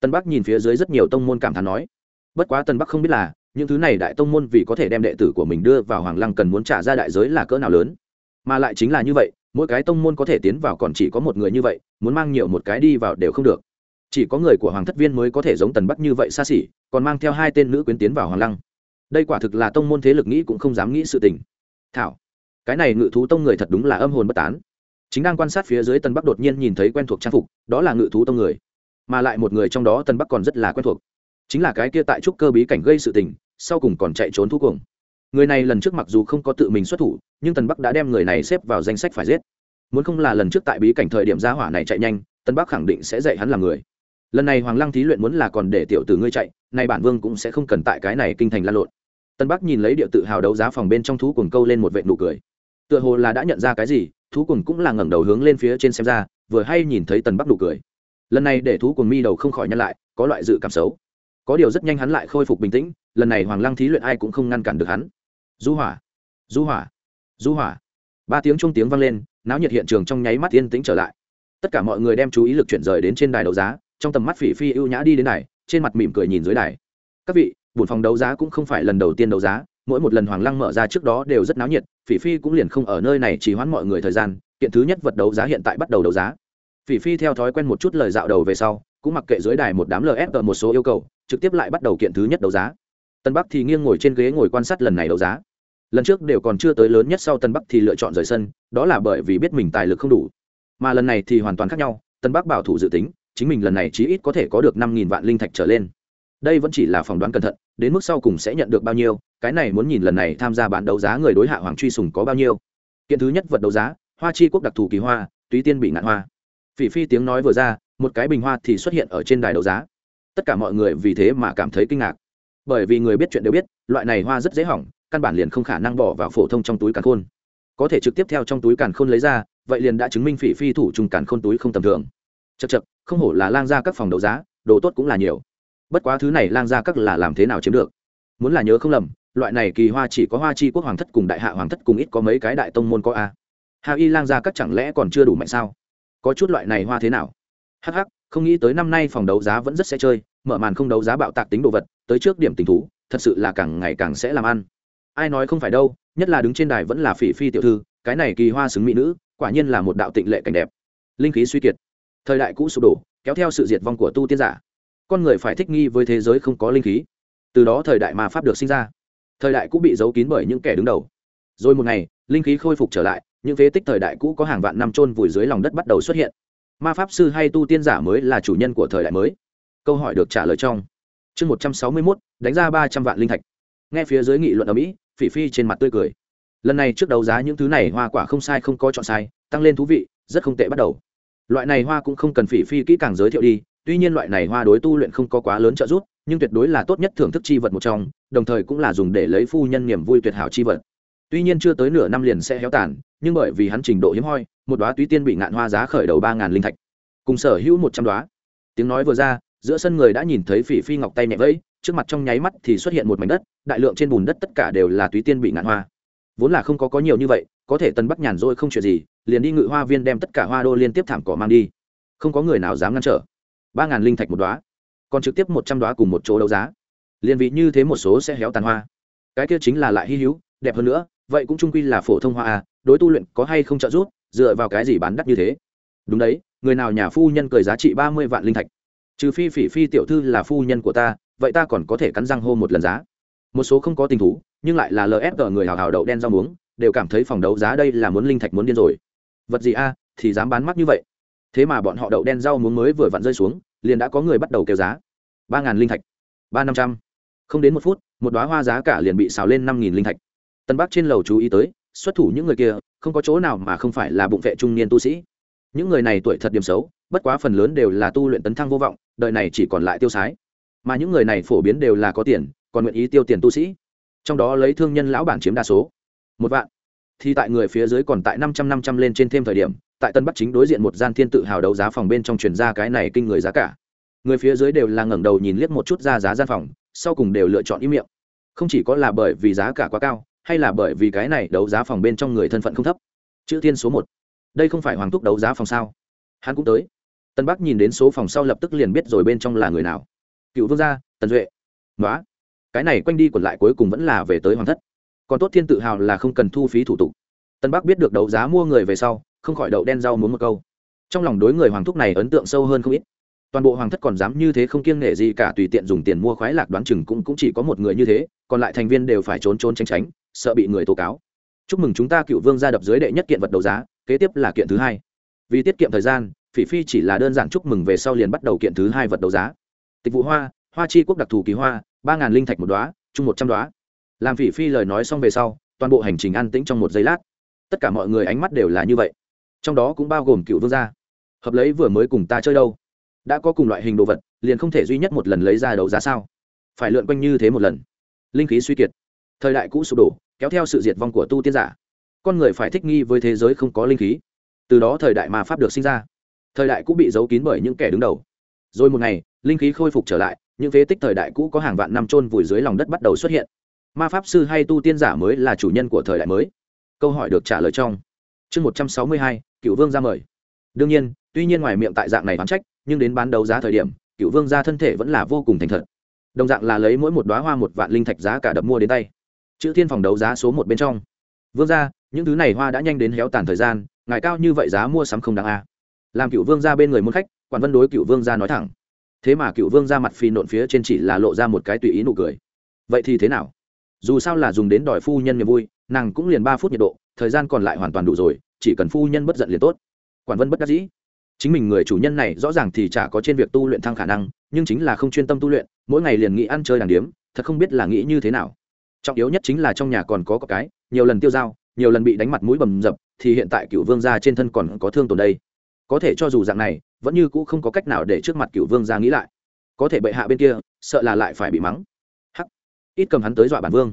Tân bắc nhìn phía dưới rất nhiều tông môn cảm thán nói, bất quá tân bắc không biết là, những thứ này đại tông môn vì có thể đem đệ tử của mình đưa vào hoàng lăng cần muốn trả ra đại giới là cỡ nào lớn. Mà lại chính là như vậy, mỗi cái tông môn có thể tiến vào còn chỉ có một người như vậy, muốn mang nhiều một cái đi vào đều không được chỉ có người của hoàng thất viên mới có thể giống tần bắc như vậy xa xỉ, còn mang theo hai tên nữ quyến tiến vào hoàng lăng. Đây quả thực là tông môn thế lực nghĩ cũng không dám nghĩ sự tình. Thảo, cái này ngự thú tông người thật đúng là âm hồn bất tán. Chính đang quan sát phía dưới tân bắc đột nhiên nhìn thấy quen thuộc trang phục, đó là ngự thú tông người. Mà lại một người trong đó tân bắc còn rất là quen thuộc. Chính là cái kia tại trúc cơ bí cảnh gây sự tình, sau cùng còn chạy trốn thu cuồng. Người này lần trước mặc dù không có tự mình xuất thủ, nhưng tần bắc đã đem người này xếp vào danh sách phải giết. Muốn không là lần trước tại bí cảnh thời điểm gia hỏa này chạy nhanh tân bắc khẳng định sẽ dạy hắn làm người lần này hoàng lăng thí luyện muốn là còn để tiểu tử ngươi chạy, nay bản vương cũng sẽ không cần tại cái này kinh thành lan lộn. Tân bắc nhìn lấy địa tự hào đấu giá phòng bên trong thú cuồng câu lên một vệ nụ cười. Tựa hồ là đã nhận ra cái gì, thú cuồng cũng là ngẩng đầu hướng lên phía trên xem ra, vừa hay nhìn thấy tần bắc nụ cười. Lần này để thú cuồng mi đầu không khỏi nhăn lại, có loại dự cảm xấu. Có điều rất nhanh hắn lại khôi phục bình tĩnh, lần này hoàng lăng thí luyện ai cũng không ngăn cản được hắn. Du hỏa du hỏa du hỏa. Ba tiếng trung tiếng vang lên, náo nhiệt hiện trường trong nháy mắt yên tĩnh trở lại. Tất cả mọi người đem chú ý lực chuyển rời đến trên đài đấu giá trong tầm mắt phỉ phi ưu nhã đi đến đài, trên mặt mỉm cười nhìn dưới đài. Các vị buồn phòng đấu giá cũng không phải lần đầu tiên đấu giá, mỗi một lần hoàng lăng mở ra trước đó đều rất náo nhiệt, phỉ phi cũng liền không ở nơi này chỉ hoãn mọi người thời gian, kiện thứ nhất vật đấu giá hiện tại bắt đầu đấu giá. Phỉ phi theo thói quen một chút lời dạo đầu về sau, cũng mặc kệ dưới đài một đám lf một số yêu cầu, trực tiếp lại bắt đầu kiện thứ nhất đấu giá. Tân bắc thì nghiêng ngồi trên ghế ngồi quan sát lần này đấu giá. Lần trước đều còn chưa tới lớn nhất sau tân bắc thì lựa chọn rời sân, đó là bởi vì biết mình tài lực không đủ. Mà lần này thì hoàn toàn khác nhau, tân bắc bảo thủ dự tính chính mình lần này chí ít có thể có được năm nghìn vạn linh thạch trở lên. Đây vẫn chỉ là phỏng đoán cẩn thận, đến mức sau cùng sẽ nhận được bao nhiêu, cái này muốn nhìn lần này tham gia bán đấu giá người đối hạ hoàng truy sùng có bao nhiêu. Kiện thứ nhất vật đấu giá, hoa chi quốc đặc thù kỳ hoa, túy tiên bị ngạn hoa. Phỉ phi tiếng nói vừa ra, một cái bình hoa thì xuất hiện ở trên đài đấu giá. Tất cả mọi người vì thế mà cảm thấy kinh ngạc. Bởi vì người biết chuyện đều biết, loại này hoa rất dễ hỏng, căn bản liền không khả năng bỏ vào phổ thông trong túi càn khôn. Có thể trực tiếp theo trong túi càn khôn lấy ra, vậy liền đã chứng minh phỉ phi thủ trùng càn khôn túi không tầm thường chật chật, không hổ là lang ra các phòng đấu giá, đồ tốt cũng là nhiều. Bất quá thứ này lang ra các là làm thế nào chiếm được? Muốn là nhớ không lầm, loại này kỳ hoa chỉ có hoa chi quốc hoàng thất cùng đại hạ hoàng thất cùng ít có mấy cái đại tông môn có a. Hà y lang ra các chẳng lẽ còn chưa đủ mạnh sao? Có chút loại này hoa thế nào? Hh không nghĩ tới năm nay phòng đấu giá vẫn rất sẽ chơi, mở màn không đấu giá bạo tạc tính đồ vật, tới trước điểm tình thú, thật sự là càng ngày càng sẽ làm ăn. Ai nói không phải đâu, nhất là đứng trên đài vẫn là phỉ phi tiểu thư, cái này kỳ hoa xứng mỹ nữ, quả nhiên là một đạo tịnh lệ cảnh đẹp. Linh khí suy kiệt thời đại cũ sụp đổ, kéo theo sự diệt vong của tu tiên giả. Con người phải thích nghi với thế giới không có linh khí. Từ đó thời đại mà pháp được sinh ra. Thời đại cũ bị giấu kín bởi những kẻ đứng đầu. Rồi một ngày, linh khí khôi phục trở lại, những phế tích thời đại cũ có hàng vạn năm trôn vùi dưới lòng đất bắt đầu xuất hiện. Ma pháp sư hay tu tiên giả mới là chủ nhân của thời đại mới. Câu hỏi được trả lời trong chương một trăm sáu mươi mốt, đánh ra ba trăm vạn linh thạch. Nghe phía dưới nghị luận ở mỹ, phỉ phi trên mặt tươi cười. Lần này trước đấu giá những thứ này hoa quả không sai không có chọn sai, tăng lên thú vị, rất không tệ bắt đầu loại này hoa cũng không cần phỉ phi kỹ càng giới thiệu đi, tuy nhiên loại này hoa đối tu luyện không có quá lớn trợ giúp, nhưng tuyệt đối là tốt nhất thưởng thức chi vật một trong, đồng thời cũng là dùng để lấy phu nhân niềm vui tuyệt hảo chi vật. Tuy nhiên chưa tới nửa năm liền sẽ héo tàn, nhưng bởi vì hắn trình độ hiếm hoi, một đoá túy tiên bị ngạn hoa giá khởi đầu ba ngàn linh thạch. Cùng sở hữu một trăm đoá tiếng nói vừa ra, giữa sân người đã nhìn thấy phỉ phi ngọc tay nhẹ vẫy, trước mặt trong nháy mắt thì xuất hiện một mảnh đất, đại lượng trên bùn đất tất cả đều là túy tiên bị ngạn hoa. Vốn là không có có nhiều như vậy có thể tân bắc nhàn rỗi không chuyện gì, liền đi ngự hoa viên đem tất cả hoa đô liên tiếp thảm cỏ mang đi. Không có người nào dám ngăn trở. Ba ngàn linh thạch một đoá còn trực tiếp một trăm đoá cùng một chỗ đấu giá. Liền vị như thế một số sẽ héo tàn hoa. Cái kia chính là lại hy hữu, đẹp hơn nữa, vậy cũng trung quy là phổ thông hoa à đối tu luyện có hay không trợ giúp, dựa vào cái gì bán đắt như thế? Đúng đấy, người nào nhà phu nhân cười giá trị ba mươi vạn linh thạch? Trừ phi phỉ phi tiểu thư là phu nhân của ta, vậy ta còn có thể cắn răng hô một lần giá. Một số không có tình thú, nhưng lại là lfg người hào hào đậu đen rau muống đều cảm thấy phòng đấu giá đây là muốn linh thạch muốn điên rồi. Vật gì a, thì dám bán mắc như vậy. Thế mà bọn họ đậu đen rau muốn mới vừa vặn rơi xuống, liền đã có người bắt đầu kêu giá. Ba ngàn linh thạch, ba năm trăm. Không đến một phút, một đoá hoa giá cả liền bị xào lên năm nghìn linh thạch. Tân bắc trên lầu chú ý tới, xuất thủ những người kia, không có chỗ nào mà không phải là bụng vệ trung niên tu sĩ. Những người này tuổi thật điểm xấu, bất quá phần lớn đều là tu luyện tấn thăng vô vọng, đời này chỉ còn lại tiêu sái. Mà những người này phổ biến đều là có tiền, còn nguyện ý tiêu tiền tu sĩ. Trong đó lấy thương nhân lão bản chiếm đa số một vạn. Thì tại người phía dưới còn tại năm trăm năm trăm lên trên thêm thời điểm, tại tân bắc chính đối diện một gian thiên tự hào đấu giá phòng bên trong truyền ra cái này kinh người giá cả. Người phía dưới đều là ngẩng đầu nhìn liếc một chút ra giá gian phòng, sau cùng đều lựa chọn ý miệng. Không chỉ có là bởi vì giá cả quá cao, hay là bởi vì cái này đấu giá phòng bên trong người thân phận không thấp. Chữ thiên số một. Đây không phải hoàng thúc đấu giá phòng sao? Hắn cũng tới. Tân bắc nhìn đến số phòng sau lập tức liền biết rồi bên trong là người nào. Cựu vương gia, tần duệ. Nói cái này quanh đi quẩn lại cuối cùng vẫn là về tới hoàng thất còn tốt thiên tự hào là không cần thu phí thủ tục. Tân bắc biết được đấu giá mua người về sau không khỏi đậu đen rau muốn một câu. Trong lòng đối người hoàng thúc này ấn tượng sâu hơn không ít. Toàn bộ hoàng thất còn dám như thế không kiêng nể gì cả tùy tiện dùng tiền mua khoái lạc đoán chừng cũng, cũng chỉ có một người như thế còn lại thành viên đều phải trốn trốn tránh tránh sợ bị người tố cáo. Chúc mừng chúng ta cựu vương ra đập dưới đệ nhất kiện vật đấu giá kế tiếp là kiện thứ hai. Vì tiết kiệm thời gian phỉ phi chỉ là đơn giản chúc mừng về sau liền bắt đầu kiện thứ hai vật đấu giá. Tịch vụ hoa hoa chi quốc đặc thù kỳ hoa ba ngàn linh thạch một đoá chung một trăm đoá làm phỉ phi lời nói xong về sau, toàn bộ hành trình an tĩnh trong một giây lát. Tất cả mọi người ánh mắt đều là như vậy. Trong đó cũng bao gồm cựu vương gia. Hợp lấy vừa mới cùng ta chơi đâu? Đã có cùng loại hình đồ vật, liền không thể duy nhất một lần lấy ra đấu giá sao? Phải lượn quanh như thế một lần. Linh khí suy kiệt. Thời đại cũ sụp đổ, kéo theo sự diệt vong của tu tiên giả. Con người phải thích nghi với thế giới không có linh khí. Từ đó thời đại mà pháp được sinh ra. Thời đại cũ bị giấu kín bởi những kẻ đứng đầu. Rồi một ngày, linh khí khôi phục trở lại, những phế tích thời đại cũ có hàng vạn năm trôn vùi dưới lòng đất bắt đầu xuất hiện ma pháp sư hay tu tiên giả mới là chủ nhân của thời đại mới. Câu hỏi được trả lời trong chương một trăm sáu mươi hai cựu vương ra mời. Đương nhiên, tuy nhiên ngoài miệng tại dạng này bán trách, nhưng đến bán đấu giá thời điểm cựu vương ra thân thể vẫn là vô cùng thành thật. Đồng dạng là lấy mỗi một đoá hoa một vạn linh thạch giá cả đập mua đến tay. Chữ thiên phòng đấu giá số một bên trong. Vương ra những thứ này hoa đã nhanh đến héo tàn thời gian, ngài cao như vậy giá mua sắm không đáng a. Làm cựu vương ra bên người muốn khách, quản vân đối cựu vương ra nói thẳng. Thế mà cựu vương ra mặt phi nộn phía trên chỉ là lộ ra một cái tùy ý nụ cười. Vậy thì thế nào? Dù sao là dùng đến đòi phu nhân niềm vui, nàng cũng liền ba phút nhiệt độ, thời gian còn lại hoàn toàn đủ rồi, chỉ cần phu nhân bất giận liền tốt. Quản vân bất đắc dĩ. Chính mình người chủ nhân này rõ ràng thì chả có trên việc tu luyện thăng khả năng, nhưng chính là không chuyên tâm tu luyện, mỗi ngày liền nghĩ ăn chơi đàng điếm, thật không biết là nghĩ như thế nào. Trọng yếu nhất chính là trong nhà còn có cái, nhiều lần tiêu dao, nhiều lần bị đánh mặt mũi bầm dập, thì hiện tại cựu vương gia trên thân còn có thương tổn đây. Có thể cho dù dạng này, vẫn như cũ không có cách nào để trước mặt cựu vương gia nghĩ lại. Có thể bệ hạ bên kia, sợ là lại phải bị mắng ít cầm hắn tới dọa bản vương.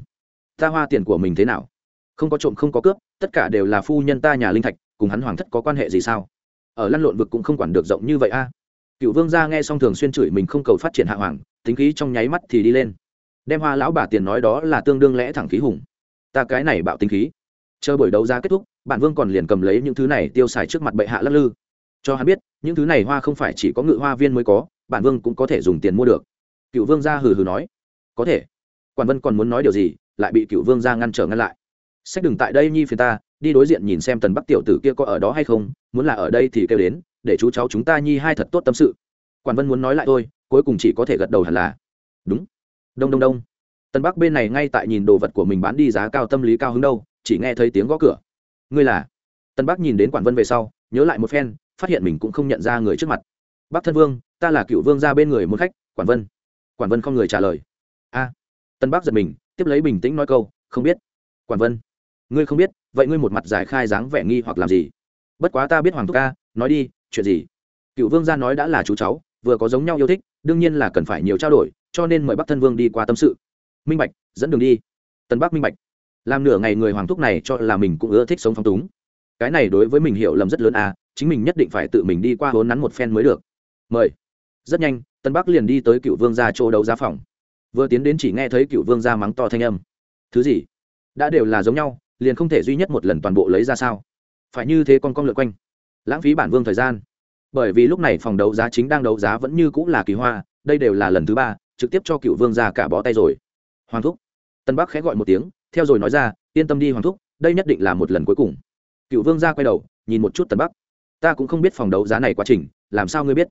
Ta hoa tiền của mình thế nào? Không có trộm, không có cướp, tất cả đều là phu nhân ta nhà linh thạch, cùng hắn hoàng thất có quan hệ gì sao? Ở lăn lộn vực cũng không quản được rộng như vậy a. Cựu vương gia nghe xong thường xuyên chửi mình không cầu phát triển hạ hoàng, tính khí trong nháy mắt thì đi lên. Đem hoa lão bà tiền nói đó là tương đương lẽ thẳng khí hùng. Ta cái này bạo tính khí. Chờ buổi đấu giá kết thúc, bản vương còn liền cầm lấy những thứ này tiêu xài trước mặt bệ hạ lắc lư. Cho hắn biết, những thứ này hoa không phải chỉ có ngự hoa viên mới có, bản vương cũng có thể dùng tiền mua được. Cựu vương gia hừ hừ nói. Có thể quản vân còn muốn nói điều gì, lại bị cựu vương gia ngăn trở ngăn lại. Sách đừng tại đây nhi phiền ta, đi đối diện nhìn xem tần bắc tiểu tử kia có ở đó hay không, muốn là ở đây thì kêu đến, để chú cháu chúng ta nhi hai thật tốt tâm sự. Quản vân muốn nói lại thôi, cuối cùng chỉ có thể gật đầu hẳn là. Đúng. Đông đông đông. Tần bắc bên này ngay tại nhìn đồ vật của mình bán đi giá cao tâm lý cao hứng đâu, chỉ nghe thấy tiếng gõ cửa. Ngươi là? Tần bắc nhìn đến quản vân về sau, nhớ lại một phen, phát hiện mình cũng không nhận ra người trước mặt. Bắc thân vương, ta là cựu vương ra bên người muốn khách, quản vân. Quản vân không người trả lời. A tân bắc giật mình, tiếp lấy bình tĩnh nói câu, không biết. Quản vân, ngươi không biết, vậy ngươi một mặt giải khai dáng vẻ nghi hoặc làm gì? Bất quá ta biết hoàng thúc ca, nói đi, chuyện gì? Cựu vương gia nói đã là chú cháu, vừa có giống nhau yêu thích, đương nhiên là cần phải nhiều trao đổi, cho nên mời bắc thân vương đi qua tâm sự. Minh bạch, dẫn đường đi. Tân bắc minh bạch. Làm nửa ngày người hoàng thúc này cho là mình cũng ưa thích sống phong túng. Cái này đối với mình hiểu lầm rất lớn à chính mình nhất định phải tự mình đi qua hốn nắn một phen mới được. Mời. Rất nhanh, tân bắc liền đi tới cựu vương gia chỗ đấu giá phòng vừa tiến đến chỉ nghe thấy cựu vương gia mắng to thanh âm. Thứ gì? Đã đều là giống nhau, liền không thể duy nhất một lần toàn bộ lấy ra sao? Phải như thế con con lượt quanh. Lãng phí bản vương thời gian. Bởi vì lúc này phòng đấu giá chính đang đấu giá vẫn như cũng là kỳ hoa, đây đều là lần thứ ba, trực tiếp cho cựu vương ra cả bó tay rồi. Hoàng thúc. Tân bắc khẽ gọi một tiếng, theo rồi nói ra, yên tâm đi hoàng thúc, đây nhất định là một lần cuối cùng. Cựu vương ra quay đầu, nhìn một chút tân bắc. Ta cũng không biết phòng đấu giá này quá trình, làm sao ngươi biết?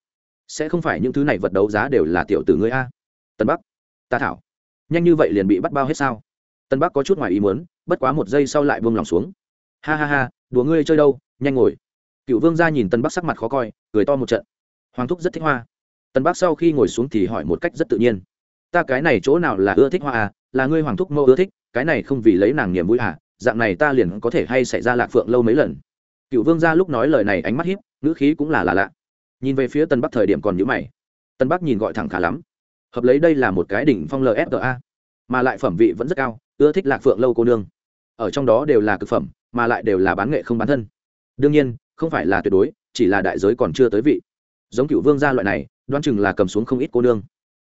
Sẽ không phải những thứ này vật đấu giá đều là tiểu tử ngươi a. Tân bắc ta thảo. Nhanh như vậy liền bị bắt bao hết sao? Tân bắc có chút ngoài ý muốn, bất quá một giây sau lại vương lòng xuống. Ha ha ha, đùa ngươi chơi đâu, nhanh ngồi. Cựu vương ra nhìn tân bắc sắc mặt khó coi, cười to một trận. Hoàng thúc rất thích hoa. Tân bắc sau khi ngồi xuống thì hỏi một cách rất tự nhiên. Ta cái này chỗ nào là ưa thích hoa à? Là ngươi hoàng thúc mẫu ưa thích, cái này không vì lấy nàng niềm vui à? Dạng này ta liền có thể hay xảy ra lạc phượng lâu mấy lần. Cựu vương ra lúc nói lời này ánh mắt hiếp, ngữ khí cũng là là lạ. Nhìn về phía tân bắc thời điểm còn nhữ mày. Tân bắc nhìn gọi thẳng khá lắm hợp lấy đây là một cái đỉnh phong lfta mà lại phẩm vị vẫn rất cao, ưa thích lạc phượng lâu cô nương. Ở trong đó đều là cực phẩm, mà lại đều là bán nghệ không bán thân. Đương nhiên, không phải là tuyệt đối, chỉ là đại giới còn chưa tới vị. Giống cựu vương gia loại này đoan chừng là cầm xuống không ít cô nương.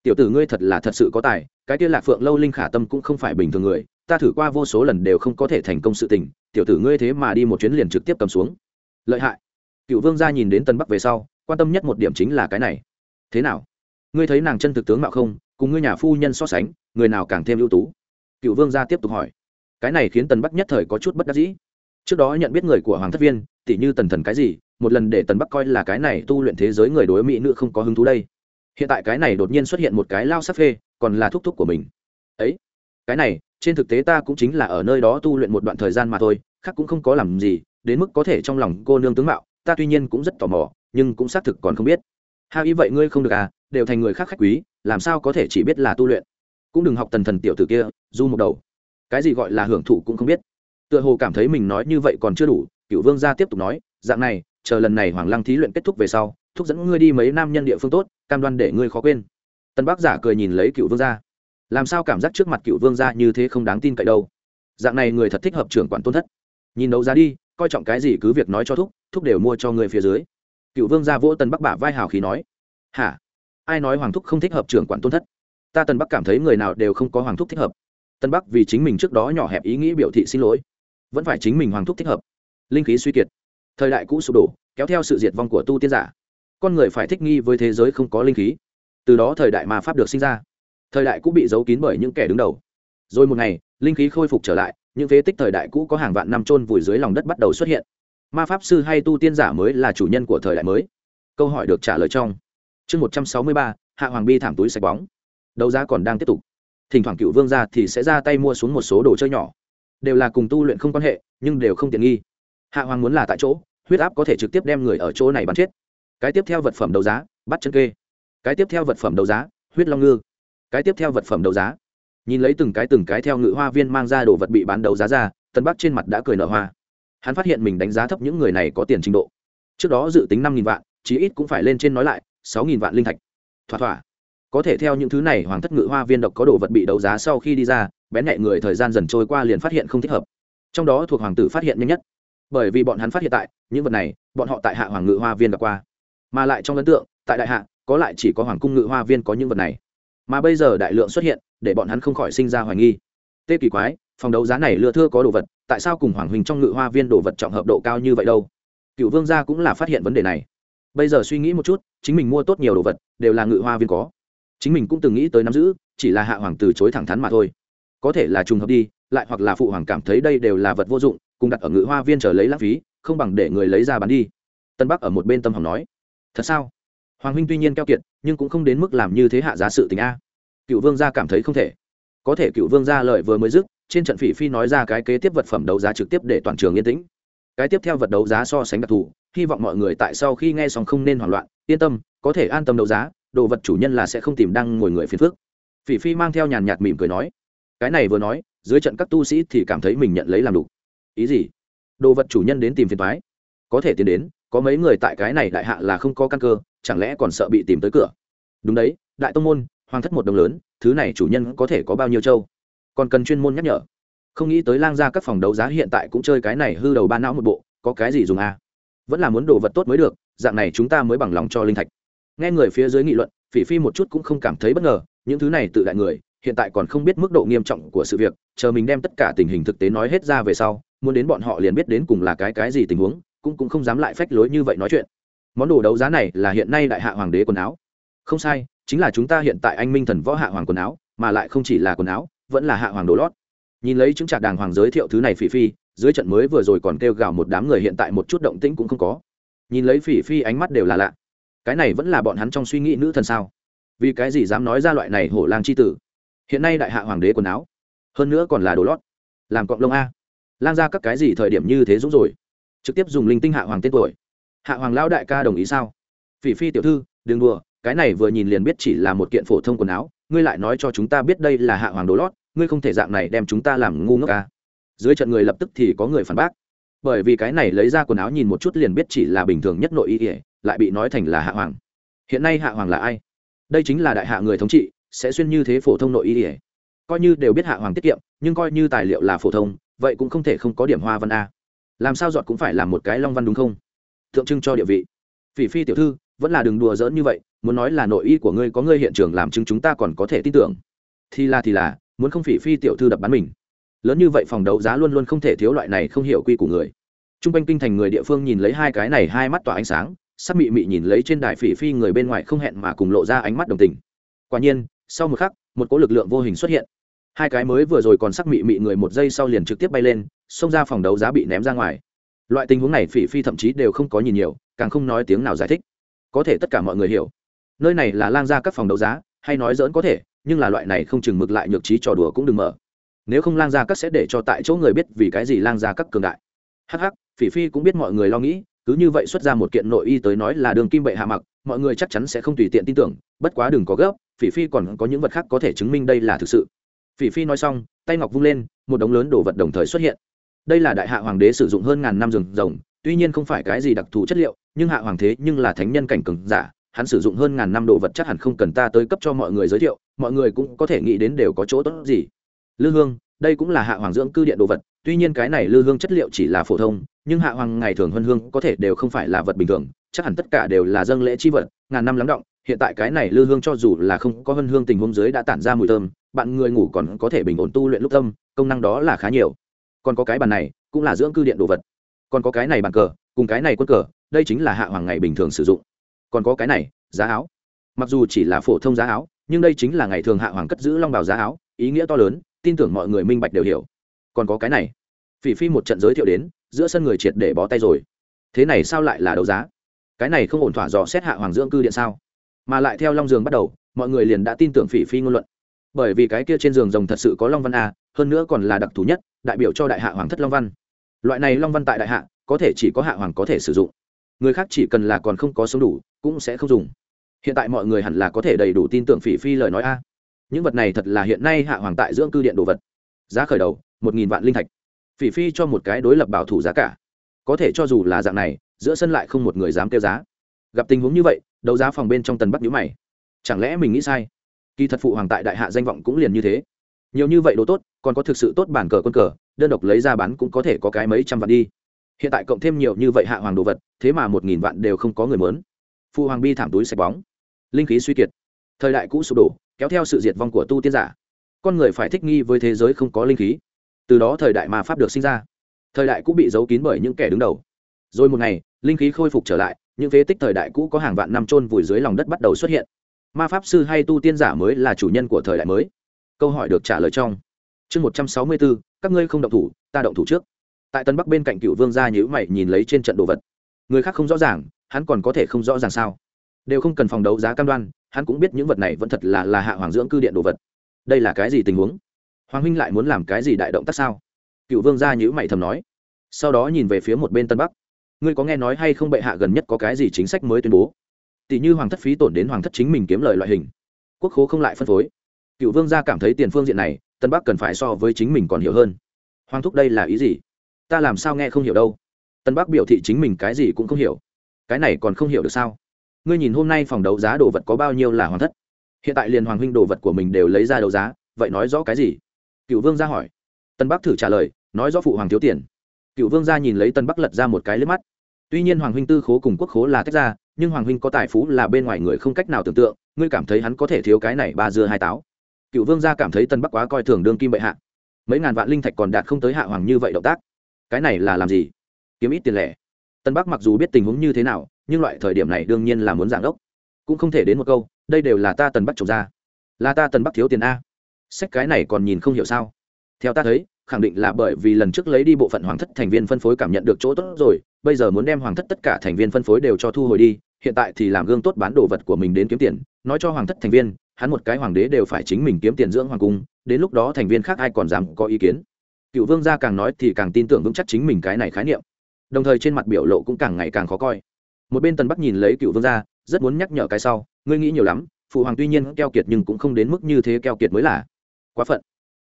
Tiểu tử ngươi thật là thật sự có tài, cái kia lạc phượng lâu linh khả tâm cũng không phải bình thường người, ta thử qua vô số lần đều không có thể thành công sự tình, tiểu tử ngươi thế mà đi một chuyến liền trực tiếp cầm xuống. Lợi hại. Cựu vương gia nhìn đến tân bắc về sau, quan tâm nhất một điểm chính là cái này. Thế nào? Ngươi thấy nàng chân thực tướng mạo không? Cùng ngươi nhà phu nhân so sánh, người nào càng thêm ưu tú? Cựu vương gia tiếp tục hỏi. Cái này khiến tần bắc nhất thời có chút bất đắc dĩ. Trước đó nhận biết người của hoàng thất viên tỷ như tần thần cái gì, một lần để tần bắc coi là cái này tu luyện thế giới người đối mỹ nữ không có hứng thú đây. Hiện tại cái này đột nhiên xuất hiện một cái lao sắc phê, còn là thúc thúc của mình. Ấy, cái này, trên thực tế ta cũng chính là ở nơi đó tu luyện một đoạn thời gian mà thôi, khác cũng không có làm gì, đến mức có thể trong lòng cô nương tướng mạo, ta tuy nhiên cũng rất tò mò, nhưng cũng xác thực còn không biết. Ha ý vậy ngươi không được à? Đều thành người khác khách quý, làm sao có thể chỉ biết là tu luyện? Cũng đừng học tần thần tiểu tử kia, du một đầu. Cái gì gọi là hưởng thụ cũng không biết. Tựa hồ cảm thấy mình nói như vậy còn chưa đủ cựu vương gia tiếp tục nói, dạng này, chờ lần này hoàng lăng thí luyện kết thúc về sau, thúc dẫn ngươi đi mấy nam nhân địa phương tốt, cam đoan để ngươi khó quên. Tân bác giả cười nhìn lấy cựu vương gia. Làm sao cảm giác trước mặt cựu vương gia như thế không đáng tin cậy đâu? Dạng này người thật thích hợp trưởng quản tôn thất. Nhìn đấu giá đi, coi trọng cái gì cứ việc nói cho thúc thúc đều mua cho người phía dưới. Cựu vương gia vỗ tân bắc bả vai hào khí nói, hả? Ai nói hoàng thúc không thích hợp trưởng quản tôn thất? Ta tân bắc cảm thấy người nào đều không có hoàng thúc thích hợp. Tân bắc vì chính mình trước đó nhỏ hẹp ý nghĩ biểu thị xin lỗi. Vẫn phải chính mình hoàng thúc thích hợp. Linh khí suy kiệt. Thời đại cũ sụp đổ, kéo theo sự diệt vong của tu tiên giả. Con người phải thích nghi với thế giới không có linh khí. Từ đó thời đại mà pháp được sinh ra. Thời đại cũ bị giấu kín bởi những kẻ đứng đầu. Rồi một ngày, linh khí khôi phục trở lại, những phế tích thời đại cũ có hàng vạn năm trôn vùi dưới lòng đất bắt đầu xuất hiện. Ma pháp sư hay tu tiên giả mới là chủ nhân của thời đại mới. Câu hỏi được trả lời trong chương một trăm sáu mươi ba, hạ hoàng bi thảm túi sạch bóng. Đấu giá còn đang tiếp tục. Thỉnh thoảng cựu vương ra thì sẽ ra tay mua xuống một số đồ chơi nhỏ. Đều là cùng tu luyện không quan hệ, nhưng đều không tiện nghi. Hạ hoàng muốn là tại chỗ, huyết áp có thể trực tiếp đem người ở chỗ này bắn chết. Cái tiếp theo vật phẩm đấu giá, bắt chân kê. Cái tiếp theo vật phẩm đấu giá, huyết long ngư. Cái tiếp theo vật phẩm đấu giá. Nhìn lấy từng cái từng cái theo ngự hoa viên mang ra đồ vật bị bán đấu giá ra, tân bắc trên mặt đã cười nở hoa. Hắn phát hiện mình đánh giá thấp những người này có tiền trình độ. Trước đó dự tính năm nghìn vạn, chí ít cũng phải lên trên nói lại sáu nghìn vạn linh thạch. Thỏa thỏa. Có thể theo những thứ này, hoàng thất ngự hoa viên độc có đồ vật bị đấu giá sau khi đi ra, bén nhẹ người thời gian dần trôi qua liền phát hiện không thích hợp. Trong đó thuộc hoàng tử phát hiện nhanh nhất. Bởi vì bọn hắn phát hiện tại, những vật này, bọn họ tại hạ hoàng ngự hoa viên gặp qua. Mà lại trong ấn tượng, tại đại hạ, có lại chỉ có hoàng cung ngự hoa viên có những vật này. Mà bây giờ đại lượng xuất hiện, để bọn hắn không khỏi sinh ra hoài nghi. Tê kỳ quái, phòng đấu giá này lừa thưa có đồ vật, tại sao cùng hoàng huynh trong ngự hoa viên đồ vật trọng hợp độ cao như vậy đâu? Cựu vương gia cũng là phát hiện vấn đề này bây giờ suy nghĩ một chút, chính mình mua tốt nhiều đồ vật, đều là ngự hoa viên có. Chính mình cũng từng nghĩ tới nắm giữ, chỉ là hạ hoàng từ chối thẳng thắn mà thôi. Có thể là trùng hợp đi, lại hoặc là phụ hoàng cảm thấy đây đều là vật vô dụng, cùng đặt ở ngự hoa viên chờ lấy lãng phí, không bằng để người lấy ra bán đi. Tân bắc ở một bên tâm hồng nói, thật sao? Hoàng huynh tuy nhiên keo kiệt, nhưng cũng không đến mức làm như thế hạ giá sự tình a. Cựu vương gia cảm thấy không thể. Có thể cựu vương gia lợi vừa mới dứt, trên trận phỉ phi nói ra cái kế tiếp vật phẩm đấu giá trực tiếp để toàn trường yên tĩnh cái tiếp theo vật đấu giá so sánh đặc thù, hy vọng mọi người tại sau khi nghe xong không nên hoảng loạn, yên tâm, có thể an tâm đấu giá, đồ vật chủ nhân là sẽ không tìm đang ngồi người phiền phức. Phỉ phi mang theo nhàn nhạt mỉm cười nói, cái này vừa nói, dưới trận các tu sĩ thì cảm thấy mình nhận lấy làm đủ. Ý gì? Đồ vật chủ nhân đến tìm phiền thoái có thể tiến đến, có mấy người tại cái này đại hạ là không có căn cơ, chẳng lẽ còn sợ bị tìm tới cửa? Đúng đấy, đại tông môn, hoàng thất một đồng lớn, thứ này chủ nhân có thể có bao nhiêu châu? Còn cần chuyên môn nhắc nhở không nghĩ tới lang ra các phòng đấu giá hiện tại cũng chơi cái này hư đầu ba não một bộ, có cái gì dùng à? vẫn là muốn đồ vật tốt mới được, dạng này chúng ta mới bằng lòng cho linh thạch. Nghe người phía dưới nghị luận, phỉ phi một chút cũng không cảm thấy bất ngờ, những thứ này tự đại người, hiện tại còn không biết mức độ nghiêm trọng của sự việc, chờ mình đem tất cả tình hình thực tế nói hết ra về sau, muốn đến bọn họ liền biết đến cùng là cái cái gì tình huống, cũng cũng không dám lại phách lối như vậy nói chuyện. Món đồ đấu giá này là hiện nay đại hạ hoàng đế quần áo. Không sai, chính là chúng ta hiện tại anh minh thần võ hạ hoàng quần áo, mà lại không chỉ là quần áo, vẫn là hạ hoàng đồ lót nhìn lấy chứng trạc đàng hoàng giới thiệu thứ này phỉ phi, dưới trận mới vừa rồi còn kêu gào một đám người hiện tại một chút động tĩnh cũng không có. Nhìn lấy phỉ phi ánh mắt đều là lạ. Cái này vẫn là bọn hắn trong suy nghĩ nữ thần sao? Vì cái gì dám nói ra loại này hổ lang c h i tử? Hiện nay đại hạ hoàng đế quần áo, hơn nữa còn là đồ lót. Làm cọng lông a. Lan ra các cái gì thời điểm như thế dũng rồi? Trực tiếp dùng linh tinh hạ hoàng tên tuổi. Hạ hoàng lão đại ca đồng ý sao? Phỉ phi tiểu thư, đừng đùa, cái này vừa nhìn liền biết chỉ là một kiện phổ thông quần áo, ngươi lại nói cho chúng ta biết đây là hạ hoàng đồ lót ngươi không thể dạng này đem chúng ta làm ngu ngốc ca dưới trận người lập tức thì có người phản bác. Bởi vì cái này lấy ra quần áo nhìn một chút liền biết chỉ là bình thường nhất nội y ỉa lại bị nói thành là hạ hoàng. Hiện nay hạ hoàng là ai? Đây chính là đại hạ người thống trị, sẽ xuyên như thế phổ thông nội y ỉa coi như đều biết hạ hoàng tiết kiệm, nhưng coi như tài liệu là phổ thông, vậy cũng không thể không có điểm hoa văn a. Làm sao dọn cũng phải là một cái long văn đúng không? Tượng trưng cho địa vị. Phỉ phi tiểu thư, vẫn là đừng đùa giỡn như vậy, muốn nói là nội y của ngươi có ngươi hiện trường làm chứng chúng ta còn có thể tin tưởng. Thì là thì là muốn không phỉ phi tiểu thư đập bắn mình. Lớn như vậy phòng đấu giá luôn luôn không thể thiếu loại này không hiểu quy của người. T r u n g quanh kinh thành người địa phương nhìn lấy hai cái này hai mắt tỏa ánh sáng, sắc mị mị nhìn lấy trên đài phỉ phi người bên ngoài không hẹn mà cùng lộ ra ánh mắt đồng tình. Quả nhiên, sau một khắc, một cỗ lực lượng vô hình xuất hiện. Hai cái mới vừa rồi còn sắc mị mị người một giây sau liền trực tiếp bay lên, xông ra phòng đấu giá bị ném ra ngoài. Loại tình huống này phỉ phi thậm chí đều không có nhìn nhiều, càng không nói tiếng nào giải thích. Có thể tất cả mọi người hiểu. Nơi này là lang ra các phòng đấu giá, hay nói dỡn có thể nhưng là loại này không chừng mực lại nhược trí trò đùa cũng đừng mở. Nếu không lang ra các sẽ để cho tại chỗ người biết vì cái gì lang ra các cường đại. Hắc hắc, phỉ phi cũng biết mọi người lo nghĩ, cứ như vậy xuất ra một kiện nội y tới nói là đường kim bệ hạ mặc, mọi người chắc chắn sẽ không tùy tiện tin tưởng, bất quá đừng có gấp, phỉ phi còn có những vật khác có thể chứng minh đây là thực sự. Phỉ phi nói xong, tay ngọc vung lên, một đống lớn đồ vật đồng thời xuất hiện. Đây là đại hạ hoàng đế sử dụng hơn ngàn năm rừng rồng, tuy nhiên không phải cái gì đặc thù chất liệu, nhưng hạ hoàng thế nhưng là thánh nhân cảnh cường giả hắn sử dụng hơn ngàn năm đồ vật chắc hẳn không cần ta tới cấp cho mọi người giới thiệu, mọi người cũng có thể nghĩ đến đều có chỗ tốt gì. Lư hương, đây cũng là hạ hoàng dưỡng cư điện đồ vật, tuy nhiên cái này lư hương chất liệu chỉ là phổ thông, nhưng hạ hoàng ngày thường huân hương có thể đều không phải là vật bình thường, chắc hẳn tất cả đều là dâng lễ chi vật, ngàn năm lắng động, hiện tại cái này lư hương cho dù là không có huân hương tình huống dưới đã tản ra mùi thơm, bạn người ngủ còn có thể bình ổn tu luyện lúc tâm công năng đó là khá nhiều. Còn có cái bàn này, cũng là dưỡng cư điện đồ vật. Còn có cái này bàn cờ, cùng cái này quân cờ, đây chính là hạ hoàng ngày bình thường sử dụng còn có cái này, giá áo. Mặc dù chỉ là phổ thông giá áo, nhưng đây chính là ngày thường hạ hoàng cất giữ long bào giá áo, ý nghĩa to lớn, tin tưởng mọi người minh bạch đều hiểu. Còn có cái này, phỉ phi một trận giới thiệu đến, giữa sân người triệt để bó tay rồi. Thế này sao lại là đấu giá? Cái này không ổn thỏa dò xét hạ hoàng dưỡng cư điện sao? Mà lại theo long giường bắt đầu, mọi người liền đã tin tưởng phỉ phi ngôn luận. Bởi vì cái kia trên giường rồng thật sự có long văn a, hơn nữa còn là đặc thù nhất, đại biểu cho đại hạ hoàng thất long văn. Loại này long văn tại đại hạ, có thể chỉ có hạ hoàng có thể sử dụng người khác chỉ cần là còn không có sống đủ, cũng sẽ không dùng. Hiện tại mọi người hẳn là có thể đầy đủ tin tưởng phỉ phi lời nói a. Những vật này thật là hiện nay hạ hoàng tại dưỡng cư điện đồ vật. Giá khởi đầu, một nghìn vạn linh thạch. Phỉ phi cho một cái đối lập bảo thủ giá cả. Có thể cho dù là dạng này, giữa sân lại không một người dám kêu giá. Gặp tình huống như vậy, đấu giá phòng bên trong tần bắt nhữ mày. Chẳng lẽ mình nghĩ sai? Kỳ thật phụ hoàng tại đại hạ danh vọng cũng liền như thế. Nhiều như vậy đồ tốt, còn có thực sự tốt bản cờ con cờ, đơn độc lấy ra bán cũng có thể có cái mấy trăm vạn đi. Hiện tại cộng thêm nhiều như vậy hạ hoàng đồ vật thế mà một nghìn vạn đều không có người mớn. Phụ hoàng bi thảm túi sạch bóng. Linh khí suy kiệt. Thời đại cũ sụp đổ, kéo theo sự diệt vong của tu tiên giả. Con người phải thích nghi với thế giới không có linh khí. Từ đó thời đại mà pháp được sinh ra. Thời đại cũ bị giấu kín bởi những kẻ đứng đầu. Rồi một ngày, linh khí khôi phục trở lại, những phế tích thời đại cũ có hàng vạn năm trôn vùi dưới lòng đất bắt đầu xuất hiện. Ma pháp sư hay tu tiên giả mới là chủ nhân của thời đại mới. Câu hỏi được trả lời trong chương một trăm sáu mươi bốn các ngươi không động thủ, ta động thủ trước. Tại tân bắc bên cạnh cựu vương gia nhữ mày nhìn lấy trên trận đồ vật người khác không rõ ràng, hắn còn có thể không rõ ràng sao? Đều không cần phòng đấu giá cam đoan, hắn cũng biết những vật này vẫn thật là là hạ hoàng dưỡng cư điện đồ vật. Đây là cái gì tình huống? Hoàng huynh lại muốn làm cái gì đại động tác sao? Cựu vương gia nhữ mày thầm nói. Sau đó nhìn về phía một bên tân bắc. Ngươi có nghe nói hay không bệ hạ gần nhất có cái gì chính sách mới tuyên bố? Tỷ như hoàng thất phí tổn đến hoàng thất chính mình kiếm lời loại hình. Quốc khố không lại phân phối. Cựu vương gia cảm thấy tiền phương diện này, tân bắc cần phải so với chính mình còn hiểu hơn. Hoàng thúc đây là ý gì? Ta làm sao nghe không hiểu đâu? Tân bắc biểu thị chính mình cái gì cũng không hiểu. Cái này còn không hiểu được sao? Ngươi nhìn hôm nay phòng đấu giá đồ vật có bao nhiêu là hoàng thất? Hiện tại liền hoàng huynh đồ vật của mình đều lấy ra đấu giá, vậy nói rõ cái gì? Cựu vương gia hỏi. Tân bắc thử trả lời, nói rõ phụ hoàng thiếu tiền. Cựu vương gia nhìn lấy tân bắc lật ra một cái lướp mắt. Tuy nhiên hoàng huynh tư khố cùng quốc khố là tách ra, nhưng hoàng huynh có tài phú là bên ngoài người không cách nào tưởng tượng, ngươi cảm thấy hắn có thể thiếu cái này ba dưa hai táo. Cựu vương gia cảm thấy tân bắc quá coi thường đương kim bệ hạ. Mấy ngàn vạn linh thạch còn đạt không tới hạ hoàng như vậy động tác. Cái này là làm gì? Kiếm ít tiền lẻ. Tân bắc mặc dù biết tình huống như thế nào, nhưng loại thời điểm này đương nhiên là muốn giảng đốc cũng không thể đến một câu, đây đều là ta tần bắc trồng ra. Là ta tần bắc thiếu tiền a. Sách cái này còn nhìn không hiểu sao. Theo ta thấy, khẳng định là bởi vì lần trước lấy đi bộ phận hoàng thất thành viên phân phối cảm nhận được chỗ tốt rồi, bây giờ muốn đem hoàng thất tất cả thành viên phân phối đều cho thu hồi đi, hiện tại thì làm gương tốt bán đồ vật của mình đến kiếm tiền, nói cho hoàng thất thành viên, hắn một cái hoàng đế đều phải chính mình kiếm tiền dưỡng hoàng cung, đến lúc đó thành viên khác ai còn dám có ý kiến. Cựu vương gia càng nói thì càng tin tưởng vững chắc chính mình cái này khái niệm đồng thời trên mặt biểu lộ cũng càng ngày càng khó coi. Một bên tần bắc nhìn lấy cựu vương gia, rất muốn nhắc nhở cái sau, ngươi nghĩ nhiều lắm, phụ hoàng tuy nhiên keo kiệt nhưng cũng không đến mức như thế keo kiệt mới là quá phận.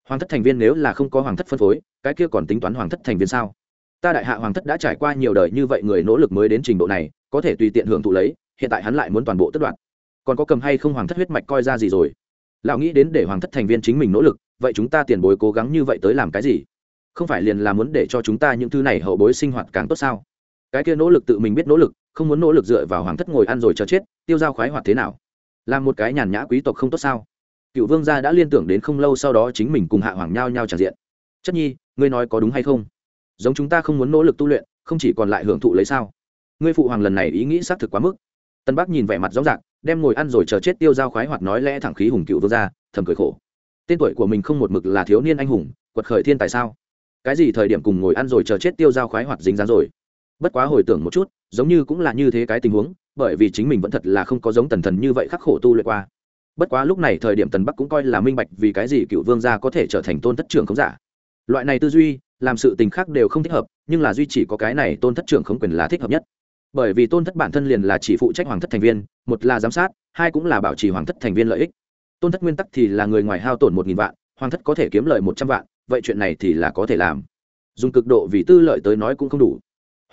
Hoàng thất thành viên nếu là không có hoàng thất phân phối, cái kia còn tính toán hoàng thất thành viên sao? Ta đại hạ hoàng thất đã trải qua nhiều đời như vậy người nỗ lực mới đến trình độ này, có thể tùy tiện hưởng thụ lấy, hiện tại hắn lại muốn toàn bộ tất đoạn còn có cầm hay không hoàng thất huyết mạch coi ra gì rồi? Lão nghĩ đến để hoàng thất thành viên chính mình nỗ lực, vậy chúng ta tiền bối cố gắng như vậy tới làm cái gì? Không phải liền là muốn để cho chúng ta những thứ này hậu bối sinh hoạt càng tốt sao? Cái kia nỗ lực tự mình biết nỗ lực không muốn nỗ lực dựa vào hoàng thất ngồi ăn rồi chờ chết tiêu dao khoái hoạt thế nào? Làm một cái nhàn nhã quý tộc không tốt sao? Cựu vương gia đã liên tưởng đến không lâu sau đó chính mình cùng hạ hoàng nhao nhao tràn diện. Chất nhi ngươi nói có đúng hay không? Giống chúng ta không muốn nỗ lực tu luyện không chỉ còn lại hưởng thụ lấy sao? Ngươi phụ hoàng lần này ý nghĩ xác thực quá mức. Tân bắc nhìn vẻ mặt rõ ràng đem ngồi ăn rồi chờ chết tiêu dao khoái hoạt nói lẽ thẳng khí hùng cựu vương gia, thầm cười khổ. Tên tuổi của mình không một mực là thiếu niên anh hùng quật khởi thiên tài sao? Cái gì thời điểm cùng ngồi ăn rồi chờ chết tiêu dao khoái hoạt dính dáng rồi? Bất quá hồi tưởng một chút, giống như cũng là như thế cái tình huống, bởi vì chính mình vẫn thật là không có giống tần thần như vậy khắc khổ tu luyện qua. Bất quá lúc này thời điểm tần bắc cũng coi là minh bạch vì cái gì cựu vương gia có thể trở thành tôn thất trưởng không giả. Loại này tư duy, làm sự tình khác đều không thích hợp, nhưng là duy chỉ có cái này tôn thất trưởng không quyền là thích hợp nhất. Bởi vì tôn thất bản thân liền là chỉ phụ trách hoàng thất thành viên, một là giám sát, hai cũng là bảo trì hoàng thất thành viên lợi ích. Tôn thất nguyên tắc thì là người ngoài hao tổn một nghìn vạn, hoàng thất có thể kiếm lợi một trăm vạn vậy chuyện này thì là có thể làm. Dùng cực độ vì tư lợi tới nói cũng không đủ.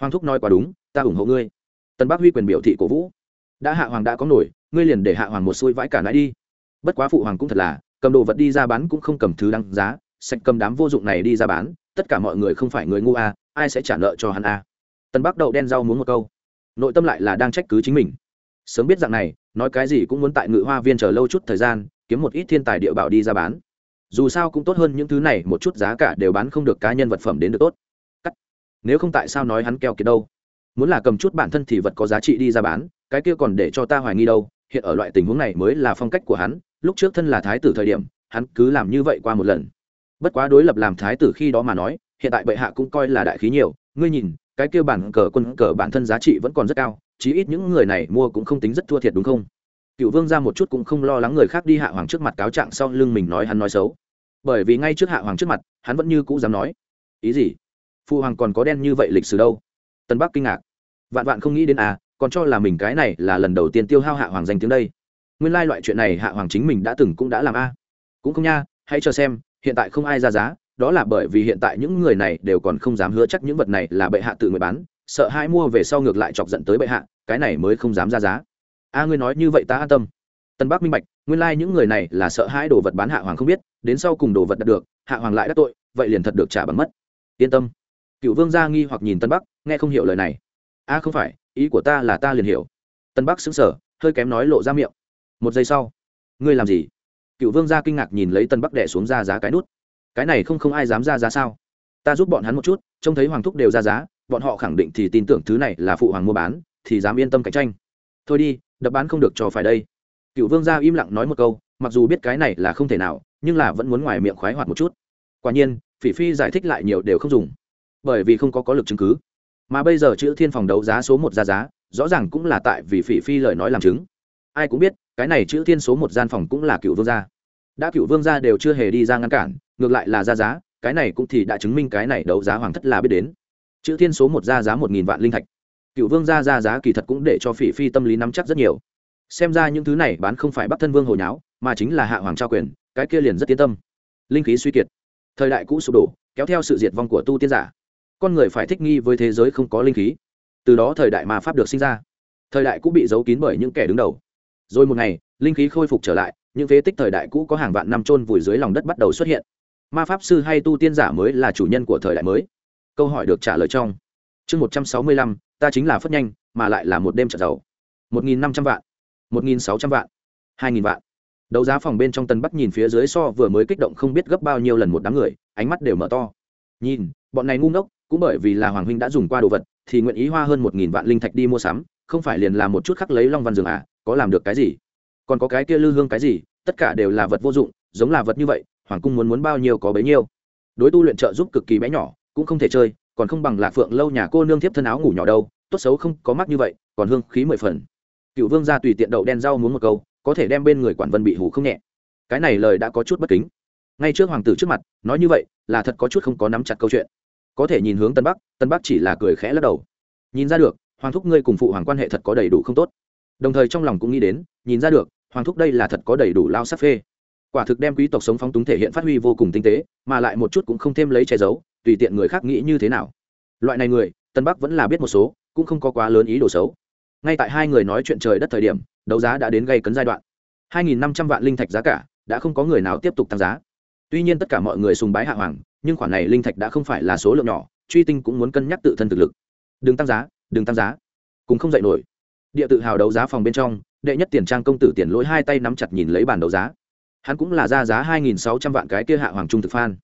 Hoàng thúc nói quá đúng ta ủng hộ ngươi. Tân bắc huy quyền biểu thị cổ vũ. Đã hạ hoàng đã có nổi ngươi liền để hạ hoàng một xui vãi cả nãy đi. Bất quá phụ hoàng cũng thật là cầm đồ vật đi ra bán cũng không cầm thứ đăng giá sạch cầm đám vô dụng này đi ra bán tất cả mọi người không phải người ngu a à, ai sẽ trả nợ cho hắn a? À. tân bắc đậu đen rau muốn một câu. Nội tâm lại là đang trách cứ chính mình. Sớm biết dạng này nói cái gì cũng muốn tại ngự hoa viên chờ lâu chút thời gian kiếm một ít thiên tài địa bảo đi ra bán dù sao cũng tốt hơn những thứ này, một chút giá cả đều bán không được cá nhân vật phẩm đến được tốt. Cắt. Nếu không tại sao nói hắn keo kiệt đâu? Muốn là cầm chút bản thân thì vật có giá trị đi ra bán, cái kia còn để cho ta hoài nghi đâu. Hiện ở loại tình huống này mới là phong cách của hắn, lúc trước thân là thái tử thời điểm, hắn cứ làm như vậy qua một lần. Bất quá đối lập làm thái tử khi đó mà nói, hiện tại bệ hạ cũng coi là đại khí nhiều. Ngươi nhìn, cái kia bản cờ quân cờ bản thân giá trị vẫn còn rất cao, chí ít những người này mua cũng không tính rất thua thiệt đúng không? Cựu vương ra một chút cũng không lo lắng người khác đi hạ hoàng trước mặt cáo trạng sau lưng mình nói hắn nói xấu. Bởi vì ngay trước hạ hoàng trước mặt, hắn vẫn như cũ dám nói. Ý gì? Phụ hoàng còn có đen như vậy lịch sử đâu? Tân bắc kinh ngạc. Vạn vạn không nghĩ đến à còn cho là mình cái này là lần đầu tiên tiêu hao hạ hoàng danh tiếng đây. Nguyên lai、like、loại chuyện này hạ hoàng chính mình đã từng cũng đã làm a. Cũng không nha, hãy cho xem, hiện tại không ai ra giá, đó là bởi vì hiện tại những người này đều còn không dám hứa chắc những vật này là bệ hạ tự người bán, sợ hai mua về sau ngược lại chọc giận tới bệ hạ, cái này mới không dám ra giá a, ngươi nói như vậy ta an tâm. Tân bắc minh bạch, nguyên lai、like、những người này là sợ hai đồ vật bán hạ hoàng không biết, đến sau cùng đồ vật đạt được, hạ hoàng lại đắc tội, vậy liền thật được trả bằng mất. Yên tâm. Cựu vương gia nghi hoặc nhìn tân bắc, nghe không hiểu lời này. A, không phải, ý của ta là ta liền hiểu. Tân bắc xứng sở hơi kém nói lộ ra miệng. Một giây sau, ngươi làm gì? Cựu vương gia kinh ngạc nhìn lấy tân bắc đẻ xuống ra giá cái nút. Cái này không không ai dám ra giá sao? Ta giúp bọn hắn một chút, trông thấy hoàng thúc đều ra giá, bọn họ khẳng định thì tin tưởng thứ này là phụ hoàng mua bán, thì dám yên tâm cạnh tranh. Thôi đi đập bán không được cho phải đây. Cựu vương gia im lặng nói một câu, mặc dù biết cái này là không thể nào, nhưng là vẫn muốn ngoài miệng khoái hoạt một chút. Quả nhiên, phỉ phi giải thích lại nhiều đều không dùng. Bởi vì không có có lực chứng cứ. Mà bây giờ chữ thiên phòng đấu giá số một ra giá, rõ ràng cũng là tại vì phỉ phi lời nói làm chứng. Ai cũng biết, cái này chữ thiên số một gian phòng cũng là cựu vương gia. Đã cựu vương gia đều chưa hề đi ra ngăn cản, ngược lại là ra giá, cái này cũng thì đã chứng minh cái này đấu giá hoàng thất là biết đến. Chữ thiên số một ra giá một nghìn vạn linh thạch cựu vương gia ra giá kỳ thật cũng để cho phỉ phi tâm lý nắm chắc rất nhiều. Xem ra những thứ này bán không phải bắt thân vương hồi nháo, mà chính là hạ hoàng trao quyền, cái kia liền rất tiến tâm. Linh khí suy kiệt, thời đại cũ sụp đổ, kéo theo sự diệt vong của tu tiên giả. Con người phải thích nghi với thế giới không có linh khí. Từ đó thời đại mà pháp được sinh ra. Thời đại cũ bị giấu kín bởi những kẻ đứng đầu. Rồi một ngày, linh khí khôi phục trở lại, những phế tích thời đại cũ có hàng vạn năm trôn vùi dưới lòng đất bắt đầu xuất hiện. Ma pháp sư hay tu tiên giả mới là chủ nhân của thời đại mới. Câu hỏi được trả lời trong chương một trăm sáu mươi lăm ta chính là phất nhanh, mà lại là một đêm trận giàu. Một nghìn năm trăm vạn, một nghìn sáu trăm vạn, hai nghìn vạn. Đấu giá phòng bên trong tân bắc nhìn phía dưới so vừa mới kích động không biết gấp bao nhiêu lần một đám người, ánh mắt đều mở to. Nhìn, bọn này ngu ngốc, cũng bởi vì là hoàng huynh đã dùng qua đồ vật, thì nguyện ý hoa hơn một nghìn vạn linh thạch đi mua sắm, không phải liền là một chút khắc lấy long văn dường à có làm được cái gì? Còn có cái kia lư hương cái gì, tất cả đều là vật vô dụng, giống là vật như vậy, hoàng cung muốn muốn bao nhiêu có bấy nhiêu. Đối tu luyện trợ giúp cực kỳ bé nhỏ, cũng không thể chơi còn không bằng lạc phượng lâu nhà cô nương thiếp thân áo ngủ nhỏ đâu, tốt xấu không có mắt như vậy, còn hương khí mười phần. Cựu vương gia tùy tiện đậu đen rau muốn một câu, có thể đem bên người quản vân bị hủ không nhẹ. Cái này lời đã có chút bất kính. Ngay trước hoàng tử trước mặt, nói như vậy, là thật có chút không có nắm chặt câu chuyện. Có thể nhìn hướng tân bắc tân bắc chỉ là cười khẽ lắc đầu. Nhìn ra được, hoàng thúc ngươi cùng phụ hoàng quan hệ thật có đầy đủ không tốt. Đồng thời trong lòng cũng nghĩ đến, nhìn ra được, hoàng thúc đây là thật có đầy đủ lao sắc phê. Quả thực đem quý tộc sống phóng túng thể hiện phát huy vô cùng tinh tế, mà lại một chút cũng không thêm lấy che giấu tùy tiện người khác nghĩ như thế nào. Loại này người, tân bắc vẫn là biết một số, cũng không có quá lớn ý đồ xấu. Ngay tại hai người nói chuyện trời đất thời điểm, đấu giá đã đến gây cấn giai đoạn. hai nghìn năm trăm vạn linh thạch giá cả, đã không có người nào tiếp tục tăng giá. Tuy nhiên tất cả mọi người sùng bái hạ hoàng, nhưng khoản này linh thạch đã không phải là số lượng nhỏ, truy tinh cũng muốn cân nhắc tự thân thực lực. Đừng tăng giá, đừng tăng giá. Cũng không dạy nổi. Địa tự hào đấu giá phòng bên trong, đệ nhất tiền trang công tử tiền lỗi hai tay nắm chặt nhìn lấy bàn đấu giá. Hắn cũng là ra giá hai nghìn sáu trăm vạn cái kia hạ hoàng trung thực phan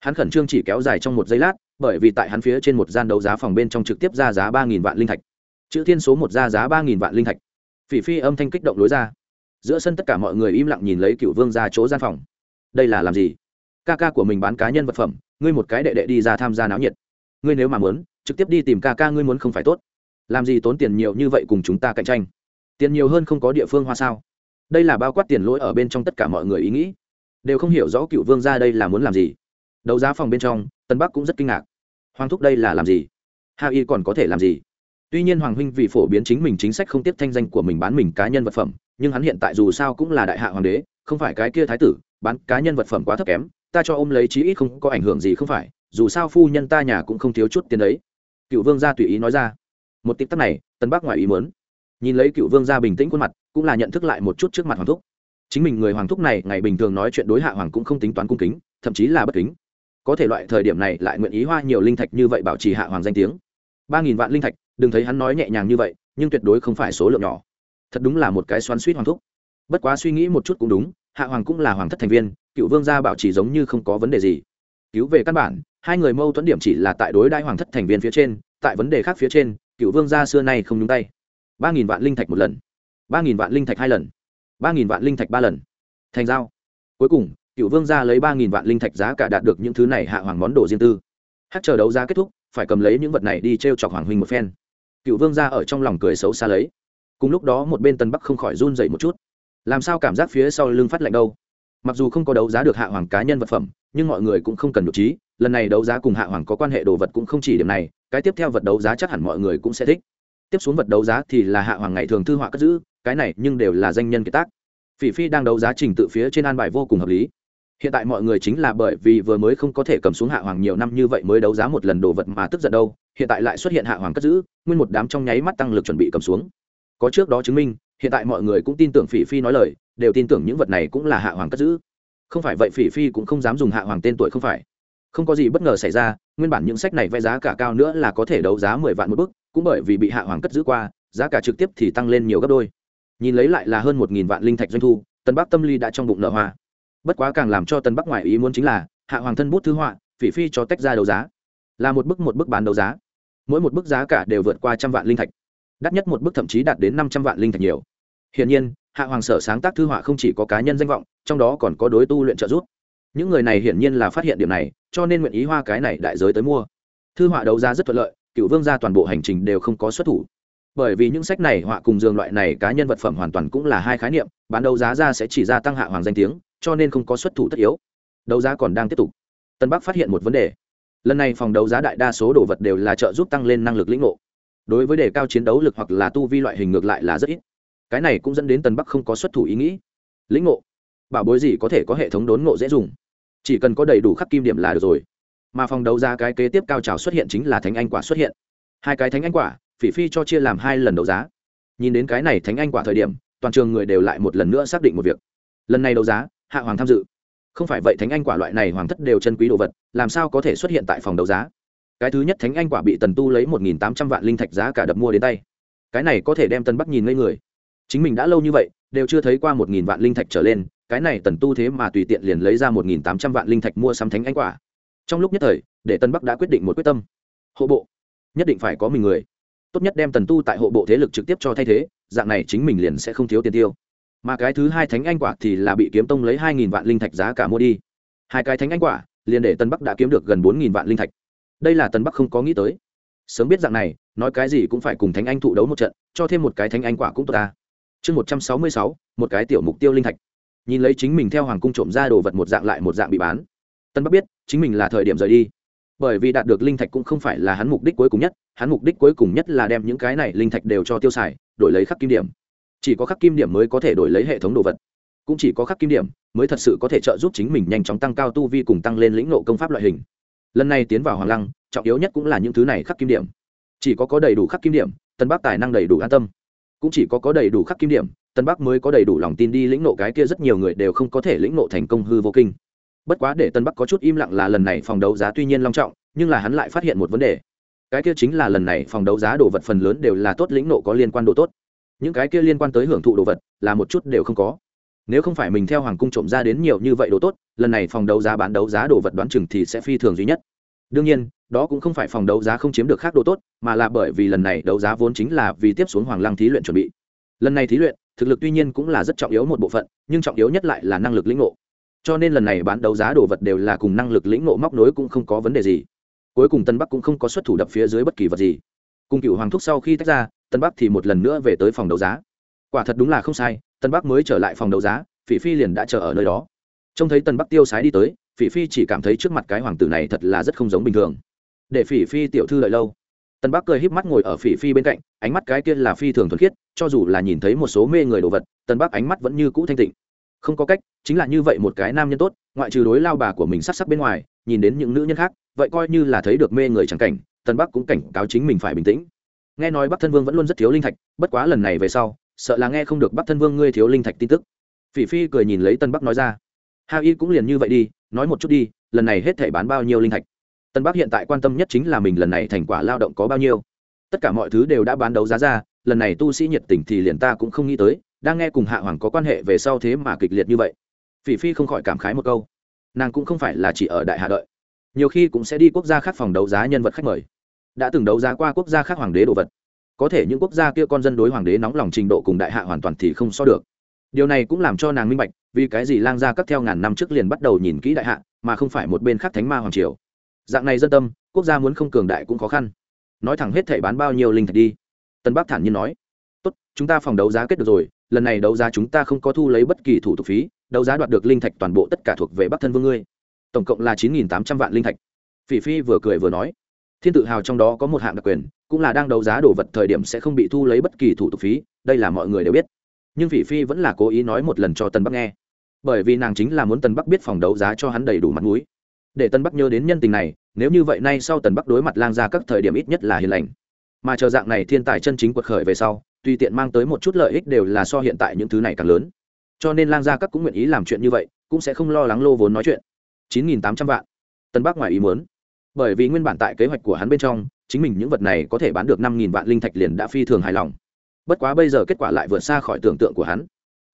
hắn khẩn trương chỉ kéo dài trong một giây lát, bởi vì tại hắn phía trên một gian đấu giá phòng bên trong trực tiếp ra giá ba nghìn vạn linh thạch. Chữ thiên số một ra giá ba nghìn vạn linh thạch. Phỉ phi âm thanh kích động lối ra. Giữa sân tất cả mọi người im lặng nhìn lấy cựu vương ra chỗ gian phòng. Đây là làm gì? Ca ca của mình bán cá nhân vật phẩm, ngươi một cái đệ đệ đi ra tham gia náo nhiệt. Ngươi nếu mà muốn, trực tiếp đi tìm ca ca ngươi muốn không phải tốt. Làm gì tốn tiền nhiều như vậy cùng chúng ta cạnh tranh? Tiền nhiều hơn không có địa phương hoa sao? Đây là bao quát tiền lỗi ở bên trong tất cả mọi người ý nghĩ. Đều không hiểu rõ cựu vương ra đây là muốn làm gì đấu giá phòng bên trong, tân bắc cũng rất kinh ngạc. Hoàng thúc đây là làm gì? Hạ y còn có thể làm gì? Tuy nhiên hoàng huynh vì phổ biến chính mình chính sách không tiếp thanh danh của mình bán mình cá nhân vật phẩm, nhưng hắn hiện tại dù sao cũng là đại hạ hoàng đế, không phải cái kia thái tử, bán cá nhân vật phẩm quá thấp kém, ta cho ôm lấy chí ít không có ảnh hưởng gì không phải, dù sao phu nhân ta nhà cũng không thiếu chút tiền đấy. Cựu vương gia tùy ý nói ra. Một tích tắc này, tân bắc ngoài ý muốn. Nhìn lấy cựu vương gia bình tĩnh khuôn mặt, cũng là nhận thức lại một chút trước mặt hoàng thúc. Chính mình người hoàng thúc này, ngày bình thường nói chuyện đối hạ hoàng cũng không tính toán cung kính, thậm chí là bất kính có thể loại thời điểm này lại nguyện ý hoa nhiều linh thạch như vậy bảo trì hạ hoàng danh tiếng. Ba nghìn vạn linh thạch, đừng thấy hắn nói nhẹ nhàng như vậy, nhưng tuyệt đối không phải số lượng nhỏ. Thật đúng là một cái xoắn suýt hoàng thúc. Bất quá suy nghĩ một chút cũng đúng, hạ hoàng cũng là hoàng thất thành viên, cựu vương gia bảo trì giống như không có vấn đề gì. Cứu về căn bản, hai người mâu thuẫn điểm chỉ là tại đối đại hoàng thất thành viên phía trên, tại vấn đề khác phía trên, cựu vương gia xưa nay không nhúng tay. Ba nghìn vạn linh thạch một lần. Ba nghìn vạn linh thạch hai lần. Ba nghìn vạn linh thạch ba lần. Thành giao. Cuối cùng cựu vương gia lấy ba nghìn vạn linh thạch giá cả đạt được những thứ này hạ hoàng món đồ riêng tư. Hát chờ đấu giá kết thúc, phải cầm lấy những vật này đi t r e o chọc hoàng huynh một phen. Cựu vương gia ở trong lòng cười xấu xa lấy. Cùng lúc đó một bên tân bắc không khỏi run dậy một chút. Làm sao cảm giác phía sau lưng phát lạnh đâu? Mặc dù không có đấu giá được hạ hoàng cá nhân vật phẩm, nhưng mọi người cũng không cần nhục trí, lần này đấu giá cùng hạ hoàng có quan hệ đồ vật cũng không chỉ điểm này, cái tiếp theo vật đấu giá chắc hẳn mọi người cũng sẽ thích. Tiếp xuống vật đấu giá thì là hạ hoàng ngày thường thư họa cất giữ, cái này nhưng đều là danh nhân kiệt tác. Phỉ phi đang đấu giá trình tự phía trên an bài vô cùng hợp lý hiện tại mọi người chính là bởi vì vừa mới không có thể cầm xuống hạ hoàng nhiều năm như vậy mới đấu giá một lần đồ vật mà tức giận đâu, hiện tại lại xuất hiện hạ hoàng cất giữ, nguyên một đám trong nháy mắt tăng lực chuẩn bị cầm xuống. Có trước đó chứng minh, hiện tại mọi người cũng tin tưởng phỉ phi nói lời, đều tin tưởng những vật này cũng là hạ hoàng cất giữ. Không phải vậy phỉ phi cũng không dám dùng hạ hoàng tên tuổi không phải. Không có gì bất ngờ xảy ra, nguyên bản những sách này vẽ giá cả cao nữa là có thể đấu giá mười vạn một bức, cũng bởi vì bị hạ hoàng cất giữ qua, giá cả trực tiếp thì tăng lên nhiều gấp đôi. Nhìn lấy lại là hơn một nghìn vạn linh thạch doanh thu, tân bắc tâm ly đã trong bụng nợ hoa bất quá càng làm cho tân bắc ngoại ý muốn chính là, hạ hoàng thân bút thư họa, phỉ phi cho tách ra đấu giá. Là một bức một bức bán đấu giá. Mỗi một bức giá cả đều vượt qua trăm vạn linh thạch. Đắt nhất một bức thậm chí đạt đến năm trăm vạn linh thạch nhiều. Hiển nhiên, hạ hoàng sở sáng tác thư họa không chỉ có cá nhân danh vọng, trong đó còn có đối tu luyện trợ giúp. Những người này hiển nhiên là phát hiện điểm này, cho nên nguyện ý hoa cái này đại giới tới mua. Thư họa đấu giá rất thuận lợi, cựu vương gia toàn bộ hành trình đều không có xuất thủ. Bởi vì những sách này họa cùng dường loại này cá nhân vật phẩm hoàn toàn cũng là hai khái niệm, bán đấu giá ra sẽ chỉ gia tăng hạ hoàng danh tiếng cho nên không có xuất thủ tất yếu. Đấu giá còn đang tiếp tục. Tân bắc phát hiện một vấn đề. Lần này phòng đấu giá đại đa số đồ vật đều là trợ giúp tăng lên năng lực lĩnh ngộ. Đối với đề cao chiến đấu lực hoặc là tu vi loại hình ngược lại là rất ít. Cái này cũng dẫn đến tân bắc không có xuất thủ ý nghĩ. Lĩnh ngộ. Bảo bối gì có thể có hệ thống đốn ngộ dễ dùng. Chỉ cần có đầy đủ khắc kim điểm là được rồi. Mà phòng đấu giá cái kế tiếp cao trào xuất hiện chính là thánh anh quả xuất hiện. Hai cái thánh anh quả, phỉ phi cho chia làm hai lần đấu giá. Nhìn đến cái này thánh anh quả thời điểm, toàn trường người đều lại một lần nữa xác định một việc. Lần này đấu giá hạ hoàng tham dự. Không phải vậy thánh anh quả loại này hoàng thất đều chân quý đồ vật, làm sao có thể xuất hiện tại phòng đấu giá? Cái thứ nhất thánh anh quả bị tần tu lấy một nghìn tám trăm vạn linh thạch giá cả đập mua đến tay. Cái này có thể đem tân bắc nhìn ngây người. Chính mình đã lâu như vậy, đều chưa thấy qua một nghìn vạn linh thạch trở lên, cái này tần tu thế mà tùy tiện liền lấy ra một nghìn tám trăm vạn linh thạch mua sắm thánh anh quả. Trong lúc nhất thời, để tân bắc đã quyết định một quyết tâm. Hộ bộ. Nhất định phải có mình người. Tốt nhất đem tần tu tại hộ bộ thế lực trực tiếp cho thay thế, dạng này chính mình liền sẽ không thiếu tiền tiêu mà cái thứ hai thánh anh quả thì là bị kiếm tông lấy hai nghìn vạn linh thạch giá cả mua đi. Hai cái thánh anh quả, liền để tân bắc đã kiếm được gần bốn nghìn vạn linh thạch. Đây là tân bắc không có nghĩ tới. Sớm biết dạng này, nói cái gì cũng phải cùng thánh anh thụ đấu một trận, cho thêm một cái thánh anh quả cũng tốt ta. Chương một trăm sáu mươi sáu, một cái tiểu mục tiêu linh thạch. Nhìn lấy chính mình theo hoàng cung trộm ra đồ vật một dạng lại một dạng bị bán. Tân bắc biết, chính mình là thời điểm rời đi. Bởi vì đạt được linh thạch cũng không phải là hắn mục đích cuối cùng nhất, hắn mục đích cuối cùng nhất là đem những cái này linh thạch đều cho tiêu xài, đổi lấy khắc kim điểm chỉ có khắc kim điểm mới có thể đổi lấy hệ thống đồ vật. Cũng chỉ có khắc kim điểm mới thật sự có thể trợ giúp chính mình nhanh chóng tăng cao tu vi cùng tăng lên lĩnh nộ công pháp loại hình. Lần này tiến vào hoàng lăng, trọng yếu nhất cũng là những thứ này khắc kim điểm. Chỉ có có đầy đủ khắc kim điểm, tân bắc tài năng đầy đủ an tâm. Cũng chỉ có có đầy đủ khắc kim điểm, tân bắc mới có đầy đủ lòng tin đi lĩnh nộ cái kia rất nhiều người đều không có thể lĩnh nộ thành công hư vô kinh. Bất quá để tân bắc có chút im lặng là lần này phòng đấu giá tuy nhiên long trọng, nhưng là hắn lại phát hiện một vấn đề. Cái kia chính là lần này phòng đấu giá đồ vật phần lớn đều là tốt lĩnh nộ có liên quan độ tốt những cái kia liên quan tới hưởng thụ đồ vật là một chút đều không có. Nếu không phải mình theo hoàng cung trộm ra đến nhiều như vậy đồ tốt, lần này phòng đấu giá bán đấu giá đồ vật đoán chừng thì sẽ phi thường duy nhất. Đương nhiên, đó cũng không phải phòng đấu giá không chiếm được khác đồ tốt, mà là bởi vì lần này đấu giá vốn chính là vì tiếp xuống hoàng lăng thí luyện chuẩn bị. Lần này thí luyện, thực lực tuy nhiên cũng là rất trọng yếu một bộ phận, nhưng trọng yếu nhất lại là năng lực lĩnh ngộ. Cho nên lần này bán đấu giá đồ vật đều là cùng năng lực lĩnh ngộ móc nối cũng không có vấn đề gì. Cuối cùng tân bắc cũng không có xuất thủ đập phía dưới bất kỳ vật gì cùng cựu hoàng thúc sau khi tách ra, tân bắc thì một lần nữa về tới phòng đấu giá. Quả thật đúng là không sai, tân bắc mới trở lại phòng đấu giá, phỉ phi liền đã chờ ở nơi đó. Trông thấy tân bắc tiêu sái đi tới, phỉ phi chỉ cảm thấy trước mặt cái hoàng tử này thật là rất không giống bình thường. Để phỉ phi tiểu thư đợi lâu. Tân bắc cười híp mắt ngồi ở phỉ phi bên cạnh, ánh mắt cái kia là phi thường thuần khiết, cho dù là nhìn thấy một số mê người đồ vật, tân bắc ánh mắt vẫn như cũ thanh tịnh. Không có cách, chính là như vậy một cái nam nhân tốt, ngoại trừ đối lao bà của mình sắc sắc bên ngoài, nhìn đến những nữ nhân khác, vậy coi như là thấy được mê người chẳng cảnh tân bắc cũng cảnh cáo chính mình phải bình tĩnh. Nghe nói bắc thân vương vẫn luôn rất thiếu linh thạch, bất quá lần này về sau, sợ là nghe không được bắc thân vương ngươi thiếu linh thạch tin tức. Phỉ phi cười nhìn lấy tân bắc nói ra, ha y cũng liền như vậy đi, nói một chút đi, lần này hết thể bán bao nhiêu linh thạch? Tân bắc hiện tại quan tâm nhất chính là mình lần này thành quả lao động có bao nhiêu. Tất cả mọi thứ đều đã bán đấu giá ra, lần này tu sĩ nhiệt tình thì liền ta cũng không nghĩ tới, đang nghe cùng hạ hoàng có quan hệ về sau thế mà kịch liệt như vậy. Phỉ phi không khỏi cảm khái một câu. Nàng cũng không phải là chỉ ở đại hạ đợi. Nhiều khi cũng sẽ đi quốc gia khác phòng đấu giá nhân vật khách mời đã từng đấu giá qua quốc gia khác hoàng đế đồ vật. Có thể những quốc gia kia con dân đối hoàng đế nóng lòng trình độ cùng đại hạ hoàn toàn thì không so được. Điều này cũng làm cho nàng minh bạch, vì cái gì lang gia các theo ngàn năm trước liền bắt đầu nhìn kỹ đại hạ, mà không phải một bên khác thánh ma hoàng triều. Dạng này dân tâm, quốc gia muốn không cường đại cũng khó khăn. Nói thẳng hết thể bán bao nhiêu linh thạch đi. Tân bắc thản nhiên nói, tốt, chúng ta phòng đấu giá kết được rồi, lần này đấu giá chúng ta không có thu lấy bất kỳ thủ tục phí, đấu giá đoạt được linh thạch toàn bộ tất cả thuộc về bắc thân vương ngươi. Tổng cộng là chín nghìn tám trăm vạn linh thạch. Phỉ phi vừa cười vừa nói thiên tự hào trong đó có một hạng đặc quyền, cũng là đang đấu giá đồ vật thời điểm sẽ không bị thu lấy bất kỳ thủ tục phí, đây là mọi người đều biết. Nhưng phỉ phi vẫn là cố ý nói một lần cho tân bắc nghe. Bởi vì nàng chính là muốn tân bắc biết phòng đấu giá cho hắn đầy đủ mặt mũi. Để tân bắc nhớ đến nhân tình này, nếu như vậy nay sau tần bắc đối mặt lang ra các thời điểm ít nhất là hiền lành. Mà chờ dạng này thiên tài chân chính quật khởi về sau, tùy tiện mang tới một chút lợi ích đều là so hiện tại những thứ này càng lớn. Cho nên lang gia các cũng nguyện ý làm chuyện như vậy, cũng sẽ không lo lắng lô vốn nói chuyện. Chín nghìn tám trăm vạn. Tân bắc ngoài ý muốn bởi vì nguyên bản tại kế hoạch của hắn bên trong, chính mình những vật này có thể bán được năm nghìn vạn linh thạch liền đã phi thường hài lòng. Bất quá bây giờ kết quả lại vượt xa khỏi tưởng tượng của hắn.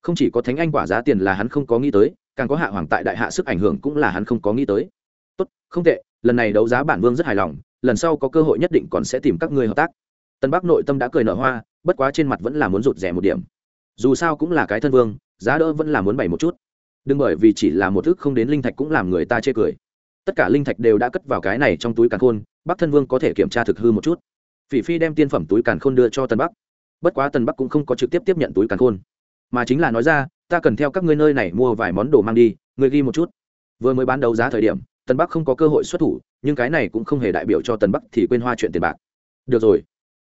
Không chỉ có thánh anh quả giá tiền là hắn không có nghĩ tới, càng có hạ hoàng tại đại hạ sức ảnh hưởng cũng là hắn không có nghĩ tới. Tốt, không tệ, lần này đấu giá bản vương rất hài lòng, lần sau có cơ hội nhất định còn sẽ tìm các ngươi hợp tác. Tân bắc nội tâm đã cười nở hoa, bất quá trên mặt vẫn là muốn rụt rẻ một điểm. Dù sao cũng là cái thân vương, giá đỡ vẫn là muốn bày một chút. Đừng bởi vì chỉ là một thức không đến linh thạch cũng làm người ta chê cười tất cả linh thạch đều đã cất vào cái này trong túi càn khôn, bắc thân vương có thể kiểm tra thực hư một chút. Phỉ phi đem tiên phẩm túi càn khôn đưa cho tân bắc. Bất quá tân bắc cũng không có trực tiếp tiếp nhận túi càn khôn. Mà chính là nói ra, ta cần theo các ngươi nơi này mua vài món đồ mang đi, ngươi ghi một chút. Vừa mới bán đấu giá thời điểm tân bắc không có cơ hội xuất thủ, nhưng cái này cũng không hề đại biểu cho tân bắc thì quên hoa chuyện tiền bạc. Được rồi.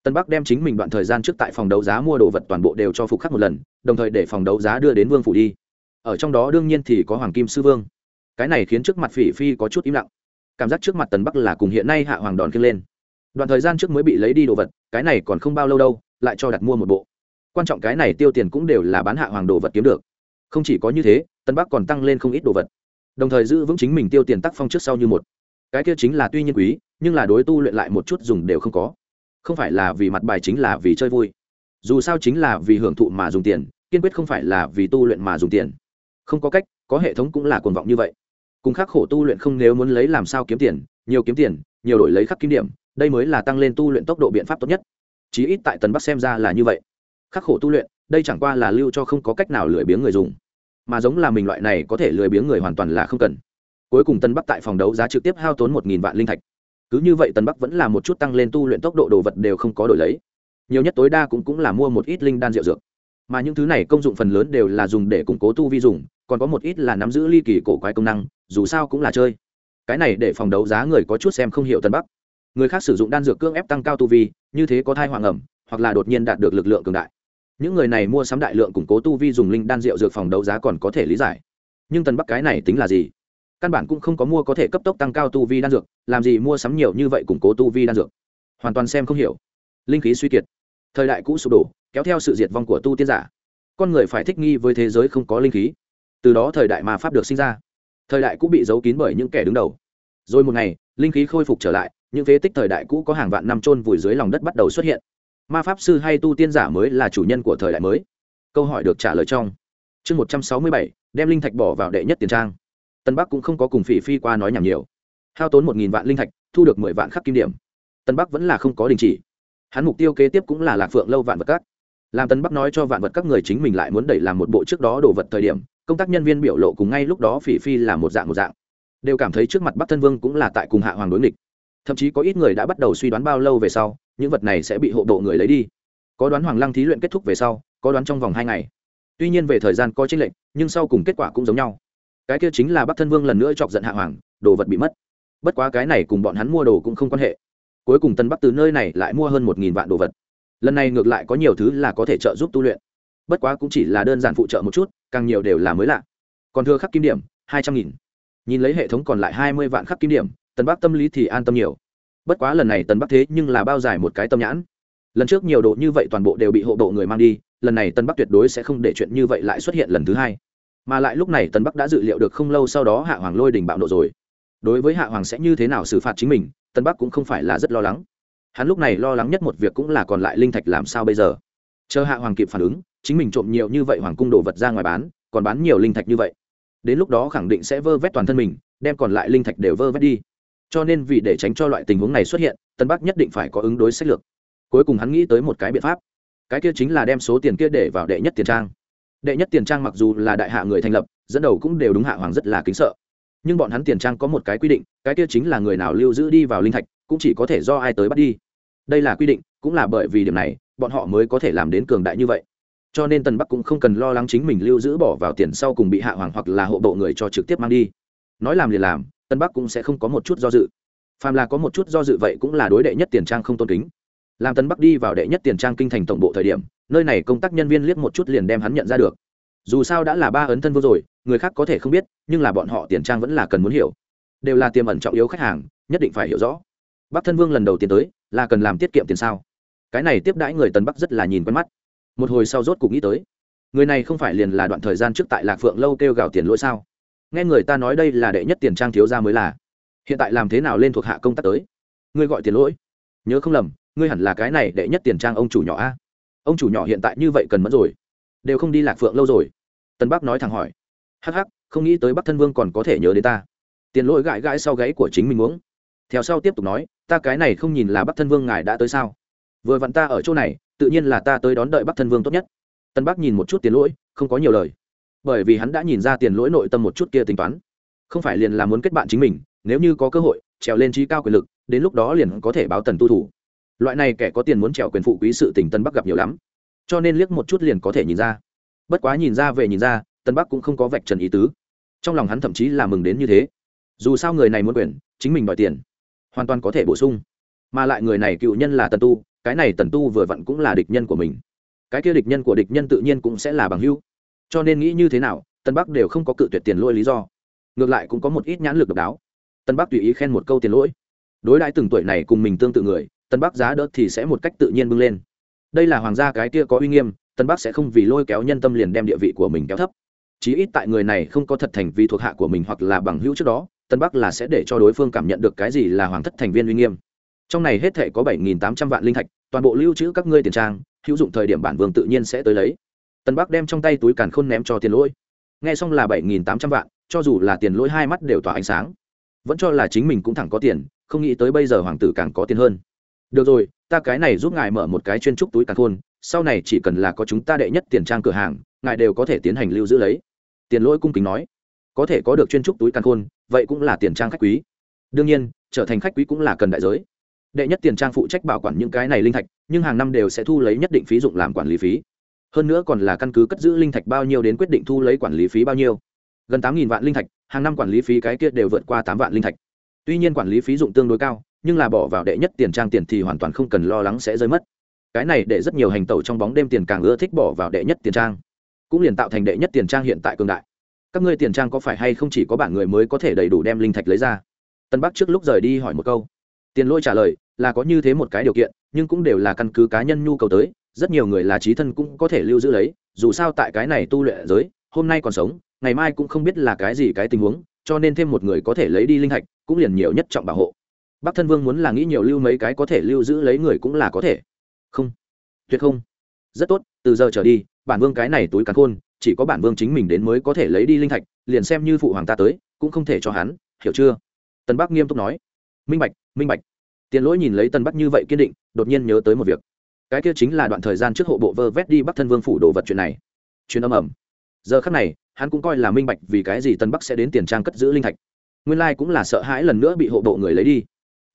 Tân bắc đem chính mình đoạn thời gian trước tại phòng đấu giá mua đồ vật toàn bộ đều cho phục khắc một lần, đồng thời để phòng đấu giá đưa đến vương phủ đi. Ở trong đó đương nhiên thì có hoàng kim sư vương cái này khiến trước mặt phỉ phi có chút im lặng. Cảm giác trước mặt tần bắc là cùng hiện nay hạ hoàng đòn khiêng lên. Đoạn thời gian trước mới bị lấy đi đồ vật, cái này còn không bao lâu đâu, lại cho đặt mua một bộ. Quan trọng cái này tiêu tiền cũng đều là bán hạ hoàng đồ vật kiếm được. Không chỉ có như thế tân bắc còn tăng lên không ít đồ vật. Đồng thời giữ vững chính mình tiêu tiền tác phong trước sau như một. Cái kia chính là tuy nhiên quý, nhưng là đối tu luyện lại một chút dùng đều không có. Không phải là vì mặt bài chính là vì chơi vui. Dù sao chính là vì hưởng thụ mà dùng tiền, kiên quyết không phải là vì tu luyện mà dùng tiền. Không có cách, có hệ thống cũng là cuồng vọng như vậy cùng khắc khổ tu luyện không nếu muốn lấy làm sao kiếm tiền, nhiều kiếm tiền, nhiều đổi lấy khắc kim điểm, đây mới là tăng lên tu luyện tốc độ biện pháp tốt nhất. Chí ít tại tần bắc xem ra là như vậy. Khắc khổ tu luyện, đây chẳng qua là lưu cho không có cách nào lười biếng người dùng. Mà giống là mình loại này có thể lười biếng người hoàn toàn là không cần. Cuối cùng tân bắc tại phòng đấu giá trực tiếp hao tốn một nghìn vạn linh thạch. Cứ như vậy tân bắc vẫn là một chút tăng lên tu luyện tốc độ đồ vật đều không có đổi lấy. Nhiều nhất tối đa cũng cũng là mua một ít linh đan rượu dược. Mà những thứ này công dụng phần lớn đều là dùng để củng cố tu vi dùng, còn có một ít là nắm giữ ly kỳ cổ quái công năng dù sao cũng là chơi. Cái này để phòng đấu giá người có chút xem không hiểu tân bắc. Người khác sử dụng đan dược cưỡng ép tăng cao tu vi, như thế có thai hoàng ẩm, hoặc là đột nhiên đạt được lực lượng cường đại. Những người này mua sắm đại lượng củng cố tu vi dùng linh đan rượu dược phòng đấu giá còn có thể lý giải. Nhưng tân bắc cái này tính là gì? Căn bản cũng không có mua có thể cấp tốc tăng cao tu vi đan dược, làm gì mua sắm nhiều như vậy củng cố tu vi đan dược? Hoàn toàn xem không hiểu. Linh khí suy kiệt. Thời đại cũ sụp đổ, kéo theo sự diệt vong của tu tiên giả. Con người phải thích nghi với thế giới không có linh khí. Từ đó thời đại mà pháp được sinh ra thời đại cũ bị giấu kín bởi những kẻ đứng đầu. Rồi một ngày, linh khí khôi phục trở lại, những phế tích thời đại cũ có hàng vạn năm trôn vùi dưới lòng đất bắt đầu xuất hiện. Ma pháp sư hay tu tiên giả mới là chủ nhân của thời đại mới. Câu hỏi được trả lời trong chương một trăm sáu mươi bảy, đem linh thạch bỏ vào đệ nhất tiền trang. Tân bắc cũng không có cùng phỉ phi qua nói nhảm nhiều. Hao tốn một nghìn vạn linh thạch, thu được mười vạn khắc kim điểm. Tân bắc vẫn là không có đình chỉ. Hắn mục tiêu kế tiếp cũng là lạc phượng lâu vạn vật các. Làm tân bắc nói cho vạn vật các người chính mình lại muốn đẩy làm một bộ trước đó đồ vật thời điểm công tác nhân viên biểu lộ cùng ngay lúc đó phỉ phi là một dạng một dạng. Đều cảm thấy trước mặt bắc thân vương cũng là tại cùng hạ hoàng đối nghịch. Thậm chí có ít người đã bắt đầu suy đoán bao lâu về sau, những vật này sẽ bị hộ bộ người lấy đi. Có đoán hoàng lăng thí luyện kết thúc về sau, có đoán trong vòng hai ngày. Tuy nhiên về thời gian có tranh lệch, nhưng sau cùng kết quả cũng giống nhau. Cái kia chính là bắc thân vương lần nữa chọc giận hạ hoàng, đồ vật bị mất. Bất quá cái này cùng bọn hắn mua đồ cũng không quan hệ. Cuối cùng tân bắc từ nơi này lại mua hơn một nghìn vạn đồ vật. Lần này ngược lại có nhiều thứ là có thể trợ giúp tu luyện. Bất quá cũng chỉ là đơn giản phụ trợ một chút càng nhiều đều là mới lạ. Còn thưa khắc kim điểm, hai trăm nghìn. Nhìn lấy hệ thống còn lại hai mươi vạn khắc kim điểm, tần bắc tâm lý thì an tâm nhiều. Bất quá lần này tần bắc thế nhưng là bao dài một cái tâm nhãn. Lần trước nhiều đồ như vậy toàn bộ đều bị hộ độ người mang đi, lần này tân bắc tuyệt đối sẽ không để chuyện như vậy lại xuất hiện lần thứ hai. Mà lại lúc này tân bắc đã dự liệu được không lâu sau đó hạ hoàng lôi đình bạo nộ rồi. Đối với hạ hoàng sẽ như thế nào xử phạt chính mình tân bắc cũng không phải là rất lo lắng. Hắn lúc này lo lắng nhất một việc cũng là còn lại linh thạch làm sao bây giờ? Chờ hạ hoàng kịp phản ứng, chính mình trộm nhiều như vậy hoàng cung đồ vật ra ngoài bán, còn bán nhiều linh thạch như vậy. Đến lúc đó khẳng định sẽ vơ vét toàn thân mình, đem còn lại linh thạch đều vơ vét đi. Cho nên vì để tránh cho loại tình huống này xuất hiện, tân bắc nhất định phải có ứng đối sách lược. Cuối cùng hắn nghĩ tới một cái biện pháp. Cái kia chính là đem số tiền kia để vào đệ nhất tiền trang. Đệ nhất tiền trang mặc dù là đại hạ người thành lập, dẫn đầu cũng đều đúng hạ hoàng rất là kính sợ. Nhưng bọn hắn tiền trang có một cái quy định, cái kia chính là người nào lưu giữ đi vào linh thạch, cũng chỉ có thể do ai tới bắt đi. Đây là quy định, cũng là bởi vì điểm này bọn họ mới có thể làm đến cường đại như vậy. Cho nên tần bắc cũng không cần lo lắng chính mình lưu giữ bỏ vào tiền sau cùng bị hạ hoàng hoặc là hộ bộ người cho trực tiếp mang đi. Nói làm liền làm tân bắc cũng sẽ không có một chút do dự. Phàm là có một chút do dự vậy cũng là đối đệ nhất tiền trang không tôn kính. Làm tân bắc đi vào đệ nhất tiền trang kinh thành tổng bộ thời điểm, nơi này công tác nhân viên liếc một chút liền đem hắn nhận ra được. Dù sao đã là ba ấn thân vô rồi, người khác có thể không biết, nhưng là bọn họ tiền trang vẫn là cần muốn hiểu. Đều là tiềm ẩn trọng yếu khách hàng, nhất định phải hiểu rõ. Bắc thân vương lần đầu tiên tới, là cần làm tiết kiệm tiền sao? Cái này tiếp đãi người tần bắc rất là nhìn quen mắt. Một hồi sau rốt cục nghĩ tới, người này không phải liền là đoạn thời gian trước tại lạc phượng lâu kêu gào tiền lỗi sao? Nghe người ta nói đây là đệ nhất tiền trang thiếu ra mới là. Hiện tại làm thế nào lên thuộc hạ công tác tới? Ngươi gọi tiền lỗi? Nhớ không lầm, ngươi hẳn là cái này đệ nhất tiền trang ông chủ nhỏ a. Ông chủ nhỏ hiện tại như vậy cần mất rồi, đều không đi lạc phượng lâu rồi. Tân bắc nói thẳng hỏi. Hắc hắc, không nghĩ tới bắc thân vương còn có thể nhớ đến ta. Tiền lỗi gãi gãi sau gáy của chính mình uống. Theo sau tiếp tục nói, ta cái này không nhìn là bắc thân vương ngài đã tới sao? Vừa vặn ta ở chỗ này, tự nhiên là ta tới đón đợi bắc thân vương tốt nhất. Tân bắc nhìn một chút tiền lỗi, không có nhiều lời. Bởi vì hắn đã nhìn ra tiền lỗi nội tâm một chút kia tính toán. Không phải liền là muốn kết bạn chính mình, nếu như có cơ hội, trèo lên trí cao quyền lực, đến lúc đó liền có thể báo tần tu thủ. Loại này kẻ có tiền muốn trèo quyền phụ quý sự tỉnh tân bắc gặp nhiều lắm. Cho nên liếc một chút liền có thể nhìn ra. Bất quá nhìn ra về nhìn ra, tân bắc cũng không có vạch trần ý tứ. Trong lòng hắn thậm chí là mừng đến như thế. Dù sao người này muốn quyền, chính mình đòi tiền, hoàn toàn có thể bổ sung. Mà lại người này cựu nhân là tần tu cái này tần tu vừa vặn cũng là địch nhân của mình. Cái kia địch nhân của địch nhân tự nhiên cũng sẽ là bằng hữu. Cho nên nghĩ như thế nào tân bắc đều không có cự tuyệt tiền lỗi lý do. Ngược lại cũng có một ít nhãn lực độc đáo. Tân bắc tùy ý khen một câu tiền lỗi. Đối đãi từng tuổi này cùng mình tương tự người tân bắc giá đỡ thì sẽ một cách tự nhiên bưng lên. Đây là hoàng gia cái kia có uy nghiêm tân bắc sẽ không vì lôi kéo nhân tâm liền đem địa vị của mình kéo thấp. Chí ít tại người này không có thật thành vì thuộc hạ của mình hoặc là bằng hữu trước đó tân bắc là sẽ để cho đối phương cảm nhận được cái gì là hoàng thất thành viên uy nghiêm trong này hết thể có bảy nghìn tám trăm vạn linh thạch, toàn bộ lưu trữ các ngươi tiền trang, hữu dụng thời điểm bản vương tự nhiên sẽ tới lấy. Tân bắc đem trong tay túi càn khôn ném cho tiền lỗi. Nghe xong là bảy nghìn tám trăm vạn, cho dù là tiền lỗi hai mắt đều tỏa ánh sáng. Vẫn cho là chính mình cũng thẳng có tiền, không nghĩ tới bây giờ hoàng tử càng có tiền hơn. Được rồi, ta cái này giúp ngài mở một cái chuyên trúc túi càn khôn, sau này chỉ cần là có chúng ta đệ nhất tiền trang cửa hàng, ngài đều có thể tiến hành lưu giữ lấy. Tiền lỗi cung kính nói. Có thể có được chuyên trúc túi càn khôn, vậy cũng là tiền trang khách quý. Đương nhiên, trở thành khách quý cũng là cần đại giới đệ nhất tiền trang phụ trách bảo quản những cái này linh thạch, nhưng hàng năm đều sẽ thu lấy nhất định phí dụng làm quản lý phí. Hơn nữa còn là căn cứ cất giữ linh thạch bao nhiêu đến quyết định thu lấy quản lý phí bao nhiêu. Gần tám vạn linh thạch, hàng năm quản lý phí cái kia đều vượt qua tám vạn linh thạch. Tuy nhiên quản lý phí dụng tương đối cao, nhưng là bỏ vào đệ nhất tiền trang tiền thì hoàn toàn không cần lo lắng sẽ rơi mất. Cái này để rất nhiều hành tẩu trong bóng đêm tiền càng ưa thích bỏ vào đệ nhất tiền trang, cũng liền tạo thành đệ nhất tiền trang hiện tại cường đại. Các ngươi tiền trang có phải hay không chỉ có bản người mới có thể đầy đủ đem linh thạch lấy ra? Tân bắc trước lúc rời đi hỏi một câu tiền lôi trả lời là có như thế một cái điều kiện, nhưng cũng đều là căn cứ cá nhân nhu cầu tới, rất nhiều người là trí thân cũng có thể lưu giữ lấy, dù sao tại cái này tu luyện giới, hôm nay còn sống, ngày mai cũng không biết là cái gì cái tình huống, cho nên thêm một người có thể lấy đi linh hạch cũng liền nhiều nhất trọng bảo hộ. Bắc thân vương muốn là nghĩ nhiều lưu mấy cái có thể lưu giữ lấy người cũng là có thể. Không. Tuyệt không. Rất tốt, từ giờ trở đi, bản vương cái này túi cắn khôn, chỉ có bản vương chính mình đến mới có thể lấy đi linh thạch liền xem như phụ hoàng ta tới, cũng không thể cho hắn, hiểu chưa? Tần bắc nghiêm túc nói. Minh bạch minh bạch. Tiền lỗi nhìn lấy tân bắc như vậy kiên định, đột nhiên nhớ tới một việc. Cái kia chính là đoạn thời gian trước hộ bộ vơ vét đi bắc thân vương phủ đồ vật chuyện này. Chuyện âm ẩm giờ khắc này, hắn cũng coi là minh bạch vì cái gì tân bắc sẽ đến tiền trang cất giữ linh thạch. Nguyên lai cũng là sợ hãi lần nữa bị hộ bộ người lấy đi.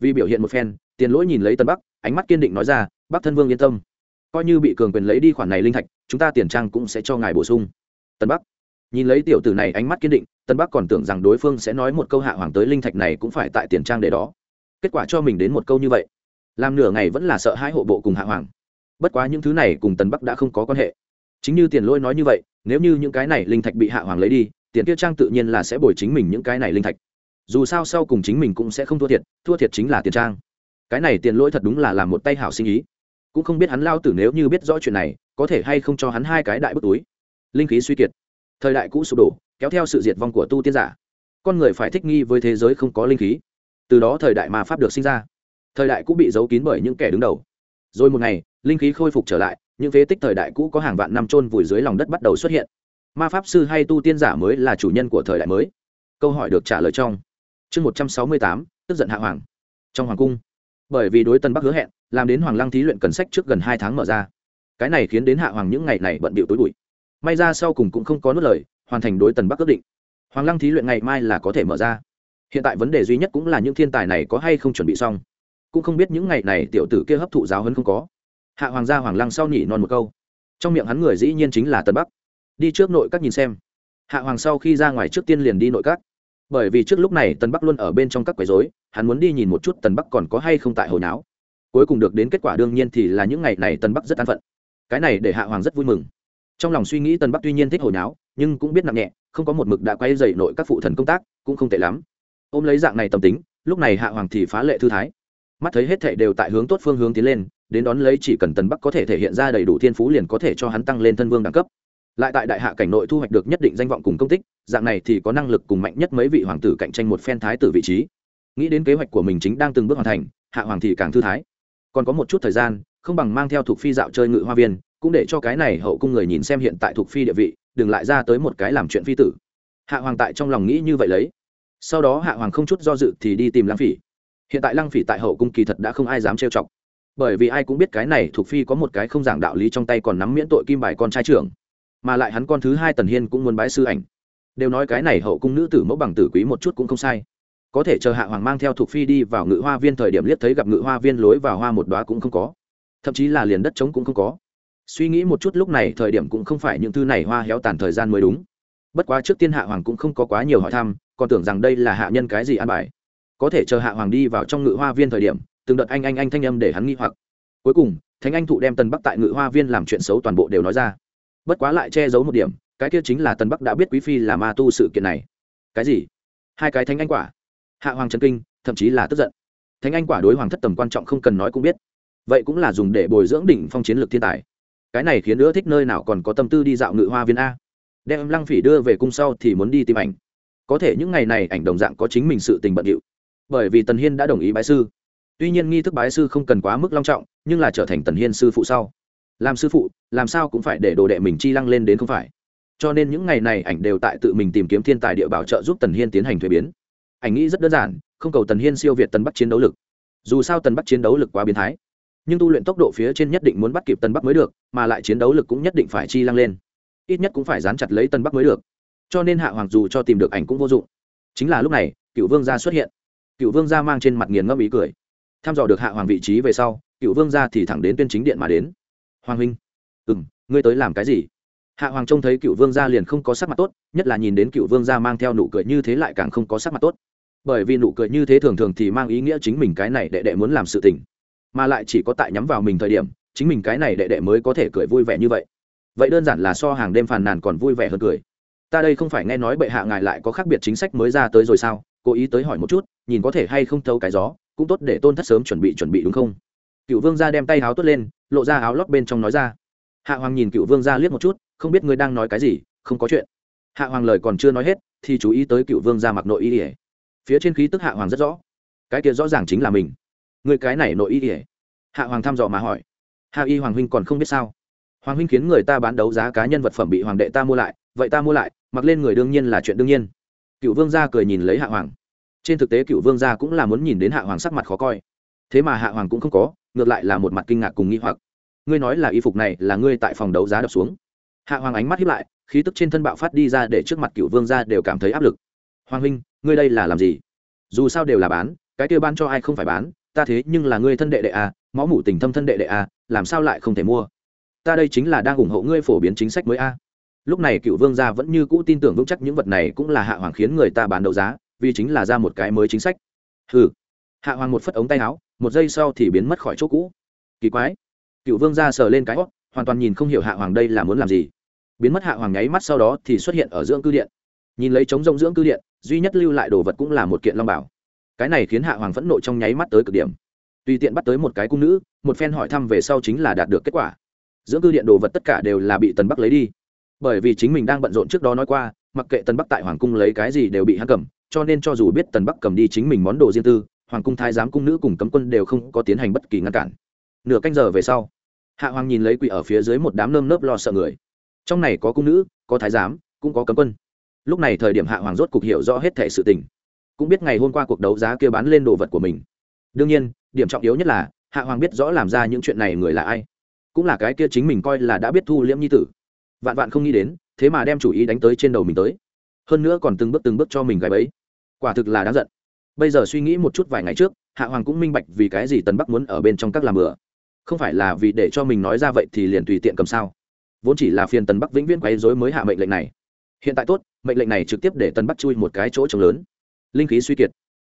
Vì biểu hiện một phen, tiền lỗi nhìn lấy tân bắc, ánh mắt kiên định nói ra, bắc thân vương yên tâm. Coi như bị cường quyền lấy đi khoản này linh thạch, chúng ta tiền trang cũng sẽ cho ngài bổ sung. Tân bắc nhìn lấy tiểu tử này ánh mắt kiên định, tân bắc còn tưởng rằng đối phương sẽ nói một câu hạ hoàng tới linh thạch này cũng phải tại tiền trang để đó kết quả cho mình đến một câu như vậy. Làm nửa ngày vẫn là sợ hãi hộ bộ cùng hạ hoàng. Bất quá những thứ này cùng tần bắc đã không có quan hệ. Chính như tiền lôi nói như vậy, nếu như những cái này linh thạch bị hạ hoàng lấy đi, tiền kia trang tự nhiên là sẽ bồi chính mình những cái này linh thạch. Dù sao sau cùng chính mình cũng sẽ không thua thiệt thua thiệt chính là tiền trang. Cái này tiền lỗi thật đúng là làm một tay hảo sinh ý. Cũng không biết hắn lao tử nếu như biết rõ chuyện này, có thể hay không cho hắn hai cái đại bức túi. Linh khí suy kiệt. Thời đại cũ sụp đổ, kéo theo sự diệt vong của tu tiên giả. Con người phải thích nghi với thế giới không có linh khí từ đó thời đại ma pháp được sinh ra. Thời đại cũ bị giấu kín bởi những kẻ đứng đầu. Rồi một ngày, linh khí khôi phục trở lại, những phế tích thời đại cũ có hàng vạn năm trôn vùi dưới lòng đất bắt đầu xuất hiện. Ma pháp sư hay tu tiên giả mới là chủ nhân của thời đại mới. Câu hỏi được trả lời trong chương một trăm sáu mươi tám, tức giận hạ hoàng. Trong hoàng cung, bởi vì đối tân bắc hứa hẹn, làm đến hoàng lăng thí luyện cần sách trước gần hai tháng mở ra. Cái này khiến đến hạ hoàng những ngày này bận bịu tối bụi. May ra sau cùng cũng không có nốt lời, hoàn thành đối tần bắc ước định. Hoàng lăng thí luyện ngày mai là có thể mở ra hiện tại vấn đề duy nhất cũng là những thiên tài này có hay không chuẩn bị xong. Cũng không biết những ngày này tiểu tử kia hấp thụ giáo hơn không có. Hạ hoàng gia hoàng lăng sau nhỉ non một câu. Trong miệng hắn người dĩ nhiên chính là tân bắc. Đi trước nội các nhìn xem. Hạ hoàng sau khi ra ngoài trước tiên liền đi nội các. Bởi vì trước lúc này tân bắc luôn ở bên trong các quấy dối hắn muốn đi nhìn một chút tần bắc còn có hay không tại hồi náo cuối cùng được đến kết quả đương nhiên thì là những ngày này tân bắc rất an phận. Cái này để hạ hoàng rất vui mừng. Trong lòng suy nghĩ tân bắc tuy nhiên thích hồi náo nhưng cũng biết nặng nhẹ, không có một mực đã quay dậy nội các phụ thần công tác, cũng không tệ lắm ôm lấy dạng này tâm tính, lúc này hạ hoàng thì phá lệ thư thái. Mắt thấy hết thệ đều tại hướng tốt phương hướng tiến lên, đến đón lấy chỉ cần tần bắc có thể thể hiện ra đầy đủ thiên phú liền có thể cho hắn tăng lên thân vương đẳng cấp. Lại tại đại hạ cảnh nội thu hoạch được nhất định danh vọng cùng công tích, dạng này thì có năng lực cùng mạnh nhất mấy vị hoàng tử cạnh tranh một phen thái tử vị trí. Nghĩ đến kế hoạch của mình chính đang từng bước hoàn thành, hạ hoàng thì càng thư thái. Còn có một chút thời gian, không bằng mang theo thuộc phi dạo chơi ngự hoa viên, cũng để cho cái này hậu cung người nhìn xem hiện tại thuộc phi địa vị, đừng lại ra tới một cái làm chuyện phi tử. Hạ hoàng tại trong lòng nghĩ như vậy lấy sau đó hạ hoàng không chút do dự thì đi tìm lăng phỉ. Hiện tại lăng phỉ tại hậu cung kỳ thật đã không ai dám trêu chọc. Bởi vì ai cũng biết cái này thuộc phi có một cái không giảng đạo lý trong tay còn nắm miễn tội kim bài con trai trưởng. Mà lại hắn con thứ hai tần hiên cũng muốn bái sư ảnh. Đều nói cái này hậu cung nữ tử mẫu bằng tử quý một chút cũng không sai. Có thể chờ hạ hoàng mang theo thuộc phi đi vào ngự hoa viên thời điểm liếc thấy gặp ngự hoa viên lối vào hoa một đoá cũng không có. Thậm chí là liền đất trống cũng không có. Suy nghĩ một chút lúc này thời điểm cũng không phải những thư này hoa héo tàn thời gian mới đúng. Bất quá trước tiên hạ hoàng cũng không có quá nhiều hỏi thăm còn tưởng rằng đây là hạ nhân cái gì an bài. Có thể chờ hạ hoàng đi vào trong ngự hoa viên thời điểm, từng đợt anh anh anh thanh âm để hắn nghi hoặc. Cuối cùng, thánh anh thụ đem tần bắc tại ngự hoa viên làm chuyện xấu toàn bộ đều nói ra. Bất quá lại che giấu một điểm, cái kia chính là tần bắc đã biết quý phi là ma tu sự kiện này. Cái gì? Hai cái thánh anh quả. Hạ hoàng trần kinh, thậm chí là tức giận. Thánh anh quả đối hoàng thất tầm quan trọng không cần nói cũng biết. Vậy cũng là dùng để bồi dưỡng đỉnh phong chiến lược thiên tài. Cái này khiến nữa thích nơi nào còn có tâm tư đi dạo ngự hoa viên a. Đem lăng phỉ đưa về cung sau thì muốn đi tìm ảnh có thể những ngày này ảnh đồng dạng có chính mình sự tình bận điệu. Bởi vì tần hiên đã đồng ý bái sư. Tuy nhiên nghi thức bái sư không cần quá mức long trọng, nhưng là trở thành tần hiên sư phụ sau. Làm sư phụ, làm sao cũng phải để đồ đệ mình chi lăng lên đến không phải. Cho nên những ngày này ảnh đều tại tự mình tìm kiếm thiên tài địa bảo trợ giúp tần hiên tiến hành thuế biến. Ảnh nghĩ rất đơn giản, không cầu tần hiên siêu việt tần bắc chiến đấu lực. Dù sao tần bắc chiến đấu lực quá biến thái. Nhưng tu luyện tốc độ phía trên nhất định muốn bắt kịp tần bắc mới được, mà lại chiến đấu lực cũng nhất định phải chi lăng lên. Ít nhất cũng phải dán chặt lấy tần bắc mới được cho nên hạ hoàng dù cho tìm được ảnh cũng vô dụng. Chính là lúc này, cựu vương gia xuất hiện. Cựu vương gia mang trên mặt nghiền ngẫm ý cười. Tham dò được hạ hoàng vị trí về sau, cựu vương gia thì thẳng đến tuyên chính điện mà đến. Hoàng huynh. Ừ m ngươi tới làm cái gì? Hạ hoàng trông thấy cựu vương gia liền không có sắc mặt tốt, nhất là nhìn đến cựu vương gia mang theo nụ cười như thế lại càng không có sắc mặt tốt. Bởi vì nụ cười như thế thường thường thì mang ý nghĩa chính mình cái này đệ đệ muốn làm sự tình. Mà lại chỉ có tại nhắm vào mình thời điểm, chính mình cái này đệ đệ mới có thể cười vui vẻ như vậy. Vậy đơn giản là so hàng đêm phàn nàn còn vui vẻ hơn cười ta đây không phải nghe nói bệ hạ ngài lại có khác biệt chính sách mới ra tới rồi sao? Cố ý tới hỏi một chút, nhìn có thể hay không thâu cái gió, cũng tốt để tôn thất sớm chuẩn bị chuẩn bị đúng không? Cựu vương gia đem tay áo tuốt lên, lộ ra áo lót bên trong nói ra. Hạ hoàng nhìn cựu vương gia liếc một chút, không biết ngươi đang nói cái gì, không có chuyện. Hạ hoàng lời còn chưa nói hết, thì chú ý tới cựu vương gia mặc nội y ỉa phía trên khí tức hạ hoàng rất rõ. Cái kia rõ ràng chính là mình. Người cái này nội y ỉa hạ hoàng thăm dò mà hỏi. Hạ y hoàng huynh còn không biết sao? Hoàng huynh khiến người ta bán đấu giá cá nhân vật phẩm bị hoàng đệ ta mua lại, vậy ta mua lại, mặc lên người đương nhiên là chuyện đương nhiên. Cựu vương gia cười nhìn lấy hạ hoàng. Trên thực tế cựu vương gia cũng là muốn nhìn đến hạ hoàng sắc mặt khó coi. Thế mà hạ hoàng cũng không có, ngược lại là một mặt kinh ngạc cùng nghi hoặc. Ngươi nói là y phục này là ngươi tại phòng đấu giá đập xuống. Hạ hoàng ánh mắt hiếp lại, khí tức trên thân bạo phát đi ra để trước mặt cựu vương gia đều cảm thấy áp lực. Hoàng huynh, ngươi đây là làm gì? Dù sao đều là bán, cái kia ban cho ai không phải bán, ta thế nhưng là ngươi thân đệ đệ à máu mủ tình thâm thân đệ đệ à làm sao lại không thể mua? Ta đây chính là đang ủng hộ ngươi phổ biến chính sách mới a. Lúc này cựu vương gia vẫn như cũ tin tưởng vững chắc những vật này cũng là hạ hoàng khiến người ta bán đấu giá vì chính là ra một cái mới chính sách. Hừ, hạ hoàng một phất ống tay áo một giây sau thì biến mất khỏi chỗ cũ. Kỳ quái. Cựu vương gia sờ lên cái hót hoàn toàn nhìn không hiểu hạ hoàng đây là muốn làm gì. Biến mất hạ hoàng nháy mắt sau đó thì xuất hiện ở dưỡng cư điện. Nhìn lấy trống rông dưỡng cư điện duy nhất lưu lại đồ vật cũng là một kiện long bảo. Cái này khiến hạ hoàng phẫn nộ trong nháy mắt tới cực điểm. Tùy tiện bắt tới một cái cung nữ một phen hỏi thăm về sau chính là đạt được kết quả dưỡng cư điện đồ vật tất cả đều là bị tần bắc lấy đi. Bởi vì chính mình đang bận rộn trước đó nói qua, mặc kệ tần bắc tại hoàng cung lấy cái gì đều bị hắn cầm, cho nên cho dù biết tần bắc cầm đi chính mình món đồ riêng tư, hoàng cung thái giám cung nữ cùng cấm quân đều không có tiến hành bất kỳ ngăn cản. Nửa canh giờ về sau, hạ hoàng nhìn lấy quỷ ở phía dưới một đám nơm nớp lo sợ người. Trong này có cung nữ, có thái giám, cũng có cấm quân. Lúc này thời điểm hạ hoàng rốt cục hiểu rõ hết thể sự tình. Cũng biết ngày hôm qua cuộc đấu giá kia bán lên đồ vật của mình. Đương nhiên, điểm trọng yếu nhất là, hạ hoàng biết rõ làm ra những chuyện này người là ai cũng là cái kia chính mình coi là đã biết thu liễm nhi tử. Vạn vạn không nghĩ đến, thế mà đem chủ ý đánh tới trên đầu mình tới. Hơn nữa còn từng bước từng bước cho mình gái bấy quả thực là đáng giận. Bây giờ suy nghĩ một chút vài ngày trước, hạ hoàng cũng minh bạch vì cái gì tần bắc muốn ở bên trong các làm bừa. Không phải là vì để cho mình nói ra vậy thì liền tùy tiện cầm sao? Vốn chỉ là phiền tần bắc vĩnh viễn quấy dối mới hạ mệnh lệnh này. Hiện tại tốt, mệnh lệnh này trực tiếp để tần bắc chui một cái chỗ trống lớn. Linh khí suy kiệt.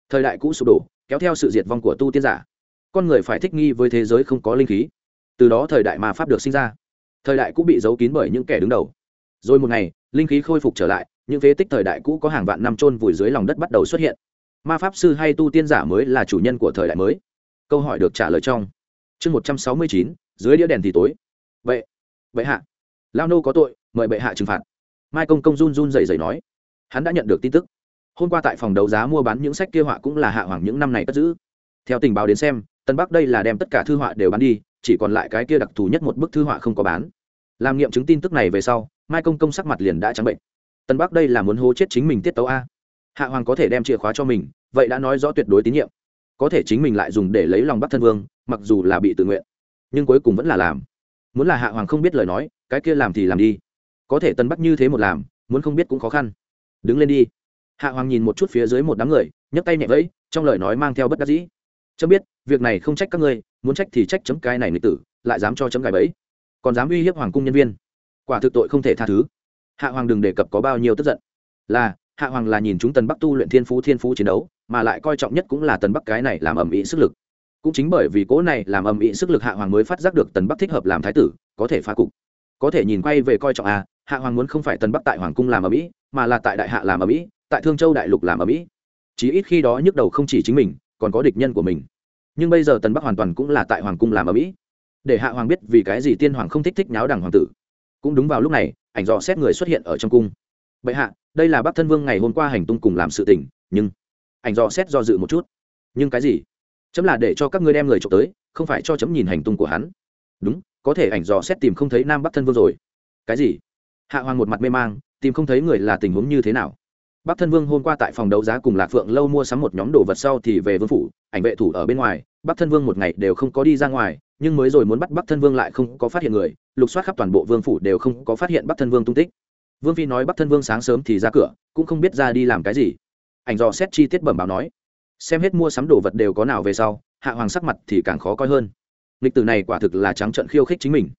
Thời đại cũ sụp đổ, kéo theo sự diệt vong của tu tiên giả. Con người phải thích nghi với thế giới không có linh khí từ đó thời đại ma pháp được sinh ra. Thời đại cũ bị giấu kín bởi những kẻ đứng đầu. Rồi một ngày, linh khí khôi phục trở lại, những phế tích thời đại cũ có hàng vạn năm trôn vùi dưới lòng đất bắt đầu xuất hiện. Ma pháp sư hay tu tiên giả mới là chủ nhân của thời đại mới. Câu hỏi được trả lời trong chương một trăm sáu mươi chín, dưới đĩa đèn thì tối. Vậy vậy hạ. Lao nô có tội, mời bệ hạ trừng phạt. Mai công công run run dày dày nói. Hắn đã nhận được tin tức. Hôm qua tại phòng đấu giá mua bán những sách kia họa cũng là hạ hoàng những năm này cất giữ. Theo tình báo đến xem, tân bắc đây là đem tất cả thư họa đều bán đi chỉ còn lại cái kia đặc thù nhất một bức thư họa không có bán. Làm nghiệm chứng tin tức này về sau, mai công công sắc mặt liền đã trắng bệnh. Tân bắc đây là muốn hố chết chính mình tiết tấu a. Hạ hoàng có thể đem chìa khóa cho mình, vậy đã nói rõ tuyệt đối tín nhiệm. Có thể chính mình lại dùng để lấy lòng bắc thân vương, mặc dù là bị tự nguyện, nhưng cuối cùng vẫn là làm. Muốn là hạ hoàng không biết lời nói, cái kia làm thì làm đi. Có thể tân bắc như thế một làm, muốn không biết cũng khó khăn. Đứng lên đi. Hạ hoàng nhìn một chút phía dưới một đám người, nhấc tay nhẹ vẫy, trong lời nói mang theo bất đắc dĩ. Chấm biết, việc này không trách các ngươi muốn trách thì trách chấm cái này nghịch tử, lại dám cho chấm gài bẫy. Còn dám uy hiếp hoàng cung nhân viên. Quả thực tội không thể tha thứ. Hạ hoàng đừng đề cập có bao nhiêu tức giận. Là, hạ hoàng là nhìn chúng tần bắc tu luyện thiên phú thiên phú chiến đấu, mà lại coi trọng nhất cũng là tần bắc cái này làm ầm ĩ sức lực. Cũng chính bởi vì cố này làm ầm ĩ sức lực hạ hoàng mới phát giác được tần bắc thích hợp làm thái tử, có thể phá cục. Có thể nhìn quay về coi trọng à hạ hoàng muốn không phải tần bắc tại hoàng cung làm ầm ĩ, mà là tại đại hạ làm ầm ĩ, tại thương châu đại lục làm ầm ĩ. Chí ít khi đó nhức đầu không chỉ chính mình, còn có địch nhân của mình nhưng bây giờ tần bắc hoàn toàn cũng là tại hoàng cung làm ở mỹ để hạ hoàng biết vì cái gì tiên hoàng không thích thích nháo đằng hoàng tử cũng đúng vào lúc này ảnh dò xét người xuất hiện ở trong cung bệ hạ đây là bắc thân vương ngày hôm qua hành tung cùng làm sự tình nhưng ảnh dò xét do dự một chút nhưng cái gì chấm là để cho các ngươi đem người trộm tới không phải cho chấm nhìn hành tung của hắn đúng có thể ảnh dò xét tìm không thấy nam bắc thân vương rồi cái gì hạ hoàng một mặt mê mang tìm không thấy người là tình huống như thế nào bắc thân vương hôm qua tại phòng đấu giá cùng lạc phượng lâu mua sắm một nhóm đồ vật sau thì về vương phủ, ảnh vệ thủ ở bên ngoài, bắc thân vương một ngày đều không có đi ra ngoài, nhưng mới rồi muốn bắt bắc thân vương lại không có phát hiện người, lục soát khắp toàn bộ vương phủ đều không có phát hiện bắc thân vương tung tích. Vương phi nói bắc thân vương sáng sớm thì ra cửa, cũng không biết ra đi làm cái gì. Ảnh dò xét chi tiết bẩm báo nói, xem hết mua sắm đồ vật đều có nào về sau, hạ hoàng sắc mặt thì càng khó coi hơn. Lịch tử này quả thực là trắng trận khiêu khích chính mình.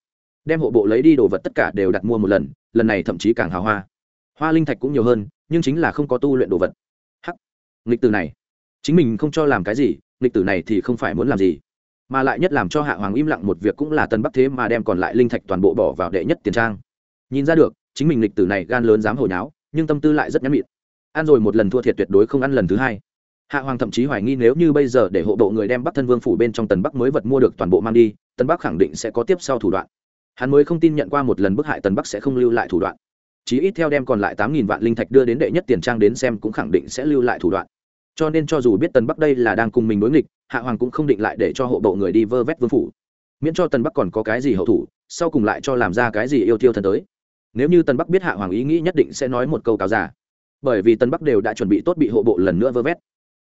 Đem hộ bộ lấy đi đồ vật tất cả đều đặt mua một lần lần này thậm chí càng hào hoa. Hoa linh thạch cũng nhiều hơn nhưng chính là không có tu luyện đồ vật. Hắc. Lịch tử này. Chính mình không cho làm cái gì lịch tử này thì không phải muốn làm gì. Mà lại nhất làm cho hạ hoàng im lặng một việc cũng là tân bắc thế mà đem còn lại linh thạch toàn bộ bỏ vào đệ nhất tiền trang. Nhìn ra được, chính mình lịch tử này gan lớn dám hồi nháo nhưng tâm tư lại rất nhắm mịn. Ăn rồi một lần thua thiệt tuyệt đối không ăn lần thứ hai. Hạ hoàng thậm chí hoài nghi nếu như bây giờ để hộ bộ người đem bắc thân vương phủ bên trong tần bắc mới vật mua được toàn bộ mang đi tân bắc khẳng định sẽ có tiếp sau thủ đoạn. Hắn mới không tin nhận qua một lần bức hại tần bắc sẽ không lưu lại thủ đoạn chí ít theo đem còn lại tám nghìn vạn linh thạch đưa đến đệ nhất tiền trang đến xem cũng khẳng định sẽ lưu lại thủ đoạn. Cho nên cho dù biết tần bắc đây là đang cùng mình đối nghịch, hạ hoàng cũng không định lại để cho hộ bộ người đi vơ vét vương phủ. Miễn cho tần bắc còn có cái gì hậu thủ, sau cùng lại cho làm ra cái gì yêu tiêu thần tới. Nếu như tần bắc biết hạ hoàng ý nghĩ nhất định sẽ nói một câu cáo giả bởi vì tần bắc đều đã chuẩn bị tốt bị hộ bộ lần nữa vơ vét.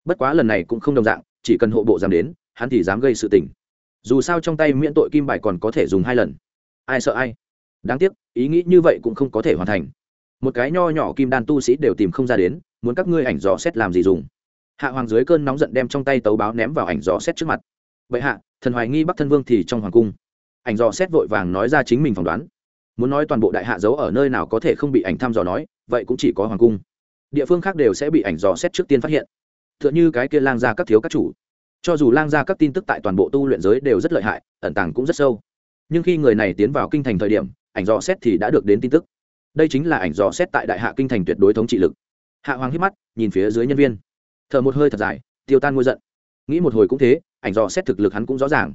Bất quá lần này cũng không đồng dạng, chỉ cần hộ bộ dám đến, hắn thì dám gây sự tình. Dù sao trong tay miễn tội kim bài còn có thể dùng hai lần. Ai sợ ai? Đáng tiếc, ý nghĩ như vậy cũng không có thể hoàn thành. Một cái nho nhỏ kim đan tu sĩ đều tìm không ra đến, muốn các ngươi ảnh dò xét làm gì dùng. Hạ hoàng dưới cơn nóng giận đem trong tay tấu báo ném vào ảnh dò xét trước mặt. Vậy hạ, thần hoài nghi bắc thân vương thì trong hoàng cung. Ảnh dò xét vội vàng nói ra chính mình phỏng đoán. Muốn nói toàn bộ đại hạ giấu ở nơi nào có thể không bị ảnh thăm dò nói, vậy cũng chỉ có hoàng cung. Địa phương khác đều sẽ bị ảnh dò xét trước tiên phát hiện. T h ư ợ n h ư cái kia lang ra các thiếu các chủ. Cho dù lang ra các tin tức tại toàn bộ tu luyện giới đều rất lợi hại, ẩn tàng cũng rất sâu. Nhưng khi người này tiến vào kinh thành thời điểm ảnh dò xét thì đã được đến tin tức. Đây chính là ảnh dò xét tại đại hạ kinh thành tuyệt đối thống trị lực. Hạ hoàng hít mắt, nhìn phía dưới nhân viên. Thở một hơi thật dài, tiêu tan ngôi giận. Nghĩ một hồi cũng thế, ảnh dò xét thực lực hắn cũng rõ ràng.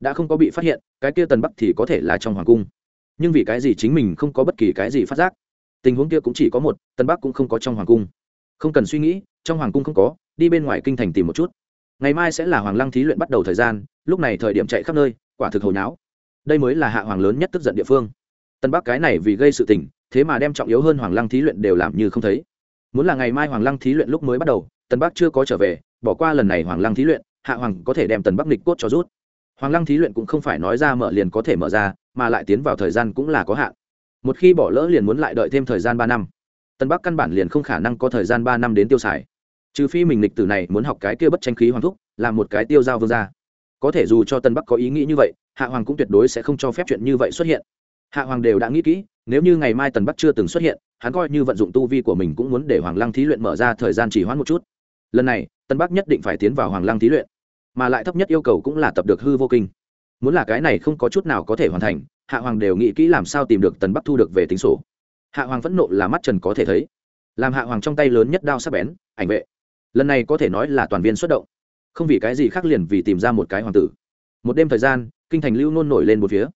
Đã không có bị phát hiện, cái kia tần bắc thì có thể là trong hoàng cung. Nhưng vì cái gì chính mình không có bất kỳ cái gì phát giác? Tình huống kia cũng chỉ có một, tần bắc cũng không có trong hoàng cung. Không cần suy nghĩ, trong hoàng cung không có, đi bên ngoài kinh thành tìm một chút. Ngày mai sẽ là hoàng lăng thí luyện bắt đầu thời gian, lúc này thời điểm chạy khắp nơi, quả thực hồi náo. Đây mới là hạ hoàng lớn nhất tức giận địa phương tân bắc cái này vì gây sự tình, thế mà đem trọng yếu hơn hoàng lăng thí luyện đều làm như không thấy. Muốn là ngày mai hoàng lăng thí luyện lúc mới bắt đầu, tân bắc chưa có trở về, bỏ qua lần này hoàng lăng thí luyện, hạ hoàng có thể đem tần bắc nịch cốt cho rút. Hoàng lăng thí luyện cũng không phải nói ra mở liền có thể mở ra, mà lại tiến vào thời gian cũng là có hạn. Một khi bỏ lỡ liền muốn lại đợi thêm thời gian ba năm. Tân bắc căn bản liền không khả năng có thời gian ba năm đến tiêu xài. Trừ phi mình lịch tử này muốn học cái kia bất tranh khí hoàng thúc, làm một cái tiêu giao vương gia. Có thể dù cho tân bắc có ý nghĩ như vậy, hạ hoàng cũng tuyệt đối sẽ không cho phép chuyện như vậy xuất hiện hạ hoàng đều đã nghĩ kỹ, nếu như ngày mai tần bắc chưa từng xuất hiện, hắn coi như vận dụng tu vi của mình cũng muốn để hoàng lăng thí luyện mở ra thời gian chỉ hoãn một chút. Lần này tân bắc nhất định phải tiến vào hoàng lăng thí luyện, mà lại thấp nhất yêu cầu cũng là tập được hư vô kinh. Muốn là cái này không có chút nào có thể hoàn thành, hạ hoàng đều nghĩ kỹ làm sao tìm được tần bắc thu được về tính sổ. Hạ hoàng phẫn nộ là mắt trần có thể thấy. Làm hạ hoàng trong tay lớn nhất đao sắc bén, ảnh vệ. Lần này có thể nói là toàn viên xuất động. Không vì cái gì khác liền vì tìm ra một cái hoàng tử. Một đêm thời gian, kinh thành lưu nôn nổi lên một phía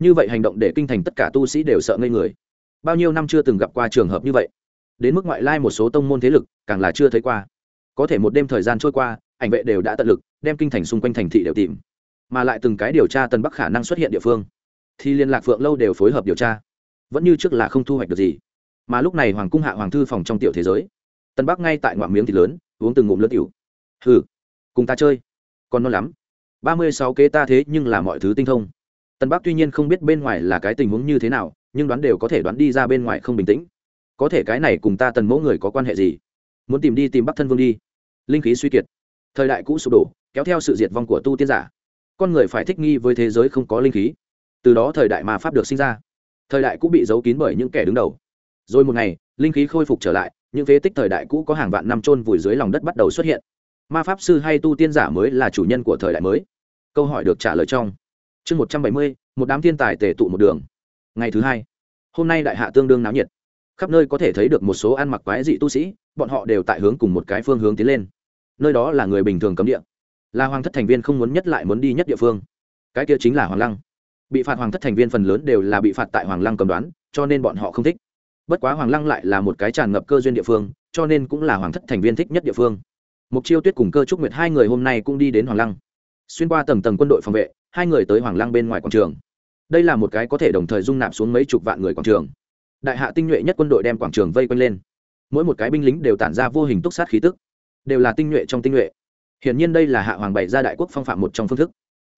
như vậy hành động để kinh thành tất cả tu sĩ đều sợ ngây người. Bao nhiêu năm chưa từng gặp qua trường hợp như vậy. Đến mức ngoại lai một số tông môn thế lực, càng là chưa thấy qua. Có thể một đêm thời gian trôi qua, ảnh vệ đều đã tận lực, đem kinh thành xung quanh thành thị đều tìm. Mà lại từng cái điều tra tân bắc khả năng xuất hiện địa phương, thì liên lạc phượng lâu đều phối hợp điều tra. Vẫn như trước là không thu hoạch được gì. Mà lúc này hoàng cung hạ hoàng thư phòng trong tiểu thế giới. Tân bắc ngay tại ngoạm miếng thịt lớn, uống từng ngụm lớn tiểu. Hừ, cùng ta chơi. Còn non lắm. Ba mươi sáu kế ta thế nhưng là mọi thứ tinh thông tân bắc tuy nhiên không biết bên ngoài là cái tình huống như thế nào, nhưng đoán đều có thể đoán đi ra bên ngoài không bình tĩnh. Có thể cái này cùng ta tần mẫu người có quan hệ gì? Muốn tìm đi tìm bắc thân vương đi. Linh khí suy kiệt. Thời đại cũ sụp đổ, kéo theo sự diệt vong của tu tiên giả. Con người phải thích nghi với thế giới không có linh khí. Từ đó thời đại ma pháp được sinh ra. Thời đại cũ bị giấu kín bởi những kẻ đứng đầu. Rồi một ngày, linh khí khôi phục trở lại, những phế tích thời đại cũ có hàng vạn năm trôn vùi dưới lòng đất bắt đầu xuất hiện. Ma pháp sư hay tu tiên giả mới là chủ nhân của thời đại mới? Câu hỏi được trả lời trong chương một trăm bảy mươi, một đám thiên tài tề tụ một đường. Ngày thứ hai, hôm nay đại hạ tương đương náo nhiệt. Khắp nơi có thể thấy được một số ăn mặc quái dị tu sĩ, bọn họ đều tại hướng cùng một cái phương hướng tiến lên. Nơi đó là người bình thường cấm địa. Là hoàng thất thành viên không muốn nhất lại muốn đi nhất địa phương. Cái kia chính là hoàng lăng. Bị phạt hoàng thất thành viên phần lớn đều là bị phạt tại hoàng lăng cầm đoán, cho nên bọn họ không thích. Bất quá hoàng lăng lại là một cái tràn ngập cơ duyên địa phương, cho nên cũng là hoàng thất thành viên thích nhất địa phương. Mục chiêu tuyết cùng cơ trúc nguyệt hai người hôm nay cũng đi đến hoàng lăng. Xuyên qua tầng tầng quân đội phòng vệ hai người tới hoàng lăng bên ngoài quảng trường. Đây là một cái có thể đồng thời dung nạp xuống mấy chục vạn người quảng trường. Đại hạ tinh nhuệ nhất quân đội đem quảng trường vây quanh lên. Mỗi một cái binh lính đều tản ra vô hình túc sát khí tức, đều là tinh nhuệ trong tinh nhuệ. Hiển nhiên đây là hạ hoàng bảy gia đại quốc phong phạm một trong phương thức.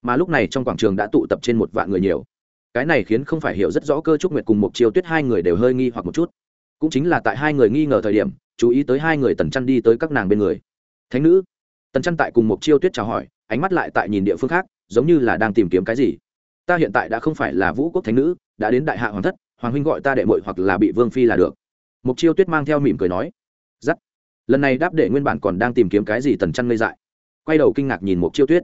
Mà lúc này trong quảng trường đã tụ tập trên một vạn người nhiều. Cái này khiến không phải hiểu rất rõ cơ trúc nguyệt cùng một chiêu tuyết hai người đều hơi nghi hoặc một chút. Cũng chính là tại hai người nghi ngờ thời điểm, chú ý tới hai người tần chăn đi tới các nàng bên người. Thánh nữ. Tần chăn tại cùng một chiêu tuyết chào hỏi, ánh mắt lại tại nhìn địa phương khác giống như là đang tìm kiếm cái gì. Ta hiện tại đã không phải là vũ quốc thánh nữ, đã đến đại hạ hoàng thất, hoàng huynh gọi ta đệ mội hoặc là bị vương phi là được. Mục chiêu tuyết mang theo mỉm cười nói, giắt. Lần này đáp để nguyên bản còn đang tìm kiếm cái gì tần chăn ngây dại. Quay đầu kinh ngạc nhìn mục chiêu tuyết.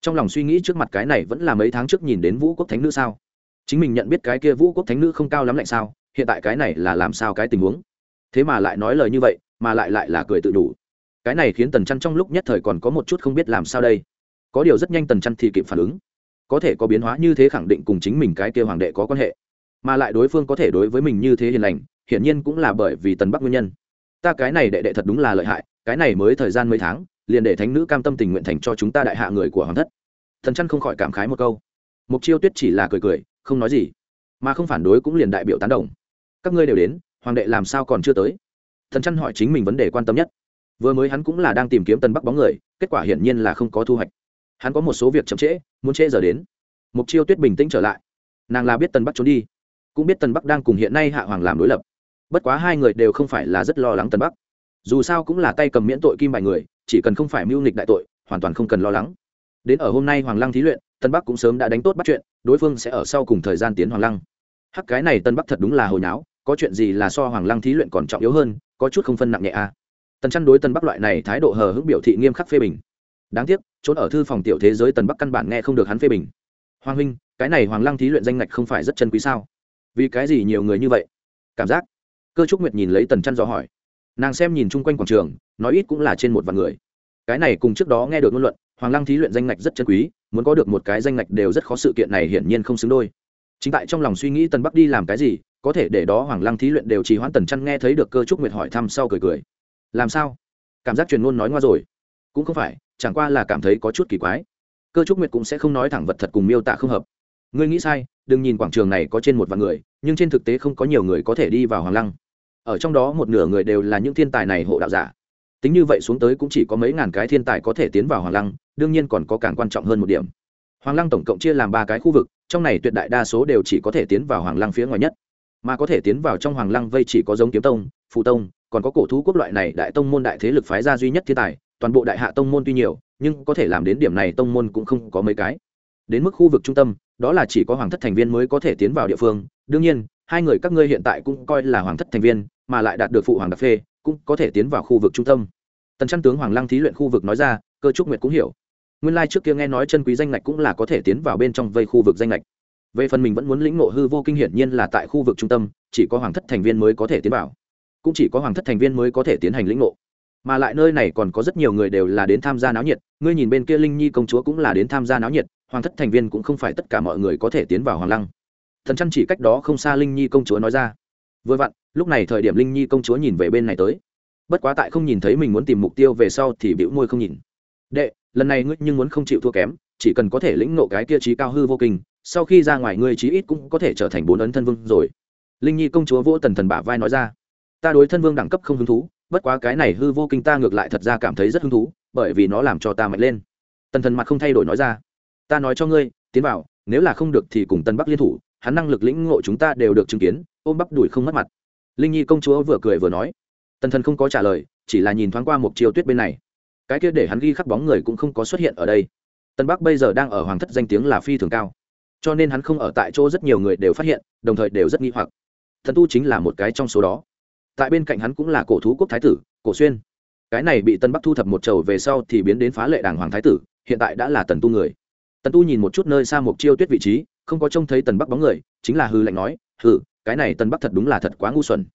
Trong lòng suy nghĩ trước mặt cái này vẫn là mấy tháng trước nhìn đến vũ quốc thánh nữ sao? Chính mình nhận biết cái kia vũ quốc thánh nữ không cao lắm lạnh sao? Hiện tại cái này là làm sao cái tình huống? Thế mà lại nói lời như vậy, mà lại lại là cười tự đủ. Cái này khiến tần chăn trong lúc nhất thời còn có một chút không biết làm sao đây có điều rất nhanh tần chăn thì kịp phản ứng. Có thể có biến hóa như thế khẳng định cùng chính mình cái kia hoàng đệ có quan hệ. Mà lại đối phương có thể đối với mình như thế hiền lành, hiển nhiên cũng là bởi vì tần bắc nguyên nhân. Ta cái này đệ đệ thật đúng là lợi hại, cái này mới thời gian mấy tháng, liền để thánh nữ cam tâm tình nguyện thành cho chúng ta đại hạ người của hoàng thất. Thần chăn không khỏi cảm khái một câu. Mục chiêu tuyết chỉ là cười cười, không nói gì. Mà không phản đối cũng liền đại biểu tán đồng. Các ngươi đều đến, hoàng đệ làm sao còn chưa tới? Thần chăn hỏi chính mình vấn đề quan tâm nhất. Vừa mới hắn cũng là đang tìm kiếm tần bắc bóng người, kết quả hiển nhiên là không có thu hoạch hắn có một số việc chậm trễ, muốn trễ giờ đến. Mục chiêu tuyết bình tĩnh trở lại. Nàng là biết tần bắc trốn đi, cũng biết tần bắc đang cùng hiện nay hạ hoàng làm đối lập. Bất quá hai người đều không phải là rất lo lắng tần bắc. Dù sao cũng là tay cầm miễn tội kim bài người, chỉ cần không phải mưu nghịch đại tội, hoàn toàn không cần lo lắng. Đến ở hôm nay hoàng lăng thí luyện tân bắc cũng sớm đã đánh tốt bắt chuyện, đối phương sẽ ở sau cùng thời gian tiến hoàng lăng. Hắc, cái này tân bắc thật đúng là hồi nháo, có chuyện gì là so hoàng lăng thí luyện còn trọng yếu hơn, có chút không phân nặng nhẹ a à. tần chăn đối tân bắc loại này thái độ hờ hững biểu thị nghiêm khắc phê bình đáng tiếc, trốn ở thư phòng tiểu thế giới tần bắc căn bản nghe không được hắn phê bình. Hoàng huynh, cái này hoàng lăng thí luyện danh ngạch không phải rất chân quý sao? Vì cái gì nhiều người như vậy? Cảm giác. Cơ trúc nguyệt nhìn lấy tần chăn dò hỏi. Nàng xem nhìn chung quanh quảng trường, nói ít cũng là trên một vạn người. Cái này cùng trước đó nghe được ngôn luận, hoàng lăng thí luyện danh ngạch rất chân quý, muốn có được một cái danh ngạch đều rất khó sự kiện này hiển nhiên không xứng đôi. Chính tại trong lòng suy nghĩ tần bắc đi làm cái gì, có thể để đó hoàng lăng thí luyện đều trì hoãn tần chăn nghe thấy được cơ trúc nguyệt hỏi thăm sau cười cười. Làm sao? Cảm giác truyền ngôn nói ngoa rồi. Cũng không phải chẳng qua là cảm thấy có chút kỳ quái. Cơ trúc nguyệt cũng sẽ không nói thẳng vật thật cùng miêu tả không hợp. Ngươi nghĩ sai, đừng nhìn quảng trường này có trên một vạn người, nhưng trên thực tế không có nhiều người có thể đi vào hoàng lăng. Ở trong đó một nửa người đều là những thiên tài này hộ đạo giả. Tính như vậy xuống tới cũng chỉ có mấy ngàn cái thiên tài có thể tiến vào hoàng lăng, đương nhiên còn có càng quan trọng hơn một điểm. Hoàng lăng tổng cộng chia làm ba cái khu vực, trong này tuyệt đại đa số đều chỉ có thể tiến vào hoàng lăng phía ngoài nhất. Mà có thể tiến vào trong hoàng lăng vây chỉ có giống kiếm tông phụ tông, còn có cổ thú quốc loại này đại tông môn đại thế lực phái ra duy nhất thiên tài toàn bộ đại hạ tông môn tuy nhiều, nhưng có thể làm đến điểm này tông môn cũng không có mấy cái. Đến mức khu vực trung tâm, đó là chỉ có hoàng thất thành viên mới có thể tiến vào địa phương. Đương nhiên, hai người các ngươi hiện tại cũng coi là hoàng thất thành viên, mà lại đạt được phụ hoàng đặc phê, cũng có thể tiến vào khu vực trung tâm. Tần chăn tướng hoàng lăng thí luyện khu vực nói ra, cơ trúc nguyệt cũng hiểu. Nguyên lai、like、trước kia nghe nói chân quý danh ngạch cũng là có thể tiến vào bên trong vây khu vực danh ngạch. Về phần mình vẫn muốn lĩnh ngộ hư vô kinh hiển nhiên là tại khu vực trung tâm, chỉ có hoàng thất thành viên mới có thể tiến vào. Cũng chỉ có hoàng thất thành viên mới có thể tiến hành lĩnh ngộ mà lại nơi này còn có rất nhiều người đều là đến tham gia náo nhiệt. Ngươi nhìn bên kia linh nhi công chúa cũng là đến tham gia náo nhiệt, hoàng thất thành viên cũng không phải tất cả mọi người có thể tiến vào hoàng lăng. Thần chăn chỉ cách đó không xa linh nhi công chúa nói ra. Vừa vặn, lúc này thời điểm linh nhi công chúa nhìn về bên này tới. Bất quá tại không nhìn thấy mình muốn tìm mục tiêu về sau thì bĩu môi không nhìn. Đệ, lần này ngươi nhưng muốn không chịu thua kém, chỉ cần có thể lĩnh nộ cái kia trí cao hư vô kinh, sau khi ra ngoài ngươi chí ít cũng có thể trở thành bốn ấn thân vương rồi. Linh nhi công chúa vỗ tần thần bả vai nói ra. Ta đối thân vương đẳng cấp không hứng thú bất quá cái này hư vô kinh ta ngược lại thật ra cảm thấy rất hứng thú, bởi vì nó làm cho ta mạnh lên. Tần thần mặt không thay đổi nói ra. Ta nói cho ngươi, tiến vào, nếu là không được thì cùng tân bắc liên thủ, hắn năng lực lĩnh ngộ chúng ta đều được chứng kiến, ôm bắp đùi không mất mặt. Linh nhi công chúa vừa cười vừa nói. Tần thần không có trả lời, chỉ là nhìn thoáng qua một chiều tuyết bên này. Cái kia để hắn ghi khắc bóng người cũng không có xuất hiện ở đây. Tân bắc bây giờ đang ở hoàng thất danh tiếng là phi thường cao. Cho nên hắn không ở tại chỗ rất nhiều người đều phát hiện, đồng thời đều rất nghi hoặc. Thần tu chính là một cái trong số đó tại bên cạnh hắn cũng là cổ thú quốc thái tử, cổ xuyên. Cái này bị tân bắc thu thập một trầu về sau thì biến đến phá lệ đảng hoàng thái tử, hiện tại đã là tần tu người. Tần tu nhìn một chút nơi xa một chiêu tuyết vị trí, không có trông thấy tần bắc bóng người, chính là hư lệnh nói, hừ, cái này tần bắc thật đúng là thật quá ngu xuẩn.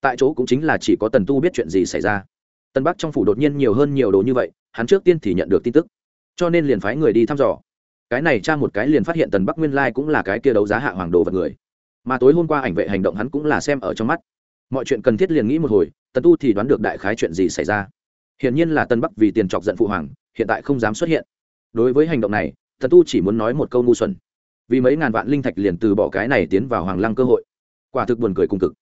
Tại chỗ cũng chính là chỉ có tần tu biết chuyện gì xảy ra. Tần bắc trong phủ đột nhiên nhiều hơn nhiều đồ như vậy, hắn trước tiên thì nhận được tin tức. Cho nên liền phái người đi thăm dò. Cái này tra một cái liền phát hiện tần bắc nguyên lai cũng là cái kia đấu giá hạ hoàng đồ vật người. Mà tối hôm qua ảnh vệ hành động hắn cũng là xem ở trong mắt mọi chuyện cần thiết liền nghĩ một hồi, tần tu thì đoán được đại khái chuyện gì xảy ra. Hiển nhiên là tân bắc vì tiền chọc giận phụ hoàng, hiện tại không dám xuất hiện. Đối với hành động này, tần tu chỉ muốn nói một câu ngu xuẩn. Vì mấy ngàn vạn linh thạch liền từ bỏ cái này tiến vào hoàng lăng cơ hội. Quả thực buồn cười cùng cực.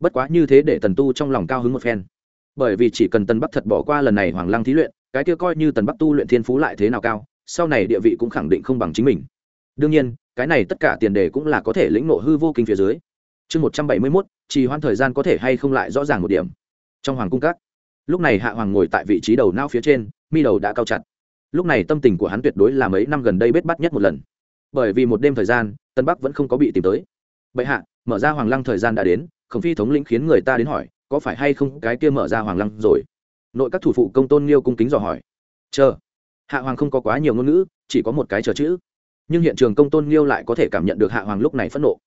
Bất quá như thế để tần tu trong lòng cao hứng một phen. Bởi vì chỉ cần tần bắc thật bỏ qua lần này hoàng lăng thí luyện, cái kia coi như tần bắc tu luyện thiên phú lại thế nào cao, sau này địa vị cũng khẳng định không bằng chính mình. Đương nhiên, cái này tất cả tiền đề cũng là có thể lĩnh nộ hư vô kinh phía dưới chương một trăm bảy mươi mốt, trì hoãn thời gian có thể hay không lại rõ ràng một điểm. Trong hoàng cung các, lúc này hạ hoàng ngồi tại vị trí đầu não phía trên, mi đầu đã cao chặt. Lúc này tâm tình của hắn tuyệt đối là mấy năm gần đây bết bắt nhất một lần. Bởi vì một đêm thời gian, tân bắc vẫn không có bị tìm tới. Bệ hạ, mở ra hoàng lăng thời gian đã đến, khổng phi thống lĩnh khiến người ta đến hỏi, có phải hay không cái kia mở ra hoàng lăng rồi? Nội các thủ phụ công tôn liêu cung kính dò hỏi. Chờ. Hạ hoàng không có quá nhiều ngôn ngữ, chỉ có một cái chờ chữ. Nhưng hiện trường công tôn liêu lại có thể cảm nhận được hạ hoàng lúc này phẫn nộ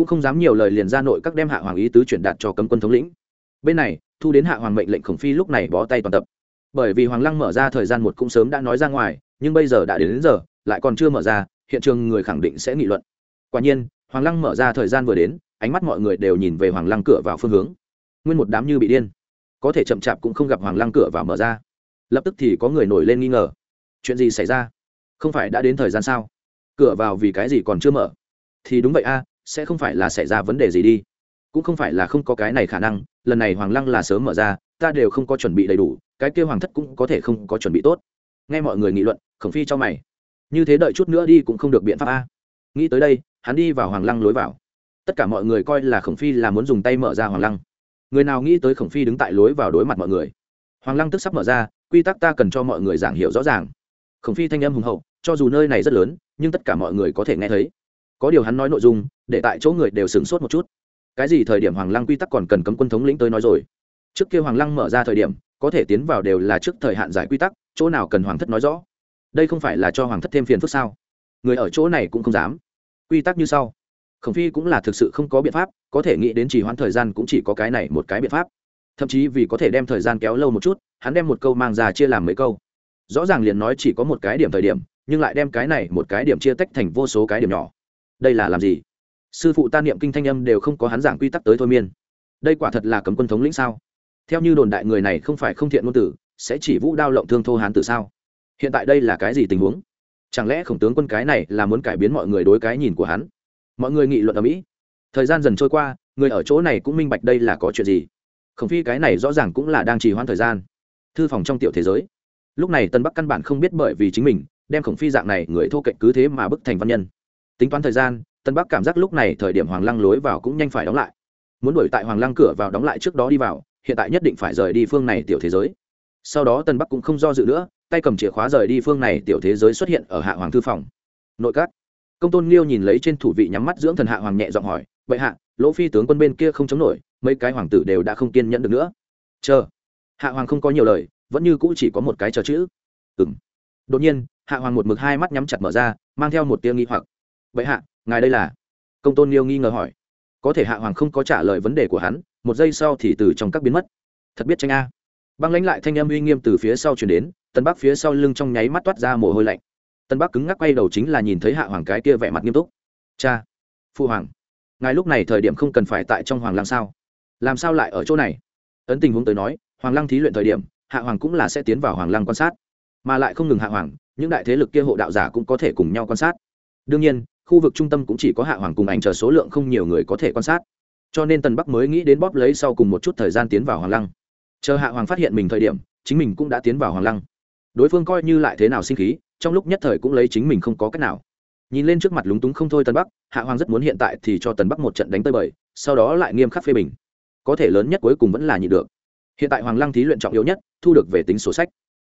cũng không dám nhiều lời liền ra nội các đem hạ hoàng ý tứ chuyển đạt cho cấm quân thống lĩnh. Bên này thu đến hạ hoàng mệnh lệnh khổng phi lúc này bó tay toàn tập. Bởi vì hoàng lăng mở ra thời gian một cũng sớm đã nói ra ngoài nhưng bây giờ đã đến, đến giờ lại còn chưa mở ra hiện trường người khẳng định sẽ nghị luận. Quả nhiên hoàng lăng mở ra thời gian vừa đến ánh mắt mọi người đều nhìn về hoàng lăng cửa vào phương hướng. Nguyên một đám như bị điên. Có thể chậm chạp cũng không gặp hoàng lăng cửa vào mở ra. Lập tức thì có người nổi lên nghi ngờ. Chuyện gì xảy ra? Không phải đã đến thời gian sao? Cửa vào vì cái gì còn chưa mở? Thì đúng vậy a sẽ không phải là xảy ra vấn đề gì đi. Cũng không phải là không có cái này khả năng, lần này hoàng lăng là sớm mở ra, ta đều không có chuẩn bị đầy đủ, cái kêu hoàng thất cũng có thể không có chuẩn bị tốt. Nghe mọi người nghị luận, khổng phi cho mày. Như thế đợi chút nữa đi cũng không được biện pháp a. Nghĩ tới đây, hắn đi vào hoàng lăng lối vào. Tất cả mọi người coi là khổng phi là muốn dùng tay mở ra hoàng lăng. Người nào nghĩ tới khổng phi đứng tại lối vào đối mặt mọi người. Hoàng lăng tức sắp mở ra, quy tắc ta cần cho mọi người giảng hiểu rõ ràng. Khổng phi thanh âm hùng hậu, cho dù nơi này rất lớn, nhưng tất cả mọi người có thể nghe thấy có điều hắn nói nội dung, để tại chỗ người đều sửng sốt một chút. Cái gì thời điểm hoàng lăng quy tắc còn cần cấm quân thống lĩnh tới nói rồi? Trước kia hoàng lăng mở ra thời điểm, có thể tiến vào đều là trước thời hạn giải quy tắc, chỗ nào cần hoàng thất nói rõ? Đây không phải là cho hoàng thất thêm phiền phức sao? Người ở chỗ này cũng không dám. Quy tắc như sau. Khổng phi cũng là thực sự không có biện pháp, có thể nghĩ đến chỉ hoãn thời gian cũng chỉ có cái này một cái biện pháp. Thậm chí vì có thể đem thời gian kéo lâu một chút, hắn đem một câu mang ra chia làm mấy câu. Rõ ràng liền nói chỉ có một cái điểm thời điểm, nhưng lại đem cái này một cái điểm chia tách thành vô số cái điểm nhỏ đây là làm gì? Sư phụ ta niệm kinh thanh âm đều không có hắn giảng quy tắc tới thôi miên. Đây quả thật là cấm quân thống lĩnh sao? Theo như đồn đại người này không phải không thiện ngôn tử, sẽ chỉ vũ đao lộng thương thô hán tử sao? Hiện tại đây là cái gì tình huống? Chẳng lẽ khổng tướng quân cái này là muốn cải biến mọi người đối cái nhìn của hắn? Mọi người nghị luận ở mỹ. Thời gian dần trôi qua, người ở chỗ này cũng minh bạch đây là có chuyện gì. Khổng phi cái này rõ ràng cũng là đang trì hoãn thời gian. Thư phòng trong tiểu thế giới. Lúc này tân bắc căn bản không biết bởi vì chính mình, đem khổng phi dạng này người thô kệch cứ thế mà bức thành văn nhân tính toán thời gian, tân bắc cảm giác lúc này thời điểm hoàng lăng lối vào cũng nhanh phải đóng lại. Muốn đuổi tại hoàng lăng cửa vào đóng lại trước đó đi vào, hiện tại nhất định phải rời đi phương này tiểu thế giới. Sau đó tân bắc cũng không do dự nữa, tay cầm chìa khóa rời đi phương này tiểu thế giới xuất hiện ở hạ hoàng thư phòng. Nội các. Công tôn liêu nhìn lấy trên thủ vị nhắm mắt dưỡng thần hạ hoàng nhẹ giọng hỏi vậy hạ, lỗ phi tướng quân bên kia không chống nổi, mấy cái hoàng tử đều đã không kiên nhẫn được nữa. Chờ. Hạ hoàng không có nhiều lời, vẫn như cũ chỉ có một cái chờ chữ. Ừng đột nhiên, hạ hoàng một mực hai mắt nhắm chặt mở ra, mang theo một tia nghi hoặc vậy hạ, ngài đây là? Công tôn liêu nghi ngờ hỏi. Có thể hạ hoàng không có trả lời vấn đề của hắn, một giây sau thì từ trong các biến mất. Thật biết tranh a? Băng lãnh lại thanh âm uy nghiêm từ phía sau chuyển đến tân bắc phía sau lưng trong nháy mắt toát ra mồ hôi lạnh. Tân bắc cứng ngắc quay đầu chính là nhìn thấy hạ hoàng cái kia vẻ mặt nghiêm túc. Cha, phu hoàng, ngài lúc này thời điểm không cần phải tại trong hoàng lang sao? Làm sao lại ở chỗ này? Ấn tình huống tới nói, hoàng lăng thí luyện thời điểm, hạ hoàng cũng là sẽ tiến vào hoàng lăng quan sát. Mà lại không ngừng hạ hoàng, những đại thế lực kia hộ đạo giả cũng có thể cùng nhau quan sát. Đương nhiên khu vực trung tâm cũng chỉ có hạ hoàng cùng ảnh chờ số lượng không nhiều người có thể quan sát. Cho nên tần bắc mới nghĩ đến bóp lấy sau cùng một chút thời gian tiến vào hoàng lăng. Chờ hạ hoàng phát hiện mình thời điểm, chính mình cũng đã tiến vào hoàng lăng. Đối phương coi như lại thế nào sinh khí, trong lúc nhất thời cũng lấy chính mình không có cách nào. Nhìn lên trước mặt lúng túng không thôi tân bắc, hạ hoàng rất muốn hiện tại thì cho tần bắc một trận đánh tơi bời, sau đó lại nghiêm khắc phê bình. Có thể lớn nhất cuối cùng vẫn là nhị được. Hiện tại hoàng lăng thí luyện trọng yếu nhất, thu được về tính sổ sách.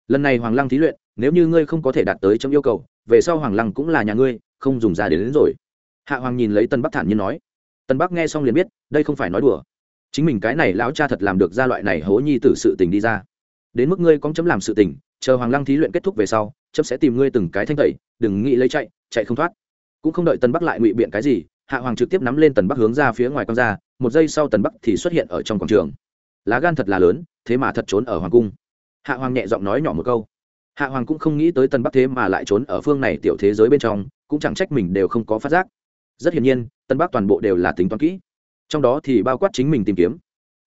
Lần này hoàng lăng thí luyện, nếu như ngươi không có thể đạt tới trong yêu cầu, về sau hoàng lăng cũng là nhà ngươi không dùng ra đến, đến rồi. Hạ hoàng nhìn lấy tân bắc thản nhiên nói. Tân bắc nghe xong liền biết đây không phải nói đùa. Chính mình cái này lão cha thật làm được ra loại này hố nhi tử sự tình đi ra. Đến mức ngươi cóng chấm làm sự tình chờ hoàng lăng thí luyện kết thúc về sau chấm sẽ tìm ngươi từng cái thanh tẩy đừng nghĩ lấy chạy chạy không thoát. Cũng không đợi tân bắc lại ngụy biện cái gì hạ hoàng trực tiếp nắm lên tần bắc hướng ra phía ngoài con ra một giây sau tần bắc thì xuất hiện ở trong quảng trường. Lá gan thật là lớn thế mà thật trốn ở hoàng cung. Hạ hoàng nhẹ giọng nói nhỏ một câu hạ hoàng cũng không nghĩ tới Tân bắc thế mà lại trốn ở phương này tiểu thế giới bên trong, cũng chẳng trách mình đều không có phát giác. Rất hiển nhiên, tân bắc toàn bộ đều là tính toán kỹ. Trong đó thì bao quát chính mình tìm kiếm.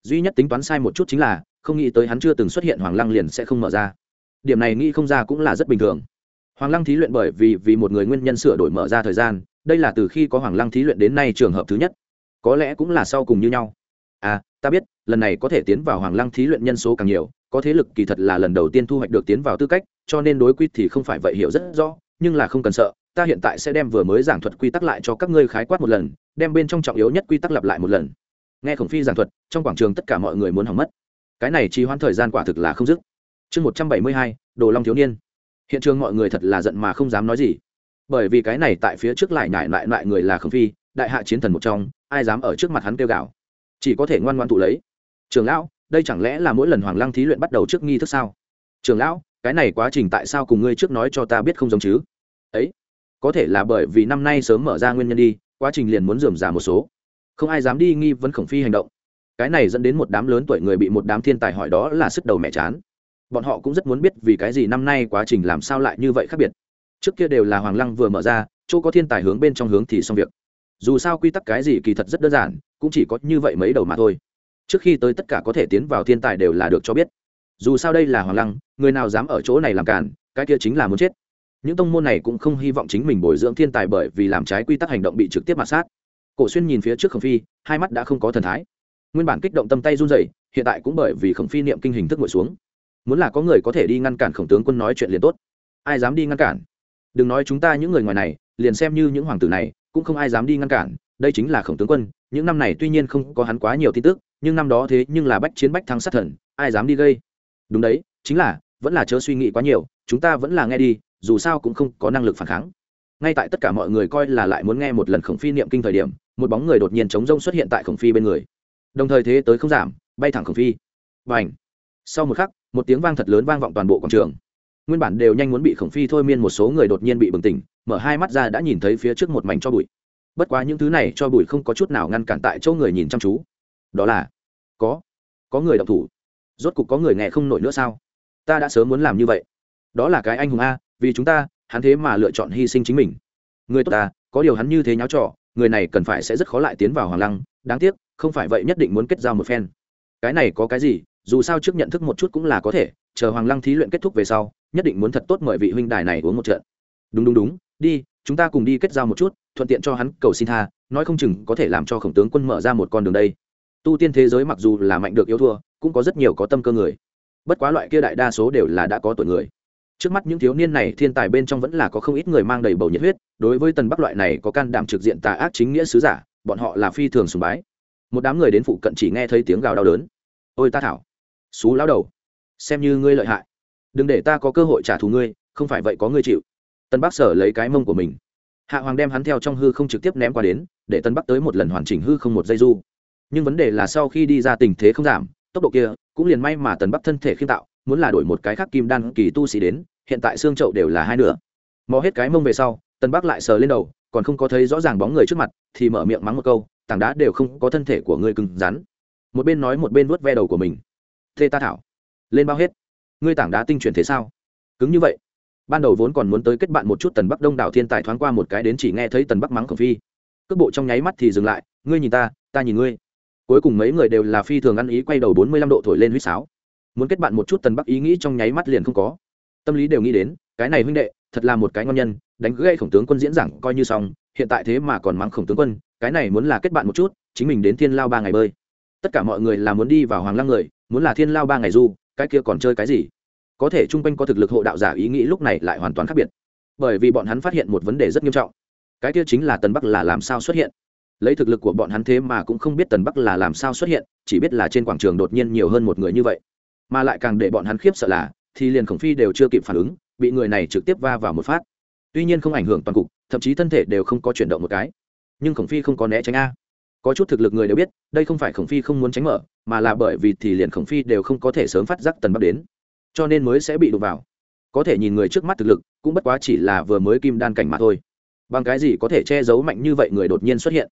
Duy nhất tính toán sai một chút chính là, không nghĩ tới hắn chưa từng xuất hiện hoàng lăng liền sẽ không mở ra. Điểm này nghĩ không ra cũng là rất bình thường. Hoàng lăng thí luyện bởi vì vì một người nguyên nhân sửa đổi mở ra thời gian, đây là từ khi có hoàng lăng thí luyện đến nay trường hợp thứ nhất. Có lẽ cũng là sau cùng như nhau. À ta biết, lần này có thể tiến vào hoàng lăng thí luyện nhân số càng nhiều có thế lực kỳ thật là lần đầu tiên thu hoạch được tiến vào tư cách, cho nên đối quy thì không phải vậy hiểu rất rõ, nhưng là không cần sợ, ta hiện tại sẽ đem vừa mới giảng thuật quy tắc lại cho các ngươi khái quát một lần, đem bên trong trọng yếu nhất quy tắc lặp lại một lần. Nghe khổng phi giảng thuật, trong quảng trường tất cả mọi người muốn hỏng mất. Cái này trì hoãn thời gian quả thực là không dứt. Chương một trăm bảy mươi hai, đồ long thiếu niên. Hiện trường mọi người thật là giận mà không dám nói gì. Bởi vì cái này tại phía trước lại nhại lại lại người là khổng phi, đại hạ chiến thần một trong, ai dám ở trước mặt hắn kêu gào? Chỉ có thể ngoan ngoan tụ lấy. Trường lão đây chẳng lẽ là mỗi lần hoàng lăng thí luyện bắt đầu trước nghi thức sao? Trường lão, cái này quá trình tại sao cùng ngươi trước nói cho ta biết không giống chứ? Ấy, có thể là bởi vì năm nay sớm mở ra nguyên nhân đi, quá trình liền muốn dườm giả một số. Không ai dám đi nghi vấn khổng phi hành động. Cái này dẫn đến một đám lớn tuổi người bị một đám thiên tài hỏi đó là sức đầu mẹ chán. Bọn họ cũng rất muốn biết vì cái gì năm nay quá trình làm sao lại như vậy khác biệt. Trước kia đều là hoàng lăng vừa mở ra, chỗ có thiên tài hướng bên trong hướng thì xong việc. Dù sao quy tắc cái gì kỳ thật rất đơn giản, cũng chỉ có như vậy mấy đầu mà thôi trước khi tới tất cả có thể tiến vào thiên tài đều là được cho biết. Dù sao đây là hoàng lăng, người nào dám ở chỗ này làm cản, cái kia chính là muốn chết. Những tông môn này cũng không hy vọng chính mình bồi dưỡng thiên tài bởi vì làm trái quy tắc hành động bị trực tiếp mạt sát. Cổ xuyên nhìn phía trước khổng phi, hai mắt đã không có thần thái. Nguyên bản kích động tâm tay run dày hiện tại cũng bởi vì khổng phi niệm kinh hình thức ngồi xuống. Muốn là có người có thể đi ngăn cản khổng tướng quân nói chuyện liền tốt. Ai dám đi ngăn cản? Đừng nói chúng ta những người ngoài này, liền xem như những hoàng tử này, cũng không ai dám đi ngăn cản. Đây chính là khổng tướng quân, những năm này tuy nhiên không có hắn quá nhiều tin tức nhưng năm đó thế nhưng là bách chiến bách thắng sát thần, ai dám đi gây? Đúng đấy, chính là, vẫn là chớ suy nghĩ quá nhiều, chúng ta vẫn là nghe đi, dù sao cũng không có năng lực phản kháng. Ngay tại tất cả mọi người coi là lại muốn nghe một lần khổng phi niệm kinh thời điểm, một bóng người đột nhiên chống rông xuất hiện tại khổng phi bên người. Đồng thời thế tới không giảm, bay thẳng khổng phi. Và ảnh sau một khắc, một tiếng vang thật lớn vang vọng toàn bộ quảng trường. Nguyên bản đều nhanh muốn bị khổng phi thôi miên một số người đột nhiên bị bừng tỉnh, mở hai mắt ra đã nhìn thấy phía trước một mảnh cho bụi. Bất quá những thứ này cho bụi không có chút nào ngăn cản tại chỗ người nhìn chăm chú đó là, có có người đọc thủ. Rốt cục có người nghe không nổi nữa sao? Ta đã sớm muốn làm như vậy. Đó là cái anh hùng a, vì chúng ta, hắn thế mà lựa chọn hy sinh chính mình. Người tốt ta, có điều hắn như thế nháo trò, người này cần phải sẽ rất khó lại tiến vào hoàng lăng. Đáng tiếc, không phải vậy nhất định muốn kết giao một phen. Cái này có cái gì, dù sao trước nhận thức một chút cũng là có thể, chờ hoàng lăng thí luyện kết thúc về sau, nhất định muốn thật tốt mời vị huynh đài này uống một trận. Đúng đúng đúng, đi, chúng ta cùng đi kết giao một chút, thuận tiện cho hắn cầu xin tha, nói không chừng có thể làm cho khổng tướng quân mở ra một con đường đây tu tiên thế giới mặc dù là mạnh được yếu thua, cũng có rất nhiều có tâm cơ người. Bất quá loại kia đại đa số đều là đã có tuổi người. Trước mắt những thiếu niên này, thiên tài bên trong vẫn là có không ít người mang đầy bầu nhiệt huyết, đối với tần bắc loại này có can đảm trực diện tà ác chính nghĩa sứ giả, bọn họ là phi thường sùng bái. Một đám người đến phụ cận chỉ nghe thấy tiếng gào đau đớn. Ôi ta thảo, xú lao đầu, xem như ngươi lợi hại. Đừng để ta có cơ hội trả thù ngươi, không phải vậy có ngươi chịu. Tân bắc sở lấy cái mông của mình. Hạ hoàng đem hắn theo trong hư không trực tiếp ném qua đến, để tân bắc tới một lần hoàn chỉnh hư không một dây du nhưng vấn đề là sau khi đi ra tình thế không giảm, tốc độ kia cũng liền may mà tần bắc thân thể khiêm tạo, muốn là đổi một cái khác kim đan kỳ tu sĩ đến, hiện tại xương trậu đều là hai nửa. Mò hết cái mông về sau, tần bắc lại sờ lên đầu, còn không có thấy rõ ràng bóng người trước mặt, thì mở miệng mắng một câu, tảng đá đều không có thân thể của ngươi cứng rắn. Một bên nói một bên vuốt ve đầu của mình. Thê ta thảo, lên bao hết. Ngươi tảng đá tinh chuyển thế sao? Cứng như vậy. Ban đầu vốn còn muốn tới kết bạn một chút tần bắc đông đảo thiên tài thoáng qua một cái đến chỉ nghe thấy tần bắc mắng khổng phi. Cước bộ trong nháy mắt thì dừng lại, ngươi nhìn ta ta nhìn ngươi cuối cùng mấy người đều là phi thường ăn ý quay đầu bốn mươi lăm độ thổi lên huýt sáo. Muốn kết bạn một chút tần bắc ý nghĩ trong nháy mắt liền không có. Tâm lý đều nghĩ đến, cái này huynh đệ, thật là một cái ngon nhân, đánh gây khổng tướng quân diễn giảng coi như xong, hiện tại thế mà còn mắng khổng tướng quân, cái này muốn là kết bạn một chút, chính mình đến thiên lao ba ngày bơi. Tất cả mọi người là muốn đi vào hoàng lăng người, muốn là thiên lao ba ngày du, cái kia còn chơi cái gì? Có thể chung quanh có thực lực hộ đạo giả ý nghĩ lúc này lại hoàn toàn khác biệt. Bởi vì bọn hắn phát hiện một vấn đề rất nghiêm trọng. Cái kia chính là tần bắc là làm sao xuất hiện? Lấy thực lực của bọn hắn thế mà cũng không biết tần bắc là làm sao xuất hiện, chỉ biết là trên quảng trường đột nhiên nhiều hơn một người như vậy. Mà lại càng để bọn hắn khiếp sợ là, thì liền khổng phi đều chưa kịp phản ứng, bị người này trực tiếp va vào một phát. Tuy nhiên không ảnh hưởng toàn cục, thậm chí thân thể đều không có chuyển động một cái. Nhưng khổng phi không có né tránh a. Có chút thực lực người đều biết, đây không phải khổng phi không muốn tránh mở, mà là bởi vì thì liền khổng phi đều không có thể sớm phát giác tần bắc đến. Cho nên mới sẽ bị đụng vào. Có thể nhìn người trước mắt thực lực, cũng bất quá chỉ là vừa mới kim đan cảnh mà thôi. Bằng cái gì có thể che giấu mạnh như vậy người đột nhiên xuất hiện?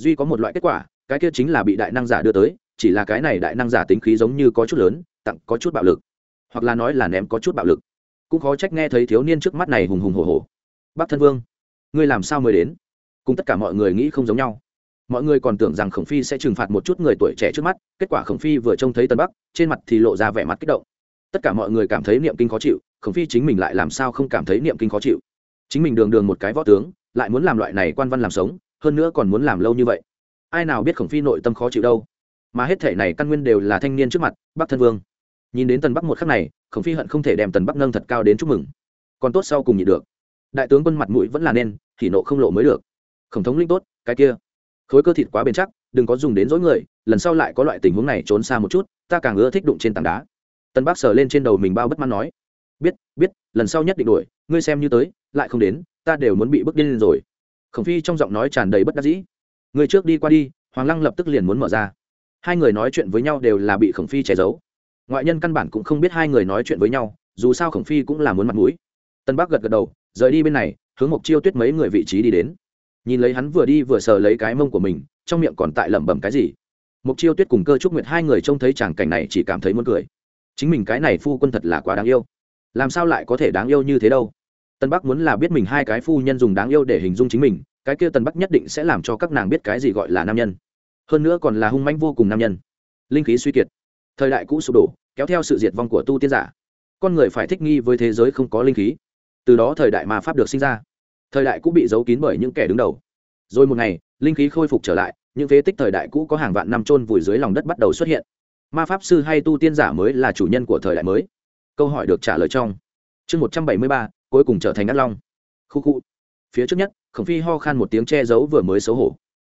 Duy có một loại kết quả, cái kia chính là bị đại năng giả đưa tới, chỉ là cái này đại năng giả tính khí giống như có chút lớn, tặng có chút bạo lực. Hoặc là nói là ném có chút bạo lực. Cũng khó trách nghe thấy thiếu niên trước mắt này hùng hùng hồ hồ bắc thân vương, ngươi làm sao mới đến? Cùng tất cả mọi người nghĩ không giống nhau. Mọi người còn tưởng rằng khổng phi sẽ trừng phạt một chút người tuổi trẻ trước mắt, kết quả khổng phi vừa trông thấy tân bắc, trên mặt thì lộ ra vẻ mặt kích động. Tất cả mọi người cảm thấy niệm kinh khó chịu, khổng phi chính mình lại làm sao không cảm thấy niệm kinh khó chịu? Chính mình đường đường một cái võ tướng, lại muốn làm loại này quan văn làm sống hơn nữa còn muốn làm lâu như vậy. Ai nào biết khổng phi nội tâm khó chịu đâu. Mà hết thể này căn nguyên đều là thanh niên trước mặt, bắc thân vương. Nhìn đến tần bắc một khắc này, khổng phi hận không thể đem tần bắc nâng thật cao đến chúc mừng. Còn tốt sau cùng nhị được. Đại tướng quân mặt mũi vẫn là nên thì nộ không lộ mới được. Khổng thống linh tốt, cái kia. Khối cơ thịt quá bền chắc, đừng có dùng đến dối người, lần sau lại có loại tình huống này trốn xa một chút, ta càng ưa thích đụng trên tảng đá. Tân bác sờ lên trên đầu mình bao bất mãn nói. Biết biết, lần sau nhất định đuổi ngươi xem như tới, lại không đến, ta đều muốn bị bước điên lên rồi khổng phi trong giọng nói tràn đầy bất đắc dĩ. Người trước đi qua đi, hoàng lăng lập tức liền muốn mở ra. Hai người nói chuyện với nhau đều là bị khổng phi che giấu. Ngoại nhân căn bản cũng không biết hai người nói chuyện với nhau, dù sao khổng phi cũng là muốn mặt mũi. Tân bắc gật gật đầu, rời đi bên này, hướng mộc chiêu tuyết mấy người vị trí đi đến. Nhìn lấy hắn vừa đi vừa sờ lấy cái mông của mình, trong miệng còn tại lẩm bẩm cái gì. Mộc chiêu tuyết cùng cơ trúc nguyệt hai người trông thấy chàng cảnh này chỉ cảm thấy muốn cười. Chính mình cái này phu quân thật là quá đáng yêu. Làm sao lại có thể đáng yêu như thế đâu? Tân bắc muốn là biết mình hai cái phu nhân dùng đáng yêu để hình dung chính mình, cái kia tân bắc nhất định sẽ làm cho các nàng biết cái gì gọi là nam nhân. Hơn nữa còn là hung manh vô cùng nam nhân. Linh khí suy kiệt. Thời đại cũ sụp đổ, kéo theo sự diệt vong của tu tiên giả. Con người phải thích nghi với thế giới không có linh khí. Từ đó thời đại mà pháp được sinh ra. Thời đại cũ bị giấu kín bởi những kẻ đứng đầu. Rồi một ngày, linh khí khôi phục trở lại, những phế tích thời đại cũ có hàng vạn năm trôn vùi dưới lòng đất bắt đầu xuất hiện. Ma pháp sư hay tu tiên giả mới là chủ nhân của thời đại mới. Câu hỏi được trả lời trong chương một trăm bảy mươi ba cuối cùng trở thành ngắt long. Khu khu. Phía trước nhất, khổng phi ho khan một tiếng che giấu vừa mới xấu hổ.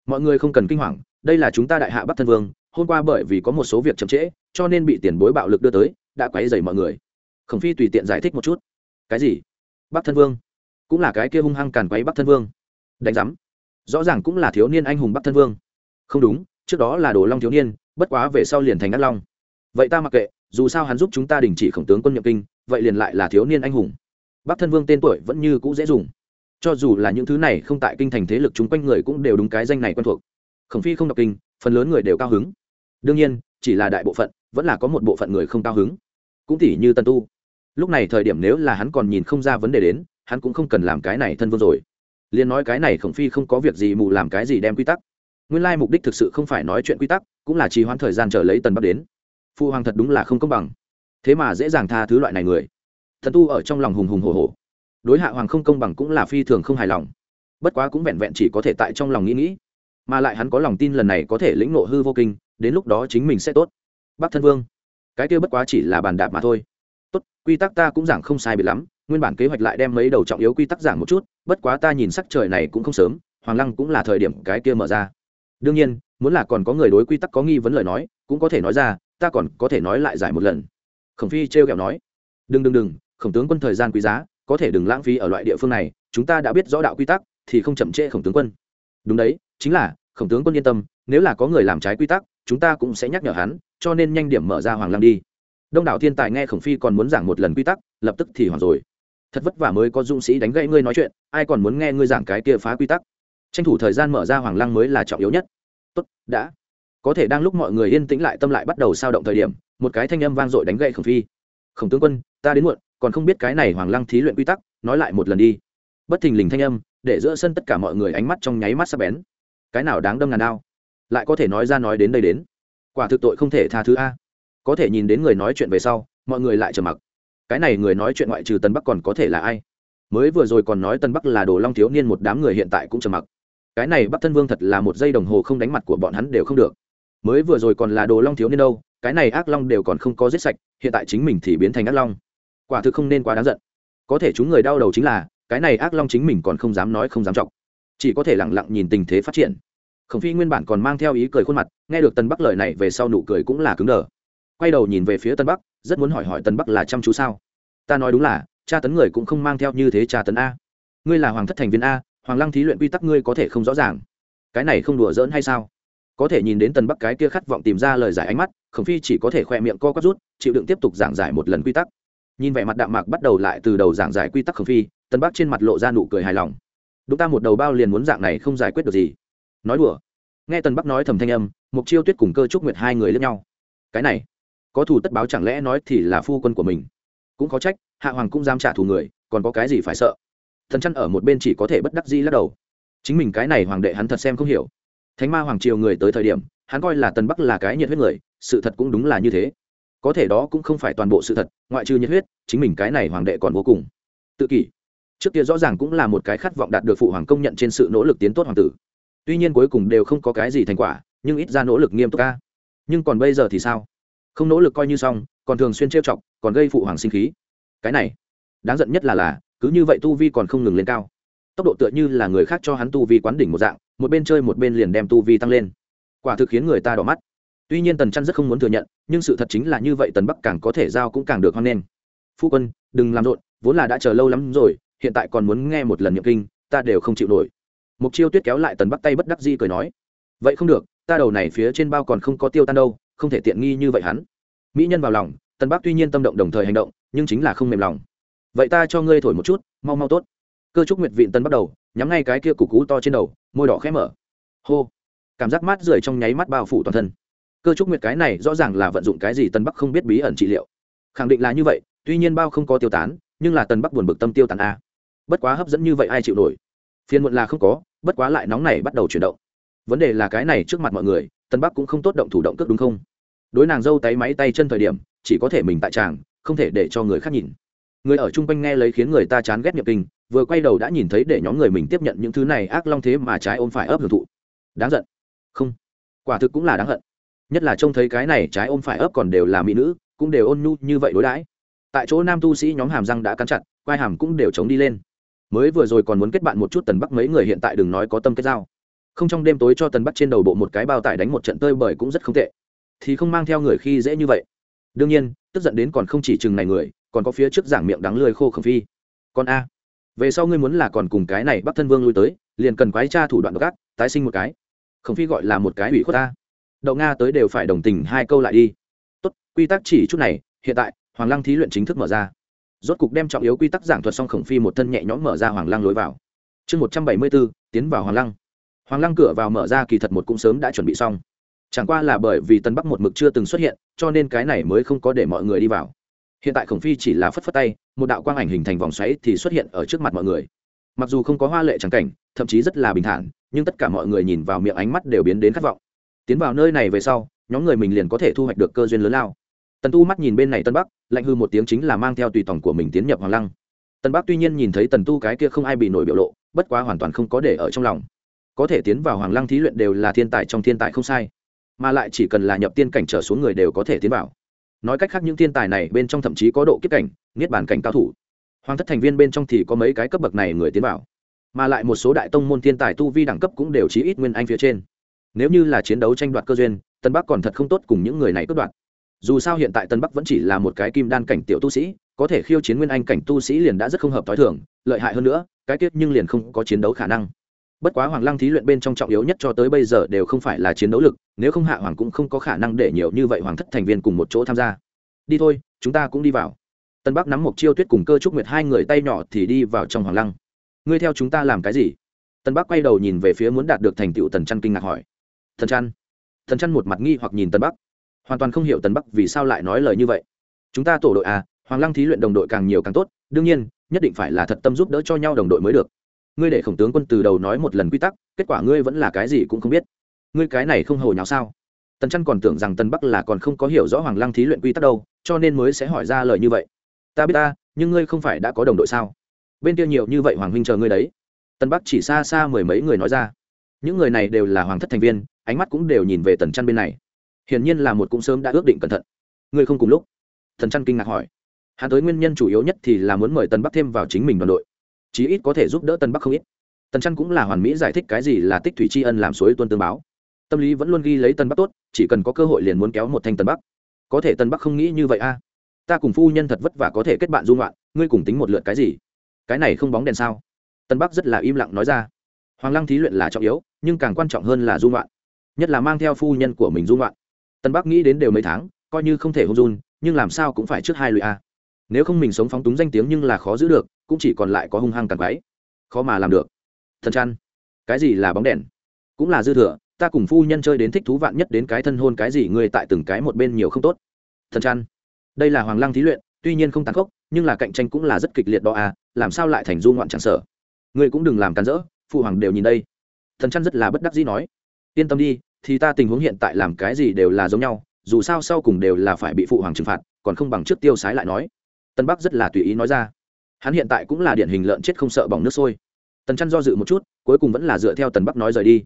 Mọi người không cần kinh hoàng, đây là chúng ta đại hạ bắc thân vương, hôm qua bởi vì có một số việc chậm trễ, cho nên bị tiền bối bạo lực đưa tới, đã quấy dày mọi người. Khổng phi tùy tiện giải thích một chút. Cái gì? Bắc thân vương? Cũng là cái kia hung hăng càn quấy bắc thân vương. Đánh giám. Rõ ràng cũng là thiếu niên anh hùng bắc thân vương. Không đúng, trước đó là đồ long thiếu niên, bất quá về sau liền thành ngắt long. Vậy ta mặc kệ, dù sao hắn giúp chúng ta đình chỉ khổng tướng quân nhậm kinh, vậy liền lại là thiếu niên anh hùng bắc thân vương tên tuổi vẫn như cũ dễ dùng. Cho dù là những thứ này không tại kinh thành thế lực chung quanh người cũng đều đúng cái danh này quen thuộc. Khổng phi không đọc kinh, phần lớn người đều cao hứng. Đương nhiên, chỉ là đại bộ phận, vẫn là có một bộ phận người không cao hứng. Cũng tỉ như tân tu. Lúc này thời điểm nếu là hắn còn nhìn không ra vấn đề đến, hắn cũng không cần làm cái này thân vương rồi. Liền nói cái này khổng phi không có việc gì mù làm cái gì đem quy tắc. Nguyên lai mục đích thực sự không phải nói chuyện quy tắc, cũng là trì hoãn thời gian chờ lấy tần bắc đến. Phu hoàng thật đúng là không công bằng. Thế mà dễ dàng tha thứ loại này người thần tu ở trong lòng hùng hùng hồ hồ đối hạ hoàng không công bằng cũng là phi thường không hài lòng. Bất quá cũng vẹn vẹn chỉ có thể tại trong lòng nghĩ nghĩ. Mà lại hắn có lòng tin lần này có thể lĩnh nộ hư vô kinh, đến lúc đó chính mình sẽ tốt. Bắc thân vương, cái kia bất quá chỉ là bàn đạp mà thôi. Tốt, quy tắc ta cũng giảng không sai biệt lắm, nguyên bản kế hoạch lại đem mấy đầu trọng yếu quy tắc giảng một chút, bất quá ta nhìn sắc trời này cũng không sớm, hoàng lăng cũng là thời điểm cái kia mở ra. Đương nhiên, muốn là còn có người đối quy tắc có nghi vấn lời nói, cũng có thể nói ra, ta còn có thể nói lại giải một lần. Khổng phi trêu kẹo nói. Đừng đừng đừng khổng tướng quân thời gian quý giá, có thể đừng lãng phí ở loại địa phương này, chúng ta đã biết rõ đạo quy tắc, thì không chậm trễ khổng tướng quân. Đúng đấy, chính là, khổng tướng quân yên tâm, nếu là có người làm trái quy tắc, chúng ta cũng sẽ nhắc nhở hắn, cho nên nhanh điểm mở ra hoàng lăng đi. Đông đảo thiên tài nghe khổng phi còn muốn giảng một lần quy tắc, lập tức thì hoàng rồi. Thật vất vả mới có dũng sĩ đánh gãy ngươi nói chuyện, ai còn muốn nghe ngươi giảng cái kia phá quy tắc? Tranh thủ thời gian mở ra hoàng lăng mới là trọng yếu nhất. Tốt, đã. Có thể đang lúc mọi người yên tĩnh lại, tâm lại bắt đầu sao động thời điểm, một cái thanh âm vang dội đánh gậy khổng phi. Khổng tướng quân, ta đến muộn còn không biết cái này hoàng lăng thí luyện quy tắc, nói lại một lần đi. Bất thình lình thanh âm, để giữa sân tất cả mọi người ánh mắt trong nháy mắt sắp bén. Cái nào đáng đâm ngàn đao? Lại có thể nói ra nói đến đây đến. Quả thực tội không thể tha thứ a. Có thể nhìn đến người nói chuyện về sau, mọi người lại trầm mặc. Cái này người nói chuyện ngoại trừ tân bắc còn có thể là ai? Mới vừa rồi còn nói tân bắc là đồ long thiếu niên một đám người hiện tại cũng trầm mặc. Cái này bắc thân vương thật là một giây đồng hồ không đánh mặt của bọn hắn đều không được. Mới vừa rồi còn là đồ long thiếu niên đâu, cái này ác long đều còn không có giết sạch, hiện tại chính mình thì biến thành ác long quả thực không nên quá đáng giận. Có thể chúng người đau đầu chính là, cái này ác long chính mình còn không dám nói không dám chọc. Chỉ có thể lẳng lặng nhìn tình thế phát triển. Khổng phi nguyên bản còn mang theo ý cười khuôn mặt, nghe được tân bắc lời này về sau nụ cười cũng là cứng đờ. Quay đầu nhìn về phía tân bắc, rất muốn hỏi hỏi tân bắc là chăm chú sao? Ta nói đúng là, cha tấn người cũng không mang theo như thế cha tấn a. Ngươi là hoàng thất thành viên a, hoàng lăng thí luyện quy tắc ngươi có thể không rõ ràng. Cái này không đùa giỡn hay sao? Có thể nhìn đến tần bắc cái kia khát vọng tìm ra lời giải ánh mắt, khổng phi chỉ có thể khoe miệng co quắp rút, chịu đựng tiếp tục giảng giải một lần quy tắc nhìn vẻ mặt đạm mạc bắt đầu lại từ đầu giảng giải quy tắc khổng phi tần bắc trên mặt lộ ra nụ cười hài lòng. Đúng ta một đầu bao liền muốn dạng này không giải quyết được gì. Nói đùa. Nghe tần bắc nói thầm thanh âm mục chiêu tuyết cùng cơ trúc nguyệt hai người lẫn nhau. Cái này, có thù tất báo chẳng lẽ nói thì là phu quân của mình? Cũng có trách, hạ hoàng cũng dám trả thù người, còn có cái gì phải sợ? Thần chăn ở một bên chỉ có thể bất đắc dĩ lắc đầu. Chính mình cái này hoàng đệ hắn thật xem không hiểu. Thánh ma hoàng triều người tới thời điểm, hắn coi là tần bắc là cái nhiệt huyết người, sự thật cũng đúng là như thế có thể đó cũng không phải toàn bộ sự thật, ngoại trừ nhiệt huyết, chính mình cái này hoàng đệ còn vô cùng. Tự kỷ. Trước kia rõ ràng cũng là một cái khát vọng đạt được phụ hoàng công nhận trên sự nỗ lực tiến tốt hoàng tử. Tuy nhiên cuối cùng đều không có cái gì thành quả, nhưng ít ra nỗ lực nghiêm túc ca nhưng còn bây giờ thì sao? Không nỗ lực coi như xong, còn thường xuyên trêu chọc, còn gây phụ hoàng sinh khí. Cái này, đáng giận nhất là là, cứ như vậy tu vi còn không ngừng lên cao. Tốc độ tựa như là người khác cho hắn tu vi quán đỉnh một dạng, một bên chơi một bên liền đem tu vi tăng lên. Quả thực khiến người ta đỏ mắt tuy nhiên tần chăn rất không muốn thừa nhận, nhưng sự thật chính là như vậy tần bắc càng có thể giao cũng càng được hoan nghênh. Phu quân, đừng làm rộn, vốn là đã chờ lâu lắm rồi, hiện tại còn muốn nghe một lần nhậm kinh, ta đều không chịu nổi. Mục chiêu tuyết kéo lại tần bắc tay bất đắc di cười nói, vậy không được, ta đầu này phía trên bao còn không có tiêu tan đâu, không thể tiện nghi như vậy hắn. Mỹ nhân vào lòng, tần bắc tuy nhiên tâm động đồng thời hành động, nhưng chính là không mềm lòng. Vậy ta cho ngươi thổi một chút, mau mau tốt. Cơ trúc nguyệt vịn tân bắt đầu, nhắm ngay cái kia củ cú to trên đầu, môi đỏ khẽ mở. Hô. Cảm giác mát rượi trong nháy mắt bao phủ toàn thân cơ trúc nguyệt cái này rõ ràng là vận dụng cái gì tân bắc không biết bí ẩn trị liệu. Khẳng định là như vậy, tuy nhiên bao không có tiêu tán, nhưng là tân bắc buồn bực tâm tiêu tán a. Bất quá hấp dẫn như vậy ai chịu nổi? Phiên muộn là không có, bất quá lại nóng này bắt đầu chuyển động. Vấn đề là cái này trước mặt mọi người, tân bắc cũng không tốt động thủ động cước đúng không? Đối nàng dâu tay máy tay chân thời điểm, chỉ có thể mình tại tràng, không thể để cho người khác nhìn. Người ở chung quanh nghe lấy khiến người ta chán ghét nhập kinh, vừa quay đầu đã nhìn thấy để nhóm người mình tiếp nhận những thứ này ác long thế mà trái ôm phải ấp hưởng thụ. Đáng giận. Không. Quả thực cũng là đáng hận nhất là trông thấy cái này trái ôm phải ấp còn đều là mỹ nữ, cũng đều ôn nhu như vậy đối đãi. Tại chỗ nam tu sĩ nhóm hàm răng đã cắn chặt, quai hàm cũng đều chống đi lên. Mới vừa rồi còn muốn kết bạn một chút tần bắc mấy người hiện tại đừng nói có tâm kết giao. Không trong đêm tối cho tần bắc trên đầu bộ một cái bao tải đánh một trận tơi bời cũng rất không tệ. Thì không mang theo người khi dễ như vậy. Đương nhiên, tức giận đến còn không chỉ chừng này người, còn có phía trước giảng miệng đắng lười khô khẩm phi. Còn a, về sau ngươi muốn là còn cùng cái này bắc thân vương lui tới, liền cần quái cha thủ đoạn gác, tái sinh một cái. Khổng phi gọi là một cái ủy khuất ta đậu nga tới đều phải đồng tình hai câu lại đi. Tốt, quy tắc chỉ chút này, hiện tại, hoàng lăng thí luyện chính thức mở ra. Rốt cục đem trọng yếu quy tắc giảng thuật xong khổng phi một thân nhẹ nhõm mở ra hoàng lăng lối vào. Chương một trăm bảy mươi bốn tiến vào hoàng lăng. Hoàng lăng cửa vào mở ra kỳ thật một cũng sớm đã chuẩn bị xong. Chẳng qua là bởi vì tân bắc một mực chưa từng xuất hiện, cho nên cái này mới không có để mọi người đi vào. Hiện tại khổng phi chỉ là phất phất tay, một đạo quang ảnh hình thành vòng xoáy thì xuất hiện ở trước mặt mọi người. Mặc dù không có hoa lệ trắng cảnh, thậm chí rất là bình thản, nhưng tất cả mọi người nhìn vào miệng ánh mắt đều biến đến khát vọng tiến vào nơi này về sau, nhóm người mình liền có thể thu hoạch được cơ duyên lớn lao. Tần tu mắt nhìn bên này tân bắc, lạnh hư một tiếng chính là mang theo tùy tòng của mình tiến nhập hoàng lăng. Tân bắc tuy nhiên nhìn thấy tần tu cái kia không ai bị nổi biểu lộ, bất quá hoàn toàn không có để ở trong lòng. Có thể tiến vào hoàng lăng thí luyện đều là thiên tài trong thiên tài không sai, mà lại chỉ cần là nhập tiên cảnh trở xuống người đều có thể tiến vào. Nói cách khác những thiên tài này bên trong thậm chí có độ kiếp cảnh, niết bàn cảnh cao thủ. Hoàng thất thành viên bên trong thì có mấy cái cấp bậc này người tiến vào, mà lại một số đại tông môn thiên tài tu vi đẳng cấp cũng đều chí ít nguyên anh phía trên nếu như là chiến đấu tranh đoạt cơ duyên, tân bắc còn thật không tốt cùng những người này cướp đoạt. Dù sao hiện tại tân bắc vẫn chỉ là một cái kim đan cảnh tiểu tu sĩ, có thể khiêu chiến nguyên anh cảnh tu sĩ liền đã rất không hợp t h o i thường, lợi hại hơn nữa, cái tiết nhưng liền không có chiến đấu khả năng. Bất quá hoàng lăng thí luyện bên trong trọng yếu nhất cho tới bây giờ đều không phải là chiến đấu lực, nếu không hạ hoàng cũng không có khả năng để nhiều như vậy hoàng thất thành viên cùng một chỗ tham gia. Đi thôi, chúng ta cũng đi vào. Tân bắc nắm một chiêu tuyết cùng cơ trúc nguyệt hai người tay nhỏ thì đi vào trong hoàng lăng. Ngươi theo chúng ta làm cái gì? Tân bắc quay đầu nhìn về phía muốn đạt được thành tựu tần trăn kinh ngạc hỏi thần trăn. Thần trăn một mặt nghi hoặc nhìn tân bắc. Hoàn toàn không hiểu tần bắc vì sao lại nói lời như vậy. Chúng ta tổ đội à hoàng lăng thí luyện đồng đội càng nhiều càng tốt, đương nhiên, nhất định phải là thật tâm giúp đỡ cho nhau đồng đội mới được. Ngươi để khổng tướng quân từ đầu nói một lần quy tắc, kết quả ngươi vẫn là cái gì cũng không biết. Ngươi cái này không hồi nào sao? Tần chăn còn tưởng rằng tân bắc là còn không có hiểu rõ hoàng lăng thí luyện quy tắc đâu, cho nên mới sẽ hỏi ra lời như vậy. Ta biết ta, nhưng ngươi không phải đã có đồng đội sao? Bên kia nhiều như vậy hoàng huynh chờ ngươi đấy. Tân bắc chỉ xa xa mười mấy người nói ra. Những người này đều là hoàng thất thành viên ánh mắt cũng đều nhìn về tần chăn bên này. Hiển nhiên là một cũng sớm đã ước định cẩn thận. Ngươi không cùng lúc. Thần chăn kinh ngạc hỏi. Hắn tới nguyên nhân chủ yếu nhất thì là muốn mời tân bắc thêm vào chính mình đoàn đội. Chí ít có thể giúp đỡ tân bắc không ít. Tần chăn cũng là hoàn mỹ giải thích cái gì là tích thủy tri ân làm suối tuân tương báo. Tâm lý vẫn luôn ghi lấy tân bắc tốt, chỉ cần có cơ hội liền muốn kéo một thanh tân bắc. Có thể tân bắc không nghĩ như vậy a. Ta cùng phu nhân thật vất vả có thể kết bạn dung loạn ngươi cùng tính một lượt cái gì? Cái này không bóng đèn sao? Tân bắc rất là im lặng nói ra. Hoàng lăng thí luyện là trọng yếu, nhưng càng quan trọng hơn là dung loạn nhất là mang theo phu nhân của mình dung loạn tân bắc nghĩ đến đều mấy tháng, coi như không thể hôn run, nhưng làm sao cũng phải trước hai lụy a. Nếu không mình sống phóng túng danh tiếng nhưng là khó giữ được, cũng chỉ còn lại có hung hăng tàn váy khó mà làm được. Thần chăn cái gì là bóng đèn? Cũng là dư thừa, ta cùng phu nhân chơi đến thích thú vạn nhất đến cái thân hôn cái gì người tại từng cái một bên nhiều không tốt. Thần chăn đây là hoàng lăng thí luyện, tuy nhiên không tàn khốc, nhưng là cạnh tranh cũng là rất kịch liệt đó à làm sao lại thành du ngoạn chẳng sở người cũng đừng làm cắn rỡ phụ hoàng đều nhìn đây. Thần chăn rất là bất đắc dĩ nói. Yên tâm đi thì ta tình huống hiện tại làm cái gì đều là giống nhau, dù sao sau cùng đều là phải bị phụ hoàng trừng phạt, còn không bằng trước tiêu sái lại nói. Tân bắc rất là tùy ý nói ra. Hắn hiện tại cũng là điển hình lợn chết không sợ bỏng nước sôi. Tần chăn do dự một chút, cuối cùng vẫn là dựa theo tần bắc nói rời đi.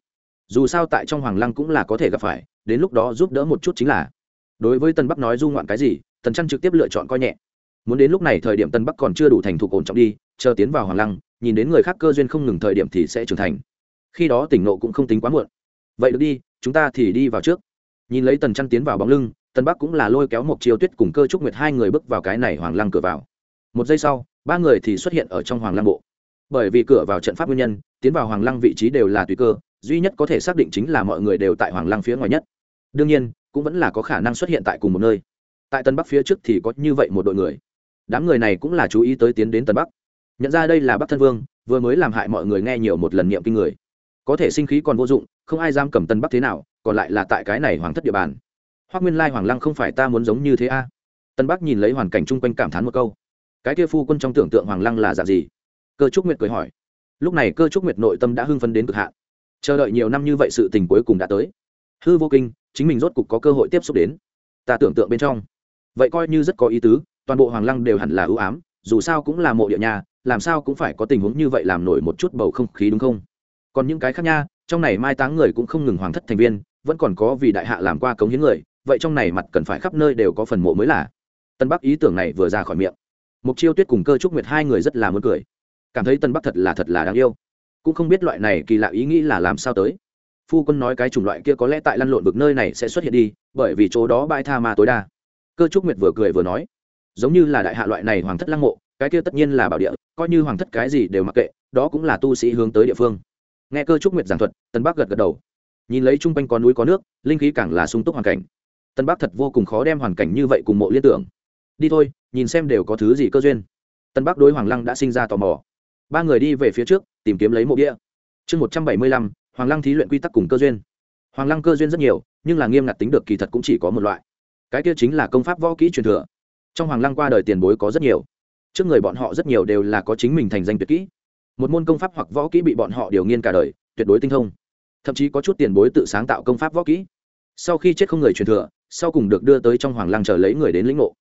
Dù sao tại trong hoàng lăng cũng là có thể gặp phải, đến lúc đó giúp đỡ một chút chính là. Đối với tần bắc nói du ngoạn cái gì, tần chăn trực tiếp lựa chọn coi nhẹ. Muốn đến lúc này thời điểm tân bắc còn chưa đủ thành thục ổn trọng đi, chờ tiến vào hoàng lăng, nhìn đến người khác cơ duyên không ngừng thời điểm thì sẽ trưởng thành. Khi đó tỉnh nộ cũng không tính quá muộn. Vậy được đi chúng ta thì đi vào trước. Nhìn lấy tần trăn tiến vào bóng lưng, tần bắc cũng là lôi kéo một chiều tuyết cùng cơ trúc nguyệt hai người bước vào cái này hoàng lăng cửa vào. Một giây sau, ba người thì xuất hiện ở trong hoàng lăng bộ. Bởi vì cửa vào trận pháp nguyên nhân, tiến vào hoàng lăng vị trí đều là tùy cơ, duy nhất có thể xác định chính là mọi người đều tại hoàng lăng phía ngoài nhất. Đương nhiên, cũng vẫn là có khả năng xuất hiện tại cùng một nơi. Tại tân bắc phía trước thì có như vậy một đội người. Đám người này cũng là chú ý tới tiến đến tân bắc. Nhận ra đây là bắc thân vương, vừa mới làm hại mọi người nghe nhiều một lần niệm kinh người có thể sinh khí còn vô dụng, không ai dám cầm tân bắc thế nào, còn lại là tại cái này hoàng thất địa bàn. Hoác nguyên lai hoàng lăng không phải ta muốn giống như thế a? À? tân bắc nhìn lấy hoàn cảnh chung quanh cảm thán một câu. Cái kia phu quân trong tưởng tượng hoàng lăng là dạng gì? Cơ trúc nguyệt cười hỏi. Lúc này cơ trúc nguyệt nội tâm đã hưng phấn đến cực hạn. Chờ đợi nhiều năm như vậy sự tình cuối cùng đã tới. Hư vô kinh, chính mình rốt cục có cơ hội tiếp xúc đến. Ta tưởng tượng bên trong. Vậy coi như rất có ý tứ, toàn bộ hoàng lăng đều hẳn là ưu ám, dù sao cũng là mộ địa nhà, làm sao cũng phải có tình huống như vậy làm nổi một chút bầu không khí đúng không? Còn những cái khác nha, trong này mai táng người cũng không ngừng hoàng thất thành viên, vẫn còn có vì đại hạ làm qua cống hiến người, vậy trong này mặt cần phải khắp nơi đều có phần mộ mới là. Tân bắc ý tưởng này vừa ra khỏi miệng. Mục chiêu tuyết cùng cơ trúc nguyệt hai người rất là muốn cười. Cảm thấy tân bắc thật là thật là đáng yêu. Cũng không biết loại này kỳ lạ ý nghĩ là làm sao tới. Phu quân nói cái chủng loại kia có lẽ tại lăn lộn vực nơi này sẽ xuất hiện đi, bởi vì chỗ đó bãi tha ma tối đa. Cơ trúc nguyệt vừa cười vừa nói, giống như là đại hạ loại này hoàng thất lăng mộ, cái kia tất nhiên là bảo địa, coi như hoàng thất cái gì đều mặc kệ, đó cũng là tu sĩ hướng tới địa phương nghe cơ trúc nguyệt giảng thuật tân bắc gật gật đầu. Nhìn lấy chung quanh có núi có nước, linh khí càng là sung túc hoàn cảnh. Tân bắc thật vô cùng khó đem hoàn cảnh như vậy cùng mộ liên tưởng. Đi thôi, nhìn xem đều có thứ gì cơ duyên. Tân bắc đối hoàng lăng đã sinh ra tò mò. Ba người đi về phía trước, tìm kiếm lấy mộ địa chương một trăm bảy mươi lăm, hoàng lăng thí luyện quy tắc cùng cơ duyên. Hoàng lăng cơ duyên rất nhiều, nhưng là nghiêm ngặt tính được kỳ thật cũng chỉ có một loại. Cái kia chính là công pháp võ kỹ truyền thừa. Trong hoàng lăng qua đời tiền bối có rất nhiều. Trước người bọn họ rất nhiều đều là có chính mình thành danh tuyệt kỹ một môn công pháp hoặc võ kỹ bị bọn họ điều nghiên cả đời, tuyệt đối tinh thông. Thậm chí có chút tiền bối tự sáng tạo công pháp võ kỹ. Sau khi chết không người truyền thừa, sau cùng được đưa tới trong hoàng lăng chờ lấy người đến lĩnh ngộ.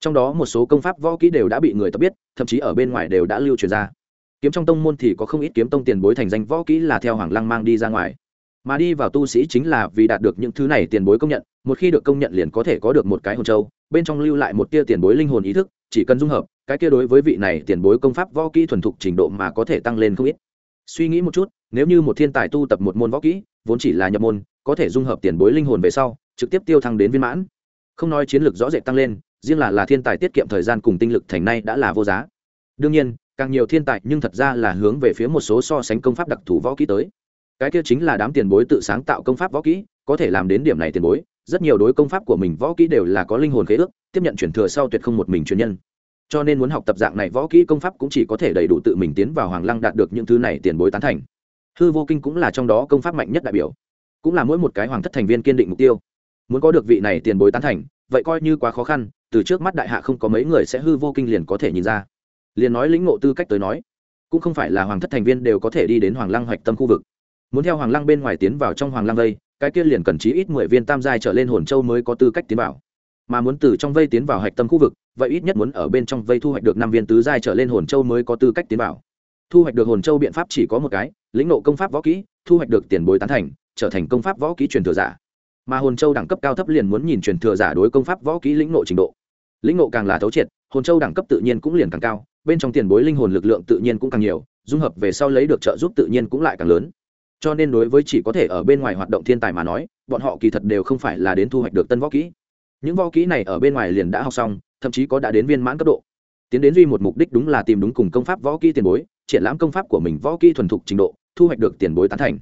Trong đó một số công pháp võ kỹ đều đã bị người tập biết, thậm chí ở bên ngoài đều đã lưu truyền ra. Kiếm trong tông môn thì có không ít kiếm tông tiền bối thành danh võ kỹ là theo hoàng lăng mang đi ra ngoài. Mà đi vào tu sĩ chính là vì đạt được những thứ này tiền bối công nhận, một khi được công nhận liền có thể có được một cái hồn châu bên trong lưu lại một tia tiền bối linh hồn ý thức, chỉ cần dung hợp, cái kia đối với vị này tiền bối công pháp võ kỹ thuần thục trình độ mà có thể tăng lên không ít. Suy nghĩ một chút, nếu như một thiên tài tu tập một môn võ kỹ, vốn chỉ là nhập môn, có thể dung hợp tiền bối linh hồn về sau, trực tiếp tiêu thăng đến viên mãn. Không nói chiến lược rõ rệt tăng lên, riêng là là thiên tài tiết kiệm thời gian cùng tinh lực thành nay đã là vô giá. Đương nhiên, càng nhiều thiên tài nhưng thật ra là hướng về phía một số so sánh công pháp đặc thù võ kỹ tới. Cái kia chính là đám tiền bối tự sáng tạo công pháp võ kỹ, có thể làm đến điểm này tiền bối rất nhiều đối công pháp của mình võ kỹ đều là có linh hồn khế ước, tiếp nhận chuyển thừa sau tuyệt không một mình truyền nhân. Cho nên muốn học tập dạng này võ kỹ công pháp cũng chỉ có thể đầy đủ tự mình tiến vào hoàng lăng đạt được những thứ này tiền bối tán thành. Hư vô kinh cũng là trong đó công pháp mạnh nhất đại biểu. Cũng là mỗi một cái hoàng thất thành viên kiên định mục tiêu. Muốn có được vị này tiền bối tán thành, vậy coi như quá khó khăn, từ trước mắt đại hạ không có mấy người sẽ hư vô kinh liền có thể nhìn ra. Liền nói lĩnh ngộ tư cách tới nói, cũng không phải là hoàng thất thành viên đều có thể đi đến hoàng lăng hoạch tâm khu vực. Muốn theo hoàng lăng bên ngoài tiến vào trong hoàng lăng vây cái kia liền cần chí ít mười viên tam giai trở lên hồn châu mới có tư cách tiến vào. Mà muốn từ trong vây tiến vào hạch tâm khu vực, vậy ít nhất muốn ở bên trong vây thu hoạch được năm viên tứ giai trở lên hồn châu mới có tư cách tiến vào. Thu hoạch được hồn châu biện pháp chỉ có một cái, lĩnh nộ công pháp võ kỹ, thu hoạch được tiền bối tán thành, trở thành công pháp võ kỹ truyền thừa giả. Mà hồn châu đẳng cấp cao thấp liền muốn nhìn truyền thừa giả đối công pháp võ kỹ lĩnh nộ trình độ. Lĩnh nộ càng là thấu triệt, hồn châu đẳng cấp tự nhiên cũng liền càng cao, bên trong tiền bối linh hồn lực lượng tự nhiên cũng càng nhiều, dung hợp về sau lấy được trợ giúp tự nhiên cũng lại càng lớn cho nên đối với chỉ có thể ở bên ngoài hoạt động thiên tài mà nói, bọn họ kỳ thật đều không phải là đến thu hoạch được tân võ kỹ. Những võ kỹ này ở bên ngoài liền đã học xong, thậm chí có đã đến viên mãn cấp độ. Tiến đến duy một mục đích đúng là tìm đúng cùng công pháp võ kỹ tiền bối, triển lãm công pháp của mình võ kỹ thuần thục trình độ, thu hoạch được tiền bối tán thành.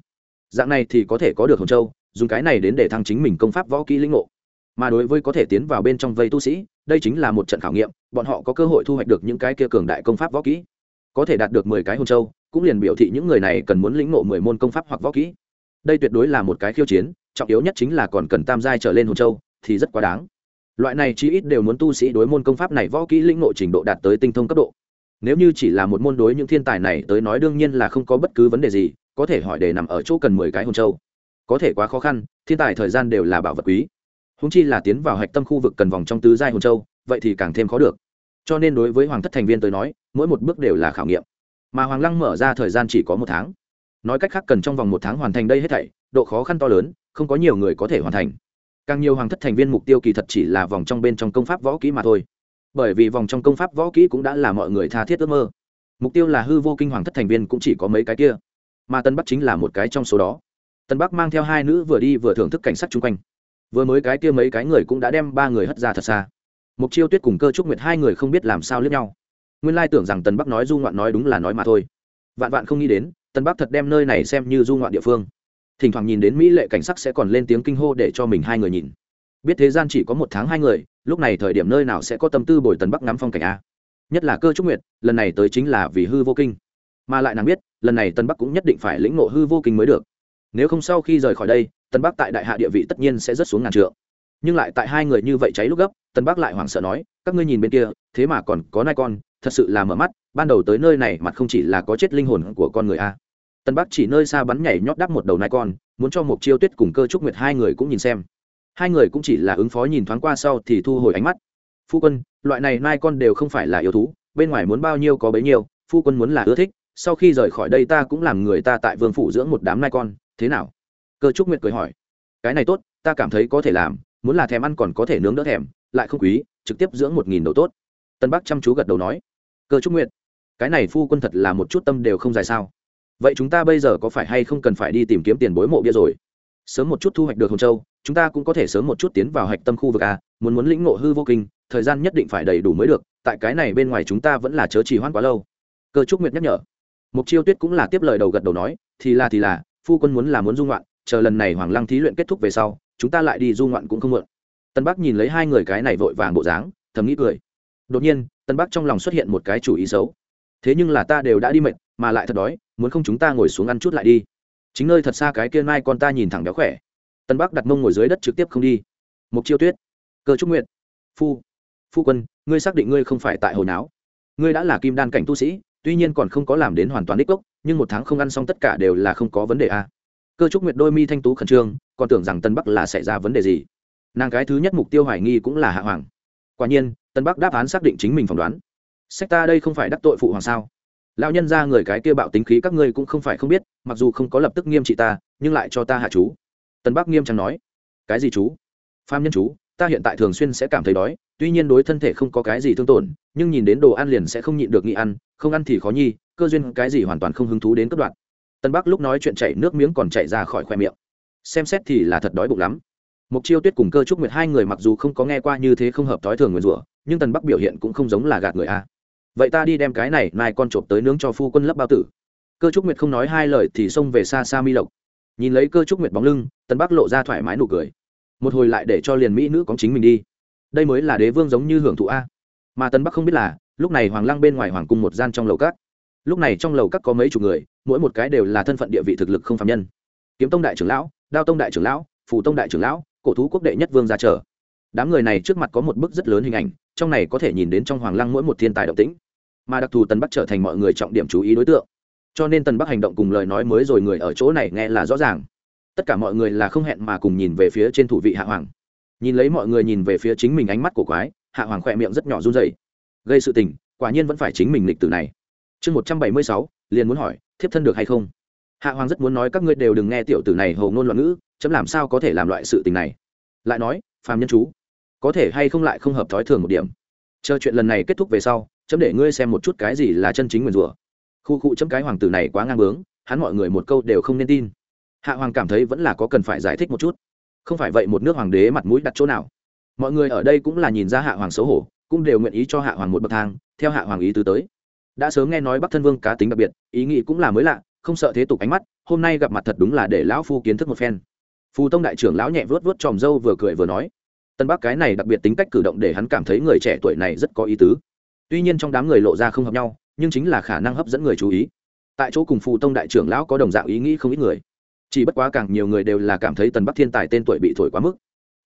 Dạng này thì có thể có được hồng châu, dùng cái này đến để thăng chính mình công pháp võ kỹ lĩnh ngộ. Mà đối với có thể tiến vào bên trong vây tu sĩ, đây chính là một trận khảo nghiệm, bọn họ có cơ hội thu hoạch được những cái kia cường đại công pháp võ kỹ. Có thể đạt được mười cái hồng châu cũng liền biểu thị những người này cần muốn lĩnh ngộ mười môn công pháp hoặc võ kỹ. Đây tuyệt đối là một cái khiêu chiến, trọng yếu nhất chính là còn cần tam giai trở lên hồn châu, thì rất quá đáng. Loại này chí ít đều muốn tu sĩ đối môn công pháp này võ kỹ lĩnh ngộ trình độ đạt tới tinh thông cấp độ. Nếu như chỉ là một môn đối những thiên tài này tới nói đương nhiên là không có bất cứ vấn đề gì, có thể hỏi để nằm ở chỗ cần mười cái hồn châu. Có thể quá khó khăn, thiên tài thời gian đều là bảo vật quý. Húng chi là tiến vào hạch tâm khu vực cần vòng trong tứ giai hồn châu, vậy thì càng thêm khó được. Cho nên đối với hoàng thất thành viên tới nói, mỗi một bước đều là khảo nghiệm mà hoàng lăng mở ra thời gian chỉ có một tháng. Nói cách khác cần trong vòng một tháng hoàn thành đây hết thảy, độ khó khăn to lớn, không có nhiều người có thể hoàn thành. Càng nhiều hoàng thất thành viên mục tiêu kỳ thật chỉ là vòng trong bên trong công pháp võ kỹ mà thôi. Bởi vì vòng trong công pháp võ kỹ cũng đã là mọi người tha thiết ước mơ. Mục tiêu là hư vô kinh hoàng thất thành viên cũng chỉ có mấy cái kia. Mà tân bắc chính là một cái trong số đó. Tân bắc mang theo hai nữ vừa đi vừa thưởng thức cảnh sát chung quanh. Vừa mới cái kia mấy cái người cũng đã đem ba người hất ra thật xa. Mục chiêu tuyết cùng cơ trúc nguyệt hai người không biết làm sao lướt nhau nguyên lai tưởng rằng Tần bắc nói du ngoạn nói đúng là nói mà thôi. Vạn vạn không nghĩ đến, Tần bắc thật đem nơi này xem như du ngoạn địa phương. Thỉnh thoảng nhìn đến mỹ lệ cảnh sắc sẽ còn lên tiếng kinh hô để cho mình hai người nhìn. Biết thế gian chỉ có một tháng hai người, lúc này thời điểm nơi nào sẽ có tâm tư bồi tần bắc ngắm phong cảnh a? Nhất là cơ trúc nguyệt, lần này tới chính là vì hư vô kinh. Mà lại nàng biết, lần này tân bắc cũng nhất định phải lĩnh ngộ hư vô kinh mới được. Nếu không sau khi rời khỏi đây tân bắc tại đại hạ địa vị tất nhiên sẽ rất xuống ngàn trượng. Nhưng lại tại hai người như vậy cháy lúc gấp tân bắc lại hoảng sợ nói, các ngươi nhìn bên kia, thế mà còn có nai con thật sự là mở mắt, ban đầu tới nơi này mặt không chỉ là có chết linh hồn của con người a. Tân bắc chỉ nơi xa bắn nhảy nhót đắp một đầu nai con, muốn cho một chiêu tuyết cùng cơ trúc nguyệt hai người cũng nhìn xem. Hai người cũng chỉ là ứng phó nhìn thoáng qua sau thì thu hồi ánh mắt. Phu quân, loại này nai con đều không phải là yêu thú, bên ngoài muốn bao nhiêu có bấy nhiêu, phu quân muốn là ưa thích, sau khi rời khỏi đây ta cũng làm người ta tại vương phủ dưỡng một đám nai con, thế nào? Cơ trúc nguyệt cười hỏi. Cái này tốt, ta cảm thấy có thể làm, muốn là thèm ăn còn có thể nướng đỡ thèm, lại không quý, trực tiếp dưỡng một nghìn đầu tốt. Tân bắc chăm chú gật đầu nói cơ trúc nguyệt cái này phu quân thật là một chút tâm đều không dài sao? Vậy chúng ta bây giờ có phải hay không cần phải đi tìm kiếm tiền bối mộ bia rồi? Sớm một chút thu hoạch được hồng châu chúng ta cũng có thể sớm một chút tiến vào hạch tâm khu vực a muốn muốn lĩnh ngộ hư vô kinh thời gian nhất định phải đầy đủ mới được tại cái này bên ngoài chúng ta vẫn là chớ trì hoãn quá lâu. Cơ trúc nguyệt nhắc nhở. Mục chiêu tuyết cũng là tiếp lời đầu gật đầu nói thì là thì là phu quân muốn là muốn dung ngoạn, chờ lần này hoàng lăng thí luyện kết thúc về sau chúng ta lại đi du ngoạn cũng không mượn tân bắc nhìn lấy hai người cái này vội vàng bộ dáng thầm nghĩ cười. Đột nhiên tân bắc trong lòng xuất hiện một cái chủ ý xấu. Thế nhưng là ta đều đã đi mệt, mà lại thật đói, muốn không chúng ta ngồi xuống ăn chút lại đi. Chính nơi thật xa cái kia mai con ta nhìn thẳng béo khỏe. Tân bắc đặt mông ngồi dưới đất trực tiếp không đi. Mục chiêu tuyết, cơ trúc nguyện phu phu quân, ngươi xác định ngươi không phải tại hồi não ngươi đã là kim đan cảnh tu sĩ, tuy nhiên còn không có làm đến hoàn toàn đích cốc, nhưng một tháng không ăn xong tất cả đều là không có vấn đề a cơ trúc nguyệt đôi mi thanh tú khẩn trương, còn tưởng rằng tân bắc là xảy ra vấn đề gì. Nàng cái thứ nhất mục tiêu hoài nghi cũng là hạ hoàng. Quả nhiên tân bắc đáp án xác định chính mình phỏng đoán. Sách ta đây không phải đắc tội phụ hoàng sao? Lão nhân ra người cái kia bạo tính khí các ngươi cũng không phải không biết, mặc dù không có lập tức nghiêm trị ta, nhưng lại cho ta hạ chú. Tân bắc nghiêm trang nói. Cái gì chú? Pham nhân chú, ta hiện tại thường xuyên sẽ cảm thấy đói, tuy nhiên đối thân thể không có cái gì thương tổn, nhưng nhìn đến đồ ăn liền sẽ không nhịn được nghĩ ăn, không ăn thì khó nhi, cơ duyên cái gì hoàn toàn không hứng thú đến cấp đoạn. Tân bắc lúc nói chuyện chảy nước miếng còn chảy ra khỏi khoe miệng. Xem xét thì là thật đói bụng lắm mục chiêu tuyết cùng cơ trúc nguyệt hai người mặc dù không có nghe qua như thế không hợp thói thường nguyền rủa, nhưng tần bắc biểu hiện cũng không giống là gạt người a. Vậy ta đi đem cái này mai con trộm tới nướng cho phu quân lấp bao tử. Cơ trúc nguyệt không nói hai lời thì xông về xa xa mi lộc. Nhìn lấy cơ trúc nguyệt bóng lưng, tần bắc lộ ra thoải mái nụ cười. Một hồi lại để cho liền mỹ nữ có chính mình đi. Đây mới là đế vương giống như hưởng thụ a. Mà tần bắc không biết là, lúc này hoàng lăng bên ngoài hoàng cung một gian trong lầu cát lúc này trong lầu các có mấy chục người, mỗi một cái đều là thân phận địa vị thực lực không phạm nhân. Kiếm tông đại trưởng lão, đao tông đại trưởng lão, phù tông đại trưởng lão cổ thú quốc đệ nhất vương ra trở đám người này trước mặt có một bức rất lớn hình ảnh, trong này có thể nhìn đến trong hoàng lăng mỗi một thiên tài động tĩnh. Mà đặc thù tần bắc trở thành mọi người trọng điểm chú ý đối tượng. Cho nên tần bắc hành động cùng lời nói mới rồi người ở chỗ này nghe là rõ ràng. Tất cả mọi người là không hẹn mà cùng nhìn về phía trên thủ vị hạ hoàng. Nhìn lấy mọi người nhìn về phía chính mình ánh mắt của quái, hạ hoàng khỏe miệng rất nhỏ run dày gây sự tình, quả nhiên vẫn phải chính mình lịch tử này. Chương một trăm bảy mươi sáu, liền muốn hỏi, thiếp thân được hay không? Hạ hoàng rất muốn nói các ngươi đều đừng nghe tiểu tử này hầu ngôn loạn ngữ chấm làm sao có thể làm loại sự tình này? Lại nói, phàm nhân chú, có thể hay không lại không hợp thói thường một điểm? Chờ chuyện lần này kết thúc về sau, chấm để ngươi xem một chút cái gì là chân chính nguyền rủa. Khu cụ chấm cái hoàng tử này quá ngang bướng, hắn mọi người một câu đều không nên tin. Hạ hoàng cảm thấy vẫn là có cần phải giải thích một chút. Không phải vậy một nước hoàng đế mặt mũi đặt chỗ nào? Mọi người ở đây cũng là nhìn ra hạ hoàng xấu hổ, cũng đều nguyện ý cho hạ hoàng một bậc thang, theo hạ hoàng ý tứ tới. Đã sớm nghe nói bắc thân vương cá tính đặc biệt, ý nghĩ cũng là mới lạ, không sợ thế tục ánh mắt, hôm nay gặp mặt thật đúng là để lão phu kiến thức một phen phù tông đại trưởng lão nhẹ vớt vớt tròm râu vừa cười vừa nói, tân bắc cái này đặc biệt tính cách cử động để hắn cảm thấy người trẻ tuổi này rất có ý tứ. Tuy nhiên trong đám người lộ ra không hợp nhau, nhưng chính là khả năng hấp dẫn người chú ý. Tại chỗ cùng phù tông đại trưởng lão có đồng dạng ý nghĩ không ít người. Chỉ bất quá càng nhiều người đều là cảm thấy tần bắc thiên tài tên tuổi bị thổi quá mức.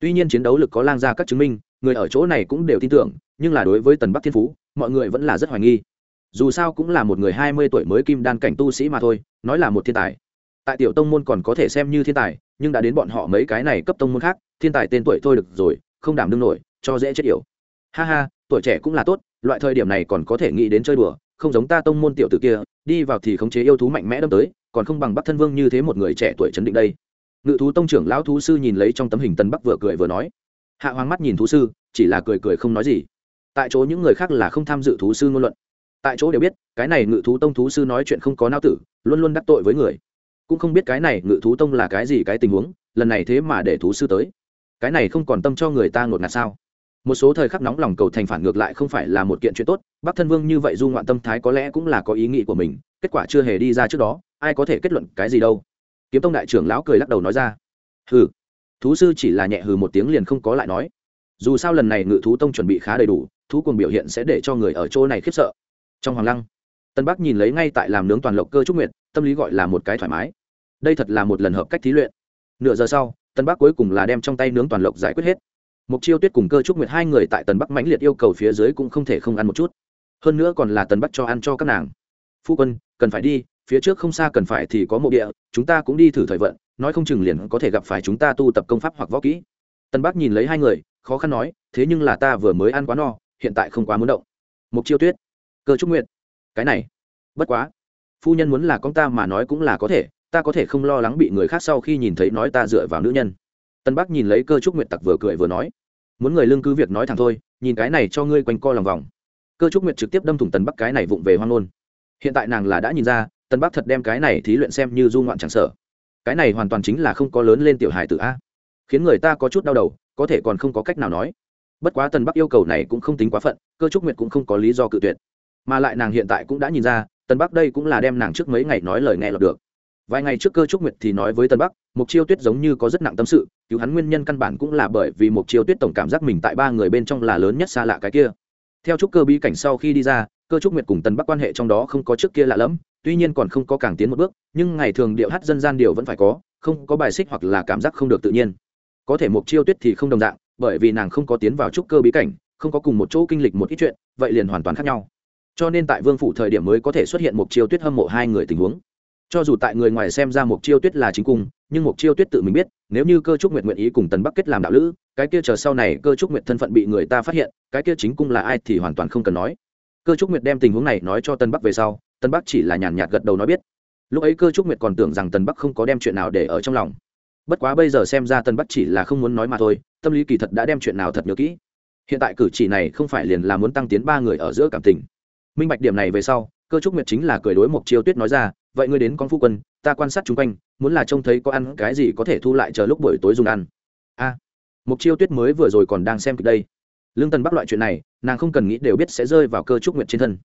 Tuy nhiên chiến đấu lực có lang ra các chứng minh, người ở chỗ này cũng đều tin tưởng, nhưng là đối với tần bắc thiên phú, mọi người vẫn là rất hoài nghi. Dù sao cũng là một người hai mươi tuổi mới kim đan cảnh tu sĩ mà thôi, nói là một thiên tài. Tại tiểu tông môn còn có thể xem như thiên tài nhưng đã đến bọn họ mấy cái này cấp tông môn khác, thiên tài tên tuổi thôi được rồi, không đảm đương nổi, cho dễ chết yểu. Ha ha, tuổi trẻ cũng là tốt, loại thời điểm này còn có thể nghĩ đến chơi đùa, không giống ta tông môn tiểu tử kia, đi vào thì khống chế yêu thú mạnh mẽ đâm tới, còn không bằng bắc thân vương như thế một người trẻ tuổi chấn định đây. Ngự thú tông trưởng lão thú sư nhìn lấy trong tấm hình tân bắc vừa cười vừa nói. Hạ hoàng mắt nhìn thú sư, chỉ là cười cười không nói gì. Tại chỗ những người khác là không tham dự thú sư ngôn luận. Tại chỗ đều biết, cái này ngự thú tông thú sư nói chuyện không có nao tử, luôn luôn đắc tội với người cũng không biết cái này ngự thú tông là cái gì cái tình huống, lần này thế mà để thú sư tới. Cái này không còn tâm cho người ta ngột ngạt sao? Một số thời khắc nóng lòng cầu thành phản ngược lại không phải là một kiện chuyện tốt, bắc thân vương như vậy du ngoạn tâm thái có lẽ cũng là có ý nghĩ của mình, kết quả chưa hề đi ra trước đó, ai có thể kết luận cái gì đâu. Kiếm tông đại trưởng lão cười lắc đầu nói ra. Hừ. Thú sư chỉ là nhẹ hừ một tiếng liền không có lại nói. Dù sao lần này ngự thú tông chuẩn bị khá đầy đủ, thú cùng biểu hiện sẽ để cho người ở chỗ này khiếp sợ. Trong hoàng lăng, tân bắc nhìn lấy ngay tại làm nướng toàn lộc cơ trúc nguyệt tâm lý gọi là một cái thoải mái. Đây thật là một lần hợp cách thí luyện. Nửa giờ sau tân bắc cuối cùng là đem trong tay nướng toàn lộc giải quyết hết. Mục chiêu tuyết cùng cơ trúc nguyệt hai người tại tần bắc mãnh liệt yêu cầu phía dưới cũng không thể không ăn một chút. Hơn nữa còn là tần bắc cho ăn cho các nàng. Phu quân cần phải đi phía trước không xa cần phải thì có mộ địa chúng ta cũng đi thử thời vận nói không chừng liền có thể gặp phải chúng ta tu tập công pháp hoặc võ kỹ. Tân bắc nhìn lấy hai người khó khăn nói thế nhưng là ta vừa mới ăn quá no hiện tại không quá muốn động. Mục chiêu tuyết cơ trúc nguyệt, cái này bất quá phu nhân muốn là con ta mà nói cũng là có thể, ta có thể không lo lắng bị người khác sau khi nhìn thấy nói ta dựa vào nữ nhân. Tân bắc nhìn lấy cơ trúc Nguyệt tặc vừa cười vừa nói, muốn người lương cứ việc nói thẳng thôi, nhìn cái này cho ngươi quanh co lòng vòng. Cơ trúc Nguyệt trực tiếp đâm thủng tần bắc cái này vụng về hoang ngôn. Hiện tại nàng là đã nhìn ra tân bắc thật đem cái này thí luyện xem như du ngoạn chẳng sở cái này hoàn toàn chính là không có lớn lên tiểu hài tử a. Khiến người ta có chút đau đầu, có thể còn không có cách nào nói. Bất quá tân bắc yêu cầu này cũng không tính quá phận, cơ trúc nguyệt cũng không có lý do cự tuyệt. Mà lại nàng hiện tại cũng đã nhìn ra tân bắc đây cũng là đem nàng trước mấy ngày nói lời nghe lọt được. Vài ngày trước cơ trúc nguyệt thì nói với tân bắc mục chiêu tuyết giống như có rất nặng tâm sự, cứu hắn nguyên nhân căn bản cũng là bởi vì mục chiêu tuyết tổng cảm giác mình tại ba người bên trong là lớn nhất xa lạ cái kia. Theo trúc cơ bí cảnh sau khi đi ra, cơ trúc nguyệt cùng tân bắc quan hệ trong đó không có trước kia lạ lẫm, tuy nhiên còn không có càng tiến một bước, nhưng ngày thường điệu hát dân gian điều vẫn phải có, không có bài xích hoặc là cảm giác không được tự nhiên. Có thể mục chiêu tuyết thì không đồng dạng, bởi vì nàng không có tiến vào trúc cơ bí cảnh, không có cùng một chỗ kinh lịch một ít chuyện, vậy liền hoàn toàn khác nhau cho nên tại vương phủ thời điểm mới có thể xuất hiện một chiêu tuyết hâm mộ hai người tình huống. Cho dù tại người ngoài xem ra một chiêu tuyết là chính cung, nhưng một chiêu tuyết tự mình biết, nếu như cơ trúc nguyện nguyện ý cùng tần bắc kết làm đạo lữ, cái kia chờ sau này cơ trúc nguyện thân phận bị người ta phát hiện, cái kia chính cung là ai thì hoàn toàn không cần nói. Cơ trúc nguyệt đem tình huống này nói cho tân bắc về sau tân bắc chỉ là nhàn nhạt gật đầu nói biết. Lúc ấy cơ trúc nguyệt còn tưởng rằng tân bắc không có đem chuyện nào để ở trong lòng. Bất quá bây giờ xem ra tân bắc chỉ là không muốn nói mà thôi, tâm lý kỳ thật đã đem chuyện nào thật nhớ kỹ. Hiện tại cử chỉ này không phải liền là muốn tăng tiến ba người ở giữa cảm tình minh bạch điểm này về sau cơ trúc nguyệt chính là cười đối một chiêu tuyết nói ra vậy ngươi đến con phu quân ta quan sát chung quanh muốn là trông thấy có ăn cái gì có thể thu lại chờ lúc buổi tối dùng ăn. A à, mục chiêu tuyết mới vừa rồi còn đang xem kịch đây. Lương tần bắc loại chuyện này nàng không cần nghĩ đều biết sẽ rơi vào cơ trúc nguyệt trên thân.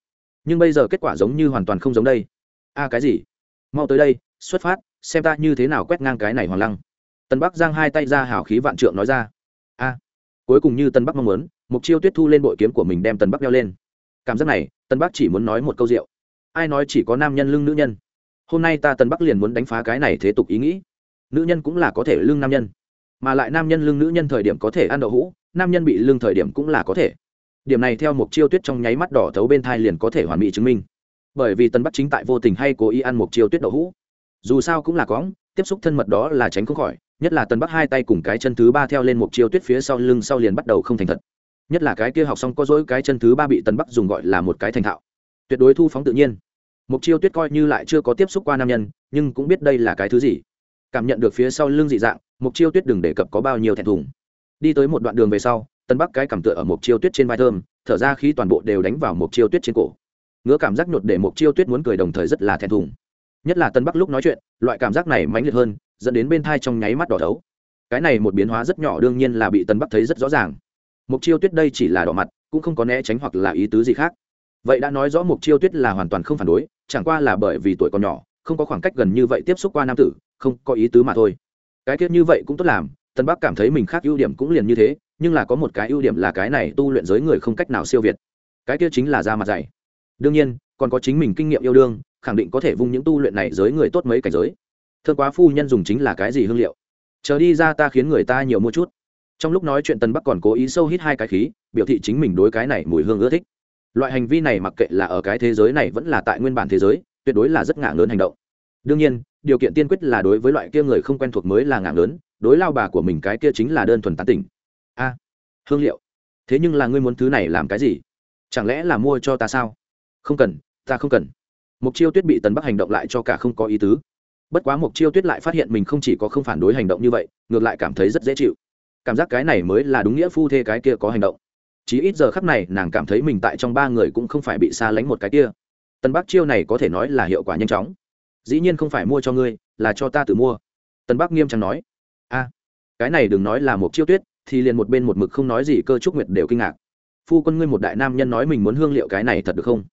Nhưng bây giờ kết quả giống như hoàn toàn không giống đây. A cái gì? Mau tới đây xuất phát xem ta như thế nào quét ngang cái này hoàng lăng. Tần bắc giang hai tay ra hào khí vạn trượng nói ra. A cuối cùng như tần bắc mong muốn mục chiêu tuyết thu lên bội kiếm của mình đem tần bắc đeo lên cảm giác này, tân bắc chỉ muốn nói một câu rượu. Ai nói chỉ có nam nhân lưng nữ nhân? Hôm nay ta tân bắc liền muốn đánh phá cái này thế tục ý nghĩ. Nữ nhân cũng là có thể lưng nam nhân, mà lại nam nhân lưng nữ nhân thời điểm có thể ăn đậu hũ, nam nhân bị lưng thời điểm cũng là có thể. Điểm này theo một chiêu tuyết trong nháy mắt đỏ thấu bên thai liền có thể hoàn mỹ chứng minh. Bởi vì tân bắc chính tại vô tình hay cố ý ăn một chiêu tuyết đậu hũ. Dù sao cũng là cóng tiếp xúc thân mật đó là tránh không khỏi, nhất là tân bắc hai tay cùng cái chân thứ ba theo lên một chiêu tuyết phía sau lưng sau liền bắt đầu không thành thật nhất là cái kia học xong có dỗi cái chân thứ ba bị tân bắc dùng gọi là một cái thành thạo. Tuyệt đối thu phóng tự nhiên. Mục chiêu tuyết coi như lại chưa có tiếp xúc qua nam nhân, nhưng cũng biết đây là cái thứ gì. Cảm nhận được phía sau lưng dị dạng mục chiêu tuyết đừng đề cập có bao nhiêu thẹn thùng. Đi tới một đoạn đường về sau tân bắc cái cảm tựa ở mục chiêu tuyết trên vai thơm, thở ra khí toàn bộ đều đánh vào mục chiêu tuyết trên cổ. Ngứa cảm giác nhột để mục chiêu tuyết muốn cười đồng thời rất là thẹn thùng. Nhất là tân bắc lúc nói chuyện, loại cảm giác này mãnh liệt hơn, dẫn đến bên thai trong nháy mắt đỏ thấu. Cái này một biến hóa rất nhỏ đương nhiên là bị tân bắc thấy rất rõ ràng mục chiêu tuyết đây chỉ là đỏ mặt, cũng không có né tránh hoặc là ý tứ gì khác. Vậy đã nói rõ mục chiêu tuyết là hoàn toàn không phản đối, chẳng qua là bởi vì tuổi còn nhỏ, không có khoảng cách gần như vậy tiếp xúc qua nam tử, không có ý tứ mà thôi. Cái tiết như vậy cũng tốt làm tân bắc cảm thấy mình khác ưu điểm cũng liền như thế, nhưng là có một cái ưu điểm là cái này tu luyện giới người không cách nào siêu việt. Cái kia chính là da mặt dày. Đương nhiên, còn có chính mình kinh nghiệm yêu đương, khẳng định có thể vung những tu luyện này giới người tốt mấy cảnh giới. Thương quá phu nhân dùng chính là cái gì hương liệu? Chờ đi ra ta khiến người ta nhiều mua chút trong lúc nói chuyện tân bắc còn cố ý sâu hít hai cái khí, biểu thị chính mình đối cái này mùi hương ưa thích. Loại hành vi này mặc kệ là ở cái thế giới này vẫn là tại nguyên bản thế giới, tuyệt đối là rất ngạc lớn hành động. Đương nhiên, điều kiện tiên quyết là đối với loại kia người không quen thuộc mới là ngạc lớn đối lao bà của mình cái kia chính là đơn thuần tán tỉnh. A, hương liệu. Thế nhưng là ngươi muốn thứ này làm cái gì? Chẳng lẽ là mua cho ta sao? Không cần, ta không cần. Mục chiêu tuyết bị tần bắc hành động lại cho cả không có ý tứ. Bất quá mục chiêu tuyết lại phát hiện mình không chỉ có không phản đối hành động như vậy, ngược lại cảm thấy rất dễ chịu cảm giác cái này mới là đúng nghĩa phu thê cái kia có hành động. Chỉ ít giờ khắp này, nàng cảm thấy mình tại trong ba người cũng không phải bị xa lánh một cái kia. Tân bắc chiêu này có thể nói là hiệu quả nhanh chóng. Dĩ nhiên không phải mua cho ngươi, là cho ta tự mua. Tân bắc nghiêm trang nói. A, cái này đừng nói là một chiêu tuyết, thì liền một bên một mực không nói gì, cơ trúc nguyệt đều kinh ngạc. Phu quân ngươi một đại nam nhân nói mình muốn hương liệu cái này thật được không?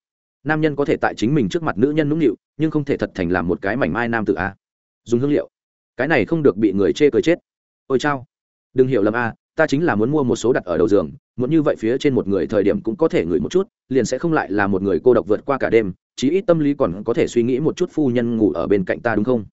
Nam nhân có thể tại chính mình trước mặt nữ nhân nũng nịu, nhưng không thể thật thành làm một cái mảnh mai nam tự a. Dùng hương liệu. Cái này không được bị người chê cười chết. Ôi chao đừng hiểu lầm a, ta chính là muốn mua một số đặt ở đầu giường, muốn như vậy phía trên một người thời điểm cũng có thể ngửi một chút, liền sẽ không lại là một người cô độc vượt qua cả đêm, chí ít tâm lý còn có thể suy nghĩ một chút phu nhân ngủ ở bên cạnh ta đúng không?